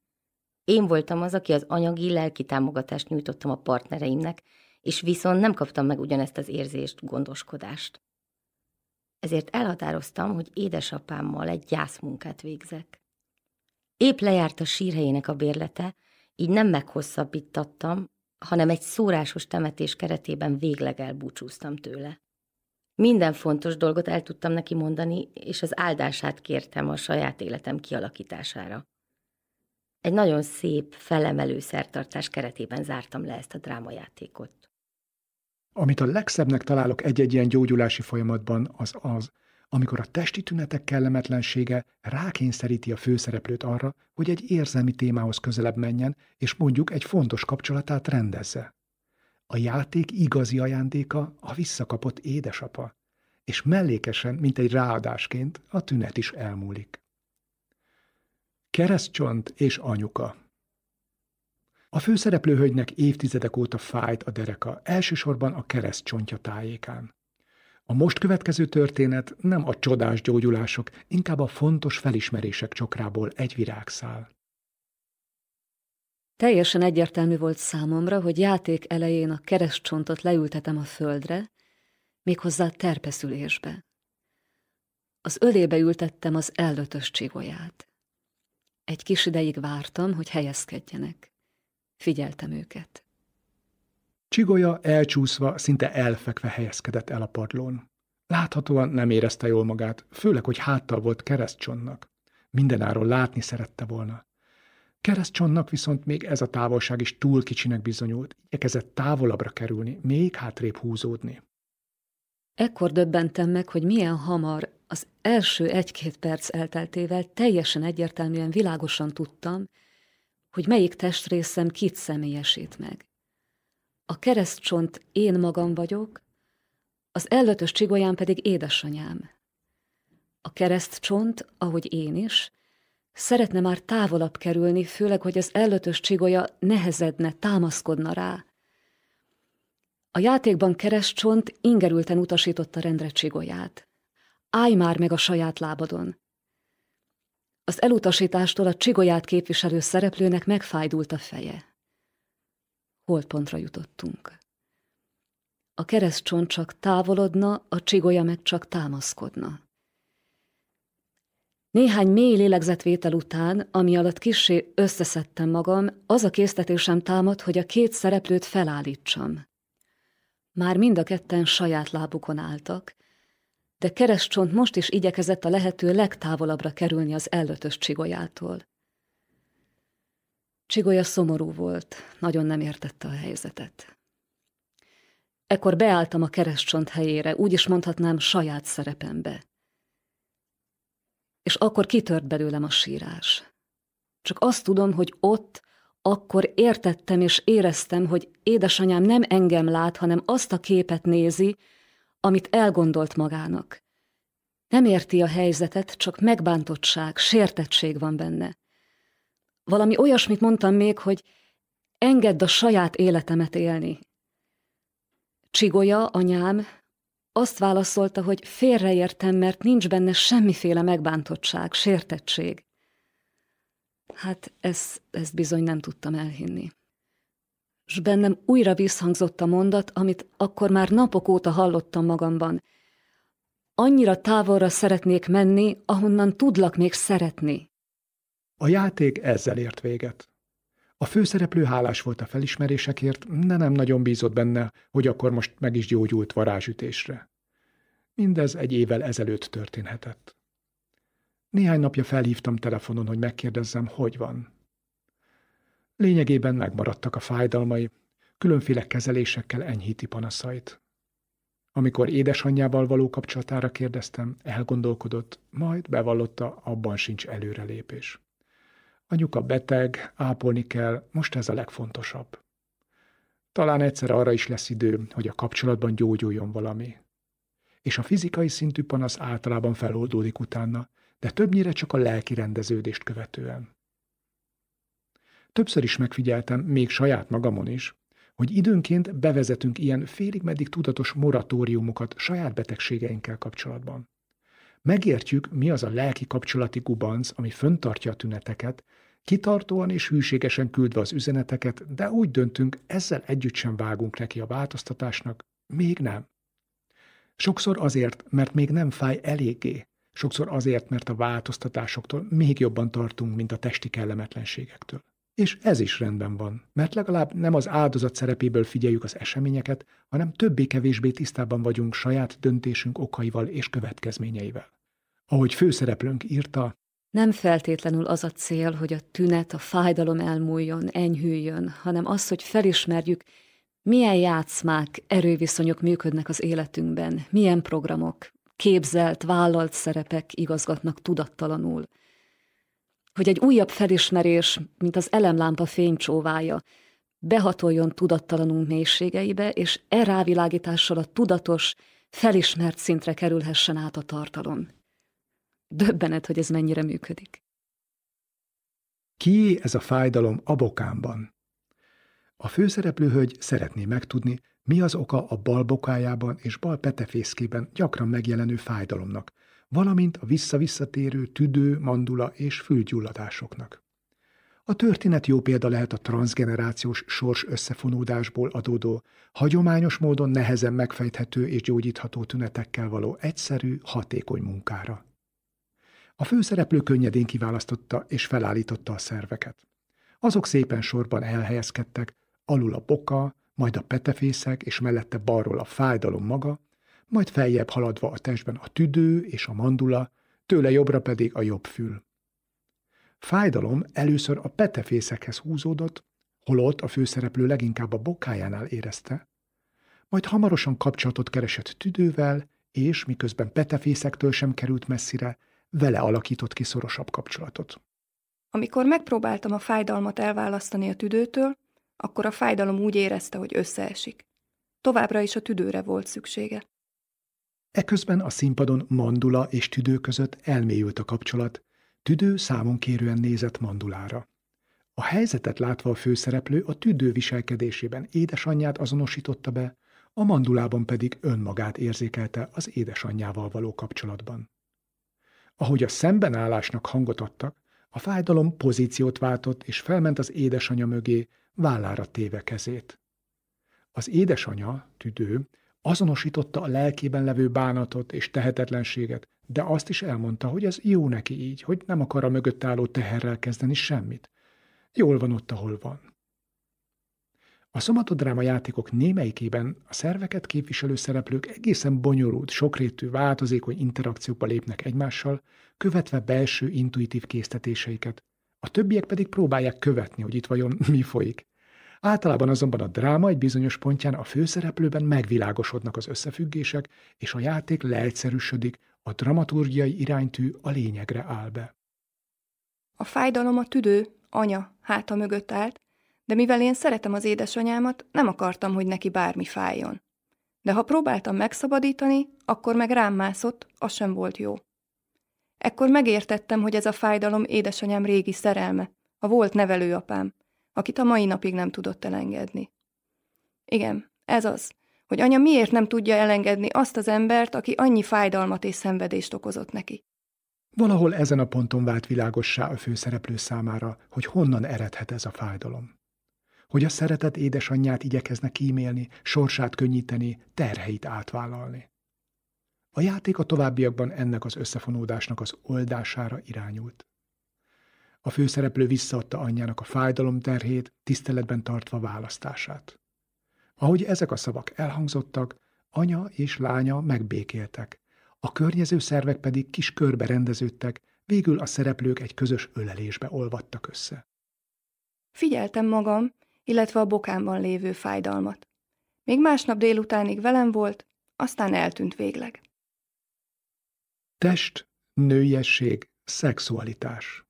Én voltam az, aki az anyagi, lelki támogatást nyújtottam a partnereimnek, és viszont nem kaptam meg ugyanezt az érzést, gondoskodást. Ezért elhatároztam, hogy édesapámmal egy gyászmunkát végzek. Épp lejárt a sírhelyének a bérlete, így nem meghosszabbítattam, hanem egy szórásos temetés keretében végleg elbúcsúztam tőle. Minden fontos dolgot el tudtam neki mondani, és az áldását kértem a saját életem kialakítására. Egy nagyon szép, felemelő szertartás keretében zártam le ezt a drámajátékot. Amit a legszebbnek találok egy-egy ilyen gyógyulási folyamatban, az az, amikor a testi tünetek kellemetlensége rákényszeríti a főszereplőt arra, hogy egy érzelmi témához közelebb menjen, és mondjuk egy fontos kapcsolatát rendezze. A játék igazi ajándéka a visszakapott édesapa, és mellékesen, mint egy ráadásként, a tünet is elmúlik. Keresztcsont és anyuka A főszereplőhölgynek évtizedek óta fájt a dereka, elsősorban a keresztcsontja tájékán. A most következő történet nem a csodás gyógyulások, inkább a fontos felismerések csokrából egy virágszál. Teljesen egyértelmű volt számomra, hogy játék elején a keresztcsontot leültetem a földre, méghozzá terpeszülésbe. Az ölébe ültettem az ellötös csigolyát. Egy kis ideig vártam, hogy helyezkedjenek. Figyeltem őket. Csigolya elcsúszva, szinte elfekve helyezkedett el a padlón. Láthatóan nem érezte jól magát, főleg, hogy háttal volt keresztcsonnak. Mindenáról látni szerette volna. Keresztcsonnak viszont még ez a távolság is túl kicsinek bizonyult, igyekezett távolabbra kerülni, még hátrébb húzódni. Ekkor döbbentem meg, hogy milyen hamar, az első egy-két perc elteltével teljesen egyértelműen világosan tudtam, hogy melyik testrészem kit személyesít meg. A keresztcsont én magam vagyok, az ellötös csigolyán pedig édesanyám. A keresztcsont, ahogy én is, szeretne már távolabb kerülni, főleg, hogy az ellötös csigolya nehezedne, támaszkodna rá. A játékban keresztcsont ingerülten utasította rendre csigolyát. Állj már meg a saját lábadon! Az elutasítástól a csigolyát képviselő szereplőnek megfájdult a feje. Holdpontra jutottunk. A keresztcsont csak távolodna, a csigolya meg csak támaszkodna. Néhány mély lélegzetvétel után, ami alatt kissé összeszedtem magam, az a késztetésem támad, hogy a két szereplőt felállítsam. Már mind a ketten saját lábukon álltak, de keresztcsont most is igyekezett a lehető legtávolabbra kerülni az ellötös csigolyától. Csigolya szomorú volt, nagyon nem értette a helyzetet. Ekkor beálltam a keresztcsont helyére, úgy is mondhatnám saját szerepembe. És akkor kitört belőlem a sírás. Csak azt tudom, hogy ott, akkor értettem és éreztem, hogy édesanyám nem engem lát, hanem azt a képet nézi, amit elgondolt magának. Nem érti a helyzetet, csak megbántottság, sértettség van benne. Valami olyasmit mondtam még, hogy engedd a saját életemet élni. Csigolya, anyám, azt válaszolta, hogy félreértem, mert nincs benne semmiféle megbántottság, sértettség. Hát ezt, ezt bizony nem tudtam elhinni. S bennem újra visszhangzott a mondat, amit akkor már napok óta hallottam magamban. Annyira távolra szeretnék menni, ahonnan tudlak még szeretni. A játék ezzel ért véget. A főszereplő hálás volt a felismerésekért, de nem nagyon bízott benne, hogy akkor most meg is gyógyult varázsütésre. Mindez egy évvel ezelőtt történhetett. Néhány napja felhívtam telefonon, hogy megkérdezzem, hogy van. Lényegében megmaradtak a fájdalmai, különféle kezelésekkel enyhíti panaszait. Amikor édesanyjával való kapcsolatára kérdeztem, elgondolkodott, majd bevallotta, abban sincs előrelépés. Anyuka beteg, ápolni kell, most ez a legfontosabb. Talán egyszer arra is lesz idő, hogy a kapcsolatban gyógyuljon valami. És a fizikai szintű panasz általában feloldódik utána, de többnyire csak a lelki rendeződést követően. Többször is megfigyeltem, még saját magamon is, hogy időnként bevezetünk ilyen félig meddig tudatos moratóriumokat saját betegségeinkkel kapcsolatban. Megértjük, mi az a lelki kapcsolati gubanc, ami föntartja a tüneteket, kitartóan és hűségesen küldve az üzeneteket, de úgy döntünk, ezzel együtt sem vágunk neki a változtatásnak, még nem. Sokszor azért, mert még nem fáj eléggé, sokszor azért, mert a változtatásoktól még jobban tartunk, mint a testi kellemetlenségektől. És ez is rendben van, mert legalább nem az áldozat szerepéből figyeljük az eseményeket, hanem többé-kevésbé tisztában vagyunk saját döntésünk okaival és következményeivel. Ahogy főszereplőnk írta, Nem feltétlenül az a cél, hogy a tünet, a fájdalom elmúljon, enyhüljön, hanem az, hogy felismerjük, milyen játszmák, erőviszonyok működnek az életünkben, milyen programok, képzelt, vállalt szerepek igazgatnak tudattalanul. Hogy egy újabb felismerés, mint az elemlámpa fénycsóvája, behatoljon tudattalanunk mélységeibe, és e rávilágítással a tudatos, felismert szintre kerülhessen át a tartalom. Döbbenet, hogy ez mennyire működik. Ki ez a fájdalom a bokámban? A főszereplőhölgy szeretné megtudni, mi az oka a bal bokájában és bal petefészkében gyakran megjelenő fájdalomnak, valamint a visszavisszatérő tüdő, mandula és fülgyulladásoknak. A történet jó példa lehet a transgenerációs sors összefonódásból adódó, hagyományos módon nehezen megfejthető és gyógyítható tünetekkel való egyszerű, hatékony munkára. A főszereplő könnyedén kiválasztotta és felállította a szerveket. Azok szépen sorban elhelyezkedtek, alul a boka, majd a petefészek, és mellette balról a fájdalom maga, majd feljebb haladva a testben a tüdő és a mandula, tőle jobbra pedig a jobb fül. Fájdalom először a petefészekhez húzódott, holott a főszereplő leginkább a bokájánál érezte, majd hamarosan kapcsolatot keresett tüdővel, és miközben petefészektől sem került messzire, vele alakított ki szorosabb kapcsolatot. Amikor megpróbáltam a fájdalmat elválasztani a tüdőtől, akkor a fájdalom úgy érezte, hogy összeesik. Továbbra is a tüdőre volt szüksége. Eközben a színpadon mandula és tüdő között elmélyült a kapcsolat, tüdő számon nézett mandulára. A helyzetet látva a főszereplő a tüdő viselkedésében édesanyját azonosította be, a mandulában pedig önmagát érzékelte az édesanyjával való kapcsolatban. Ahogy a szembenállásnak hangot adtak, a fájdalom pozíciót váltott, és felment az édesanyja mögé, vállára téve kezét. Az édesanya, tüdő, azonosította a lelkében levő bánatot és tehetetlenséget, de azt is elmondta, hogy ez jó neki így, hogy nem akar a mögött álló teherrel kezdeni semmit. Jól van ott, ahol van. A szomatodráma játékok némelyikében a szerveket képviselő szereplők egészen bonyolult, sokrétű, változékony interakciókba lépnek egymással, követve belső intuitív késztetéseiket. A többiek pedig próbálják követni, hogy itt vajon mi folyik. Általában azonban a dráma egy bizonyos pontján a főszereplőben megvilágosodnak az összefüggések, és a játék leegyszerűsödik, a dramaturgiai iránytű a lényegre áll be. A fájdalom a tüdő, anya, háta mögött állt, de mivel én szeretem az édesanyámat, nem akartam, hogy neki bármi fájjon. De ha próbáltam megszabadítani, akkor meg rám mászott, az sem volt jó. Ekkor megértettem, hogy ez a fájdalom édesanyám régi szerelme, a volt nevelőapám, akit a mai napig nem tudott elengedni. Igen, ez az, hogy anya miért nem tudja elengedni azt az embert, aki annyi fájdalmat és szenvedést okozott neki. Valahol ezen a ponton vált világossá a főszereplő számára, hogy honnan eredhet ez a fájdalom hogy a szeretet édesanyját igyekezne kímélni, sorsát könnyíteni, terheit átvállalni. A játék a továbbiakban ennek az összefonódásnak az oldására irányult. A főszereplő visszaadta anyjának a fájdalom terhét, tiszteletben tartva választását. Ahogy ezek a szavak elhangzottak, anya és lánya megbékéltek, a környező szervek pedig kis körbe rendeződtek, végül a szereplők egy közös ölelésbe olvadtak össze. Figyeltem magam, illetve a bokámban lévő fájdalmat. Még másnap délutánig velem volt, aztán eltűnt végleg. Test, nőiesség, szexualitás.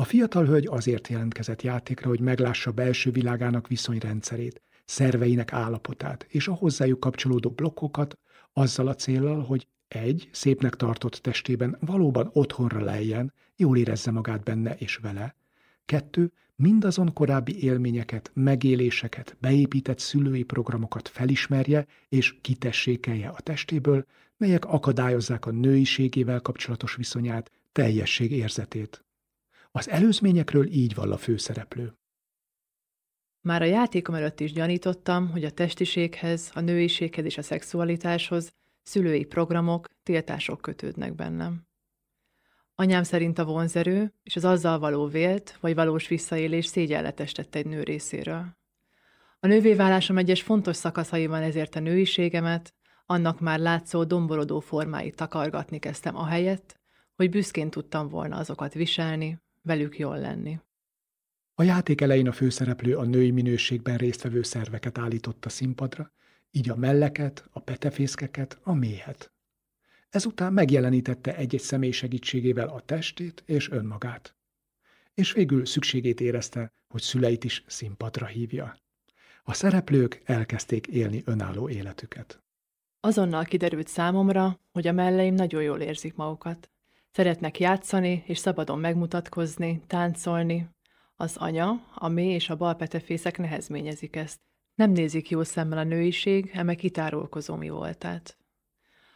A fiatal hölgy azért jelentkezett játékra, hogy meglássa belső világának viszonyrendszerét, szerveinek állapotát és a hozzájuk kapcsolódó blokkokat, azzal a céllal, hogy egy, szépnek tartott testében valóban otthonra lejjen, jól érezze magát benne és vele, kettő, mindazon korábbi élményeket, megéléseket, beépített szülői programokat felismerje és kitessékelje a testéből, melyek akadályozzák a nőiségével kapcsolatos viszonyát, teljesség érzetét. Az előzményekről így vall a főszereplő. Már a játékom előtt is gyanítottam, hogy a testiséghez, a nőiséghez és a szexualitáshoz szülői programok, tiltások kötődnek bennem. Anyám szerint a vonzerő és az azzal való vélt vagy valós visszaélés szégyenletes tett egy nő részéről. A nővéválásom egyes fontos szakaszaiban ezért a nőiségemet, annak már látszó domborodó formáit takargatni kezdtem ahelyett, hogy büszkén tudtam volna azokat viselni, velük jól lenni. A játék elején a főszereplő a női minőségben résztvevő szerveket állította színpadra, így a melleket, a petefészkeket, a méhet. Ezután megjelenítette egy-egy személy segítségével a testét és önmagát. És végül szükségét érezte, hogy szüleit is színpadra hívja. A szereplők elkezdték élni önálló életüket. Azonnal kiderült számomra, hogy a melleim nagyon jól érzik magukat. Szeretnek játszani és szabadon megmutatkozni, táncolni. Az anya, a mély és a bal petefészek nehezményezik ezt. Nem nézik jó szemmel a nőiség, eme kitárulkozó mi voltát.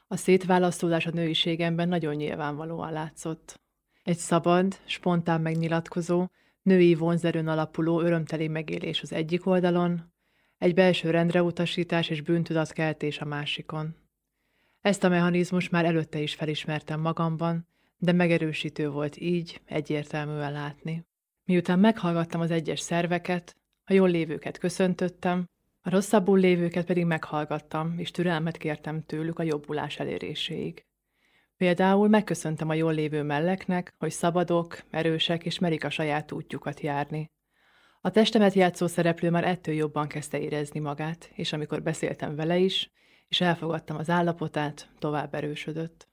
A szétválasztódás a nőiségemben nagyon nyilvánvalóan látszott. Egy szabad, spontán megnyilatkozó, női vonzerőn alapuló örömteli megélés az egyik oldalon, egy belső rendreutasítás és bűntudatkeltés a másikon. Ezt a mechanizmus már előtte is felismertem magamban, de megerősítő volt így egyértelműen látni. Miután meghallgattam az egyes szerveket, a jól lévőket köszöntöttem, a rosszabbul lévőket pedig meghallgattam, és türelmet kértem tőlük a jobbulás eléréséig. Például megköszöntem a jól lévő melleknek, hogy szabadok, erősek és merik a saját útjukat járni. A testemet játszó szereplő már ettől jobban kezdte érezni magát, és amikor beszéltem vele is, és elfogadtam az állapotát, tovább erősödött.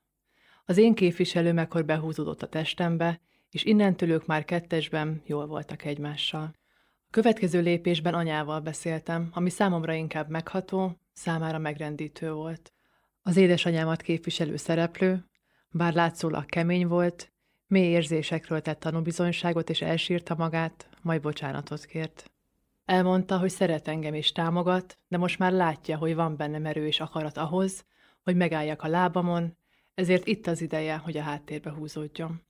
Az én képviselőm ekkor behúzódott a testembe, és innentől ők már kettesben jól voltak egymással. A következő lépésben anyával beszéltem, ami számomra inkább megható, számára megrendítő volt. Az édesanyámat képviselő szereplő, bár látszólag kemény volt, mély érzésekről tett tanúbizonyságot és elsírta magát, majd bocsánatot kért. Elmondta, hogy szeret engem és támogat, de most már látja, hogy van bennem erő és akarat ahhoz, hogy megálljak a lábamon, ezért itt az ideje, hogy a háttérbe húzódjon.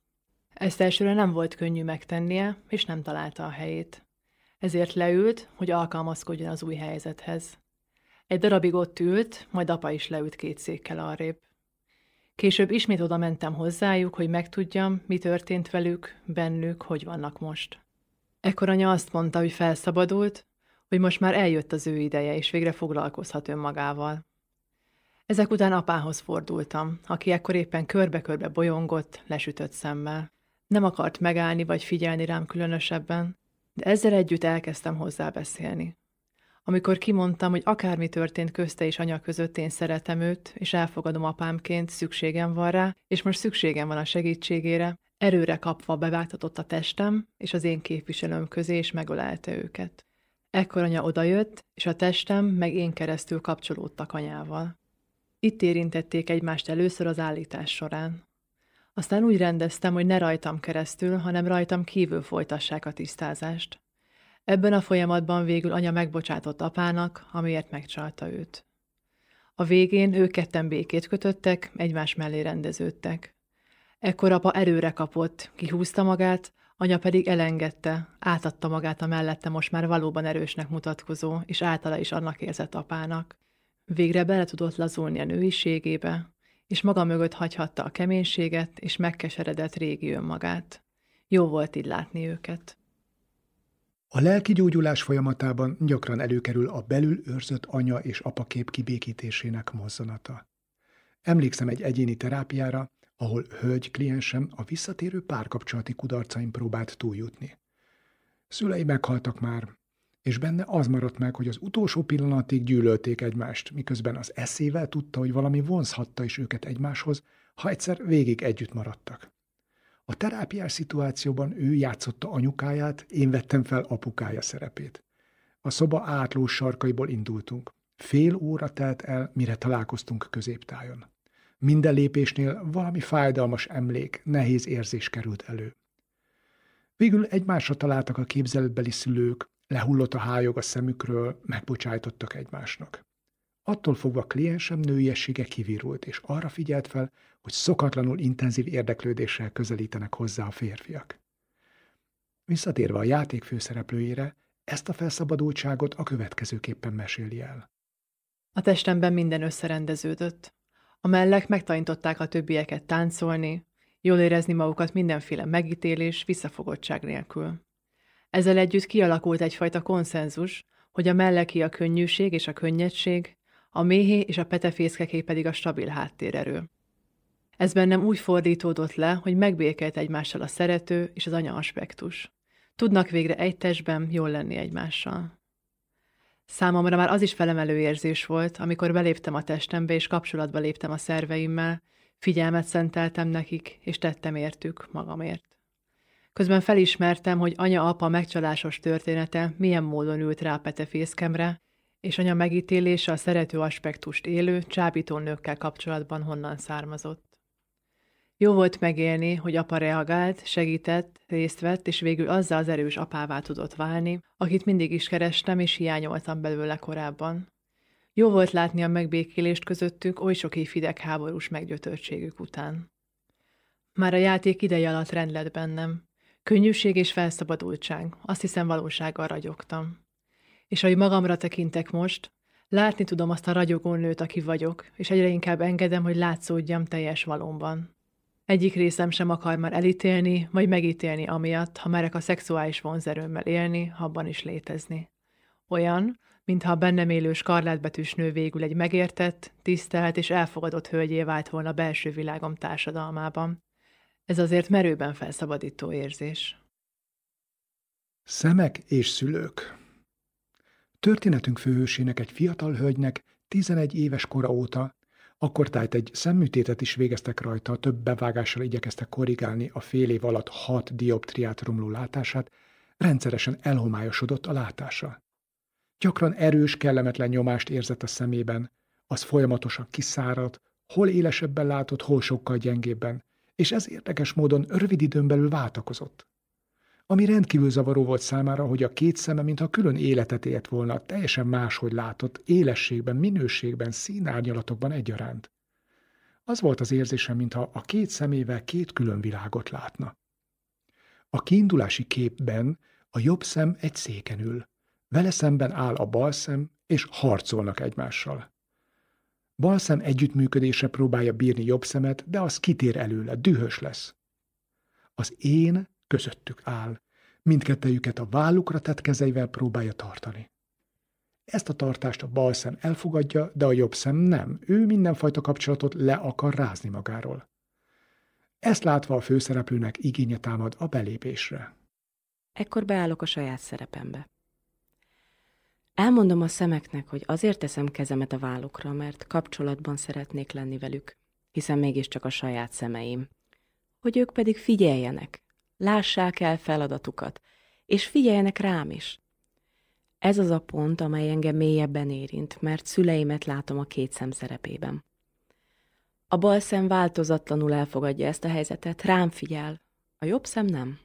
Ezt elsőre nem volt könnyű megtennie, és nem találta a helyét. Ezért leült, hogy alkalmazkodjon az új helyzethez. Egy darabig ott ült, majd apa is leült két székkel arrébb. Később ismét oda mentem hozzájuk, hogy megtudjam, mi történt velük, bennük, hogy vannak most. Ekkor anya azt mondta, hogy felszabadult, hogy most már eljött az ő ideje, és végre foglalkozhat önmagával. Ezek után apához fordultam, aki ekkor éppen körbe-körbe bolyongott, lesütött szemmel. Nem akart megállni vagy figyelni rám különösebben, de ezzel együtt elkezdtem hozzá beszélni. Amikor kimondtam, hogy akármi történt közte és anya között, én szeretem őt, és elfogadom apámként, szükségem van rá, és most szükségem van a segítségére, erőre kapva bevágtatott a testem és az én képviselőm közé, és megölelte őket. Ekkor anya odajött, és a testem meg én keresztül kapcsolódtak anyával. Itt érintették egymást először az állítás során. Aztán úgy rendeztem, hogy ne rajtam keresztül, hanem rajtam kívül folytassák a tisztázást. Ebben a folyamatban végül anya megbocsátott apának, amiért megcsalta őt. A végén ők ketten békét kötöttek, egymás mellé rendeződtek. Ekkor apa erőre kapott, kihúzta magát, anya pedig elengedte, átadta magát a mellette most már valóban erősnek mutatkozó, és általa is annak érzett apának. Végre bele tudott lazulni a nőiségébe, és maga mögött hagyhatta a keménységet, és megkeseredett régi önmagát. Jó volt így látni őket. A lelki gyógyulás folyamatában gyakran előkerül a belül őrzött anya és apakép kibékítésének mozzanata. Emlékszem egy egyéni terápiára, ahol hölgy kliensem a visszatérő párkapcsolati kudarcaim próbált túljutni. Szülei meghaltak már, és benne az maradt meg, hogy az utolsó pillanatig gyűlölték egymást, miközben az eszével tudta, hogy valami vonzhatta is őket egymáshoz, ha egyszer végig együtt maradtak. A terápiás szituációban ő játszotta anyukáját, én vettem fel apukája szerepét. A szoba átló sarkaiból indultunk. Fél óra telt el, mire találkoztunk középtájon. Minden lépésnél valami fájdalmas emlék, nehéz érzés került elő. Végül egymásra találtak a képzeletbeli szülők, lehullott a hájog a szemükről, megbocsájtottak egymásnak. Attól fogva kliensem nőiessége kivirult, és arra figyelt fel, hogy szokatlanul intenzív érdeklődéssel közelítenek hozzá a férfiak. Visszatérve a játék főszereplőjére, ezt a felszabadultságot a következőképpen meséli el. A testemben minden összerendeződött. A mellek megtanították a többieket táncolni, jól érezni magukat mindenféle megítélés, visszafogottság nélkül. Ezzel együtt kialakult egyfajta konszenzus, hogy a melleki a könnyűség és a könnyedség, a méhé és a petefészkeké pedig a stabil háttérerő. Ez bennem úgy fordítódott le, hogy megbékelt egymással a szerető és az anya aspektus. Tudnak végre egy testben jól lenni egymással. Számomra már az is felemelő érzés volt, amikor beléptem a testembe és kapcsolatba léptem a szerveimmel, figyelmet szenteltem nekik, és tettem értük magamért. Közben felismertem, hogy anya-apa megcsalásos története milyen módon ült rá a petefészkemre, és anya megítélése a szerető aspektust élő, csábító nőkkel kapcsolatban honnan származott. Jó volt megélni, hogy apa reagált, segített, részt vett, és végül azzal az erős apává tudott válni, akit mindig is kerestem, és hiányoltam belőle korábban. Jó volt látni a megbékélést közöttük oly sok évfideg háborús meggyötörtségük után. Már a játék ideje alatt rend lett bennem. Könnyűség és felszabadultság, azt hiszem valósággal ragyogtam. És ahogy magamra tekintek most, látni tudom azt a ragyogó nőt, aki vagyok, és egyre inkább engedem, hogy látszódjam teljes valóban. Egyik részem sem akar már elítélni, vagy megítélni amiatt, ha merek a szexuális vonzerőmmel élni, abban is létezni. Olyan, mintha a bennem élő skarlátbetűs nő végül egy megértett, tisztelt és elfogadott hölgyé vált volna belső világom társadalmában. Ez azért merőben felszabadító érzés. Szemek és szülők Történetünk főhősének egy fiatal hölgynek 11 éves kora óta akkor tájt egy szemműtétet is végeztek rajta, több bevágással igyekeztek korrigálni a fél év alatt hat dioptriát romló látását, rendszeresen elhomályosodott a látása. Gyakran erős, kellemetlen nyomást érzett a szemében, az folyamatosan kiszáradt, hol élesebben látott, hol sokkal gyengébben, és ez érdekes módon rövid időn belül váltakozott. Ami rendkívül zavaró volt számára, hogy a két szeme, mintha külön életet élt volna, teljesen máshogy látott, élességben, minőségben, színárnyalatokban egyaránt. Az volt az érzésem, mintha a két szemével két külön világot látna. A kiindulási képben a jobb szem egy széken ül. Vele szemben áll a bal szem, és harcolnak egymással. Bal szem együttműködése próbálja bírni jobb szemet, de az kitér előle, dühös lesz. Az én közöttük áll. Mindkettejüket a vállukra tett kezeivel próbálja tartani. Ezt a tartást a bal szem elfogadja, de a jobb szem nem. Ő mindenfajta kapcsolatot le akar rázni magáról. Ezt látva a főszereplőnek igénye támad a belépésre. Ekkor beállok a saját szerepembe. Elmondom a szemeknek, hogy azért teszem kezemet a vállukra, mert kapcsolatban szeretnék lenni velük, hiszen mégiscsak a saját szemeim. Hogy ők pedig figyeljenek, lássák el feladatukat, és figyeljenek rám is. Ez az a pont, amely engem mélyebben érint, mert szüleimet látom a két szem szerepében. A bal szem változatlanul elfogadja ezt a helyzetet, rám figyel, a jobb szem nem.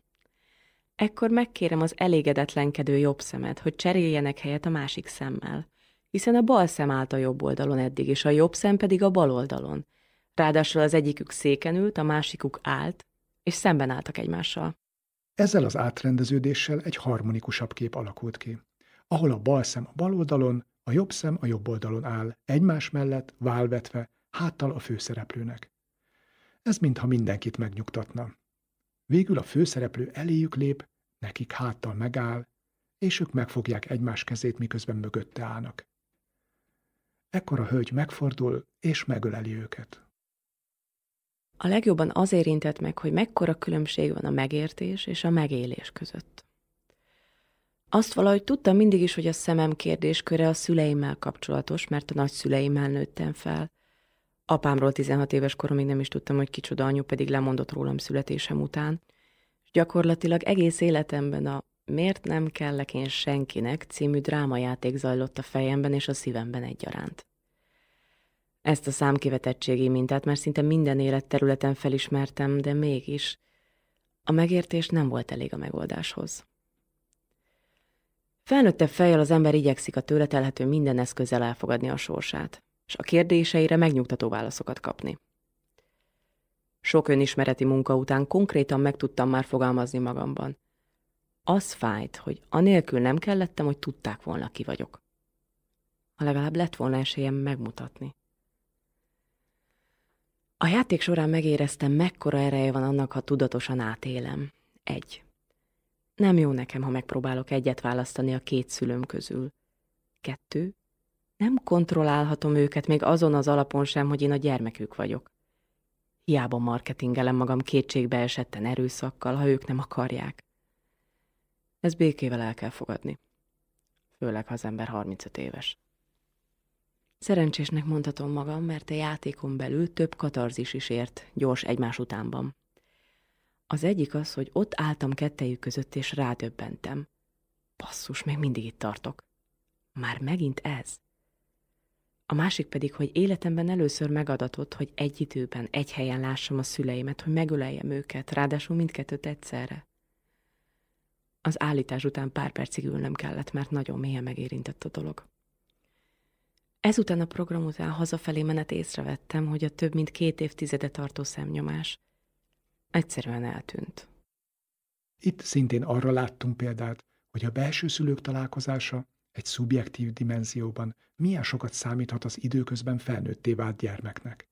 Ekkor megkérem az elégedetlenkedő jobb szemet, hogy cseréljenek helyet a másik szemmel, hiszen a bal szem állt a jobb oldalon eddig, és a jobb szem pedig a bal oldalon. Ráadásul az egyikük széken ült, a másikuk állt, és szemben álltak egymással. Ezzel az átrendeződéssel egy harmonikusabb kép alakult ki, ahol a bal szem a bal oldalon, a jobb szem a jobb oldalon áll, egymás mellett, válvetve, háttal a főszereplőnek. Ez mintha mindenkit megnyugtatna. Végül a főszereplő eléjük lép, nekik háttal megáll, és ők megfogják egymás kezét, miközben mögötte állnak. Ekkor a hölgy megfordul, és megöleli őket. A legjobban az érintett meg, hogy mekkora különbség van a megértés és a megélés között. Azt valahogy tudtam mindig is, hogy a szemem kérdésköre a szüleimmel kapcsolatos, mert a nagyszüleimmel nőttem fel. Apámról 16 éves koromig nem is tudtam, hogy kicsoda anyu, pedig lemondott rólam születésem után. És gyakorlatilag egész életemben a Miért nem kellek én senkinek című drámajáték zajlott a fejemben és a szívemben egyaránt. Ezt a számkivetettségi mintát már szinte minden életterületen felismertem, de mégis a megértés nem volt elég a megoldáshoz. Felnőttebb fejjel az ember igyekszik a tőle telhető minden eszközzel elfogadni a sorsát, és a kérdéseire megnyugtató válaszokat kapni. Sok önismereti munka után konkrétan meg tudtam már fogalmazni magamban. Az fájt, hogy anélkül nem kellettem, hogy tudták volna, ki vagyok. Ha legalább lett volna esélyem megmutatni. A játék során megéreztem, mekkora ereje van annak, ha tudatosan átélem. Egy. Nem jó nekem, ha megpróbálok egyet választani a két szülőm közül. Kettő. Nem kontrollálhatom őket még azon az alapon sem, hogy én a gyermekük vagyok. Hiába marketingelem magam kétségbe esetten erőszakkal, ha ők nem akarják. Ez békével el kell fogadni. Főleg, ha az ember 35 éves. Szerencsésnek mondhatom magam, mert a játékon belül több katarzis is ért gyors egymás utánban. Az egyik az, hogy ott álltam kettejük között, és rádöbbentem. Passzus, még mindig itt tartok. Már megint ez. A másik pedig, hogy életemben először megadatott, hogy egy időben, egy helyen lássam a szüleimet, hogy megöleljem őket, ráadásul mindkettőt egyszerre. Az állítás után pár percig ülnem kellett, mert nagyon mélyen megérintett a dolog. Ezután a program után hazafelé menet észrevettem, hogy a több mint két évtizede tartó szemnyomás egyszerűen eltűnt. Itt szintén arra láttunk példát, hogy a belső szülők találkozása egy szubjektív dimenzióban milyen sokat számíthat az időközben felnőtté vált gyermeknek.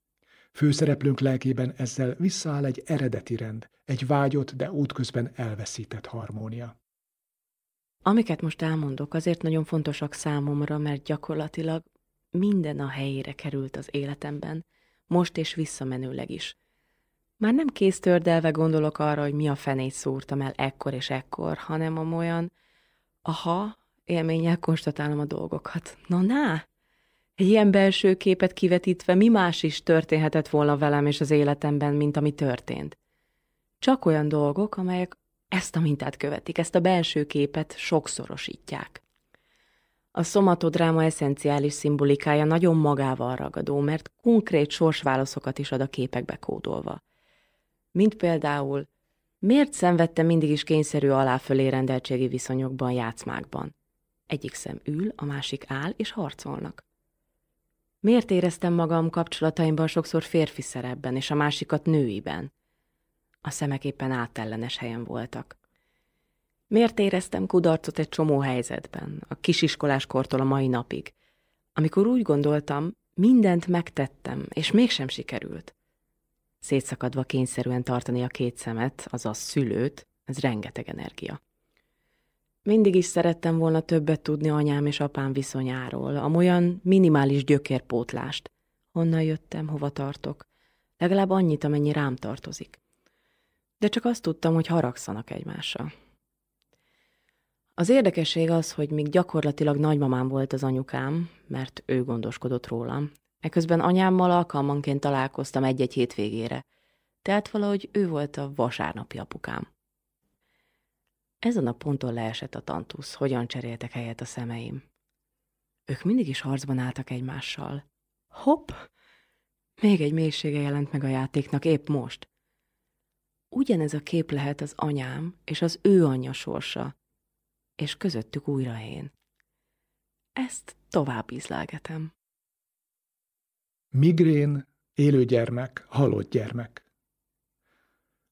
Főszereplőnk lelkében ezzel visszaáll egy eredeti rend, egy vágyott, de útközben elveszített harmónia. Amiket most elmondok, azért nagyon fontosak számomra, mert gyakorlatilag minden a helyére került az életemben, most és visszamenőleg is. Már nem kéztördelve gondolok arra, hogy mi a fenét szúrtam el ekkor és ekkor, hanem amolyan, aha, élménnyel konstatálom a dolgokat. Na, na! Egy ilyen belső képet kivetítve mi más is történhetett volna velem és az életemben, mint ami történt. Csak olyan dolgok, amelyek ezt a mintát követik, ezt a belső képet sokszorosítják. A szomatodráma eszenciális szimbolikája nagyon magával ragadó, mert konkrét sorsválaszokat is ad a képekbe kódolva. Mint például, miért szenvedtem mindig is kényszerű aláfölé rendeltségi viszonyokban, játszmákban? Egyik szem ül, a másik áll, és harcolnak. Miért éreztem magam kapcsolataimban sokszor férfi szerepben, és a másikat nőiben? A szemek éppen átellenes helyen voltak. Miért éreztem kudarcot egy csomó helyzetben, a kisiskolás kortól a mai napig, amikor úgy gondoltam, mindent megtettem, és mégsem sikerült. Szétszakadva kényszerűen tartani a két szemet, azaz szülőt, ez rengeteg energia. Mindig is szerettem volna többet tudni anyám és apám viszonyáról, amolyan minimális gyökérpótlást. Honnan jöttem, hova tartok? Legalább annyit, amennyi rám tartozik. De csak azt tudtam, hogy haragszanak egymásra. Az érdekesség az, hogy még gyakorlatilag nagymamám volt az anyukám, mert ő gondoskodott rólam. Eközben anyámmal alkalmanként találkoztam egy-egy hétvégére, tehát valahogy ő volt a vasárnapi apukám. Ezen a ponton leesett a tantusz, hogyan cseréltek helyet a szemeim. Ők mindig is harcban álltak egymással. Hopp! Még egy mélysége jelent meg a játéknak épp most. Ugyanez a kép lehet az anyám és az ő anyja sorsa, és közöttük újra én. Ezt tovább ízlelgetem. Migrén, élő gyermek, halott gyermek.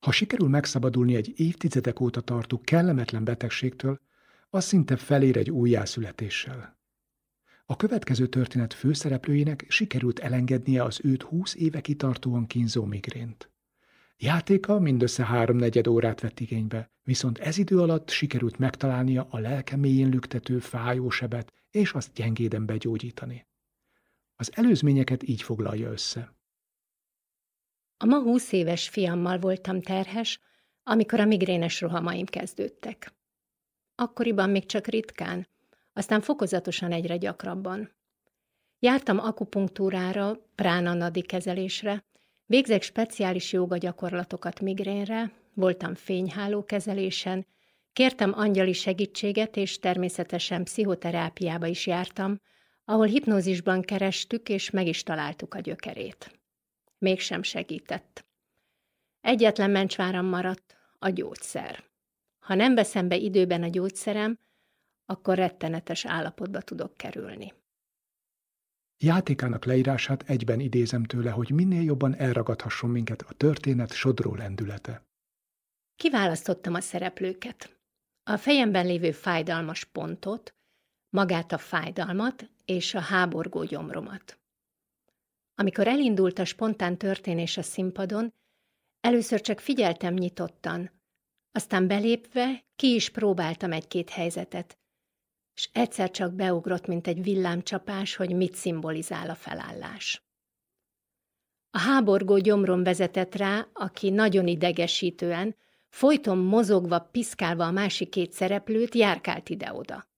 Ha sikerül megszabadulni egy évtizedek óta tartó kellemetlen betegségtől, az szinte felér egy újjászületéssel. A következő történet főszereplőjének sikerült elengednie az őt húsz éve kitartóan kínzó migrént. Játéka mindössze háromnegyed órát vett igénybe, viszont ez idő alatt sikerült megtalálnia a lelke mélyén lüktető fájó sebet, és azt gyengéden begyógyítani. Az előzményeket így foglalja össze. A ma húsz éves fiammal voltam terhes, amikor a migrénes rohamaim kezdődtek. Akkoriban még csak ritkán, aztán fokozatosan egyre gyakrabban. Jártam akupunktúrára, pránanadi kezelésre, végzek speciális joga gyakorlatokat migrénre, voltam fényháló kezelésen, kértem angyali segítséget, és természetesen pszichoterápiába is jártam, ahol hipnózisban kerestük, és meg is találtuk a gyökerét mégsem segített. Egyetlen mencsváram maradt, a gyógyszer. Ha nem veszem be időben a gyógyszerem, akkor rettenetes állapotba tudok kerülni. Játékának leírását egyben idézem tőle, hogy minél jobban elragadhasson minket a történet sodró lendülete. Kiválasztottam a szereplőket. A fejemben lévő fájdalmas pontot, magát a fájdalmat és a háborgó gyomromat. Amikor elindult a spontán történés a színpadon, először csak figyeltem nyitottan, aztán belépve ki is próbáltam egy-két helyzetet, és egyszer csak beugrott, mint egy villámcsapás, hogy mit szimbolizál a felállás. A háborgó gyomron vezetett rá, aki nagyon idegesítően, folyton mozogva, piszkálva a másik két szereplőt, járkált ide-oda.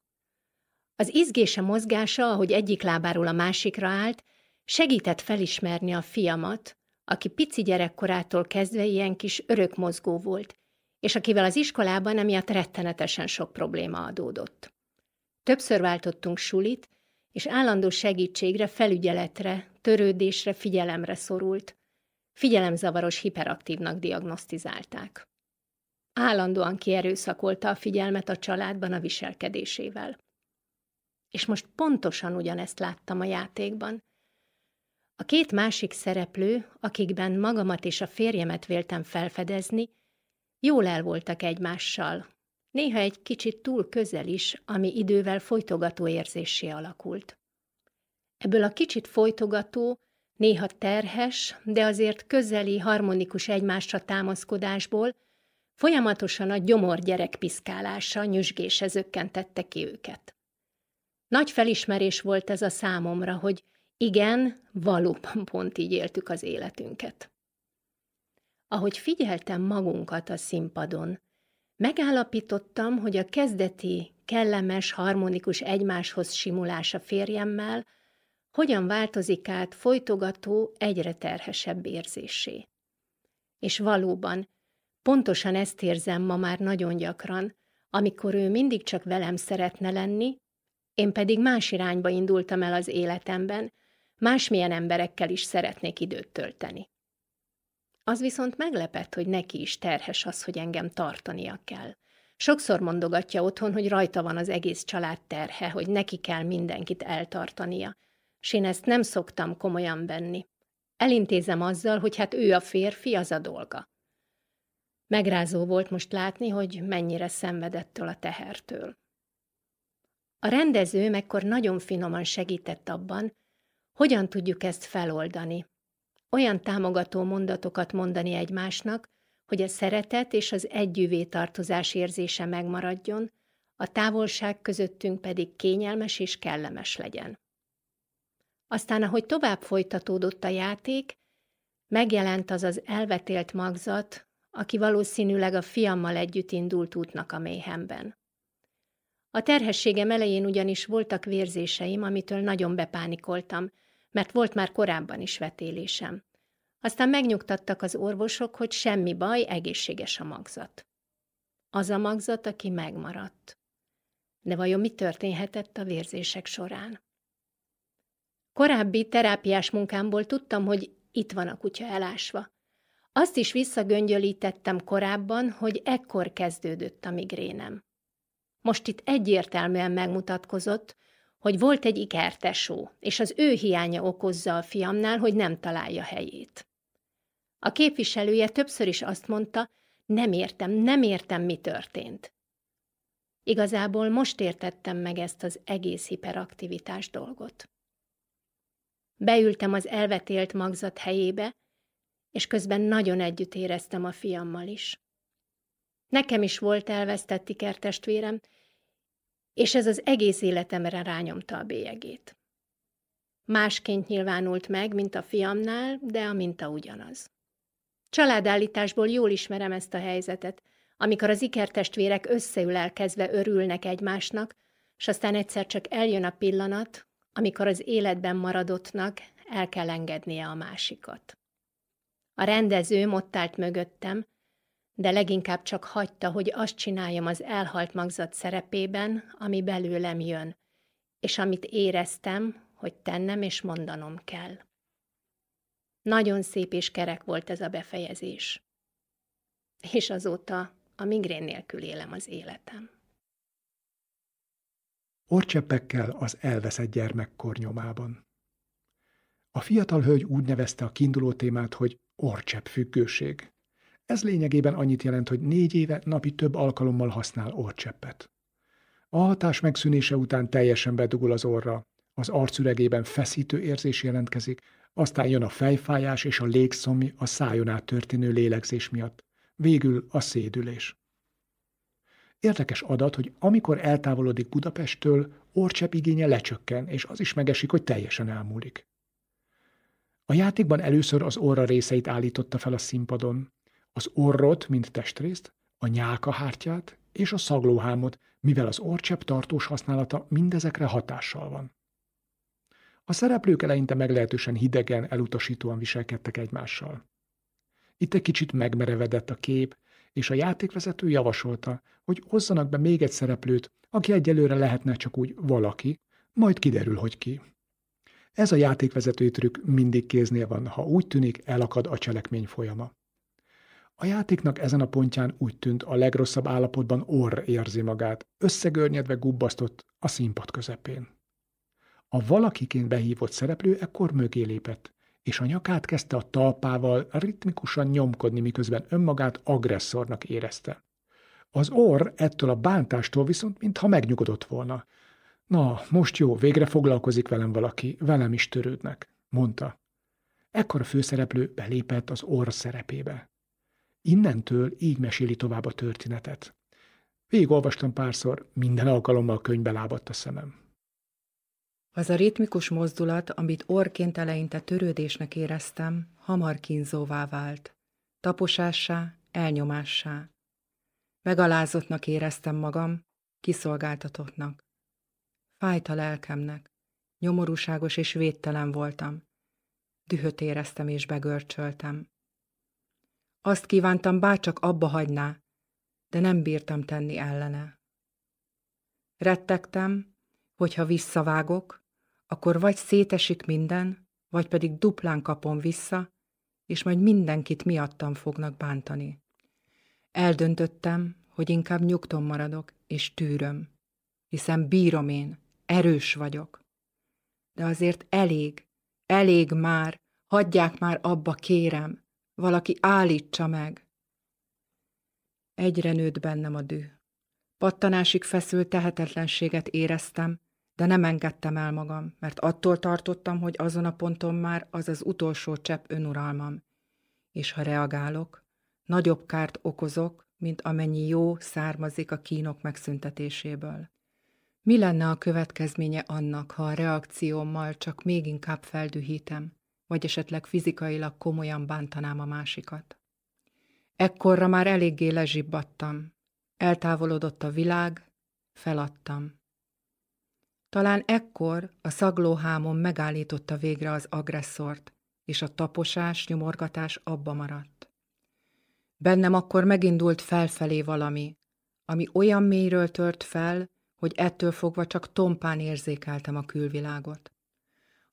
Az izgése mozgása, ahogy egyik lábáról a másikra állt, segített felismerni a fiamat, aki pici gyerekkorától kezdve ilyen kis örökmozgó volt, és akivel az iskolában emiatt rettenetesen sok probléma adódott. Többször váltottunk sulit, és állandó segítségre, felügyeletre, törődésre, figyelemre szorult. Figyelemzavaros hiperaktívnak diagnosztizálták. Állandóan kierőszakolta a figyelmet a családban a viselkedésével. És most pontosan ugyanezt láttam a játékban. A két másik szereplő, akikben magamat és a férjemet véltem felfedezni, jól el voltak egymással, néha egy kicsit túl közel is, ami idővel folytogató érzésé alakult. Ebből a kicsit folytogató, néha terhes, de azért közeli, harmonikus egymásra támaszkodásból folyamatosan a gyomor gyerek piszkálása, nyüzsgése zökkentette ki őket. Nagy felismerés volt ez a számomra, hogy igen, valóban pont így éltük az életünket. Ahogy figyeltem magunkat a színpadon, megállapítottam, hogy a kezdeti, kellemes, harmonikus egymáshoz simulás a férjemmel hogyan változik át folytogató, egyre terhesebb érzésé. És valóban, pontosan ezt érzem ma már nagyon gyakran, amikor ő mindig csak velem szeretne lenni, én pedig más irányba indultam el az életemben, másmilyen emberekkel is szeretnék időt tölteni. Az viszont meglepett, hogy neki is terhes az, hogy engem tartania kell. Sokszor mondogatja otthon, hogy rajta van az egész család terhe, hogy neki kell mindenkit eltartania, s én ezt nem szoktam komolyan venni. Elintézem azzal, hogy hát ő a férfi, az a dolga. Megrázó volt most látni, hogy mennyire szenvedettől a tehertől. A rendező mekkor nagyon finoman segített abban, hogyan tudjuk ezt feloldani. Olyan támogató mondatokat mondani egymásnak, hogy a szeretet és az együvé tartozás érzése megmaradjon, a távolság közöttünk pedig kényelmes és kellemes legyen. Aztán, ahogy tovább folytatódott a játék, megjelent az az elvetélt magzat, aki valószínűleg a fiammal együtt indult útnak a méhemben. A terhességem elején ugyanis voltak vérzéseim, amitől nagyon bepánikoltam, mert volt már korábban is vetélésem. Aztán megnyugtattak az orvosok, hogy semmi baj, egészséges a magzat. Az a magzat, aki megmaradt. De vajon mi történhetett a vérzések során? Korábbi terápiás munkámból tudtam, hogy itt van a kutya elásva. Azt is visszagöngyölítettem korábban, hogy ekkor kezdődött a migrénem. Most itt egyértelműen megmutatkozott, hogy volt egy ikertesó, és az ő hiánya okozza a fiamnál, hogy nem találja helyét. A képviselője többször is azt mondta, nem értem, nem értem, mi történt. Igazából most értettem meg ezt az egész hiperaktivitás dolgot. Beültem az elvetélt magzat helyébe, és közben nagyon együtt éreztem a fiammal is. Nekem is volt elvesztett ikertestvérem, és ez az egész életemre rányomta a bélyegét. Másként nyilvánult meg, mint a fiamnál, de a minta ugyanaz. Családállításból jól ismerem ezt a helyzetet, amikor az ikertestvérek összeülelkezve örülnek egymásnak, és aztán egyszer csak eljön a pillanat, amikor az életben maradottnak el kell engednie a másikat. A rendező ott állt mögöttem, de leginkább csak hagyta, hogy azt csináljam az elhalt magzat szerepében, ami belőlem jön, és amit éreztem, hogy tennem és mondanom kell. Nagyon szép és kerek volt ez a befejezés. És azóta a migrén nélkül élem az életem. Orcseppekkel az elveszett gyermekkor nyomában. A fiatal hölgy úgy nevezte a kiinduló témát, hogy orcsepp függőség. Ez lényegében annyit jelent, hogy négy éve napi több alkalommal használ orcseppet. A hatás megszűnése után teljesen bedugul az orra, az arcüregében feszítő érzés jelentkezik, aztán jön a fejfájás és a légszomj a szájon át történő lélegzés miatt. Végül a szédülés. Érdekes adat, hogy amikor eltávolodik Budapesttől, orcsepp igénye lecsökken, és az is megesik, hogy teljesen elmúlik. A játékban először az orra részeit állította fel a színpadon. Az orrot, mint testrészt, a nyálkahártyát és a szaglóhámot, mivel az orcsepp tartós használata mindezekre hatással van. A szereplők eleinte meglehetősen hidegen, elutasítóan viselkedtek egymással. Itt egy kicsit megmerevedett a kép, és a játékvezető javasolta, hogy hozzanak be még egy szereplőt, aki egyelőre lehetne csak úgy valaki, majd kiderül, hogy ki. Ez a játékvezetői trükk mindig kéznél van, ha úgy tűnik, elakad a cselekmény folyama. A játéknak ezen a pontján úgy tűnt, a legrosszabb állapotban orr érzi magát, összegörnyedve gubbasztott a színpad közepén. A valakiként behívott szereplő ekkor mögé lépett, és a nyakát kezdte a talpával ritmikusan nyomkodni, miközben önmagát agresszornak érezte. Az orr ettől a bántástól viszont mintha megnyugodott volna. Na, most jó, végre foglalkozik velem valaki, velem is törődnek, mondta. Ekkor a főszereplő belépett az orr szerepébe. Innentől így meséli tovább a történetet. Végigolvastam párszor, minden alkalommal könyvbe lábadt a szemem. Az a ritmikus mozdulat, amit orként eleinte törődésnek éreztem, hamar kínzóvá vált. Taposássá, elnyomássá. Megalázottnak éreztem magam, kiszolgáltatottnak. Fájt a lelkemnek, nyomorúságos és védtelen voltam. Dühöt éreztem és begörcsöltem. Azt kívántam, bárcsak abba hagyná, de nem bírtam tenni ellene. Rettegtem, hogyha visszavágok, akkor vagy szétesik minden, vagy pedig duplán kapom vissza, és majd mindenkit miattam fognak bántani. Eldöntöttem, hogy inkább nyugton maradok, és tűröm, hiszen bírom én, erős vagyok. De azért elég, elég már, hagyják már abba, kérem, valaki állítsa meg. Egyre nőtt bennem a düh. Pattanásig feszült tehetetlenséget éreztem, de nem engedtem el magam, mert attól tartottam, hogy azon a ponton már az az utolsó csepp önuralmam. És ha reagálok, nagyobb kárt okozok, mint amennyi jó származik a kínok megszüntetéséből. Mi lenne a következménye annak, ha a reakciómmal csak még inkább feldühítem, vagy esetleg fizikailag komolyan bántanám a másikat? Ekkorra már eléggé lezsibbadtam. Eltávolodott a világ, feladtam. Talán ekkor a szaglóhámon megállította végre az agresszort, és a taposás, nyomorgatás abba maradt. Bennem akkor megindult felfelé valami, ami olyan mélyről tört fel, hogy ettől fogva csak tompán érzékeltem a külvilágot.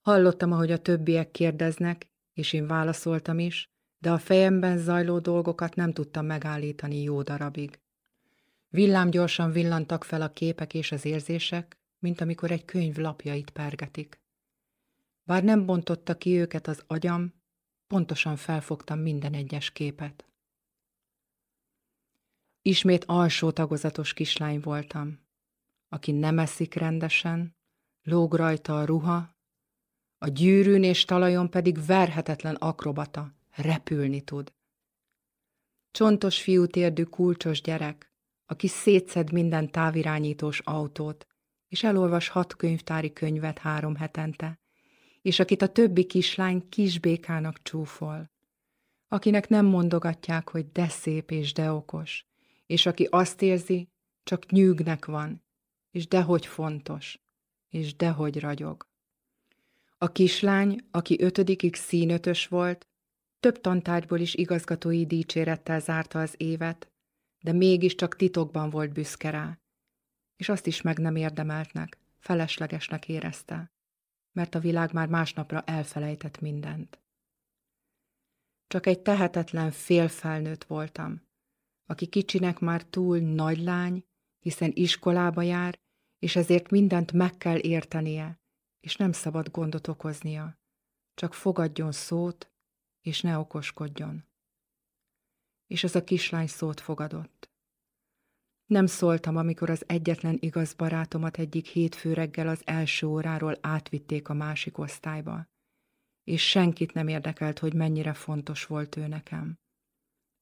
Hallottam, ahogy a többiek kérdeznek, és én válaszoltam is, de a fejemben zajló dolgokat nem tudtam megállítani jó darabig. Villám gyorsan villantak fel a képek és az érzések, mint amikor egy könyv lapjait pergetik. Bár nem bontotta ki őket az agyam, pontosan felfogtam minden egyes képet. Ismét alsó tagozatos kislány voltam, aki nem eszik rendesen, lóg rajta a ruha, a gyűrűn és talajon pedig verhetetlen akrobata, repülni tud. Csontos fiútérdű kulcsos gyerek, aki szétszed minden távirányítós autót, és elolvas hat könyvtári könyvet három hetente, és akit a többi kislány kisbékának csúfol, akinek nem mondogatják, hogy de szép és de okos, és aki azt érzi, csak nyűgnek van, és dehogy fontos, és dehogy ragyog. A kislány, aki ötödikig színötös volt, több tantárgyból is igazgatói dicsérettel zárta az évet, de mégiscsak titokban volt büszke rá, és azt is meg nem érdemeltnek, feleslegesnek érezte, mert a világ már másnapra elfelejtett mindent. Csak egy tehetetlen félfelnőtt voltam, aki kicsinek már túl nagy lány, hiszen iskolába jár, és ezért mindent meg kell értenie, és nem szabad gondot okoznia, csak fogadjon szót, és ne okoskodjon. És az a kislány szót fogadott. Nem szóltam, amikor az egyetlen igaz barátomat egyik hétfő reggel az első óráról átvitték a másik osztályba, és senkit nem érdekelt, hogy mennyire fontos volt ő nekem.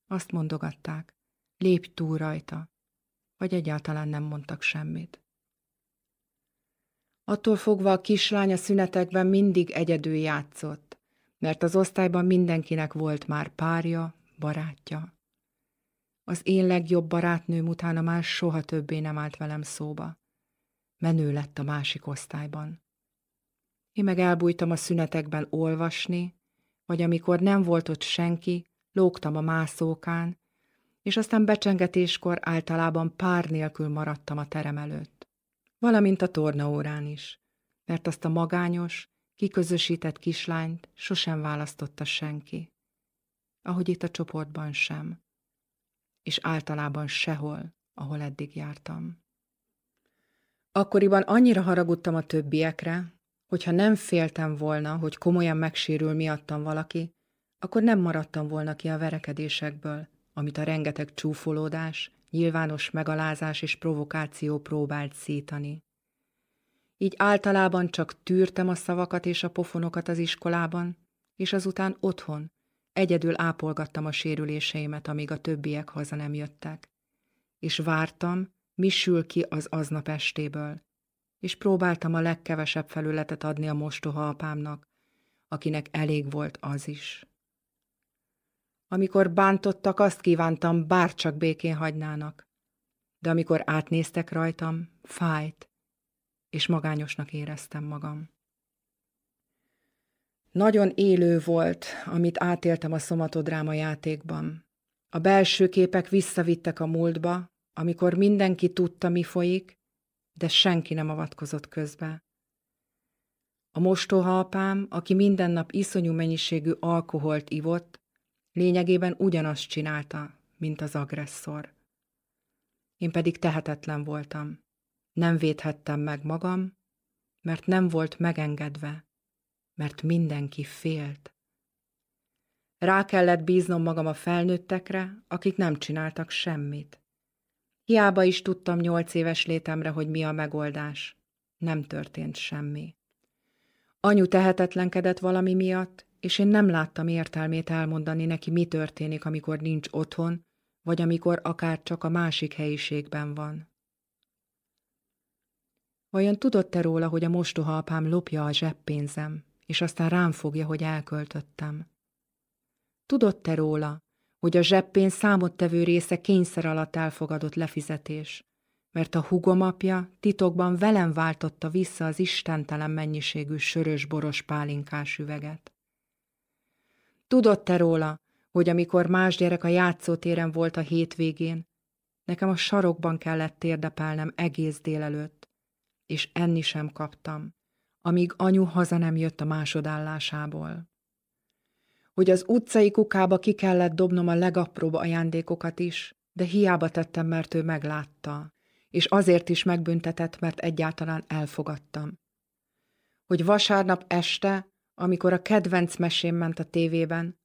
Azt mondogatták, lépj túl rajta, vagy egyáltalán nem mondtak semmit. Attól fogva a kislány a szünetekben mindig egyedül játszott, mert az osztályban mindenkinek volt már párja, barátja. Az én legjobb barátnőm utána már soha többé nem állt velem szóba. Menő lett a másik osztályban. Én meg elbújtam a szünetekben olvasni, vagy amikor nem volt ott senki, lógtam a mászókán, és aztán becsengetéskor általában pár nélkül maradtam a terem előtt. Valamint a tornaórán is, mert azt a magányos, kiközösített kislányt sosem választotta senki. Ahogy itt a csoportban sem. És általában sehol, ahol eddig jártam. Akkoriban annyira haragudtam a többiekre, hogyha nem féltem volna, hogy komolyan megsérül miattam valaki, akkor nem maradtam volna ki a verekedésekből, amit a rengeteg csúfolódás, nyilvános megalázás és provokáció próbált szítani. Így általában csak tűrtem a szavakat és a pofonokat az iskolában, és azután otthon, egyedül ápolgattam a sérüléseimet, amíg a többiek haza nem jöttek. És vártam, mi sül ki az aznap estéből, és próbáltam a legkevesebb felületet adni a mostoha apámnak, akinek elég volt az is. Amikor bántottak, azt kívántam, bárcsak békén hagynának. De amikor átnéztek rajtam, fájt, és magányosnak éreztem magam. Nagyon élő volt, amit átéltem a szomatodráma játékban. A belső képek visszavittek a múltba, amikor mindenki tudta, mi folyik, de senki nem avatkozott közbe. A mostoha apám, aki minden nap iszonyú mennyiségű alkoholt ivott, lényegében ugyanazt csinálta, mint az agresszor. Én pedig tehetetlen voltam. Nem védhettem meg magam, mert nem volt megengedve, mert mindenki félt. Rá kellett bíznom magam a felnőttekre, akik nem csináltak semmit. Hiába is tudtam nyolc éves létemre, hogy mi a megoldás. Nem történt semmi. Anyu tehetetlenkedett valami miatt, és én nem láttam értelmét elmondani neki, mi történik, amikor nincs otthon, vagy amikor akár csak a másik helyiségben van. Vajon tudott-e róla, hogy a mostoha apám lopja a zseppénzem, és aztán rám fogja, hogy elköltöttem? Tudott-e róla, hogy a zseppén számottevő része kényszer alatt elfogadott lefizetés, mert a hugom apja titokban velem váltotta vissza az istentelen mennyiségű sörös-boros pálinkás üveget. Tudott-e róla, hogy amikor más gyerek a játszótéren volt a hétvégén, nekem a sarokban kellett térdepelnem egész délelőtt, és enni sem kaptam, amíg anyu haza nem jött a másodállásából. Hogy az utcai kukába ki kellett dobnom a legapróbb ajándékokat is, de hiába tettem, mert ő meglátta, és azért is megbüntetett, mert egyáltalán elfogadtam. Hogy vasárnap este, amikor a kedvenc mesém ment a tévében,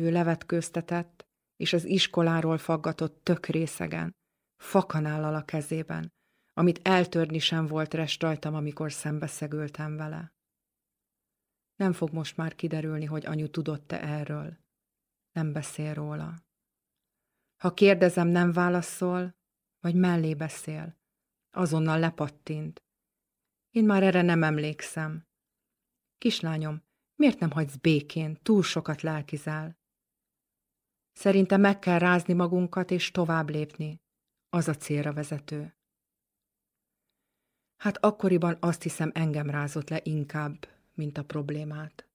ő levetkőztetett, és az iskoláról faggatott tök részegen, fakanállal a kezében, amit eltörni sem volt rest rajtam, amikor szembeszegültem vele. Nem fog most már kiderülni, hogy anyu tudott-e erről. Nem beszél róla. Ha kérdezem, nem válaszol, vagy mellé beszél. Azonnal lepattint. Én már erre nem emlékszem. Kislányom, miért nem hagysz békén, túl sokat lelkizál? Szerintem meg kell rázni magunkat és tovább lépni. Az a célra vezető. Hát akkoriban azt hiszem engem rázott le inkább, mint a problémát.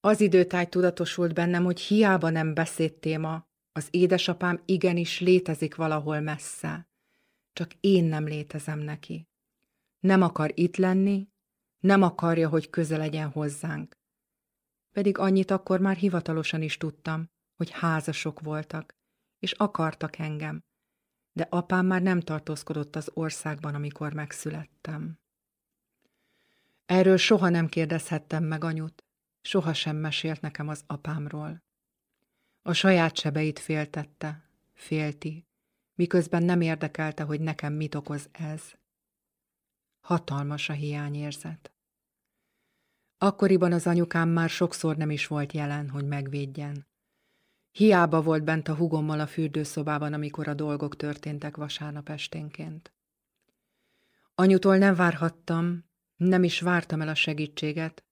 Az időtáj tudatosult bennem, hogy hiába nem téma, az édesapám igenis létezik valahol messze. Csak én nem létezem neki. Nem akar itt lenni, nem akarja, hogy köze legyen hozzánk. Pedig annyit akkor már hivatalosan is tudtam, hogy házasok voltak, és akartak engem, de apám már nem tartózkodott az országban, amikor megszülettem. Erről soha nem kérdezhettem meg anyut, soha sem mesélt nekem az apámról. A saját sebeit féltette, félti, miközben nem érdekelte, hogy nekem mit okoz ez. Hatalmas a hiányérzet. Akkoriban az anyukám már sokszor nem is volt jelen, hogy megvédjen. Hiába volt bent a hugommal a fürdőszobában, amikor a dolgok történtek vasárnap esténként. Anyutól nem várhattam, nem is vártam el a segítséget,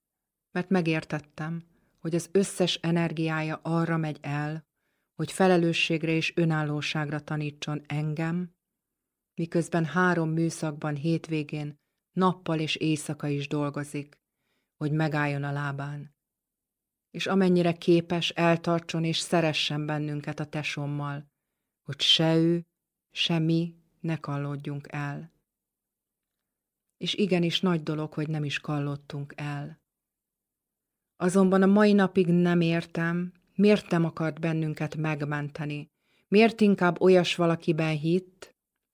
mert megértettem, hogy az összes energiája arra megy el, hogy felelősségre és önállóságra tanítson engem, miközben három műszakban hétvégén nappal és éjszaka is dolgozik, hogy megálljon a lábán. És amennyire képes, eltartson és szeressen bennünket a tesommal, hogy se ő, se mi ne kallódjunk el. És igenis nagy dolog, hogy nem is kallottunk el. Azonban a mai napig nem értem, miért nem akart bennünket megmenteni, miért inkább olyas valakiben hitt,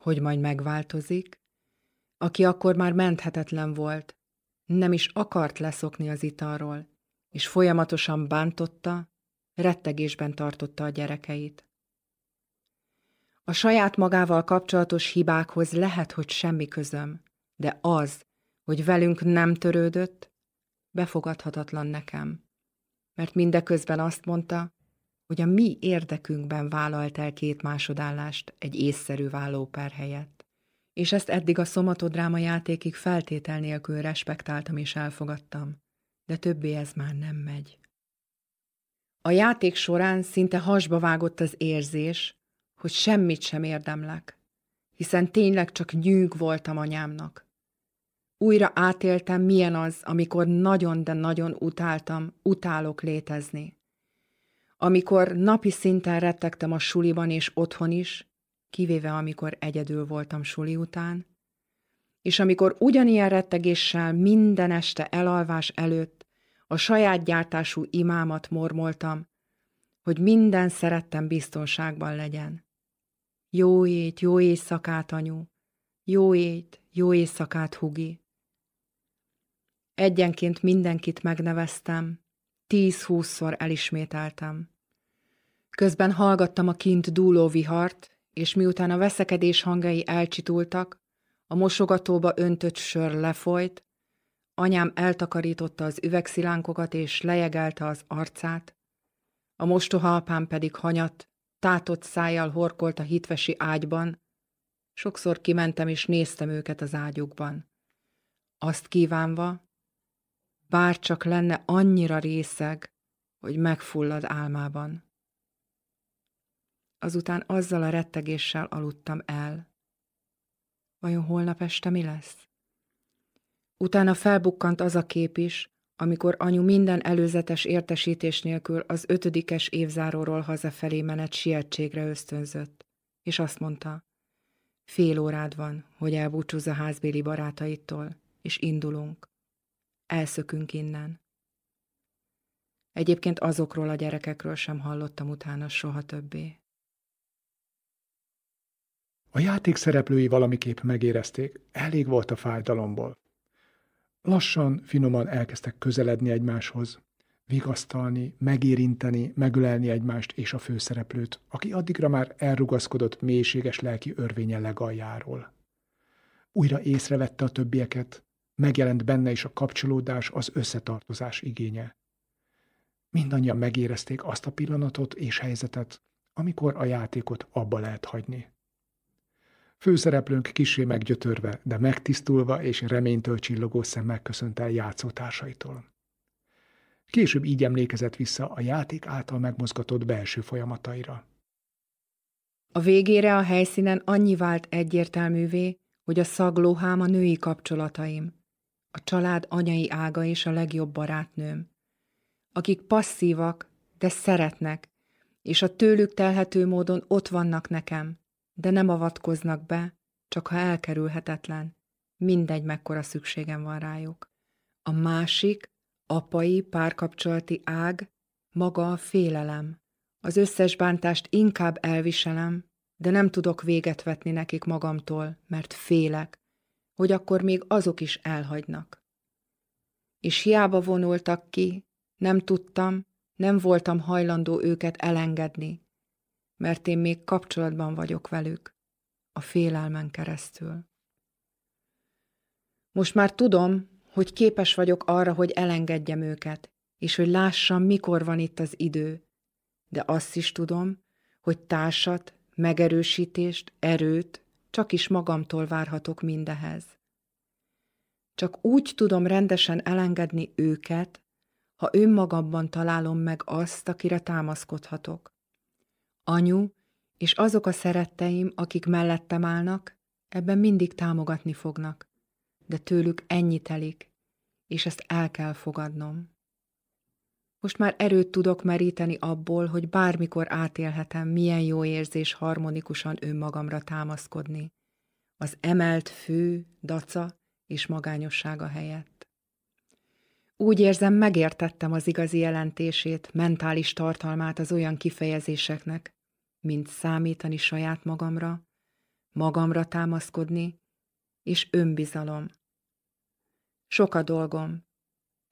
hogy majd megváltozik, aki akkor már menthetetlen volt, nem is akart leszokni az italról, és folyamatosan bántotta, rettegésben tartotta a gyerekeit. A saját magával kapcsolatos hibákhoz lehet, hogy semmi közöm, de az, hogy velünk nem törődött, befogadhatatlan nekem. Mert mindeközben azt mondta, hogy a mi érdekünkben vállalt el két másodállást egy észszerű vállóper helyett. És ezt eddig a szomatodráma játékig feltétel nélkül respektáltam és elfogadtam, de többé ez már nem megy. A játék során szinte hasba vágott az érzés, hogy semmit sem érdemlek, hiszen tényleg csak nyűg voltam anyámnak. Újra átéltem, milyen az, amikor nagyon, de nagyon utáltam, utálok létezni. Amikor napi szinten rettegtem a suliban és otthon is, kivéve amikor egyedül voltam suli után, és amikor ugyanilyen rettegéssel minden este elalvás előtt a saját gyártású imámat mormoltam, hogy minden szerettem biztonságban legyen. Jó ét, jó éjszakát, anyu! Jó ét, jó éjszakát, Hugi! Egyenként mindenkit megneveztem, tíz-húszszor elismételtem. Közben hallgattam a kint dúló vihart, és miután a veszekedés hangjai elcsitultak, a mosogatóba öntött sör lefolyt, anyám eltakarította az üvegszilánkokat és lejegelte az arcát, a mostoha apám pedig hanyat, tátott szájjal horkolt a hitvesi ágyban, sokszor kimentem és néztem őket az ágyukban. Azt kívánva, bár csak lenne annyira részeg, hogy megfullad álmában. Azután azzal a rettegéssel aludtam el. Vajon holnap este mi lesz? Utána felbukkant az a kép is, amikor anyu minden előzetes értesítés nélkül az ötödikes évzáróról hazafelé menet sietségre ösztönzött, és azt mondta, fél órád van, hogy elbúcsúzz a házbéli barátaitól, és indulunk. Elszökünk innen. Egyébként azokról a gyerekekről sem hallottam utána soha többé. A játék szereplői valamiképp megérezték, elég volt a fájdalomból. Lassan, finoman elkezdtek közeledni egymáshoz, vigasztalni, megérinteni, megölelni egymást és a főszereplőt, aki addigra már elrugaszkodott mélységes lelki örvénye legaljáról. Újra észrevette a többieket, megjelent benne is a kapcsolódás, az összetartozás igénye. Mindannyian megérezték azt a pillanatot és helyzetet, amikor a játékot abba lehet hagyni. Főszereplőnk kisé meggyötörve, de megtisztulva és reménytől csillogó szemmel köszönt el játszótársaitól. Később így emlékezett vissza a játék által megmozgatott belső folyamataira. A végére a helyszínen annyi vált egyértelművé, hogy a szaglóhám a női kapcsolataim, a család anyai ága és a legjobb barátnőm, akik passzívak, de szeretnek, és a tőlük telhető módon ott vannak nekem, de nem avatkoznak be, csak ha elkerülhetetlen. Mindegy, mekkora szükségem van rájuk. A másik, apai, párkapcsolati ág, maga a félelem. Az összes bántást inkább elviselem, de nem tudok véget vetni nekik magamtól, mert félek, hogy akkor még azok is elhagynak. És hiába vonultak ki, nem tudtam, nem voltam hajlandó őket elengedni, mert én még kapcsolatban vagyok velük, a félelmen keresztül. Most már tudom, hogy képes vagyok arra, hogy elengedjem őket, és hogy lássam, mikor van itt az idő, de azt is tudom, hogy társat, megerősítést, erőt csak is magamtól várhatok mindehez. Csak úgy tudom rendesen elengedni őket, ha önmagamban találom meg azt, akire támaszkodhatok. Anyu és azok a szeretteim, akik mellettem állnak, ebben mindig támogatni fognak, de tőlük ennyi telik, és ezt el kell fogadnom. Most már erőt tudok meríteni abból, hogy bármikor átélhetem, milyen jó érzés harmonikusan önmagamra támaszkodni, az emelt fő, daca és magányossága helyett. Úgy érzem, megértettem az igazi jelentését, mentális tartalmát az olyan kifejezéseknek, mint számítani saját magamra, magamra támaszkodni, és önbizalom. Sok a dolgom,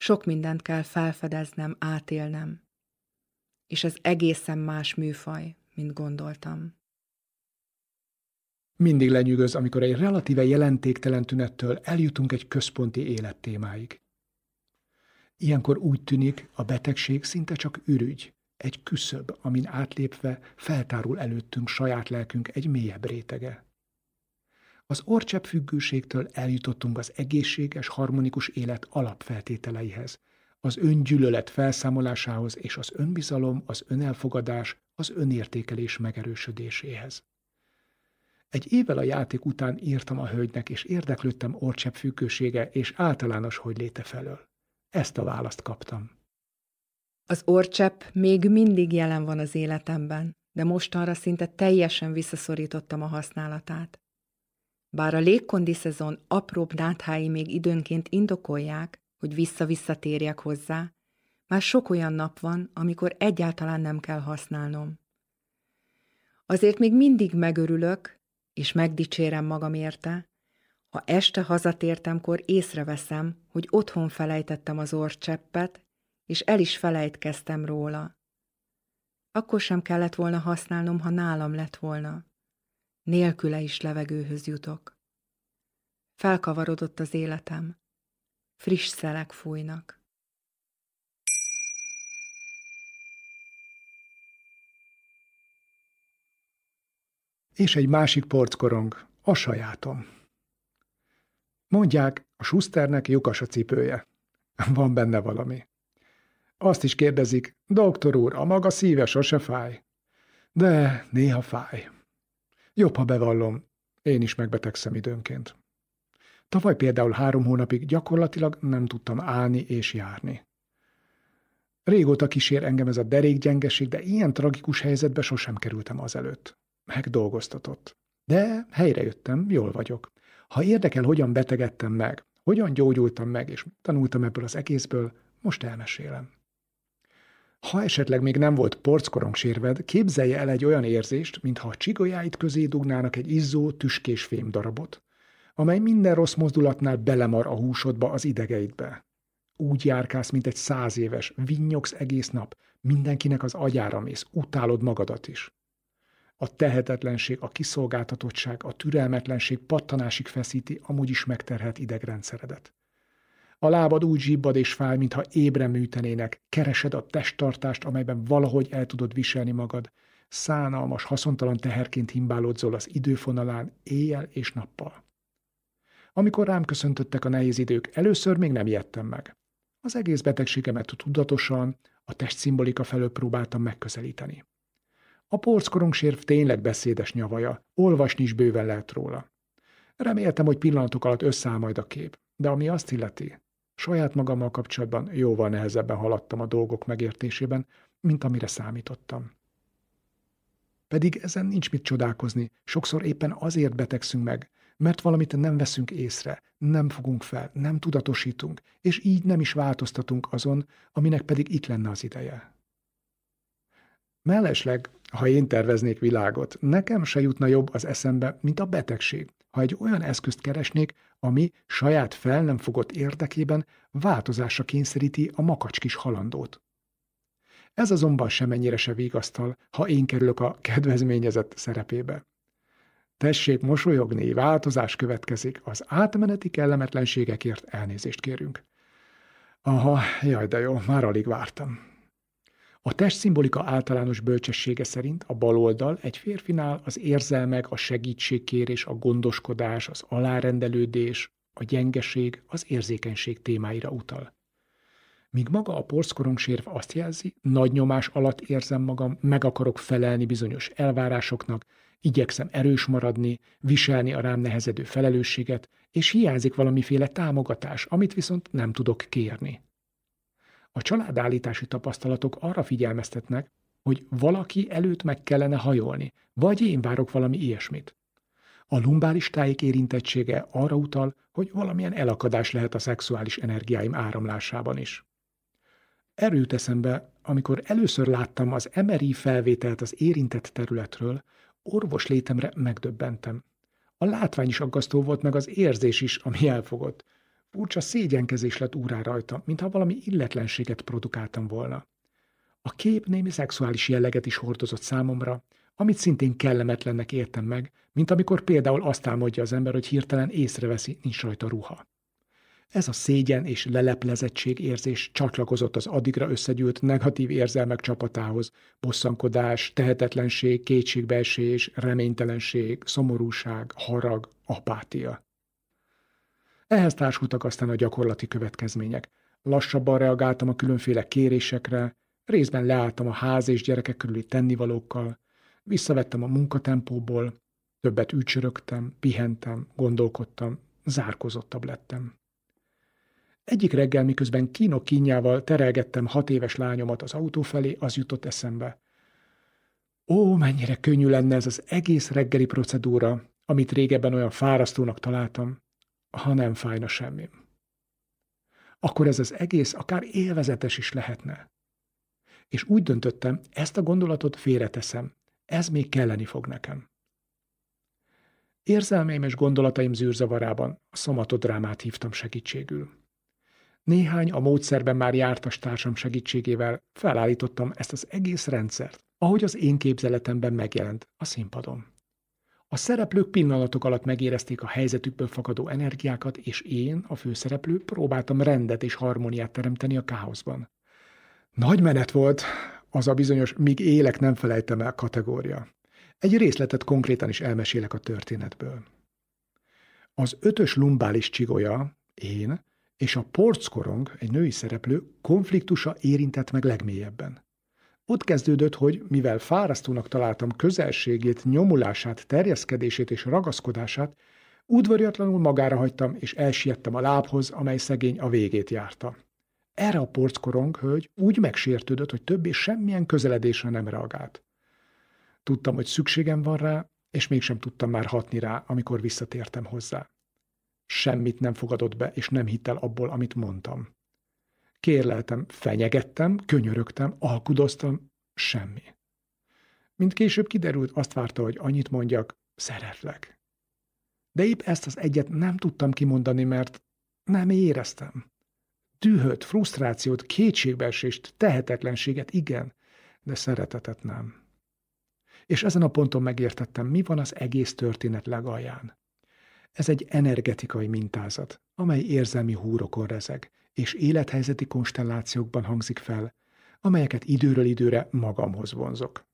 sok mindent kell felfedeznem, átélnem, és ez egészen más műfaj, mint gondoltam. Mindig lenyűgöz, amikor egy relatíve jelentéktelen tünettől eljutunk egy központi élettémáig. Ilyenkor úgy tűnik, a betegség szinte csak ürügy, egy küszöb, amin átlépve feltárul előttünk saját lelkünk egy mélyebb rétege. Az orcsepp függőségtől eljutottunk az egészséges, harmonikus élet alapfeltételeihez, az öngyűlölet felszámolásához és az önbizalom, az önelfogadás, az önértékelés megerősödéséhez. Egy évvel a játék után írtam a hölgynek, és érdeklődtem orcsepp függősége és általános hogy léte felől. Ezt a választ kaptam. Az orcsepp még mindig jelen van az életemben, de mostanra szinte teljesen visszaszorítottam a használatát. Bár a légkondi szezon apróbb náthái még időnként indokolják, hogy vissza-visszatérjek hozzá, már sok olyan nap van, amikor egyáltalán nem kell használnom. Azért még mindig megörülök, és megdicsérem magam érte, ha este hazatértemkor észreveszem, hogy otthon felejtettem az orcseppet, és el is felejtkeztem róla. Akkor sem kellett volna használnom, ha nálam lett volna. Nélküle is levegőhöz jutok. Felkavarodott az életem. Friss szelek fújnak. És egy másik porckorong, a sajátom. Mondják, a Schusternek lyukas a cipője. Van benne valami. Azt is kérdezik, doktor úr, a maga szíve sose fáj. De néha fáj. Jobb, ha bevallom, én is megbetegszem időnként. Tavaly például három hónapig gyakorlatilag nem tudtam állni és járni. Régóta kísér engem ez a derékgyengeség, de ilyen tragikus helyzetbe sosem kerültem azelőtt. Megdolgoztatott. De helyre jöttem, jól vagyok. Ha érdekel, hogyan betegedtem meg, hogyan gyógyultam meg, és tanultam ebből az egészből, most elmesélem. Ha esetleg még nem volt porckorong sérved, képzelje el egy olyan érzést, mintha a csigolyáit közé dugnának egy izzó, tüskés fém darabot, amely minden rossz mozdulatnál belemar a húsodba, az idegeidbe. Úgy járkálsz, mint egy száz éves, vinnyogsz egész nap, mindenkinek az agyára mész, utálod magadat is. A tehetetlenség, a kiszolgáltatottság, a türelmetlenség pattanásig feszíti amúgy is megterhelt idegrendszeredet. A lábad úgy zsibbad és fáj, mintha ébren műtenének. Keresed a testtartást, amelyben valahogy el tudod viselni magad. Szánalmas, haszontalan teherként himbálódzol az időfonalán éjjel és nappal. Amikor rám köszöntöttek a nehéz idők, először még nem ijedtem meg. Az egész betegségemet tudatosan, a testszimbolika felől próbáltam megközelíteni. A porckorongsérv tényleg beszédes nyavaja, olvasni is bőven lehet róla. Reméltem, hogy pillanatok alatt összeáll majd a kép, de ami azt illeti, Saját magammal kapcsolatban jóval nehezebben haladtam a dolgok megértésében, mint amire számítottam. Pedig ezen nincs mit csodálkozni, sokszor éppen azért betegszünk meg, mert valamit nem veszünk észre, nem fogunk fel, nem tudatosítunk, és így nem is változtatunk azon, aminek pedig itt lenne az ideje. Mellesleg, ha én terveznék világot, nekem se jutna jobb az eszembe, mint a betegség, ha egy olyan eszközt keresnék, ami saját fel nem fogott érdekében változásra kényszeríti a makacs kis halandót. Ez azonban semennyire se vigasztal, ha én kerülök a kedvezményezett szerepébe. Tessék mosolyogni, változás következik, az átmeneti kellemetlenségekért elnézést kérünk. Aha, jaj, de jó, már alig vártam. A testszimbolika általános bölcsessége szerint a bal oldal egy férfinál az érzelmek, a segítségkérés, a gondoskodás, az alárendelődés, a gyengeség, az érzékenység témáira utal. míg maga a porckorongsérv azt jelzi, nagy nyomás alatt érzem magam, meg akarok felelni bizonyos elvárásoknak, igyekszem erős maradni, viselni a rám nehezedő felelősséget, és hiányzik valamiféle támogatás, amit viszont nem tudok kérni. A családállítási tapasztalatok arra figyelmeztetnek, hogy valaki előtt meg kellene hajolni, vagy én várok valami ilyesmit. A lumbális tájék érintettsége arra utal, hogy valamilyen elakadás lehet a szexuális energiáim áramlásában is. Erőt eszembe, amikor először láttam az MRI felvételt az érintett területről, orvos létemre megdöbbentem. A látvány is aggasztó volt, meg az érzés is, ami elfogott. Furcsa szégyenkezés lett úrá rajta, mintha valami illetlenséget produkáltam volna. A kép némi szexuális jelleget is hordozott számomra, amit szintén kellemetlennek értem meg, mint amikor például azt álmodja az ember, hogy hirtelen észreveszi, nincs rajta ruha. Ez a szégyen és leleplezettség érzés csatlakozott az addigra összegyűlt negatív érzelmek csapatához, bosszankodás, tehetetlenség, kétségbeesés, reménytelenség, szomorúság, harag, apátia. Ehhez társultak aztán a gyakorlati következmények. Lassabban reagáltam a különféle kérésekre, részben leálltam a ház és gyerekek körüli tennivalókkal, visszavettem a munkatempóból, többet ücsörögtem, pihentem, gondolkodtam, zárkozottabb lettem. Egyik reggel, miközben kínok kínjával terelgettem hat éves lányomat az autó felé, az jutott eszembe. Ó, mennyire könnyű lenne ez az egész reggeli procedúra, amit régebben olyan fárasztónak találtam, ha nem fájna semmi. Akkor ez az egész akár élvezetes is lehetne. És úgy döntöttem, ezt a gondolatot félreteszem, ez még kelleni fog nekem. Érzelmeim és gondolataim zűrzavarában a szomatodrámát hívtam segítségül. Néhány a módszerben már jártas társam segítségével felállítottam ezt az egész rendszert, ahogy az én képzeletemben megjelent a színpadon. A szereplők pillanatok alatt megérezték a helyzetükből fakadó energiákat, és én, a főszereplő, próbáltam rendet és harmóniát teremteni a káoszban. Nagy menet volt, az a bizonyos míg élek nem felejtem el kategória. Egy részletet konkrétan is elmesélek a történetből. Az ötös lumbális csigolya, én, és a porckorong, egy női szereplő, konfliktusa érintett meg legmélyebben. Ott kezdődött, hogy mivel fárasztónak találtam közelségét, nyomulását, terjeszkedését és ragaszkodását, udvariatlanul magára hagytam, és elsiettem a lábhoz, amely szegény a végét járta. Erre a porckorong hölgy úgy megsértődött, hogy többé semmilyen közeledésre nem reagált. Tudtam, hogy szükségem van rá, és mégsem tudtam már hatni rá, amikor visszatértem hozzá. Semmit nem fogadott be, és nem hitt el abból, amit mondtam. Kérleltem, fenyegettem, könyörögtem, alkudoztam, semmi. Mint később kiderült, azt várta, hogy annyit mondjak, szeretlek. De épp ezt az egyet nem tudtam kimondani, mert nem éreztem. Dühöt, frusztrációt, kétségbeesést, tehetetlenséget igen, de szeretetet nem. És ezen a ponton megértettem, mi van az egész történet legalján. Ez egy energetikai mintázat, amely érzelmi húrokon rezeg, és élethelyzeti konstellációkban hangzik fel, amelyeket időről időre magamhoz vonzok.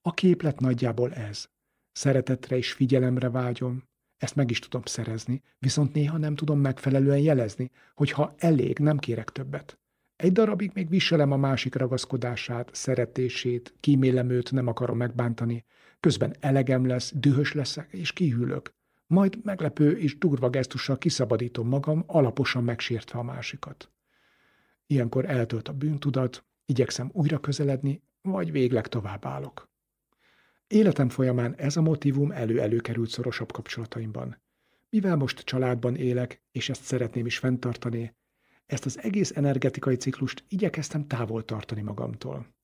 A képlet nagyjából ez. Szeretetre és figyelemre vágyom, ezt meg is tudom szerezni, viszont néha nem tudom megfelelően jelezni, hogy ha elég, nem kérek többet. Egy darabig még viselem a másik ragaszkodását, szeretését, kímélem őt, nem akarom megbántani, közben elegem lesz, dühös leszek és kihűlök. Majd meglepő és durva gesztussal kiszabadítom magam, alaposan megsértve a másikat. Ilyenkor eltölt a bűntudat, igyekszem újra közeledni, vagy végleg tovább állok. Életem folyamán ez a motivum elő-előkerült szorosabb kapcsolataimban. Mivel most családban élek, és ezt szeretném is fenntartani, ezt az egész energetikai ciklust igyekeztem távol tartani magamtól.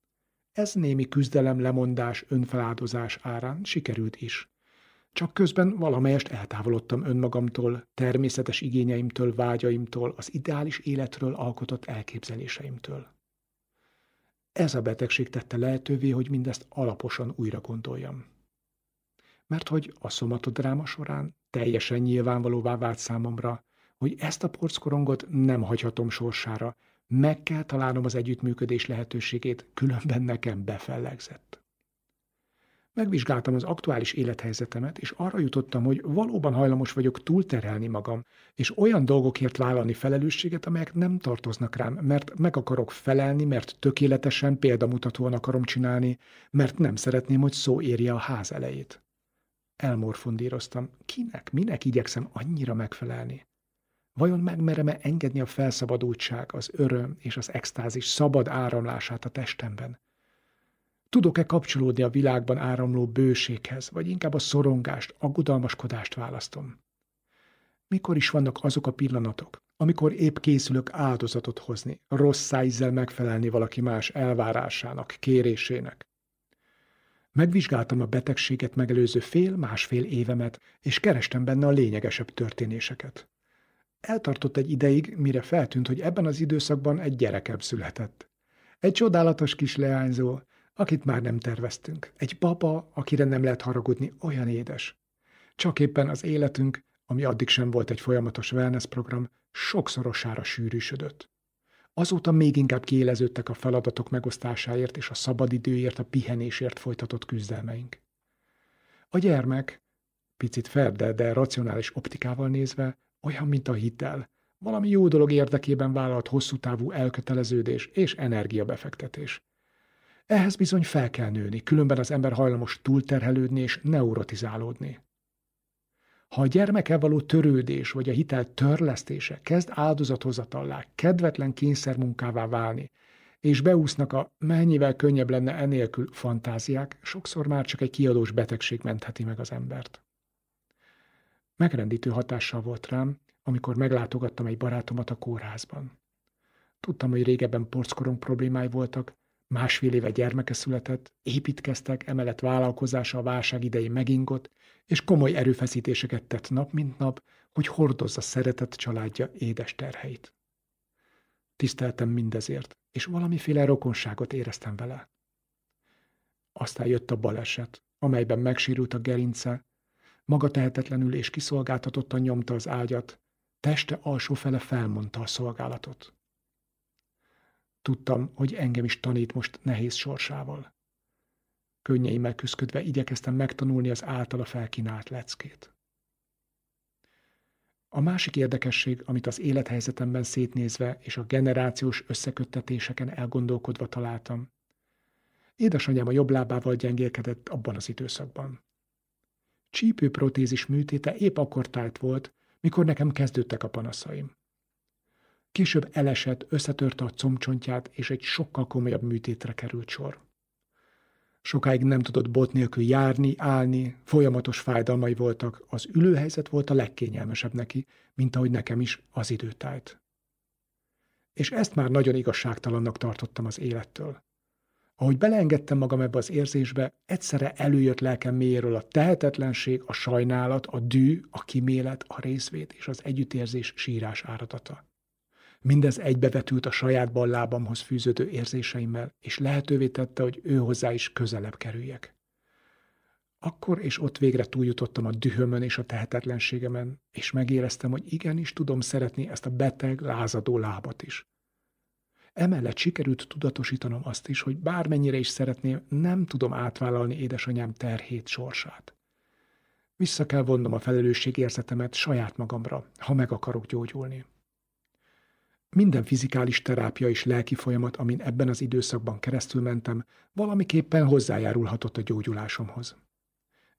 Ez némi küzdelem, lemondás, önfeláldozás árán sikerült is. Csak közben valamelyest eltávolodtam önmagamtól, természetes igényeimtől, vágyaimtól, az ideális életről alkotott elképzeléseimtől. Ez a betegség tette lehetővé, hogy mindezt alaposan újra gondoljam. Mert hogy a szomatodráma során teljesen nyilvánvalóvá vált számomra, hogy ezt a porckorongot nem hagyhatom sorsára, meg kell találnom az együttműködés lehetőségét, különben nekem befellegzett. Megvizsgáltam az aktuális élethelyzetemet, és arra jutottam, hogy valóban hajlamos vagyok túlterelni magam, és olyan dolgokért vállalni felelősséget, amelyek nem tartoznak rám, mert meg akarok felelni, mert tökéletesen példamutatóan akarom csinálni, mert nem szeretném, hogy szó érje a ház elejét. Elmorfondíroztam. Kinek, minek igyekszem annyira megfelelni? Vajon megmerem-e engedni a felszabadultság, az öröm és az extázis szabad áramlását a testemben? Tudok-e kapcsolódni a világban áramló bőséghez, vagy inkább a szorongást, aggodalmaskodást választom? Mikor is vannak azok a pillanatok, amikor épp készülök áldozatot hozni, rossz szájízzel megfelelni valaki más elvárásának, kérésének? Megvizsgáltam a betegséget megelőző fél-másfél évemet, és kerestem benne a lényegesebb történéseket. Eltartott egy ideig, mire feltűnt, hogy ebben az időszakban egy gyerekem született. Egy csodálatos kis leányzó, akit már nem terveztünk. Egy baba, akire nem lehet haragudni, olyan édes. Csak éppen az életünk, ami addig sem volt egy folyamatos wellness program, sokszorosára sűrűsödött. Azóta még inkább kiéleződtek a feladatok megosztásáért és a szabadidőért, a pihenésért folytatott küzdelmeink. A gyermek, picit ferde, de racionális optikával nézve, olyan, mint a hitel, valami jó dolog érdekében vállalt hosszú távú elköteleződés és energiabefektetés. Ehhez bizony fel kell nőni, különben az ember hajlamos túlterhelődni és neurotizálódni. Ha a gyermekkel való törődés vagy a hitel törlesztése kezd áldozathozatallá, kedvetlen kényszermunkává válni, és beúsznak a mennyivel könnyebb lenne enélkül fantáziák, sokszor már csak egy kiadós betegség mentheti meg az embert. Megrendítő hatással volt rám, amikor meglátogattam egy barátomat a kórházban. Tudtam, hogy régebben porckorong problémái voltak, Másfél éve gyermeke született, építkeztek, emellett vállalkozása a válság idején megingott, és komoly erőfeszítéseket tett nap mint nap, hogy hordozza szeretett családja édes terheit. Tiszteltem mindezért, és valamiféle rokonságot éreztem vele. Aztán jött a baleset, amelyben megsérült a gerince, maga tehetetlenül és kiszolgáltatottan nyomta az ágyat, teste alsó fele felmondta a szolgálatot. Tudtam, hogy engem is tanít most nehéz sorsával. Könnyeimmel küzdködve igyekeztem megtanulni az általa felkínált leckét. A másik érdekesség, amit az élethelyzetemben szétnézve és a generációs összeköttetéseken elgondolkodva találtam, édesanyám a jobb lábával gyengélkedett abban az időszakban. Csípőprotézis műtéte épp akkor tájt volt, mikor nekem kezdődtek a panaszaim. Később elesett, összetörte a combcsontját, és egy sokkal komolyabb műtétre került sor. Sokáig nem tudott bot nélkül járni, állni, folyamatos fájdalmai voltak, az ülőhelyzet volt a legkényelmesebb neki, mint ahogy nekem is az időtájt. És ezt már nagyon igazságtalannak tartottam az élettől. Ahogy beleengedtem magam ebbe az érzésbe, egyszerre előjött lelkem mélyéről a tehetetlenség, a sajnálat, a dű, a kimélet, a részvét és az együttérzés sírás áradata. Mindez egybevetült a saját ballábamhoz fűződő érzéseimmel, és lehetővé tette, hogy ő hozzá is közelebb kerüljek. Akkor és ott végre túljutottam a dühömön és a tehetetlenségemen, és megéreztem, hogy igenis tudom szeretni ezt a beteg, lázadó lábat is. Emellett sikerült tudatosítanom azt is, hogy bármennyire is szeretném, nem tudom átvállalni édesanyám terhét, sorsát. Vissza kell vonnom a felelősségérzetemet saját magamra, ha meg akarok gyógyulni. Minden fizikális terápia és lelki folyamat, amin ebben az időszakban keresztül mentem, valamiképpen hozzájárulhatott a gyógyulásomhoz.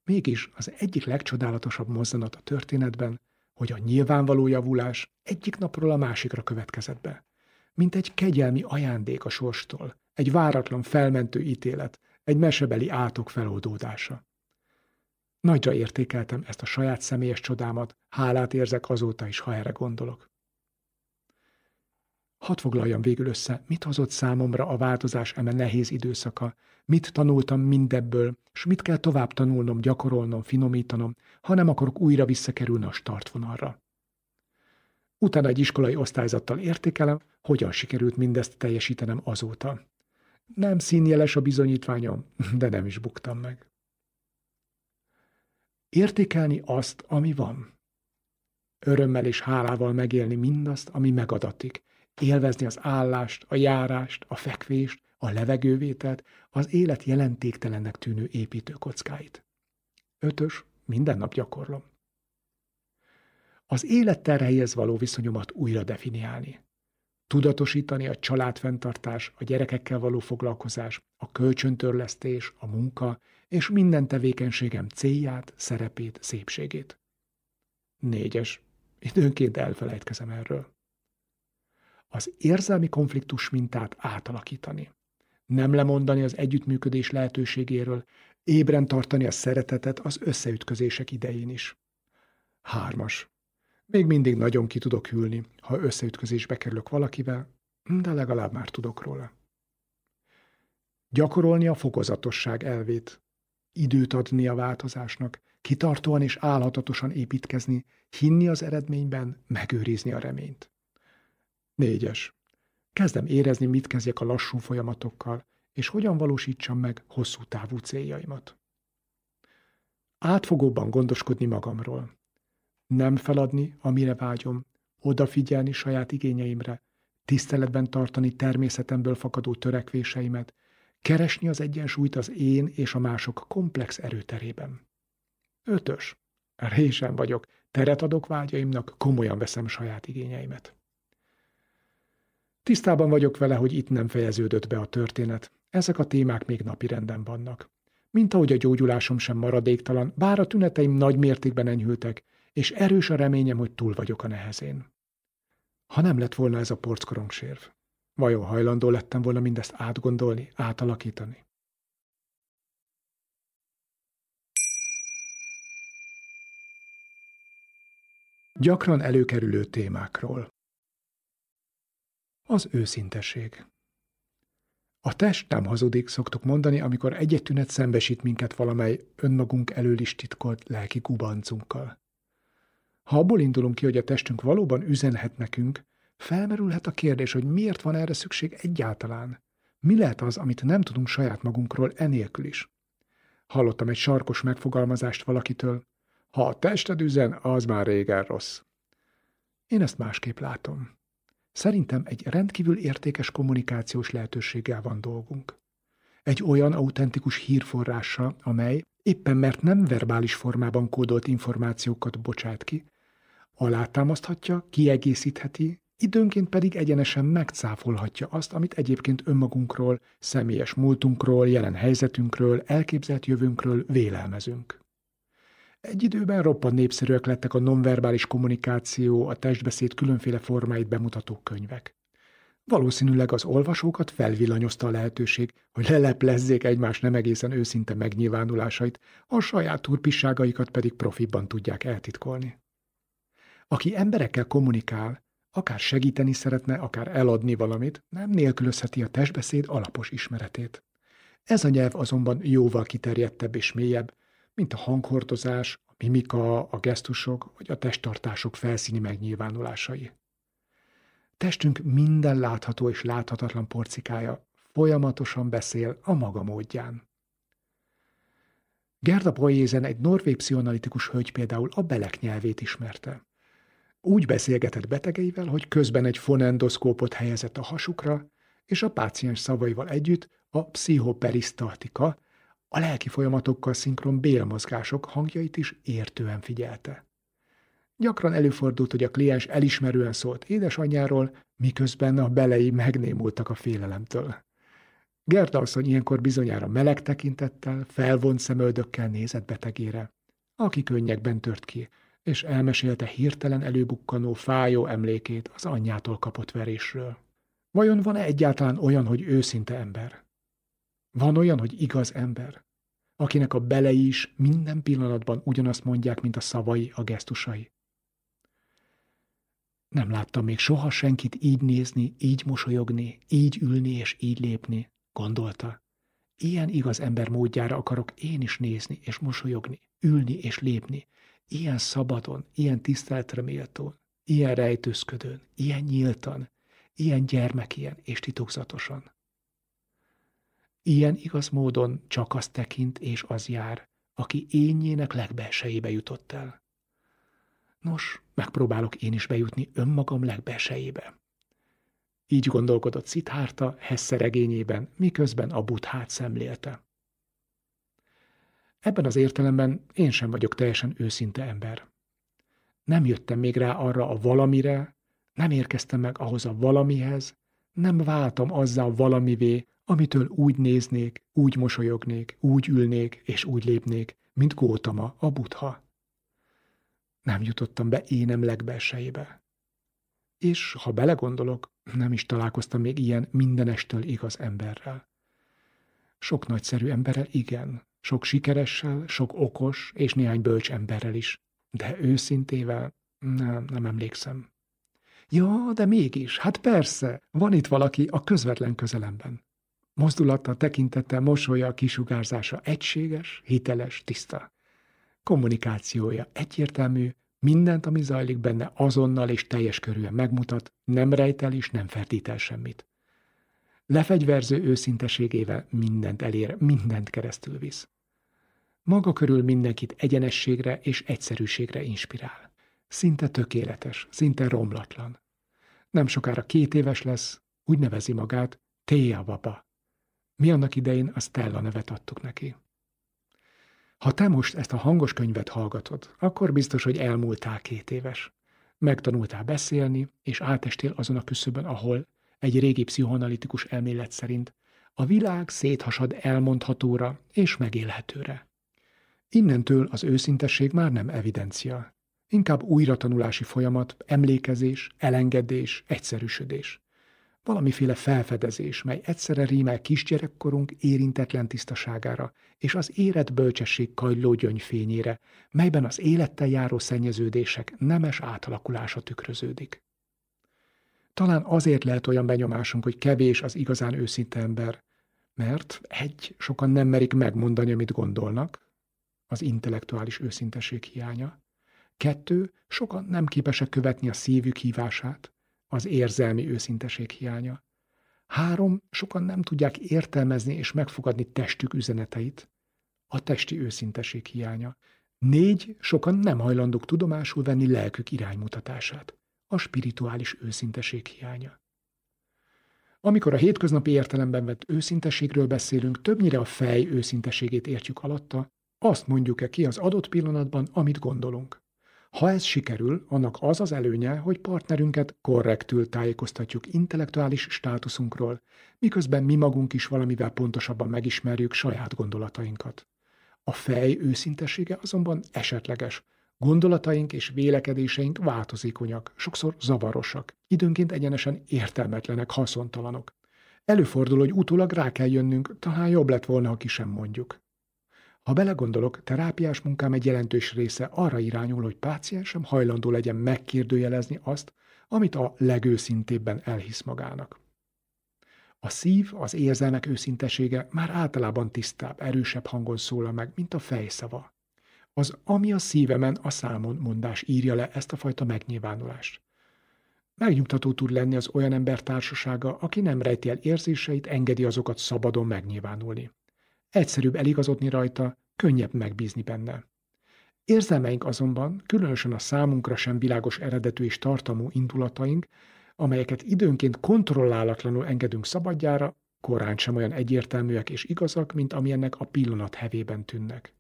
Mégis az egyik legcsodálatosabb mozzanat a történetben, hogy a nyilvánvaló javulás egyik napról a másikra következett be. Mint egy kegyelmi ajándék a sorstól, egy váratlan felmentő ítélet, egy mesebeli átok feloldódása. Nagyra értékeltem ezt a saját személyes csodámat, hálát érzek azóta is, ha erre gondolok. Hadd foglaljam végül össze, mit hozott számomra a változás eme nehéz időszaka, mit tanultam mindebből, és mit kell tovább tanulnom, gyakorolnom, finomítanom, ha nem akarok újra visszakerülni a startvonalra. Utána egy iskolai osztályzattal értékelem, hogyan sikerült mindezt teljesítenem azóta. Nem színjeles a bizonyítványom, de nem is buktam meg. Értékelni azt, ami van. Örömmel és hálával megélni mindazt, ami megadatik, élvezni az állást, a járást, a fekvést, a levegővételt, az élet jelentéktelennek tűnő építőkockáit. Ötös, minden nap gyakorlom. Az életterhelyhez való viszonyomat újra definiálni. Tudatosítani a családfenntartás, a gyerekekkel való foglalkozás, a kölcsöntörlesztés, a munka és minden tevékenységem célját, szerepét, szépségét. Négyes. Időnként elfelejtkezem erről. Az érzelmi konfliktus mintát átalakítani. Nem lemondani az együttműködés lehetőségéről, ébren tartani a szeretetet az összeütközések idején is. Hármas. Még mindig nagyon ki tudok hűlni, ha összeütközésbe kerülök valakivel, de legalább már tudok róla. Gyakorolni a fokozatosság elvét, időt adni a változásnak, kitartóan és álhatatosan építkezni, hinni az eredményben, megőrizni a reményt. Négyes. Kezdem érezni, mit kezdjek a lassú folyamatokkal, és hogyan valósítsam meg hosszú távú céljaimat. Átfogóban gondoskodni magamról. Nem feladni, amire vágyom, odafigyelni saját igényeimre, tiszteletben tartani természetemből fakadó törekvéseimet, keresni az egyensúlyt az én és a mások komplex erőterében. Ötös. Résen vagyok, teret adok vágyaimnak, komolyan veszem saját igényeimet. Tisztában vagyok vele, hogy itt nem fejeződött be a történet. Ezek a témák még napirenden vannak. Mint ahogy a gyógyulásom sem maradéktalan, bár a tüneteim nagy mértékben enyhültek, és erős a reményem, hogy túl vagyok a nehezén. Ha nem lett volna ez a porckorongssérv, vajon hajlandó lettem volna mindezt átgondolni, átalakítani? Gyakran előkerülő témákról. Az őszinteség. A test nem hazudik, szoktuk mondani, amikor egy tünet szembesít minket valamely önmagunk elől is titkolt lelki gubancunkkal. Ha abból indulunk ki, hogy a testünk valóban üzenhet nekünk, felmerülhet a kérdés, hogy miért van erre szükség egyáltalán. Mi lehet az, amit nem tudunk saját magunkról enélkül is? Hallottam egy sarkos megfogalmazást valakitől. Ha a tested üzen, az már régen rossz. Én ezt másképp látom. Szerintem egy rendkívül értékes kommunikációs lehetőséggel van dolgunk. Egy olyan autentikus hírforrással, amely éppen mert nem verbális formában kódolt információkat bocsát ki, alátámaszthatja, kiegészítheti, időnként pedig egyenesen megcáfolhatja azt, amit egyébként önmagunkról, személyes múltunkról, jelen helyzetünkről, elképzelt jövőnkről vélelmezünk. Egy időben roppant népszerűek lettek a nonverbális kommunikáció, a testbeszéd különféle formáit bemutató könyvek. Valószínűleg az olvasókat felvillanyozta a lehetőség, hogy leleplezzék egymás nem egészen őszinte megnyilvánulásait, a saját turpisságaikat pedig profibban tudják eltitkolni. Aki emberekkel kommunikál, akár segíteni szeretne, akár eladni valamit, nem nélkülözheti a testbeszéd alapos ismeretét. Ez a nyelv azonban jóval kiterjedtebb és mélyebb, mint a hanghordozás, a mimika, a gesztusok vagy a testtartások felszíni megnyilvánulásai. Testünk minden látható és láthatatlan porcikája folyamatosan beszél a maga módján. Gerda Poézen egy norvég pszichoanalitikus hölgy például a belek nyelvét ismerte. Úgy beszélgetett betegeivel, hogy közben egy fonendoszkópot helyezett a hasukra, és a páciens szavaival együtt a pszichoperisztaltika, a lelki folyamatokkal szinkron bélmozgások hangjait is értően figyelte. Gyakran előfordult, hogy a kliens elismerően szólt édesanyjáról, miközben a belei megnémultak a félelemtől. Gerda asszony ilyenkor bizonyára meleg tekintettel, felvont szemöldökkel nézett betegére, aki könnyekben tört ki, és elmesélte hirtelen előbukkanó, fájó emlékét az anyjától kapott verésről. Vajon van-e egyáltalán olyan, hogy őszinte ember? Van olyan, hogy igaz ember, akinek a belei is minden pillanatban ugyanazt mondják, mint a szavai, a gesztusai. Nem láttam még soha senkit így nézni, így mosolyogni, így ülni és így lépni, gondolta. Ilyen igaz ember módjára akarok én is nézni és mosolyogni, ülni és lépni, ilyen szabadon, ilyen tiszteletre méltón, ilyen rejtőzködőn, ilyen nyíltan, ilyen gyermekien és titokzatosan. Ilyen igaz módon csak azt tekint és az jár, aki énjének legbelsejébe jutott el. Nos, megpróbálok én is bejutni önmagam legbelsejébe. Így gondolkodott Szithárta Hesse regényében, miközben a buthát szemlélte. Ebben az értelemben én sem vagyok teljesen őszinte ember. Nem jöttem még rá arra a valamire, nem érkeztem meg ahhoz a valamihez, nem váltam azzal valamivé, amitől úgy néznék, úgy mosolyognék, úgy ülnék és úgy lépnék, mint Gótama, a butha. Nem jutottam be énem legbelsejébe. És ha belegondolok, nem is találkoztam még ilyen mindenestől igaz emberrel. Sok nagyszerű emberrel igen, sok sikeressel, sok okos és néhány bölcs emberrel is, de őszintével nem, nem emlékszem. Ja, de mégis, hát persze, van itt valaki a közvetlen közelemben. Mozdulata, tekintete, mosolya, kisugárzása egységes, hiteles, tiszta. Kommunikációja egyértelmű, mindent, ami zajlik benne, azonnal és teljes körűen megmutat, nem rejtel és nem ferdít semmit. Lefegyverző őszinteségével mindent elér, mindent keresztül visz. Maga körül mindenkit egyenességre és egyszerűségre inspirál. Szinte tökéletes, szinte romlatlan. Nem sokára két éves lesz, úgy nevezi magát, Téja Baba. Mi annak idején a Stella nevet adtuk neki. Ha te most ezt a hangos könyvet hallgatod, akkor biztos, hogy elmúltál két éves. Megtanultál beszélni, és átestél azon a küszöbön, ahol, egy régi pszichoanalitikus elmélet szerint, a világ széthasad elmondhatóra és megélhetőre. Innentől az őszintesség már nem evidencia, inkább újratanulási folyamat, emlékezés, elengedés, egyszerűsödés valamiféle felfedezés, mely egyszerre rímel kisgyerekkorunk érintetlen tisztaságára és az érett bölcsesség kajló gyöngyfényére, melyben az élettel járó szennyeződések nemes átalakulása tükröződik. Talán azért lehet olyan benyomásunk, hogy kevés az igazán őszinte ember, mert egy, sokan nem merik megmondani, amit gondolnak, az intellektuális őszinteség hiánya. Kettő, sokan nem képesek követni a szívük hívását, az érzelmi őszinteség hiánya. Három, sokan nem tudják értelmezni és megfogadni testük üzeneteit, a testi őszinteség hiánya. Négy, sokan nem hajlandók tudomásul venni lelkük iránymutatását, a spirituális őszinteség hiánya. Amikor a hétköznapi értelemben vett őszintességről beszélünk, többnyire a fej őszinteségét értjük alatta, azt mondjuk-e ki az adott pillanatban, amit gondolunk. Ha ez sikerül, annak az az előnye, hogy partnerünket korrektül tájékoztatjuk intellektuális státuszunkról, miközben mi magunk is valamivel pontosabban megismerjük saját gondolatainkat. A fej őszintessége azonban esetleges. Gondolataink és vélekedéseink változékonyak, sokszor zavarosak, időnként egyenesen értelmetlenek, haszontalanok. Előfordul, hogy utólag rá kell jönnünk, talán jobb lett volna, ha ki sem mondjuk. Ha belegondolok, terápiás munkám egy jelentős része arra irányul, hogy páciensem hajlandó legyen megkérdőjelezni azt, amit a legőszintébben elhisz magának. A szív, az érzelmek őszintesége már általában tisztább, erősebb hangon szólal meg, mint a fejszava. Az ami a szívemen a számon mondás írja le ezt a fajta megnyilvánulást. Megnyugtató tud lenni az olyan ember társasága, aki nem rejti el érzéseit, engedi azokat szabadon megnyilvánulni. Egyszerűbb eligazodni rajta, könnyebb megbízni benne. Érzelmeink azonban, különösen a számunkra sem világos eredetű és tartalmú indulataink, amelyeket időnként kontrollálatlanul engedünk szabadjára, korán sem olyan egyértelműek és igazak, mint amilyennek a pillanat hevében tűnnek.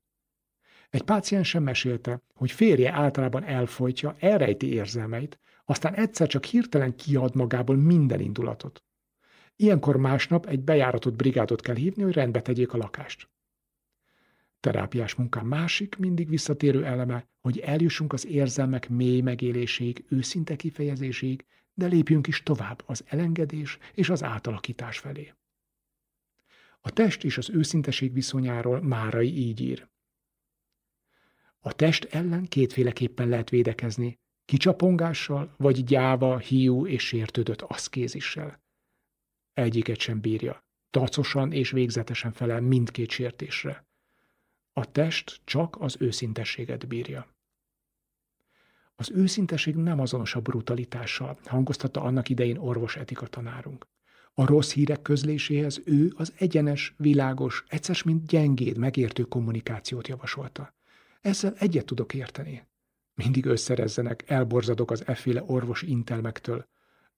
Egy páciens sem mesélte, hogy férje általában elfolytja, elrejti érzelmeit, aztán egyszer csak hirtelen kiad magából minden indulatot. Ilyenkor másnap egy bejáratott brigádot kell hívni, hogy rendbe tegyék a lakást. Terápiás munkám másik, mindig visszatérő eleme, hogy eljussunk az érzelmek mély megéléséig, őszinte kifejezéséig, de lépjünk is tovább az elengedés és az átalakítás felé. A test és az őszinteség viszonyáról Márai így ír. A test ellen kétféleképpen lehet védekezni, kicsapongással, vagy gyáva, hiú és sértődött aszkézissel. Egyiket sem bírja. Tacosan és végzetesen felel mindkét sértésre. A test csak az őszintességet bírja. Az őszinteség nem azonos a brutalitással, hangoztatta annak idején orvos etika tanárunk. A rossz hírek közléséhez ő az egyenes, világos, egyszer mint gyengéd, megértő kommunikációt javasolta. Ezzel egyet tudok érteni. Mindig összerezzenek, elborzadok az efféle orvosi intelmektől,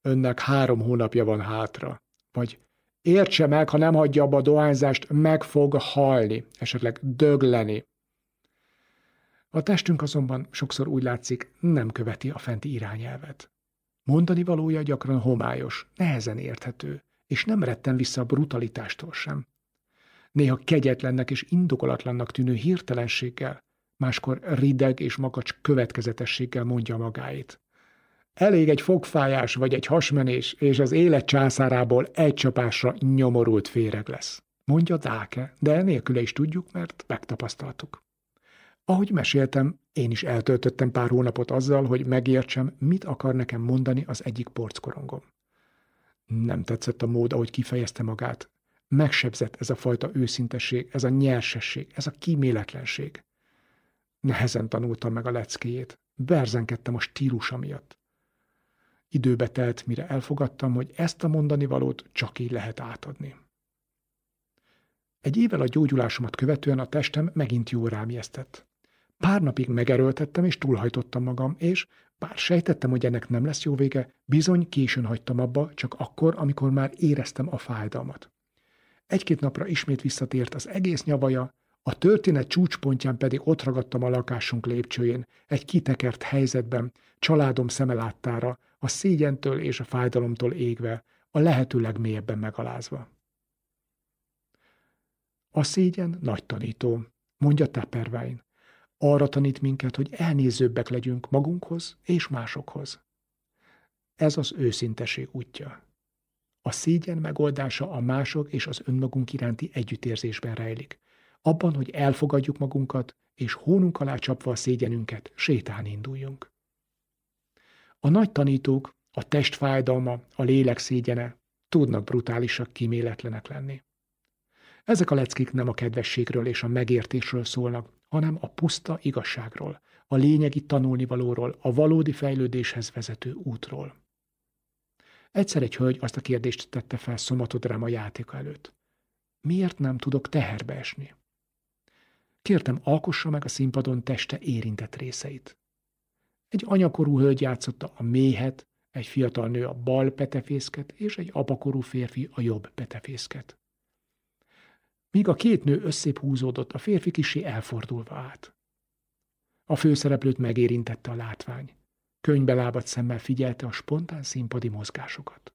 Önnek három hónapja van hátra. Vagy értse meg, ha nem hagyja abba a dohányzást, meg fog halni, esetleg dögleni. A testünk azonban sokszor úgy látszik, nem követi a fenti irányelvet. Mondani valója gyakran homályos, nehezen érthető, és nem retten vissza a brutalitástól sem. Néha kegyetlennek és indokolatlannak tűnő hirtelenséggel, máskor rideg és makacs következetességgel mondja magáit. Elég egy fogfájás vagy egy hasmenés, és az élet császárából egy csapásra nyomorult féreg lesz. Mondja Dáke, de nélküle is tudjuk, mert megtapasztaltuk. Ahogy meséltem, én is eltöltöttem pár hónapot azzal, hogy megértsem, mit akar nekem mondani az egyik porckorongom. Nem tetszett a mód, ahogy kifejezte magát. Megsebzett ez a fajta őszintesség, ez a nyersesség, ez a kíméletlenség. Nehezen tanultam meg a leckéjét. Berzenkedtem a stílusa miatt. Időbe telt, mire elfogadtam, hogy ezt a mondani valót csak így lehet átadni. Egy évvel a gyógyulásomat követően a testem megint jó rám ijesztett. Pár napig megerőltettem és túlhajtottam magam, és bár sejtettem, hogy ennek nem lesz jó vége, bizony későn hagytam abba, csak akkor, amikor már éreztem a fájdalmat. Egy-két napra ismét visszatért az egész nyavaja, a történet csúcspontján pedig ott ragadtam a lakásunk lépcsőjén, egy kitekert helyzetben, családom szemeláttára, a szégyentől és a fájdalomtól égve, a lehető legmélyebben megalázva. A szégyen nagy tanító, mondja Tepperwein. Arra tanít minket, hogy elnézőbbek legyünk magunkhoz és másokhoz. Ez az őszinteség útja. A szégyen megoldása a mások és az önmagunk iránti együttérzésben rejlik. Abban, hogy elfogadjuk magunkat, és hónunk alá csapva a szégyenünket, sétálni induljunk. A nagy tanítók, a test fájdalma, a lélek szégyene tudnak brutálisak, kíméletlenek lenni. Ezek a leckék nem a kedvességről és a megértésről szólnak, hanem a puszta igazságról, a lényegi tanulnivalóról, a valódi fejlődéshez vezető útról. Egyszer egy hölgy azt a kérdést tette fel szomatodráma játéka előtt. Miért nem tudok teherbe esni? Kértem, alkossa meg a színpadon teste érintett részeit. Egy anyakorú hölgy játszotta a méhet, egy fiatal nő a bal petefészket, és egy apakorú férfi a jobb petefészket. Míg a két nő összép húzódott, a férfi kisé elfordulva át. A főszereplőt megérintette a látvány. Könybe lábadt szemmel figyelte a spontán színpadi mozgásokat.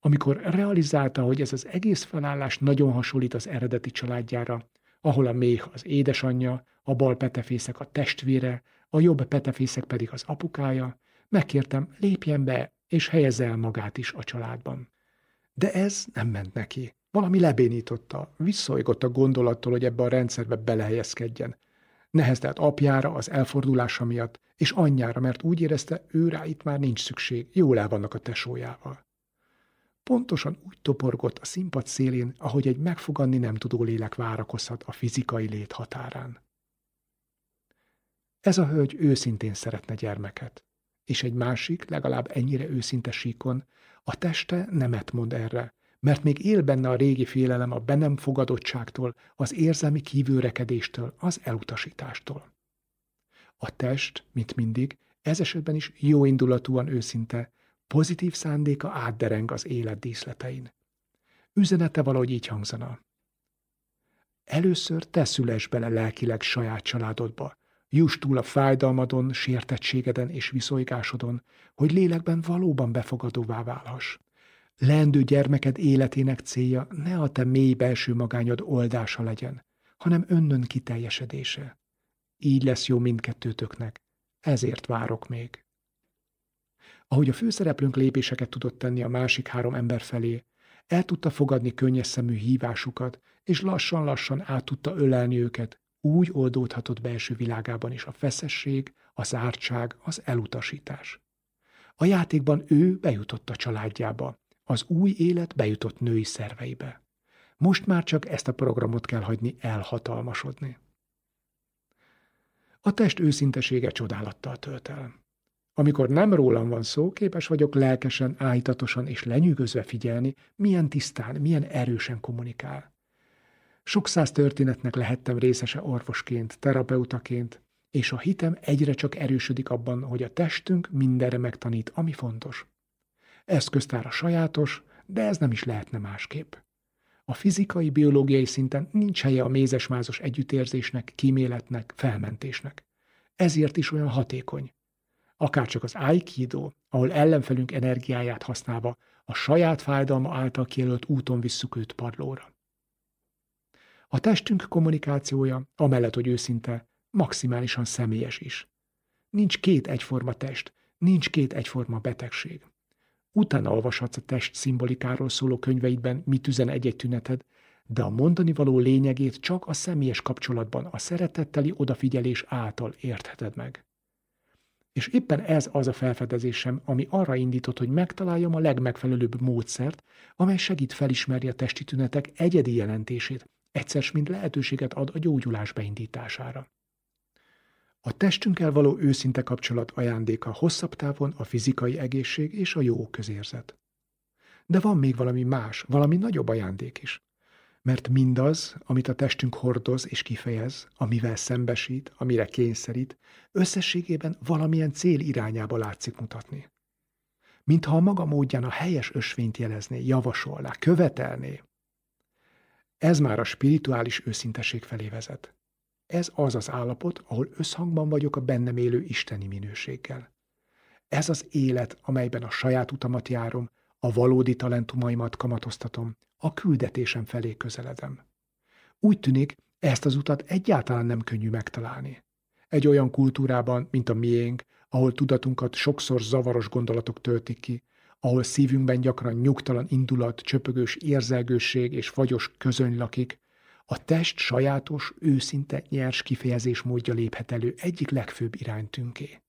Amikor realizálta, hogy ez az egész felállás nagyon hasonlít az eredeti családjára, ahol a méh az édesanyja, a bal petefészek a testvére, a jobb petefészek pedig az apukája, megkértem, lépjen be, és helyezze el magát is a családban. De ez nem ment neki. Valami lebénította, visszaigott a gondolattól, hogy ebbe a rendszerbe belehelyezkedjen. Neheztelt apjára az elfordulása miatt, és anyjára, mert úgy érezte, ő rá itt már nincs szükség, jól el vannak a tesójával. Pontosan úgy toporgott a színpad szélén, ahogy egy megfogadni nem tudó lélek várakozhat a fizikai lét határán. Ez a hölgy őszintén szeretne gyermeket, és egy másik, legalább ennyire őszinte síkon, a teste nemet mond erre, mert még él benne a régi félelem a be fogadottságtól, az érzelmi kívülrekedéstől, az elutasítástól. A test, mint mindig, ez esetben is jó indulatúan őszinte, pozitív szándéka átdereng az élet díszletein. Üzenete valahogy így hangzana. Először te szüles bele lelkileg saját családodba, Juss túl a fájdalmadon, sértettségeden és viszolygásodon, hogy lélekben valóban befogadóvá válhass. Lendő gyermeked életének célja ne a te mély belső magányod oldása legyen, hanem önnön kiteljesedése. Így lesz jó mindkettőtöknek, ezért várok még. Ahogy a főszereplőnk lépéseket tudott tenni a másik három ember felé, el tudta fogadni könnyes szemű hívásukat, és lassan-lassan át tudta ölelni őket, úgy oldódhatott belső világában is a feszesség, a zártság, az elutasítás. A játékban ő bejutott a családjába, az új élet bejutott női szerveibe. Most már csak ezt a programot kell hagyni elhatalmasodni. A test őszintesége csodálattal tölt el. Amikor nem rólam van szó, képes vagyok lelkesen, áhítatosan és lenyűgözve figyelni, milyen tisztán, milyen erősen kommunikál. Sok száz történetnek lehettem részese orvosként, terapeutaként, és a hitem egyre csak erősödik abban, hogy a testünk mindenre megtanít, ami fontos. Eszköztára sajátos, de ez nem is lehetne másképp. A fizikai, biológiai szinten nincs helye a mézesmázos együttérzésnek, kíméletnek, felmentésnek. Ezért is olyan hatékony. Akárcsak az Aikido, ahol ellenfelünk energiáját használva a saját fájdalma által kijelölt úton visszük őt padlóra. A testünk kommunikációja, amellett, hogy őszinte, maximálisan személyes is. Nincs két egyforma test, nincs két egyforma betegség. Utána olvashatsz a test szimbolikáról szóló könyveidben, mit üzen egy-egy tüneted, de a mondani való lényegét csak a személyes kapcsolatban, a szeretetteli odafigyelés által értheted meg. És éppen ez az a felfedezésem, ami arra indított, hogy megtaláljam a legmegfelelőbb módszert, amely segít felismerni a testi tünetek egyedi jelentését, egyszer mint lehetőséget ad a gyógyulás beindítására. A testünkkel való őszinte kapcsolat ajándéka hosszabb távon a fizikai egészség és a jó közérzet. De van még valami más, valami nagyobb ajándék is. Mert mindaz, amit a testünk hordoz és kifejez, amivel szembesít, amire kényszerít, összességében valamilyen cél irányába látszik mutatni. Mintha a maga módján a helyes ösvényt jelezné, javasolná, követelné. Ez már a spirituális őszinteség felé vezet. Ez az az állapot, ahol összhangban vagyok a bennem élő isteni minőséggel. Ez az élet, amelyben a saját utamat járom, a valódi talentumaimat kamatoztatom, a küldetésem felé közeledem. Úgy tűnik, ezt az utat egyáltalán nem könnyű megtalálni. Egy olyan kultúrában, mint a miénk, ahol tudatunkat sokszor zavaros gondolatok töltik ki, ahol szívünkben gyakran nyugtalan indulat, csöpögős érzelgőség és fagyos közöny lakik, a test sajátos, őszinte, nyers kifejezés módja léphet elő egyik legfőbb iránytünké.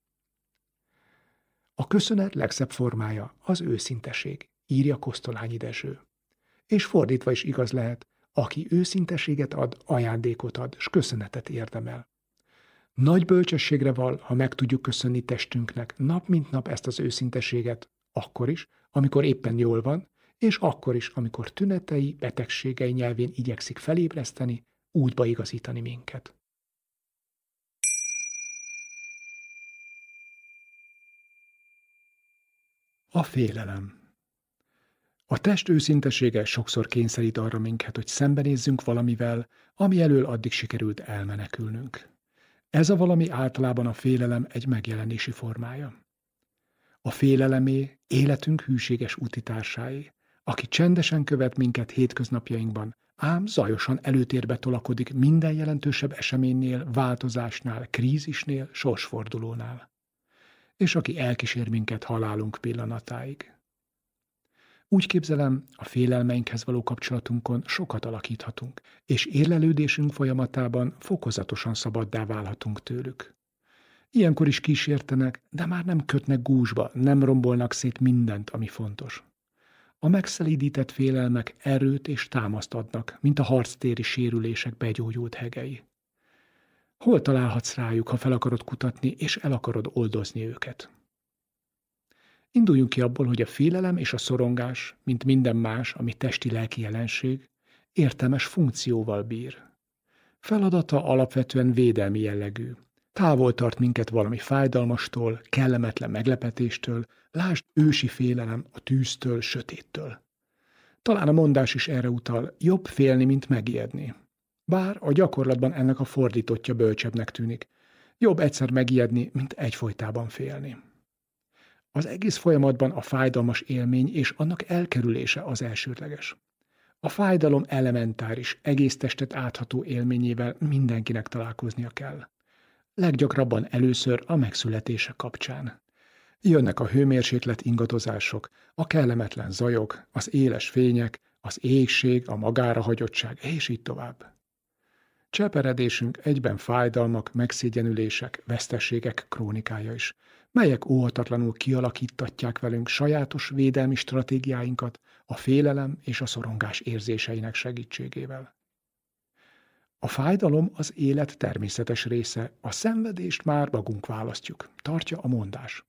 A köszönet legszebb formája az őszinteség, írja Kosztolányi Dezső. És fordítva is igaz lehet, aki őszinteséget ad, ajándékot ad, s köszönetet érdemel. Nagy bölcsességre val, ha meg tudjuk köszönni testünknek nap mint nap ezt az őszinteséget, akkor is, amikor éppen jól van, és akkor is, amikor tünetei, betegségei nyelvén igyekszik felébreszteni, útba igazítani minket. A félelem A test őszintesége sokszor kényszerít arra minket, hogy szembenézzünk valamivel, ami elől addig sikerült elmenekülnünk. Ez a valami általában a félelem egy megjelenési formája. A félelemé életünk hűséges útitársái, aki csendesen követ minket hétköznapjainkban, ám zajosan előtérbe tolakodik minden jelentősebb eseménynél, változásnál, krízisnél, sorsfordulónál. És aki elkísér minket halálunk pillanatáig. Úgy képzelem, a félelmeinkhez való kapcsolatunkon sokat alakíthatunk, és érlelődésünk folyamatában fokozatosan szabaddá válhatunk tőlük. Ilyenkor is kísértenek, de már nem kötnek gúzsba, nem rombolnak szét mindent, ami fontos. A megszelídített félelmek erőt és támaszt adnak, mint a harctéri sérülések begyógyult hegei. Hol találhatsz rájuk, ha fel akarod kutatni, és el akarod oldozni őket? Induljunk ki abból, hogy a félelem és a szorongás, mint minden más, ami testi-lelki jelenség, értelmes funkcióval bír. Feladata alapvetően védelmi jellegű, Távol tart minket valami fájdalmastól, kellemetlen meglepetéstől, lásd ősi félelem a tűztől, sötéttől. Talán a mondás is erre utal, jobb félni, mint megijedni. Bár a gyakorlatban ennek a fordítottja bölcsebbnek tűnik. Jobb egyszer megijedni, mint egyfolytában félni. Az egész folyamatban a fájdalmas élmény és annak elkerülése az elsődleges. A fájdalom elementáris, egész testet átható élményével mindenkinek találkoznia kell leggyakrabban először a megszületése kapcsán. Jönnek a hőmérséklet ingadozások, a kellemetlen zajok, az éles fények, az égség, a magára hagyottság, és így tovább. Cseperedésünk egyben fájdalmak, megszégyenülések, vesztességek krónikája is, melyek óhatatlanul kialakítatják velünk sajátos védelmi stratégiáinkat a félelem és a szorongás érzéseinek segítségével. A fájdalom az élet természetes része, a szenvedést már magunk választjuk, tartja a mondás.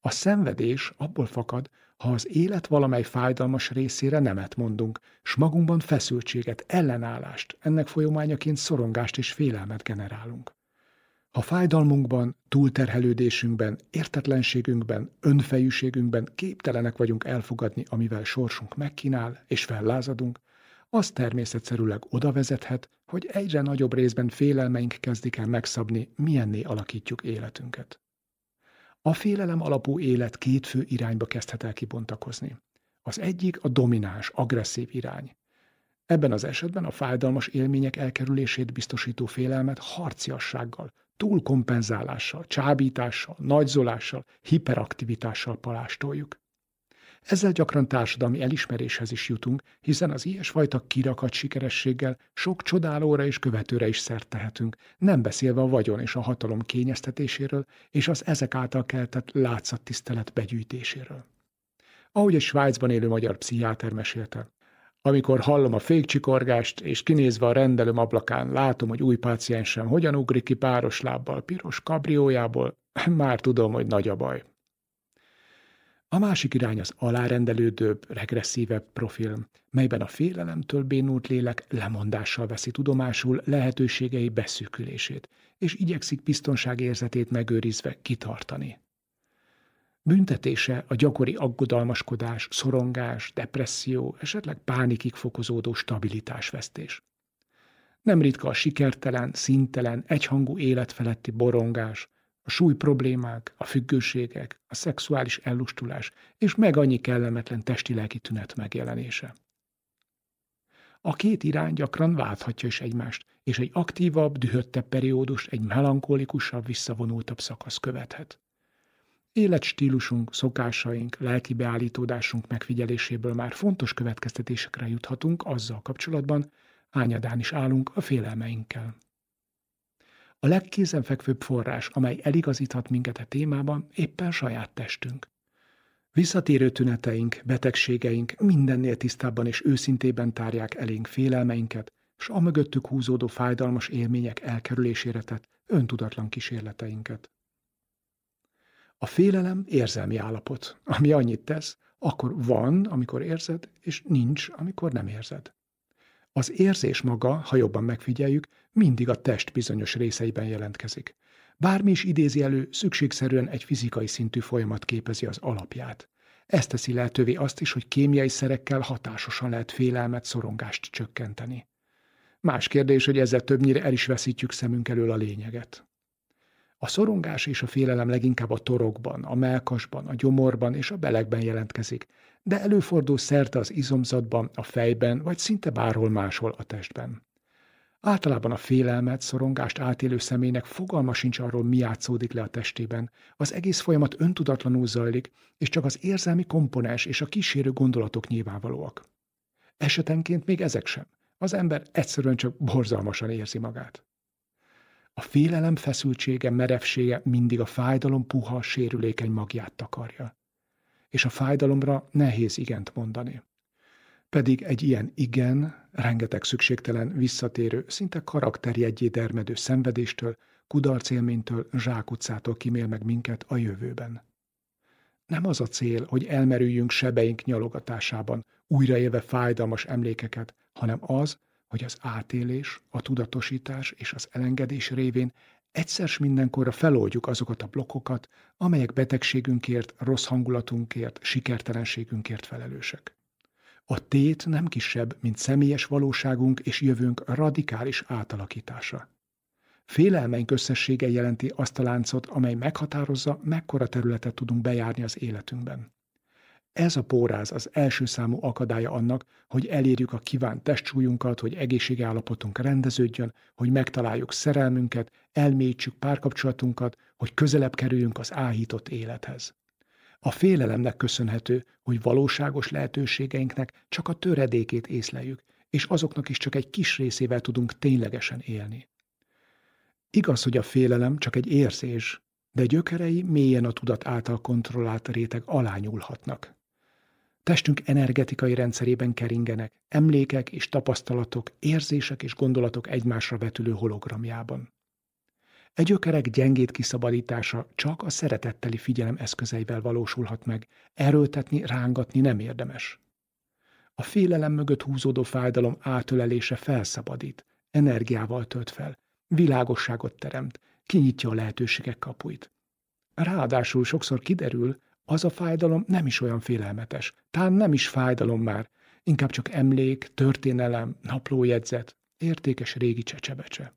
A szenvedés abból fakad, ha az élet valamely fájdalmas részére nemet mondunk, s magunkban feszültséget, ellenállást, ennek folyamányaként szorongást és félelmet generálunk. Ha fájdalmunkban, túlterhelődésünkben, értetlenségünkben, önfejűségünkben képtelenek vagyunk elfogadni, amivel sorsunk megkínál, és fellázadunk, az természetszerűleg oda vezethet, hogy egyre nagyobb részben félelmeink kezdik el megszabni, milyenné alakítjuk életünket. A félelem alapú élet két fő irányba kezdhet el kibontakozni. Az egyik a domináns, agresszív irány. Ebben az esetben a fájdalmas élmények elkerülését biztosító félelmet harciassággal, túlkompenzálással, csábítással, nagyzolással, hiperaktivitással palástoljuk. Ezzel gyakran társadalmi elismeréshez is jutunk, hiszen az ilyesfajta kirakat sikerességgel sok csodálóra és követőre is szert tehetünk, nem beszélve a vagyon és a hatalom kényeztetéséről és az ezek által keltett látszattisztelet begyűjtéséről. Ahogy egy Svájcban élő magyar pszichiáter mesélte, amikor hallom a fékcsikorgást, és kinézve a rendelőm ablakán látom, hogy új páciensem hogyan ugrik ki páros lábbal piros kabriójából, már tudom, hogy nagy a baj. A másik irány az alárendelődőbb, regresszívebb profil, melyben a félelemtől bénult lélek lemondással veszi tudomásul lehetőségei beszűkülését, és igyekszik biztonságérzetét megőrizve kitartani. Büntetése a gyakori aggodalmaskodás, szorongás, depresszió, esetleg pánikig fokozódó stabilitásvesztés. Nem ritka a sikertelen, szintelen, egyhangú élet feletti borongás, a súly problémák, a függőségek, a szexuális ellustulás és meg annyi kellemetlen testi-lelki tünet megjelenése. A két irány gyakran válthatja is egymást, és egy aktívabb, dühöttebb periódust egy melankolikusabb, visszavonultabb szakasz követhet. Életstílusunk, szokásaink, lelki beállítódásunk megfigyeléséből már fontos következtetésekre juthatunk azzal kapcsolatban, hányadán is állunk a félelmeinkkel. A legkézenfekvőbb forrás, amely eligazíthat minket a témában, éppen saját testünk. Visszatérő tüneteink, betegségeink mindennél tisztábban és őszintében tárják elénk félelmeinket, s a mögöttük húzódó fájdalmas élmények elkerülésére tett öntudatlan kísérleteinket. A félelem érzelmi állapot, ami annyit tesz, akkor van, amikor érzed, és nincs, amikor nem érzed. Az érzés maga, ha jobban megfigyeljük, mindig a test bizonyos részeiben jelentkezik. Bármi is idézi elő, szükségszerűen egy fizikai szintű folyamat képezi az alapját. Ez teszi lehetővé azt is, hogy kémiai szerekkel hatásosan lehet félelmet, szorongást csökkenteni. Más kérdés, hogy ezzel többnyire el is veszítjük szemünk elől a lényeget. A szorongás és a félelem leginkább a torokban, a melkasban, a gyomorban és a belegben jelentkezik, de előfordul szerte az izomzatban, a fejben, vagy szinte bárhol máshol a testben. Általában a félelmet, szorongást átélő személynek fogalma sincs arról, mi játszódik le a testében. Az egész folyamat öntudatlanul zajlik, és csak az érzelmi komponens és a kísérő gondolatok nyilvánvalóak. Esetenként még ezek sem. Az ember egyszerűen csak borzalmasan érzi magát. A félelem feszültsége, merevsége mindig a fájdalom puha, sérülékeny magját takarja. És a fájdalomra nehéz igent mondani. Pedig egy ilyen igen, rengeteg szükségtelen, visszatérő, szinte karakterjegyé dermedő szenvedéstől, kudarcélménytől, zsákutcától kimél meg minket a jövőben. Nem az a cél, hogy elmerüljünk sebeink nyalogatásában, újraélve fájdalmas emlékeket, hanem az, hogy az átélés, a tudatosítás és az elengedés révén egyszer mindenkorra feloldjuk azokat a blokkokat, amelyek betegségünkért, rossz hangulatunkért, sikertelenségünkért felelősek. A tét nem kisebb, mint személyes valóságunk és jövőnk radikális átalakítása. Félelmeink összessége jelenti azt a láncot, amely meghatározza, mekkora területet tudunk bejárni az életünkben. Ez a póráz az első számú akadálya annak, hogy elérjük a kívánt testsúlyunkat, hogy egészségállapotunk rendeződjön, hogy megtaláljuk szerelmünket, elmélyítsük párkapcsolatunkat, hogy közelebb kerüljünk az áhított élethez. A félelemnek köszönhető, hogy valóságos lehetőségeinknek csak a töredékét észleljük, és azoknak is csak egy kis részével tudunk ténylegesen élni. Igaz, hogy a félelem csak egy érzés, de gyökerei mélyen a tudat által kontrollált réteg alá. Testünk energetikai rendszerében keringenek, emlékek és tapasztalatok, érzések és gondolatok egymásra vetülő hologramjában. Egy gyökerek gyengét kiszabadítása csak a szeretetteli figyelem eszközeivel valósulhat meg, erőltetni, rángatni nem érdemes. A félelem mögött húzódó fájdalom átölelése felszabadít, energiával tölt fel, világosságot teremt, kinyitja a lehetőségek kapuit. Ráadásul sokszor kiderül, az a fájdalom nem is olyan félelmetes, talán nem is fájdalom már, inkább csak emlék, történelem, naplójegyzet, értékes régi csecsebecse.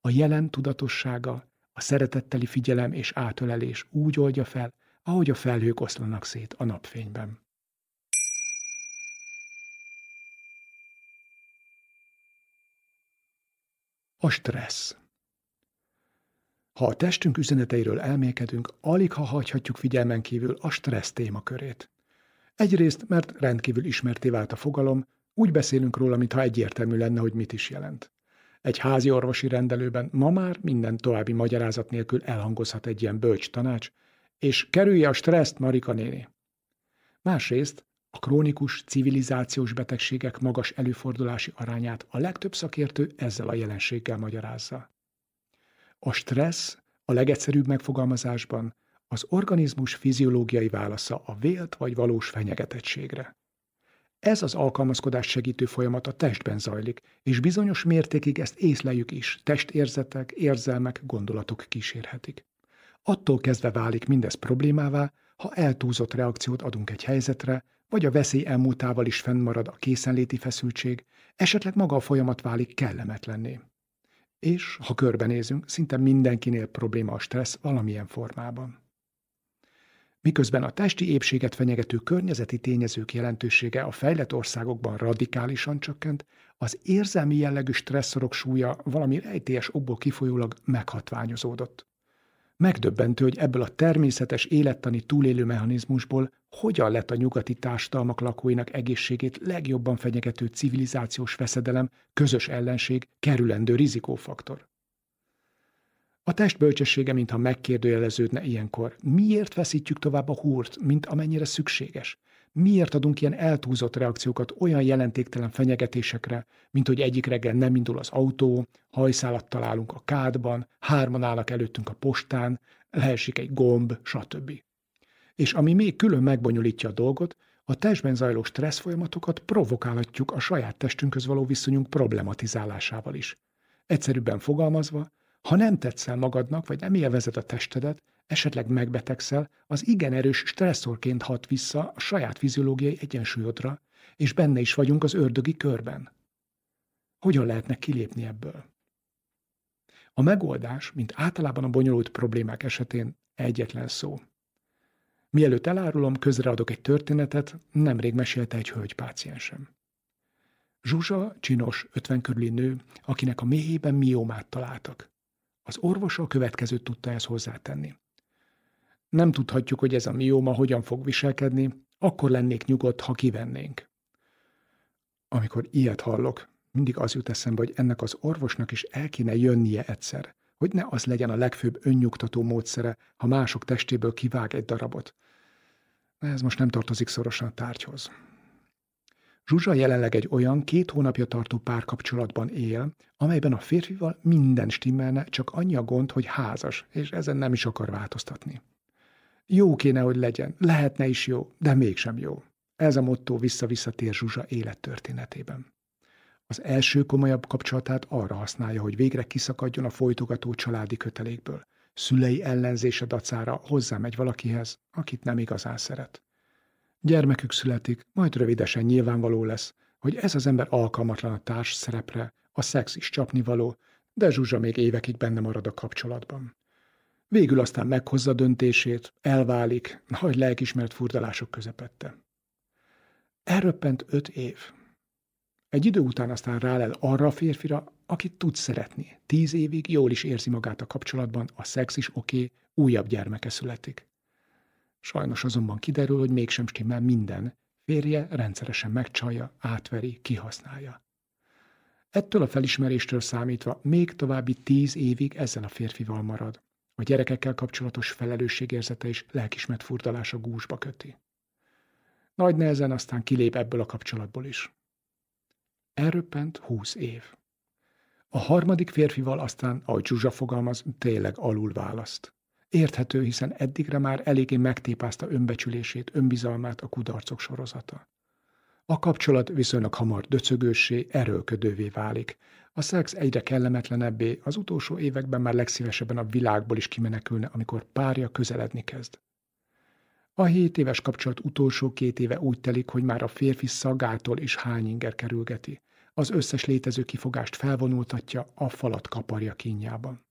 A jelen tudatossága, a szeretetteli figyelem és átölelés úgy oldja fel, ahogy a felhők oszlanak szét a napfényben. A stressz. Ha a testünk üzeneteiről elmékedünk, alig ha hagyhatjuk figyelmen kívül a stressz témakörét. Egyrészt, mert rendkívül ismerté vált a fogalom, úgy beszélünk róla, mintha egyértelmű lenne, hogy mit is jelent. Egy házi orvosi rendelőben ma már minden további magyarázat nélkül elhangozhat egy ilyen bölcs tanács, és kerülje a stresszt, Marika néni. Másrészt a krónikus civilizációs betegségek magas előfordulási arányát a legtöbb szakértő ezzel a jelenséggel magyarázza. A stressz a legegyszerűbb megfogalmazásban az organizmus fiziológiai válasza a vélt vagy valós fenyegetettségre. Ez az alkalmazkodás segítő folyamat a testben zajlik, és bizonyos mértékig ezt észleljük is, testérzetek, érzelmek, gondolatok kísérhetik. Attól kezdve válik mindez problémává, ha eltúzott reakciót adunk egy helyzetre, vagy a veszély elmúltával is fennmarad a készenléti feszültség, esetleg maga a folyamat válik kellemetlenné. És, ha körbenézünk, szinte mindenkinél probléma a stressz valamilyen formában. Miközben a testi épséget fenyegető környezeti tényezők jelentősége a fejlett országokban radikálisan csökkent, az érzelmi jellegű stresszorok súlya valami rejtélyes okból kifolyólag meghatványozódott. Megdöbbentő, hogy ebből a természetes élettani túlélő mechanizmusból hogyan lett a nyugati társadalmak lakóinak egészségét legjobban fenyegető civilizációs veszedelem, közös ellenség, kerülendő rizikófaktor. A test bölcsessége, mintha megkérdőjeleződne ilyenkor. Miért veszítjük tovább a húrt, mint amennyire szükséges? Miért adunk ilyen eltúzott reakciókat olyan jelentéktelen fenyegetésekre, mint hogy egyik reggel nem indul az autó, hajszálat találunk a kádban, hárman állnak előttünk a postán, leesik egy gomb, stb. És ami még külön megbonyolítja a dolgot, a testben zajló stressz folyamatokat provokálhatjuk a saját testünkhöz való viszonyunk problematizálásával is. Egyszerűbben fogalmazva, ha nem tetszel magadnak, vagy nem élvezed a testedet, esetleg megbetegszel, az igen erős stresszorként hat vissza a saját fiziológiai egyensúlyodra, és benne is vagyunk az ördögi körben. Hogyan lehetne kilépni ebből? A megoldás, mint általában a bonyolult problémák esetén, egyetlen szó. Mielőtt elárulom, közreadok egy történetet, nemrég mesélte egy hölgy páciensem. Zsuzsa, csinos, 50 körüli nő, akinek a méhében miómát találtak. Az orvosa a következőt tudta ezt hozzátenni. Nem tudhatjuk, hogy ez a mióma hogyan fog viselkedni, akkor lennék nyugodt, ha kivennénk. Amikor ilyet hallok, mindig az jut eszembe, hogy ennek az orvosnak is el kéne jönnie egyszer, hogy ne az legyen a legfőbb önnyugtató módszere, ha mások testéből kivág egy darabot. Ez most nem tartozik szorosan a tárgyhoz. Zsuzsa jelenleg egy olyan két hónapja tartó párkapcsolatban él, amelyben a férfival minden stimmelne, csak annyi a gond, hogy házas, és ezen nem is akar változtatni. Jó kéne, hogy legyen, lehetne is jó, de mégsem jó. Ez a motto vissza-visszatér Zsuzsa élettörténetében. Az első komolyabb kapcsolatát arra használja, hogy végre kiszakadjon a folytogató családi kötelékből. Szülei ellenzése dacára hozzámegy valakihez, akit nem igazán szeret. Gyermekük születik, majd rövidesen nyilvánvaló lesz, hogy ez az ember alkalmatlan a társ szerepre, a szex is csapnivaló, de Zsuzsa még évekig benne marad a kapcsolatban. Végül aztán meghozza döntését, elválik, nagy lelkismert furdalások közepette. Elröppent öt év. Egy idő után aztán rálel arra a férfira, akit tud szeretni. Tíz évig jól is érzi magát a kapcsolatban, a szex is oké, okay, újabb gyermeke születik. Sajnos azonban kiderül, hogy mégsem stimmel minden. Férje rendszeresen megcsalja, átveri, kihasználja. Ettől a felismeréstől számítva még további tíz évig ezzel a férfival marad. A gyerekekkel kapcsolatos felelősségérzete is lelkismert furdalása gúzsba köti. Nagy nehezen aztán kilép ebből a kapcsolatból is. Elröppent húsz év. A harmadik férfival aztán, ahogy Zsuzsa fogalmaz, tényleg alul választ. Érthető, hiszen eddigre már eléggé megtépázta önbecsülését, önbizalmát a kudarcok sorozata. A kapcsolat viszonylag hamar döcögőssé, erőlködővé válik. A szex egyre kellemetlenebbé, az utolsó években már legszívesebben a világból is kimenekülne, amikor párja közeledni kezd. A hét éves kapcsolat utolsó két éve úgy telik, hogy már a férfi szagától is hányinger kerülgeti. Az összes létező kifogást felvonultatja, a falat kaparja kínjában.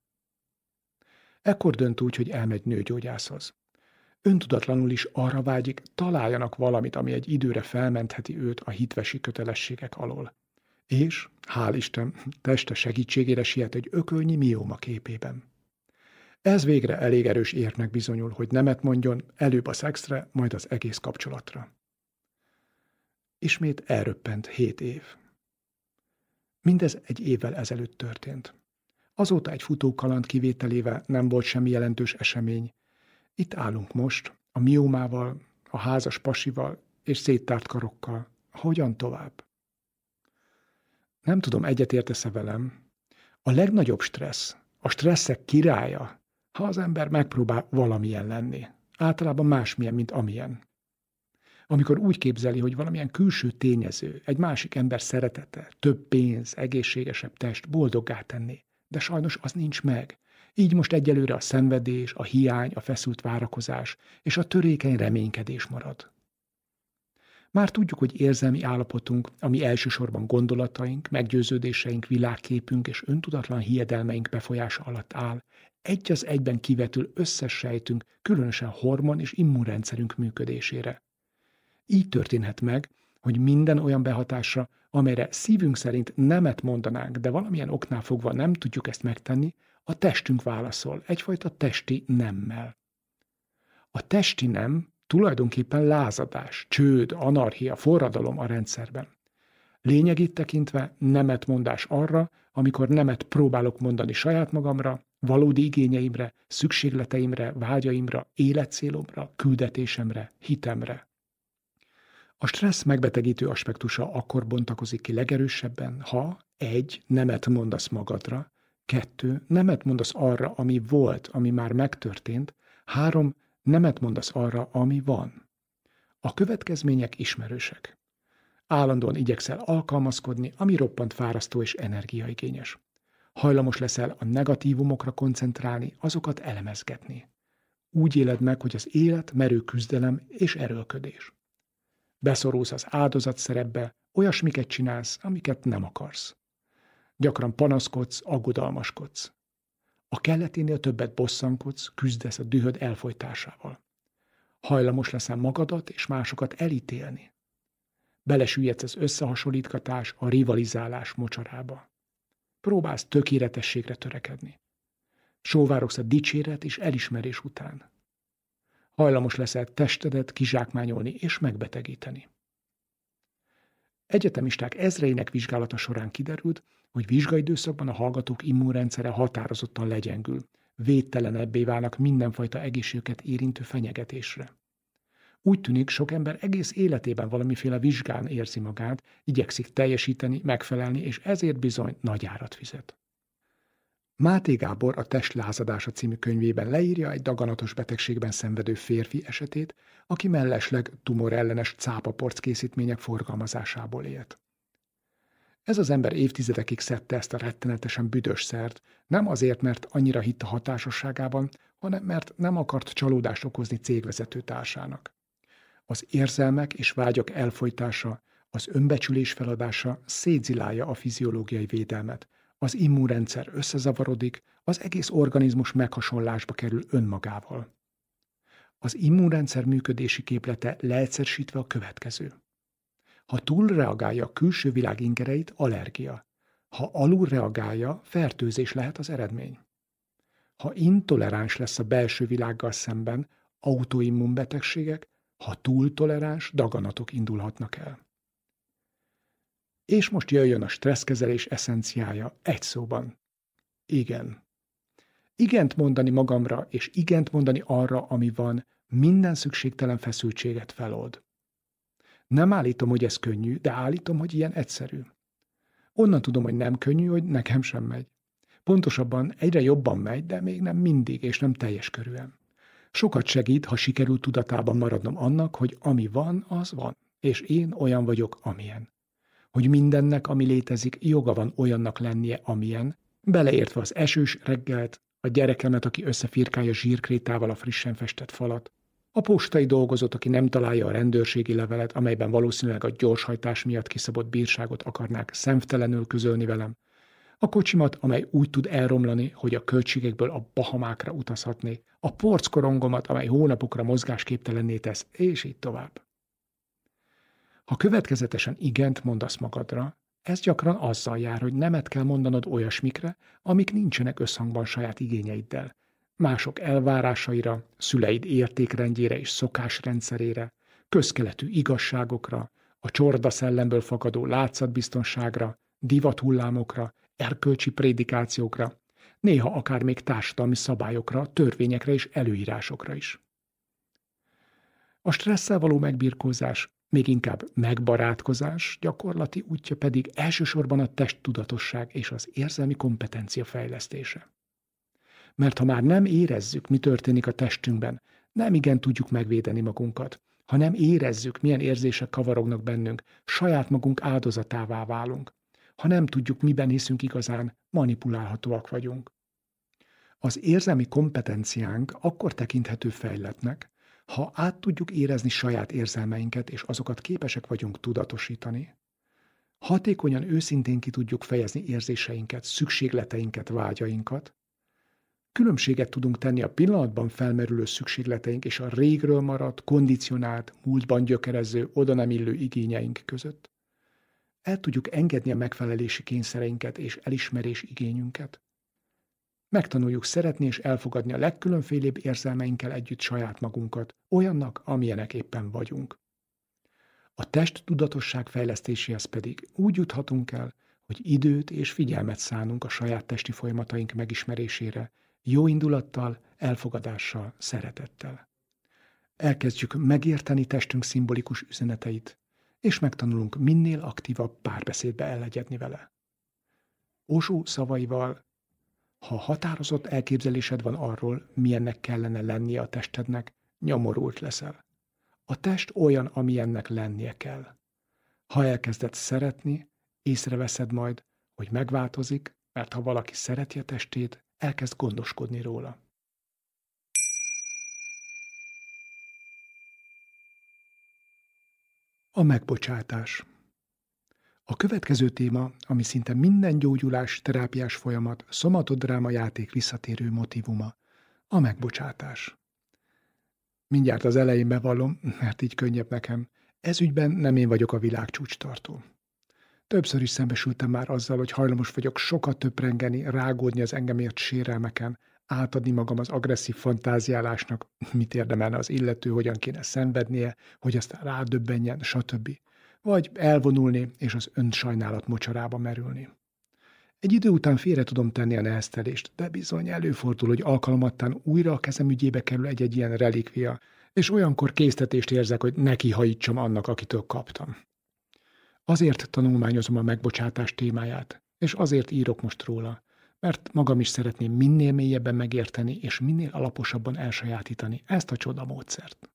Ekkor dönt úgy, hogy elmegy nőgyógyászhoz. Öntudatlanul is arra vágyik, találjanak valamit, ami egy időre felmentheti őt a hitvesi kötelességek alól. És, hál' Isten, teste segítségére siet egy ökölnyi mióma képében. Ez végre elég erős érnek bizonyul, hogy nemet mondjon előbb a szexre, majd az egész kapcsolatra. Ismét elröppent hét év. Mindez egy évvel ezelőtt történt. Azóta egy futókaland kivételével nem volt semmi jelentős esemény. Itt állunk most, a miómával, a házas pasival és széttárt karokkal. Hogyan tovább? Nem tudom, egyetértesz-e velem. A legnagyobb stressz, a stresszek királya, ha az ember megpróbál valamilyen lenni. Általában másmilyen, mint amilyen. Amikor úgy képzeli, hogy valamilyen külső tényező, egy másik ember szeretete, több pénz, egészségesebb test boldoggá tenni, de sajnos az nincs meg. Így most egyelőre a szenvedés, a hiány, a feszült várakozás és a törékeny reménykedés marad. Már tudjuk, hogy érzelmi állapotunk, ami elsősorban gondolataink, meggyőződéseink, világképünk és öntudatlan hiedelmeink befolyása alatt áll, egy az egyben kivetül összes sejtünk, különösen hormon és immunrendszerünk működésére. Így történhet meg, hogy minden olyan behatásra, amelyre szívünk szerint nemet mondanánk, de valamilyen oknál fogva nem tudjuk ezt megtenni, a testünk válaszol egyfajta testi nemmel. A testi nem tulajdonképpen lázadás, csőd, anarchia, forradalom a rendszerben. Lényegét tekintve nemet mondás arra, amikor nemet próbálok mondani saját magamra, valódi igényeimre, szükségleteimre, vágyaimra, életcélomra, küldetésemre, hitemre. A stressz megbetegítő aspektusa akkor bontakozik ki legerősebben, ha egy, nemet mondasz magadra, kettő, nemet mondasz arra, ami volt, ami már megtörtént, három, nemet mondasz arra, ami van. A következmények ismerősek. Állandóan igyekszel alkalmazkodni, ami roppant fárasztó és energiaigényes. Hajlamos leszel a negatívumokra koncentrálni, azokat elemezgetni. Úgy éled meg, hogy az élet merő küzdelem és erőlködés. Beszorulsz az áldozat szerepbe, olyasmiket csinálsz, amiket nem akarsz. Gyakran panaszkodsz, aggodalmaskodsz. A kelleténél többet bosszankodsz, küzdesz a dühöd elfolytásával. Hajlamos leszel magadat és másokat elítélni. Belesüllyedsz az összehasonlítgatás, a rivalizálás mocsarába. Próbálsz tökéletességre törekedni. Sóvárogsz a dicséret és elismerés után. Hajlamos leszel testedet kizsákmányolni és megbetegíteni. Egyetemisták ezreinek vizsgálata során kiderült, hogy vizsgaidőszakban a hallgatók immunrendszere határozottan legyengül, védtelenebbé válnak mindenfajta egészségüket érintő fenyegetésre. Úgy tűnik, sok ember egész életében valamiféle vizsgán érzi magát, igyekszik teljesíteni, megfelelni, és ezért bizony nagy árat fizet. Máté Gábor a Testlázadása című könyvében leírja egy daganatos betegségben szenvedő férfi esetét, aki mellesleg tumorellenes cápaporc készítmények forgalmazásából élt. Ez az ember évtizedekig szedte ezt a rettenetesen büdös szert, nem azért, mert annyira hitt a hatásosságában, hanem mert nem akart csalódást okozni cégvezető társának. Az érzelmek és vágyak elfolytása, az önbecsülés feladása szétzilálja a fiziológiai védelmet, az immunrendszer összezavarodik, az egész organizmus meghasonlásba kerül önmagával. Az immunrendszer működési képlete leegyszerűsítve a következő. Ha túlreagálja a külső világ ingereit, allergia. Ha alulreagálja, fertőzés lehet az eredmény. Ha intoleráns lesz a belső világgal szemben, autoimmunbetegségek, ha túl toleráns, daganatok indulhatnak el. És most jöjjön a stresszkezelés eszenciája egy szóban. Igen. Igent mondani magamra, és igent mondani arra, ami van, minden szükségtelen feszültséget felold. Nem állítom, hogy ez könnyű, de állítom, hogy ilyen egyszerű. Onnan tudom, hogy nem könnyű, hogy nekem sem megy. Pontosabban egyre jobban megy, de még nem mindig, és nem teljes körűen. Sokat segít, ha sikerül tudatában maradnom annak, hogy ami van, az van és én olyan vagyok, amilyen. Hogy mindennek, ami létezik, joga van olyannak lennie, amilyen, beleértve az esős reggelt, a gyerekemet, aki összefirkálja zsírkrétával a frissen festett falat, a postai dolgozót, aki nem találja a rendőrségi levelet, amelyben valószínűleg a gyorshajtás miatt kiszabott bírságot akarnák szemtelenül közölni velem, a kocsimat, amely úgy tud elromlani, hogy a költségekből a Bahamákra utazhatnék, a porckorongomat, amely hónapokra mozgásképtelenné tesz, és így tovább. Ha következetesen igent mondasz magadra, ez gyakran azzal jár, hogy nemet kell mondanod olyasmikre, amik nincsenek összhangban saját igényeiddel, mások elvárásaira, szüleid értékrendjére és szokásrendszerére, közkeletű igazságokra, a csorda szellemből fakadó látszatbiztonságra, divathullámokra, erkölcsi prédikációkra, néha akár még társadalmi szabályokra, törvényekre és előírásokra is. A stresszel való megbirkózás, még inkább megbarátkozás gyakorlati útja pedig elsősorban a testtudatosság és az érzelmi kompetencia fejlesztése. Mert ha már nem érezzük, mi történik a testünkben, nem igen tudjuk megvédeni magunkat. Ha nem érezzük, milyen érzések kavarognak bennünk, saját magunk áldozatává válunk. Ha nem tudjuk, miben hiszünk igazán, manipulálhatóak vagyunk. Az érzelmi kompetenciánk akkor tekinthető fejletnek, ha át tudjuk érezni saját érzelmeinket, és azokat képesek vagyunk tudatosítani. Hatékonyan őszintén ki tudjuk fejezni érzéseinket, szükségleteinket, vágyainkat, Különbséget tudunk tenni a pillanatban felmerülő szükségleteink és a régről maradt, kondicionált, múltban gyökerező, oda nem illő igényeink között. El tudjuk engedni a megfelelési kényszereinket és elismerés igényünket. Megtanuljuk szeretni és elfogadni a legkülönfélébb érzelmeinkkel együtt saját magunkat, olyannak, amilyenek éppen vagyunk. A test tudatosság fejlesztéséhez pedig úgy juthatunk el, hogy időt és figyelmet szánunk a saját testi folyamataink megismerésére, jó indulattal, elfogadással, szeretettel. Elkezdjük megérteni testünk szimbolikus üzeneteit, és megtanulunk minél aktívabb párbeszédbe elegyedni vele. Osó szavaival, ha határozott elképzelésed van arról, milyennek kellene lennie a testednek, nyomorult leszel. A test olyan, amilyennek lennie kell. Ha elkezded szeretni, észreveszed majd, hogy megváltozik, mert ha valaki szereti a testét, elkezd gondoskodni róla. A megbocsátás. A következő téma, ami szinte minden gyógyulás, terápiás folyamat, szomatodráma játék visszatérő motivuma, a megbocsátás. Mindjárt az elején bevallom, mert így könnyebb nekem, ez ügyben nem én vagyok a világ csúcstartó. Többször is szembesültem már azzal, hogy hajlamos vagyok sokat töprengeni, rágódni az engem ért sérelmeken, átadni magam az agresszív fantáziálásnak, mit érdemelne az illető, hogyan kéne szenvednie, hogy aztán rádöbbenjen, stb. Vagy elvonulni és az önsajnálat mocsarába merülni. Egy idő után félre tudom tenni a neheztelést, de bizony előfordul, hogy alkalmattán újra a kezem ügyébe kerül egy-egy ilyen relikvia, és olyankor késztetést érzek, hogy neki hajítsam annak, akitől kaptam. Azért tanulmányozom a megbocsátás témáját, és azért írok most róla, mert magam is szeretném minél mélyebben megérteni és minél alaposabban elsajátítani ezt a csoda módszert.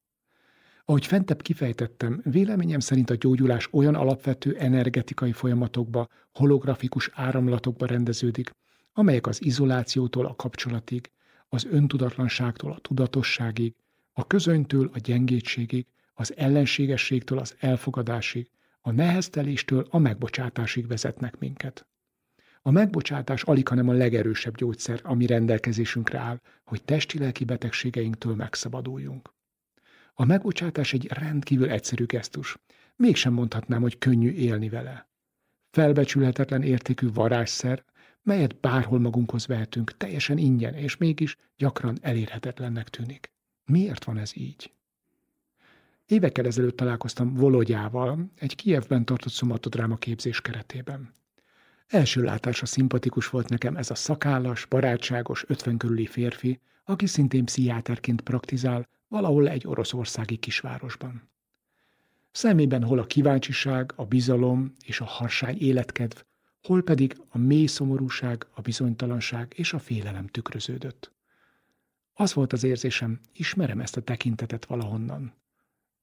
Ahogy fentebb kifejtettem, véleményem szerint a gyógyulás olyan alapvető energetikai folyamatokba, holografikus áramlatokba rendeződik, amelyek az izolációtól a kapcsolatig, az öntudatlanságtól a tudatosságig, a közönytől a gyengétségig, az ellenségességtől az elfogadásig, a nehezteléstől a megbocsátásig vezetnek minket. A megbocsátás alig, hanem a legerősebb gyógyszer, ami rendelkezésünkre áll, hogy testi-lelki betegségeinktől megszabaduljunk. A megbocsátás egy rendkívül egyszerű gesztus. Mégsem mondhatnám, hogy könnyű élni vele. Felbecsülhetetlen értékű varázsszer, melyet bárhol magunkhoz vehetünk, teljesen ingyen, és mégis gyakran elérhetetlennek tűnik. Miért van ez így? Évekkel ezelőtt találkoztam Vologyával egy Kievben tartott szomatodráma képzés keretében. Első látásra szimpatikus volt nekem ez a szakállas, barátságos, ötven körüli férfi, aki szintén pszichiáterként praktizál valahol egy oroszországi kisvárosban. Szemében hol a kíváncsiság, a bizalom és a harsány életkedv, hol pedig a mély szomorúság, a bizonytalanság és a félelem tükröződött. Az volt az érzésem, ismerem ezt a tekintetet valahonnan.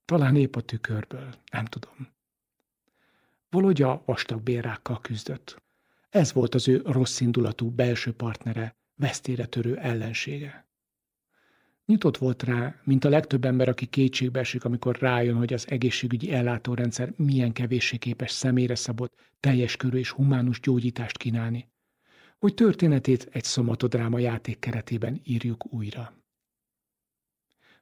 Talán épp a tükörből, nem tudom. Volodya vastag bérrákkal küzdött. Ez volt az ő rosszindulatú belső partnere, vesztére törő ellensége. Nyitott volt rá, mint a legtöbb ember, aki kétségbe esik, amikor rájön, hogy az egészségügyi ellátórendszer milyen kevéssé képes személyre szabott, teljes körű és humánus gyógyítást kínálni. Hogy történetét egy szomatodráma játék keretében írjuk újra.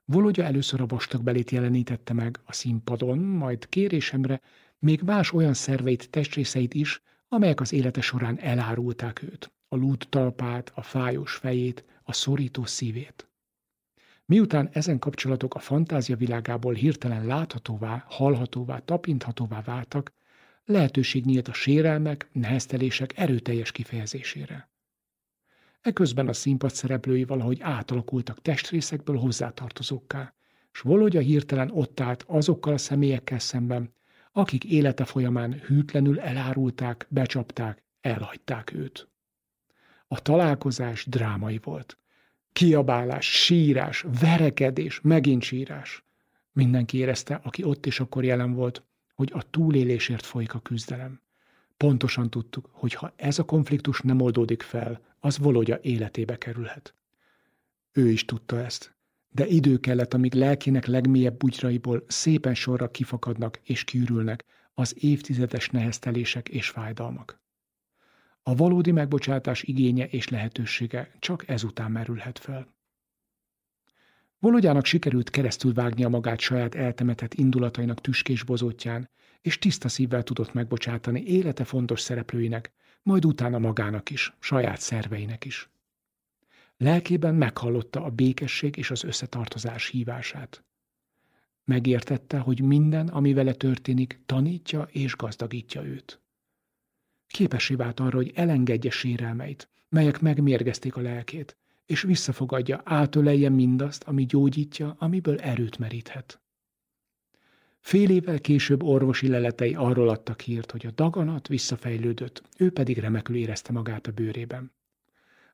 Volodya először a vastagbelét jelenítette meg a színpadon, majd kérésemre még más olyan szerveit, testrészeit is, amelyek az élete során elárulták őt, a lúd talpát, a fájós fejét, a szorító szívét. Miután ezen kapcsolatok a fantázia világából hirtelen láthatóvá, hallhatóvá, tapinthatóvá váltak, lehetőség nyílt a sérelmek, neheztelések erőteljes kifejezésére. Eközben a színpad szereplői valahogy átalakultak testrészekből hozzátartozókká, s Volodya hirtelen ott állt azokkal a személyekkel szemben, akik élete folyamán hűtlenül elárulták, becsapták, elhagyták őt. A találkozás drámai volt. Kiabálás, sírás, verekedés, megint sírás. Mindenki érezte, aki ott és akkor jelen volt, hogy a túlélésért folyik a küzdelem. Pontosan tudtuk, hogy ha ez a konfliktus nem oldódik fel, az Volodya életébe kerülhet. Ő is tudta ezt, de idő kellett, amíg lelkének legmélyebb bugyraiból szépen sorra kifakadnak és kiürülnek az évtizedes neheztelések és fájdalmak. A valódi megbocsátás igénye és lehetősége csak ezután merülhet fel. Volodjának sikerült keresztül vágnia magát saját eltemetett indulatainak tüskés bozótján, és tiszta szívvel tudott megbocsátani élete fontos szereplőinek, majd utána magának is, saját szerveinek is. Lelkében meghallotta a békesség és az összetartozás hívását. Megértette, hogy minden, ami vele történik, tanítja és gazdagítja őt. Képessé vált arra, hogy elengedje sérelmeit, melyek megmérgezték a lelkét, és visszafogadja, átölelje mindazt, ami gyógyítja, amiből erőt meríthet. Fél évvel később orvosi leletei arról adtak hírt, hogy a daganat visszafejlődött, ő pedig remekül érezte magát a bőrében.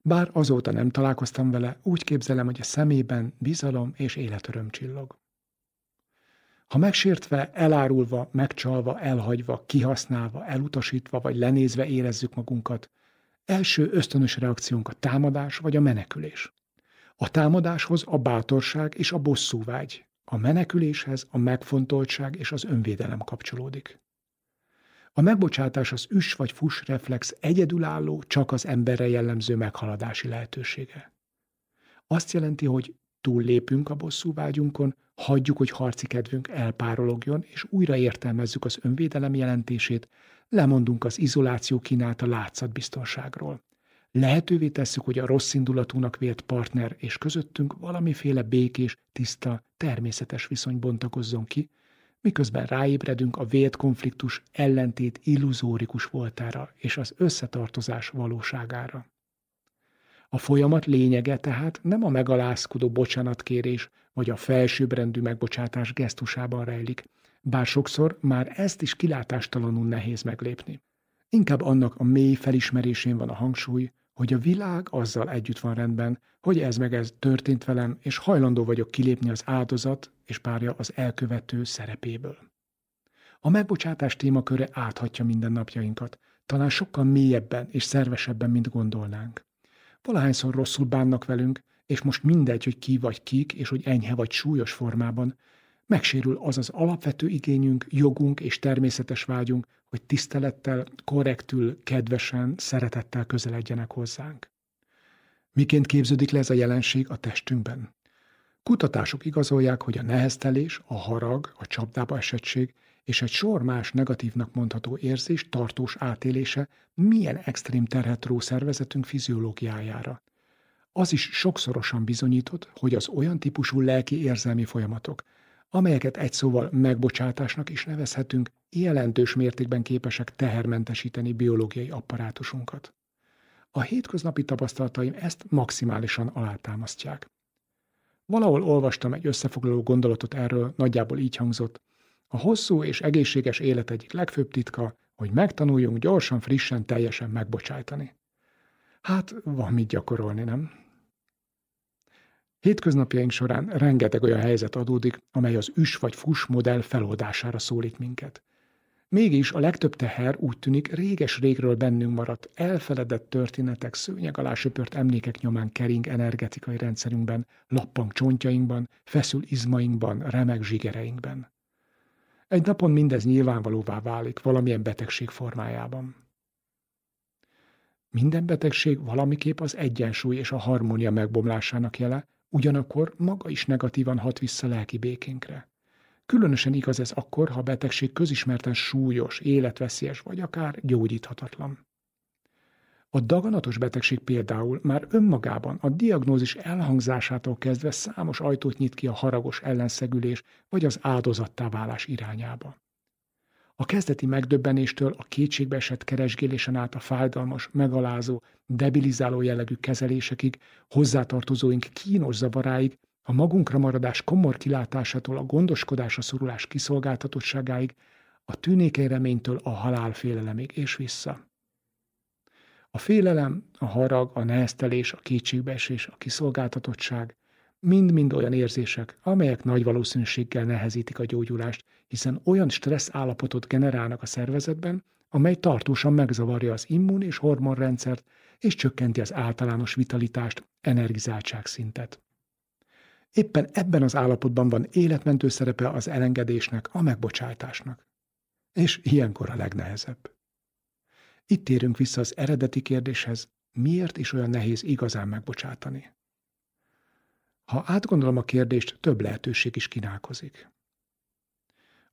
Bár azóta nem találkoztam vele, úgy képzelem, hogy a szemében bizalom és életöröm csillog. Ha megsértve, elárulva, megcsalva, elhagyva, kihasználva, elutasítva vagy lenézve érezzük magunkat, első ösztönös reakciónk a támadás vagy a menekülés. A támadáshoz a bátorság és a bosszúvágy, a meneküléshez a megfontoltság és az önvédelem kapcsolódik. A megbocsátás az üs vagy fus reflex egyedülálló, csak az emberre jellemző meghaladási lehetősége. Azt jelenti, hogy túllépünk a bosszúvágyunkon, hagyjuk, hogy harci kedvünk elpárologjon, és újra értelmezzük az önvédelem jelentését, lemondunk az izoláció kínálta látszatbiztonságról. Lehetővé tesszük, hogy a rossz indulatúnak vélt partner és közöttünk valamiféle békés, tiszta, természetes viszony bontakozzon ki, miközben ráébredünk a vélt konfliktus ellentét illuzórikus voltára és az összetartozás valóságára. A folyamat lényege tehát nem a megalázkodó bocsánatkérés vagy a felsőbbrendű megbocsátás gesztusában rejlik, bár sokszor már ezt is kilátástalanul nehéz meglépni. Inkább annak a mély felismerésén van a hangsúly, hogy a világ azzal együtt van rendben, hogy ez meg ez történt velem, és hajlandó vagyok kilépni az áldozat és párja az elkövető szerepéből. A megbocsátás témaköre áthatja mindennapjainkat, talán sokkal mélyebben és szervesebben, mint gondolnánk. Valahányszor rosszul bánnak velünk, és most mindegy, hogy ki vagy kik, és hogy enyhe vagy súlyos formában, megsérül az az alapvető igényünk, jogunk és természetes vágyunk, hogy tisztelettel, korrektül, kedvesen, szeretettel közeledjenek hozzánk. Miként képződik le ez a jelenség a testünkben? Kutatások igazolják, hogy a neheztelés, a harag, a csapdába esettség és egy sor más negatívnak mondható érzés tartós átélése milyen extrém terhet ró szervezetünk fiziológiájára. Az is sokszorosan bizonyított, hogy az olyan típusú lelki érzelmi folyamatok, amelyeket egy szóval megbocsátásnak is nevezhetünk, jelentős mértékben képesek tehermentesíteni biológiai apparátusunkat. A hétköznapi tapasztalataim ezt maximálisan alátámasztják. Valahol olvastam egy összefoglaló gondolatot erről, nagyjából így hangzott. A hosszú és egészséges élet egyik legfőbb titka, hogy megtanuljunk gyorsan, frissen, teljesen megbocsájtani. Hát, van mit gyakorolni, nem? Hétköznapjaink során rengeteg olyan helyzet adódik, amely az üs vagy fus modell feloldására szólít minket. Mégis a legtöbb teher úgy tűnik réges régről bennünk maradt, elfeledett történetek, szőnyeg alá söpört emlékek nyomán kering energetikai rendszerünkben, lappang csontjainkban, feszül izmainkban, remek zsigereinkben. Egy napon mindez nyilvánvalóvá válik valamilyen betegség formájában. Minden betegség valamiképp az egyensúly és a harmónia megbomlásának jele, ugyanakkor maga is negatívan hat vissza lelki békénkre. Különösen igaz ez akkor, ha a betegség közismerten súlyos, életveszélyes vagy akár gyógyíthatatlan. A daganatos betegség például már önmagában a diagnózis elhangzásától kezdve számos ajtót nyit ki a haragos ellenszegülés vagy az áldozattá válás irányába. A kezdeti megdöbbenéstől a kétségbeesett keresgélésen át a fájdalmas, megalázó, debilizáló jellegű kezelésekig, hozzátartozóink kínos zavaráig, a magunkra maradás komor kilátásától a gondoskodásra szorulás kiszolgáltatottságáig, a tűnékeny reménytől a halálfélelemig és vissza. A félelem, a harag, a neheztelés, a kétségbeesés, a kiszolgáltatottság mind-mind olyan érzések, amelyek nagy valószínűséggel nehezítik a gyógyulást, hiszen olyan stressz állapotot generálnak a szervezetben, amely tartósan megzavarja az immun és hormonrendszert, és csökkenti az általános vitalitást, energizáltság szintet. Éppen ebben az állapotban van életmentő szerepe az elengedésnek, a megbocsátásnak. És ilyenkor a legnehezebb. Itt térünk vissza az eredeti kérdéshez, miért is olyan nehéz igazán megbocsátani? Ha átgondolom a kérdést, több lehetőség is kínálkozik.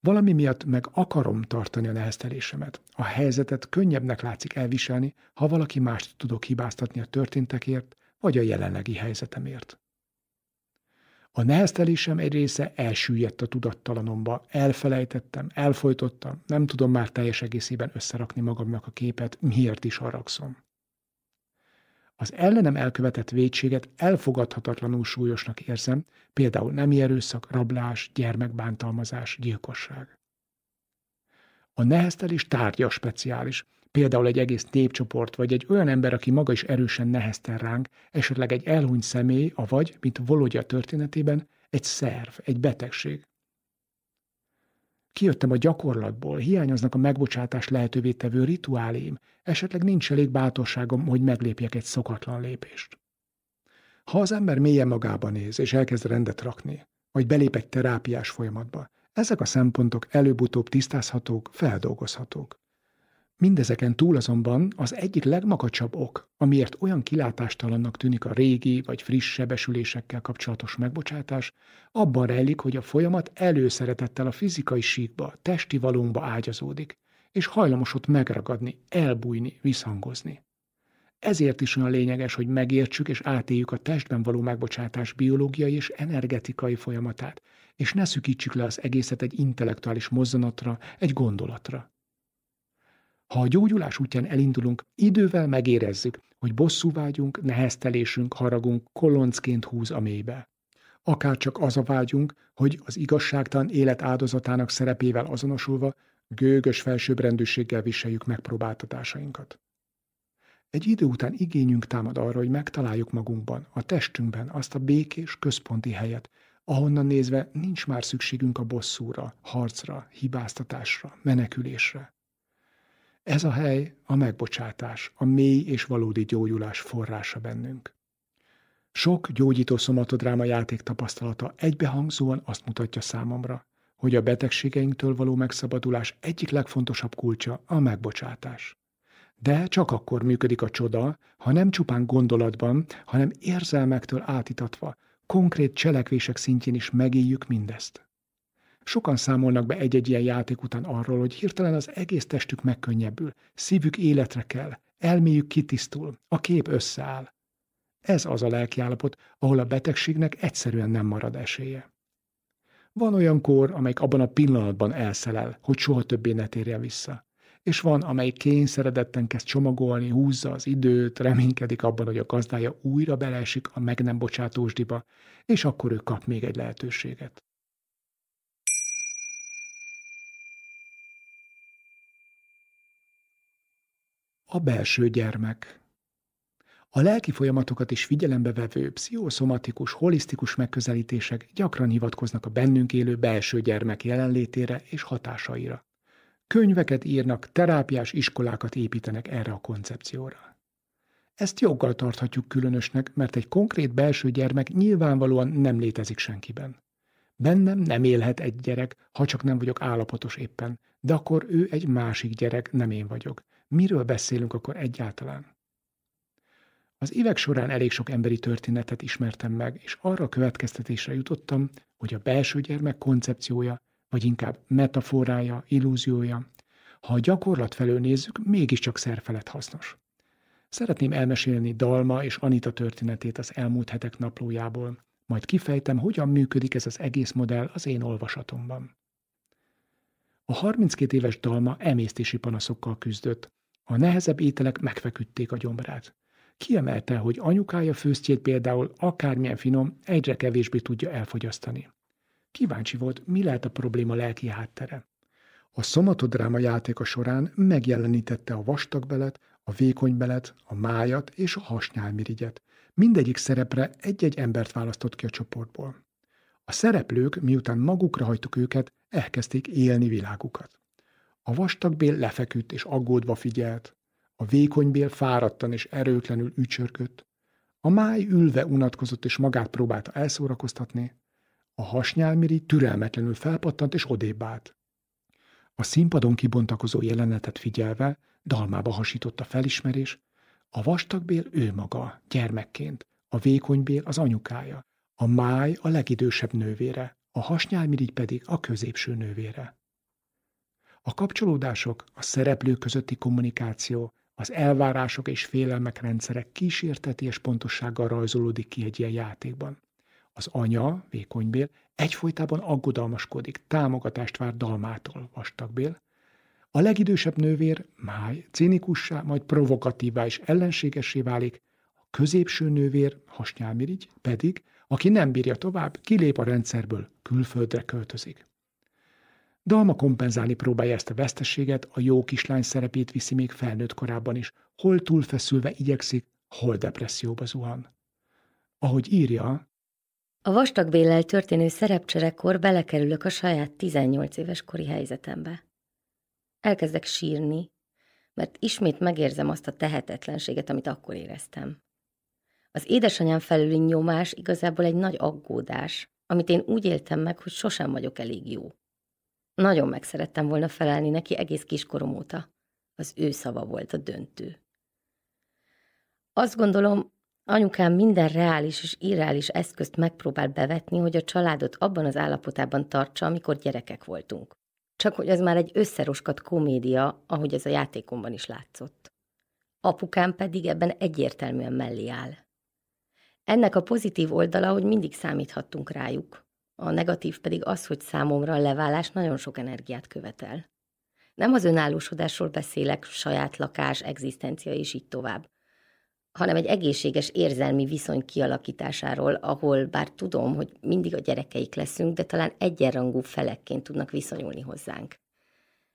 Valami miatt meg akarom tartani a neheztelésemet. A helyzetet könnyebbnek látszik elviselni, ha valaki mást tudok hibáztatni a történtekért, vagy a jelenlegi helyzetemért. A neheztelésem egy része elsüllyedt a tudattalanomba, elfelejtettem, elfolytottam, nem tudom már teljes egészében összerakni magamnak a képet, miért is haragszom. Az ellenem elkövetett védséget elfogadhatatlanul súlyosnak érzem, például nemi erőszak, rablás, gyermekbántalmazás, gyilkosság. A neheztelés tárgya speciális, például egy egész népcsoport, vagy egy olyan ember, aki maga is erősen neheztel ránk, esetleg egy elhunyt személy, avagy, mint Volodya történetében, egy szerv, egy betegség. Kijöttem a gyakorlatból, hiányoznak a megbocsátás lehetővé tevő rituálém, esetleg nincs elég bátorságom, hogy meglépjek egy szokatlan lépést. Ha az ember mélyen magába néz, és elkezd rendet rakni, vagy belép egy terápiás folyamatba, ezek a szempontok előbb-utóbb tisztázhatók, feldolgozhatók. Mindezeken túl azonban az egyik legmakacsabb ok, amiért olyan kilátástalannak tűnik a régi vagy friss sebesülésekkel kapcsolatos megbocsátás, abban rejlik, hogy a folyamat előszeretettel a fizikai síkba, testi valónkba ágyazódik, és hajlamos ott megragadni, elbújni, visszhangozni. Ezért is olyan lényeges, hogy megértsük és átéljük a testben való megbocsátás biológiai és energetikai folyamatát, és ne szükítsük le az egészet egy intellektuális mozzanatra, egy gondolatra. Ha a gyógyulás útján elindulunk, idővel megérezzük, hogy bosszúvágyunk, neheztelésünk, haragunk koloncként húz a mélybe. Akár csak az a vágyunk, hogy az igazságtalan élet áldozatának szerepével azonosulva gőgös felsőbbrendűséggel viseljük megpróbáltatásainkat. Egy idő után igényünk támad arra, hogy megtaláljuk magunkban, a testünkben azt a békés, központi helyet, ahonnan nézve nincs már szükségünk a bosszúra, harcra, hibáztatásra, menekülésre. Ez a hely a megbocsátás, a mély és valódi gyógyulás forrása bennünk. Sok gyógyító szomatodráma játék tapasztalata egybehangzóan azt mutatja számomra, hogy a betegségeinktől való megszabadulás egyik legfontosabb kulcsa a megbocsátás. De csak akkor működik a csoda, ha nem csupán gondolatban, hanem érzelmektől átitatva, konkrét cselekvések szintjén is megéljük mindezt. Sokan számolnak be egy-egy ilyen játék után arról, hogy hirtelen az egész testük megkönnyebbül, szívük életre kell, elméjük kitisztul, a kép összeáll. Ez az a lelkiállapot, ahol a betegségnek egyszerűen nem marad esélye. Van olyan kor, amelyik abban a pillanatban elszelel, hogy soha többé ne térjen vissza. És van, amely kényszeredetten kezd csomagolni, húzza az időt, reménykedik abban, hogy a gazdája újra beleesik a meg nem bocsátósdiba, és akkor ő kap még egy lehetőséget. A belső gyermek. A lelki folyamatokat is figyelembe vevő pszichoszomatikus, holisztikus megközelítések gyakran hivatkoznak a bennünk élő belső gyermek jelenlétére és hatásaira. Könyveket írnak, terápiás iskolákat építenek erre a koncepcióra. Ezt joggal tarthatjuk különösnek, mert egy konkrét belső gyermek nyilvánvalóan nem létezik senkiben. Bennem nem élhet egy gyerek, ha csak nem vagyok állapotos éppen, de akkor ő egy másik gyerek, nem én vagyok. Miről beszélünk akkor egyáltalán? Az évek során elég sok emberi történetet ismertem meg, és arra a következtetésre jutottam, hogy a belső gyermek koncepciója, vagy inkább metaforája, illúziója, ha a gyakorlat felől nézzük, mégiscsak szerfelett hasznos. Szeretném elmesélni Dalma és Anita történetét az elmúlt hetek naplójából, majd kifejtem, hogyan működik ez az egész modell az én olvasatomban. A 32 éves Dalma emésztési panaszokkal küzdött. A nehezebb ételek megfeküdték a gyomrát. Kiemelte, hogy anyukája főztjét például akármilyen finom, egyre kevésbé tudja elfogyasztani. Kíváncsi volt, mi lehet a probléma lelki háttere. A szomatodráma játéka során megjelenítette a vastagbelet, a vékonybelet, a májat és a hasnyálmirigyet. Mindegyik szerepre egy-egy embert választott ki a csoportból. A szereplők, miután magukra hagytuk őket, elkezdték élni világukat. A vastagbél lefeküdt és aggódva figyelt. A vékonybél fáradtan és erőtlenül ücsörgött. A máj ülve unatkozott és magát próbálta elszórakoztatni. A hasnyálmiri türelmetlenül felpattant és odébb állt. A színpadon kibontakozó jelenetet figyelve dalmába hasított a felismerés, a vastagbél ő maga, gyermekként, a vékonybél az anyukája, a máj a legidősebb nővére, a hasnyálmirigy pedig a középső nővére. A kapcsolódások, a szereplők közötti kommunikáció, az elvárások és félelmek rendszerek kísérteties pontossággal rajzolódik ki egy ilyen játékban. Az anya, vékonybél, egyfolytában aggodalmaskodik, támogatást vár dalmától, vastagbél. A legidősebb nővér, máj, cinikussá, majd provokatívá és ellenségessé válik, a középső nővér, hasnyálmirigy pedig, aki nem bírja tovább, kilép a rendszerből, külföldre költözik. Dalma kompenzálni próbálja ezt a vesztességet, a jó kislány szerepét viszi még felnőtt korában is, hol túlfeszülve igyekszik, hol depresszióba zuhan. Ahogy írja, a vastagbéllel történő szerepcserekkor belekerülök a saját 18 éves kori helyzetembe. Elkezdek sírni, mert ismét megérzem azt a tehetetlenséget, amit akkor éreztem. Az édesanyám felüli nyomás igazából egy nagy aggódás, amit én úgy éltem meg, hogy sosem vagyok elég jó. Nagyon megszerettem volna felelni neki egész kiskorom óta. Az ő szava volt a döntő. Azt gondolom, anyukám minden reális és irreális eszközt megpróbál bevetni, hogy a családot abban az állapotában tartsa, amikor gyerekek voltunk. Csak hogy ez már egy összeroskat komédia, ahogy ez a játékomban is látszott. Apukám pedig ebben egyértelműen mellé áll. Ennek a pozitív oldala, hogy mindig számíthattunk rájuk. A negatív pedig az, hogy számomra a leválás nagyon sok energiát követel. Nem az önállósodásról beszélek, saját lakás, egzisztencia és így tovább, hanem egy egészséges érzelmi viszony kialakításáról, ahol bár tudom, hogy mindig a gyerekeik leszünk, de talán egyenrangú felekként tudnak viszonyulni hozzánk.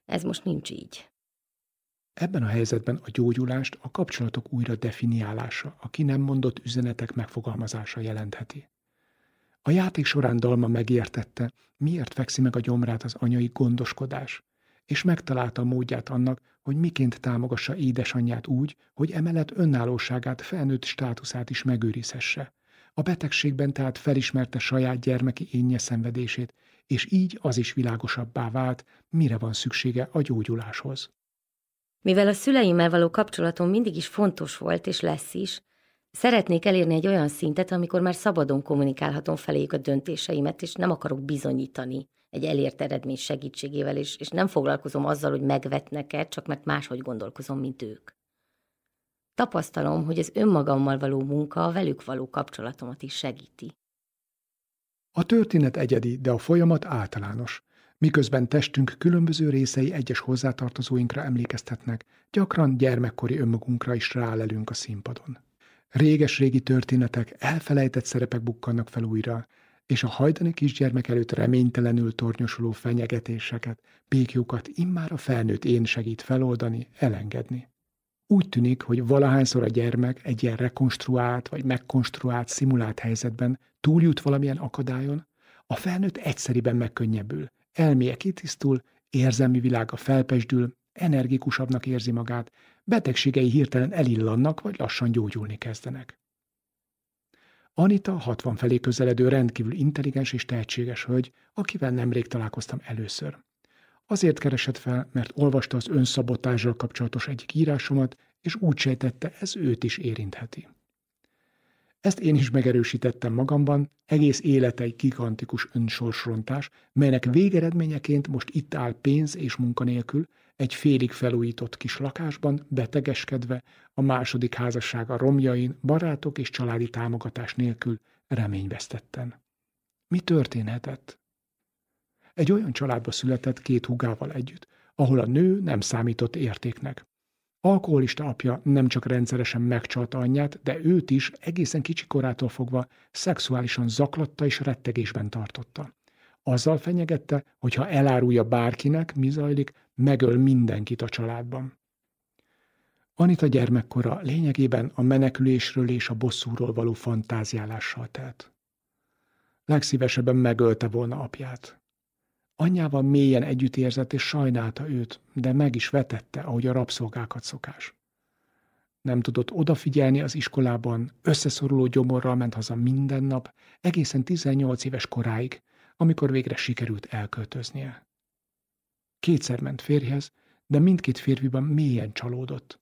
Ez most nincs így. Ebben a helyzetben a gyógyulást a kapcsolatok újra definiálása, a ki nem mondott üzenetek megfogalmazása jelentheti. A játék során Dalma megértette, miért fekszi meg a gyomrát az anyai gondoskodás, és megtalálta a módját annak, hogy miként támogassa édesanyját úgy, hogy emellett önállóságát, felnőtt státuszát is megőrizhesse. A betegségben tehát felismerte saját gyermeki énje szenvedését, és így az is világosabbá vált, mire van szüksége a gyógyuláshoz. Mivel a szüleimmel való kapcsolatom mindig is fontos volt, és lesz is, szeretnék elérni egy olyan szintet, amikor már szabadon kommunikálhatom feléjük a döntéseimet, és nem akarok bizonyítani egy elért eredmény segítségével, és, és nem foglalkozom azzal, hogy megvetnek-e, csak mert máshogy gondolkozom, mint ők. Tapasztalom, hogy az önmagammal való munka a velük való kapcsolatomat is segíti. A történet egyedi, de a folyamat általános. Miközben testünk különböző részei egyes hozzátartozóinkra emlékeztetnek, gyakran gyermekkori önmagunkra is rálelünk a színpadon. Réges-régi történetek, elfelejtett szerepek bukkannak fel újra, és a hajdani kisgyermek előtt reménytelenül tornyosuló fenyegetéseket, békjókat immár a felnőtt én segít feloldani, elengedni. Úgy tűnik, hogy valahányszor a gyermek egy ilyen rekonstruált vagy megkonstruált, szimulált helyzetben túljut valamilyen akadályon, a felnőtt egyszeriben megkönnyebbül, elméje kitisztul, érzelmi világa felpesdül, energikusabbnak érzi magát, betegségei hirtelen elillannak, vagy lassan gyógyulni kezdenek. Anita 60 felé közeledő rendkívül intelligens és tehetséges hölgy, akivel nemrég találkoztam először. Azért keresett fel, mert olvasta az önszabotással kapcsolatos egyik írásomat, és úgy sejtette, ez őt is érintheti. Ezt én is megerősítettem magamban, egész élete egy gigantikus önsorsrontás, melynek végeredményeként most itt áll pénz és munkanélkül, egy félig felújított kis lakásban, betegeskedve, a második házassága romjain, barátok és családi támogatás nélkül reményvesztetten. Mi történhetett? Egy olyan családba született két hugával együtt, ahol a nő nem számított értéknek. Alkoholista apja nem csak rendszeresen megcsalta anyját, de őt is egészen kicsi korától fogva szexuálisan zaklatta és rettegésben tartotta. Azzal fenyegette, hogy ha elárulja bárkinek, mi zajlik, megöl mindenkit a családban. Anita gyermekkora lényegében a menekülésről és a bosszúról való fantáziálással telt. Legszívesebben megölte volna apját. Anyjával mélyen együtt érzett és sajnálta őt, de meg is vetette, ahogy a rabszolgákat szokás. Nem tudott odafigyelni az iskolában, összeszoruló gyomorral ment haza minden nap, egészen 18 éves koráig, amikor végre sikerült elköltöznie. Kétszer ment férjhez, de mindkét férfiban mélyen csalódott.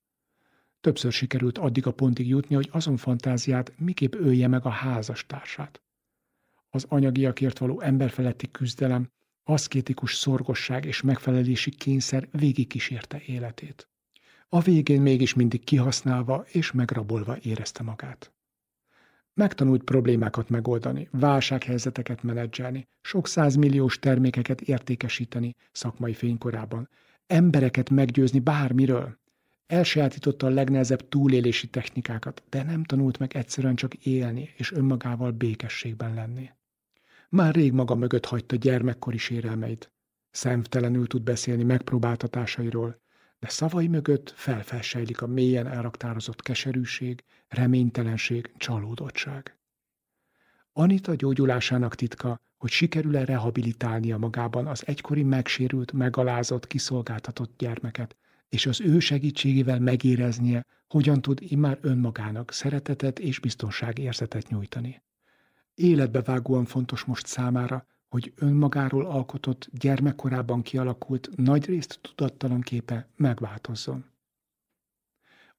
Többször sikerült addig a pontig jutni, hogy azon fantáziát miképp ölje meg a házastársát. Az anyagiakért való emberfeletti küzdelem, aszkétikus szorgosság és megfelelési kényszer végigkísérte életét. A végén mégis mindig kihasználva és megrabolva érezte magát. Megtanult problémákat megoldani, válsághelyzeteket menedzselni, sok százmilliós termékeket értékesíteni szakmai fénykorában, embereket meggyőzni bármiről. Elsajátította a legnehezebb túlélési technikákat, de nem tanult meg egyszerűen csak élni és önmagával békességben lenni. Már rég maga mögött hagyta gyermekkori sérelmeit. Szemtelenül tud beszélni megpróbáltatásairól, de szavai mögött felfelsejlik a mélyen elraktározott keserűség, reménytelenség, csalódottság. Anita gyógyulásának titka, hogy sikerül-e rehabilitálnia magában az egykori megsérült, megalázott, kiszolgáltatott gyermeket, és az ő segítségével megéreznie, hogyan tud immár önmagának szeretetet és biztonságérzetet nyújtani. Életbevágóan fontos most számára, hogy önmagáról alkotott, gyermekkorában kialakult, nagyrészt tudattalan képe megváltozzon.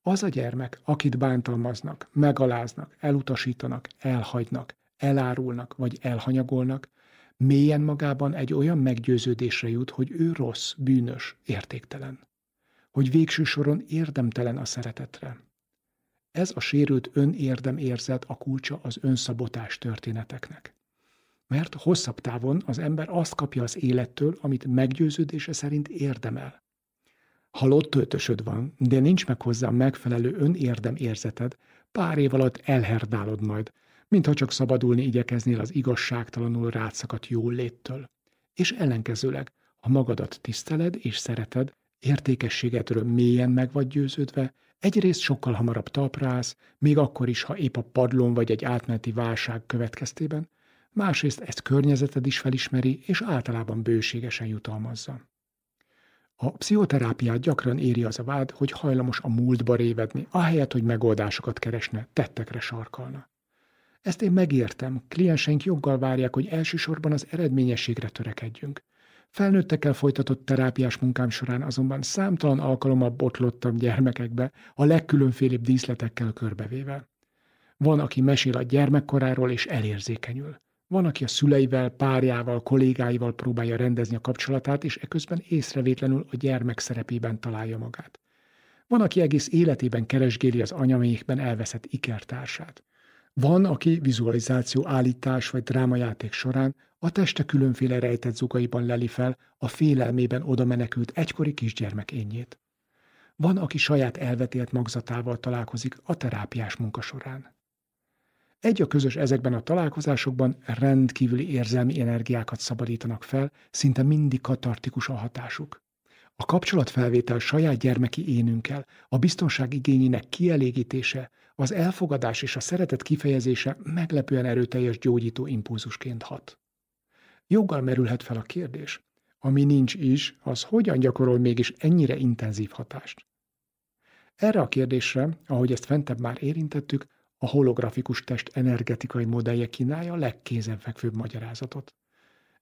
Az a gyermek, akit bántalmaznak, megaláznak, elutasítanak, elhagynak, elárulnak vagy elhanyagolnak, mélyen magában egy olyan meggyőződésre jut, hogy ő rossz, bűnös, értéktelen. Hogy végső soron érdemtelen a szeretetre. Ez a sérült önérdem érzet a kulcsa az önszabotás történeteknek. Mert hosszabb távon az ember azt kapja az élettől, amit meggyőződése szerint érdemel. Halott töltösöd van, de nincs meg hozzá megfelelő önérdem érzeted, pár év alatt elherdálod majd, mintha csak szabadulni igyekeznél az igazságtalanul rátszakadt léttől. És ellenkezőleg, ha magadat tiszteled és szereted, értékességedről mélyen meg vagy győződve, egyrészt sokkal hamarabb talprálsz, még akkor is, ha épp a padlón vagy egy átmeneti válság következtében, másrészt ezt környezeted is felismeri, és általában bőségesen jutalmazza. A pszichoterápiát gyakran éri az a vád, hogy hajlamos a múltba révedni, ahelyett, hogy megoldásokat keresne, tettekre sarkalna. Ezt én megértem, klienseink joggal várják, hogy elsősorban az eredményességre törekedjünk. Felnőttekkel folytatott terápiás munkám során azonban számtalan alkalommal botlottam gyermekekbe, a legkülönfélébb díszletekkel körbevéve. Van, aki mesél a gyermekkoráról és elérzékenyül. Van, aki a szüleivel, párjával, kollégáival próbálja rendezni a kapcsolatát, és eközben észrevétlenül a gyermek szerepében találja magát. Van, aki egész életében keresgéli az anyamékben elveszett ikertársát. Van, aki vizualizáció állítás vagy drámajáték során a teste különféle rejtett zugaiban leli fel a félelmében oda menekült egykori kisgyermek ényét. Van, aki saját elvetélt magzatával találkozik a terápiás munka során. Egy a közös ezekben a találkozásokban rendkívüli érzelmi energiákat szabadítanak fel, szinte mindig katartikus a hatásuk. A kapcsolatfelvétel saját gyermeki énünkkel, a biztonság igényének kielégítése, az elfogadás és a szeretet kifejezése meglepően erőteljes gyógyító impulzusként hat. Joggal merülhet fel a kérdés, ami nincs is, az hogyan gyakorol mégis ennyire intenzív hatást? Erre a kérdésre, ahogy ezt fentebb már érintettük, a holografikus test energetikai modellje kínálja a legkézenfekvőbb magyarázatot.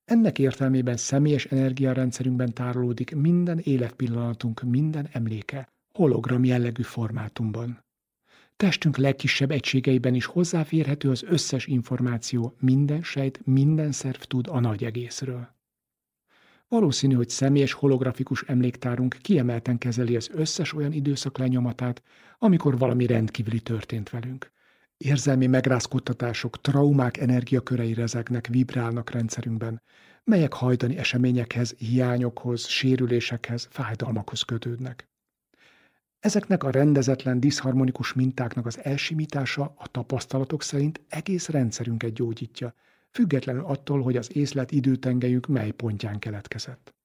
Ennek értelmében személyes energiarendszerünkben tárolódik minden életpillanatunk, minden emléke, hologram jellegű formátumban. Testünk legkisebb egységeiben is hozzáférhető az összes információ, minden sejt, minden szerv tud a nagy egészről. Valószínű, hogy személyes holografikus emléktárunk kiemelten kezeli az összes olyan időszak lenyomatát, amikor valami rendkívüli történt velünk. Érzelmi megrázkódtatások, traumák energiakörei rezegnek, vibrálnak rendszerünkben, melyek hajdani eseményekhez, hiányokhoz, sérülésekhez, fájdalmakhoz kötődnek. Ezeknek a rendezetlen, diszharmonikus mintáknak az elsimítása a tapasztalatok szerint egész rendszerünket gyógyítja, függetlenül attól, hogy az észlet időtengelyünk mely pontján keletkezett.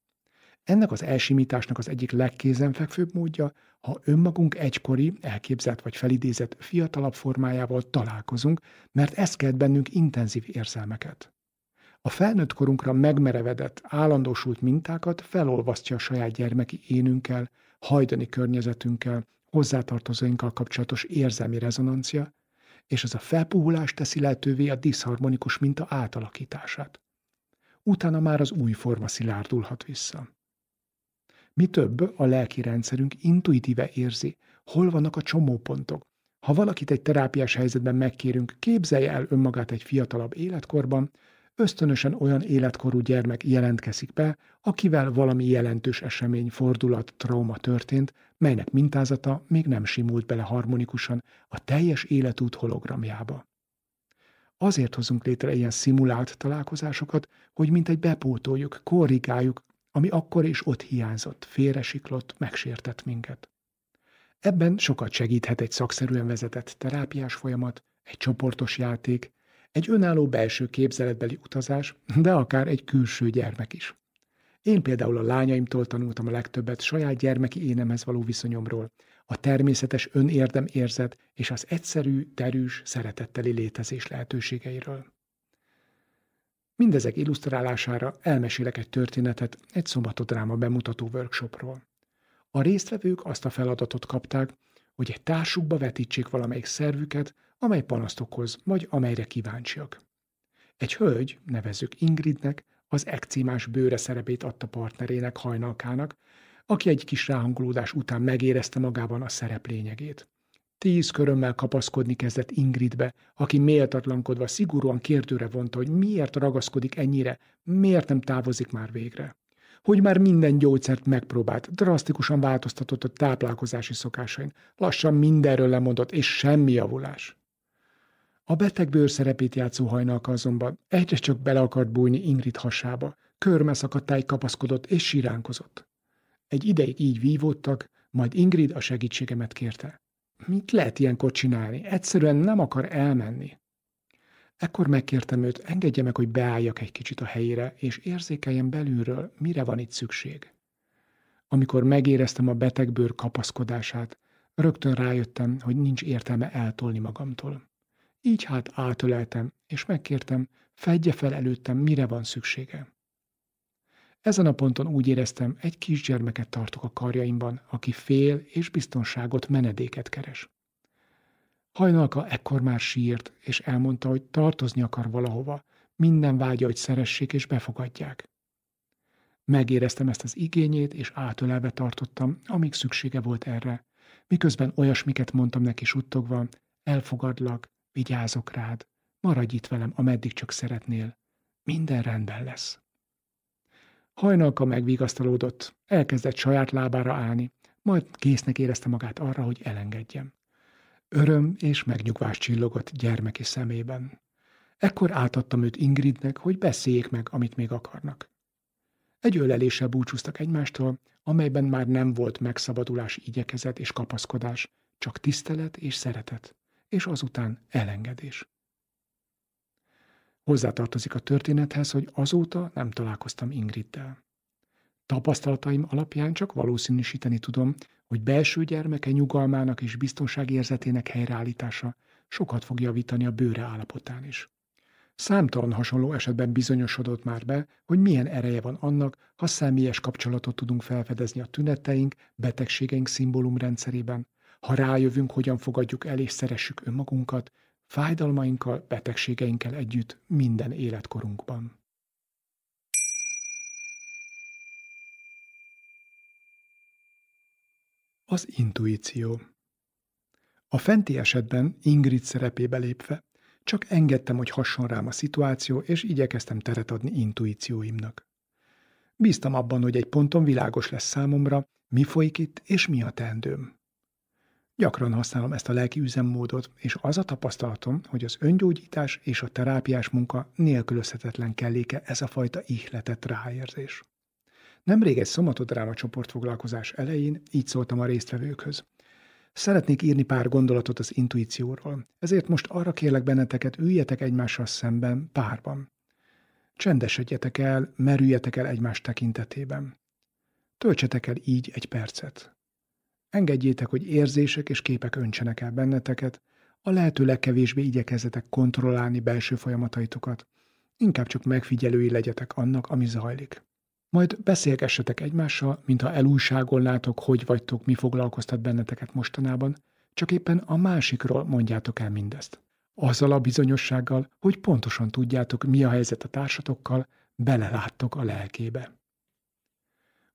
Ennek az elsimításnak az egyik legkézenfekvőbb módja, ha önmagunk egykori, elképzelt vagy felidézett fiatalabb formájával találkozunk, mert ez kelt bennünk intenzív érzelmeket. A felnőtt korunkra megmerevedett, állandósult mintákat felolvasztja a saját gyermeki énünkkel, hajdani környezetünkkel, hozzátartozóinkkal kapcsolatos érzelmi rezonancia, és ez a felpuhulás teszi lehetővé a diszharmonikus minta átalakítását. Utána már az új forma szilárdulhat vissza. Mi több, a lelki rendszerünk intuitíve érzi, hol vannak a csomópontok. Ha valakit egy terápiás helyzetben megkérünk, képzelje el önmagát egy fiatalabb életkorban, ösztönösen olyan életkorú gyermek jelentkezik be, akivel valami jelentős esemény, fordulat, trauma történt, melynek mintázata még nem simult bele harmonikusan a teljes életút hologramjába. Azért hozunk létre ilyen szimulált találkozásokat, hogy mint egy bepótoljuk, korrigáljuk, ami akkor is ott hiányzott, félresiklott, megsértett minket. Ebben sokat segíthet egy szakszerűen vezetett terápiás folyamat, egy csoportos játék, egy önálló belső képzeletbeli utazás, de akár egy külső gyermek is. Én például a lányaimtól tanultam a legtöbbet saját gyermeki énemhez való viszonyomról, a természetes önérdem érzet és az egyszerű, derűs, szeretetteli létezés lehetőségeiről. Mindezek illusztrálására elmesélek egy történetet egy szombatodráma bemutató workshopról. A résztvevők azt a feladatot kapták, hogy egy társukba vetítsék valamelyik szervüket, amely panaszt okoz, vagy amelyre kíváncsiak. Egy hölgy, nevezzük Ingridnek, az ekcímás bőre szerepét adta partnerének hajnalkának, aki egy kis ráhangolódás után megérezte magában a szerep lényegét. Tíz körömmel kapaszkodni kezdett Ingridbe, aki méltatlankodva szigorúan kérdőre vonta, hogy miért ragaszkodik ennyire, miért nem távozik már végre. Hogy már minden gyógyszert megpróbált, drasztikusan változtatott a táplálkozási szokásain, lassan mindenről lemondott, és semmi javulás. A beteg bőrszerepét játszó hajnalka azonban egyre csak bele akart bújni Ingrid hasába, körmeszakadtáig kapaszkodott és siránkozott. Egy ideig így vívódtak, majd Ingrid a segítségemet kérte. Mit lehet ilyenkor csinálni? Egyszerűen nem akar elmenni. Ekkor megkértem őt, engedje meg, hogy beálljak egy kicsit a helyére, és érzékeljem belülről, mire van itt szükség. Amikor megéreztem a betegbőr kapaszkodását, rögtön rájöttem, hogy nincs értelme eltolni magamtól. Így hát átöleltem, és megkértem, fedje fel előttem, mire van szüksége. Ezen a ponton úgy éreztem, egy kisgyermeket tartok a karjaimban, aki fél és biztonságot, menedéket keres. Hajnalka ekkor már sírt, és elmondta, hogy tartozni akar valahova, minden vágya, hogy szeressék és befogadják. Megéreztem ezt az igényét, és átölelve tartottam, amíg szüksége volt erre, miközben olyasmiket mondtam neki suttogva, elfogadlak, vigyázok rád, maradj itt velem, ameddig csak szeretnél. Minden rendben lesz. Hajnalka megvigasztalódott, elkezdett saját lábára állni, majd késznek érezte magát arra, hogy elengedjem. Öröm és megnyugvás csillogott gyermeki szemében. Ekkor átadtam őt Ingridnek, hogy beszéljék meg, amit még akarnak. Egy öleléssel búcsúztak egymástól, amelyben már nem volt megszabadulás igyekezet és kapaszkodás, csak tisztelet és szeretet, és azután elengedés. Hozzátartozik a történethez, hogy azóta nem találkoztam Ingriddel. Tapasztalataim alapján csak valószínűsíteni tudom, hogy belső gyermeke nyugalmának és biztonságérzetének helyreállítása sokat fog javítani a bőre állapotán is. Számtalan hasonló esetben bizonyosodott már be, hogy milyen ereje van annak, ha személyes kapcsolatot tudunk felfedezni a tüneteink, betegségeink szimbólumrendszerében, ha rájövünk, hogyan fogadjuk el és szeressük önmagunkat, fájdalmainkkal, betegségeinkkel együtt minden életkorunkban. Az intuíció A fenti esetben Ingrid szerepébe lépve csak engedtem, hogy hasson rám a szituáció, és igyekeztem teret adni intuícióimnak. Bíztam abban, hogy egy ponton világos lesz számomra, mi folyik itt, és mi a teendőm. Gyakran használom ezt a lelki üzemmódot, és az a tapasztalatom, hogy az öngyógyítás és a terápiás munka nélkülözhetetlen kelléke ez a fajta ihletett ráérzés. Nemrég egy szomatodráma csoportfoglalkozás elején így szóltam a résztvevőkhöz. Szeretnék írni pár gondolatot az intuícióról, ezért most arra kérlek benneteket, üljetek egymással szemben, párban. Csendesedjetek el, merüljetek el egymás tekintetében. Töltsetek el így egy percet. Engedjétek, hogy érzések és képek öntsenek el benneteket, a lehető legkevésbé igyekezzetek kontrollálni belső folyamataitokat, inkább csak megfigyelői legyetek annak, ami zajlik. Majd beszélgessetek egymással, mintha elújságolnátok, hogy vagytok, mi foglalkoztat benneteket mostanában, csak éppen a másikról mondjátok el mindezt. Azzal a bizonyossággal, hogy pontosan tudjátok, mi a helyzet a társatokkal, beleláttok a lelkébe.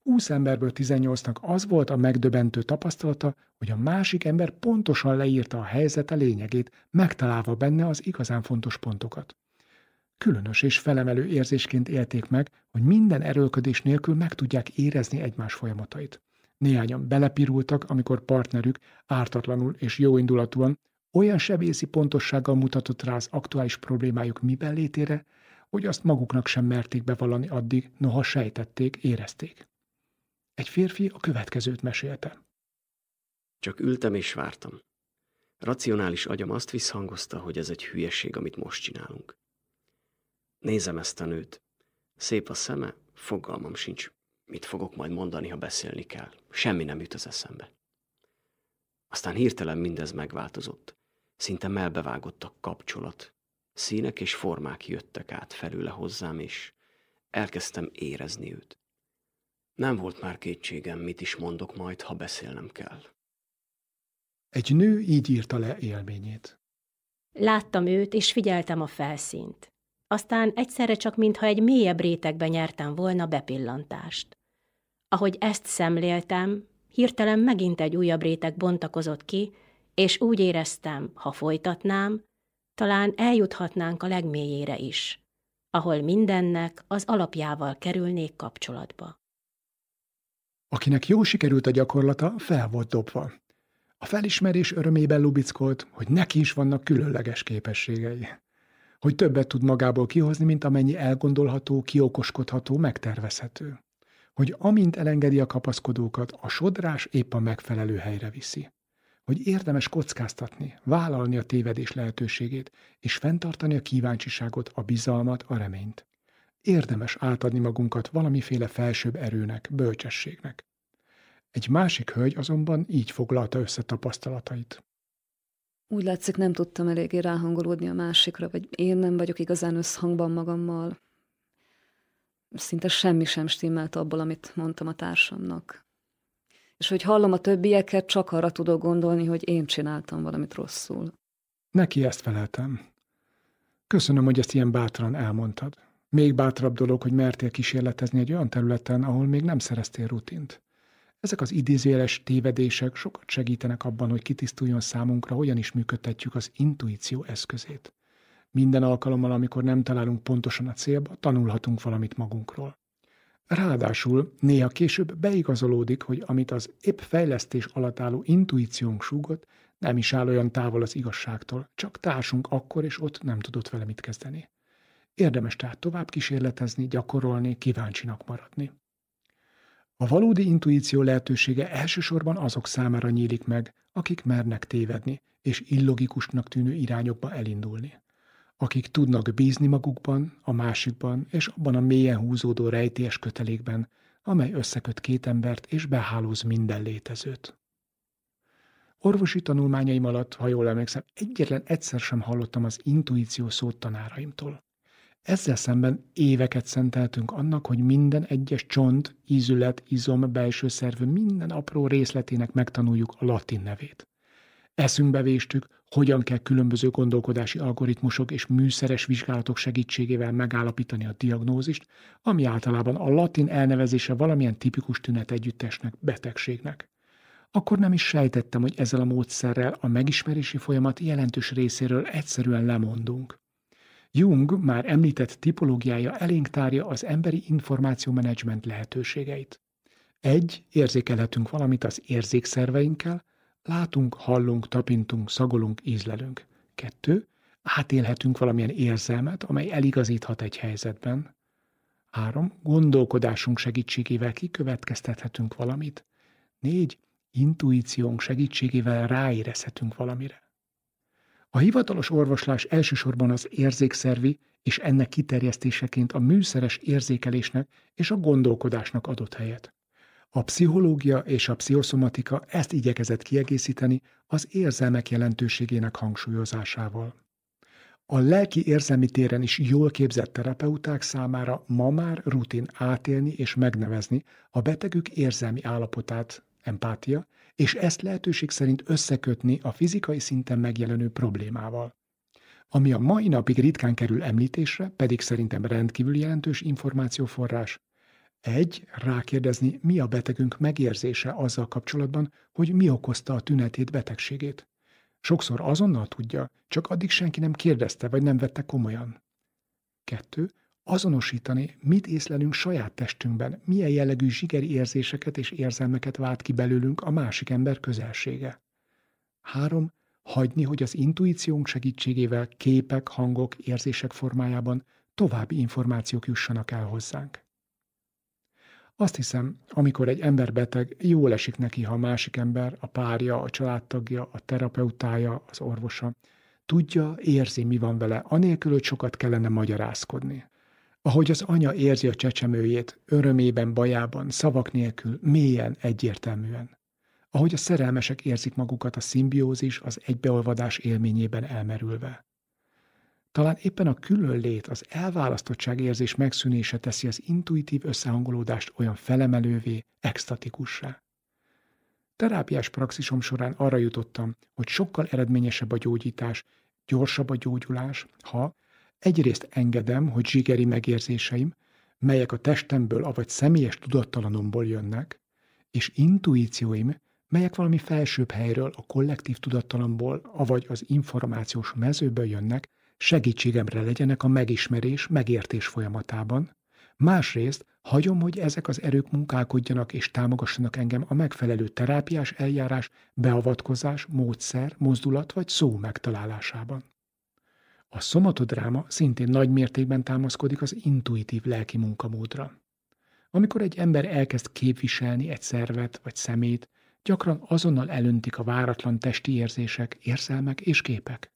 Húsz emberből 18-nak az volt a megdöbentő tapasztalata, hogy a másik ember pontosan leírta a helyzete lényegét, megtalálva benne az igazán fontos pontokat. Különös és felemelő érzésként élték meg, hogy minden erőlködés nélkül meg tudják érezni egymás folyamatait. Néhányan belepirultak, amikor partnerük ártatlanul és jóindulatúan olyan sebészi pontossággal mutatott rá az aktuális problémájuk miben létére, hogy azt maguknak sem merték bevallani addig, noha sejtették, érezték. Egy férfi a következőt mesélte. Csak ültem és vártam. Racionális agyam azt visszhangozta, hogy ez egy hülyeség, amit most csinálunk. Nézem ezt a nőt. Szép a szeme, fogalmam sincs, mit fogok majd mondani, ha beszélni kell. Semmi nem jut az eszembe. Aztán hirtelen mindez megváltozott. Szinte melbevágott a kapcsolat. Színek és formák jöttek át felőle hozzám, és elkezdtem érezni őt. Nem volt már kétségem, mit is mondok majd, ha beszélnem kell. Egy nő így írta le élményét. Láttam őt, és figyeltem a felszínt. Aztán egyszerre csak mintha egy mélyebb rétegbe nyertem volna bepillantást. Ahogy ezt szemléltem, hirtelen megint egy újabb réteg bontakozott ki, és úgy éreztem, ha folytatnám, talán eljuthatnánk a legmélyére is, ahol mindennek az alapjával kerülnék kapcsolatba. Akinek jó sikerült a gyakorlata, fel volt dobva. A felismerés örömében lubickolt, hogy neki is vannak különleges képességei. Hogy többet tud magából kihozni, mint amennyi elgondolható, kiokoskodható, megtervezhető. Hogy amint elengedi a kapaszkodókat, a sodrás épp a megfelelő helyre viszi. Hogy érdemes kockáztatni, vállalni a tévedés lehetőségét, és fenntartani a kíváncsiságot, a bizalmat, a reményt érdemes átadni magunkat valamiféle felsőbb erőnek, bölcsességnek. Egy másik hölgy azonban így foglalta össze tapasztalatait. Úgy látszik, nem tudtam eléggé ráhangolódni a másikra, vagy én nem vagyok igazán összhangban magammal. Szinte semmi sem stimmelt abból, amit mondtam a társamnak. És hogy hallom a többieket, csak arra tudok gondolni, hogy én csináltam valamit rosszul. Neki ezt feleltem. Köszönöm, hogy ezt ilyen bátran elmondtad. Még bátrabb dolog, hogy mertél kísérletezni egy olyan területen, ahol még nem szereztél rutint. Ezek az idézőjeles tévedések sokat segítenek abban, hogy kitisztuljon számunkra, hogyan is működtetjük az intuíció eszközét. Minden alkalommal, amikor nem találunk pontosan a célba, tanulhatunk valamit magunkról. Ráadásul néha később beigazolódik, hogy amit az épp fejlesztés alatt álló intuíciónk súgott, nem is áll olyan távol az igazságtól, csak társunk akkor és ott nem tudott vele mit kezdeni. Érdemes tehát tovább kísérletezni, gyakorolni, kíváncsinak maradni. A valódi intuíció lehetősége elsősorban azok számára nyílik meg, akik mernek tévedni, és illogikusnak tűnő irányokba elindulni. Akik tudnak bízni magukban, a másikban, és abban a mélyen húzódó rejtélyes kötelékben, amely összeköt két embert és behálóz minden létezőt. Orvosi tanulmányaim alatt, ha jól emlékszem, egyetlen egyszer sem hallottam az intuíció szót tanáraimtól. Ezzel szemben éveket szenteltünk annak, hogy minden egyes csont, ízület, izom, belső szervő minden apró részletének megtanuljuk a latin nevét. Eszünkbe véstük, hogyan kell különböző gondolkodási algoritmusok és műszeres vizsgálatok segítségével megállapítani a diagnózist, ami általában a latin elnevezése valamilyen tipikus tünet együttesnek, betegségnek. Akkor nem is sejtettem, hogy ezzel a módszerrel a megismerési folyamat jelentős részéről egyszerűen lemondunk. Jung már említett tipológiája elénk tárja az emberi információmenedzsment lehetőségeit. Egy, érzékelhetünk valamit az érzékszerveinkkel, látunk, hallunk, tapintunk, szagolunk, ízlelünk. Kettő, átélhetünk valamilyen érzelmet, amely eligazíthat egy helyzetben. Három, gondolkodásunk segítségével kikövetkeztethetünk valamit. Négy, intuíciónk segítségével ráérezhetünk valamire. A hivatalos orvoslás elsősorban az érzékszervi és ennek kiterjesztéseként a műszeres érzékelésnek és a gondolkodásnak adott helyet. A pszichológia és a pszichoszomatika ezt igyekezett kiegészíteni az érzelmek jelentőségének hangsúlyozásával. A lelki érzelmi téren is jól képzett terapeuták számára ma már rutin átélni és megnevezni a betegük érzelmi állapotát, empátia, és ezt lehetőség szerint összekötni a fizikai szinten megjelenő problémával. Ami a mai napig ritkán kerül említésre, pedig szerintem rendkívül jelentős információforrás, egy, rákérdezni, mi a betegünk megérzése azzal kapcsolatban, hogy mi okozta a tünetét, betegségét. Sokszor azonnal tudja, csak addig senki nem kérdezte, vagy nem vette komolyan. Kettő, azonosítani, mit észlelünk saját testünkben, milyen jellegű zsigeri érzéseket és érzelmeket vált ki belőlünk a másik ember közelsége. Három, hagyni, hogy az intuíciónk segítségével képek, hangok, érzések formájában további információk jussanak el hozzánk. Azt hiszem, amikor egy ember beteg, jól esik neki, ha a másik ember, a párja, a családtagja, a terapeutája, az orvosa, tudja, érzi, mi van vele, anélkül, hogy sokat kellene magyarázkodni. Ahogy az anya érzi a csecsemőjét, örömében, bajában, szavak nélkül, mélyen, egyértelműen. Ahogy a szerelmesek érzik magukat a szimbiózis, az egybeolvadás élményében elmerülve. Talán éppen a különlét, az elválasztottság érzés megszűnése teszi az intuitív összehangolódást olyan felemelővé, extatikussá. Terápiás praxisom során arra jutottam, hogy sokkal eredményesebb a gyógyítás, gyorsabb a gyógyulás, ha egyrészt engedem, hogy zsigeri megérzéseim, melyek a testemből, avagy személyes tudattalanomból jönnek, és intuícióim, melyek valami felsőbb helyről, a kollektív tudattalamból, avagy az információs mezőből jönnek, segítségemre legyenek a megismerés, megértés folyamatában, másrészt hagyom, hogy ezek az erők munkálkodjanak és támogassanak engem a megfelelő terápiás eljárás, beavatkozás, módszer, mozdulat vagy szó megtalálásában. A szomatodráma szintén nagy mértékben támaszkodik az intuitív lelki munkamódra. Amikor egy ember elkezd képviselni egy szervet vagy szemét, gyakran azonnal elöntik a váratlan testi érzések, érzelmek és képek.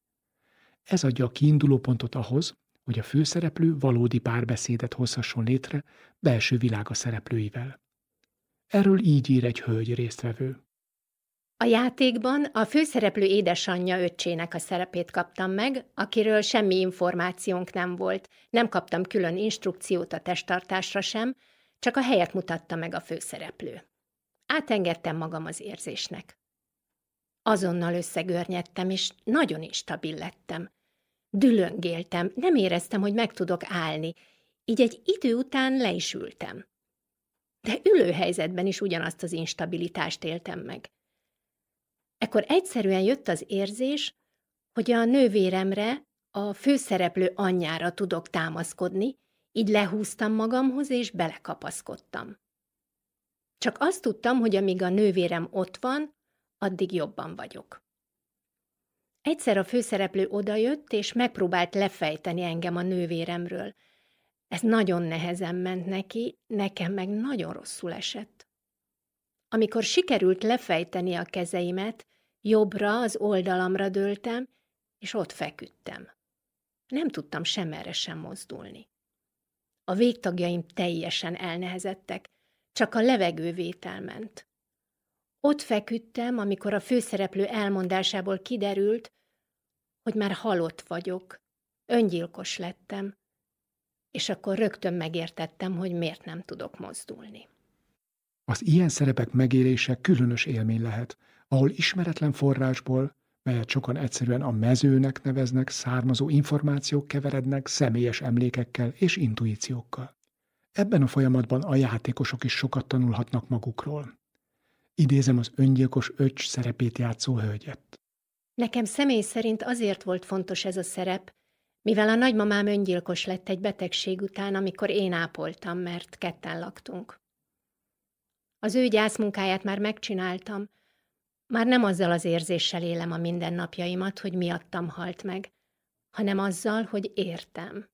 Ez adja a kiinduló pontot ahhoz, hogy a főszereplő valódi párbeszédet hozhasson létre belső világa szereplőivel. Erről így ír egy hölgy résztvevő. A játékban a főszereplő édesanyja öccsének a szerepét kaptam meg, akiről semmi információnk nem volt, nem kaptam külön instrukciót a testtartásra sem, csak a helyet mutatta meg a főszereplő. Átengedtem magam az érzésnek. Azonnal összegörnyedtem, és nagyon instabil lettem. Dülöngéltem, nem éreztem, hogy meg tudok állni, így egy idő után le is ültem. De ülőhelyzetben is ugyanazt az instabilitást éltem meg. Ekkor egyszerűen jött az érzés, hogy a nővéremre, a főszereplő anyjára tudok támaszkodni, így lehúztam magamhoz, és belekapaszkodtam. Csak azt tudtam, hogy amíg a nővérem ott van, addig jobban vagyok. Egyszer a főszereplő odajött, és megpróbált lefejteni engem a nővéremről. Ez nagyon nehezen ment neki, nekem meg nagyon rosszul esett. Amikor sikerült lefejteni a kezeimet, jobbra az oldalamra dőltem, és ott feküdtem. Nem tudtam sem erre sem mozdulni. A végtagjaim teljesen elnehezettek, csak a levegővétel ment. Ott feküdtem, amikor a főszereplő elmondásából kiderült, hogy már halott vagyok, öngyilkos lettem, és akkor rögtön megértettem, hogy miért nem tudok mozdulni. Az ilyen szerepek megélése különös élmény lehet, ahol ismeretlen forrásból, melyet sokan egyszerűen a mezőnek neveznek, származó információk keverednek személyes emlékekkel és intuíciókkal. Ebben a folyamatban a játékosok is sokat tanulhatnak magukról. Idézem az öngyilkos öcs szerepét játszó hölgyet. Nekem személy szerint azért volt fontos ez a szerep, mivel a nagymamám öngyilkos lett egy betegség után, amikor én ápoltam, mert ketten laktunk. Az ő gyászmunkáját már megcsináltam, már nem azzal az érzéssel élem a mindennapjaimat, hogy miattam halt meg, hanem azzal, hogy értem.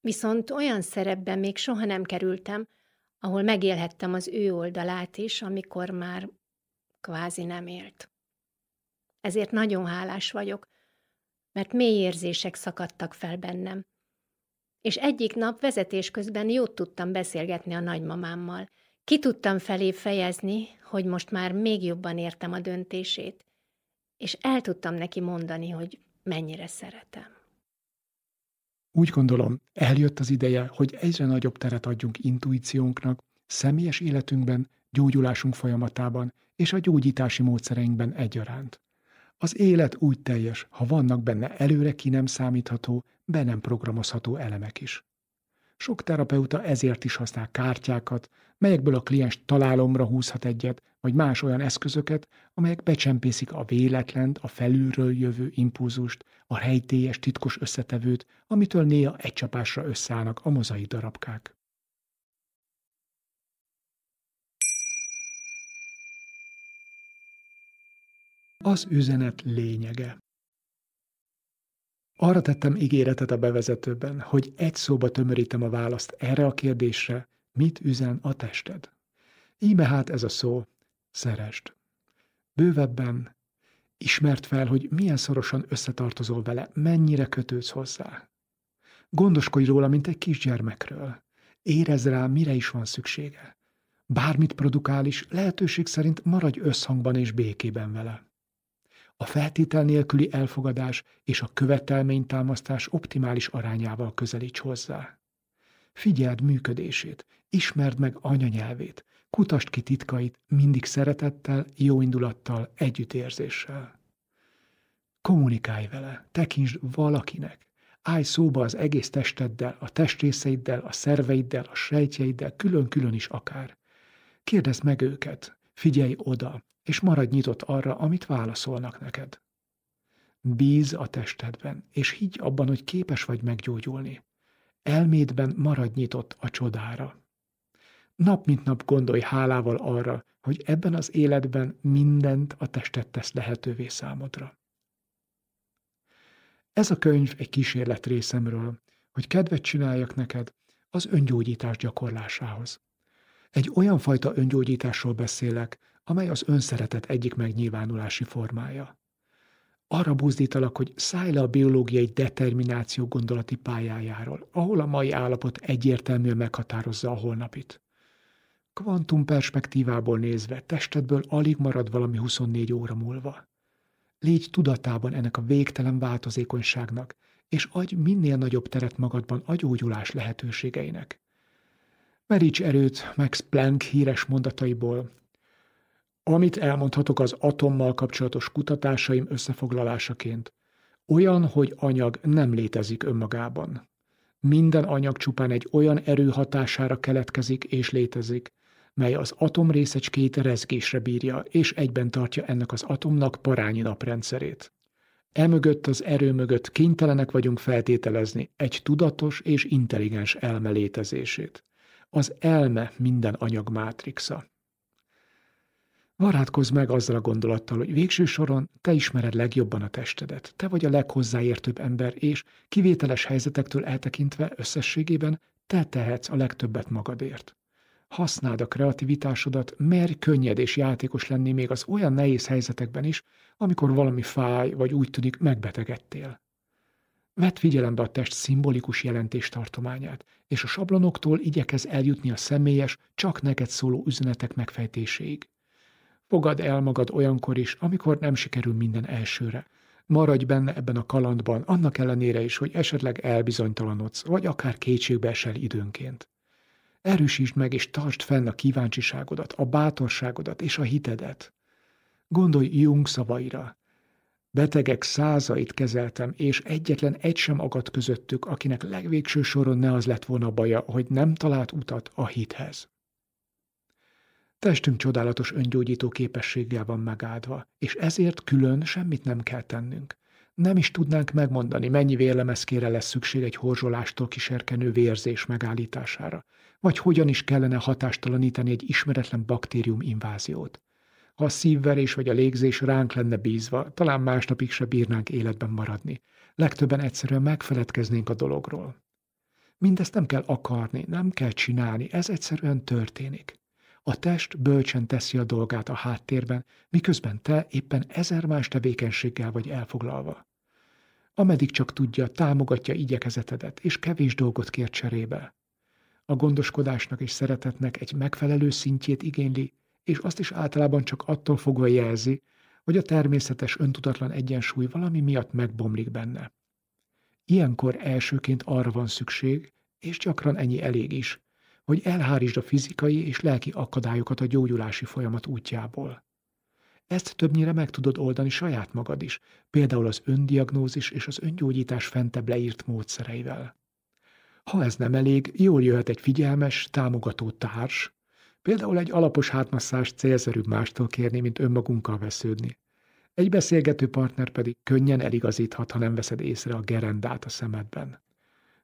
Viszont olyan szerepben még soha nem kerültem, ahol megélhettem az ő oldalát is, amikor már kvázi nem élt. Ezért nagyon hálás vagyok, mert mély érzések szakadtak fel bennem. És egyik nap vezetés közben jót tudtam beszélgetni a nagymamámmal. Ki tudtam felé fejezni, hogy most már még jobban értem a döntését, és el tudtam neki mondani, hogy mennyire szeretem. Úgy gondolom, eljött az ideje, hogy egyre nagyobb teret adjunk intuíciónknak, személyes életünkben, gyógyulásunk folyamatában és a gyógyítási módszereinkben egyaránt. Az élet úgy teljes, ha vannak benne előre ki nem számítható, be nem programozható elemek is. Sok terapeuta ezért is használ kártyákat, melyekből a kliens találomra húzhat egyet, vagy más olyan eszközöket, amelyek becsempészik a véletlent, a felülről jövő impulzust, a rejtélyes, titkos összetevőt, amitől néha egy csapásra összeállnak a mozai darabkák. Az üzenet lényege. Arra tettem ígéretet a bevezetőben, hogy egy szóba tömörítem a választ erre a kérdésre, mit üzen a tested. Íme hát ez a szó, szerest. Bővebben ismert fel, hogy milyen szorosan összetartozol vele, mennyire kötődsz hozzá. Gondoskodj róla, mint egy kisgyermekről. Érezd rá, mire is van szüksége. Bármit produkál is, lehetőség szerint maradj összhangban és békében vele. A feltétel nélküli elfogadás és a követelménytámasztás optimális arányával közelíts hozzá. Figyeld működését, ismerd meg anyanyelvét, kutasd ki titkait mindig szeretettel, jóindulattal, együttérzéssel. Kommunikálj vele, tekintsd valakinek, állj szóba az egész testeddel, a testréseiddel, a szerveiddel, a sejtjeiddel, külön-külön is akár. Kérdezd meg őket, figyelj oda, és maradj nyitott arra, amit válaszolnak neked. Bíz a testedben, és higgy abban, hogy képes vagy meggyógyulni. Elmédben maradj nyitott a csodára. Nap mint nap gondolj hálával arra, hogy ebben az életben mindent a testet tesz lehetővé számodra. Ez a könyv egy kísérlet részemről, hogy kedvet csináljak neked az öngyógyítás gyakorlásához. Egy olyan fajta öngyógyításról beszélek, amely az önszeretet egyik megnyilvánulási formája. Arra buzdítalak, hogy szállj le a biológiai determináció gondolati pályájáról, ahol a mai állapot egyértelműen meghatározza a holnapit. Kvantum perspektívából nézve testedből alig marad valami 24 óra múlva. Légy tudatában ennek a végtelen változékonyságnak, és adj minél nagyobb teret magadban a gyógyulás lehetőségeinek. Meríts erőt Max Planck híres mondataiból, amit elmondhatok az atommal kapcsolatos kutatásaim összefoglalásaként, olyan, hogy anyag nem létezik önmagában. Minden anyag csupán egy olyan erő hatására keletkezik és létezik, mely az atom részecskét rezgésre bírja, és egyben tartja ennek az atomnak parányi naprendszerét. Emögött az erő mögött kénytelenek vagyunk feltételezni egy tudatos és intelligens elme létezését. Az elme minden anyag mátrixa. Varátkozz meg azzal a gondolattal, hogy végső soron te ismered legjobban a testedet. Te vagy a leghozzáértőbb ember, és kivételes helyzetektől eltekintve összességében te tehetsz a legtöbbet magadért. Használd a kreativitásodat, merj könnyed és játékos lenni még az olyan nehéz helyzetekben is, amikor valami fáj, vagy úgy tűnik megbetegedtél. Vedd figyelembe a test szimbolikus jelentéstartományát, és a sablonoktól igyekez eljutni a személyes, csak neked szóló üzenetek megfejtéséig. Fogad el magad olyankor is, amikor nem sikerül minden elsőre. Maradj benne ebben a kalandban, annak ellenére is, hogy esetleg elbizonytalanodsz, vagy akár kétségbe esel időnként. Erősítsd meg és tartsd fenn a kíváncsiságodat, a bátorságodat és a hitedet. Gondolj Jung szavaira. Betegek százait kezeltem, és egyetlen egy sem agadt közöttük, akinek legvégső soron ne az lett volna baja, hogy nem talált utat a hithez. Testünk csodálatos öngyógyító képességgel van megáldva, és ezért külön semmit nem kell tennünk. Nem is tudnánk megmondani, mennyi vérlemezkére lesz szükség egy horzsolástól kiserkenő vérzés megállítására, vagy hogyan is kellene hatástalanítani egy ismeretlen baktérium inváziót. Ha a szívverés vagy a légzés ránk lenne bízva, talán másnapig se bírnánk életben maradni. Legtöbben egyszerűen megfeledkeznénk a dologról. Mindezt nem kell akarni, nem kell csinálni, ez egyszerűen történik. A test bölcsen teszi a dolgát a háttérben, miközben te éppen ezer más tevékenységgel vagy elfoglalva. Ameddig csak tudja, támogatja igyekezetedet, és kevés dolgot kér cserébe. A gondoskodásnak és szeretetnek egy megfelelő szintjét igényli, és azt is általában csak attól fogva jelzi, hogy a természetes öntudatlan egyensúly valami miatt megbomlik benne. Ilyenkor elsőként arra van szükség, és gyakran ennyi elég is, hogy elhárítsd a fizikai és lelki akadályokat a gyógyulási folyamat útjából. Ezt többnyire meg tudod oldani saját magad is, például az öndiagnózis és az öngyógyítás fentebb leírt módszereivel. Ha ez nem elég, jól jöhet egy figyelmes, támogató társ, például egy alapos hátmasszás célszerűbb mástól kérni, mint önmagunkkal vesződni. Egy beszélgető partner pedig könnyen eligazíthat, ha nem veszed észre a gerendát a szemedben.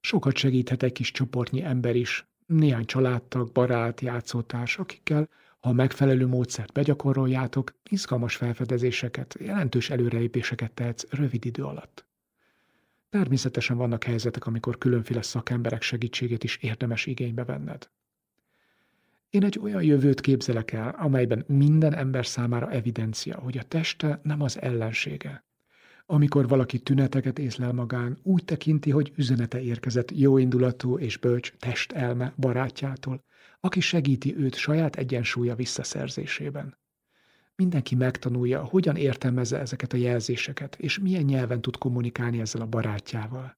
Sokat segíthet egy kis csoportnyi ember is, néhány családtag, barát, játszótárs, akikkel, ha megfelelő módszert begyakoroljátok, izgalmas felfedezéseket, jelentős előrelépéseket tehetsz rövid idő alatt. Természetesen vannak helyzetek, amikor különféle szakemberek segítségét is érdemes igénybe venned. Én egy olyan jövőt képzelek el, amelyben minden ember számára evidencia, hogy a teste nem az ellensége, amikor valaki tüneteket észlel magán, úgy tekinti, hogy üzenete érkezett jóindulatú és bölcs testelme barátjától, aki segíti őt saját egyensúlya visszaszerzésében. Mindenki megtanulja, hogyan értelmezze ezeket a jelzéseket, és milyen nyelven tud kommunikálni ezzel a barátjával.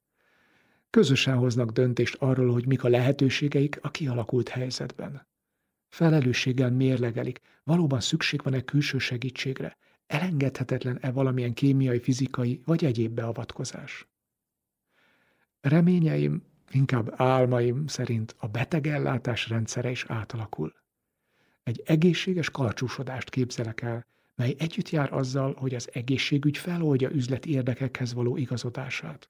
Közösen hoznak döntést arról, hogy mik a lehetőségeik a kialakult helyzetben. Felelősséggel mérlegelik, valóban szükség van-e külső segítségre, Elengedhetetlen-e valamilyen kémiai, fizikai vagy egyéb beavatkozás? Reményeim, inkább álmaim szerint a betegellátás rendszere is átalakul. Egy egészséges karcsúsodást képzelek el, mely együtt jár azzal, hogy az egészségügy feloldja üzleti érdekekhez való igazodását.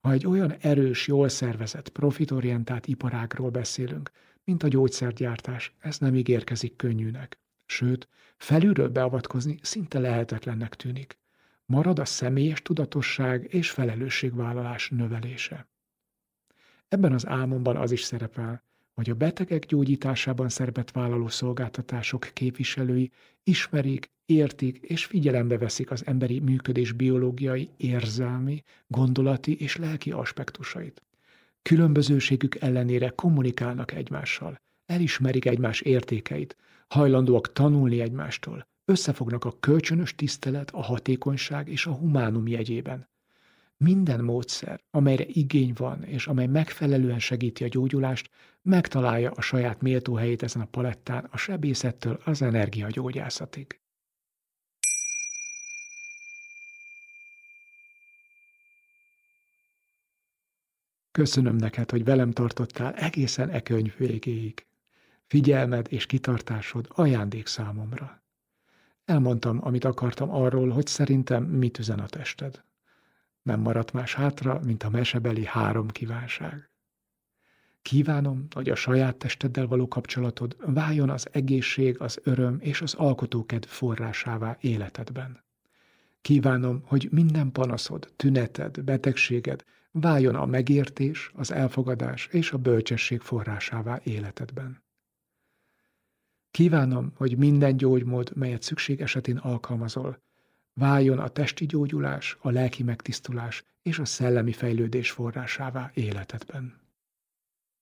Ha egy olyan erős, jól szervezett, profitorientált iparágról beszélünk, mint a gyógyszergyártás, ez nem ígérkezik könnyűnek. Sőt, felülről beavatkozni szinte lehetetlennek tűnik. Marad a személyes tudatosság és felelősségvállalás növelése. Ebben az álmomban az is szerepel, hogy a betegek gyógyításában szerepet vállaló szolgáltatások képviselői ismerik, értik és figyelembe veszik az emberi működés biológiai, érzelmi, gondolati és lelki aspektusait. Különbözőségük ellenére kommunikálnak egymással, elismerik egymás értékeit, hajlandóak tanulni egymástól, összefognak a kölcsönös tisztelet, a hatékonyság és a humánum jegyében. Minden módszer, amelyre igény van, és amely megfelelően segíti a gyógyulást, megtalálja a saját méltó helyét ezen a palettán a sebészettől az energiagyógyászatig. Köszönöm neked, hogy velem tartottál egészen e könyv végéig. Figyelmed és kitartásod ajándék számomra. Elmondtam, amit akartam arról, hogy szerintem mit üzen a tested. Nem maradt más hátra, mint a mesebeli három kívánság. Kívánom, hogy a saját testeddel való kapcsolatod váljon az egészség, az öröm és az alkotókedv forrásává életedben. Kívánom, hogy minden panaszod, tüneted, betegséged váljon a megértés, az elfogadás és a bölcsesség forrásává életedben. Kívánom, hogy minden gyógymód, melyet szükség esetén alkalmazol, váljon a testi gyógyulás, a lelki megtisztulás és a szellemi fejlődés forrásává életedben.